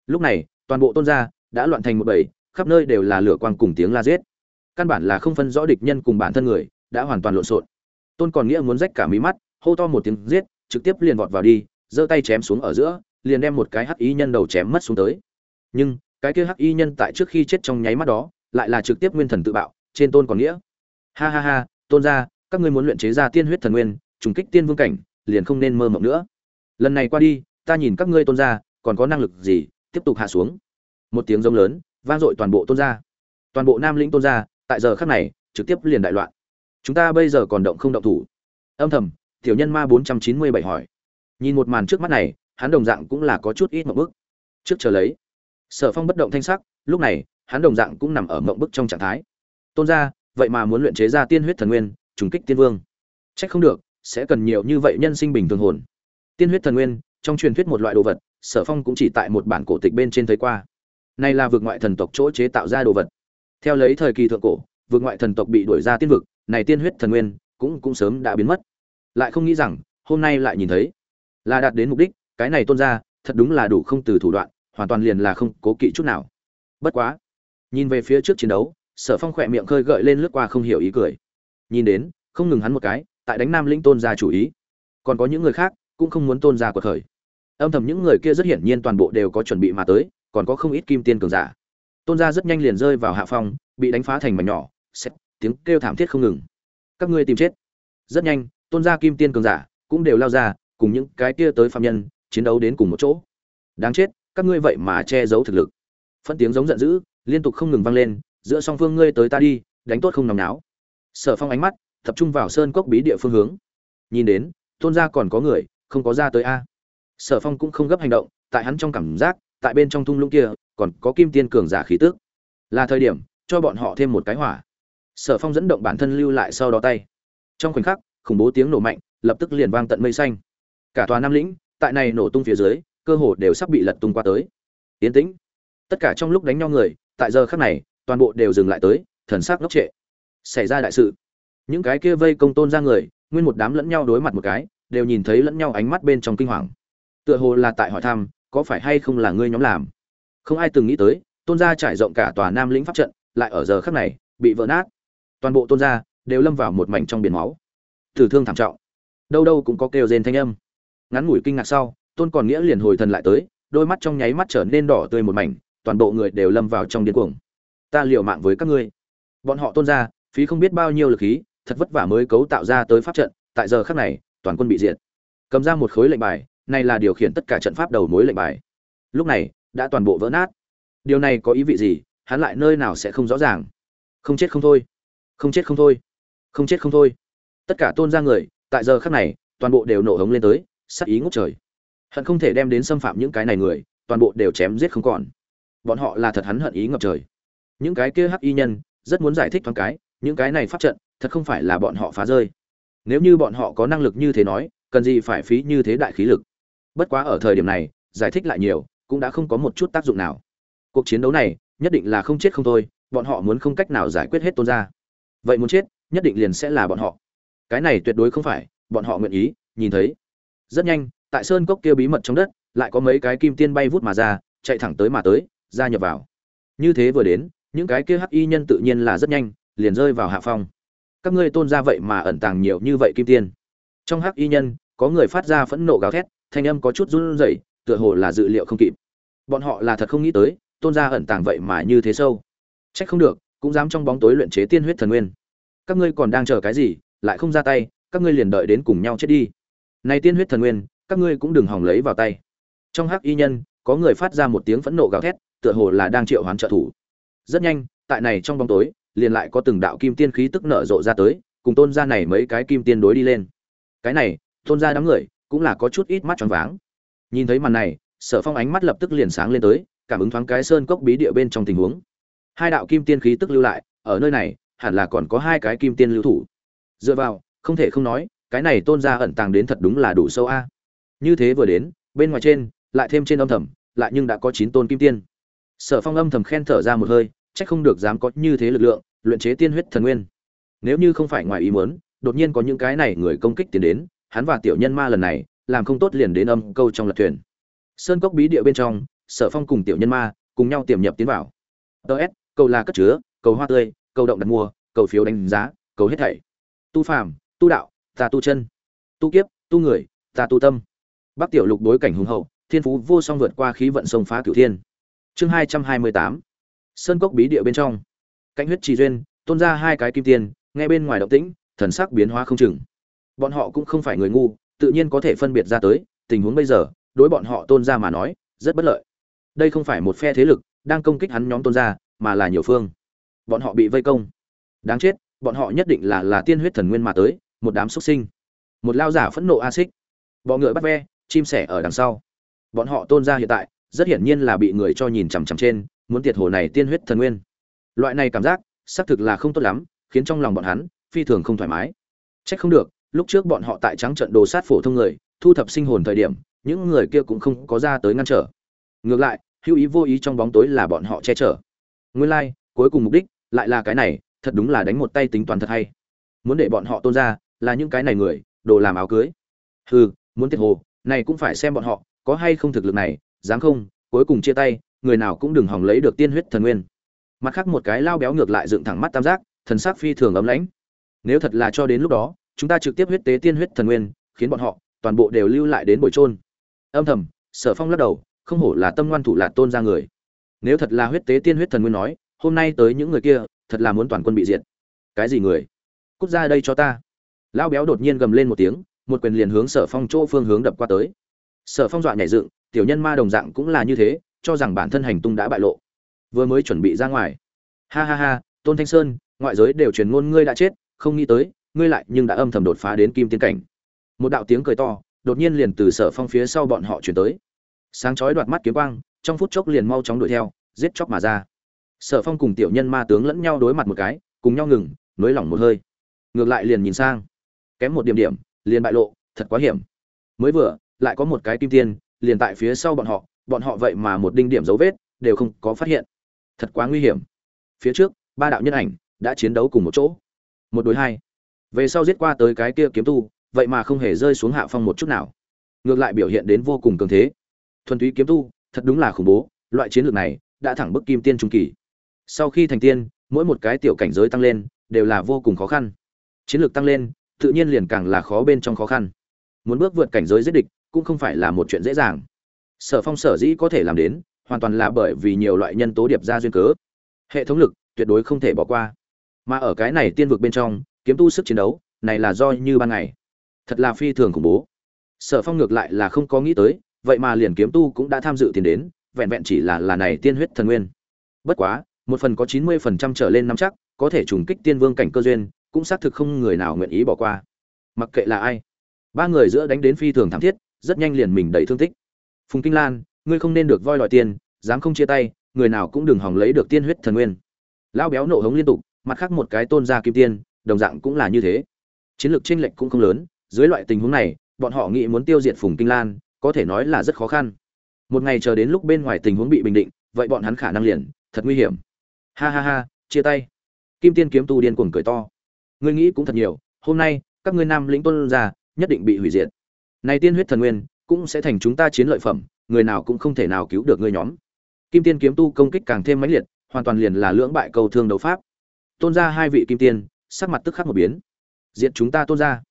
Lúc này, toàn bộ tôn gia đã loạn thành một bầy khắp nơi đều là lửa quang cùng tiếng la giết. Căn bản là không phân rõ địch nhân cùng bản thân người, đã hoàn toàn lộn xộn. Tôn còn nghĩa muốn rách cả mí mắt, hô to một tiếng giết, trực tiếp liền vọt vào đi, giơ tay chém xuống ở giữa, liền đem một cái hắc y nhân đầu chém mất xuống tới. Nhưng, cái kia hắc y nhân tại trước khi chết trong nháy mắt đó, lại là trực tiếp nguyên thần tự bạo, trên tôn còn nghĩa. Ha ha ha, tôn gia, các ngươi muốn luyện chế ra tiên huyết thần nguyên, trùng kích tiên vương cảnh, liền không nên mơ mộng nữa. Lần này qua đi, ta nhìn các ngươi tôn gia, còn có năng lực gì, tiếp tục hạ xuống. Một tiếng rông lớn vang dội toàn bộ tôn gia. Toàn bộ nam lĩnh tôn gia, tại giờ khắc này, trực tiếp liền đại loạn. Chúng ta bây giờ còn động không động thủ? Âm thầm, tiểu nhân ma bốn trăm chín mươi bảy hỏi. Nhìn một màn trước mắt này, hắn đồng dạng cũng là có chút ít mộng bức. Trước chờ lấy. Sở phong bất động thanh sắc, lúc này, hắn đồng dạng cũng nằm ở mộng bức trong trạng thái. Tôn gia, vậy mà muốn luyện chế ra tiên huyết thần nguyên, trùng kích tiên vương. Trách không được, sẽ cần nhiều như vậy nhân sinh bình thường hồn. Tiên huyết thần nguyên, trong truyền thuyết một loại đồ vật, sở phong cũng chỉ tại một bản cổ tịch bên trên thấy qua này là vực ngoại thần tộc chỗ chế tạo ra đồ vật. Theo lấy thời kỳ thượng cổ, vực ngoại thần tộc bị đuổi ra tiên vực, này tiên huyết thần nguyên cũng cũng sớm đã biến mất. Lại không nghĩ rằng, hôm nay lại nhìn thấy, là đạt đến mục đích, cái này tôn ra thật đúng là đủ không từ thủ đoạn, hoàn toàn liền là không cố kỵ chút nào. Bất quá, nhìn về phía trước chiến đấu, sở phong khỏe miệng khơi gợi lên lướt qua không hiểu ý cười. Nhìn đến, không ngừng hắn một cái, tại đánh nam lĩnh tôn ra chủ ý. Còn có những người khác cũng không muốn tôn ra của khởi. Âm thầm những người kia rất hiển nhiên toàn bộ đều có chuẩn bị mà tới còn có không ít kim tiên cường giả. Tôn gia rất nhanh liền rơi vào hạ phong, bị đánh phá thành mảnh nhỏ xét tiếng kêu thảm thiết không ngừng. Các ngươi tìm chết. Rất nhanh, tôn gia kim tiên cường giả cũng đều lao ra, cùng những cái kia tới phạm nhân, chiến đấu đến cùng một chỗ. Đáng chết, các ngươi vậy mà che giấu thực lực. Phân tiếng giống giận dữ liên tục không ngừng vang lên, giữa song phương ngươi tới ta đi, đánh tốt không nằm náo. Sở phong ánh mắt tập trung vào sơn cốc bí địa phương hướng. Nhìn đến, tôn gia còn có người, không có ra tới a. Sở phong cũng không gấp hành động, tại hắn trong cảm giác tại bên trong thung lũng kia, còn có kim tiên cường giả khí tức. Là thời điểm, cho bọn họ thêm một cái hỏa. Sở phong dẫn động bản thân lưu lại sau đó tay. Trong khoảnh khắc, khủng bố tiếng nổ mạnh, lập tức liền vang tận mây xanh. Cả tòa nam lĩnh, tại này nổ tung phía dưới, cơ hồ đều sắp bị lật tung qua tới. Tiến tĩnh. Tất cả trong lúc đánh nhau người, tại giờ khắc này, toàn bộ đều dừng lại tới, thần sắc ngốc trệ. Xảy ra đại sự. Những cái kia vây công tôn ra người, nguyên một đám lẫn nhau đối mặt một cái, đều nhìn thấy lẫn nhau ánh mắt bên trong kinh hoàng. Tựa hồ là tại hỏi thăm có phải hay không là ngươi nhóm làm? Không ai từng nghĩ tới, tôn gia trải rộng cả tòa nam lĩnh pháp trận, lại ở giờ khắc này, bị vỡ nát. Toàn bộ tôn gia đều lâm vào một mảnh trong biển máu. Tử thương thảm trọng. Đâu đâu cũng có kêu rên thanh âm. Ngắn ngủi kinh ngạc sau, tôn còn nghĩa liền hồi thần lại tới, đôi mắt trong nháy mắt trở nên đỏ tươi một mảnh, toàn bộ người đều lâm vào trong điên cuồng. Ta liều mạng với các ngươi. Bọn họ tôn ra phí không biết bao nhiêu lực khí, thật vất vả mới cấu tạo ra tới pháp trận, tại giờ khắc này, toàn quân bị diệt. Cầm ra một khối lệnh bài này là điều khiển tất cả trận pháp đầu mối lệnh bài. Lúc này, đã toàn bộ vỡ nát. Điều này có ý vị gì? Hắn lại nơi nào sẽ không rõ ràng? Không chết không thôi. Không chết không thôi. Không chết không thôi. Tất cả tôn ra người, tại giờ khắc này, toàn bộ đều nổ hống lên tới sắc ý ngút trời. Hận không thể đem đến xâm phạm những cái này người, toàn bộ đều chém giết không còn. Bọn họ là thật hắn hận ý ngập trời. Những cái kia hắc y nhân, rất muốn giải thích thoáng cái, những cái này pháp trận, thật không phải là bọn họ phá rơi. Nếu như bọn họ có năng lực như thế nói, cần gì phải phí như thế đại khí lực? Bất quá ở thời điểm này, giải thích lại nhiều, cũng đã không có một chút tác dụng nào. Cuộc chiến đấu này, nhất định là không chết không thôi, bọn họ muốn không cách nào giải quyết hết tôn gia. vậy muốn chết, nhất định liền sẽ là bọn họ. Cái này tuyệt đối không phải, bọn họ nguyện ý, nhìn thấy. Rất nhanh, tại sơn cốc kia bí mật trong đất, lại có mấy cái kim tiên bay vút mà ra, chạy thẳng tới mà tới ra nhập vào. Như thế vừa đến, những cái kia hắc y nhân tự nhiên là rất nhanh, liền rơi vào hạ phong. Các ngươi tôn ra vậy mà ẩn tàng nhiều như vậy kim tiên. Trong hắc y nhân, có người phát ra phẫn nộ gào thét thanh âm có chút run rẩy, tựa hồ là dự liệu không kịp. Bọn họ là thật không nghĩ tới, tôn gia ẩn tàng vậy mà như thế sâu. Trách không được, cũng dám trong bóng tối luyện chế tiên huyết thần nguyên. Các ngươi còn đang chờ cái gì, lại không ra tay, các ngươi liền đợi đến cùng nhau chết đi. Này tiên huyết thần nguyên, các ngươi cũng đừng hòng lấy vào tay. Trong hắc y nhân, có người phát ra một tiếng phẫn nộ gào thét, tựa hồ là đang triệu hoán trợ thủ. Rất nhanh, tại này trong bóng tối, liền lại có từng đạo kim tiên khí tức nở rộ ra tới, cùng tôn gia này mấy cái kim tiên đối đi lên. Cái này, tôn gia đám người cũng là có chút ít mắt tròn váng. Nhìn thấy màn này, sở phong ánh mắt lập tức liền sáng lên tới, cảm ứng thoáng cái sơn cốc bí địa bên trong tình huống. Hai đạo kim tiên khí tức lưu lại, ở nơi này, hẳn là còn có hai cái kim tiên lưu thủ. Dựa vào, không thể không nói, cái này tôn gia ẩn tàng đến thật đúng là đủ sâu a. Như thế vừa đến, bên ngoài trên, lại thêm trên âm thầm, lại nhưng đã có chín tôn kim tiên. Sở phong âm thầm khen thở ra một hơi, chắc không được dám có như thế lực lượng, luyện chế tiên huyết thần nguyên. Nếu như không phải ngoài ý muốn, đột nhiên có những cái này người công kích tiến đến hắn và tiểu nhân ma lần này, làm không tốt liền đến âm câu trong lật thuyền. Sơn cốc bí địa bên trong, sở phong cùng tiểu nhân ma cùng nhau tiềm nhập tiến vào. Ts cầu là cất chứa, cầu hoa tươi, cầu động đặt mua, cầu phiếu đánh giá, cầu hết thảy. Tu phàm, tu đạo, ta tu chân. Tu kiếp, tu người, ta tu tâm. Bắc tiểu lục đối cảnh hùng hậu, thiên phú vô song vượt qua khí vận sông phá cửu thiên. Chương hai trăm hai mươi tám, sơn cốc bí địa bên trong. Cạnh huyết trì duyên, tôn ra hai cái kim tiền nghe bên ngoài động tĩnh, thần sắc biến hóa không chừng bọn họ cũng không phải người ngu, tự nhiên có thể phân biệt ra tới, tình huống bây giờ, đối bọn họ tôn ra mà nói, rất bất lợi. Đây không phải một phe thế lực đang công kích hắn nhóm tôn ra, mà là nhiều phương. Bọn họ bị vây công. Đáng chết, bọn họ nhất định là là tiên huyết thần nguyên mà tới, một đám xuất sinh. Một lao giả phẫn nộ a xích bọ ngựa bắt ve, chim sẻ ở đằng sau. Bọn họ tôn ra hiện tại, rất hiển nhiên là bị người cho nhìn chằm chằm trên, muốn tiệt hồ này tiên huyết thần nguyên. Loại này cảm giác, xác thực là không tốt lắm, khiến trong lòng bọn hắn phi thường không thoải mái. Trách không được lúc trước bọn họ tại trắng trận đồ sát phổ thông người thu thập sinh hồn thời điểm những người kia cũng không có ra tới ngăn trở. Ngược lại hữu ý vô ý trong bóng tối là bọn họ che chở. Nguyên lai、like, cuối cùng mục đích lại là cái này thật đúng là đánh một tay tính toán thật hay. Muốn để bọn họ tôn ra là những cái này người đồ làm áo cưới. Hừ muốn tiệt hồ này cũng phải xem bọn họ có hay không thực lực này dám không cuối cùng chia tay người nào cũng đừng hỏng lấy được tiên huyết thần nguyên. Mặt khác một cái lao béo ngược lại dựng thẳng mắt tam giác thần sắc phi thường ấm lãnh. Nếu thật là cho đến lúc đó chúng ta trực tiếp huyết tế tiên huyết thần nguyên, khiến bọn họ toàn bộ đều lưu lại đến bồi trôn âm thầm, sở phong lắc đầu, không hổ là tâm ngoan thủ lạc tôn ra người. Nếu thật là huyết tế tiên huyết thần nguyên nói, hôm nay tới những người kia, thật là muốn toàn quân bị diệt. Cái gì người? Cút ra đây cho ta. Lão béo đột nhiên gầm lên một tiếng, một quyền liền hướng sở phong chỗ phương hướng đập qua tới. Sở phong dọa nhảy dựng, tiểu nhân ma đồng dạng cũng là như thế, cho rằng bản thân hành tung đã bại lộ. Vừa mới chuẩn bị ra ngoài. Ha ha ha, tôn thanh sơn, ngoại giới đều truyền ngôn ngươi đã chết, không nghĩ tới ngươi lại nhưng đã âm thầm đột phá đến kim tiên cảnh. Một đạo tiếng cười to, đột nhiên liền từ sở phong phía sau bọn họ chuyển tới. Sáng chói đoạt mắt kiếm quang, trong phút chốc liền mau chóng đuổi theo, giết chóc mà ra. Sở phong cùng tiểu nhân ma tướng lẫn nhau đối mặt một cái, cùng nhau ngừng, nới lỏng một hơi. Ngược lại liền nhìn sang. Kém một điểm điểm, liền bại lộ, thật quá hiểm. Mới vừa, lại có một cái kim tiên, liền tại phía sau bọn họ bọn họ vậy mà một đinh điểm dấu vết, đều không có phát hiện. Thật quá nguy hiểm. Phía trước, ba đạo nhân ảnh đã chiến đấu cùng một chỗ. Một đối hai về sau giết qua tới cái kia kiếm tu, vậy mà không hề rơi xuống hạ phong một chút nào. Ngược lại biểu hiện đến vô cùng cường thế. Thuần túy kiếm tu, thật đúng là khủng bố, loại chiến lược này đã thẳng bức kim tiên trung kỳ. Sau khi thành tiên, mỗi một cái tiểu cảnh giới tăng lên, đều là vô cùng khó khăn. Chiến lược tăng lên, tự nhiên liền càng là khó bên trong khó khăn. Muốn bước vượt cảnh giới giết địch, cũng không phải là một chuyện dễ dàng. Sở phong sở dĩ có thể làm đến, hoàn toàn là bởi vì nhiều loại nhân tố điệp ra duyên cớ. Hệ thống lực, tuyệt đối không thể bỏ qua. Mà ở cái này tiên vực bên trong kiếm tu sức chiến đấu, này là do như ban ngày. Thật là phi thường khủng bố. Sở phong ngược lại là không có nghĩ tới, vậy mà liền kiếm tu cũng đã tham dự tiền đến, vẹn vẹn chỉ là là này tiên huyết thần nguyên. Bất quá, một phần có chín mươi phần trăm trở lên nắm chắc, có thể trùng kích tiên vương cảnh cơ duyên, cũng xác thực không người nào nguyện ý bỏ qua. Mặc kệ là ai, ba người giữa đánh đến phi thường thảm thiết, rất nhanh liền mình đầy thương tích. Phùng kinh lan, ngươi không nên được voi đòi tiền, dám không chia tay, người nào cũng đừng hòng lấy được tiên huyết thần nguyên. Lão béo nộ hống liên tục, mặt khác một cái tôn gia kim tiên đồng dạng cũng là như thế. Chiến lược chênh lệch cũng không lớn, dưới loại tình huống này, bọn họ nghĩ muốn tiêu diệt phùng kinh lan, có thể nói là rất khó khăn. Một ngày chờ đến lúc bên ngoài tình huống bị bình định, vậy bọn hắn khả năng liền, thật nguy hiểm. Ha ha ha, chia tay. Kim tiên kiếm tu điên cuồng cười to. Ngươi nghĩ cũng thật nhiều, hôm nay, các ngươi nam lĩnh tôn gia nhất định bị hủy diệt. Này tiên huyết thần nguyên, cũng sẽ thành chúng ta chiến lợi phẩm, người nào cũng không thể nào cứu được ngươi nhóm. Kim tiên kiếm tu công kích càng thêm mãnh liệt, hoàn toàn liền là lưỡng bại cầu thương đấu pháp. Tôn gia hai vị kim tiên sắc mặt tức khắc một biến. Diện chúng ta tôn gia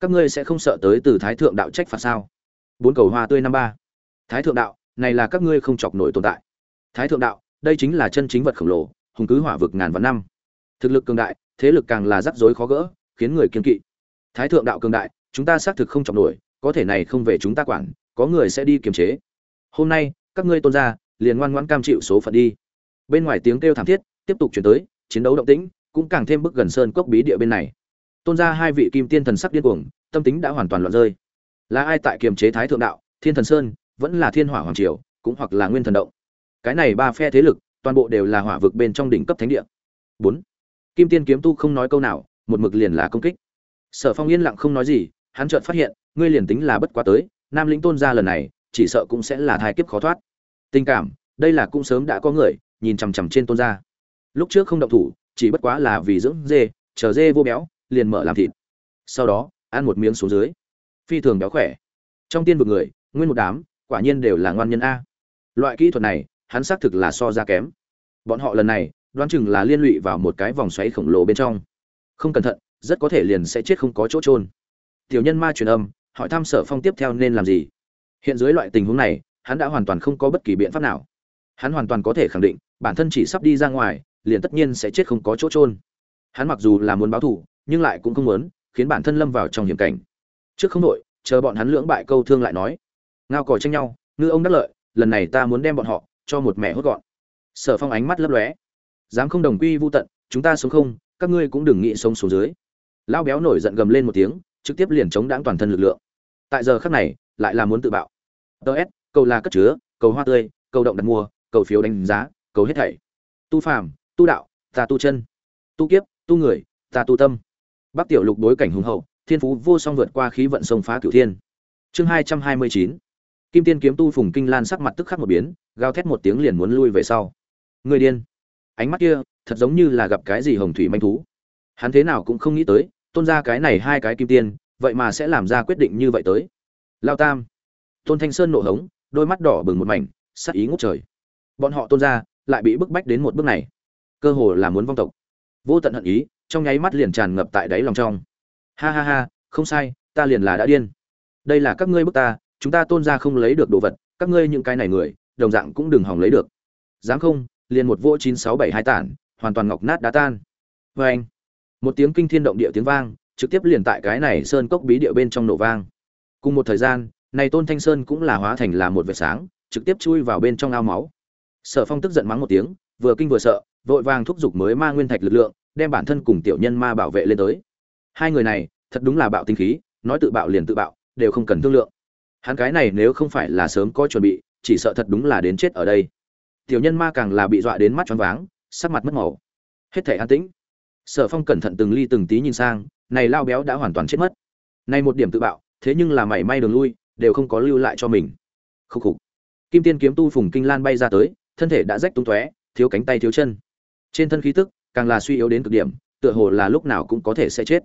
các ngươi sẽ không sợ tới từ thái thượng đạo trách phạt sao? Bốn cầu hoa tươi năm ba. Thái thượng đạo, này là các ngươi không chọc nổi tồn tại. Thái thượng đạo, đây chính là chân chính vật khổng lồ, hùng cứ hỏa vực ngàn vạn năm. Thực lực cường đại, thế lực càng là rắc rối khó gỡ, khiến người kiên kỵ. Thái thượng đạo cường đại, chúng ta xác thực không chọc nổi, có thể này không về chúng ta quản, có người sẽ đi kiềm chế. Hôm nay, các ngươi tôn gia liền ngoan ngoãn cam chịu số phận đi. Bên ngoài tiếng kêu thảm thiết, tiếp tục chuyển tới, chiến đấu động tĩnh cũng càng thêm bức gần sơn cốc bí địa bên này. Tôn gia hai vị kim tiên thần sắc điên cuồng, tâm tính đã hoàn toàn loạn rơi. Là ai tại kiềm chế thái thượng đạo, thiên thần sơn, vẫn là thiên hỏa hoàng triều, cũng hoặc là nguyên thần động. Cái này ba phe thế lực, toàn bộ đều là hỏa vực bên trong đỉnh cấp thánh địa. Bốn, kim tiên kiếm tu không nói câu nào, một mực liền là công kích. Sở phong yên lặng không nói gì, hắn chợt phát hiện, ngươi liền tính là bất quá tới, nam lĩnh tôn gia lần này, chỉ sợ cũng sẽ là thai kiếp khó thoát. Tình cảm, đây là cũng sớm đã có người, nhìn chằm chằm trên tôn gia. Lúc trước không động thủ chỉ bất quá là vì dưỡng dê, chờ dê vô béo, liền mở làm thịt. Sau đó, ăn một miếng xuống dưới. Phi thường béo khỏe. Trong tiên vực người, nguyên một đám, quả nhiên đều là ngoan nhân a. Loại kỹ thuật này, hắn xác thực là so ra kém. Bọn họ lần này, đoán chừng là liên lụy vào một cái vòng xoáy khổng lồ bên trong. Không cẩn thận, rất có thể liền sẽ chết không có chỗ trôn tiểu nhân ma truyền âm, hỏi thăm sở phong tiếp theo nên làm gì. Hiện dưới loại tình huống này, hắn đã hoàn toàn không có bất kỳ biện pháp nào. Hắn hoàn toàn có thể khẳng định, bản thân chỉ sắp đi ra ngoài liền tất nhiên sẽ chết không có chỗ trôn hắn mặc dù là muốn báo thù, nhưng lại cũng không muốn, khiến bản thân lâm vào trong hiểm cảnh. Trước không đội chờ bọn hắn lưỡng bại câu thương lại nói. Ngao còi tranh nhau, ngư ông đắc lợi, lần này ta muốn đem bọn họ cho một mẹ hốt gọn. Sở phong ánh mắt lấp lóe. Dám không đồng quy vô tận, chúng ta sống không, các ngươi cũng đừng nghĩ sống xuống dưới. Lao béo nổi giận gầm lên một tiếng, trực tiếp liền chống đãng toàn thân lực lượng. Tại giờ khắc này, lại là muốn tự bạo. Ts cầu là cất chứa, cầu hoa tươi, cầu động đặt mua, cầu phiếu đánh giá, cầu hết thảy. Tu phàm tu đạo ta tu chân. Tu kiếp, tu người ta tu tâm. Bắc tiểu lục đối cảnh hùng hậu, thiên phú vô song vượt qua khí vận sông phá cửu thiên. Chương hai trăm hai mươi chín. Kim tiên kiếm tu phùng kinh lan sắc mặt tức khắc một biến, gào thét một tiếng liền muốn lui về sau. Người điên. Ánh mắt kia, thật giống như là gặp cái gì hồng thủy manh thú. Hắn thế nào cũng không nghĩ tới, tôn ra cái này hai cái kim tiên, vậy mà sẽ làm ra quyết định như vậy tới. Lao tam. Tôn thanh sơn nộ hống, đôi mắt đỏ bừng một mảnh, sắc ý ngút trời. Bọn họ tôn ra, lại bị bức bách đến một bước này cơ hồ là muốn vong tộc. Vô tận hận ý, trong nháy mắt liền tràn ngập tại đáy lòng trong. Ha ha ha, không sai, ta liền là đã điên. Đây là các ngươi bức ta, chúng ta tôn ra không lấy được đồ vật, các ngươi những cái này người, đồng dạng cũng đừng hòng lấy được. Dám không? Liền một vô chín sáu bảy hai tản, hoàn toàn ngọc nát đá tan. Vê anh một tiếng kinh thiên động địa tiếng vang, trực tiếp liền tại cái này sơn cốc bí địa bên trong nổ vang. Cùng một thời gian, này tôn thanh sơn cũng là hóa thành là một vệt sáng, trực tiếp chui vào bên trong ao máu. Sở phong tức giận mắng một tiếng, vừa kinh vừa sợ vội vàng thúc giục mới ma nguyên thạch lực lượng, đem bản thân cùng tiểu nhân ma bảo vệ lên tới. Hai người này, thật đúng là bạo tinh khí, nói tự bạo liền tự bạo, đều không cần thương lượng. Hắn cái này nếu không phải là sớm có chuẩn bị, chỉ sợ thật đúng là đến chết ở đây. Tiểu nhân ma càng là bị dọa đến mắt choáng váng, sắc mặt mất màu. Hết thể an tĩnh. Sở phong cẩn thận từng ly từng tí nhìn sang, này lao béo đã hoàn toàn chết mất. Nay một điểm tự bạo, thế nhưng là mảy may đường lui, đều không có lưu lại cho mình. Khúc khục. Kim tiên kiếm tu phùng kinh lan bay ra tới, thân thể đã rách tung tóe, thiếu cánh tay thiếu chân trên thân khí tức, càng là suy yếu đến cực điểm, tựa hồ là lúc nào cũng có thể sẽ chết.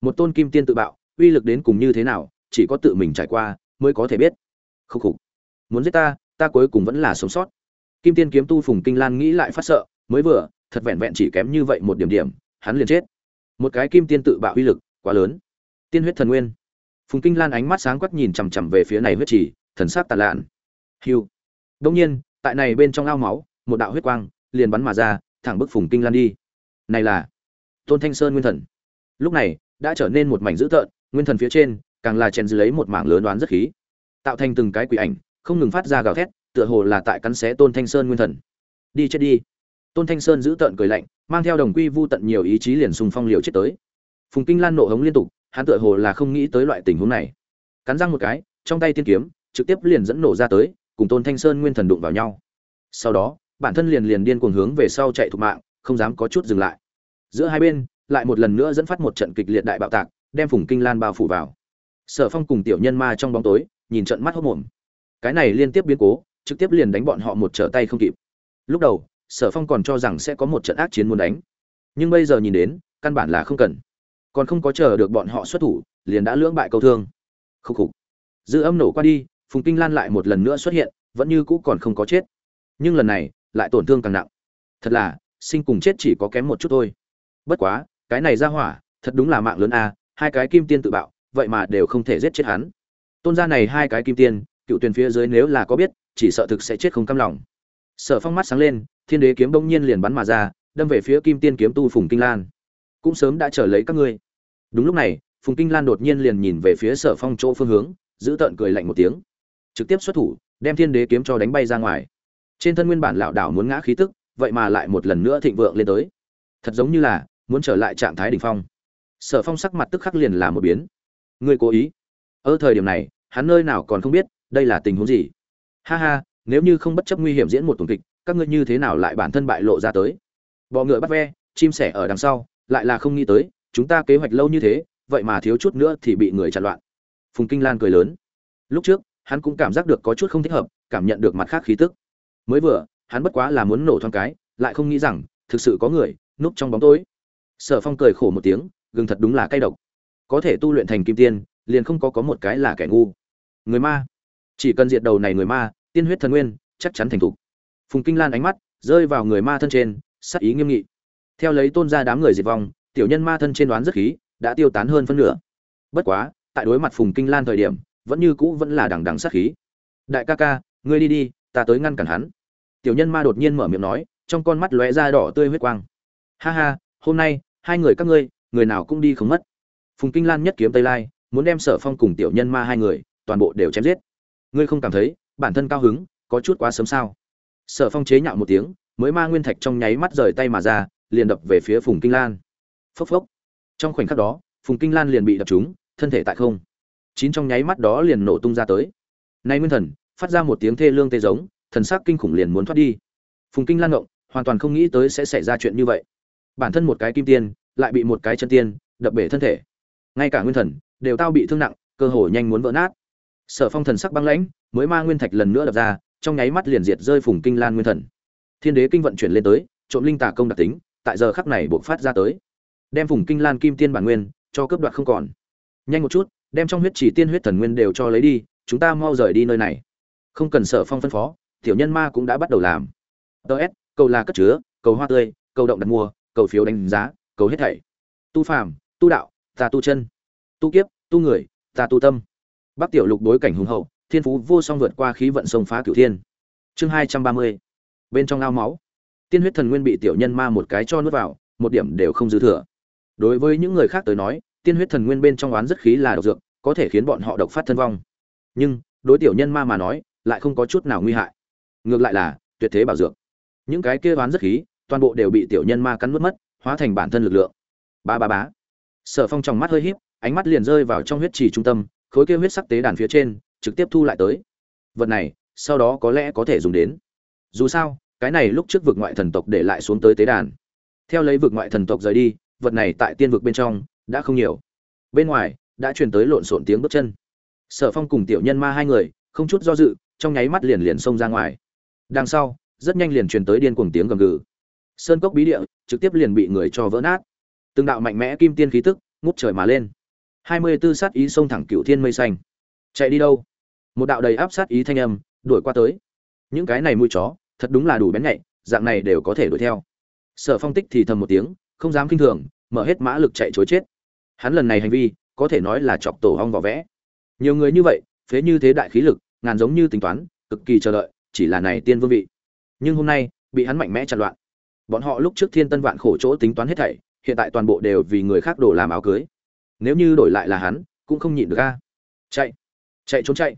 Một tôn kim tiên tự bạo, uy lực đến cùng như thế nào, chỉ có tự mình trải qua mới có thể biết. Khúc khục. Muốn giết ta ta cuối cùng vẫn là sống sót. Kim tiên kiếm tu phùng kinh lan nghĩ lại phát sợ, mới vừa, thật vẹn vẹn chỉ kém như vậy một điểm điểm, hắn liền chết. Một cái kim tiên tự bạo uy lực, quá lớn. Tiên huyết thần nguyên. Phùng kinh lan ánh mắt sáng quắc nhìn chằm chằm về phía này huyết chỉ thần sắc tàn lạn. Hiu đông nhiên, tại này bên trong ao máu, một đạo huyết quang, liền bắn mà ra thẳng bức phùng kinh lan đi. Này là tôn thanh sơn nguyên thần. Lúc này, đã trở nên một mảnh dữ tợn, nguyên thần phía trên càng là chèn dưới lấy một mảng lớn đoán rất khí, tạo thành từng cái quỷ ảnh, không ngừng phát ra gào thét, tựa hồ là tại cắn xé tôn thanh sơn nguyên thần. Đi chết đi. Tôn thanh sơn giữ tợn cười lạnh, mang theo đồng quy vu tận nhiều ý chí liền xung phong liều chết tới. Phùng kinh lan nộ hống liên tục, hắn tựa hồ là không nghĩ tới loại tình huống này. Cắn răng một cái, trong tay tiên kiếm, trực tiếp liền dẫn nổ ra tới, cùng tôn thanh sơn nguyên thần đụng vào nhau. Sau đó bản thân liền liền điên cuồng hướng về sau chạy thục mạng, không dám có chút dừng lại. Giữa hai bên, lại một lần nữa dẫn phát một trận kịch liệt đại bạo tạc, đem phùng kinh lan bao phủ vào. Sở phong cùng tiểu nhân ma trong bóng tối, nhìn trận mắt hốc mồm. Cái này liên tiếp biến cố, trực tiếp liền đánh bọn họ một trở tay không kịp. Lúc đầu, sở phong còn cho rằng sẽ có một trận ác chiến muốn đánh. Nhưng bây giờ nhìn đến, căn bản là không cần. Còn không có chờ được bọn họ xuất thủ, liền đã lưỡng bại câu thương. Khúc khục. Dư âm nổ qua đi, phùng kinh lan lại một lần nữa xuất hiện, vẫn như cũ còn không có chết. Nhưng lần này lại tổn thương càng nặng. Thật là, sinh cùng chết chỉ có kém một chút thôi. Bất quá, cái này ra hỏa, thật đúng là mạng lớn a, hai cái kim tiên tự bạo, vậy mà đều không thể giết chết hắn. Tôn gia này hai cái kim tiên, cựu tuyển phía dưới nếu là có biết, chỉ sợ thực sẽ chết không cam lòng. Sở phong mắt sáng lên, thiên đế kiếm bỗng nhiên liền bắn mà ra, đâm về phía kim tiên kiếm tu phùng kinh lan. Cũng sớm đã trở lấy các ngươi. Đúng lúc này, phùng kinh lan đột nhiên liền nhìn về phía sở phong chỗ phương hướng, giữ tợn cười lạnh một tiếng. Trực tiếp xuất thủ, đem thiên đế kiếm cho đánh bay ra ngoài trên thân nguyên bản lão đảo muốn ngã khí tức, vậy mà lại một lần nữa thịnh vượng lên tới. Thật giống như là muốn trở lại trạng thái đỉnh phong. Sở phong sắc mặt tức khắc liền là một biến. Ngươi cố ý? Ở thời điểm này, hắn nơi nào còn không biết, đây là tình huống gì? Ha ha, nếu như không bất chấp nguy hiểm diễn một tuần kịch, các ngươi như thế nào lại bản thân bại lộ ra tới? Bọ ngựa bắt ve, chim sẻ ở đằng sau, lại là không nghĩ tới, chúng ta kế hoạch lâu như thế, vậy mà thiếu chút nữa thì bị người chặn loạn. Phùng kinh lan cười lớn. Lúc trước, hắn cũng cảm giác được có chút không thích hợp, cảm nhận được mặt khác khí tức mới vừa, hắn bất quá là muốn nổ thoáng cái, lại không nghĩ rằng, thực sự có người, núp trong bóng tối. Sở phong cười khổ một tiếng, gừng thật đúng là cay độc. Có thể tu luyện thành kim tiên, liền không có có một cái là kẻ ngu. Người ma. Chỉ cần diệt đầu này người ma, tiên huyết thần nguyên, chắc chắn thành thục. Phùng kinh lan ánh mắt, rơi vào người ma thân trên, sắc ý nghiêm nghị. Theo lấy tôn ra đám người diệt vong, tiểu nhân ma thân trên đoán rất khí, đã tiêu tán hơn phân nửa. Bất quá, tại đối mặt phùng kinh lan thời điểm, vẫn như cũ vẫn là đằng đằng sát khí. Đại ca ca, ngươi đi đi ta tới ngăn cản hắn. Tiểu nhân ma đột nhiên mở miệng nói, trong con mắt lóe ra đỏ tươi huyết quang. Ha ha, hôm nay, hai người các ngươi, người nào cũng đi không mất. Phùng kinh lan nhất kiếm tây lai, muốn đem sở phong cùng tiểu nhân ma hai người, toàn bộ đều chém giết. Ngươi không cảm thấy, bản thân cao hứng, có chút quá sớm sao? Sở phong chế nhạo một tiếng, mới ma nguyên thạch trong nháy mắt rời tay mà ra, liền đập về phía phùng kinh lan. Phốc phốc. Trong khoảnh khắc đó, phùng kinh lan liền bị đập trúng, thân thể tại không. Chín trong nháy mắt đó liền nổ tung ra tới. Nay nguyên thần phát ra một tiếng thê lương tê giống, thần sắc kinh khủng liền muốn thoát đi. Phùng kinh lan ngộng, hoàn toàn không nghĩ tới sẽ xảy ra chuyện như vậy. Bản thân một cái kim tiên, lại bị một cái chân tiên, đập bể thân thể. Ngay cả nguyên thần, đều tao bị thương nặng, cơ hồ nhanh muốn vỡ nát. Sở phong thần sắc băng lãnh, mới ma nguyên thạch lần nữa đập ra, trong nháy mắt liền diệt rơi phùng kinh lan nguyên thần. Thiên đế kinh vận chuyển lên tới, trộm linh tà công đặc tính, tại giờ khắc này buộc phát ra tới. Đem phùng kinh lan kim tiên bản nguyên, cho cướp đoạt không còn. Nhanh một chút, đem trong huyết chỉ tiên huyết thần nguyên đều cho lấy đi, chúng ta mau rời đi nơi này không cần sở phong phân phó, tiểu nhân ma cũng đã bắt đầu làm. Ts cầu là cất chứa, cầu hoa tươi, cầu động đặt mua, cầu phiếu đánh giá, cầu hết thảy. Tu phàm, tu đạo, ta tu chân. Tu kiếp, tu người, ta tu tâm. Bắc tiểu lục đối cảnh hùng hậu, thiên phú vô song vượt qua khí vận sông phá cửu thiên. Chương hai trăm ba mươi, bên trong ao máu. Tiên huyết thần nguyên bị tiểu nhân ma một cái cho nuốt vào, một điểm đều không dư thừa. Đối với những người khác tới nói, tiên huyết thần nguyên bên trong oán rất khí là độc dược, có thể khiến bọn họ độc phát thân vong. Nhưng, đối tiểu nhân ma mà nói lại không có chút nào nguy hại. Ngược lại là, tuyệt thế bảo dược. Những cái kia đoán rất khí, toàn bộ đều bị tiểu nhân ma cắn mất mất, hóa thành bản thân lực lượng. Ba ba bá sở phong trong mắt hơi híp, ánh mắt liền rơi vào trong huyết trì trung tâm, khối kia huyết sắc tế đàn phía trên, trực tiếp thu lại tới. Vật này, sau đó có lẽ có thể dùng đến. Dù sao, cái này lúc trước vực ngoại thần tộc để lại xuống tới tế đàn. Theo lấy vực ngoại thần tộc rời đi, vật này tại tiên vực bên trong, đã không nhiều. Bên ngoài, đã truyền tới lộn xộn tiếng bước chân. Sở phong cùng tiểu nhân ma hai người, không chút do dự trong nháy mắt liền liền xông ra ngoài. Đằng sau, rất nhanh liền truyền tới điên cuồng tiếng gầm gừ. Sơn cốc bí địa trực tiếp liền bị người cho vỡ nát. Từng đạo mạnh mẽ kim tiên khí tức ngút trời mà lên. Hai mươi tư sát ý xông thẳng cựu thiên mây xanh. Chạy đi đâu? Một đạo đầy áp sát ý thanh âm đuổi qua tới. Những cái này mũi chó, thật đúng là đủ bén nhạy, dạng này đều có thể đuổi theo. Sở phong tích thì thầm một tiếng, không dám kinh thường, mở hết mã lực chạy chối chết. Hắn lần này hành vi, có thể nói là chọc tổ hong vỏ vẽ. Nhiều người như vậy, phế như thế đại khí lực ngàn giống như tính toán, cực kỳ chờ đợi, chỉ là này tiên vương vị. Nhưng hôm nay, bị hắn mạnh mẽ chặn loạn. Bọn họ lúc trước thiên tân vạn khổ chỗ tính toán hết thảy, hiện tại toàn bộ đều vì người khác đổ làm áo cưới. Nếu như đổi lại là hắn, cũng không nhịn được a. Chạy chạy trốn chạy.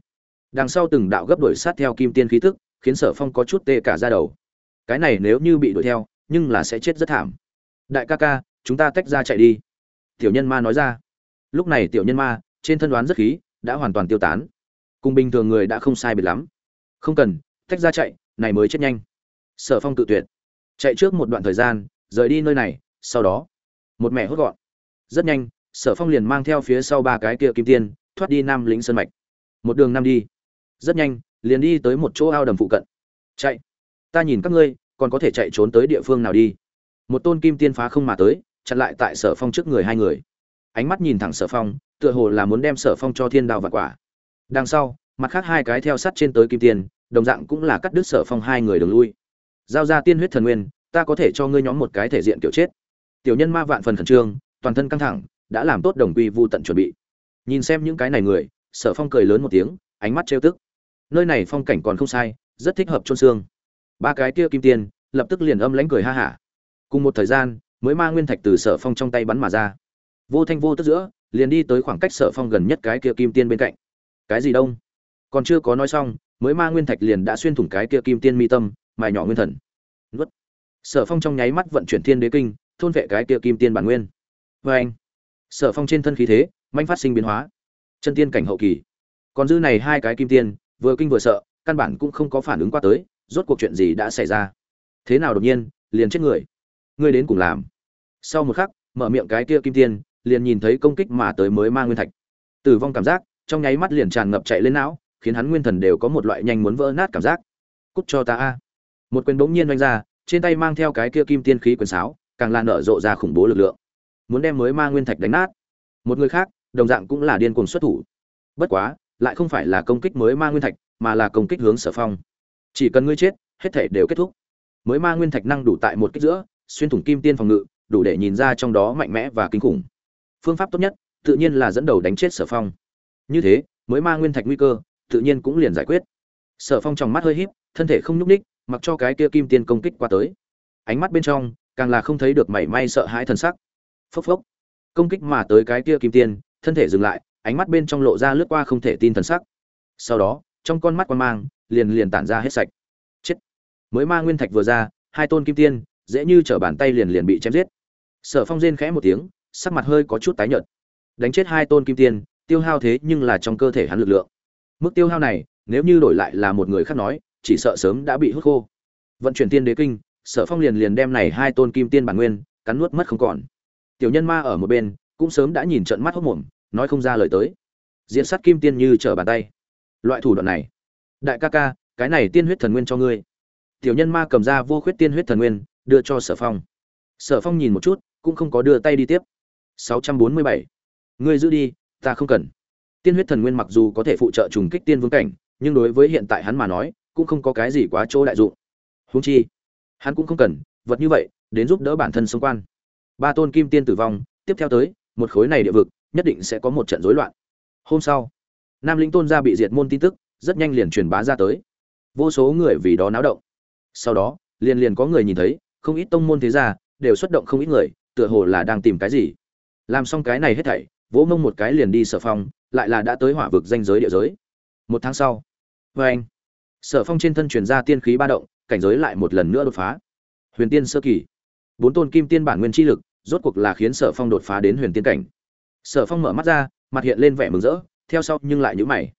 Đằng sau từng đạo gấp đuổi sát theo kim tiên khí tức, khiến sở phong có chút tê cả ra đầu. Cái này nếu như bị đuổi theo, nhưng là sẽ chết rất thảm. Đại ca ca, chúng ta tách ra chạy đi. Tiểu nhân ma nói ra. Lúc này tiểu nhân ma, trên thân đoán rất khí, đã hoàn toàn tiêu tán cùng bình thường người đã không sai biệt lắm. Không cần, tách ra chạy, này mới chết nhanh. Sở phong tự tuyệt. Chạy trước một đoạn thời gian, rời đi nơi này, sau đó, một mẹ hốt gọn. Rất nhanh, sở phong liền mang theo phía sau ba cái kia kim tiên, thoát đi nam lĩnh sơn mạch. Một đường nam đi. Rất nhanh, liền đi tới một chỗ ao đầm phụ cận. Chạy. Ta nhìn các ngươi, còn có thể chạy trốn tới địa phương nào đi? Một tôn kim tiên phá không mà tới, chặn lại tại sở phong trước người hai người. Ánh mắt nhìn thẳng sở phong, tựa hồ là muốn đem sở phong cho thiên đào và quả đằng sau mặt khác hai cái theo sắt trên tới kim tiền, đồng dạng cũng là cắt đứt sở phong hai người đường lui. Giao ra tiên huyết thần nguyên ta có thể cho ngươi nhóm một cái thể diện kiểu chết. Tiểu nhân ma vạn phần khẩn trương toàn thân căng thẳng đã làm tốt đồng quy vu tận chuẩn bị. Nhìn xem những cái này người sở phong cười lớn một tiếng ánh mắt trêu tức. Nơi này phong cảnh còn không sai rất thích hợp trôn xương. Ba cái kia kim tiền, lập tức liền âm lãnh cười ha hả. Cùng một thời gian mới ma nguyên thạch từ sở phong trong tay bắn mà ra. Vô thanh vô tức giữa liền đi tới khoảng cách sở phong gần nhất cái kia kim tiên bên cạnh cái gì đông? Còn chưa có nói xong, mới ma nguyên thạch liền đã xuyên thủng cái kia kim tiên mi tâm, mài nhỏ nguyên thần. Nuốt. Sở phong trong nháy mắt vận chuyển thiên đế kinh, thôn vệ cái kia kim tiên bản nguyên. Vê anh sở phong trên thân khí thế manh phát sinh biến hóa. Chân tiên cảnh hậu kỳ. Còn dư này hai cái kim tiên, vừa kinh vừa sợ, căn bản cũng không có phản ứng qua tới, rốt cuộc chuyện gì đã xảy ra? Thế nào đột nhiên, liền chết người? Ngươi đến cùng làm. Sau một khắc, mở miệng cái kia kim tiên, liền nhìn thấy công kích mà tới mới ma nguyên thạch. Tử vong cảm giác trong nháy mắt liền tràn ngập chạy lên não, khiến hắn nguyên thần đều có một loại nhanh muốn vỡ nát cảm giác. Cút cho ta a. Một quyền bỗng nhiên oanh ra, trên tay mang theo cái kia kim tiên khí quyền sáo, càng lan nở rộ ra khủng bố lực lượng. Muốn đem mới ma nguyên thạch đánh nát. Một người khác, đồng dạng cũng là điên cuồng xuất thủ. Bất quá, lại không phải là công kích mới ma nguyên thạch, mà là công kích hướng sở phong. Chỉ cần ngươi chết, hết thể đều kết thúc. Mới ma nguyên thạch năng đủ tại một kích giữa, xuyên thủng kim tiên phòng ngự, đủ để nhìn ra trong đó mạnh mẽ và kinh khủng. Phương pháp tốt nhất, tự nhiên là dẫn đầu đánh chết sở phong như thế, mới mang nguyên thạch nguy cơ, tự nhiên cũng liền giải quyết. Sở phong trong mắt hơi híp, thân thể không nhúc ních mặc cho cái kia kim tiên công kích qua tới. Ánh mắt bên trong, càng là không thấy được mảy may sợ hãi thần sắc. Phốc phốc. Công kích mà tới cái kia kim tiên, thân thể dừng lại, ánh mắt bên trong lộ ra lướt qua không thể tin thần sắc. Sau đó, trong con mắt quan mang, liền liền tản ra hết sạch. Chết. Mới ma nguyên thạch vừa ra, hai tôn kim tiên, dễ như trở bàn tay liền liền bị chém giết. Sở phong rên khẽ một tiếng, sắc mặt hơi có chút tái nhợt. Đánh chết hai tôn kim tiên tiêu hao thế nhưng là trong cơ thể hắn lực lượng. Mức tiêu hao này, nếu như đổi lại là một người khác nói, chỉ sợ sớm đã bị hút khô. Vận chuyển tiên đế kinh, sở phong liền liền đem này hai tôn kim tiên bản nguyên, cắn nuốt mất không còn. Tiểu nhân ma ở một bên, cũng sớm đã nhìn trận mắt hốc mồm, nói không ra lời tới. Diện sát kim tiên như trở bàn tay. Loại thủ đoạn này. Đại ca ca, cái này tiên huyết thần nguyên cho ngươi. Tiểu nhân ma cầm ra vô khuyết tiên huyết thần nguyên, đưa cho sở phong. Sở phong nhìn một chút, cũng không có đưa tay đi tiếp. 647. ngươi giữ đi ta không cần. Tiên huyết thần nguyên mặc dù có thể phụ trợ trùng kích tiên vương cảnh, nhưng đối với hiện tại hắn mà nói, cũng không có cái gì quá chỗ đại dụng. Huống chi, hắn cũng không cần, vật như vậy, đến giúp đỡ bản thân xung quan ba tôn kim tiên tử vong, tiếp theo tới, một khối này địa vực, nhất định sẽ có một trận rối loạn. Hôm sau, nam lĩnh tôn gia bị diệt môn tin tức, rất nhanh liền truyền bá ra tới. Vô số người vì đó náo động. Sau đó, liền liền có người nhìn thấy, không ít tông môn thế gia đều xuất động không ít người, tựa hồ là đang tìm cái gì. Làm xong cái này hết thảy vỗ mông một cái liền đi sở phong, lại là đã tới hỏa vực danh giới địa giới. Một tháng sau vê anh, sở phong trên thân truyền ra tiên khí ba động, cảnh giới lại một lần nữa đột phá. Huyền tiên sơ kỳ, bốn tôn kim tiên bản nguyên chi lực, rốt cuộc là khiến sở phong đột phá đến huyền tiên cảnh. Sở phong mở mắt ra, mặt hiện lên vẻ mừng rỡ, theo sau nhưng lại nhữ mày.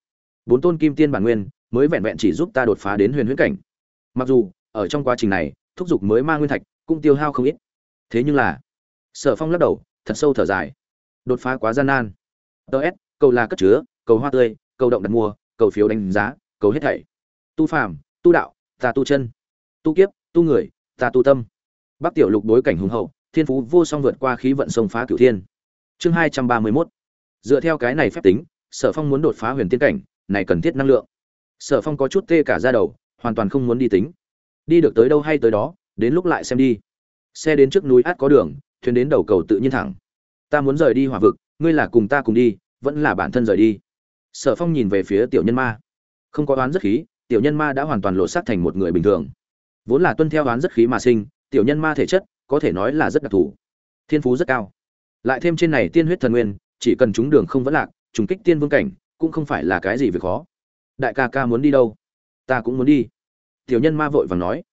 Bốn tôn kim tiên bản nguyên mới vẹn vẹn chỉ giúp ta đột phá đến huyền huyễn cảnh. Mặc dù, ở trong quá trình này, thúc giục mới mang nguyên thạch cũng tiêu hao không ít. Thế nhưng là, sở phong lắc đầu, thật sâu thở dài đột phá quá gian nan. Ts cầu là cất chứa, cầu hoa tươi, cầu động đặt mua, cầu phiếu đánh giá, cầu hết thảy. Tu phàm, tu đạo, ta tu chân. Tu kiếp, tu người, ta tu tâm. Bắc tiểu lục đối cảnh hùng hậu, thiên phú vô song vượt qua khí vận sông phá cửu thiên. Chương hai trăm ba mươi 231 dựa theo cái này phép tính, sở phong muốn đột phá huyền tiên cảnh, này cần thiết năng lượng. Sở phong có chút tê cả ra đầu, hoàn toàn không muốn đi tính. Đi được tới đâu hay tới đó, đến lúc lại xem đi. Xe đến trước núi át có đường, thuyền đến đầu cầu tự nhiên thẳng ta muốn rời đi hỏa vực, ngươi là cùng ta cùng đi, vẫn là bản thân rời đi. Sở phong nhìn về phía tiểu nhân ma. Không có oán rất khí, tiểu nhân ma đã hoàn toàn lộ sát thành một người bình thường. Vốn là tuân theo oán rất khí mà sinh, tiểu nhân ma thể chất, có thể nói là rất đặc thù. Thiên phú rất cao. Lại thêm trên này tiên huyết thần nguyên, chỉ cần chúng đường không vẫn lạc, trùng kích tiên vương cảnh, cũng không phải là cái gì việc khó. Đại ca ca muốn đi đâu? Ta cũng muốn đi. Tiểu nhân ma vội vàng nói.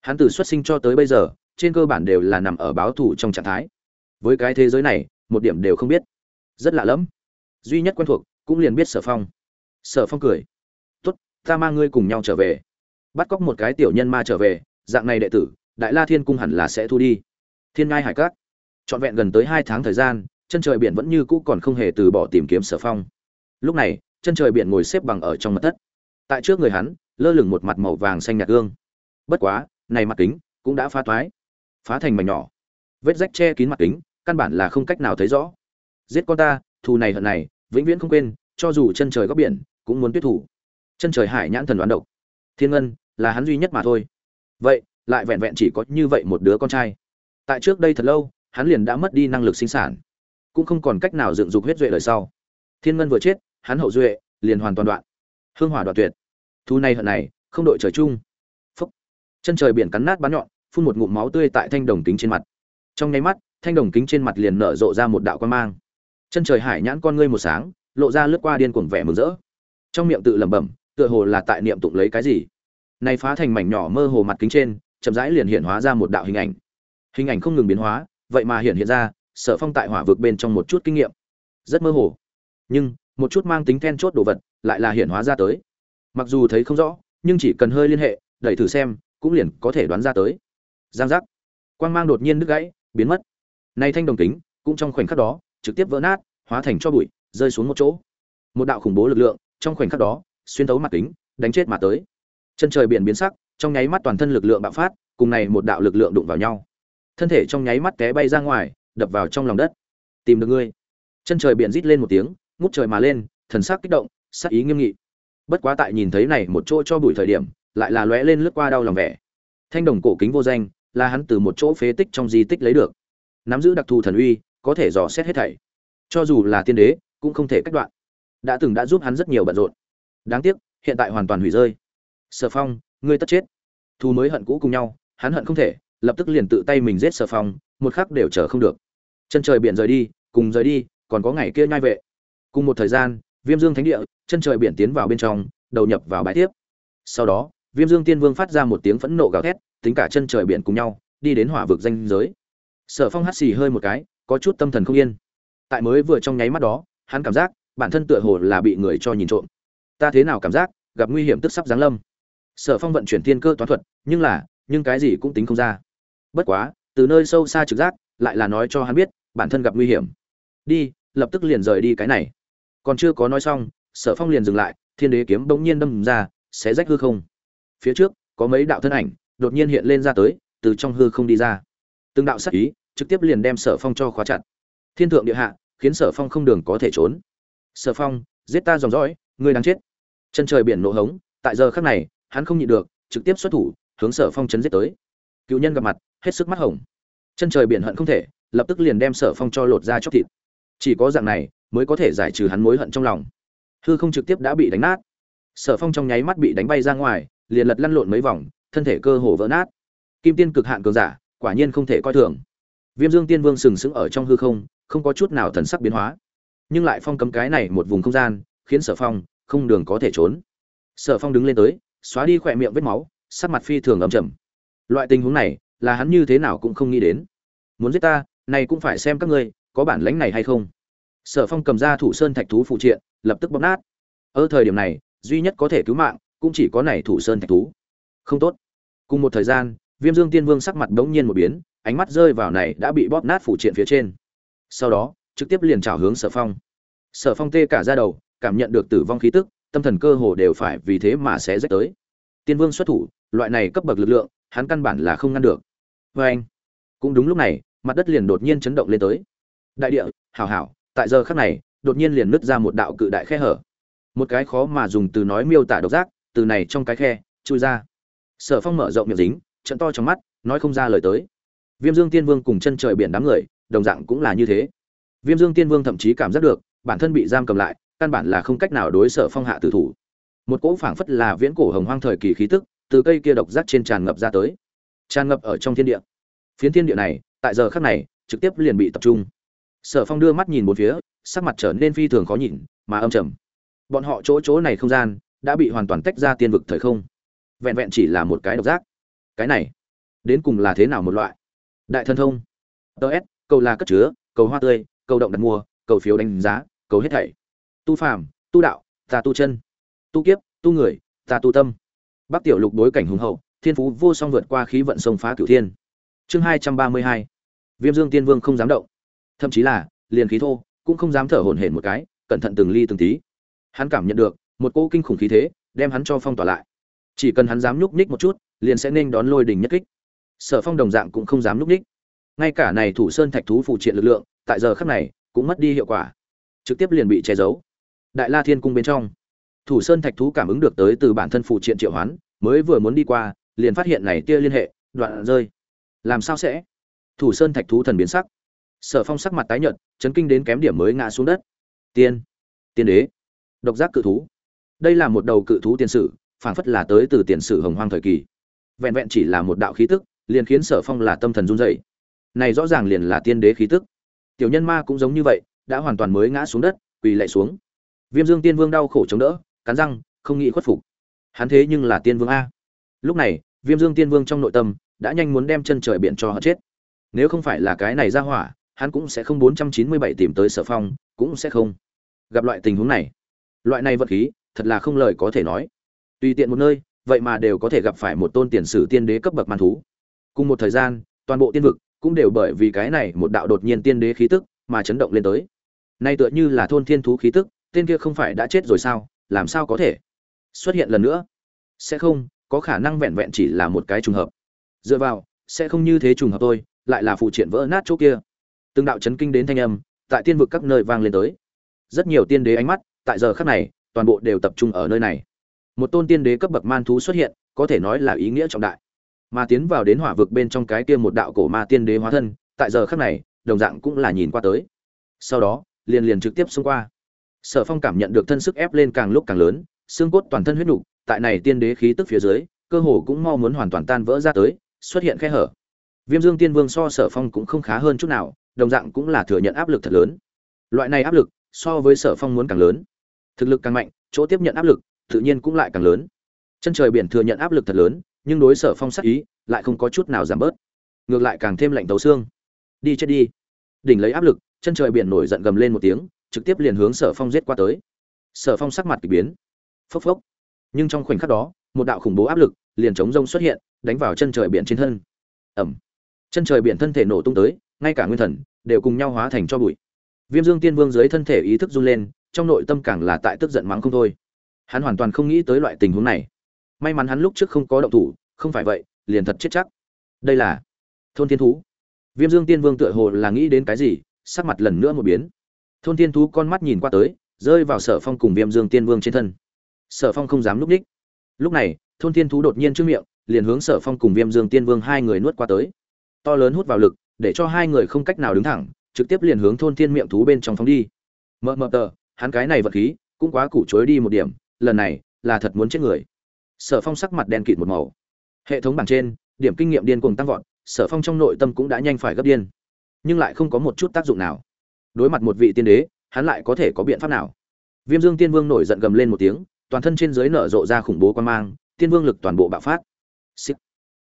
Hắn từ xuất sinh cho tới bây giờ, trên cơ bản đều là nằm ở báo thù trong trạng thái. Với cái thế giới này một điểm đều không biết. Rất lạ lẫm. Duy nhất quen thuộc, cũng liền biết sở phong. Sở phong cười. Tốt, ta mang ngươi cùng nhau trở về. Bắt cóc một cái tiểu nhân ma trở về, dạng này đệ tử, đại la thiên cung hẳn là sẽ thu đi. Thiên ngai hải cát trọn vẹn gần tới hai tháng thời gian, chân trời biển vẫn như cũ còn không hề từ bỏ tìm kiếm sở phong. Lúc này, chân trời biển ngồi xếp bằng ở trong mặt thất. Tại trước người hắn, lơ lửng một mặt màu vàng xanh nhạt gương. Bất quá, này mặt kính cũng đã phá toái, phá thành mảnh nhỏ. Vết rách che kín mặt kính căn bản là không cách nào thấy rõ. Giết con ta, thù này hận này, vĩnh viễn không quên, cho dù chân trời góc biển, cũng muốn tuyết thủ. Chân trời hải nhãn thần đoán độc. Thiên ngân, là hắn duy nhất mà thôi. Vậy, lại vẹn vẹn chỉ có như vậy một đứa con trai. Tại trước đây thật lâu, hắn liền đã mất đi năng lực sinh sản. Cũng không còn cách nào dựng dục huyết duệ đời sau. Thiên ngân vừa chết, hắn hậu duệ, liền hoàn toàn đoạn. Hương hỏa đoạn tuyệt. Thu này hận này, không đội trời chung. Phúc. Chân trời biển cắn nát bắn nhọn, phun một ngụm máu tươi tại thanh đồng kính trên mặt. Trong nháy mắt thanh đồng kính trên mặt liền nở rộ ra một đạo quan mang. Chân trời hải nhãn con ngươi một sáng, lộ ra lướt qua điên cuồng vẻ mừng rỡ. Trong miệng tự lẩm bẩm, tựa hồ là tại niệm tụng lấy cái gì. Này phá thành mảnh nhỏ mơ hồ mặt kính trên, chậm rãi liền hiện hóa ra một đạo hình ảnh. Hình ảnh không ngừng biến hóa, vậy mà hiện hiện ra, sở phong tại hỏa vực bên trong một chút kinh nghiệm. Rất mơ hồ. Nhưng, một chút mang tính then chốt đồ vật, lại là hiện hóa ra tới. Mặc dù thấy không rõ, nhưng chỉ cần hơi liên hệ, đẩy thử xem, cũng liền có thể đoán ra tới. Giang giác. Quang mang đột nhiên đứt gãy, biến mất nay thanh đồng kính, cũng trong khoảnh khắc đó, trực tiếp vỡ nát, hóa thành cho bụi, rơi xuống một chỗ. Một đạo khủng bố lực lượng, trong khoảnh khắc đó, xuyên thấu mặt kính, đánh chết mà tới. Chân trời biển biến sắc, trong nháy mắt toàn thân lực lượng bạo phát, cùng này một đạo lực lượng đụng vào nhau. Thân thể trong nháy mắt té bay ra ngoài, đập vào trong lòng đất. Tìm được ngươi. Chân trời biển rít lên một tiếng, ngút trời mà lên, thần sắc kích động, sắc ý nghiêm nghị. Bất quá tại nhìn thấy này một chỗ cho bụi thời điểm, lại là lóe lên lướt qua đau lòng vẻ. Thanh đồng cổ kính vô danh, là hắn từ một chỗ phế tích trong di tích lấy được nắm giữ đặc thù thần uy, có thể dò xét hết thảy. Cho dù là tiên đế, cũng không thể cách đoạn. Đã từng đã giúp hắn rất nhiều bận rộn. Đáng tiếc, hiện tại hoàn toàn hủy rơi. Sở phong, ngươi tất chết. Thu mới hận cũ cùng nhau, hắn hận không thể, lập tức liền tự tay mình giết sở phong, một khắc đều chờ không được. Chân trời biển rời đi, cùng rời đi, còn có ngày kia nhai vệ. Cùng một thời gian, viêm dương thánh địa, chân trời biển tiến vào bên trong, đầu nhập vào bãi tiếp. Sau đó, viêm dương tiên vương phát ra một tiếng phẫn nộ gào thét, tính cả chân trời biển cùng nhau, đi đến hỏa vực danh giới sở phong hắt xì hơi một cái, có chút tâm thần không yên. Tại mới vừa trong nháy mắt đó, hắn cảm giác, bản thân tựa hồ là bị người cho nhìn trộm. Ta thế nào cảm giác, gặp nguy hiểm tức sắp giáng lâm. Sở phong vận chuyển thiên cơ toán thuật, nhưng là, nhưng cái gì cũng tính không ra. Bất quá, từ nơi sâu xa trực giác, lại là nói cho hắn biết, bản thân gặp nguy hiểm. Đi, lập tức liền rời đi cái này. Còn chưa có nói xong, sở phong liền dừng lại, thiên đế kiếm bỗng nhiên đâm ra sẽ rách hư không. Phía trước, có mấy đạo thân ảnh, đột nhiên hiện lên ra tới, từ trong hư không đi ra. Từng đạo sắc ý trực tiếp liền đem sở phong cho khóa chặt. Thiên thượng địa hạ, khiến sở phong không đường có thể trốn. Sở phong, giết ta dòng dõi, ngươi đang chết. Chân trời biển nổ hống, tại giờ khắc này, hắn không nhịn được, trực tiếp xuất thủ, hướng sở phong chấn giết tới. Cựu nhân gặp mặt, hết sức mắt hồng. Chân trời biển hận không thể, lập tức liền đem sở phong cho lột ra chóc thịt. Chỉ có dạng này, mới có thể giải trừ hắn mối hận trong lòng. Hư không trực tiếp đã bị đánh nát. Sở phong trong nháy mắt bị đánh bay ra ngoài, liền lật lăn lộn mấy vòng, thân thể cơ hồ vỡ nát. Kim tiên cực hạn cường giả, quả nhiên không thể coi thường viêm dương tiên vương sừng sững ở trong hư không không có chút nào thần sắc biến hóa. Nhưng lại phong cấm cái này một vùng không gian, khiến sở phong không đường có thể trốn. Sở phong đứng lên tới, xóa đi khỏe miệng vết máu, sắc mặt phi thường ấm chầm loại tình huống này, là hắn như thế nào cũng không nghĩ đến. Muốn giết ta, này cũng phải xem các ngươi, có bản lãnh này hay không. Sở phong cầm ra thủ sơn thạch thú phụ triện, lập tức bóp nát. Ở thời điểm này, duy nhất có thể cứu mạng, cũng chỉ có này thủ sơn thạch thú. Không tốt. Cùng một thời gian, viêm dương tiên vương sắc mặt bỗng nhiên một biến ánh mắt rơi vào này đã bị bóp nát phủ triện phía trên. Sau đó, trực tiếp liền trào hướng sở phong. Sở phong tê cả ra đầu, cảm nhận được tử vong khí tức, tâm thần cơ hồ đều phải vì thế mà sẽ rách tới. Tiên vương xuất thủ, loại này cấp bậc lực lượng, hắn căn bản là không ngăn được. Vê anh, cũng đúng lúc này, mặt đất liền đột nhiên chấn động lên tới. Đại địa, hảo hảo, tại giờ khắc này, đột nhiên liền nứt ra một đạo cự đại khe hở. Một cái khó mà dùng từ nói miêu tả độc giác, từ này trong cái khe, chui ra. Sở phong mở rộng miệng dính, trận to trong mắt, nói không ra lời tới viêm dương tiên vương cùng chân trời biển đám người, đồng dạng cũng là như thế. Viêm dương tiên vương thậm chí cảm giác được, bản thân bị giam cầm lại, căn bản là không cách nào đối sở phong hạ tử thủ. Một cỗ phảng phất là viễn cổ hồng hoang thời kỳ khí tức, từ cây kia độc giác trên tràn ngập ra tới. Tràn ngập ở trong thiên địa. Phiến thiên địa này, tại giờ khắc này, trực tiếp liền bị tập trung. Sở phong đưa mắt nhìn một phía, sắc mặt trở nên phi thường khó nhìn, mà âm trầm. Bọn họ chỗ chỗ này không gian, đã bị hoàn toàn tách ra tiên vực thời không. Vẹn vẹn chỉ là một cái độc giác. Cái này, đến cùng là thế nào một loại? Đại thần thông. Ts cầu là cất chứa, cầu hoa tươi, cầu động đặt mua, cầu phiếu đánh giá, cầu hết thảy. Tu phàm, tu đạo ta tu chân. Tu kiếp, tu người ta tu tâm. Bắc tiểu lục đối cảnh hùng hậu, thiên phú vô song vượt qua khí vận sông phá cửu thiên. Chương hai trăm ba mươi hai. Viêm dương tiên vương không dám động. Thậm chí là, liền khí thô, cũng không dám thở hổn hển một cái, cẩn thận từng ly từng tí. Hắn cảm nhận được, một cỗ kinh khủng khí thế, đem hắn cho phong tỏa lại. Chỉ cần hắn dám nhúc nhích một chút, liền sẽ nên đón lôi đình nhất kích sở phong đồng dạng cũng không dám núp đích. Ngay cả này thủ sơn thạch thú phụ triện lực lượng, tại giờ khắc này, cũng mất đi hiệu quả. Trực tiếp liền bị che giấu. Đại la thiên cung bên trong, thủ sơn thạch thú cảm ứng được tới từ bản thân phụ triện triệu hoán, mới vừa muốn đi qua, liền phát hiện này tia liên hệ, đoạn rơi. Làm sao sẽ? Thủ sơn thạch thú thần biến sắc. Sở phong sắc mặt tái nhợt, chấn kinh đến kém điểm mới ngã xuống đất. Tiên tiên đế, độc giác cự thú. Đây là một đầu cự thú tiền sử, phảng phất là tới từ tiền sử hồng hoang thời kỳ. Vẹn vẹn chỉ là một đạo khí tức liền khiến sở phong là tâm thần run dậy này rõ ràng liền là tiên đế khí tức. Tiểu nhân ma cũng giống như vậy, đã hoàn toàn mới ngã xuống đất, quỳ lạy xuống. Viêm dương tiên vương đau khổ chống đỡ, cắn răng, không nghĩ khuất phục. Hắn thế nhưng là tiên vương a. Lúc này, viêm dương tiên vương trong nội tâm đã nhanh muốn đem chân trời biển cho họ chết. Nếu không phải là cái này ra hỏa, hắn cũng sẽ không bốn trăm chín mươi bảy tìm tới sở phong, cũng sẽ không gặp loại tình huống này. Loại này vật khí, thật là không lời có thể nói. Tùy tiện một nơi, vậy mà đều có thể gặp phải một tôn tiền sử tiên đế cấp bậc man thú cùng một thời gian, toàn bộ tiên vực cũng đều bởi vì cái này một đạo đột nhiên tiên đế khí tức mà chấn động lên tới. Nay tựa như là thôn thiên thú khí tức, tên kia không phải đã chết rồi sao, làm sao có thể xuất hiện lần nữa? Sẽ không, có khả năng vẹn vẹn chỉ là một cái trùng hợp. Dựa vào, sẽ không như thế trùng hợp tôi lại là phụ triện vỡ nát chỗ kia. Từng đạo chấn kinh đến thanh âm, tại tiên vực các nơi vang lên tới. Rất nhiều tiên đế ánh mắt, tại giờ khắc này, toàn bộ đều tập trung ở nơi này. Một tôn tiên đế cấp bậc man thú xuất hiện, có thể nói là ý nghĩa trọng đại mà tiến vào đến hỏa vực bên trong cái kia một đạo cổ ma tiên đế hóa thân, tại giờ khắc này, đồng dạng cũng là nhìn qua tới. Sau đó, liền liền trực tiếp xông qua. Sở phong cảm nhận được thân sức ép lên càng lúc càng lớn, xương cốt toàn thân huyết nục, tại này tiên đế khí tức phía dưới, cơ hồ cũng mau muốn hoàn toàn tan vỡ ra tới, xuất hiện khe hở. Viêm dương tiên vương so sở phong cũng không khá hơn chút nào, đồng dạng cũng là thừa nhận áp lực thật lớn. Loại này áp lực, so với sở phong muốn càng lớn. Thực lực càng mạnh, chỗ tiếp nhận áp lực, tự nhiên cũng lại càng lớn. Chân trời biển thừa nhận áp lực thật lớn nhưng đối sở phong sắc ý lại không có chút nào giảm bớt. Ngược lại càng thêm lạnh tấu xương. Đi chết đi. Đỉnh lấy áp lực, chân trời biển nổi giận gầm lên một tiếng, trực tiếp liền hướng sở phong giết qua tới. Sở phong sắc mặt k ỳ biến. Phốc phốc. Nhưng trong khoảnh khắc đó, một đạo khủng bố áp lực liền chống rông xuất hiện, đánh vào chân trời biển trên thân. Ẩm. Chân trời biển thân thể nổ tung tới, ngay cả nguyên thần đều cùng nhau hóa thành cho bụi. Viêm dương tiên vương dưới thân thể ý thức run lên, trong nội tâm càng là tại tức giận mắng không thôi. Hắn hoàn toàn không nghĩ tới loại tình huống này may mắn hắn lúc trước không có động thủ, không phải vậy, liền thật chết chắc. Đây là thôn thiên thú. Viêm dương tiên vương tựa hồ là nghĩ đến cái gì, sắc mặt lần nữa một biến. Thôn thiên thú con mắt nhìn qua tới, rơi vào sở phong cùng viêm dương tiên vương trên thân. Sở phong không dám núp ních. Lúc này, thôn thiên thú đột nhiên trước miệng, liền hướng sở phong cùng viêm dương tiên vương hai người nuốt qua tới. To lớn hút vào lực, để cho hai người không cách nào đứng thẳng, trực tiếp liền hướng thôn thiên miệng thú bên trong phóng đi. Mờ mờ tờ, hắn cái này vật khí, cũng quá củ chối đi một điểm, lần này là thật muốn chết người sở phong sắc mặt đen kịt một màu. Hệ thống bảng trên, điểm kinh nghiệm điên cuồng tăng vọt, sở phong trong nội tâm cũng đã nhanh phải gấp điên. Nhưng lại không có một chút tác dụng nào. Đối mặt một vị tiên đế, hắn lại có thể có biện pháp nào? Viêm dương tiên vương nổi giận gầm lên một tiếng, toàn thân trên dưới nở rộ ra khủng bố quan mang, tiên vương lực toàn bộ bạo phát、Xích.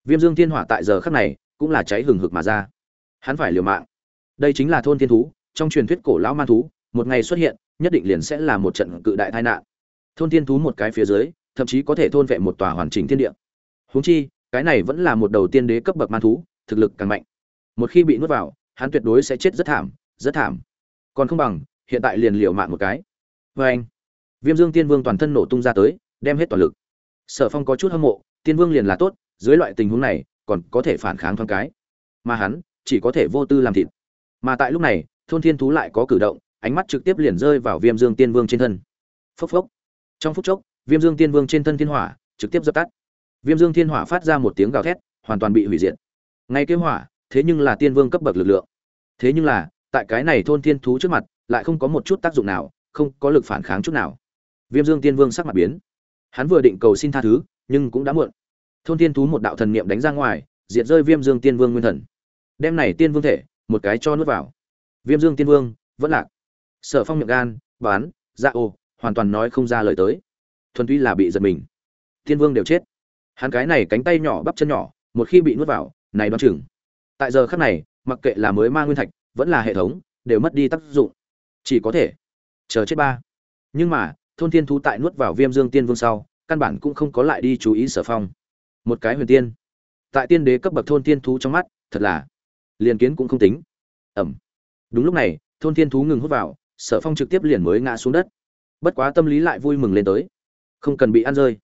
Viêm dương tiên hỏa tại giờ khắc này, cũng là cháy hừng hực mà ra. Hắn phải liều mạng. Đây chính là thôn thiên thú, trong truyền thuyết cổ lão man thú, một ngày xuất hiện, nhất định liền sẽ là một trận cự đại tai nạn. Thôn thiên thú một cái phía dưới thậm chí có thể thôn vệ một tòa hoàn chỉnh thiên địa. Huống chi, cái này vẫn là một đầu tiên đế cấp bậc man thú, thực lực càng mạnh. Một khi bị nuốt vào, hắn tuyệt đối sẽ chết rất thảm rất thảm. Còn không bằng, hiện tại liền liều mạng một cái. Vê anh, viêm dương tiên vương toàn thân nổ tung ra tới, đem hết toàn lực. Sở phong có chút hâm mộ, tiên vương liền là tốt, dưới loại tình huống này, còn có thể phản kháng thoáng cái. Mà hắn, chỉ có thể vô tư làm thịt. Mà tại lúc này, thôn thiên thú lại có cử động, ánh mắt trực tiếp liền rơi vào viêm dương tiên vương trên thân. Phốc phốc. Trong phút chốc viêm dương tiên vương trên thân thiên hỏa, trực tiếp dập tắt. Viêm dương thiên hỏa phát ra một tiếng gào thét, hoàn toàn bị hủy diệt. Ngay kế hỏa, thế nhưng là tiên vương cấp bậc lực lượng. Thế nhưng là, tại cái này thôn thiên thú trước mặt, lại không có một chút tác dụng nào, không có lực phản kháng chút nào. Viêm dương tiên vương sắc mặt biến. Hắn vừa định cầu xin tha thứ, nhưng cũng đã muộn. Thôn thiên thú một đạo thần niệm đánh ra ngoài, diệt rơi viêm dương tiên vương nguyên thần. Đem này tiên vương thể, một cái cho nuốt vào. Viêm dương tiên vương, vẫn lạc. Sở phong miệng gan, bán dạ ô, hoàn toàn nói không ra lời tới thuần túy là bị giật mình. Thiên vương đều chết. Hắn cái này cánh tay nhỏ, bắp chân nhỏ, một khi bị nuốt vào, này đoán chừng. Tại giờ khắc này, mặc kệ là mới ma nguyên thạch, vẫn là hệ thống, đều mất đi tác dụng. Chỉ có thể chờ chết ba. Nhưng mà, thôn thiên thú tại nuốt vào viêm dương tiên vương sau, căn bản cũng không có lại đi chú ý sở phong. Một cái huyền tiên. Tại tiên đế cấp bậc thôn thiên thú trong mắt, thật là liền kiến cũng không tính. Ẩm. Đúng lúc này, thôn thiên thú ngừng hút vào, sở phong trực tiếp liền mới ngã xuống đất. Bất quá tâm lý lại vui mừng lên tới không cần bị ăn rơi.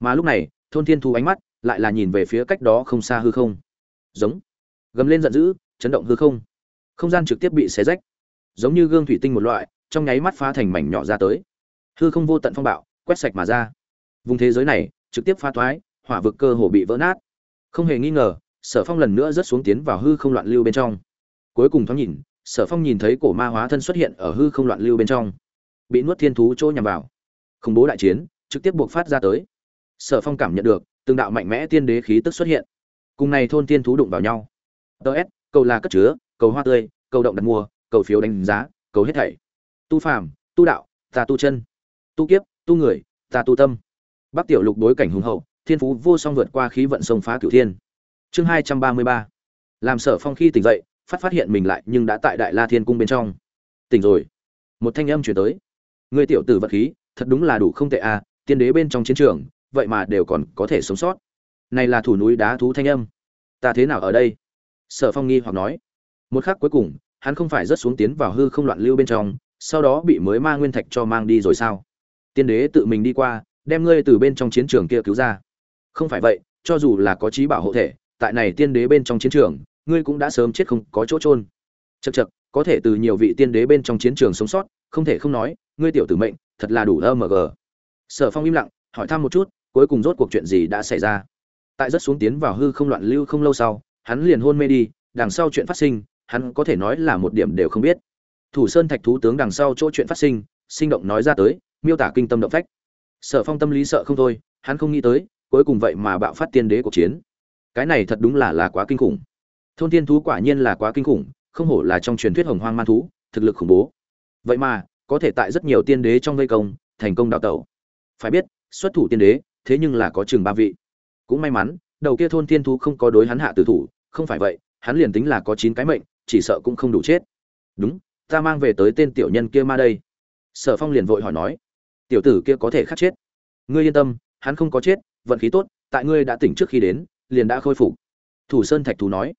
Mà lúc này, thôn thiên thú ánh mắt lại là nhìn về phía cách đó không xa hư không. Giống. Gầm lên giận dữ, chấn động hư không. Không gian trực tiếp bị xé rách. Giống như gương thủy tinh một loại, trong nháy mắt phá thành mảnh nhỏ ra tới. Hư không vô tận phong bạo, quét sạch mà ra. Vùng thế giới này, trực tiếp phá thoái, hỏa vực cơ hồ bị vỡ nát. Không hề nghi ngờ, sở phong lần nữa rớt xuống tiến vào hư không loạn lưu bên trong. Cuối cùng thoáng nhìn, sở phong nhìn thấy cổ ma hóa thân xuất hiện ở hư không loạn lưu bên trong. Bị nuốt thiên thú chỗ nhằm vào. Khủng bố đại chiến trực tiếp buộc phát ra tới. Sở phong cảm nhận được từng đạo mạnh mẽ tiên đế khí tức xuất hiện. Cùng này thôn tiên thú đụng vào nhau. Ts cầu là cất chứa cầu hoa tươi cầu động đặt mua cầu phiếu đánh giá cầu hết thảy. Tu phàm tu đạo ta tu chân. Tu kiếp tu người ta tu tâm. Bắc tiểu lục đối cảnh hùng hậu thiên phú vô song vượt qua khí vận sông phá cửu thiên. Chương hai trăm ba mươi ba. Làm sở phong khi tỉnh dậy phát phát hiện mình lại nhưng đã tại đại la thiên cung bên trong. Tỉnh rồi. Một thanh âm chuyển tới. Người tiểu tử vật khí thật đúng là đủ không tệ a à, tiên đế bên trong chiến trường, vậy mà đều còn có thể sống sót. Này là thủ núi đá thú thanh âm. Ta thế nào ở đây? Sở phong nghi hoặc nói. Một khắc cuối cùng, hắn không phải rớt xuống tiến vào hư không loạn lưu bên trong, sau đó bị mới ma nguyên thạch cho mang đi rồi sao? Tiên đế tự mình đi qua, đem ngươi từ bên trong chiến trường kia cứu ra. Không phải vậy, cho dù là có trí bảo hộ thể, tại này tiên đế bên trong chiến trường, ngươi cũng đã sớm chết không có chỗ trôn chật chật có thể từ nhiều vị tiên đế bên trong chiến trường sống sót, không thể không nói, ngươi tiểu tử mệnh, thật là đủ âm mg sở phong im lặng, hỏi thăm một chút, cuối cùng rốt cuộc chuyện gì đã xảy ra. Tại rất xuống tiến vào hư không loạn lưu không lâu sau, hắn liền hôn mê đi, đằng sau chuyện phát sinh, hắn có thể nói là một điểm đều không biết. Thủ sơn thạch thú tướng đằng sau chỗ chuyện phát sinh sinh động nói ra tới, miêu tả kinh tâm động phách. Sở phong tâm lý sợ không thôi, hắn không nghĩ tới, cuối cùng vậy mà bạo phát tiên đế cuộc chiến. Cái này thật đúng là là quá kinh khủng. Thôn tiên thú quả nhiên là quá kinh khủng, không hổ là trong truyền thuyết hồng hoang man thú, thực lực khủng bố. Vậy mà, có thể tại rất nhiều tiên đế trong vây công, thành công đào tẩu phải biết, xuất thủ tiên đế, thế nhưng là có chừng ba vị. Cũng may mắn, đầu kia thôn tiên thú không có đối hắn hạ tử thủ, không phải vậy, hắn liền tính là có chín cái mệnh, chỉ sợ cũng không đủ chết. Đúng, ta mang về tới tên tiểu nhân kia ma đây. Sở phong liền vội hỏi nói, tiểu tử kia có thể khắc chết? Ngươi yên tâm, hắn không có chết, vận khí tốt, tại ngươi đã tỉnh trước khi đến, liền đã khôi phục. Thủ sơn thạch thú nói,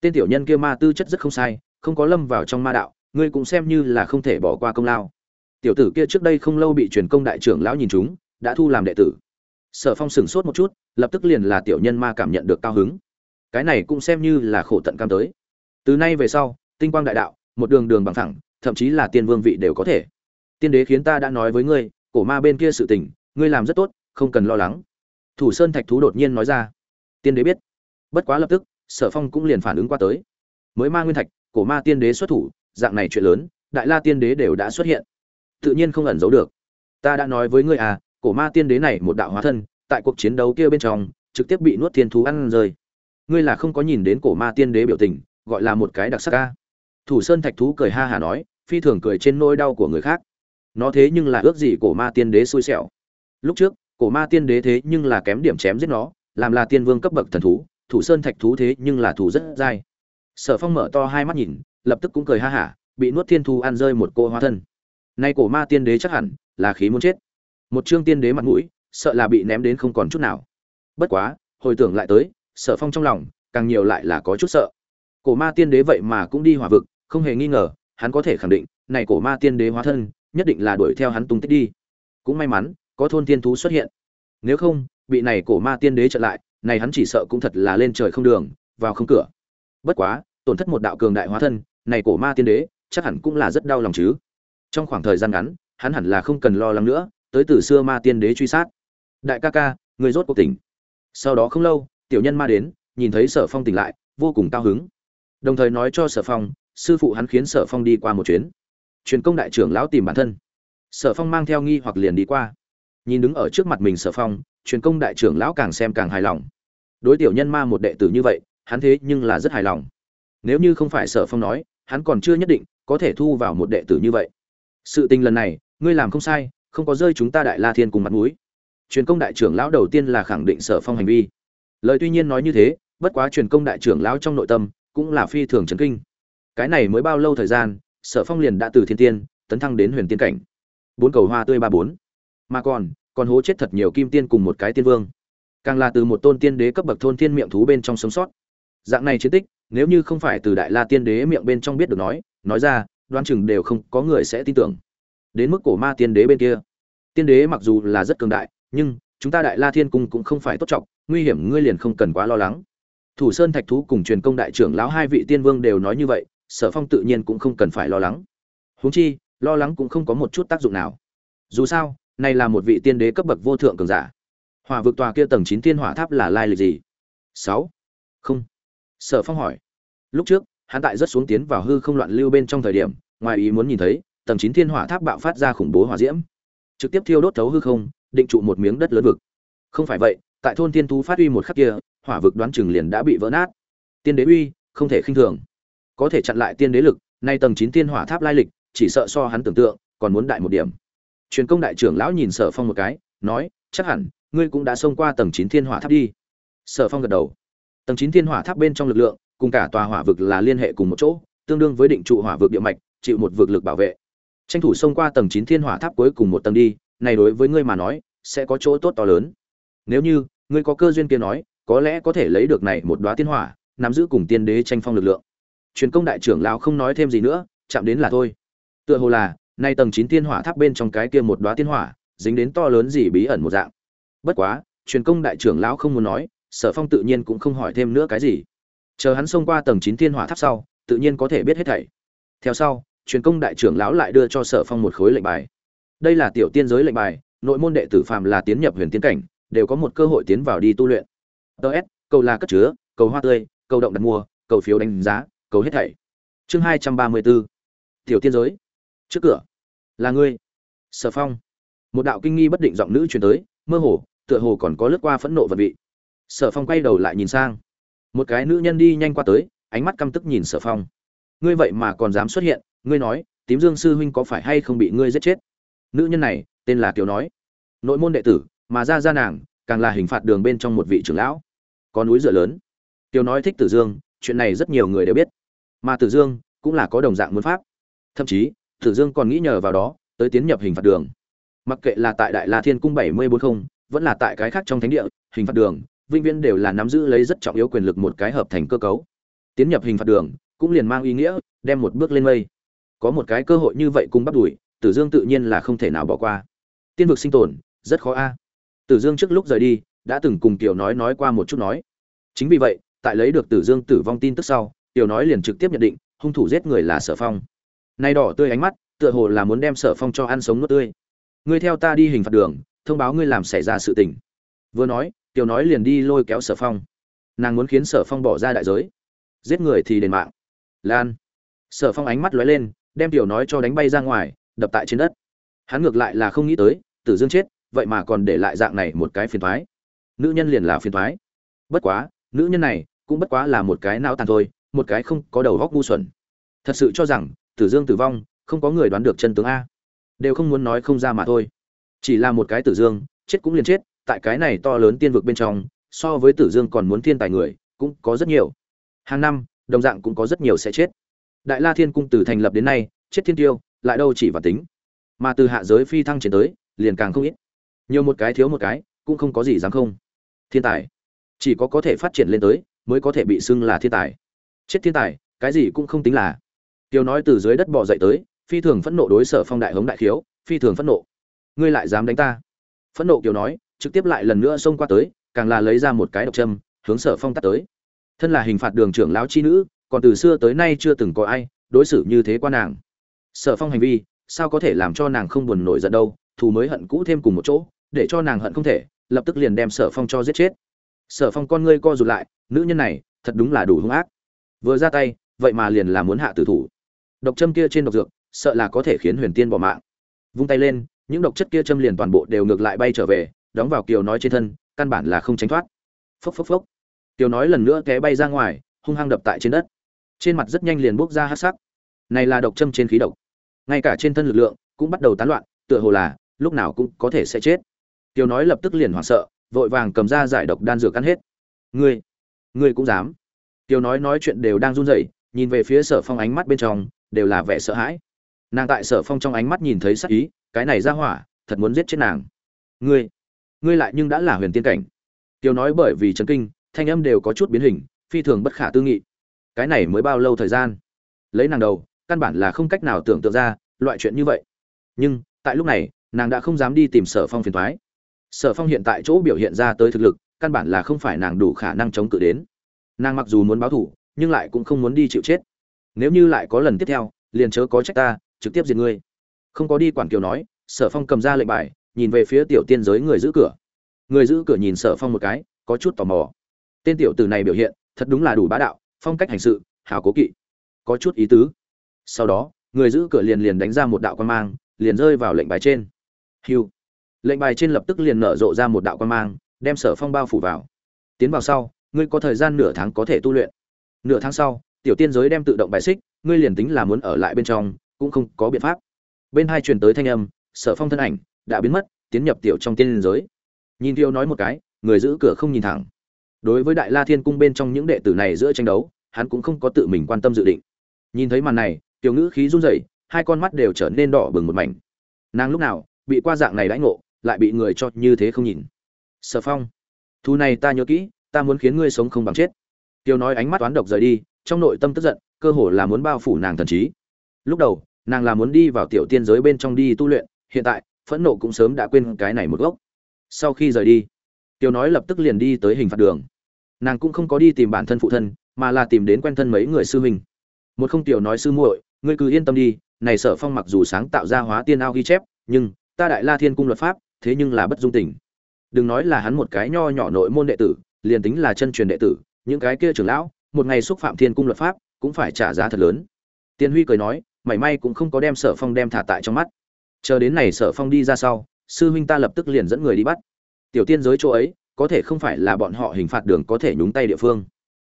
tên tiểu nhân kia ma tư chất rất không sai, không có lâm vào trong ma đạo, ngươi cũng xem như là không thể bỏ qua công lao tiểu tử kia trước đây không lâu bị truyền công đại trưởng lão nhìn chúng, đã thu làm đệ tử. Sở phong sửng sốt một chút, lập tức liền là tiểu nhân ma cảm nhận được cao hứng. Cái này cũng xem như là khổ tận cam tới. Từ nay về sau, tinh quang đại đạo, một đường đường bằng thẳng thậm chí là tiên vương vị đều có thể. Tiên đế khiến ta đã nói với ngươi, cổ ma bên kia sự tình, ngươi làm rất tốt, không cần lo lắng. Thủ sơn thạch thú đột nhiên nói ra. Tiên đế biết. Bất quá lập tức, sở phong cũng liền phản ứng qua tới. Mới ma nguyên thạch, cổ ma tiên đế xuất thủ, dạng này chuyện lớn, đại la tiên đế đều đã xuất hiện tự nhiên không ẩn giấu được. Ta đã nói với ngươi à cổ ma tiên đế này một đạo hóa thân, tại cuộc chiến đấu kia bên trong, trực tiếp bị nuốt thiên thú ăn rơi. Ngươi là không có nhìn đến cổ ma tiên đế biểu tình, gọi là một cái đặc sắc ca. Thủ sơn thạch thú cười ha hả nói, phi thường cười trên nỗi đau của người khác. Nó thế nhưng là ước gì cổ ma tiên đế xui xẻo. Lúc trước, cổ ma tiên đế thế nhưng là kém điểm chém giết nó, làm là tiên vương cấp bậc thần thú, thủ sơn thạch thú thế nhưng là thủ rất dai. Sở phong mở to hai mắt nhìn, lập tức cũng cười ha hả bị nuốt thiên thú ăn rơi một cô hóa thân nay cổ ma tiên đế chắc hẳn là khí muốn chết. Một chương tiên đế mặt mũi, sợ là bị ném đến không còn chút nào. Bất quá, hồi tưởng lại tới sở phong trong lòng, càng nhiều lại là có chút sợ. Cổ ma tiên đế vậy mà cũng đi hỏa vực, không hề nghi ngờ, hắn có thể khẳng định, này cổ ma tiên đế hóa thân, nhất định là đuổi theo hắn tung tích đi. Cũng may mắn, có thôn tiên thú xuất hiện. Nếu không, bị này cổ ma tiên đế chặn lại, này hắn chỉ sợ cũng thật là lên trời không đường, vào không cửa. Bất quá, tổn thất một đạo cường đại hóa thân, này cổ ma tiên đế chắc hẳn cũng là rất đau lòng chứ trong khoảng thời gian ngắn, hắn hẳn là không cần lo lắng nữa, tới từ xưa ma tiên đế truy sát. Đại ca ca, người rốt cuộc tỉnh. Sau đó không lâu, tiểu nhân ma đến, nhìn thấy sở phong tỉnh lại, vô cùng cao hứng. Đồng thời nói cho sở phong, sư phụ hắn khiến sở phong đi qua một chuyến. Truyền công đại trưởng lão tìm bản thân. Sở phong mang theo nghi hoặc liền đi qua. Nhìn đứng ở trước mặt mình sở phong, truyền công đại trưởng lão càng xem càng hài lòng. Đối tiểu nhân ma một đệ tử như vậy, hắn thế nhưng là rất hài lòng. Nếu như không phải sở phong nói, hắn còn chưa nhất định có thể thu vào một đệ tử như vậy sự tình lần này, ngươi làm không sai, không có rơi chúng ta đại la thiên cùng mặt mũi. Truyền công đại trưởng lão đầu tiên là khẳng định sở phong hành vi. Lời tuy nhiên nói như thế, bất quá truyền công đại trưởng lão trong nội tâm cũng là phi thường chấn kinh. Cái này mới bao lâu thời gian, sở phong liền đã từ thiên tiên, tấn thăng đến huyền tiên cảnh. Bốn cầu hoa tươi ba bốn. Mà còn còn hố chết thật nhiều kim tiên cùng một cái tiên vương. Càng là từ một tôn tiên đế cấp bậc thôn tiên miệng thú bên trong sống sót. Dạng này chiến tích, nếu như không phải từ đại la tiên đế miệng bên trong biết được nói nói ra đoan chừng đều không có người sẽ tin tưởng. Đến mức cổ ma tiên đế bên kia. Tiên đế mặc dù là rất cường đại, nhưng chúng ta đại la thiên cung cũng không phải tốt trọng, nguy hiểm ngươi liền không cần quá lo lắng. Thủ sơn thạch thú cùng truyền công đại trưởng lão hai vị tiên vương đều nói như vậy, sở phong tự nhiên cũng không cần phải lo lắng. Huống chi, lo lắng cũng không có một chút tác dụng nào. Dù sao, này là một vị tiên đế cấp bậc vô thượng cường giả. Hỏa vực tòa kia tầng chín tiên hỏa tháp là lai lịch gì? Sáu. Không. Sở phong hỏi. Lúc trước hắn tại rất xuống tiến vào hư không loạn lưu bên trong thời điểm, ngoài ý muốn nhìn thấy, tầng chín thiên hỏa tháp bạo phát ra khủng bố hỏa diễm. Trực tiếp thiêu đốt thấu hư không, định trụ một miếng đất lớn vực. Không phải vậy, tại thôn tiên thú phát uy một khắc kia, hỏa vực đoán chừng liền đã bị vỡ nát. Tiên đế uy, không thể khinh thường. Có thể chặn lại tiên đế lực, nay tầng chín tiên hỏa tháp lai lịch, chỉ sợ so hắn tưởng tượng, còn muốn đại một điểm. Truyền công đại trưởng lão nhìn sở phong một cái, nói, chắc hẳn, ngươi cũng đã xông qua tầng chín thiên hỏa tháp đi. Sở phong gật đầu. Tầng chín thiên hỏa tháp bên trong lực lượng cùng cả tòa hỏa vực là liên hệ cùng một chỗ, tương đương với định trụ hỏa vực địa mạch, chịu một vực lực bảo vệ. Tranh thủ xông qua tầng chín thiên hỏa tháp cuối cùng một tầng đi, này đối với ngươi mà nói, sẽ có chỗ tốt to lớn. Nếu như, ngươi có cơ duyên kia nói, có lẽ có thể lấy được này một đóa tiên hỏa, nắm giữ cùng tiên đế tranh phong lực lượng. Truyền công đại trưởng lão không nói thêm gì nữa, chạm đến là thôi. Tựa hồ là, nay tầng chín tiên hỏa tháp bên trong cái kia một đóa tiên hỏa, dính đến to lớn gì bí ẩn một dạng. Bất quá, truyền công đại trưởng lão không muốn nói, sở phong tự nhiên cũng không hỏi thêm nữa cái gì chờ hắn xông qua tầng chín thiên hỏa tháp sau, tự nhiên có thể biết hết thảy. Theo sau, truyền công đại trưởng lão lại đưa cho sở phong một khối lệnh bài. Đây là tiểu tiên giới lệnh bài, nội môn đệ tử phàm là tiến nhập huyền tiên cảnh, đều có một cơ hội tiến vào đi tu luyện. Ts cầu là cất chứa, cầu hoa tươi, cầu động đặt mua, cầu phiếu đánh giá, cầu hết thảy. Chương hai trăm ba mươi bốn. Tiểu tiên giới. Trước cửa. Là ngươi. Sở phong. Một đạo kinh nghi bất định giọng nữ truyền tới, mơ hồ, tựa hồ còn có lướt qua phẫn nộ vật vị. Sở phong quay đầu lại nhìn sang một cái nữ nhân đi nhanh qua tới, ánh mắt căm tức nhìn sở phong. Ngươi vậy mà còn dám xuất hiện, ngươi nói, tím dương sư huynh có phải hay không bị ngươi giết chết? Nữ nhân này, tên là kiều nói. Nội môn đệ tử, mà ra ra nàng, càng là hình phạt đường bên trong một vị trưởng lão. Có núi dựa lớn. Kiều nói thích tử dương, chuyện này rất nhiều người đều biết. Mà tử dương, cũng là có đồng dạng muốn pháp. Thậm chí, tử dương còn nghĩ nhờ vào đó, tới tiến nhập hình phạt đường. Mặc kệ là tại đại la thiên cung bảy mươi bốn không, vẫn là tại cái khác trong thánh địa, hình phạt đường vĩnh viễn đều là nắm giữ lấy rất trọng yếu quyền lực một cái hợp thành cơ cấu. Tiến nhập hình phạt đường, cũng liền mang ý nghĩa, đem một bước lên mây. Có một cái cơ hội như vậy cùng bắt đuổi, tử dương tự nhiên là không thể nào bỏ qua. Tiên vực sinh tồn, rất khó a. Tử dương trước lúc rời đi, đã từng cùng Tiểu nói nói qua một chút nói. Chính vì vậy, tại lấy được tử dương tử vong tin tức sau, Tiểu nói liền trực tiếp nhận định, hung thủ giết người là sở phong. Nay đỏ tươi ánh mắt, tựa hồ là muốn đem sở phong cho ăn sống nuốt tươi. Ngươi theo ta đi hình phạt đường, thông báo ngươi làm xảy ra sự tình. Vừa nói kiều nói liền đi lôi kéo sở phong. Nàng muốn khiến sở phong bỏ ra đại giới. Giết người thì đền mạng. Lan. Sở phong ánh mắt lóe lên, đem tiểu nói cho đánh bay ra ngoài, đập tại trên đất. Hắn ngược lại là không nghĩ tới, tử dương chết, vậy mà còn để lại dạng này một cái phiền thoái nữ nhân liền là phiền thoái bất quá, nữ nhân này cũng bất quá là một cái não tàn thôi, một cái không có đầu góc ngu xuẩn. Thật sự cho rằng, tử dương tử vong, không có người đoán được chân tướng a. Đều không muốn nói không ra mà thôi. Chỉ là một cái tử dương, chết cũng liền chết tại cái này to lớn tiên vực bên trong, so với tử dương còn muốn thiên tài người, cũng có rất nhiều. Hàng năm, đồng dạng cũng có rất nhiều sẽ chết. Đại la thiên cung từ thành lập đến nay, chết thiên tiêu, lại đâu chỉ và tính. Mà từ hạ giới phi thăng trên tới, liền càng không ít. Nhiều một cái thiếu một cái, cũng không có gì dám không. Thiên tài. Chỉ có có thể phát triển lên tới, mới có thể bị xưng là thiên tài. Chết thiên tài, cái gì cũng không tính là. Tiêu nói từ dưới đất bò dậy tới, phi thường phẫn nộ đối sở phong đại hống đại khiếu, phi thường phẫn nộ. Ngươi lại dám đánh ta. Phẫn nộ kiều nói trực tiếp lại lần nữa xông qua tới, càng là lấy ra một cái độc châm, hướng sở phong tắt tới. Thân là hình phạt đường trưởng lão chi nữ, còn từ xưa tới nay chưa từng có ai đối xử như thế qua nàng. Sở phong hành vi, sao có thể làm cho nàng không buồn nổi giận đâu, thù mới hận cũ thêm cùng một chỗ, để cho nàng hận không thể, lập tức liền đem sở phong cho giết chết. Sở phong con ngươi co rụt lại, nữ nhân này, thật đúng là đủ hung ác. Vừa ra tay, vậy mà liền là muốn hạ tử thủ. Độc châm kia trên độc dược, sợ là có thể khiến huyền tiên bỏ mạng. Vung tay lên, những độc chất kia châm liền toàn bộ đều ngược lại bay trở về đóng vào kiều nói trên thân, căn bản là không tránh thoát. Phốc phốc phốc. Kiều nói lần nữa té bay ra ngoài, hung hăng đập tại trên đất. Trên mặt rất nhanh liền bốc ra hát sắc. Này là độc châm trên khí độc. Ngay cả trên thân lực lượng cũng bắt đầu tán loạn, tựa hồ là lúc nào cũng có thể sẽ chết. Kiều nói lập tức liền hoảng sợ, vội vàng cầm ra giải độc đan dược ăn hết. Ngươi ngươi cũng dám. Kiều nói nói chuyện đều đang run rẩy, nhìn về phía sở phong ánh mắt bên trong đều là vẻ sợ hãi. Nàng tại sở phong trong ánh mắt nhìn thấy sắc ý, cái này ra hỏa, thật muốn giết chết nàng. Ngươi ngươi lại nhưng đã là huyền tiên cảnh. Tiêu nói bởi vì chấn kinh, thanh âm đều có chút biến hình, phi thường bất khả tư nghị. Cái này mới bao lâu thời gian? Lấy nàng đầu, căn bản là không cách nào tưởng tượng ra, loại chuyện như vậy. Nhưng, tại lúc này, nàng đã không dám đi tìm sở phong phiền thoái sở phong hiện tại chỗ biểu hiện ra tới thực lực, căn bản là không phải nàng đủ khả năng chống cự đến. Nàng mặc dù muốn báo thủ nhưng lại cũng không muốn đi chịu chết. Nếu như lại có lần tiếp theo, liền chớ có trách ta, trực tiếp diệt ngươi. Không có đi quản kiều nói, sở phong cầm ra lệnh bài nhìn về phía tiểu tiên giới người giữ cửa. Người giữ cửa nhìn sở phong một cái, có chút tò mò. Tên tiểu tử này biểu hiện, thật đúng là đủ bá đạo, phong cách hành sự, hào cố kỵ. Có chút ý tứ. Sau đó, người giữ cửa liền liền đánh ra một đạo quan mang, liền rơi vào lệnh bài trên. Hiu. Lệnh bài trên lập tức liền nở rộ ra một đạo quan mang, đem sở phong bao phủ vào. Tiến vào sau, ngươi có thời gian nửa tháng có thể tu luyện. Nửa tháng sau, tiểu tiên giới đem tự động bài xích, ngươi liền tính là muốn ở lại bên trong, cũng không có biện pháp. Bên hai truyền tới thanh âm, sở phong thân ảnh đã biến mất, tiến nhập tiểu trong tiên giới. Nhìn thiêu nói một cái, người giữ cửa không nhìn thẳng. Đối với đại la thiên cung bên trong những đệ tử này giữa tranh đấu, hắn cũng không có tự mình quan tâm dự định. Nhìn thấy màn này tiểu ngữ khí run rẩy, hai con mắt đều trở nên đỏ bừng một mảnh. Nàng lúc nào bị qua dạng này đãi ngộ, lại bị người cho như thế không nhìn. Sở phong, thu này ta nhớ kỹ, ta muốn khiến ngươi sống không bằng chết. Tiêu nói ánh mắt toán độc rời đi, trong nội tâm tức giận, cơ hồ là muốn bao phủ nàng thần trí. Lúc đầu, nàng là muốn đi vào tiểu tiên giới bên trong đi tu luyện, hiện tại phẫn nộ cũng sớm đã quên cái này một gốc. Sau khi rời đi, tiểu nói lập tức liền đi tới hình phạt đường. Nàng cũng không có đi tìm bản thân phụ thân, mà là tìm đến quen thân mấy người sư huynh. Một không tiểu nói sư muội, ngươi cứ yên tâm đi, này sở phong mặc dù sáng tạo ra hóa tiên ao ghi chép, nhưng ta đại la thiên cung luật pháp, thế nhưng là bất dung tình. Đừng nói là hắn một cái nho nhỏ nội môn đệ tử, liền tính là chân truyền đệ tử, những cái kia trưởng lão, một ngày xúc phạm thiên cung luật pháp, cũng phải trả giá thật lớn. Tiên huy cười nói, mảy may cũng không có đem sở phong đem thả tại trong mắt chờ đến này sở phong đi ra sau, sư huynh ta lập tức liền dẫn người đi bắt. Tiểu tiên giới chỗ ấy, có thể không phải là bọn họ hình phạt đường có thể nhúng tay địa phương.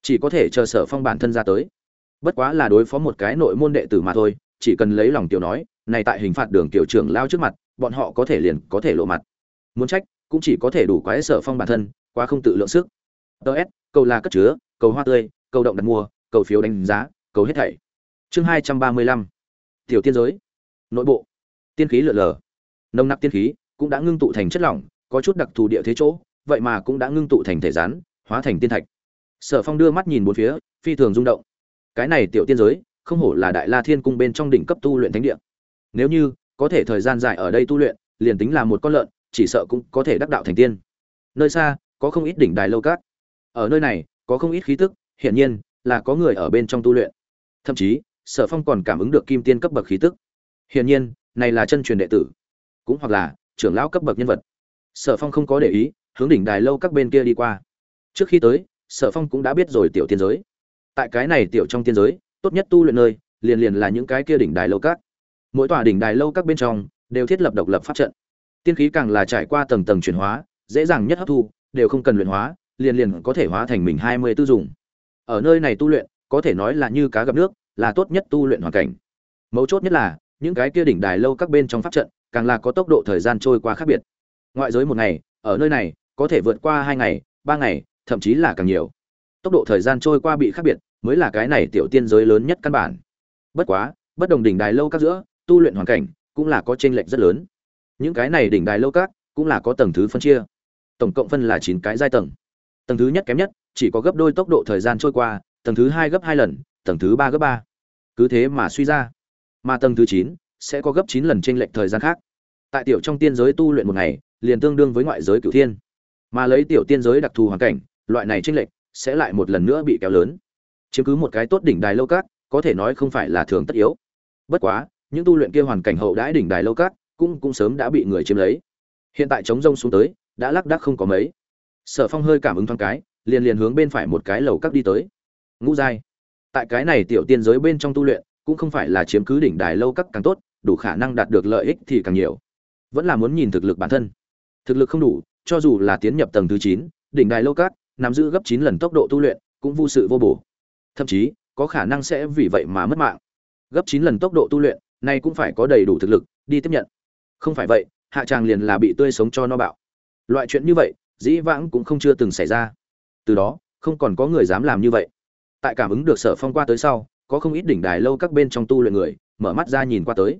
Chỉ có thể chờ sở phong bản thân ra tới. Bất quá là đối phó một cái nội môn đệ tử mà thôi, chỉ cần lấy lòng tiểu nói, này tại hình phạt đường tiểu trưởng lao trước mặt, bọn họ có thể liền có thể lộ mặt. Muốn trách, cũng chỉ có thể đủ quái sở phong bản thân, quá không tự lượng sức. Ts cầu là cất chứa, cầu hoa tươi, cầu động đặt mua, cầu phiếu đánh giá, cầu hết thảy. Chương hai trăm ba mươi lăm. Tiểu tiên giới. Nội bộ tiên khí lượn lờ. Nồng nặc tiên khí cũng đã ngưng tụ thành chất lỏng, có chút đặc thù địa thế chỗ, vậy mà cũng đã ngưng tụ thành thể rắn, hóa thành tiên thạch. Sở phong đưa mắt nhìn bốn phía, phi thường rung động. Cái này tiểu tiên giới, không hổ là đại la thiên cung bên trong đỉnh cấp tu luyện thánh địa. Nếu như có thể thời gian dài ở đây tu luyện, liền tính là một con lợn, chỉ sợ cũng có thể đắc đạo thành tiên. Nơi xa, có không ít đỉnh đài lâu cát. Ở nơi này, có không ít khí tức, hiển nhiên là có người ở bên trong tu luyện. Thậm chí, sở phong còn cảm ứng được kim tiên cấp bậc khí tức. Hiển nhiên này là chân truyền đệ tử, cũng hoặc là trưởng lão cấp bậc nhân vật. Sở phong không có để ý, hướng đỉnh đài lâu các bên kia đi qua. Trước khi tới, sở phong cũng đã biết rồi tiểu tiên giới. Tại cái này tiểu trong tiên giới, tốt nhất tu luyện nơi, liền liền là những cái kia đỉnh đài lâu các. Mỗi tòa đỉnh đài lâu các bên trong, đều thiết lập độc lập pháp trận. Tiên khí càng là trải qua tầng tầng chuyển hóa, dễ dàng nhất hấp thu, đều không cần luyện hóa, liền liền có thể hóa thành mình hai mươi tư dùng. Ở nơi này tu luyện, có thể nói là như cá gặp nước, là tốt nhất tu luyện hoàn cảnh. Mấu chốt nhất là những cái kia đỉnh đài lâu các bên trong pháp trận, càng là có tốc độ thời gian trôi qua khác biệt. Ngoại giới một ngày, ở nơi này, có thể vượt qua hai ngày, ba ngày, thậm chí là càng nhiều. Tốc độ thời gian trôi qua bị khác biệt, mới là cái này tiểu tiên giới lớn nhất căn bản. Bất quá, bất đồng đỉnh đài lâu các giữa, tu luyện hoàn cảnh cũng là có chênh lệch rất lớn. Những cái này đỉnh đài lâu các cũng là có tầng thứ phân chia. Tổng cộng phân là chín cái giai tầng. Tầng thứ nhất kém nhất, chỉ có gấp đôi tốc độ thời gian trôi qua, tầng thứ hai gấp hai lần, tầng thứ ba gấp ba. Cứ thế mà suy ra mà tầng thứ chín sẽ có gấp chín lần chênh lệch thời gian khác. Tại tiểu trong tiên giới tu luyện một ngày, liền tương đương với ngoại giới cửu thiên. Mà lấy tiểu tiên giới đặc thù hoàn cảnh, loại này chênh lệch sẽ lại một lần nữa bị kéo lớn. Chiếm cứ một cái tốt đỉnh đài lâu cát, có thể nói không phải là thường tất yếu. Bất quá, những tu luyện kia hoàn cảnh hậu đãi đỉnh đài lâu cát cũng cũng sớm đã bị người chiếm lấy. Hiện tại chống rông xuống tới, đã lắc đắc không có mấy. Sở phong hơi cảm ứng thoáng cái, liền liền hướng bên phải một cái lầu cát đi tới. Ngũ giai. Tại cái này tiểu tiên giới bên trong tu luyện cũng không phải là chiếm cứ đỉnh đài lâu các càng tốt, đủ khả năng đạt được lợi ích thì càng nhiều. Vẫn là muốn nhìn thực lực bản thân. Thực lực không đủ, cho dù là tiến nhập tầng thứ chín, đỉnh đài lâu các, nắm giữ gấp chín lần tốc độ tu luyện, cũng vô sự vô bổ. Thậm chí, có khả năng sẽ vì vậy mà mất mạng. Gấp chín lần tốc độ tu luyện, nay cũng phải có đầy đủ thực lực, đi tiếp nhận. Không phải vậy, hạ tràng liền là bị tươi sống cho no bạo. Loại chuyện như vậy, dĩ vãng cũng không chưa từng xảy ra. Từ đó, không còn có người dám làm như vậy. Tại cảm ứng được sở phong qua tới sau có không ít đỉnh đài lâu các bên trong tu luyện người, mở mắt ra nhìn qua tới.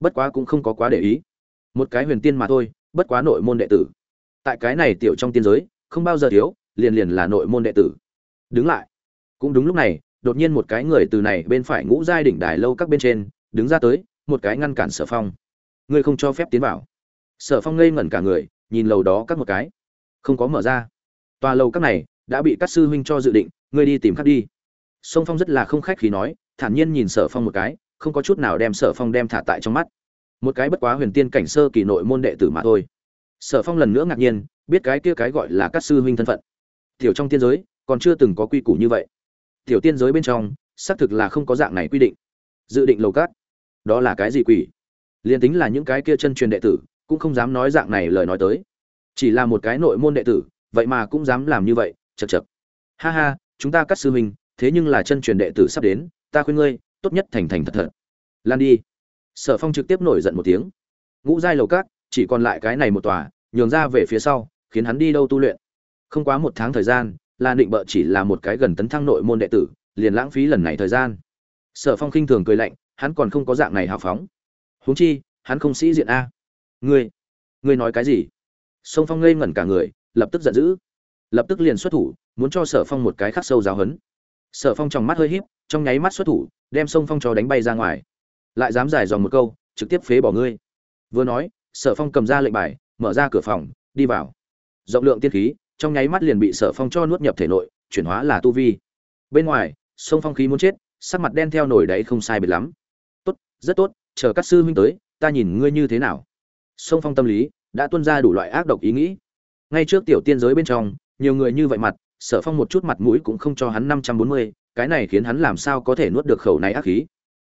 Bất quá cũng không có quá để ý. Một cái huyền tiên mà thôi, bất quá nội môn đệ tử. Tại cái này tiểu trong tiên giới, không bao giờ thiếu, liền liền là nội môn đệ tử. Đứng lại. Cũng đúng lúc này, đột nhiên một cái người từ này bên phải ngũ giai đỉnh đài lâu các bên trên, đứng ra tới, một cái ngăn cản sở phong. Ngươi không cho phép tiến vào. Sở phong ngây ngẩn cả người, nhìn lầu đó các một cái. Không có mở ra. Tòa lầu các này, đã bị các sư huynh cho dự định, ngươi đi tìm khắc đi sông phong rất là không khách khí nói, thản nhiên nhìn sở phong một cái, không có chút nào đem sở phong đem thả tại trong mắt. Một cái bất quá huyền tiên cảnh sơ kỳ nội môn đệ tử mà thôi. Sở phong lần nữa ngạc nhiên, biết cái kia cái gọi là các sư huynh thân phận. Tiểu trong tiên giới, còn chưa từng có quy củ như vậy. Tiểu tiên giới bên trong, xác thực là không có dạng này quy định. Dự định lầu cát. Đó là cái gì quỷ? Liền tính là những cái kia chân truyền đệ tử, cũng không dám nói dạng này lời nói tới. Chỉ là một cái nội môn đệ tử, vậy mà cũng dám làm như vậy, chật chật. Ha ha, chúng ta cắt sư huynh thế nhưng là chân truyền đệ tử sắp đến, ta khuyên ngươi, tốt nhất thành thành thật thật. Lan đi. Sở phong trực tiếp nổi giận một tiếng. Ngũ giai lầu cát chỉ còn lại cái này một tòa, nhường ra về phía sau, khiến hắn đi đâu tu luyện. Không quá một tháng thời gian, lan định bợ chỉ là một cái gần tấn thăng nội môn đệ tử, liền lãng phí lần này thời gian. Sở phong khinh thường cười lạnh, hắn còn không có dạng này hào phóng. Huống chi, hắn không sĩ diện a. Ngươi ngươi nói cái gì? Sông phong ngây ngẩn cả người, lập tức giận dữ. Lập tức liền xuất thủ, muốn cho sở phong một cái khắc sâu giáo hấn sở phong trong mắt hơi híp, trong nháy mắt xuất thủ, đem sông phong cho đánh bay ra ngoài. Lại dám giải dòng một câu, trực tiếp phế bỏ ngươi. Vừa nói, sở phong cầm ra lệnh bài, mở ra cửa phòng, đi vào. Rộng lượng tiên khí, trong nháy mắt liền bị sở phong cho nuốt nhập thể nội, chuyển hóa là tu vi. Bên ngoài, sông phong khí muốn chết, sắc mặt đen theo nổi đấy không sai biệt lắm. Tốt, rất tốt, chờ các sư huynh tới, ta nhìn ngươi như thế nào. Sông phong tâm lý, đã tuân ra đủ loại ác độc ý nghĩ. Ngay trước tiểu tiên giới bên trong, nhiều người như vậy mặt sở phong một chút mặt mũi cũng không cho hắn năm trăm bốn mươi, cái này khiến hắn làm sao có thể nuốt được khẩu này ác khí.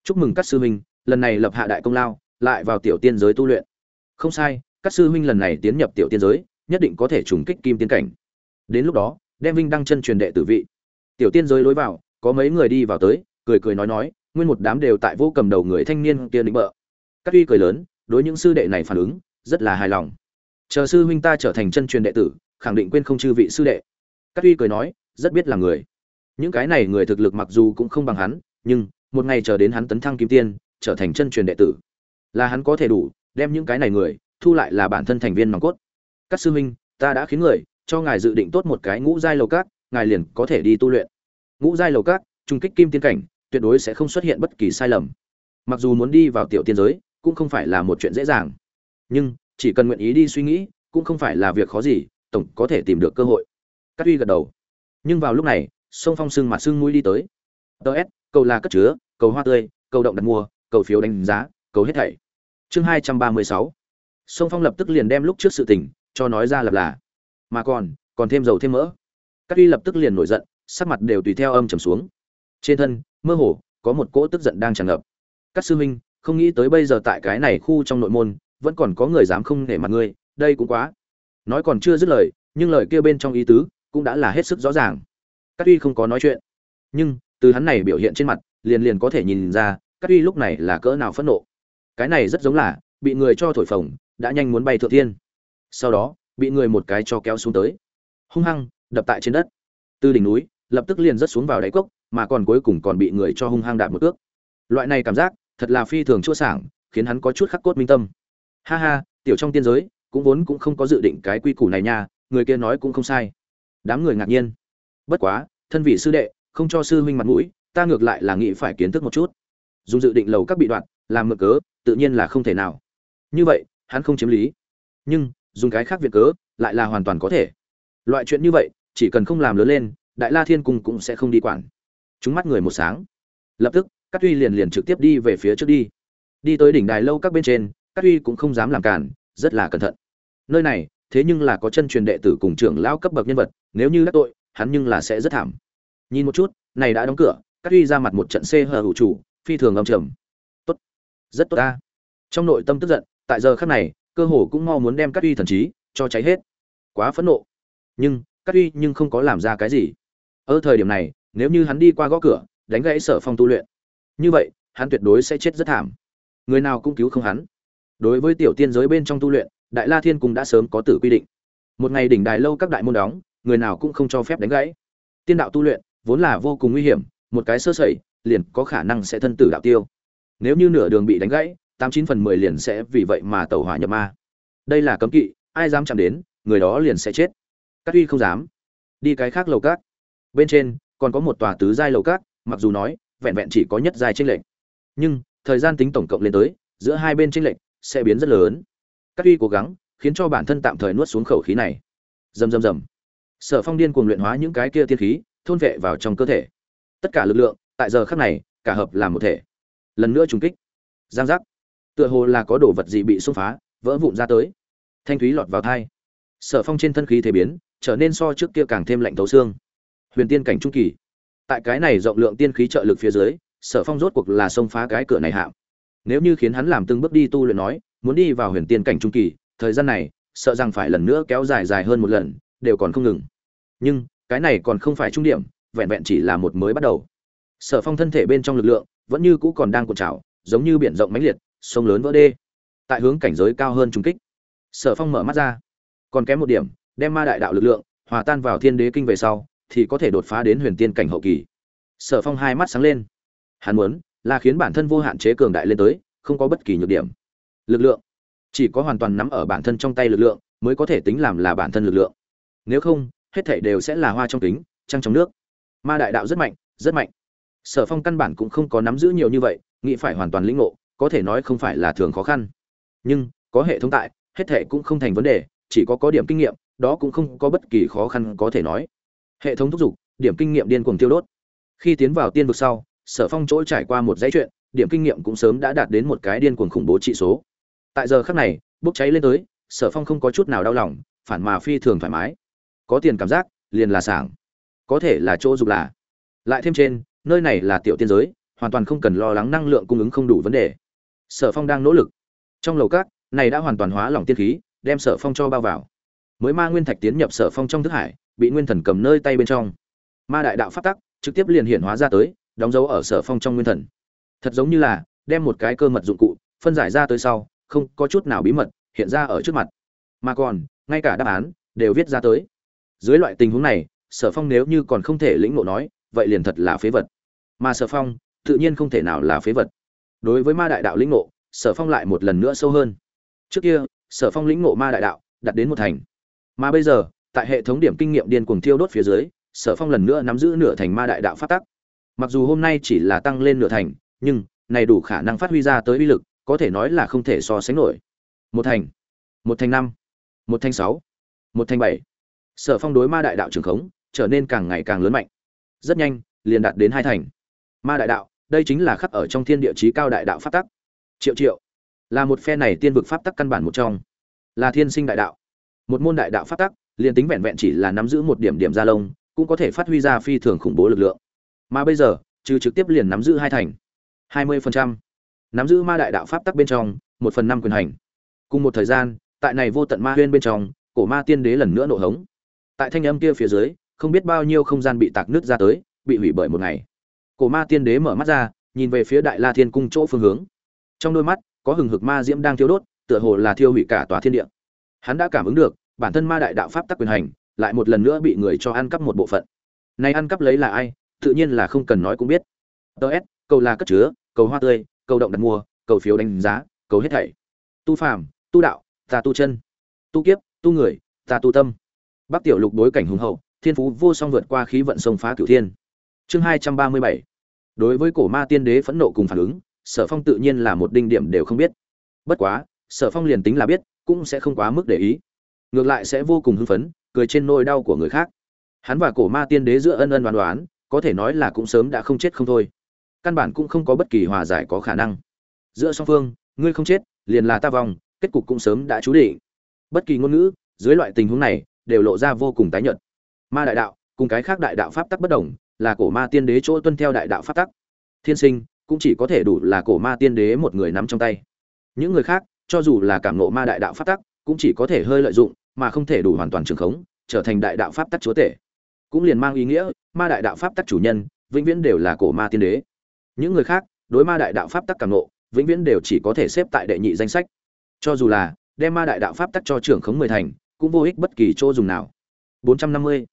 Chúc mừng các sư huynh, lần này lập hạ đại công lao, lại vào tiểu tiên giới tu luyện. Không sai các sư huynh lần này tiến nhập tiểu tiên giới, nhất định có thể trùng kích kim tiên cảnh. Đến lúc đó, đem vinh đăng chân truyền đệ tử vị. Tiểu tiên giới lối vào, có mấy người đi vào tới, cười cười nói nói, nguyên một đám đều tại vô cầm đầu người thanh niên kia định bợ. Các uy cười lớn, đối những sư đệ này phản ứng, rất là hài lòng. Chờ sư huynh ta trở thành chân truyền đệ tử, khẳng định quên không chư vị sư đệ. Cát uy cười nói, rất biết là người. Những cái này người thực lực mặc dù cũng không bằng hắn, nhưng một ngày chờ đến hắn tấn thăng kim tiên, trở thành chân truyền đệ tử, là hắn có thể đủ đem những cái này người thu lại là bản thân thành viên nòng cốt. Các sư huynh, ta đã khiến người cho ngài dự định tốt một cái ngũ giai lầu cát, ngài liền có thể đi tu luyện. Ngũ giai lầu cát trung kích kim tiên cảnh, tuyệt đối sẽ không xuất hiện bất kỳ sai lầm. Mặc dù muốn đi vào tiểu tiên giới, cũng không phải là một chuyện dễ dàng. Nhưng chỉ cần nguyện ý đi suy nghĩ, cũng không phải là việc khó gì, tổng có thể tìm được cơ hội cát uy gật đầu. Nhưng vào lúc này, sông phong sưng mặt sưng mũi đi tới. Ts cầu là cất chứa, cầu hoa tươi, cầu động đặt mua, cầu phiếu đánh giá, cầu hết thảy. Chương hai trăm ba mươi sáu. Sông phong lập tức liền đem lúc trước sự tình, cho nói ra lập là. Mà còn còn thêm dầu thêm mỡ. Cát uy lập tức liền nổi giận, sắc mặt đều tùy theo âm trầm xuống. Trên thân, mơ hồ, có một cỗ tức giận đang tràn ngập. Các sư huynh không nghĩ tới bây giờ tại cái này khu trong nội môn, vẫn còn có người dám không để mặt ngươi, đây cũng quá. Nói còn chưa dứt lời, nhưng lời kia bên trong ý tứ cũng đã là hết sức rõ ràng. Cát uy không có nói chuyện. Nhưng, từ hắn này biểu hiện trên mặt, liền liền có thể nhìn ra, Cát uy lúc này là cỡ nào phẫn nộ. Cái này rất giống là, bị người cho thổi phồng, đã nhanh muốn bay thượng thiên. Sau đó, bị người một cái cho kéo xuống tới. Hung hăng, đập tại trên đất. Từ đỉnh núi, lập tức liền rớt xuống vào đáy cốc, mà còn cuối cùng còn bị người cho hung hăng đạp một cước. loại này cảm giác, thật là phi thường chua sảng, khiến hắn có chút khắc cốt minh tâm. Ha ha, tiểu trong tiên giới, cũng vốn cũng không có dự định cái quy củ này nha, người kia nói cũng không sai đám người ngạc nhiên. Bất quá, thân vị sư đệ, không cho sư huynh mặt mũi, ta ngược lại là nghĩ phải kiến thức một chút. Dùng dự định lầu các bị đoạn làm mượn cớ, tự nhiên là không thể nào. Như vậy, hắn không chiếm lý. Nhưng, dùng cái khác việc cớ, lại là hoàn toàn có thể. Loại chuyện như vậy, chỉ cần không làm lớn lên, đại la thiên cung cũng sẽ không đi quản. Chúng mắt người một sáng. Lập tức các tuy liền liền trực tiếp đi về phía trước đi. Đi tới đỉnh đài lâu các bên trên các tuy cũng không dám làm cản, rất là cẩn thận. Nơi này thế nhưng là có chân truyền đệ tử cùng trưởng lão cấp bậc nhân vật, nếu như đắc tội, hắn nhưng là sẽ rất thảm. Nhìn một chút, này đã đóng cửa Cát Uy ra mặt một trận xê hờ hữu chủ, phi thường âm trầm. Tốt. Rất tốt ta. Trong nội tâm tức giận, tại giờ khắc này, cơ hồ cũng mau muốn đem Cát uy thần trí, cho cháy hết. Quá phẫn nộ. Nhưng Cát uy nhưng không có làm ra cái gì. Ở thời điểm này, nếu như hắn đi qua gõ cửa, đánh gãy sở phong tu luyện, như vậy, hắn tuyệt đối sẽ chết rất thảm. Người nào cũng cứu không hắn. Đối với tiểu tiên giới bên trong tu luyện đại la thiên cung đã sớm có tử quy định. Một ngày đỉnh đài lâu các đại môn đóng, người nào cũng không cho phép đánh gãy. Tiên đạo tu luyện vốn là vô cùng nguy hiểm, một cái sơ sẩy liền có khả năng sẽ thân tử đạo tiêu. Nếu như nửa đường bị đánh gãy, tám chín phần mười liền sẽ vì vậy mà tẩu hỏa nhập ma. Đây là cấm kỵ, ai dám chạm đến, người đó liền sẽ chết. Các uy không dám. Đi cái khác lầu cát bên trên, còn có một tòa tứ giai lầu cát mặc dù nói, vẹn vẹn chỉ có nhất giai tranh lệch. Nhưng, thời gian tính tổng cộng lên tới, giữa hai bên tranh lệch sẽ biến rất lớn các uy cố gắng, khiến cho bản thân tạm thời nuốt xuống khẩu khí này. Rầm rầm rầm. Sở phong điên cuồng luyện hóa những cái kia tiên khí, thôn vệ vào trong cơ thể. Tất cả lực lượng, tại giờ khắc này, cả hợp làm một thể. Lần nữa trùng kích. Giang giác. Tựa hồ là có đồ vật gì bị xông phá, vỡ vụn ra tới. Thanh thúy lọt vào thai. Sở phong trên thân khí thể biến, trở nên so trước kia càng thêm lạnh thấu xương. Huyền tiên cảnh trung kỳ. Tại cái này rộng lượng tiên khí trợ lực phía dưới, sở phong rốt cuộc là xông phá cái cửa này hạm. Nếu như khiến hắn làm từng bước đi tu luyện nói muốn đi vào huyền tiên cảnh trung kỳ, thời gian này, sợ rằng phải lần nữa kéo dài dài hơn một lần, đều còn không ngừng. Nhưng, cái này còn không phải trung điểm, vẹn vẹn chỉ là một mới bắt đầu. Sở phong thân thể bên trong lực lượng vẫn như cũ còn đang cuộn trào, giống như biển rộng mãnh liệt, sông lớn vỡ đê. Tại hướng cảnh giới cao hơn trung kích, sở phong mở mắt ra. Còn kém một điểm, đem ma đại đạo lực lượng hòa tan vào thiên đế kinh về sau, thì có thể đột phá đến huyền tiên cảnh hậu kỳ. Sở phong hai mắt sáng lên. Hắn muốn, là khiến bản thân vô hạn chế cường đại lên tới, không có bất kỳ nhược điểm lực lượng. Chỉ có hoàn toàn nắm ở bản thân trong tay lực lượng mới có thể tính làm là bản thân lực lượng. Nếu không, hết thảy đều sẽ là hoa trong kính, trăng trong nước. Ma đại đạo rất mạnh rất mạnh. Sở phong căn bản cũng không có nắm giữ nhiều như vậy, nghĩ phải hoàn toàn lĩnh ngộ, có thể nói không phải là thường khó khăn. Nhưng, có hệ thống tại, hết thảy cũng không thành vấn đề, chỉ có có điểm kinh nghiệm, đó cũng không có bất kỳ khó khăn có thể nói. Hệ thống thúc giục, điểm kinh nghiệm điên cuồng tiêu đốt. Khi tiến vào tiên vực sau, sở phong chỗ trải qua một dãy chuyện, điểm kinh nghiệm cũng sớm đã đạt đến một cái điên cuồng khủng bố trị số tại giờ khắc này, bốc cháy lên tới, sở phong không có chút nào đau lòng, phản mà phi thường thoải mái. Có tiền cảm giác, liền là sảng. Có thể là chỗ dục là. Lại thêm trên, nơi này là tiểu tiên giới, hoàn toàn không cần lo lắng năng lượng cung ứng không đủ vấn đề. Sở phong đang nỗ lực. Trong lầu cát này đã hoàn toàn hóa lỏng tiên khí, đem sở phong cho bao vào. Mới ma nguyên thạch tiến nhập sở phong trong thức hải, bị nguyên thần cầm nơi tay bên trong. Ma đại đạo phát tắc, trực tiếp liền hiện hóa ra tới, đóng dấu ở sở phong trong nguyên thần. Thật giống như là, đem một cái cơ mật dụng cụ, phân giải ra tới sau không có chút nào bí mật hiện ra ở trước mặt. Mà còn, ngay cả đáp án đều viết ra tới. Dưới loại tình huống này, sở phong nếu như còn không thể lĩnh ngộ nói, vậy liền thật là phế vật. Mà sở phong, tự nhiên không thể nào là phế vật. Đối với ma đại đạo lĩnh ngộ, sở phong lại một lần nữa sâu hơn. Trước kia, sở phong lĩnh ngộ ma đại đạo, đặt đến một thành. Mà bây giờ, tại hệ thống điểm kinh nghiệm điên cuồng thiêu đốt phía dưới, sở phong lần nữa nắm giữ nửa thành ma đại đạo phát tắc. Mặc dù hôm nay chỉ là tăng lên nửa thành, nhưng, này đủ khả năng phát huy ra tới uy lực có thể nói là không thể so sánh nổi. Một thành một thành năm, một thành sáu, một thành bảy. Sở phong đối ma đại đạo trường khống trở nên càng ngày càng lớn mạnh. Rất nhanh, liền đạt đến hai thành. Ma đại đạo, đây chính là khắc ở trong thiên địa chí cao đại đạo pháp tắc. Triệu triệu, là một phe này tiên vực pháp tắc căn bản một trong. Là thiên sinh đại đạo. Một môn đại đạo pháp tắc, liền tính vẹn vẹn chỉ là nắm giữ một điểm điểm gia lông, cũng có thể phát huy ra phi thường khủng bố lực lượng. Mà bây giờ, trừ trực tiếp liền nắm giữ hai thành. Hai mươi phần trăm nắm giữ ma đại đạo pháp tắc bên trong, một phần năm quyền hành. Cùng một thời gian, tại này vô tận ma huyên bên trong, cổ ma tiên đế lần nữa nổ hống. Tại thanh âm kia phía dưới, không biết bao nhiêu không gian bị tạc nứt ra tới, bị hủy bởi một ngày. Cổ ma tiên đế mở mắt ra, nhìn về phía đại la thiên cung chỗ phương hướng. Trong đôi mắt, có hừng hực ma diễm đang thiêu đốt, tựa hồ là thiêu hủy cả tòa thiên địa. Hắn đã cảm ứng được, bản thân ma đại đạo pháp tắc quyền hành, lại một lần nữa bị người cho ăn cắp một bộ phận. Này ăn cắp lấy là ai? Tự nhiên là không cần nói cũng biết. Ts cầu là cất chứa, cầu hoa tươi cầu động đặt mua, cầu phiếu đánh giá, cầu hết thảy. Tu phàm, tu đạo, ta tu chân. Tu kiếp, tu người, ta tu tâm. Bắc tiểu lục đối cảnh hùng hậu, thiên phú vô song vượt qua khí vận sông phá cửu thiên. Chương hai trăm ba mươi bảy. Đối với cổ ma tiên đế phẫn nộ cùng phản ứng, sở phong tự nhiên là một đinh điểm đều không biết. Bất quá, sở phong liền tính là biết, cũng sẽ không quá mức để ý. Ngược lại sẽ vô cùng hưng phấn, cười trên nỗi đau của người khác. Hắn và cổ ma tiên đế giữa ân ân đoán đoán, có thể nói là cũng sớm đã không chết không thôi căn bản cũng không có bất kỳ hòa giải có khả năng. Giữa song phương, ngươi không chết, liền là ta vong, kết cục cũng sớm đã chú định. Bất kỳ ngôn ngữ, dưới loại tình huống này, đều lộ ra vô cùng tái nhợt. Ma đại đạo, cùng cái khác đại đạo pháp tắc bất đồng, là cổ ma tiên đế chỗ tuân theo đại đạo pháp tắc. Thiên sinh, cũng chỉ có thể đủ là cổ ma tiên đế một người nắm trong tay. Những người khác, cho dù là cảm ngộ ma đại đạo pháp tắc, cũng chỉ có thể hơi lợi dụng, mà không thể đủ hoàn toàn trường khống, trở thành đại đạo pháp tắc chúa tể. Cũng liền mang ý nghĩa, ma đại đạo pháp tắc chủ nhân, vĩnh viễn đều là cổ ma tiên đế những người khác, đối ma đại đạo pháp tắc càng nộ vĩnh viễn đều chỉ có thể xếp tại đệ nhị danh sách. Cho dù là, đem ma đại đạo pháp tắc cho trưởng khống mười thành, cũng vô ích bất kỳ chỗ dùng nào. 450.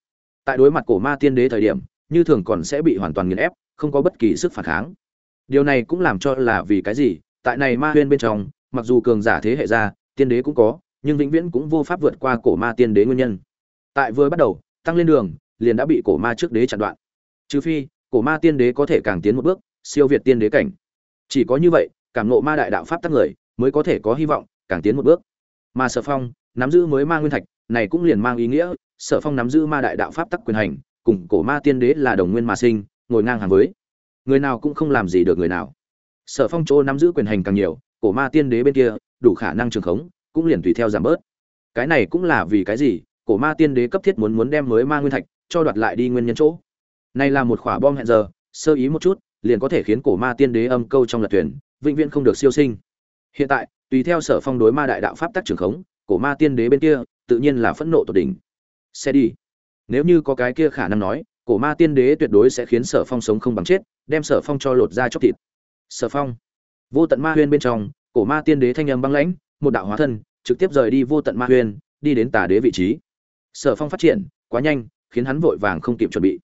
tại đối mặt cổ ma tiên đế thời điểm, như thường còn sẽ bị hoàn toàn nghiền ép, không có bất kỳ sức phản kháng. Điều này cũng làm cho là vì cái gì, tại này ma huyên bên trong, mặc dù cường giả thế hệ ra tiên đế cũng có, nhưng vĩnh viễn cũng vô pháp vượt qua cổ ma tiên đế nguyên nhân. Tại vừa bắt đầu, tăng lên đường, liền đã bị cổ ma trước đế chặn đoạn. Trừ phi, cổ ma tiên đế có thể càng tiến một bước siêu việt tiên đế cảnh. Chỉ có như vậy, cảm nộ ma đại đạo pháp tắc người mới có thể có hy vọng, càng tiến một bước. Mà sở phong, nắm giữ mới ma nguyên thạch, này cũng liền mang ý nghĩa, sở phong nắm giữ ma đại đạo pháp tắc quyền hành, cùng cổ ma tiên đế là đồng nguyên mà sinh, ngồi ngang hàng với. Người nào cũng không làm gì được người nào. Sở phong chỗ nắm giữ quyền hành càng nhiều, cổ ma tiên đế bên kia, đủ khả năng trường khống, cũng liền tùy theo giảm bớt. Cái này cũng là vì cái gì, cổ ma tiên đế cấp thiết muốn muốn đem mới ma nguyên thạch cho đoạt lại đi nguyên nhân chỗ. Này là một khỏa bom hẹn giờ, sơ ý một chút liền có thể khiến cổ ma tiên đế âm câu trong lật tuyển vĩnh viễn không được siêu sinh. Hiện tại, tùy theo sở phong đối ma đại đạo pháp tắc trường khống, cổ ma tiên đế bên kia, tự nhiên là phẫn nộ tột đỉnh. Xe đi. Nếu như có cái kia khả năng nói, cổ ma tiên đế tuyệt đối sẽ khiến sở phong sống không bằng chết, đem sở phong cho lột ra chóc thịt. Sở phong. Vô tận ma huyên bên trong, cổ ma tiên đế thanh âm băng lãnh, một đạo hóa thân, trực tiếp rời đi vô tận ma huyên, đi đến tà đế vị trí. Sở phong phát triển, quá nhanh, khiến hắn vội vàng không kịp chuẩn bị.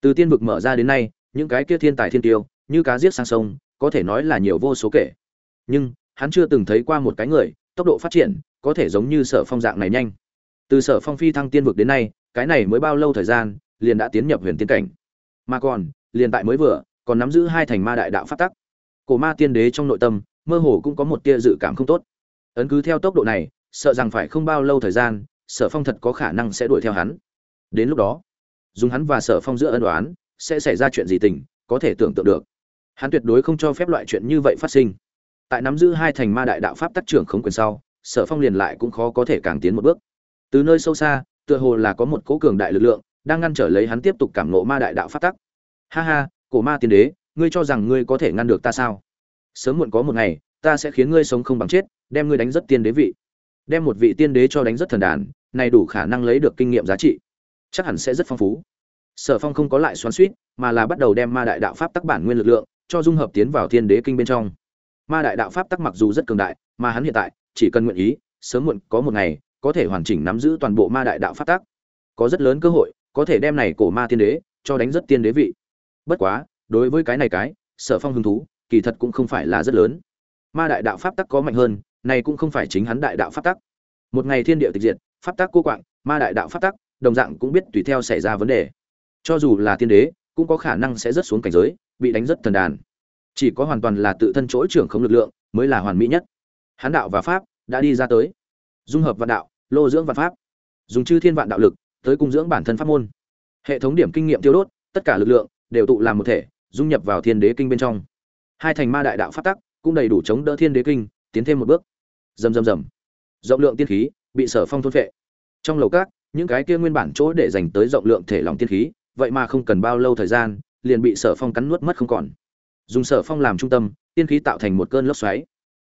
Từ tiên vực mở ra đến nay những cái kia thiên tài thiên tiêu, như cá giết sang sông, có thể nói là nhiều vô số kể. Nhưng, hắn chưa từng thấy qua một cái người, tốc độ phát triển, có thể giống như sở phong dạng này nhanh. Từ sở phong phi thăng tiên vực đến nay, cái này mới bao lâu thời gian, liền đã tiến nhập huyền tiên cảnh. Mà còn, liền tại mới vừa, còn nắm giữ hai thành ma đại đạo phát tắc. Cổ ma tiên đế trong nội tâm, mơ hồ cũng có một tia dự cảm không tốt. Ấn cứ theo tốc độ này, sợ rằng phải không bao lâu thời gian, sở phong thật có khả năng sẽ đuổi theo hắn. Đến lúc đó, dùng hắn và sở phong giữa ân đoán sẽ xảy ra chuyện gì tình, có thể tưởng tượng được. Hắn tuyệt đối không cho phép loại chuyện như vậy phát sinh. Tại nắm giữ hai thành ma đại đạo pháp tác trưởng không quyền sau, sở phong liền lại cũng khó có thể càng tiến một bước. Từ nơi sâu xa, tựa hồ là có một cố cường đại lực lượng, đang ngăn trở lấy hắn tiếp tục cảm nộ ma đại đạo pháp tắc. Ha ha, cổ ma tiên đế, ngươi cho rằng ngươi có thể ngăn được ta sao? Sớm muộn có một ngày, ta sẽ khiến ngươi sống không bằng chết, đem ngươi đánh rất tiên đế vị. Đem một vị tiên đế cho đánh rất thần đàn, này đủ khả năng lấy được kinh nghiệm giá trị. Chắc hẳn sẽ rất phong phú sở phong không có lại xoắn suýt mà là bắt đầu đem ma đại đạo pháp tắc bản nguyên lực lượng cho dung hợp tiến vào thiên đế kinh bên trong. Ma đại đạo pháp tắc mặc dù rất cường đại, mà hắn hiện tại chỉ cần nguyện ý, sớm muộn có một ngày có thể hoàn chỉnh nắm giữ toàn bộ ma đại đạo pháp tắc. Có rất lớn cơ hội có thể đem này cổ ma tiên đế cho đánh rất tiên đế vị. Bất quá, đối với cái này cái, sở phong hứng thú, kỳ thật cũng không phải là rất lớn. Ma đại đạo pháp tắc có mạnh hơn, này cũng không phải chính hắn đại đạo pháp tắc. Một ngày thiên địa tịch diệt, pháp tắc cô quạng, ma đại đạo pháp tắc, đồng dạng cũng biết tùy theo xảy ra vấn đề cho dù là tiên đế, cũng có khả năng sẽ rất xuống cảnh giới, bị đánh rất thần đàn. Chỉ có hoàn toàn là tự thân chỗ trưởng không lực lượng mới là hoàn mỹ nhất. Hán đạo và pháp đã đi ra tới. Dung hợp vạn đạo, lô dưỡng vạn pháp. Dùng chư thiên vạn đạo lực tới cung dưỡng bản thân pháp môn. Hệ thống điểm kinh nghiệm tiêu đốt, tất cả lực lượng đều tụ làm một thể, dung nhập vào thiên đế kinh bên trong. Hai thành ma đại đạo pháp tắc cũng đầy đủ chống đỡ thiên đế kinh, tiến thêm một bước. Rầm rầm rầm. Rộng lượng tiên khí bị sở phong thôn phệ. trong lầu các, những cái kia nguyên bản chỗ để dành tới rộng lượng thể lòng tiên khí vậy mà không cần bao lâu thời gian, liền bị sở phong cắn nuốt mất không còn. Dùng sở phong làm trung tâm, tiên khí tạo thành một cơn lốc xoáy.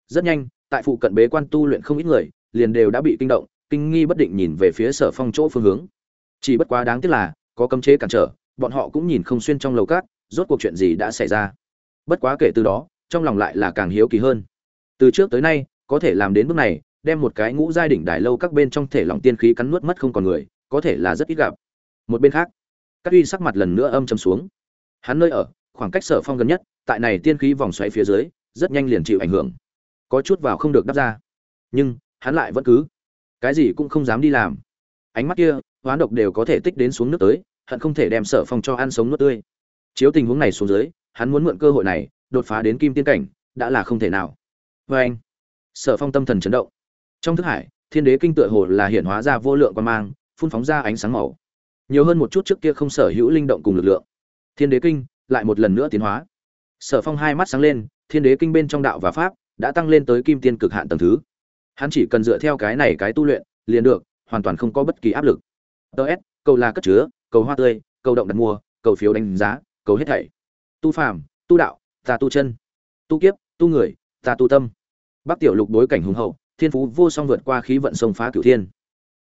Rất nhanh, tại phụ cận bế quan tu luyện không ít người, liền đều đã bị kinh động, kinh nghi bất định nhìn về phía sở phong chỗ phương hướng. Chỉ bất quá đáng tiếc là, có cấm chế cản trở, bọn họ cũng nhìn không xuyên trong lầu cát, rốt cuộc chuyện gì đã xảy ra. Bất quá kể từ đó, trong lòng lại là càng hiếu kỳ hơn. Từ trước tới nay, có thể làm đến bước này, đem một cái ngũ giai đỉnh đài lâu các bên trong thể lòng tiên khí cắn nuốt mất không còn người, có thể là rất ít gặp. Một bên khác các uy sắc mặt lần nữa âm trầm xuống. Hắn nơi ở, khoảng cách sở phong gần nhất, tại này tiên khí vòng xoáy phía dưới, rất nhanh liền chịu ảnh hưởng. Có chút vào không được đắp ra. Nhưng, hắn lại vẫn cứ. Cái gì cũng không dám đi làm. Ánh mắt kia, hoán độc đều có thể tích đến xuống nước tới, hận không thể đem sở phong cho ăn sống nuốt tươi. Chiếu tình huống này xuống dưới, hắn muốn mượn cơ hội này, đột phá đến kim tiên cảnh, đã là không thể nào. Vê anh, sở phong tâm thần chấn động. Trong thức hải, thiên đế kinh tựa hồ là hiện hóa ra vô lượng quan mang, phun phóng ra ánh sáng màu nhiều hơn một chút trước kia không sở hữu linh động cùng lực lượng. Thiên đế kinh lại một lần nữa tiến hóa. Sở phong hai mắt sáng lên, thiên đế kinh bên trong đạo và pháp đã tăng lên tới kim tiên cực hạn tầng thứ. Hắn chỉ cần dựa theo cái này cái tu luyện, liền được, hoàn toàn không có bất kỳ áp lực. Ts cầu là cất chứa, cầu hoa tươi, cầu động đặt mua, cầu phiếu đánh giá, cầu hết thảy. Tu phàm, tu đạo, ta tu chân. Tu kiếp, tu người, ta tu tâm. Bắc tiểu lục đối cảnh hùng hậu, thiên phú vô song vượt qua khí vận sông phá cửu thiên.